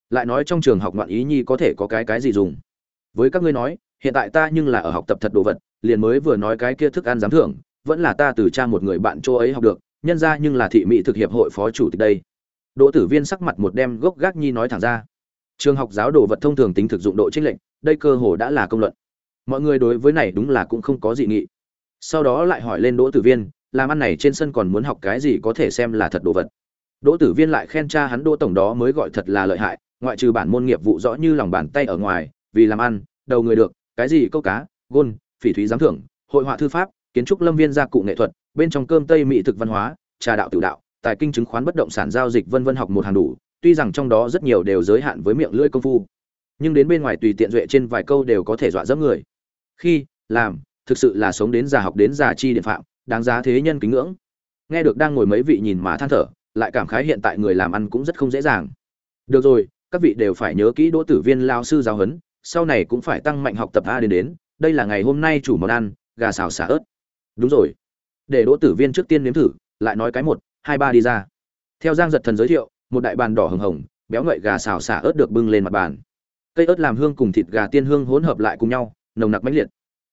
Lại nói trong trường học ngoạn ý nhi có thể có cái cái gì dùng? Với các ngươi nói, hiện tại ta nhưng là ở học tập thật đồ vật, liền mới vừa nói cái kia thức ăn giám thưởng, vẫn là ta từ cha một người bạn chỗ ấy học được, nhân ra nhưng là thị mỹ thực hiệp hội phó chủ tịch đây. Đỗ tử viên sắc mặt một đem gốc gác nhi nói thẳng ra, trường học giáo đồ vật thông thường tính thực dụng độ trích lệnh đây cơ hồ đã là công luận. Mọi người đối với này đúng là cũng không có dị nghị sau đó lại hỏi lên đỗ tử viên, làm ăn này trên sân còn muốn học cái gì có thể xem là thật đồ vật. Đỗ tử viên lại khen cha hắn đỗ tổng đó mới gọi thật là lợi hại, ngoại trừ bản môn nghiệp vụ rõ như lòng bàn tay ở ngoài, vì làm ăn, đầu người được, cái gì câu cá, gôn, phỉ thúy giám thưởng, hội họa thư pháp, kiến trúc lâm viên gia cụ nghệ thuật, bên trong cơm tây mỹ thực văn hóa, trà đạo tự đạo, tài kinh chứng khoán bất động sản giao dịch vân vân học một hàng đủ, tuy rằng trong đó rất nhiều đều giới hạn với miệng lưỡi công phu, nhưng đến bên ngoài tùy tiện duệ trên vài câu đều có thể dọa dẫm người. Khi, làm thực sự là sống đến già học đến già chi điện phạm, đáng giá thế nhân kính ngưỡng. Nghe được đang ngồi mấy vị nhìn mà than thở, lại cảm khái hiện tại người làm ăn cũng rất không dễ dàng. Được rồi, các vị đều phải nhớ kỹ đỗ tử viên lao sư giáo huấn, sau này cũng phải tăng mạnh học tập a đến đến, đây là ngày hôm nay chủ món ăn, gà xào xả ớt. Đúng rồi. Để đỗ tử viên trước tiên nếm thử, lại nói cái một, hai ba đi ra. Theo giang giật thần giới thiệu, một đại bàn đỏ hừng hồng, béo ngậy gà xào xả ớt được bưng lên mặt bàn. Cây ớt làm hương cùng thịt gà tiên hương hỗn hợp lại cùng nhau, nồng nặc mãnh liệt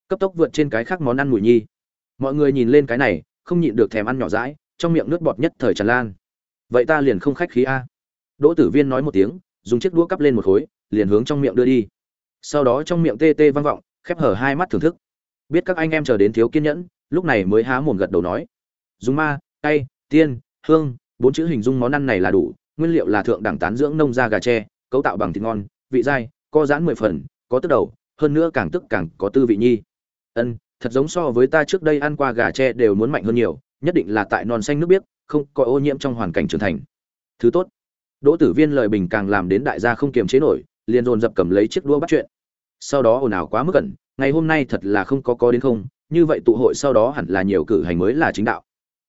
cấp tốc vượt trên cái khác món ăn mùi nhi. Mọi người nhìn lên cái này, không nhịn được thèm ăn nhỏ rãi trong miệng nước bọt nhất thời tràn lan. Vậy ta liền không khách khí a. Đỗ tử viên nói một tiếng, dùng chiếc đũa cắp lên một khối, liền hướng trong miệng đưa đi. Sau đó trong miệng tê tê vang vọng, khép hở hai mắt thưởng thức. Biết các anh em chờ đến thiếu kiên nhẫn, lúc này mới há mồm gật đầu nói. Dùng ma, cay, tiên, hương, bốn chữ hình dung món ăn này là đủ, nguyên liệu là thượng đẳng tán dưỡng nông da gà tre, cấu tạo bằng thịt ngon, vị dai, co giãn mười phần, có tức đầu, hơn nữa càng tức càng có tư vị nhi ân, thật giống so với ta trước đây ăn qua gà tre đều muốn mạnh hơn nhiều, nhất định là tại non xanh nước biếc, không có ô nhiễm trong hoàn cảnh trưởng thành. Thứ tốt. Đỗ tử viên lời bình càng làm đến đại gia không kiềm chế nổi, liền dồn dập cầm lấy chiếc đũa bắt chuyện. Sau đó ồn ào quá mức cẩn ngày hôm nay thật là không có có đến không, như vậy tụ hội sau đó hẳn là nhiều cử hành mới là chính đạo.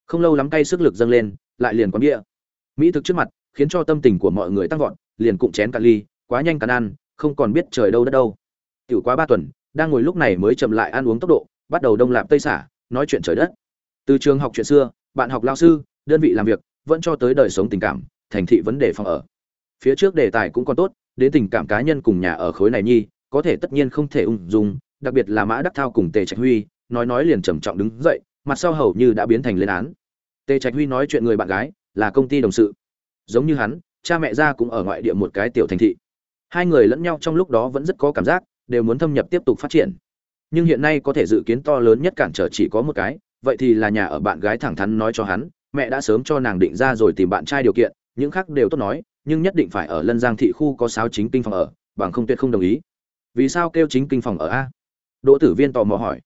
Không lâu lắm cay sức lực dâng lên, lại liền quán bia. Mỹ thực trước mặt, khiến cho tâm tình của mọi người tăng vọt, liền cụm chén cạn ly, quá nhanh cạn ăn, không còn biết trời đâu đất đâu. Tiểu quá ba tuần đang ngồi lúc này mới chậm lại ăn uống tốc độ, bắt đầu đông lạp tây xả, nói chuyện trời đất. Từ trường học chuyện xưa, bạn học lao sư, đơn vị làm việc, vẫn cho tới đời sống tình cảm, thành thị vấn đề phòng ở. Phía trước đề tài cũng còn tốt, đến tình cảm cá nhân cùng nhà ở khối này nhi, có thể tất nhiên không thể ung dung, đặc biệt là mã đắc thao cùng tề trạch huy, nói nói liền trầm trọng đứng dậy, mặt sau hầu như đã biến thành lên án. Tề trạch huy nói chuyện người bạn gái, là công ty đồng sự. Giống như hắn, cha mẹ ra cũng ở ngoại địa một cái tiểu thành thị. Hai người lẫn nhau trong lúc đó vẫn rất có cảm giác đều muốn thâm nhập tiếp tục phát triển. Nhưng hiện nay có thể dự kiến to lớn nhất cản trở chỉ có một cái, vậy thì là nhà ở bạn gái thẳng thắn nói cho hắn, mẹ đã sớm cho nàng định ra rồi tìm bạn trai điều kiện, những khác đều tốt nói, nhưng nhất định phải ở lân giang thị khu có sáu chính kinh phòng ở, bằng không tuyệt không đồng ý. Vì sao kêu chính kinh phòng ở a? Đỗ tử viên tò mò hỏi.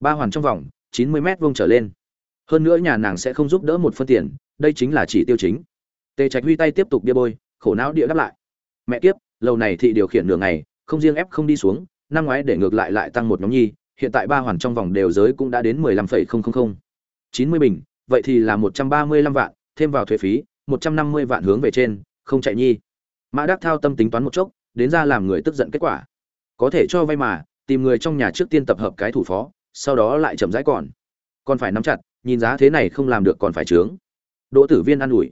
Ba hoàn trong vòng, chín mươi m vuông trở lên. Hơn nữa nhà nàng sẽ không giúp đỡ một phân tiền, đây chính là chỉ tiêu chính. Tề trạch huy tay tiếp tục bia bôi, khổ não địa đáp lại. Mẹ kiếp lâu này thị điều khiển nửa ngày không riêng ép không đi xuống, năm ngoái để ngược lại lại tăng một nhóm nhi, hiện tại ba hoàn trong vòng đều giới cũng đã đến mười lăm phẩy không không không. Chín mươi bình, vậy thì là một trăm ba mươi lăm vạn, thêm vào thuế phí, một trăm năm mươi vạn hướng về trên, không chạy nhi. Mã đắc thao tâm tính toán một chốc, đến ra làm người tức giận kết quả. Có thể cho vay mà, tìm người trong nhà trước tiên tập hợp cái thủ phó, sau đó lại chậm rãi còn. Còn phải nắm chặt, nhìn giá thế này không làm được còn phải trướng. Đỗ tử viên an ủi.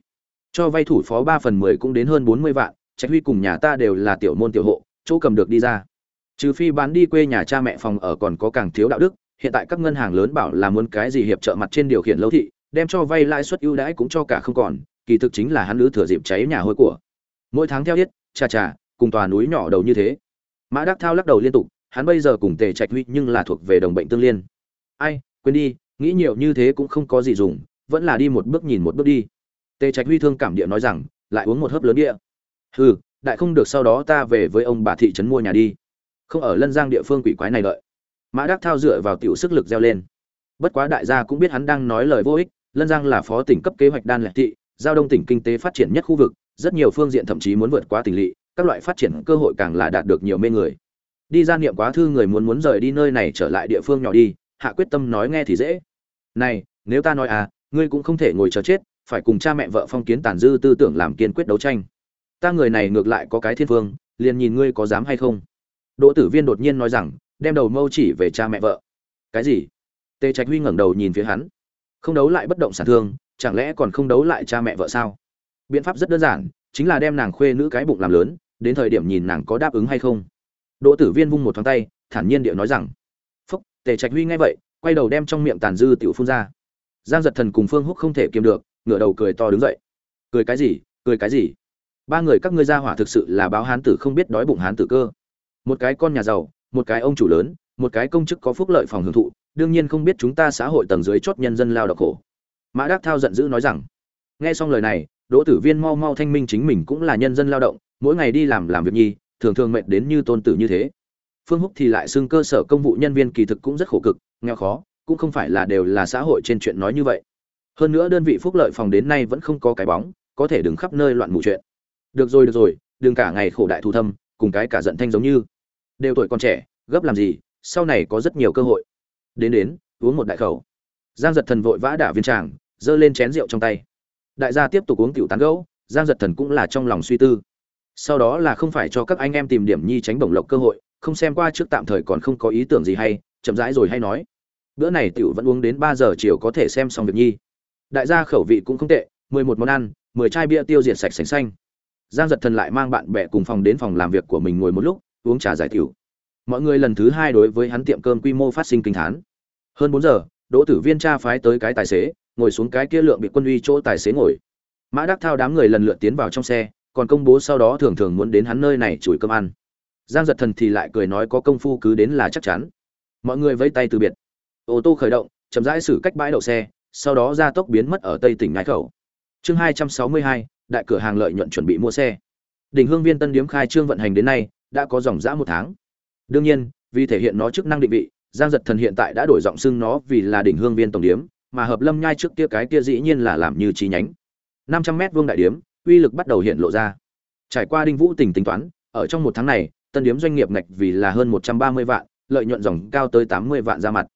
Cho vay thủ phó ba phần mười cũng đến hơn bốn mươi vạn, trạch huy cùng nhà ta đều là tiểu môn tiểu hộ chỗ cầm được đi ra. Trừ phi bán đi quê nhà cha mẹ phòng ở còn có càng thiếu đạo đức, hiện tại các ngân hàng lớn bảo là muốn cái gì hiệp trợ mặt trên điều khiển lâu thị, đem cho vay lãi suất ưu đãi cũng cho cả không còn, kỳ thực chính là hắn lữ thừa dịp cháy nhà hôi của. Mỗi tháng theo tiết cha cha, cùng tòa núi nhỏ đầu như thế. Mã đắc thao lắc đầu liên tục, hắn bây giờ cùng tề trạch huy nhưng là thuộc về đồng bệnh tương liên. Ai, quên đi, nghĩ nhiều như thế cũng không có gì dùng, vẫn là đi một bước nhìn một bước đi. Tề trạch huy thương cảm địa nói rằng, lại uống một hớp lớn địa. Hừ đại không được sau đó ta về với ông bà thị trấn mua nhà đi. Không ở lân giang địa phương quỷ quái này đợi. Mã đắc thao dựa vào tiểu sức lực gieo lên. Bất quá đại gia cũng biết hắn đang nói lời vô ích, lân giang là phó tỉnh cấp kế hoạch đan lệ thị, giao đông tỉnh kinh tế phát triển nhất khu vực, rất nhiều phương diện thậm chí muốn vượt qua tỉnh lỵ, các loại phát triển cơ hội càng là đạt được nhiều mê người. Đi ra niệm quá thư người muốn muốn rời đi nơi này trở lại địa phương nhỏ đi, hạ quyết tâm nói nghe thì dễ. Này, nếu ta nói à ngươi cũng không thể ngồi chờ chết, phải cùng cha mẹ vợ phong kiến tàn dư tư tưởng làm kiên quyết đấu tranh ta người này ngược lại có cái thiên vương, liền nhìn ngươi có dám hay không? Đỗ tử viên đột nhiên nói rằng đem đầu mâu chỉ về cha mẹ vợ. Cái gì? Tề trạch huy ngẩng đầu nhìn phía hắn. Không đấu lại bất động sản thương chẳng lẽ còn không đấu lại cha mẹ vợ sao? Biện pháp rất đơn giản chính là đem nàng khuê nữ cái bụng làm lớn đến thời điểm nhìn nàng có đáp ứng hay không. Đỗ tử viên vung một thoáng tay thản nhiên điệu nói rằng phúc tề trạch huy nghe vậy quay đầu đem trong miệng tàn dư tiểu phun ra. Giang giật thần cùng phương húc không thể kiềm được ngửa đầu cười to đứng dậy. Cười cái gì? Cười cái gì? Ba người các ngươi ra hỏa thực sự là báo hán tử không biết đói bụng hán tử cơ. Một cái con nhà giàu, một cái ông chủ lớn, một cái công chức có phúc lợi phòng hưởng thụ, đương nhiên không biết chúng ta xã hội tầng dưới chót nhân dân lao động khổ. Mã đắc thao giận dữ nói rằng, nghe xong lời này, đỗ tử viên mau mau thanh minh chính mình cũng là nhân dân lao động, mỗi ngày đi làm làm việc nhi, thường thường mệt đến như tôn tử như thế. Phương húc thì lại xưng cơ sở công vụ nhân viên kỳ thực cũng rất khổ cực, nghèo khó, cũng không phải là đều là xã hội trên chuyện nói như vậy. Hơn nữa đơn vị phúc lợi phòng đến nay vẫn không có cái bóng, có thể đứng khắp nơi loạn mù chuyện được rồi được rồi, đừng cả ngày khổ đại thù thâm, cùng cái cả giận thanh giống như. Đều tuổi còn trẻ, gấp làm gì, sau này có rất nhiều cơ hội. Đến đến, uống một đại khẩu. Giang giật thần vội vã đả viên tràng, giơ lên chén rượu trong tay. Đại gia tiếp tục uống tiểu tán gẫu, giang giật thần cũng là trong lòng suy tư. Sau đó là không phải cho các anh em tìm điểm nhi tránh bổng lộc cơ hội, không xem qua trước tạm thời còn không có ý tưởng gì hay, chậm rãi rồi hay nói. Bữa này tiểu vẫn uống đến ba giờ chiều có thể xem xong việc nhi. Đại gia khẩu vị cũng không tệ, mười một món ăn, mười chai bia tiêu diệt sạch sành xanh giang giật thần lại mang bạn bè cùng phòng đến phòng làm việc của mình ngồi một lúc, uống trà giải tiểu. Mọi người lần thứ hai đối với hắn tiệm cơm quy mô phát sinh kinh thán hơn bốn giờ, đỗ tử viên tra phái tới cái tài xế, ngồi xuống cái kia lượng bị quân uy chỗ tài xế ngồi. Mã đắc thao đám người lần lượt tiến vào trong xe, còn công bố sau đó thường thường muốn đến hắn nơi này chùi cơm ăn. Giang giật thần thì lại cười nói có công phu cứ đến là chắc chắn. Mọi người vẫy tay từ biệt. Ô tô khởi động, chậm rãi xử cách bãi đậu xe, sau đó ra tốc biến mất ở tây tỉnh ngãi khẩu. Chương hai trăm sáu mươi hai đại cửa hàng lợi nhuận chuẩn bị mua xe. Đỉnh hương viên tân điếm khai trương vận hành đến nay, đã có dòng dã một tháng. Đương nhiên, vì thể hiện nó chức năng định vị, giang giật thần hiện tại đã đổi giọng xưng nó vì là đỉnh hương viên tổng điếm, mà hợp lâm nhai trước kia cái kia dĩ nhiên là làm như chi nhánh. Năm trăm mét vuông đại điếm, uy lực bắt đầu hiện lộ ra. Trải qua đinh vũ tỉnh tính toán, ở trong một tháng này, tân điếm doanh nghiệp ngạch vì là hơn một trăm ba mươi vạn, lợi nhuận dòng cao tới tám mươi vạn ra mặt.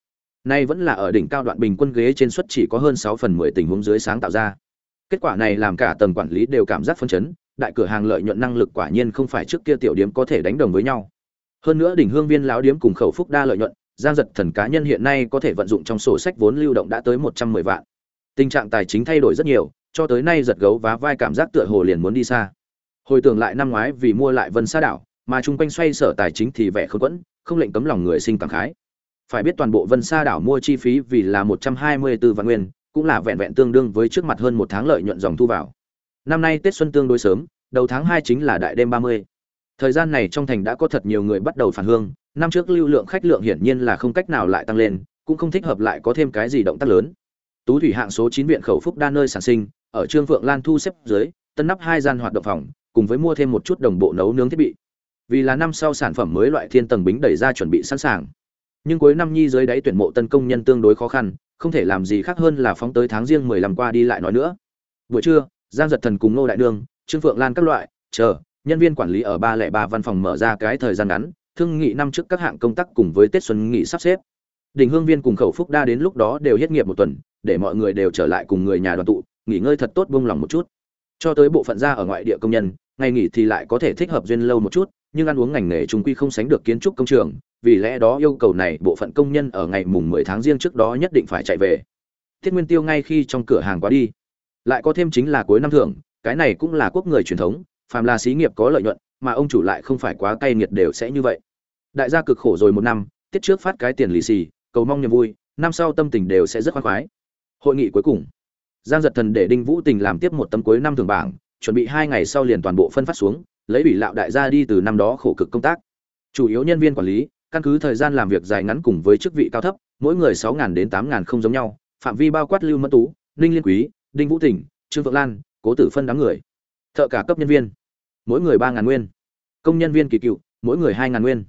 Nay vẫn là ở đỉnh cao đoạn bình quân ghế trên suất chỉ có hơn sáu phần mười tình huống dưới sáng tạo ra kết quả này làm cả tầng quản lý đều cảm giác phân chấn, đại cửa hàng lợi nhuận năng lực quả nhiên không phải trước kia tiểu điếm có thể đánh đồng với nhau. Hơn nữa đỉnh hương viên lão điếm cùng khẩu phúc đa lợi nhuận, giang giật thần cá nhân hiện nay có thể vận dụng trong sổ sách vốn lưu động đã tới một trăm mười vạn. Tình trạng tài chính thay đổi rất nhiều, cho tới nay giật gấu và vai cảm giác tựa hồ liền muốn đi xa. Hồi tưởng lại năm ngoái vì mua lại vân sa đảo, mà chung quanh xoay sở tài chính thì vẻ khôn quẫn, không lệnh cấm lòng người sinh cảm khái. Phải biết toàn bộ vân sa đảo mua chi phí vì là một trăm hai mươi 124 vạn nguyên cũng là vẹn vẹn tương đương với trước mặt hơn một tháng lợi nhuận dòng thu vào. Năm nay tết xuân tương đối sớm, đầu tháng hai chính là đại đêm ba mươi. Thời gian này trong thành đã có thật nhiều người bắt đầu phản hương, năm trước lưu lượng khách lượng hiển nhiên là không cách nào lại tăng lên, cũng không thích hợp lại có thêm cái gì động tác lớn. Tú thủy hạng số chín viện khẩu phúc đa nơi sản sinh, ở trương phượng lan thu xếp dưới, tân nắp hai gian hoạt động phòng, cùng với mua thêm một chút đồng bộ nấu nướng thiết bị. Vì là năm sau sản phẩm mới loại thiên tầng bính đẩy ra chuẩn bị sẵn sàng. Nhưng cuối năm nhi dưới đáy tuyển mộ tân công nhân tương đối khó khăn không thể làm gì khác hơn là phóng tới tháng riêng mười lăm qua đi lại nói nữa. Buổi trưa, giang giật thần cùng nô đại đương trương phượng lan các loại, chờ, nhân viên quản lý ở ba lẻ ba văn phòng mở ra cái thời gian ngắn, thương nghị năm trước các hạng công tác cùng với tết xuân nghị sắp xếp. Đình hương viên cùng khẩu phúc đa đến lúc đó đều hết nghiệp một tuần, để mọi người đều trở lại cùng người nhà đoàn tụ, nghỉ ngơi thật tốt buông lòng một chút. Cho tới bộ phận ra ở ngoại địa công nhân, ngày nghỉ thì lại có thể thích hợp duyên lâu một chút, nhưng ăn uống ngành nghề chúng quy không sánh được kiến trúc công trường vì lẽ đó yêu cầu này bộ phận công nhân ở ngày mùng 10 tháng riêng trước đó nhất định phải chạy về. Thiết nguyên tiêu ngay khi trong cửa hàng quá đi. Lại có thêm chính là cuối năm thưởng, cái này cũng là quốc người truyền thống, phàm là xí nghiệp có lợi nhuận, mà ông chủ lại không phải quá cay nghiệt đều sẽ như vậy. Đại gia cực khổ rồi một năm, tiết trước phát cái tiền lì xì, cầu mong niềm vui, năm sau tâm tình đều sẽ rất khoái khoái. Hội nghị cuối cùng. Giang giật thần để đinh vũ tình làm tiếp một tấm cuối năm thường bảng, chuẩn bị hai ngày sau liền toàn bộ phân phát xuống, lấy ủy lạo đại gia đi từ năm đó khổ cực công tác. Chủ yếu nhân viên quản lý căn cứ thời gian làm việc dài ngắn cùng với chức vị cao thấp, mỗi người sáu đến tám không giống nhau, phạm vi bao quát lưu mẫn tú, ninh liên quý, đinh vũ tỉnh, trương vượng lan, cố tử phân đám người. Thợ cả cấp nhân viên. Mỗi người ba ngàn nguyên. Công nhân viên kỳ cựu, mỗi người hai ngàn nguyên.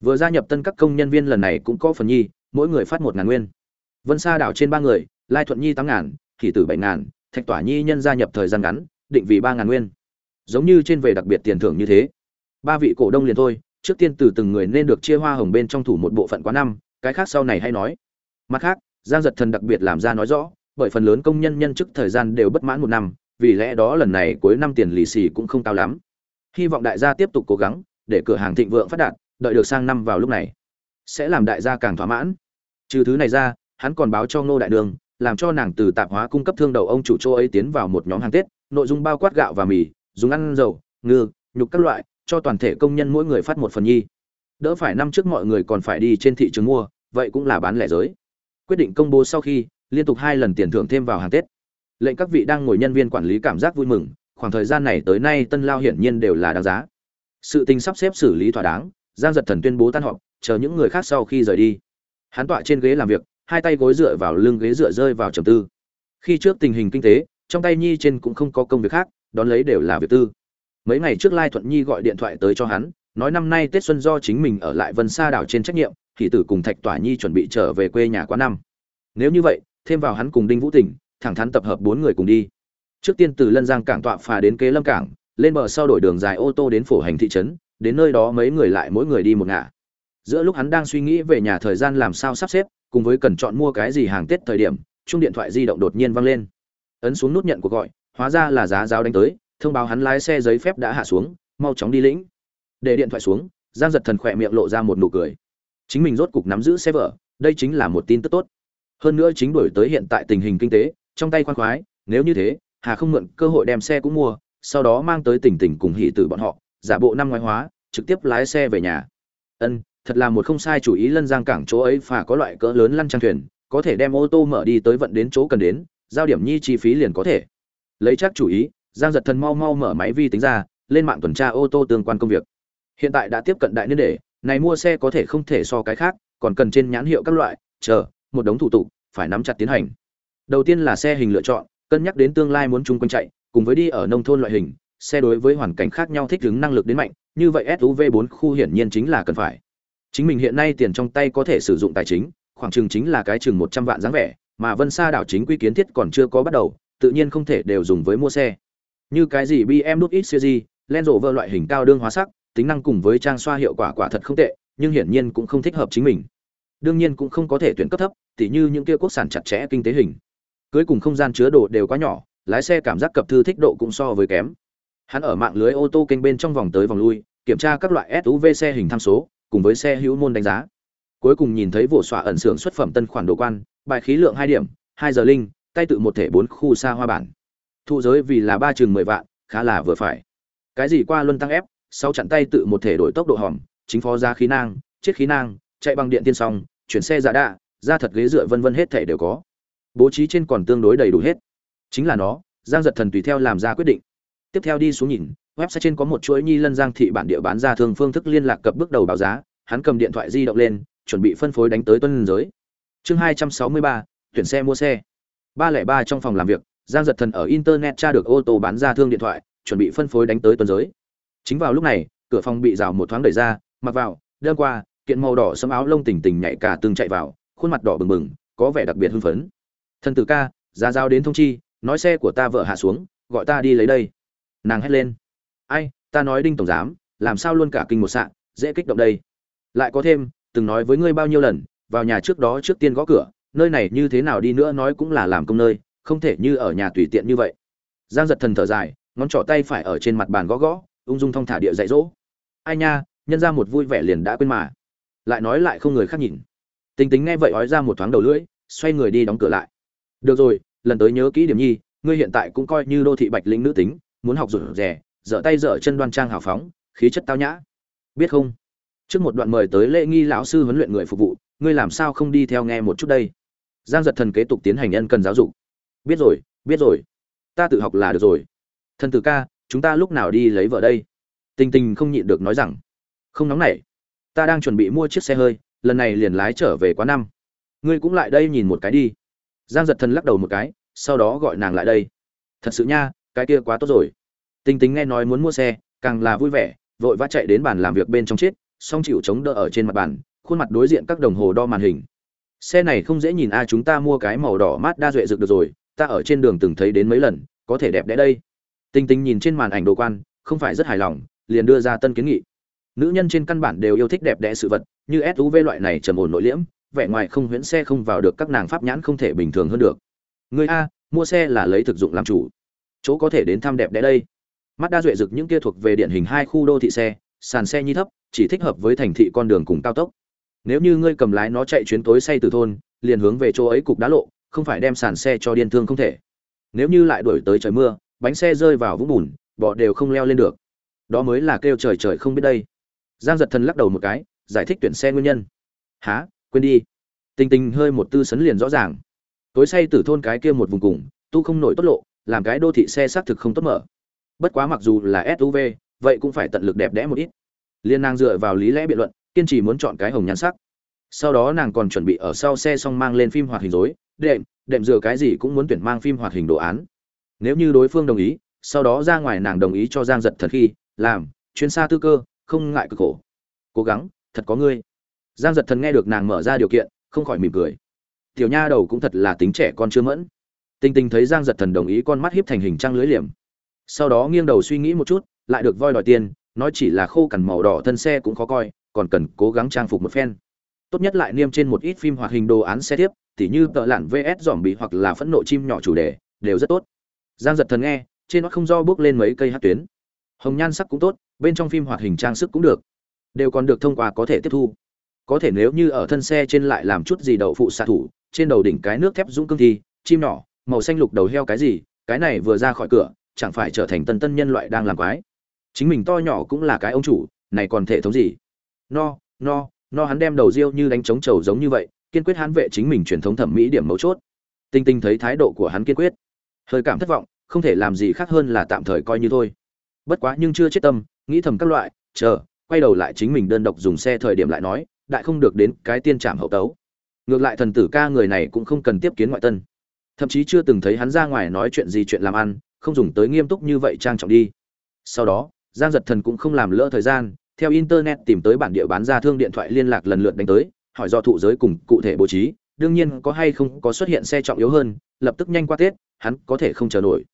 Vừa gia nhập tân các công nhân viên lần này cũng có phần nhi, mỗi người phát một ngàn nguyên. Vân sa đảo trên ba người, lai thuận nhi tám ngàn thì tử bảy ngàn, thạch tỏa nhi nhân gia nhập thời gian ngắn, định vì ba ngàn nguyên. Giống như trên về đặc biệt tiền thưởng như thế. Ba vị cổ đông liền thôi trước tiên từ từng người nên được chia hoa hồng bên trong thủ một bộ phận quá năm, cái khác sau này hay nói. Mặt khác, giang giật thần đặc biệt làm ra nói rõ, bởi phần lớn công nhân nhân chức thời gian đều bất mãn một năm, vì lẽ đó lần này cuối năm tiền lì xì cũng không cao lắm. Hy vọng đại gia tiếp tục cố gắng, để cửa hàng thịnh vượng phát đạt, đợi được sang năm vào lúc này, sẽ làm đại gia càng thỏa mãn. Trừ thứ này ra, hắn còn báo cho ngô đại đường, làm cho nàng từ tạp hóa cung cấp thương đầu ông chủ châu ấy tiến vào một nhóm hàng tết, nội dung bao quát gạo và mì, dùng ăn dầu, ngư, nhục các loại cho toàn thể công nhân mỗi người phát một phần nhi. Đỡ phải năm trước mọi người còn phải đi trên thị trường mua, vậy cũng là bán lẻ giới. Quyết định công bố sau khi, liên tục hai lần tiền thưởng thêm vào hàng tết. Lệnh các vị đang ngồi nhân viên quản lý cảm giác vui mừng, khoảng thời gian này tới nay tân lao hiển nhiên đều là đáng giá. Sự tình sắp xếp xử lý thỏa đáng, giang giật thần tuyên bố tan họp, chờ những người khác sau khi rời đi. Hắn tọa trên ghế làm việc, hai tay gối dựa vào lưng ghế dựa rơi vào trầm tư. Khi trước tình hình kinh tế, trong tay nhi trên cũng không có công việc khác, đón lấy đều là việc tư mấy ngày trước lai thuận nhi gọi điện thoại tới cho hắn, nói năm nay tết xuân do chính mình ở lại vân sa đảo trên trách nhiệm, thì tử cùng thạch tỏa nhi chuẩn bị trở về quê nhà quá năm. Nếu như vậy, thêm vào hắn cùng đinh vũ tỉnh, thẳng thắn tập hợp bốn người cùng đi. Trước tiên từ lân giang cảng tọa phà đến kế lâm cảng, lên bờ sau đổi đường dài ô tô đến phổ hành thị trấn, đến nơi đó mấy người lại mỗi người đi một ngả. Giữa lúc hắn đang suy nghĩ về nhà thời gian làm sao sắp xếp, cùng với cần chọn mua cái gì hàng tết thời điểm chung điện thoại di động đột nhiên vang lên. Ấn xuống nút nhận cuộc gọi, hóa ra là giá giáo đánh tới thông báo hắn lái xe giấy phép đã hạ xuống, mau chóng đi lĩnh. Để điện thoại xuống, giang giật thần khỏe miệng lộ ra một nụ cười. Chính mình rốt cục nắm giữ xe vợ, đây chính là một tin tức tốt. Hơn nữa chính đổi tới hiện tại tình hình kinh tế, trong tay khoan khoái, nếu như thế, hà không mượn cơ hội đem xe cũng mua, sau đó mang tới tỉnh tỉnh cùng hỷ tử bọn họ, giả bộ năm ngoái hóa, trực tiếp lái xe về nhà. Ân, thật là một không sai chủ ý lân giang cảng chỗ ấy phà có loại cỡ lớn lăn trang thuyền, có thể đem ô tô mở đi tới vận đến chỗ cần đến, giao điểm nhi chi phí liền có thể. Lấy chắc chủ ý giang giật thần mau mau mở máy vi tính ra, lên mạng tuần tra ô tô tương quan công việc. Hiện tại đã tiếp cận đại niên đề, này mua xe có thể không thể so cái khác, còn cần trên nhãn hiệu các loại, chờ, một đống thủ tục, phải nắm chặt tiến hành. Đầu tiên là xe hình lựa chọn, cân nhắc đến tương lai muốn chung quanh chạy, cùng với đi ở nông thôn loại hình, xe đối với hoàn cảnh khác nhau thích ứng năng lực đến mạnh, như vậy suv 4 khu hiển nhiên chính là cần phải. Chính mình hiện nay tiền trong tay có thể sử dụng tài chính, khoảng chừng chính là cái chừng một trăm vạn dáng vẻ, mà vân sa đảo chính quy kiến thiết còn chưa có bắt đầu, tự nhiên không thể đều dùng với mua xe như cái gì bm đúc ít series len rộ vơ loại hình cao đương hóa sắc, tính năng cùng với trang xoa hiệu quả quả thật không tệ, nhưng hiển nhiên cũng không thích hợp chính mình. Đương nhiên cũng không có thể tuyển cấp thấp, tỉ như những kia quốc sản chặt chẽ kinh tế hình. Cưới cùng không gian chứa đồ đều quá nhỏ, lái xe cảm giác cập thư thích độ cũng so với kém. Hắn ở mạng lưới ô tô kênh bên trong vòng tới vòng lui, kiểm tra các loại suv xe hình tham số, cùng với xe hữu môn đánh giá. Cuối cùng nhìn thấy vụ xóa ẩn xưởng xuất phẩm tân khoản đồ quan, bài khí lượng hai điểm, hai giờ linh, tay tự một thể bốn khu xa hoa bản thụ giới vì là ba chừng mười vạn, khá là vừa phải. Cái gì qua luân tăng ép, sau chặn tay tự một thể đổi tốc độ hòm, chính phó ra khí nang, chết khí nang, chạy bằng điện tiên xong, chuyển xe giả đạ, ra thật ghế dựa vân vân hết thể đều có. Bố trí trên còn tương đối đầy đủ hết. Chính là nó, giang giật thần tùy theo làm ra quyết định. Tiếp theo đi xuống nhìn, website trên có một chuỗi nhi lân giang thị bản địa bán ra thường phương thức liên lạc cập bước đầu báo giá, hắn cầm điện thoại di động lên, chuẩn bị phân phối đánh tới tuân giới. Chương hai trăm sáu mươi ba, tuyển xe mua xe. ba lẻ ba trong phòng làm việc giang giật thần ở internet tra được ô tô bán ra thương điện thoại, chuẩn bị phân phối đánh tới tuần giới. Chính vào lúc này, cửa phòng bị rào một thoáng đẩy ra, mặc vào đơn qua, kiện màu đỏ sẫm áo lông tỉnh tỉnh nhảy cả từng chạy vào, khuôn mặt đỏ bừng bừng, có vẻ đặc biệt hưng phấn. Thần tử ca giá giao đến thông chi, nói xe của ta vợ hạ xuống, gọi ta đi lấy đây. Nàng hét lên. Ai, ta nói đinh tổng giám, làm sao luôn cả kinh một sạn, dễ kích động đây. Lại có thêm, từng nói với ngươi bao nhiêu lần, vào nhà trước đó trước tiên gõ cửa, nơi này như thế nào đi nữa nói cũng là làm công nơi không thể như ở nhà tùy tiện như vậy. Giang giật thần thở dài, ngón trỏ tay phải ở trên mặt bàn gõ gõ, ung dung thong thả địa dạy dỗ. Ai nha, nhân ra một vui vẻ liền đã quên mà. Lại nói lại không người khác nhìn. Tính tính nghe vậy ói ra một thoáng đầu lưỡi, xoay người đi đóng cửa lại. Được rồi, lần tới nhớ kỹ điểm nhi, ngươi hiện tại cũng coi như đô thị bạch lĩnh nữ tính, muốn học rủ rẻ, dở tay dở chân đoan trang hào phóng, khí chất tao nhã. Biết không? Trước một đoạn mời tới lễ nghi lão sư huấn luyện người phục vụ, ngươi làm sao không đi theo nghe một chút đây? Giang giật thần kế tục tiến hành ân cần giáo dục biết rồi biết rồi. Ta tự học là được rồi. Thần tử ca, chúng ta lúc nào đi lấy vợ đây? Tình tình không nhịn được nói rằng. Không nóng nảy. Ta đang chuẩn bị mua chiếc xe hơi, lần này liền lái trở về quá năm. Ngươi cũng lại đây nhìn một cái đi. Giang giật thần lắc đầu một cái, sau đó gọi nàng lại đây. Thật sự nha, cái kia quá tốt rồi. Tình tình nghe nói muốn mua xe, càng là vui vẻ, vội vã chạy đến bàn làm việc bên trong chết song chịu chống đỡ ở trên mặt bàn, khuôn mặt đối diện các đồng hồ đo màn hình. Xe này không dễ nhìn a chúng ta mua cái màu đỏ mát đa duệ rực được rồi ta ở trên đường từng thấy đến mấy lần, có thể đẹp đẽ đây. Tinh tinh nhìn trên màn ảnh đồ quan, không phải rất hài lòng, liền đưa ra tân kiến nghị. Nữ nhân trên căn bản đều yêu thích đẹp đẽ sự vật, như suv loại này trầm ổn nội liễm, vẻ ngoài không huyễn xe không vào được các nàng pháp nhãn không thể bình thường hơn được. Người a, mua xe là lấy thực dụng làm chủ. Chỗ có thể đến thăm đẹp đẽ đây. Mắt đa duệ rực những kia thuộc về điển hình hai khu đô thị xe, sàn xe nhi thấp, chỉ thích hợp với thành thị con đường cùng cao tốc. Nếu như ngươi cầm lái nó chạy chuyến tối say từ thôn, liền hướng về chỗ ấy cục đá lộ không phải đem sàn xe cho điên thương không thể. Nếu như lại đuổi tới trời mưa, bánh xe rơi vào vũng bùn, bọ đều không leo lên được. Đó mới là kêu trời trời không biết đây. Giang giật thần lắc đầu một cái, giải thích tuyển xe nguyên nhân. Há quên đi. Tình tình hơi một tư sấn liền rõ ràng. Tối say từ thôn cái kia một vùng cùng, tu không nổi tốt lộ, làm cái đô thị xe xác thực không tốt mở. Bất quá mặc dù là suv vậy cũng phải tận lực đẹp đẽ một ít. Liên nàng dựa vào lý lẽ biện luận, kiên trì muốn chọn cái hồng nhan sắc. Sau đó nàng còn chuẩn bị ở sau xe xong mang lên phim hoạt hình rối đệm đệm dừa cái gì cũng muốn tuyển mang phim hoạt hình đồ án. Nếu như đối phương đồng ý, sau đó ra ngoài nàng đồng ý cho giang giật thật khi, làm chuyến xa tư cơ, không ngại cực khổ. Cố gắng, thật có ngươi. Giang giật thần nghe được nàng mở ra điều kiện, không khỏi mỉm cười. Tiểu nha đầu cũng thật là tính trẻ con chưa mẫn. Tinh tinh thấy giang giật thần đồng ý con mắt hiếp thành hình trăng lưới liềm. Sau đó nghiêng đầu suy nghĩ một chút, lại được voi đòi tiền, nói chỉ là khô cằn màu đỏ thân xe cũng khó coi, còn cần cố gắng trang phục một phen. Tốt nhất lại niêm trên một ít phim hoạt hình đồ án xe tiếp tỉ như tợ lặn vs dòm bị hoặc là phẫn nộ chim nhỏ chủ đề, đều rất tốt. Giang giật thần nghe, trên nó không do bước lên mấy cây hát tuyến. Hồng nhan sắc cũng tốt, bên trong phim hoạt hình trang sức cũng được. Đều còn được thông qua có thể tiếp thu. Có thể nếu như ở thân xe trên lại làm chút gì đậu phụ xạ thủ, trên đầu đỉnh cái nước thép dũng cương thi chim nhỏ, màu xanh lục đầu heo cái gì, cái này vừa ra khỏi cửa, chẳng phải trở thành tân tân nhân loại đang làm quái. Chính mình to nhỏ cũng là cái ông chủ, này còn thể thống gì? No no no, hắn đem đầu riêu như đánh trống trầu giống như vậy kiên quyết hãn vệ chính mình truyền thống thẩm mỹ điểm mấu chốt. Tinh tinh thấy thái độ của hắn kiên quyết. Hơi cảm thất vọng, không thể làm gì khác hơn là tạm thời coi như thôi. Bất quá nhưng chưa chết tâm, nghĩ thầm các loại, chờ, quay đầu lại chính mình đơn độc dùng xe thời điểm lại nói, đại không được đến cái tiên trảm hậu tấu. Ngược lại thần tử ca người này cũng không cần tiếp kiến ngoại tân. Thậm chí chưa từng thấy hắn ra ngoài nói chuyện gì chuyện làm ăn, không dùng tới nghiêm túc như vậy trang trọng đi. Sau đó, giang giật thần cũng không làm lỡ thời gian, theo internet tìm tới bản địa bán ra thương điện thoại liên lạc lần lượt đánh tới hỏi do thụ giới cùng cụ thể bố trí, đương nhiên có hay không có xuất hiện xe trọng yếu hơn, lập tức nhanh qua tết, hắn có thể không chờ nổi.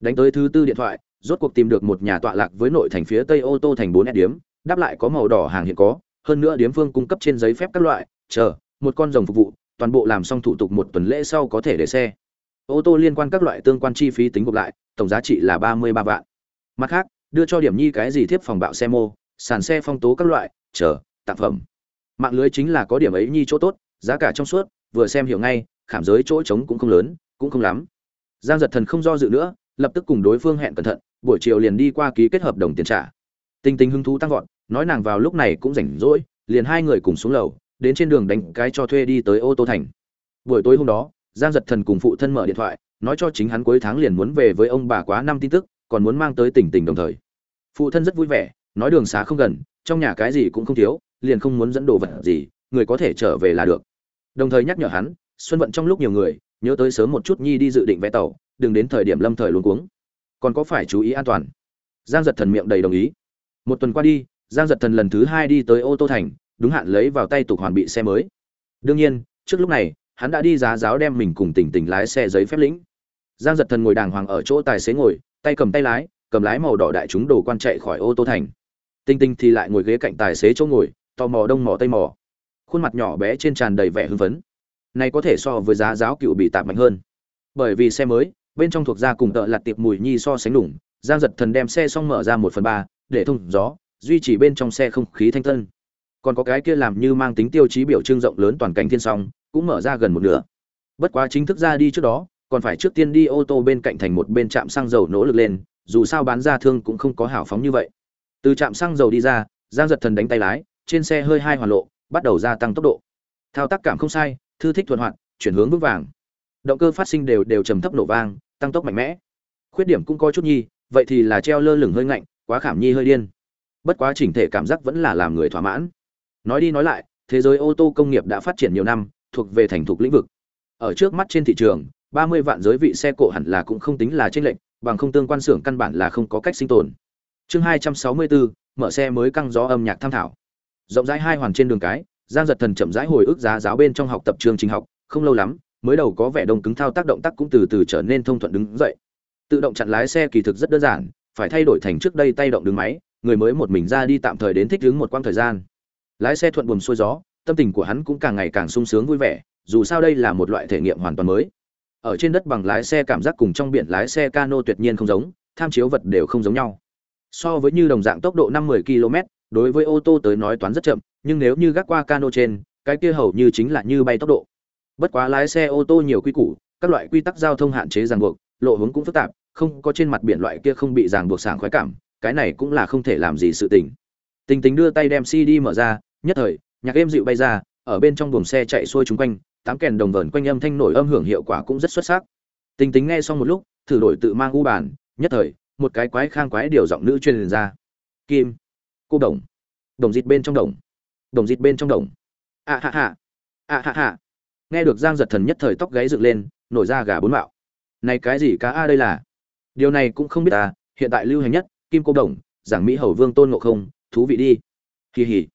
Đánh tới thứ tư điện thoại, rốt cuộc tìm được một nhà tọa lạc với nội thành phía tây ô tô thành bốn điếm, đáp lại có màu đỏ hàng hiện có, hơn nữa điếm phương cung cấp trên giấy phép các loại, chờ, một con rồng phục vụ, toàn bộ làm xong thủ tục một tuần lễ sau có thể để xe. Ô tô liên quan các loại tương quan chi phí tính gộp lại, tổng giá trị là ba mươi ba vạn. Mặt khác, đưa cho điểm nhi cái gì thiếp phòng bạo xe mô, sàn xe phong tố các loại, chờ tạp phẩm mạng lưới chính là có điểm ấy nhi chỗ tốt, giá cả trong suốt, vừa xem hiểu ngay, khảm giới chỗ trống cũng không lớn, cũng không lắm. Giang giật thần không do dự nữa, lập tức cùng đối phương hẹn cẩn thận, buổi chiều liền đi qua ký kết hợp đồng tiền trả. Tinh tinh hứng thú tăng vọt, nói nàng vào lúc này cũng rảnh rỗi, liền hai người cùng xuống lầu, đến trên đường đánh cái cho thuê đi tới ô tô thành. Buổi tối hôm đó, giang giật thần cùng phụ thân mở điện thoại, nói cho chính hắn cuối tháng liền muốn về với ông bà quá năm tin tức, còn muốn mang tới tỉnh tỉnh đồng thời. Phụ thân rất vui vẻ, nói đường xá không gần, trong nhà cái gì cũng không thiếu liền không muốn dẫn đồ vật gì, người có thể trở về là được. Đồng thời nhắc nhở hắn, xuân vận trong lúc nhiều người, nhớ tới sớm một chút nhi đi dự định vé tàu, đừng đến thời điểm lâm thời luống cuống. Còn có phải chú ý an toàn? Giang giật thần miệng đầy đồng ý. Một tuần qua đi, giang giật thần lần thứ hai đi tới ô tô thành, đúng hạn lấy vào tay tục hoàn bị xe mới. Đương nhiên, trước lúc này, hắn đã đi giá giáo đem mình cùng tỉnh tỉnh lái xe giấy phép lĩnh. Giang giật thần ngồi đàng hoàng ở chỗ tài xế ngồi, tay cầm tay lái, cầm lái màu đỏ đại chúng đồ quan chạy khỏi ô tô thành. Tinh tinh thì lại ngồi ghế cạnh tài xế chỗ ngồi tò mò đông mò tây mò. Khuôn mặt nhỏ bé trên tràn đầy vẻ hưng phấn. Này có thể so với giá giáo cựu bị tạm mạnh hơn. Bởi vì xe mới, bên trong thuộc ra cùng tợ lặt tiệp mùi nhi so sánh đủng, giang giật thần đem xe xong mở ra một phần ba, để thông gió, duy trì bên trong xe không khí thanh tân. Còn có cái kia làm như mang tính tiêu chí biểu trưng rộng lớn toàn cảnh thiên song, cũng mở ra gần một nửa. Bất quá chính thức ra đi trước đó, còn phải trước tiên đi ô tô bên cạnh thành một bên trạm xăng dầu nỗ lực lên, dù sao bán ra thương cũng không có hảo phóng như vậy. Từ trạm xăng dầu đi ra, giang giật thần đánh tay lái trên xe hơi hai hoàn lộ bắt đầu gia tăng tốc độ. Thao tác cảm không sai thư thích thuận hoạt chuyển hướng vững vàng. Động cơ phát sinh đều đều trầm thấp nổ vang tăng tốc mạnh mẽ. Khuyết điểm cũng có chút nhi vậy thì là treo lơ lửng hơi ngạnh quá khảm nhi hơi điên. Bất quá chỉnh thể cảm giác vẫn là làm người thỏa mãn. Nói đi nói lại thế giới ô tô công nghiệp đã phát triển nhiều năm thuộc về thành thục lĩnh vực. Ở trước mắt trên thị trường 30 vạn giới vị xe cộ hẳn là cũng không tính là trên lệnh bằng không tương quan xưởng căn bản là không có cách sinh tồn. Chương 264, mở xe mới căng gió âm nhạc tham thảo rộng rãi hai hoàn trên đường cái, giang giật thần chậm rãi hồi ức giá giáo bên trong học tập trường trình học, không lâu lắm, mới đầu có vẻ đông cứng thao tác động tác cũng từ từ trở nên thông thuận đứng dậy. Tự động chặn lái xe kỳ thực rất đơn giản, phải thay đổi thành trước đây tay động đứng máy, người mới một mình ra đi tạm thời đến thích ứng một quãng thời gian. Lái xe thuận buồm xuôi gió, tâm tình của hắn cũng càng ngày càng sung sướng vui vẻ, dù sao đây là một loại thể nghiệm hoàn toàn mới. Ở trên đất bằng lái xe cảm giác cùng trong biển lái xe cano tuyệt nhiên không giống, tham chiếu vật đều không giống nhau. So với như đồng dạng tốc độ năm 10 km đối với ô tô tới nói toán rất chậm, nhưng nếu như gác qua cano trên, cái kia hầu như chính là như bay tốc độ. Bất quá lái xe ô tô nhiều quy củ, các loại quy tắc giao thông hạn chế ràng buộc, lộ hướng cũng phức tạp, không có trên mặt biển loại kia không bị ràng buộc sảng khoái cảm, cái này cũng là không thể làm gì sự tình. Tình tình đưa tay đem cd mở ra, nhất thời, nhạc êm dịu bay ra, ở bên trong buồng xe chạy xuôi chúng quanh, tám kèn đồng vờn quanh âm thanh nổi âm hưởng hiệu quả cũng rất xuất sắc. Tình tính nghe xong một lúc, thử đổi tự mang u bản nhất thời, một cái quái khang quái điều giọng nữ truyền ra. Kim cô đồng. Đồng dịt bên trong đồng. Đồng dịt bên trong đồng. A hạ ha ha. A hạ ha ha. Nghe được giang giật thần nhất thời tóc gáy dựng lên, nổi ra gà bốn mạo. Này cái gì cá a đây là? Điều này cũng không biết ta, hiện tại lưu hành nhất, kim cô đồng, giảng mỹ hầu vương tôn ngộ không, thú vị đi. Kỳ hỉ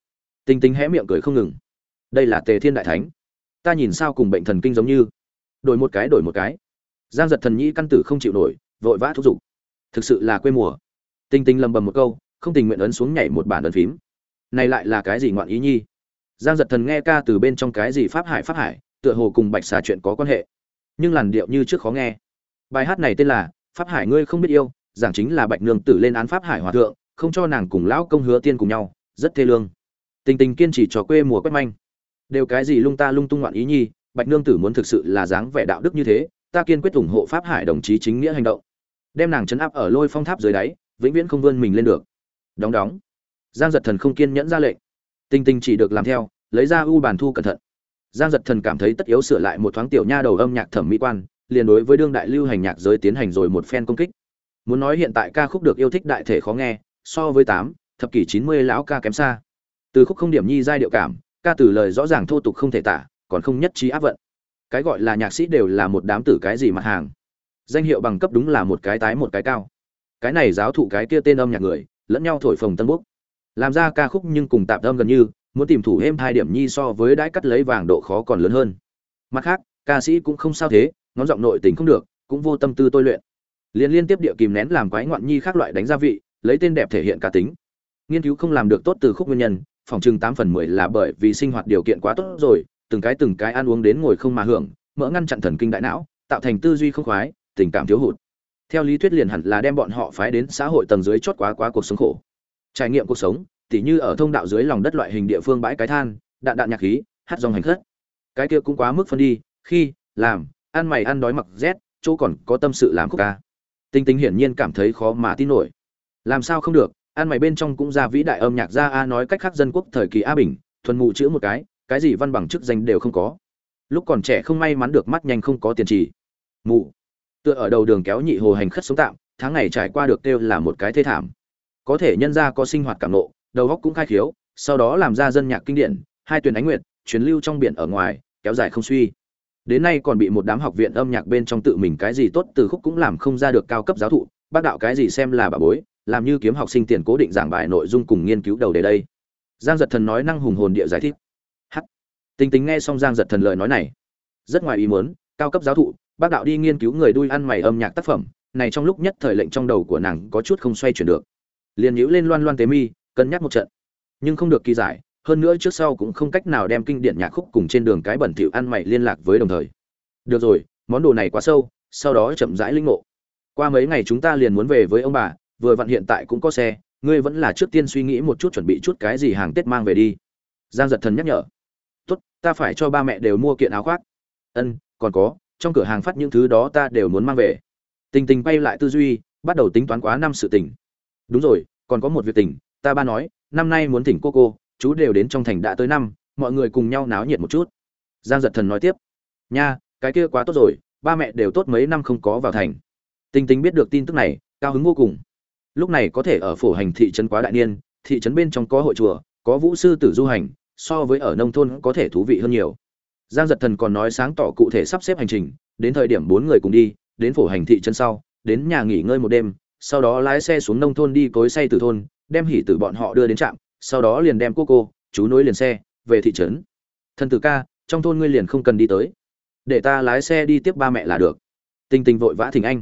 tinh tinh hé miệng cười không ngừng. Đây là tề thiên đại thánh. Ta nhìn sao cùng bệnh thần kinh giống như. Đổi một cái, đổi một cái. Giang giật thần nhĩ căn tử không chịu nổi, vội vã thúc giục. Thực sự là quê mùa. Tinh tinh lầm bầm một câu không tình nguyện ấn xuống nhảy một bản ấn phím. Này lại là cái gì ngoạn ý nhi? Giang giật thần nghe ca từ bên trong cái gì pháp hải pháp hải, tựa hồ cùng bạch xà chuyện có quan hệ. Nhưng làn điệu như trước khó nghe. Bài hát này tên là pháp hải ngươi không biết yêu, giảng chính là bạch nương tử lên án pháp hải hòa thượng, không cho nàng cùng lão công hứa tiên cùng nhau, rất thê lương. Tình tình kiên trì trò quê mùa quét manh. Đều cái gì lung ta lung tung ngoạn ý nhi, bạch nương tử muốn thực sự là dáng vẻ đạo đức như thế, ta kiên quyết ủng hộ pháp hải đồng chí chính nghĩa hành động. Đem nàng chấn áp ở lôi phong tháp dưới đáy, vĩnh viễn không vươn mình lên được đóng đóng. Giang giật thần không kiên nhẫn ra lệnh. Tinh tinh chỉ được làm theo, lấy ra u bàn thu cẩn thận. Giang giật thần cảm thấy tất yếu sửa lại một thoáng tiểu nha đầu âm nhạc thẩm mỹ quan, liền đối với đương đại lưu hành nhạc giới tiến hành rồi một phen công kích. Muốn nói hiện tại ca khúc được yêu thích đại thể khó nghe, so với tám, thập kỷ chín mươi lão ca kém xa. Từ khúc không điểm nhi giai điệu cảm, ca từ lời rõ ràng thô tục không thể tả, còn không nhất trí áp vận. Cái gọi là nhạc sĩ đều là một đám tử cái gì mặt hàng. Danh hiệu bằng cấp đúng là một cái tái một cái cao. Cái này giáo thụ cái kia tên âm nhạc người lẫn nhau thổi phồng tân bốc. Làm ra ca khúc nhưng cùng tạp âm gần như, muốn tìm thủ êm hai điểm nhi so với đãi cắt lấy vàng độ khó còn lớn hơn. Mặt khác, ca sĩ cũng không sao thế, ngón giọng nội tình không được, cũng vô tâm tư tôi luyện. Liên liên tiếp địa kìm nén làm quái ngoạn nhi khác loại đánh gia vị, lấy tên đẹp thể hiện cá tính. Nghiên cứu không làm được tốt từ khúc nguyên nhân, phòng chừng tám phần mười là bởi vì sinh hoạt điều kiện quá tốt rồi, từng cái từng cái ăn uống đến ngồi không mà hưởng, mỡ ngăn chặn thần kinh đại não, tạo thành tư duy không khoái, tình cảm thiếu hụt theo lý thuyết liền hẳn là đem bọn họ phái đến xã hội tầng dưới chót quá quá cuộc sống khổ. Trải nghiệm cuộc sống, tỉ như ở thông đạo dưới lòng đất loại hình địa phương bãi cái than, đạn đạn nhạc khí, hát dòng hành khất. Cái kia cũng quá mức phân đi, khi, làm, ăn mày ăn đói mặc rét, chỗ còn có tâm sự làm khúc ca. Tinh tinh hiển nhiên cảm thấy khó mà tin nổi. Làm sao không được, ăn mày bên trong cũng ra vĩ đại âm nhạc ra a nói cách khác dân quốc thời kỳ a bình, thuần mụ chữ một cái cái gì văn bằng chức danh đều không có. Lúc còn trẻ không may mắn được mắt nhanh không có tiền trì. Mụ tựa ở đầu đường kéo nhị hồ hành khất sống tạm, tháng ngày trải qua được kêu là một cái thê thảm. Có thể nhân ra có sinh hoạt cảm nộ, đầu góc cũng khai khiếu, sau đó làm ra dân nhạc kinh điển, hai tuyển ánh nguyệt chuyến lưu trong biển ở ngoài, kéo dài không suy. Đến nay còn bị một đám học viện âm nhạc bên trong tự mình cái gì tốt từ khúc cũng làm không ra được cao cấp giáo thụ, bác đạo cái gì xem là bà bối, làm như kiếm học sinh tiền cố định giảng bài nội dung cùng nghiên cứu đầu đề đây. Giang giật thần nói năng hùng hồn địa giải thích. Hắc. Tính tính nghe xong giang giật thần lời nói này. Rất ngoài ý muốn, cao cấp giáo thụ bác đạo đi nghiên cứu người đuôi ăn mày âm nhạc tác phẩm, này trong lúc nhất thời lệnh trong đầu của nàng có chút không xoay chuyển được. Liền nhữ lên loan loan tế mi, cân nhắc một trận. Nhưng không được kỳ giải, hơn nữa trước sau cũng không cách nào đem kinh điển nhạc khúc cùng trên đường cái bẩn thỉu ăn mày liên lạc với đồng thời. Được rồi, món đồ này quá sâu, sau đó chậm rãi linh ngộ. Qua mấy ngày chúng ta liền muốn về với ông bà, vừa vặn hiện tại cũng có xe, ngươi vẫn là trước tiên suy nghĩ một chút chuẩn bị chút cái gì hàng tết mang về đi. Giang giật thần nhắc nhở. Tốt, ta phải cho ba mẹ đều mua kiện áo khoác. Ân, còn có trong cửa hàng phát những thứ đó ta đều muốn mang về. Tình tình bay lại tư duy, bắt đầu tính toán quá năm sự tình. Đúng rồi, còn có một việc tình, ta ba nói, năm nay muốn thỉnh cô cô, chú đều đến trong thành đã tới năm, mọi người cùng nhau náo nhiệt một chút. Giang giật thần nói tiếp, nha, cái kia quá tốt rồi, ba mẹ đều tốt mấy năm không có vào thành. Tinh tinh biết được tin tức này, cao hứng vô cùng. Lúc này có thể ở phổ hành thị trấn quá đại niên, thị trấn bên trong có hội chùa, có vũ sư tử du hành, so với ở nông thôn có thể thú vị hơn nhiều giang giật thần còn nói sáng tỏ cụ thể sắp xếp hành trình, đến thời điểm bốn người cùng đi, đến phổ hành thị trấn sau, đến nhà nghỉ ngơi một đêm, sau đó lái xe xuống nông thôn đi cối say từ thôn, đem hỉ tử bọn họ đưa đến trạm, sau đó liền đem cô cô, chú nối liền xe, về thị trấn. Thần tử ca, trong thôn ngươi liền không cần đi tới. Để ta lái xe đi tiếp ba mẹ là được. Tình tình vội vã thỉnh anh.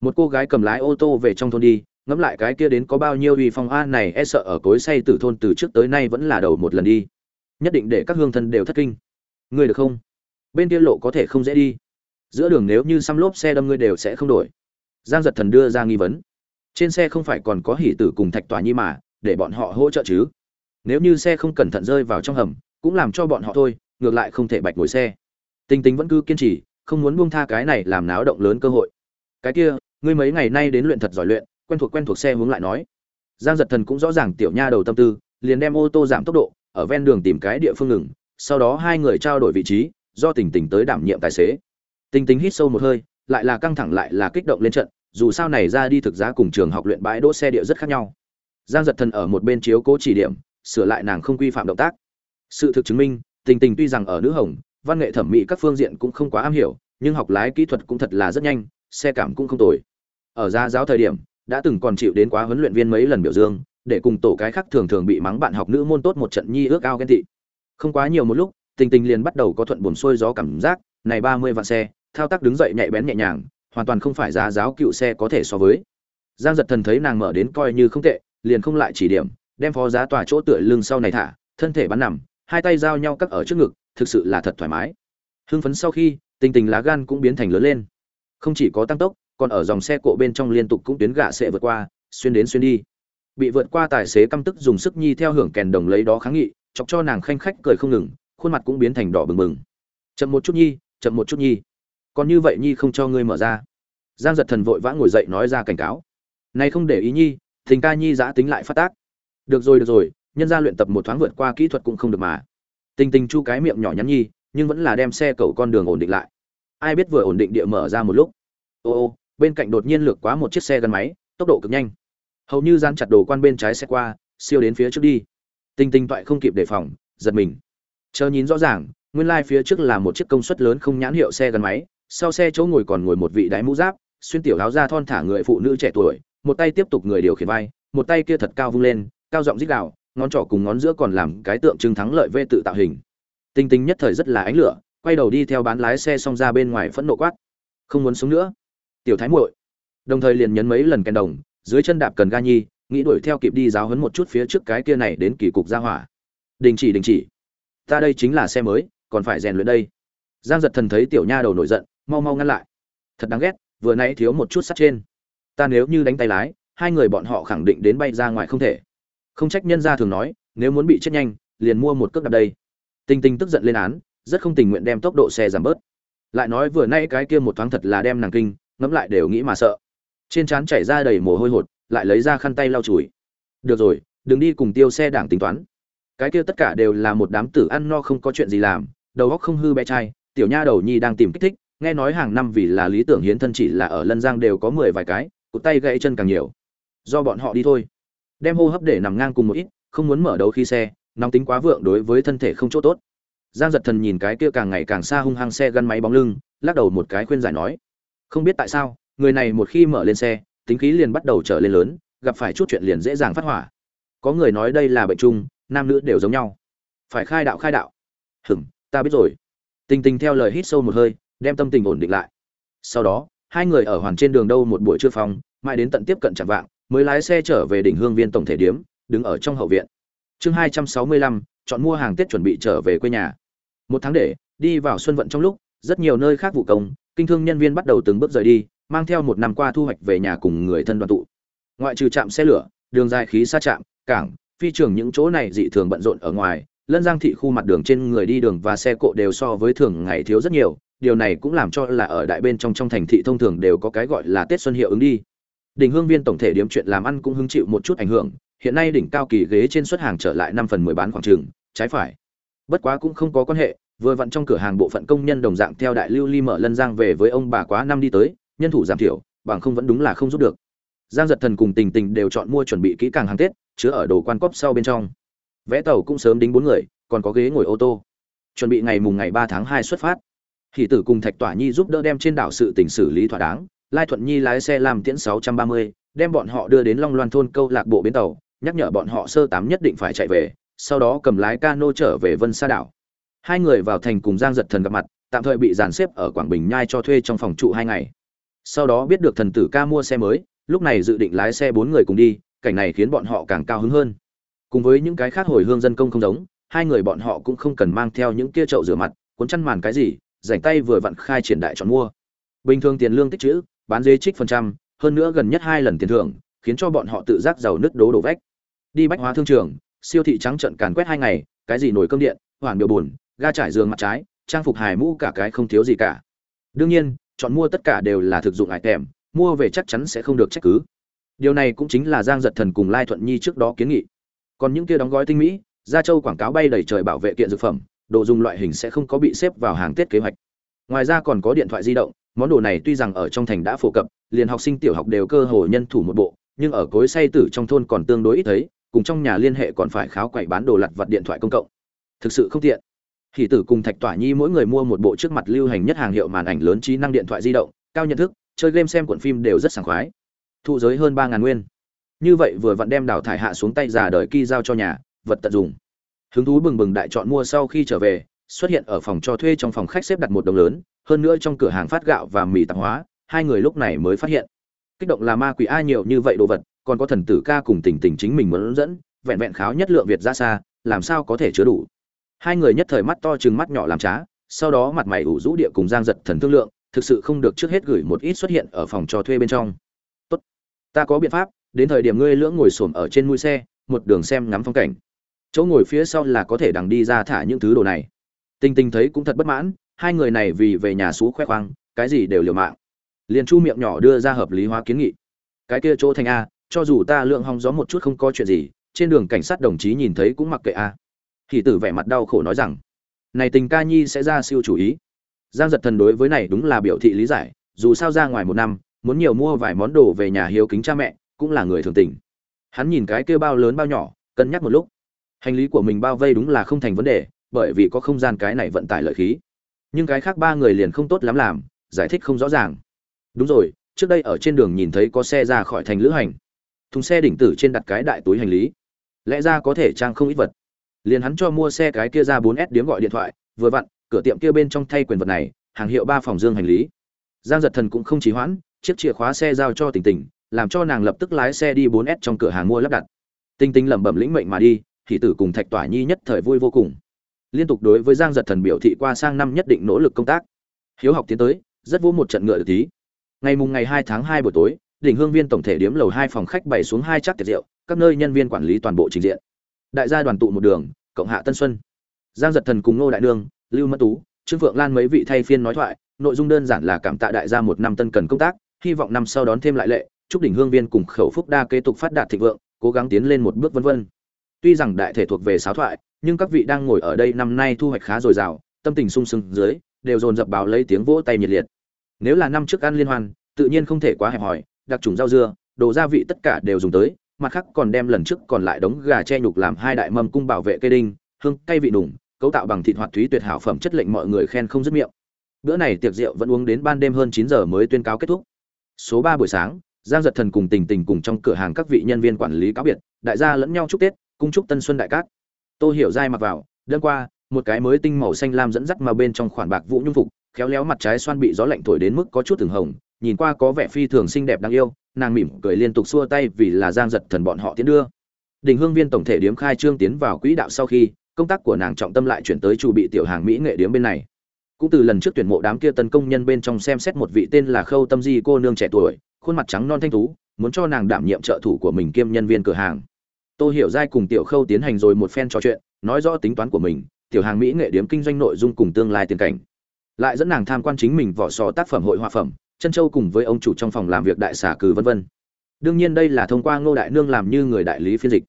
Một cô gái cầm lái ô tô về trong thôn đi ngẫm lại cái kia đến có bao nhiêu uy phong a, này e sợ ở cối say từ thôn từ trước tới nay vẫn là đầu một lần đi. Nhất định để các hương thân đều thất kinh ngươi được không? Bên kia lộ có thể không dễ đi. Giữa đường nếu như xăm lốp xe đâm ngươi đều sẽ không đổi. Giang giật thần đưa ra nghi vấn. Trên xe không phải còn có hỉ tử cùng thạch tòa nhi mà, để bọn họ hỗ trợ chứ. Nếu như xe không cẩn thận rơi vào trong hầm, cũng làm cho bọn họ thôi, ngược lại không thể bạch ngồi xe. Tinh tính vẫn cứ kiên trì, không muốn buông tha cái này làm náo động lớn cơ hội. Cái kia, ngươi mấy ngày nay đến luyện thật giỏi luyện, quen thuộc quen thuộc xe hướng lại nói. Giang giật thần cũng rõ ràng tiểu nha đầu tâm tư, liền đem ô tô giảm tốc độ, ở ven đường tìm cái địa phương ngừng sau đó hai người trao đổi vị trí, do tình tình tới đảm nhiệm tài xế. Tình tình hít sâu một hơi, lại là căng thẳng lại là kích động lên trận, dù sao này ra đi thực giá cùng trường học luyện bãi đỗ xe địa rất khác nhau. Giang giật thần ở một bên chiếu cố chỉ điểm, sửa lại nàng không quy phạm động tác. Sự thực chứng minh, tình tình tuy rằng ở nữ hồng, văn nghệ thẩm mỹ các phương diện cũng không quá am hiểu, nhưng học lái kỹ thuật cũng thật là rất nhanh, xe cảm cũng không tồi. Ở gia giáo thời điểm, đã từng còn chịu đến quá huấn luyện viên mấy lần biểu dương, để cùng tổ cái khác thường thường bị mắng bạn học nữ môn tốt một trận nhi ước ao ghen tị không quá nhiều một lúc, tình tình liền bắt đầu có thuận buồn xuôi gió cảm giác, này ba mươi vạn xe, thao tác đứng dậy nhạy bén nhẹ nhàng, hoàn toàn không phải giá giáo cựu xe có thể so với. Giang giật thần thấy nàng mở đến coi như không tệ, liền không lại chỉ điểm, đem phó giá tòa chỗ tựa lưng sau này thả, thân thể bắn nằm, hai tay giao nhau cắt ở trước ngực, thực sự là thật thoải mái. Hưng phấn sau khi, tình tình lá gan cũng biến thành lớn lên. Không chỉ có tăng tốc, còn ở dòng xe cộ bên trong liên tục cũng tuyến gạ sẽ vượt qua, xuyên đến xuyên đi. Bị vượt qua tài xế căm tức dùng sức nhi theo hưởng kèn đồng lấy đó kháng nghị chọc cho nàng khanh khách cười không ngừng, khuôn mặt cũng biến thành đỏ bừng bừng. Chậm một chút nhi, chậm một chút nhi. Còn như vậy nhi không cho ngươi mở ra. Giang giật thần vội vã ngồi dậy nói ra cảnh cáo. Này không để ý nhi, thình ca nhi giã tính lại phát tác. Được rồi được rồi, nhân ra luyện tập một thoáng vượt qua kỹ thuật cũng không được mà. Tình tình chu cái miệng nhỏ nhắn nhi, nhưng vẫn là đem xe cầu con đường ổn định lại. Ai biết vừa ổn định địa mở ra một lúc. Ô ô, bên cạnh đột nhiên lược quá một chiếc xe gắn máy, tốc độ cực nhanh. Hầu như gian chặt đồ quan bên trái xe qua, siêu đến phía trước đi tinh tinh toại không kịp đề phòng, giật mình. Chờ nhìn rõ ràng, nguyên lai phía trước là một chiếc công suất lớn không nhãn hiệu xe gắn máy, sau xe chỗ ngồi còn ngồi một vị đáy mũ giáp, xuyên tiểu áo da thon thả người phụ nữ trẻ tuổi, một tay tiếp tục người điều khiển vai, một tay kia thật cao vung lên, cao giọng rít gào, ngón trỏ cùng ngón giữa còn làm cái tượng trưng thắng lợi vê tự tạo hình. Tinh tinh nhất thời rất là ánh lửa, quay đầu đi theo bán lái xe xong ra bên ngoài phẫn nộ quát. Không muốn sống nữa. Tiểu thái muội. Đồng thời liền nhấn mấy lần kèn đồng, dưới chân đạp cần ga nhi nghĩ đuổi theo kịp đi giáo hấn một chút phía trước cái kia này đến kỳ cục ra hỏa. Đình chỉ đình chỉ. Ta đây chính là xe mới, còn phải rèn luyện đây. Giang giật thần thấy tiểu nha đầu nổi giận, mau mau ngăn lại. Thật đáng ghét, vừa nãy thiếu một chút sắt trên. Ta nếu như đánh tay lái, hai người bọn họ khẳng định đến bay ra ngoài không thể. Không trách nhân gia thường nói, nếu muốn bị chết nhanh, liền mua một cước đạp đây. Tinh tinh tức giận lên án, rất không tình nguyện đem tốc độ xe giảm bớt. Lại nói vừa nay cái kia một thoáng thật là đem nàng kinh, ngẫm lại đều nghĩ mà sợ. Trên trán chảy ra đầy mồ hôi hột lại lấy ra khăn tay lau chùi. Được rồi, đừng đi cùng tiêu xe đảng tính toán. Cái kia tất cả đều là một đám tử ăn no không có chuyện gì làm, đầu óc không hư bé trai, tiểu nha đầu nhi đang tìm kích thích, nghe nói hàng năm vì là lý tưởng hiến thân chỉ là ở lân giang đều có mười vài cái, cụt tay gãy chân càng nhiều. Do bọn họ đi thôi. Đem hô hấp để nằm ngang cùng một ít, không muốn mở đấu khi xe, nóng tính quá vượng đối với thân thể không chỗ tốt. Giang giật thần nhìn cái kia càng ngày càng xa hung hăng xe gắn máy bóng lưng, lắc đầu một cái khuyên giải nói, không biết tại sao, người này một khi mở lên xe tính khí liền bắt đầu trở lên lớn, gặp phải chút chuyện liền dễ dàng phát hỏa. Có người nói đây là bệnh chung, nam nữ đều giống nhau. Phải khai đạo khai đạo. Hừm ta biết rồi. Tình tình theo lời hít sâu một hơi, đem tâm tình ổn định lại. Sau đó, hai người ở hoàn trên đường đâu một buổi trưa phòng, mãi đến tận tiếp cận chạm vạng, mới lái xe trở về đỉnh hương viên tổng thể điếm, đứng ở trong hậu viện. Chương hai trăm sáu mươi lăm, chọn mua hàng tết chuẩn bị trở về quê nhà. Một tháng để, đi vào xuân vận trong lúc, rất nhiều nơi khác vụ công, kinh thương nhân viên bắt đầu từng bước rời đi mang theo một năm qua thu hoạch về nhà cùng người thân đoàn tụ. Ngoại trừ trạm xe lửa, đường dài khí xa trạm, cảng, phi trường những chỗ này dị thường bận rộn ở ngoài, lân giang thị khu mặt đường trên người đi đường và xe cộ đều so với thường ngày thiếu rất nhiều, điều này cũng làm cho là ở đại bên trong trong thành thị thông thường đều có cái gọi là tết xuân hiệu ứng đi. Đỉnh hương viên tổng thể điểm chuyện làm ăn cũng hứng chịu một chút ảnh hưởng, hiện nay đỉnh cao kỳ ghế trên xuất hàng trở lại năm phần mười bán khoảng trường, trái phải. Bất quá cũng không có quan hệ, vừa vặn trong cửa hàng bộ phận công nhân đồng dạng theo đại lưu ly mở lân giang về với ông bà quá năm đi tới nhân thủ giảm thiểu, bằng không vẫn đúng là không giúp được. Giang giật thần cùng tình tình đều chọn mua chuẩn bị kỹ càng hàng tết, chứa ở đồ quan cóp sau bên trong. Vé tàu cũng sớm đính bốn người, còn có ghế ngồi ô tô. Chuẩn bị ngày mùng ngày ba tháng hai xuất phát. Hỷ tử cùng thạch tỏa nhi giúp đỡ đem trên đảo sự tỉnh xử lý thỏa đáng, lai thuận nhi lái xe làm tiễn sáu trăm ba mươi, đem bọn họ đưa đến long loan thôn câu lạc bộ bến tàu, nhắc nhở bọn họ sơ tám nhất định phải chạy về, sau đó cầm lái cano trở về vân sa đảo. Hai người vào thành cùng giang giật thần gặp mặt, tạm thời bị dàn xếp ở quảng bình nhai cho thuê trong phòng trụ hai ngày sau đó biết được thần tử ca mua xe mới, lúc này dự định lái xe bốn người cùng đi, cảnh này khiến bọn họ càng cao hứng hơn. Cùng với những cái khác hồi hương dân công không giống, hai người bọn họ cũng không cần mang theo những kia chậu rửa mặt, cuốn chăn màn cái gì, rảnh tay vừa vặn khai triển đại chọn mua. Bình thường tiền lương tích chữ bán dế trích phần trăm, hơn nữa gần nhất hai lần tiền thưởng, khiến cho bọn họ tự giác giàu nứt đố đổ vách. Đi bách hóa thương trường, siêu thị trắng trận càn quét hai ngày, cái gì nổi cơm điện hoàn biểu buồn, ga trải giường mặt trái, trang phục hài mũ cả cái không thiếu gì cả. Đương nhiên chọn mua tất cả đều là thực dụng ải tèm, mua về chắc chắn sẽ không được trách cứ. Điều này cũng chính là giang giật thần cùng lai thuận nhi trước đó kiến nghị. Còn những kia đóng gói tinh mỹ gia châu quảng cáo bay đầy trời bảo vệ kiện dược phẩm, đồ dùng loại hình sẽ không có bị xếp vào hàng tết kế hoạch. Ngoài ra còn có điện thoại di động, món đồ này tuy rằng ở trong thành đã phổ cập, liền học sinh tiểu học đều cơ hồ nhân thủ một bộ, nhưng ở cối say tử trong thôn còn tương đối ít thấy, cùng trong nhà liên hệ còn phải kháo quậy bán đồ lặt vặt điện thoại công cộng. Thực sự không tiện hỷ tử cùng thạch tỏa nhi mỗi người mua một bộ trước mặt lưu hành nhất hàng hiệu màn ảnh lớn trí năng điện thoại di động, cao nhận thức, chơi game xem cuộn phim đều rất sảng khoái. Thụ giới hơn ba ngàn nguyên. Như vậy vừa vặn đem đào thải hạ xuống tay già đời kỳ giao cho nhà, vật tận dụng hứng thú bừng bừng đại chọn mua sau khi trở về, xuất hiện ở phòng cho thuê trong phòng khách xếp đặt một đồng lớn, hơn nữa trong cửa hàng phát gạo và mì tạp hóa, hai người lúc này mới phát hiện. Kích động là ma quỷ ai nhiều như vậy đồ vật, còn có thần tử ca cùng tình tình chính mình muốn dẫn, vẹn vẹn kháo nhất lượng việt ra xa, làm sao có thể chứa đủ hai người nhất thời mắt to chừng mắt nhỏ làm trá, sau đó mặt mày ủ rũ địa cùng giang giật thần thương lượng, thực sự không được trước hết gửi một ít xuất hiện ở phòng cho thuê bên trong. Tốt, ta có biện pháp, đến thời điểm ngươi lưỡng ngồi xổm ở trên mũi xe, một đường xem ngắm phong cảnh. Chỗ ngồi phía sau là có thể đằng đi ra thả những thứ đồ này. Tinh tinh thấy cũng thật bất mãn, hai người này vì về nhà xú khoe khoang, cái gì đều liều mạng. Liền chu miệng nhỏ đưa ra hợp lý hóa kiến nghị. Cái kia chỗ thành a, cho dù ta lượng hong gió một chút không có chuyện gì, trên đường cảnh sát đồng chí nhìn thấy cũng mặc kệ a thì tử vẻ mặt đau khổ nói rằng, này tình ca nhi sẽ ra siêu chủ ý. Giang giật thần đối với này đúng là biểu thị lý giải, dù sao ra ngoài một năm, muốn nhiều mua vài món đồ về nhà hiếu kính cha mẹ, cũng là người thường tình. Hắn nhìn cái kia bao lớn bao nhỏ, cân nhắc một lúc. Hành lý của mình bao vây đúng là không thành vấn đề, bởi vì có không gian cái này vận tải lợi khí. Nhưng cái khác ba người liền không tốt lắm làm, giải thích không rõ ràng. Đúng rồi, trước đây ở trên đường nhìn thấy có xe ra khỏi thành lữ hành. Thùng xe đỉnh tử trên đặt cái đại túi hành lý. Lẽ ra có thể trang không ít vật liền hắn cho mua xe cái kia ra 4S điếm gọi điện thoại, vừa vặn, cửa tiệm kia bên trong thay quyền vật này, hàng hiệu ba phòng dương hành lý. Giang giật thần cũng không trì hoãn, chiếc chìa khóa xe giao cho tình tình, làm cho nàng lập tức lái xe đi 4S trong cửa hàng mua lắp đặt. Tinh tinh lẩm bẩm lĩnh mệnh mà đi, thì tử cùng thạch tỏa nhi nhất thời vui vô cùng. Liên tục đối với giang giật thần biểu thị qua sang năm nhất định nỗ lực công tác. Hiếu học tiến tới, rất vô một trận ngựa được tí. Ngày mùng ngày hai tháng hai buổi tối, đỉnh hương viên tổng thể điếm lầu hai phòng khách bày xuống hai chắc tiệc rượu, các nơi nhân viên quản lý toàn bộ trình diện đại gia đoàn tụ một đường, cộng hạ tân xuân. Giang giật thần cùng ngô đại nương, lưu mẫn tú, trương phượng lan mấy vị thay phiên nói thoại, nội dung đơn giản là cảm tạ đại gia một năm tân cần công tác, hy vọng năm sau đón thêm lại lệ, chúc đỉnh hương viên cùng khẩu phúc đa kế tục phát đạt thịnh vượng, cố gắng tiến lên một bước vân vân. Tuy rằng đại thể thuộc về sáo thoại, nhưng các vị đang ngồi ở đây năm nay thu hoạch khá dồi dào, tâm tình sung sướng dưới, đều dồn dập báo lấy tiếng vỗ tay nhiệt liệt. Nếu là năm trước ăn liên hoan, tự nhiên không thể quá hẹp hòi, đặc trùng rau dưa, đồ gia vị tất cả đều dùng tới mặt khác còn đem lần trước còn lại đống gà che nhục làm hai đại mâm cung bảo vệ cây đinh, hương, cay vị đủng cấu tạo bằng thịt hoạt thúy tuyệt hảo phẩm chất lệnh mọi người khen không dứt miệng. Bữa này tiệc rượu vẫn uống đến ban đêm hơn chín giờ mới tuyên cáo kết thúc. Số ba buổi sáng, giang giật thần cùng tình tình cùng trong cửa hàng các vị nhân viên quản lý cáo biệt, đại gia lẫn nhau chúc tết, cung chúc tân xuân đại cát. Tô hiểu dai mặc vào, đơn qua, một cái mới tinh màu xanh lam dẫn dắt mà bên trong khoản bạc vũ nhung phục, khéo léo mặt trái xoan bị gió lạnh thổi đến mức có chút từng hồng, nhìn qua có vẻ phi thường xinh đẹp đáng yêu nàng mỉm cười liên tục xua tay vì là giang giật thần bọn họ tiến đưa. Đình hương viên tổng thể điếm khai trương tiến vào quỹ đạo sau khi, công tác của nàng trọng tâm lại chuyển tới chủ bị tiểu hàng mỹ nghệ điếm bên này. Cũng từ lần trước tuyển mộ đám kia tân công nhân bên trong xem xét một vị tên là khâu tâm di cô nương trẻ tuổi, khuôn mặt trắng non thanh tú, muốn cho nàng đảm nhiệm trợ thủ của mình kiêm nhân viên cửa hàng. Tôi hiểu giai cùng tiểu khâu tiến hành rồi một phen trò chuyện, nói rõ tính toán của mình, tiểu hàng mỹ nghệ điếm kinh doanh nội dung cùng tương lai tiền cảnh. Lại dẫn nàng tham quan chính mình vỏ sò tác phẩm hội họa phẩm chân châu cùng với ông chủ trong phòng làm việc đại xả cử vân vân. Đương nhiên đây là thông qua ngô đại nương làm như người đại lý phiên dịch.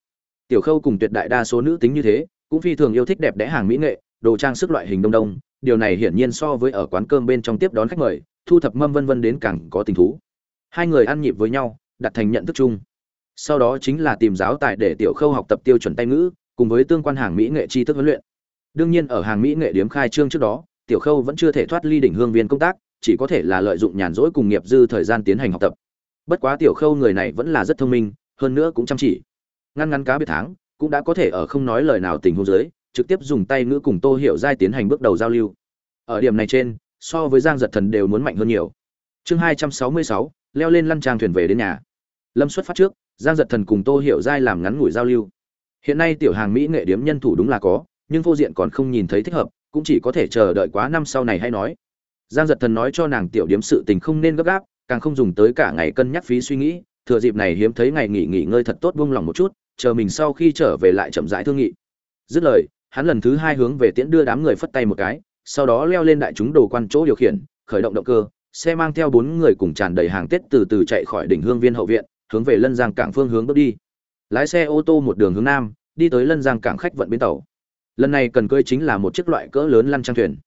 Tiểu khâu cùng tuyệt đại đa số nữ tính như thế, cũng phi thường yêu thích đẹp đẽ hàng mỹ nghệ, đồ trang sức loại hình đông đông, điều này hiển nhiên so với ở quán cơm bên trong tiếp đón khách mời, thu thập mâm vân vân đến càng có tình thú. Hai người ăn nhịp với nhau, đặt thành nhận thức chung. Sau đó chính là tìm giáo tài để tiểu khâu học tập tiêu chuẩn tay ngữ, cùng với tương quan hàng mỹ nghệ tri thức huấn luyện. Đương nhiên ở hàng mỹ nghệ điếm khai trương trước đó, tiểu khâu vẫn chưa thể thoát ly đỉnh hương viên công tác chỉ có thể là lợi dụng nhàn rỗi cùng nghiệp dư thời gian tiến hành học tập. Bất quá tiểu khâu người này vẫn là rất thông minh, hơn nữa cũng chăm chỉ. Ngăn ngắn cá biệt tháng, cũng đã có thể ở không nói lời nào tình huống dưới, trực tiếp dùng tay ngữ cùng tô hiểu giai tiến hành bước đầu giao lưu. Ở điểm này trên, so với giang giật thần đều muốn mạnh hơn nhiều. Chương hai trăm sáu mươi sáu, leo lên lăn trang thuyền về đến nhà. Lâm xuất phát trước, giang giật thần cùng tô hiểu giai làm ngắn ngủi giao lưu. Hiện nay tiểu hàng mỹ nghệ điếm nhân thủ đúng là có, nhưng vô diện còn không nhìn thấy thích hợp, cũng chỉ có thể chờ đợi quá năm sau này hay nói giang giật thần nói cho nàng tiểu điếm sự tình không nên gấp gáp, càng không dùng tới cả ngày cân nhắc phí suy nghĩ, thừa dịp này hiếm thấy ngày nghỉ nghỉ ngơi thật tốt buông lòng một chút, chờ mình sau khi trở về lại chậm rãi thương nghị. Dứt lời, hắn lần thứ hai hướng về tiễn đưa đám người phất tay một cái, sau đó leo lên đại chúng đồ quan chỗ điều khiển, khởi động động cơ, xe mang theo bốn người cùng tràn đầy hàng tết từ từ chạy khỏi đỉnh hương viên hậu viện, hướng về lân giang cảng phương hướng bước đi. Lái xe ô tô một đường hướng nam, đi tới lân giang cảng khách vận bến tàu. Lần này cần cưới chính là một chiếc loại cỡ lớn lăn trang thuyền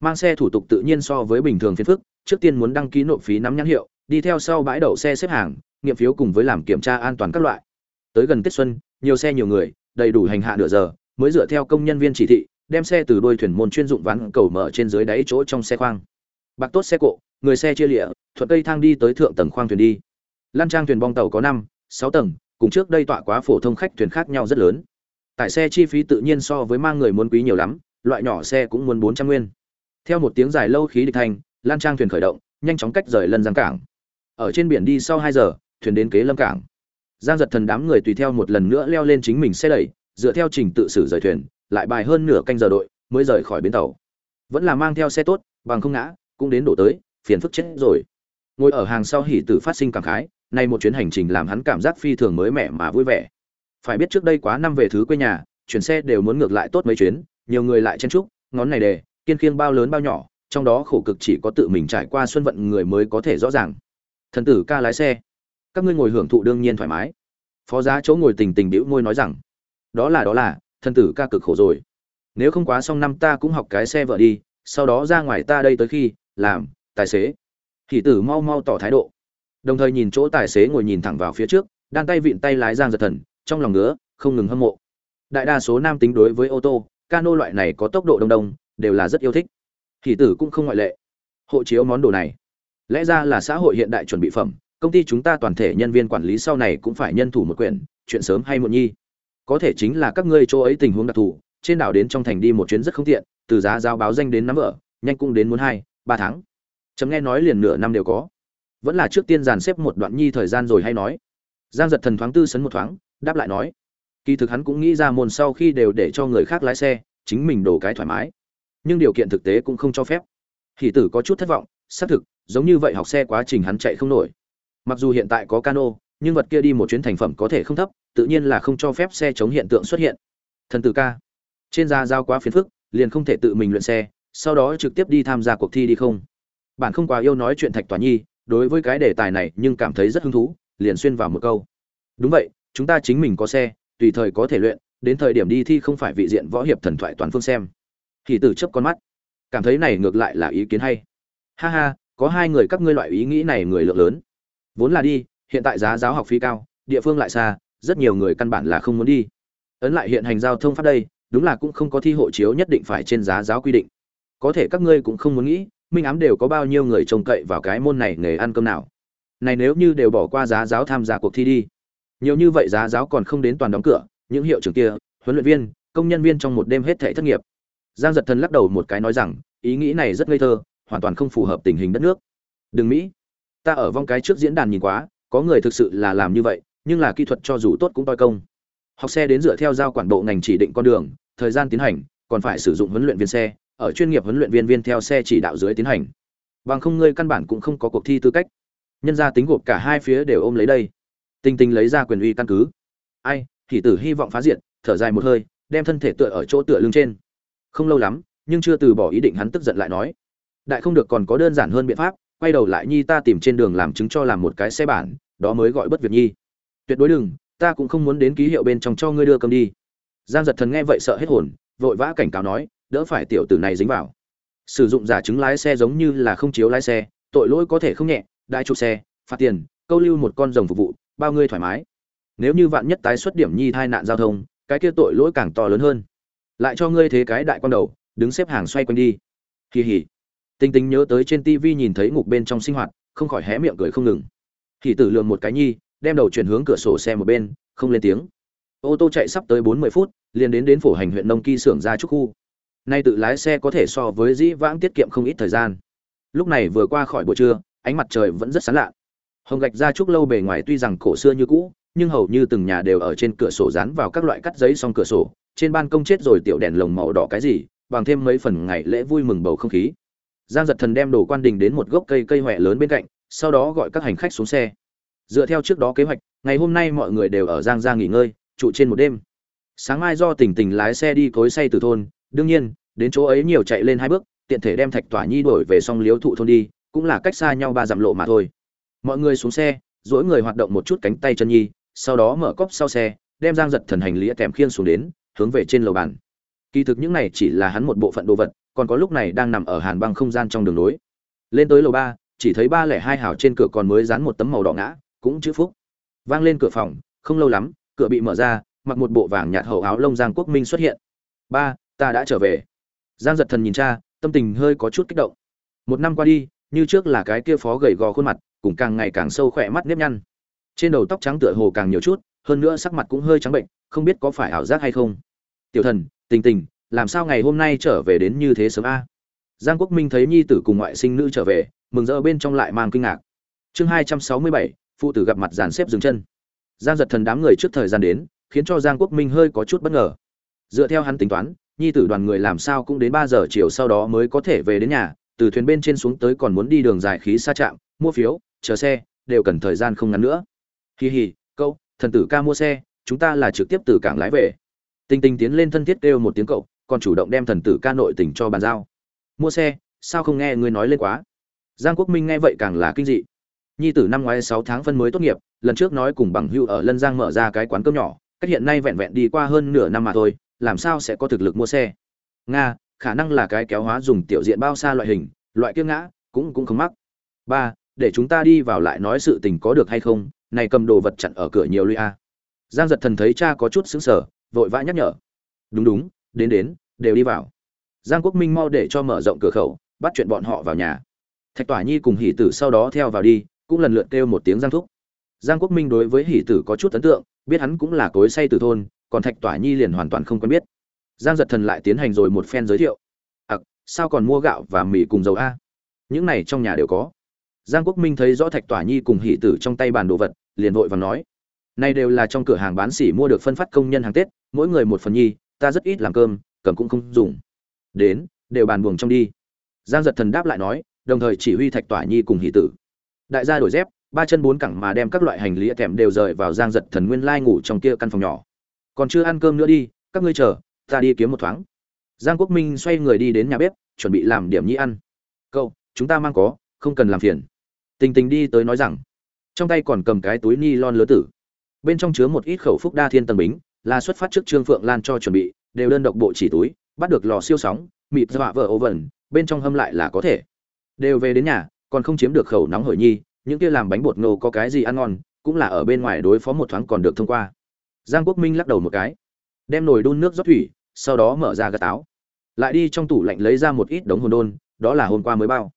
mang xe thủ tục tự nhiên so với bình thường phiền phức, trước tiên muốn đăng ký nộp phí nắm nhãn hiệu, đi theo sau bãi đậu xe xếp hàng, nghiệm phiếu cùng với làm kiểm tra an toàn các loại. Tới gần tết xuân, nhiều xe nhiều người, đầy đủ hành hạ nửa giờ, mới dựa theo công nhân viên chỉ thị, đem xe từ đôi thuyền môn chuyên dụng ván cầu mở trên dưới đáy chỗ trong xe khoang. Bạc tốt xe cộ, người xe chia lịa, thuận cây thang đi tới thượng tầng khoang thuyền đi. Lan trang thuyền bong tàu có năm, sáu tầng, cùng trước đây tọa quá phổ thông khách thuyền khác nhau rất lớn. Tại xe chi phí tự nhiên so với mang người muốn quý nhiều lắm, loại nhỏ xe cũng muốn bốn trăm nguyên theo một tiếng dài lâu khí địch thanh, lan trang thuyền khởi động, nhanh chóng cách rời lân giang cảng. Ở trên biển đi sau hai giờ, thuyền đến kế lâm cảng. Giang giật thần đám người tùy theo một lần nữa leo lên chính mình xe đẩy, dựa theo trình tự xử rời thuyền, lại bài hơn nửa canh giờ đội mới rời khỏi bến tàu. Vẫn là mang theo xe tốt, bằng không ngã, cũng đến đổ tới, phiền phức chết rồi. Ngồi ở hàng sau hỉ tử phát sinh cảm khái, nay một chuyến hành trình làm hắn cảm giác phi thường mới mẻ mà vui vẻ. Phải biết trước đây quá năm về thứ quê nhà, chuyển xe đều muốn ngược lại tốt mấy chuyến, nhiều người lại chen trúc ngón này đề kiên khiêng bao lớn bao nhỏ, trong đó khổ cực chỉ có tự mình trải qua xuân vận người mới có thể rõ ràng. Thần tử ca lái xe. Các ngươi ngồi hưởng thụ đương nhiên thoải mái. Phó giá chỗ ngồi tình tình bĩu môi nói rằng, đó là đó là, thần tử ca cực khổ rồi. Nếu không quá xong năm ta cũng học cái xe vợ đi, sau đó ra ngoài ta đây tới khi, làm, tài xế. Thì tử mau mau tỏ thái độ. Đồng thời nhìn chỗ tài xế ngồi nhìn thẳng vào phía trước, đan tay vịn tay lái giang giật thần, trong lòng ngứa, không ngừng hâm mộ. Đại đa số nam tính đối với ô tô, cano loại này có tốc độ đông đông đều là rất yêu thích. Thì tử cũng không ngoại lệ. Hộ chiếu món đồ này. Lẽ ra là xã hội hiện đại chuẩn bị phẩm, công ty chúng ta toàn thể nhân viên quản lý sau này cũng phải nhân thủ một quyển, chuyện sớm hay muộn nhi. Có thể chính là các ngươi chỗ ấy tình huống đặc thù, trên đảo đến trong thành đi một chuyến rất không tiện, từ giá giao báo danh đến nắm vợ, nhanh cũng đến muốn hai, ba tháng. Chấm nghe nói liền nửa năm đều có. Vẫn là trước tiên dàn xếp một đoạn nhi thời gian rồi hay nói. Giang giật thần thoáng tư sấn một thoáng, đáp lại nói. Kỳ thực hắn cũng nghĩ ra môn sau khi đều để cho người khác lái xe, chính mình đổ cái thoải mái nhưng điều kiện thực tế cũng không cho phép. Hỷ tử có chút thất vọng, xác thực, giống như vậy học xe quá trình hắn chạy không nổi. Mặc dù hiện tại có cano, nhưng vật kia đi một chuyến thành phẩm có thể không thấp, tự nhiên là không cho phép xe chống hiện tượng xuất hiện. Thần tử ca. Trên da giao quá phiền phức, liền không thể tự mình luyện xe, sau đó trực tiếp đi tham gia cuộc thi đi không? Bạn không quá yêu nói chuyện thạch tòa nhi, đối với cái đề tài này nhưng cảm thấy rất hứng thú, liền xuyên vào một câu. Đúng vậy, chúng ta chính mình có xe, tùy thời có thể luyện, đến thời điểm đi thi không phải vị diện võ hiệp thần thoại toàn phương xem thì tử chấp con mắt. Cảm thấy này ngược lại là ý kiến hay. Ha ha, có hai người các ngươi loại ý nghĩ này người lượng lớn. Vốn là đi, hiện tại giá giáo học phí cao, địa phương lại xa, rất nhiều người căn bản là không muốn đi. Ấn lại hiện hành giao thông pháp đây, đúng là cũng không có thi hộ chiếu nhất định phải trên giá giáo quy định. Có thể các ngươi cũng không muốn nghĩ, minh ám đều có bao nhiêu người trông cậy vào cái môn này nghề ăn cơm nào. Này nếu như đều bỏ qua giá giáo tham gia cuộc thi đi. Nhiều như vậy giá giáo còn không đến toàn đóng cửa, những hiệu trưởng kia, huấn luyện viên, công nhân viên trong một đêm hết thảy thất nghiệp giang giật thần lắc đầu một cái nói rằng, ý nghĩ này rất ngây thơ, hoàn toàn không phù hợp tình hình đất nước. Đừng mỹ, ta ở vong cái trước diễn đàn nhìn quá, có người thực sự là làm như vậy, nhưng là kỹ thuật cho dù tốt cũng toi công. Học xe đến dựa theo giao quản bộ ngành chỉ định con đường, thời gian tiến hành, còn phải sử dụng huấn luyện viên xe, ở chuyên nghiệp huấn luyện viên viên theo xe chỉ đạo dưới tiến hành. Bằng không ngươi căn bản cũng không có cuộc thi tư cách. Nhân ra tính gộp cả hai phía đều ôm lấy đây. Tinh tinh lấy ra quyền uy căn cứ. Ai, thì tử hy vọng phá diện thở dài một hơi, đem thân thể tựa ở chỗ tựa lưng trên không lâu lắm, nhưng chưa từ bỏ ý định hắn tức giận lại nói, đại không được còn có đơn giản hơn biện pháp, quay đầu lại nhi ta tìm trên đường làm chứng cho làm một cái xe bản, đó mới gọi bất việc nhi. Tuyệt đối đừng, ta cũng không muốn đến ký hiệu bên trong cho ngươi đưa cơm đi. Giang giật thần nghe vậy sợ hết hồn, vội vã cảnh cáo nói, đỡ phải tiểu tử này dính vào. Sử dụng giả chứng lái xe giống như là không chiếu lái xe, tội lỗi có thể không nhẹ, đại chụp xe, phạt tiền, câu lưu một con rồng phục vụ, bao ngươi thoải mái. Nếu như vạn nhất tái xuất điểm nhi tai nạn giao thông, cái kia tội lỗi càng to lớn hơn lại cho ngươi thế cái đại quan đầu, đứng xếp hàng xoay quanh đi. Kỳ hỉ tinh tinh nhớ tới trên tivi nhìn thấy ngục bên trong sinh hoạt, không khỏi hé miệng cười không ngừng. Hỉ tử lượm một cái nhi, đem đầu chuyển hướng cửa sổ xe một bên, không lên tiếng. Ô tô chạy sắp tới bốn mươi phút, liền đến đến phổ hành huyện nông kỳ xưởng ra trúc khu. Nay tự lái xe có thể so với dĩ vãng tiết kiệm không ít thời gian. Lúc này vừa qua khỏi buổi trưa, ánh mặt trời vẫn rất sáng lạ. Hồng gạch ra trúc lâu bề ngoài tuy rằng cổ xưa như cũ, nhưng hầu như từng nhà đều ở trên cửa sổ dán vào các loại cắt giấy xong cửa sổ trên ban công chết rồi tiểu đèn lồng màu đỏ cái gì, bằng thêm mấy phần ngày lễ vui mừng bầu không khí. Giang giật thần đem đồ quan đình đến một gốc cây cây huệ lớn bên cạnh, sau đó gọi các hành khách xuống xe. Dựa theo trước đó kế hoạch, ngày hôm nay mọi người đều ở giang ra nghỉ ngơi, trụ trên một đêm. Sáng mai do tỉnh tỉnh lái xe đi cối say từ thôn, đương nhiên, đến chỗ ấy nhiều chạy lên hai bước, tiện thể đem thạch tỏa nhi đổi về xong liếu thụ thôn đi, cũng là cách xa nhau ba dặm lộ mà thôi. Mọi người xuống xe dỗi người hoạt động một chút cánh tay chân nhi, sau đó mở cốc sau xe, đem giang giật thần hành lý kèm khiên xuống đến hướng về trên lầu bàn. Kỳ thực những này chỉ là hắn một bộ phận đồ vật, còn có lúc này đang nằm ở hàn băng không gian trong đường nối lên tới lầu ba, chỉ thấy ba lẻ hai hào trên cửa còn mới dán một tấm màu đỏ ngã, cũng chữ phúc. Vang lên cửa phòng, không lâu lắm, cửa bị mở ra, mặc một bộ vàng nhạt hậu áo lông giang quốc minh xuất hiện. Ba, ta đã trở về. Giang giật thần nhìn cha, tâm tình hơi có chút kích động. Một năm qua đi, như trước là cái kia phó gầy gò khuôn mặt, cũng càng ngày càng sâu khỏe mắt nếp nhăn. Trên đầu tóc trắng tựa hồ càng nhiều chút hơn nữa sắc mặt cũng hơi trắng bệnh, không biết có phải ảo giác hay không. Tiểu thần, tình tình, làm sao ngày hôm nay trở về đến như thế sớm a? Giang quốc minh thấy nhi tử cùng ngoại sinh nữ trở về, mừng rỡ bên trong lại mang kinh ngạc. Chương hai trăm sáu mươi bảy, phụ tử gặp mặt dàn xếp dừng chân. Giang giật thần đám người trước thời gian đến, khiến cho giang quốc minh hơi có chút bất ngờ. Dựa theo hắn tính toán, nhi tử đoàn người làm sao cũng đến ba giờ chiều sau đó mới có thể về đến nhà, từ thuyền bên trên xuống tới còn muốn đi đường dài khí xa trạm, mua phiếu, chờ xe, đều cần thời gian không ngắn nữa. Hì hì thần tử ca mua xe, chúng ta là trực tiếp từ cảng lái về. Tinh tinh tiến lên thân thiết kêu một tiếng cậu, còn chủ động đem thần tử ca nội tình cho bàn giao. Mua xe, sao không nghe ngươi nói lên quá? Giang quốc minh nghe vậy càng là kinh dị. Nhi tử năm ngoái sáu tháng phân mới tốt nghiệp, lần trước nói cùng bằng hưu ở lân giang mở ra cái quán cơm nhỏ, cách hiện nay vẹn vẹn đi qua hơn nửa năm mà thôi, làm sao sẽ có thực lực mua xe? Nga, khả năng là cái kéo hóa dùng tiểu diện bao xa loại hình, loại kiêng ngã, cũng cũng không mắc. Ba, để chúng ta đi vào lại nói sự tình có được hay không này cầm đồ vật chặn ở cửa nhiều lui a. Giang giật thần thấy cha có chút xứng sở vội vã nhắc nhở. Đúng đúng, đến đến, đều đi vào. Giang quốc minh mau để cho mở rộng cửa khẩu, bắt chuyện bọn họ vào nhà. Thạch tỏa nhi cùng hỷ tử sau đó theo vào đi, cũng lần lượt kêu một tiếng giang thúc. Giang quốc minh đối với hỷ tử có chút ấn tượng, biết hắn cũng là cối say từ thôn, còn thạch tỏa nhi liền hoàn toàn không quen biết. Giang giật thần lại tiến hành rồi một phen giới thiệu. Ặc, sao còn mua gạo và mì cùng dầu a? Những này trong nhà đều có. Giang quốc minh thấy rõ thạch tỏa nhi cùng hỷ tử trong tay bàn đồ vật liền vội và nói, này đều là trong cửa hàng bán xỉ mua được phân phát công nhân hàng tết, mỗi người một phần nhi, ta rất ít làm cơm, cầm cũng không dùng. Đến, đều bàn buồng trong đi. Giang giật thần đáp lại nói, đồng thời chỉ huy thạch tỏa nhi cùng hỷ tử. Đại gia đổi dép, ba chân bốn cẳng mà đem các loại hành lý kèm đều rời vào giang giật thần nguyên lai ngủ trong kia căn phòng nhỏ. Còn chưa ăn cơm nữa đi, các ngươi chờ, ta đi kiếm một thoáng. Giang quốc minh xoay người đi đến nhà bếp, chuẩn bị làm điểm nhi ăn. Cậu, chúng ta mang có, không cần làm phiền. Tình tình đi tới nói rằng trong tay còn cầm cái túi ni lon lứa tử. Bên trong chứa một ít khẩu phúc đa thiên tầng bính, là xuất phát trước trương phượng lan cho chuẩn bị, đều đơn độc bộ chỉ túi, bắt được lò siêu sóng, mịt dọa vợ vẩn bên trong hâm lại là có thể. Đều về đến nhà, còn không chiếm được khẩu nóng hởi nhi, những kia làm bánh bột ngô có cái gì ăn ngon, cũng là ở bên ngoài đối phó một thoáng còn được thông qua. Giang quốc minh lắc đầu một cái, đem nồi đun nước rót thủy, sau đó mở ra gà táo. Lại đi trong tủ lạnh lấy ra một ít đống hồn đôn, đó là hôm qua mới bao.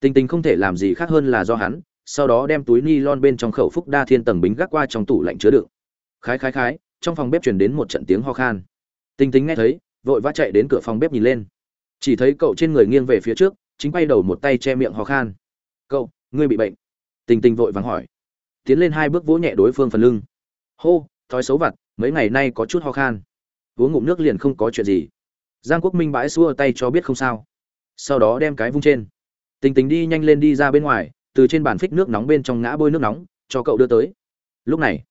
Tình tình không thể làm gì khác hơn là do hắn sau đó đem túi ni lon bên trong khẩu phúc đa thiên tầng bính gác qua trong tủ lạnh chứa đựng. Khái khái khái, trong phòng bếp truyền đến một trận tiếng ho khan. Tình tình nghe thấy, vội vã chạy đến cửa phòng bếp nhìn lên. Chỉ thấy cậu trên người nghiêng về phía trước, chính bay đầu một tay che miệng ho khan. Cậu, ngươi bị bệnh. Tình tình vội vàng hỏi. Tiến lên hai bước vỗ nhẹ đối phương phần lưng. Hô, thói xấu vặt, mấy ngày nay có chút ho khan. Uống ngụm nước liền không có chuyện gì. Giang quốc minh bãi xua tay cho biết không sao. Sau đó đem cái vung trên. Tình tình đi nhanh lên đi ra bên ngoài từ trên bàn phích nước nóng bên trong ngã bôi nước nóng, cho cậu đưa tới. Lúc này,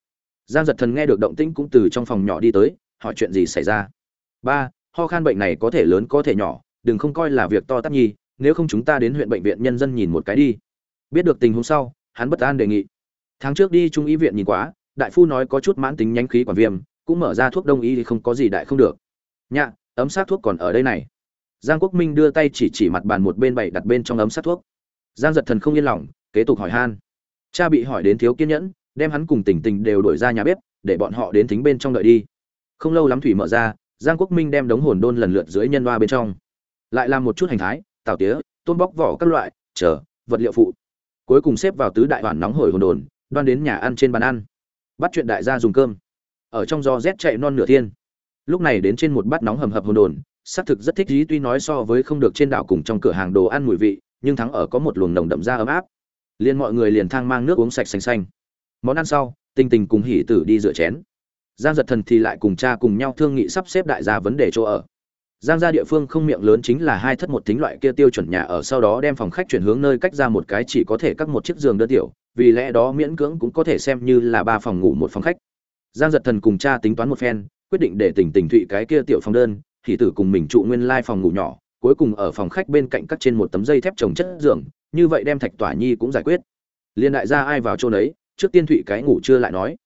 giang giật thần nghe được động tĩnh cũng từ trong phòng nhỏ đi tới, hỏi chuyện gì xảy ra? Ba, ho khan bệnh này có thể lớn có thể nhỏ, đừng không coi là việc to tát nhi, nếu không chúng ta đến huyện bệnh viện nhân dân nhìn một cái đi. Biết được tình huống sau, hắn bất an đề nghị. Tháng trước đi trung y viện nhìn quá, đại phu nói có chút mãn tính nhánh khí quả viêm, cũng mở ra thuốc đông y thì không có gì đại không được. Nhạ, ấm sát thuốc còn ở đây này. Giang quốc minh đưa tay chỉ chỉ mặt bàn một bên bày đặt bên trong ấm sát thuốc. Giang giật thần không yên lòng kế tục hỏi han. Cha bị hỏi đến thiếu kiên nhẫn, đem hắn cùng tỉnh tình đều đổi ra nhà bếp, để bọn họ đến thính bên trong đợi đi. Không lâu lắm thủy mở ra, giang quốc minh đem đống hồn đôn lần lượt dưới nhân loa bên trong. Lại làm một chút hành thái, tảo tía, tôm bóc vỏ các loại, chờ, vật liệu phụ. Cuối cùng xếp vào tứ đại hoàn nóng hổi hồn đồn, đoan đến nhà ăn trên bàn ăn. Bắt chuyện đại gia dùng cơm. Ở trong gió rét chạy non nửa thiên. Lúc này đến trên một bát nóng hầm hập hồn đồn, xác thực rất thích ý, tuy nói so với không được trên đảo cùng trong cửa hàng đồ ăn mùi vị, nhưng thắng ở có một luồng nồng đậm da ấm áp liền mọi người liền thang mang nước uống sạch xanh xanh. Món ăn sau tình tình cùng hỉ tử đi rửa chén. Giang giật thần thì lại cùng cha cùng nhau thương nghị sắp xếp đại gia vấn đề chỗ ở. Giang gia địa phương không miệng lớn chính là hai thất một tính loại kia tiêu chuẩn nhà ở, sau đó đem phòng khách chuyển hướng nơi cách ra một cái chỉ có thể cắt một chiếc giường đơn tiểu, vì lẽ đó miễn cưỡng cũng có thể xem như là ba phòng ngủ một phòng khách. Giang giật thần cùng cha tính toán một phen, quyết định để tỉnh tỉnh thụy cái kia tiểu phòng đơn thì tử cùng mình trụ nguyên lai phòng ngủ nhỏ, cuối cùng ở phòng khách bên cạnh cắt trên một tấm dây thép trồng chất giường như vậy đem thạch tỏa nhi cũng giải quyết. Liên đại gia ai vào chỗ đấy trước tiên thụy cái ngủ chưa lại nói.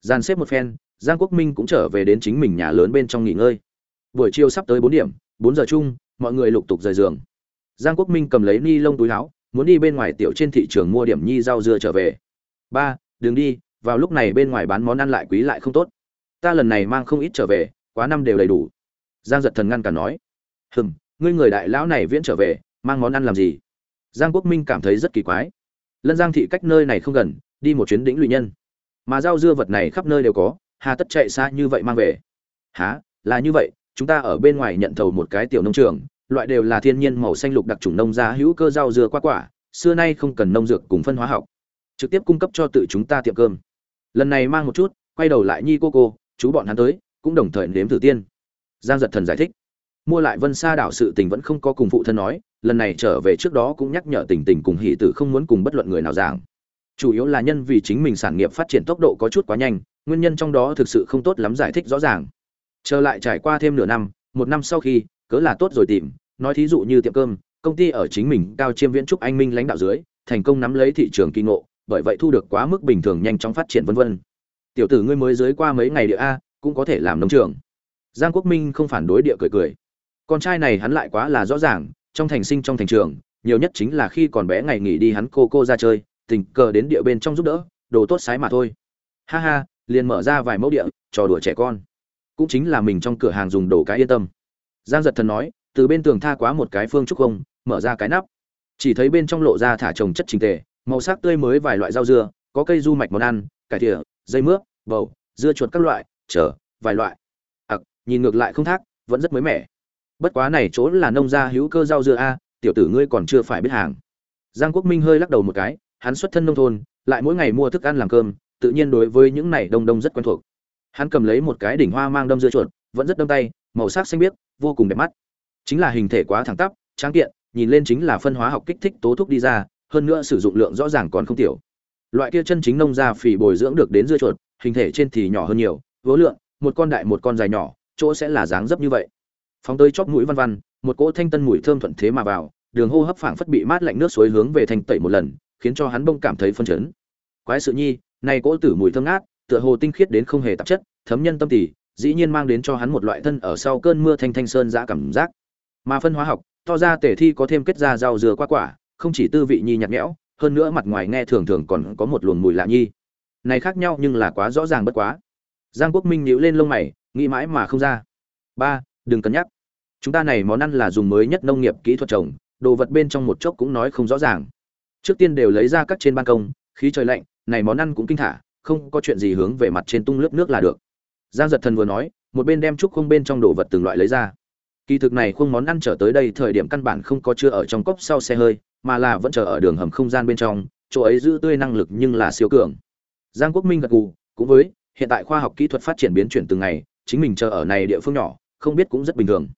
Gian xếp một phen, giang quốc minh cũng trở về đến chính mình nhà lớn bên trong nghỉ ngơi. Buổi chiều sắp tới bốn điểm, bốn giờ chung, mọi người lục tục rời giường. Giang quốc minh cầm lấy ni lông túi áo, muốn đi bên ngoài tiểu trên thị trường mua điểm nhi rau dưa trở về. Ba, đừng đi, vào lúc này bên ngoài bán món ăn lại quý lại không tốt. Ta lần này mang không ít trở về, quá năm đều đầy đủ. Giang giật thần ngăn cả nói. Hừm, ngươi người đại lão này viễn trở về, mang món ăn làm gì? Giang quốc minh cảm thấy rất kỳ quái. Lân giang thị cách nơi này không gần, đi một chuyến đỉnh lụy nhân. Mà rau dưa vật này khắp nơi đều có, hà tất chạy xa như vậy mang về. Há là như vậy, chúng ta ở bên ngoài nhận thầu một cái tiểu nông trường, loại đều là thiên nhiên màu xanh lục đặc trùng nông gia hữu cơ rau dưa qua quả, xưa nay không cần nông dược cùng phân hóa học. Trực tiếp cung cấp cho tự chúng ta tiệm cơm. Lần này mang một chút, quay đầu lại nhi cô cô, chú bọn hắn tới, cũng đồng thời nếm thử tiên. Giang giật thần giải thích. Mua lại vân sa đảo sự tình vẫn không có cùng phụ thân nói lần này trở về trước đó cũng nhắc nhở tình tình cùng hỷ tử không muốn cùng bất luận người nào giảng. Chủ yếu là nhân vì chính mình sản nghiệp phát triển tốc độ có chút quá nhanh, nguyên nhân trong đó thực sự không tốt lắm giải thích rõ ràng. Trở lại trải qua thêm nửa năm, một năm sau khi, cớ là tốt rồi tìm, nói thí dụ như tiệm cơm, công ty ở chính mình cao chiêm viễn trúc anh minh lãnh đạo dưới, thành công nắm lấy thị trường kỳ ngộ, bởi vậy thu được quá mức bình thường nhanh chóng phát triển vân vân. Tiểu tử ngươi mới dưới qua mấy ngày địa a, cũng có thể làm nông trường. Giang quốc minh không phản đối địa cười cười. Con trai này hắn lại quá là rõ ràng trong thành sinh trong thành trường, nhiều nhất chính là khi còn bé ngày nghỉ đi hắn cô cô ra chơi, tình cờ đến địa bên trong giúp đỡ, đồ tốt sái mà thôi. Ha ha, liền mở ra vài mẫu địa, trò đùa trẻ con. Cũng chính là mình trong cửa hàng dùng đồ cái yên tâm. Giang giật thần nói, từ bên tường tha quá một cái phương trúc không, mở ra cái nắp. Chỉ thấy bên trong lộ ra thả trồng chất trình tề, màu sắc tươi mới vài loại rau dưa, có cây du mạch món ăn, cải thìa dây mướp, bầu, dưa chuột các loại, chờ, vài loại. Ặc, nhìn ngược lại không thác, vẫn rất mới mẻ bất quá này chỗ là nông gia hữu cơ rau dưa a, tiểu tử ngươi còn chưa phải biết hàng. Giang quốc minh hơi lắc đầu một cái, hắn xuất thân nông thôn, lại mỗi ngày mua thức ăn làm cơm, tự nhiên đối với những này đông đông rất quen thuộc. Hắn cầm lấy một cái đỉnh hoa mang đâm dưa chuột, vẫn rất đâm tay, màu sắc xanh biếc, vô cùng đẹp mắt. Chính là hình thể quá thẳng tắp, tráng kiện, nhìn lên chính là phân hóa học kích thích tố thuốc đi ra, hơn nữa sử dụng lượng rõ ràng còn không tiểu. Loại kia chân chính nông gia phỉ bồi dưỡng được đến dưa chuột, hình thể trên thì nhỏ hơn nhiều vố lượng, một con đại một con dài nhỏ, chỗ sẽ là dáng dấp như vậy phóng tới chóp mũi văn văn, một cỗ thanh tân mùi thơm thuận thế mà vào, đường hô hấp phảng phất bị mát lạnh nước suối hướng về thành tẩy một lần, khiến cho hắn bông cảm thấy phân chấn. Quái sự nhi, này cỗ tử mùi thơm ngát, tựa hồ tinh khiết đến không hề tạp chất, thấm nhân tâm tỷ dĩ nhiên mang đến cho hắn một loại thân ở sau cơn mưa thanh thanh sơn giã cảm giác. Mà phân hóa học, to ra tể thi có thêm kết ra rau dừa qua quả, không chỉ tư vị nhi nhạt nhẽo, hơn nữa mặt ngoài nghe thường thường còn có một luồng mùi lạ nhi. Này khác nhau nhưng là quá rõ ràng bất quá. Giang quốc minh nhíu lên lông mày, nghĩ mãi mà không ra. Ba đừng cân nhắc. Chúng ta này món ăn là dùng mới nhất nông nghiệp kỹ thuật trồng, đồ vật bên trong một chốc cũng nói không rõ ràng. Trước tiên đều lấy ra các trên ban công, khí trời lạnh, này món ăn cũng kinh thả, không có chuyện gì hướng về mặt trên tung lớp nước là được. Giang giật thần vừa nói, một bên đem trúc không bên trong đồ vật từng loại lấy ra. Kỳ thực này khung món ăn trở tới đây thời điểm căn bản không có chưa ở trong cốc sau xe hơi, mà là vẫn chờ ở đường hầm không gian bên trong, chỗ ấy giữ tươi năng lực nhưng là siêu cường. Giang quốc minh gật gù, cũng với, hiện tại khoa học kỹ thuật phát triển biến chuyển từng ngày, chính mình chờ ở này địa phương nhỏ không biết cũng rất bình thường.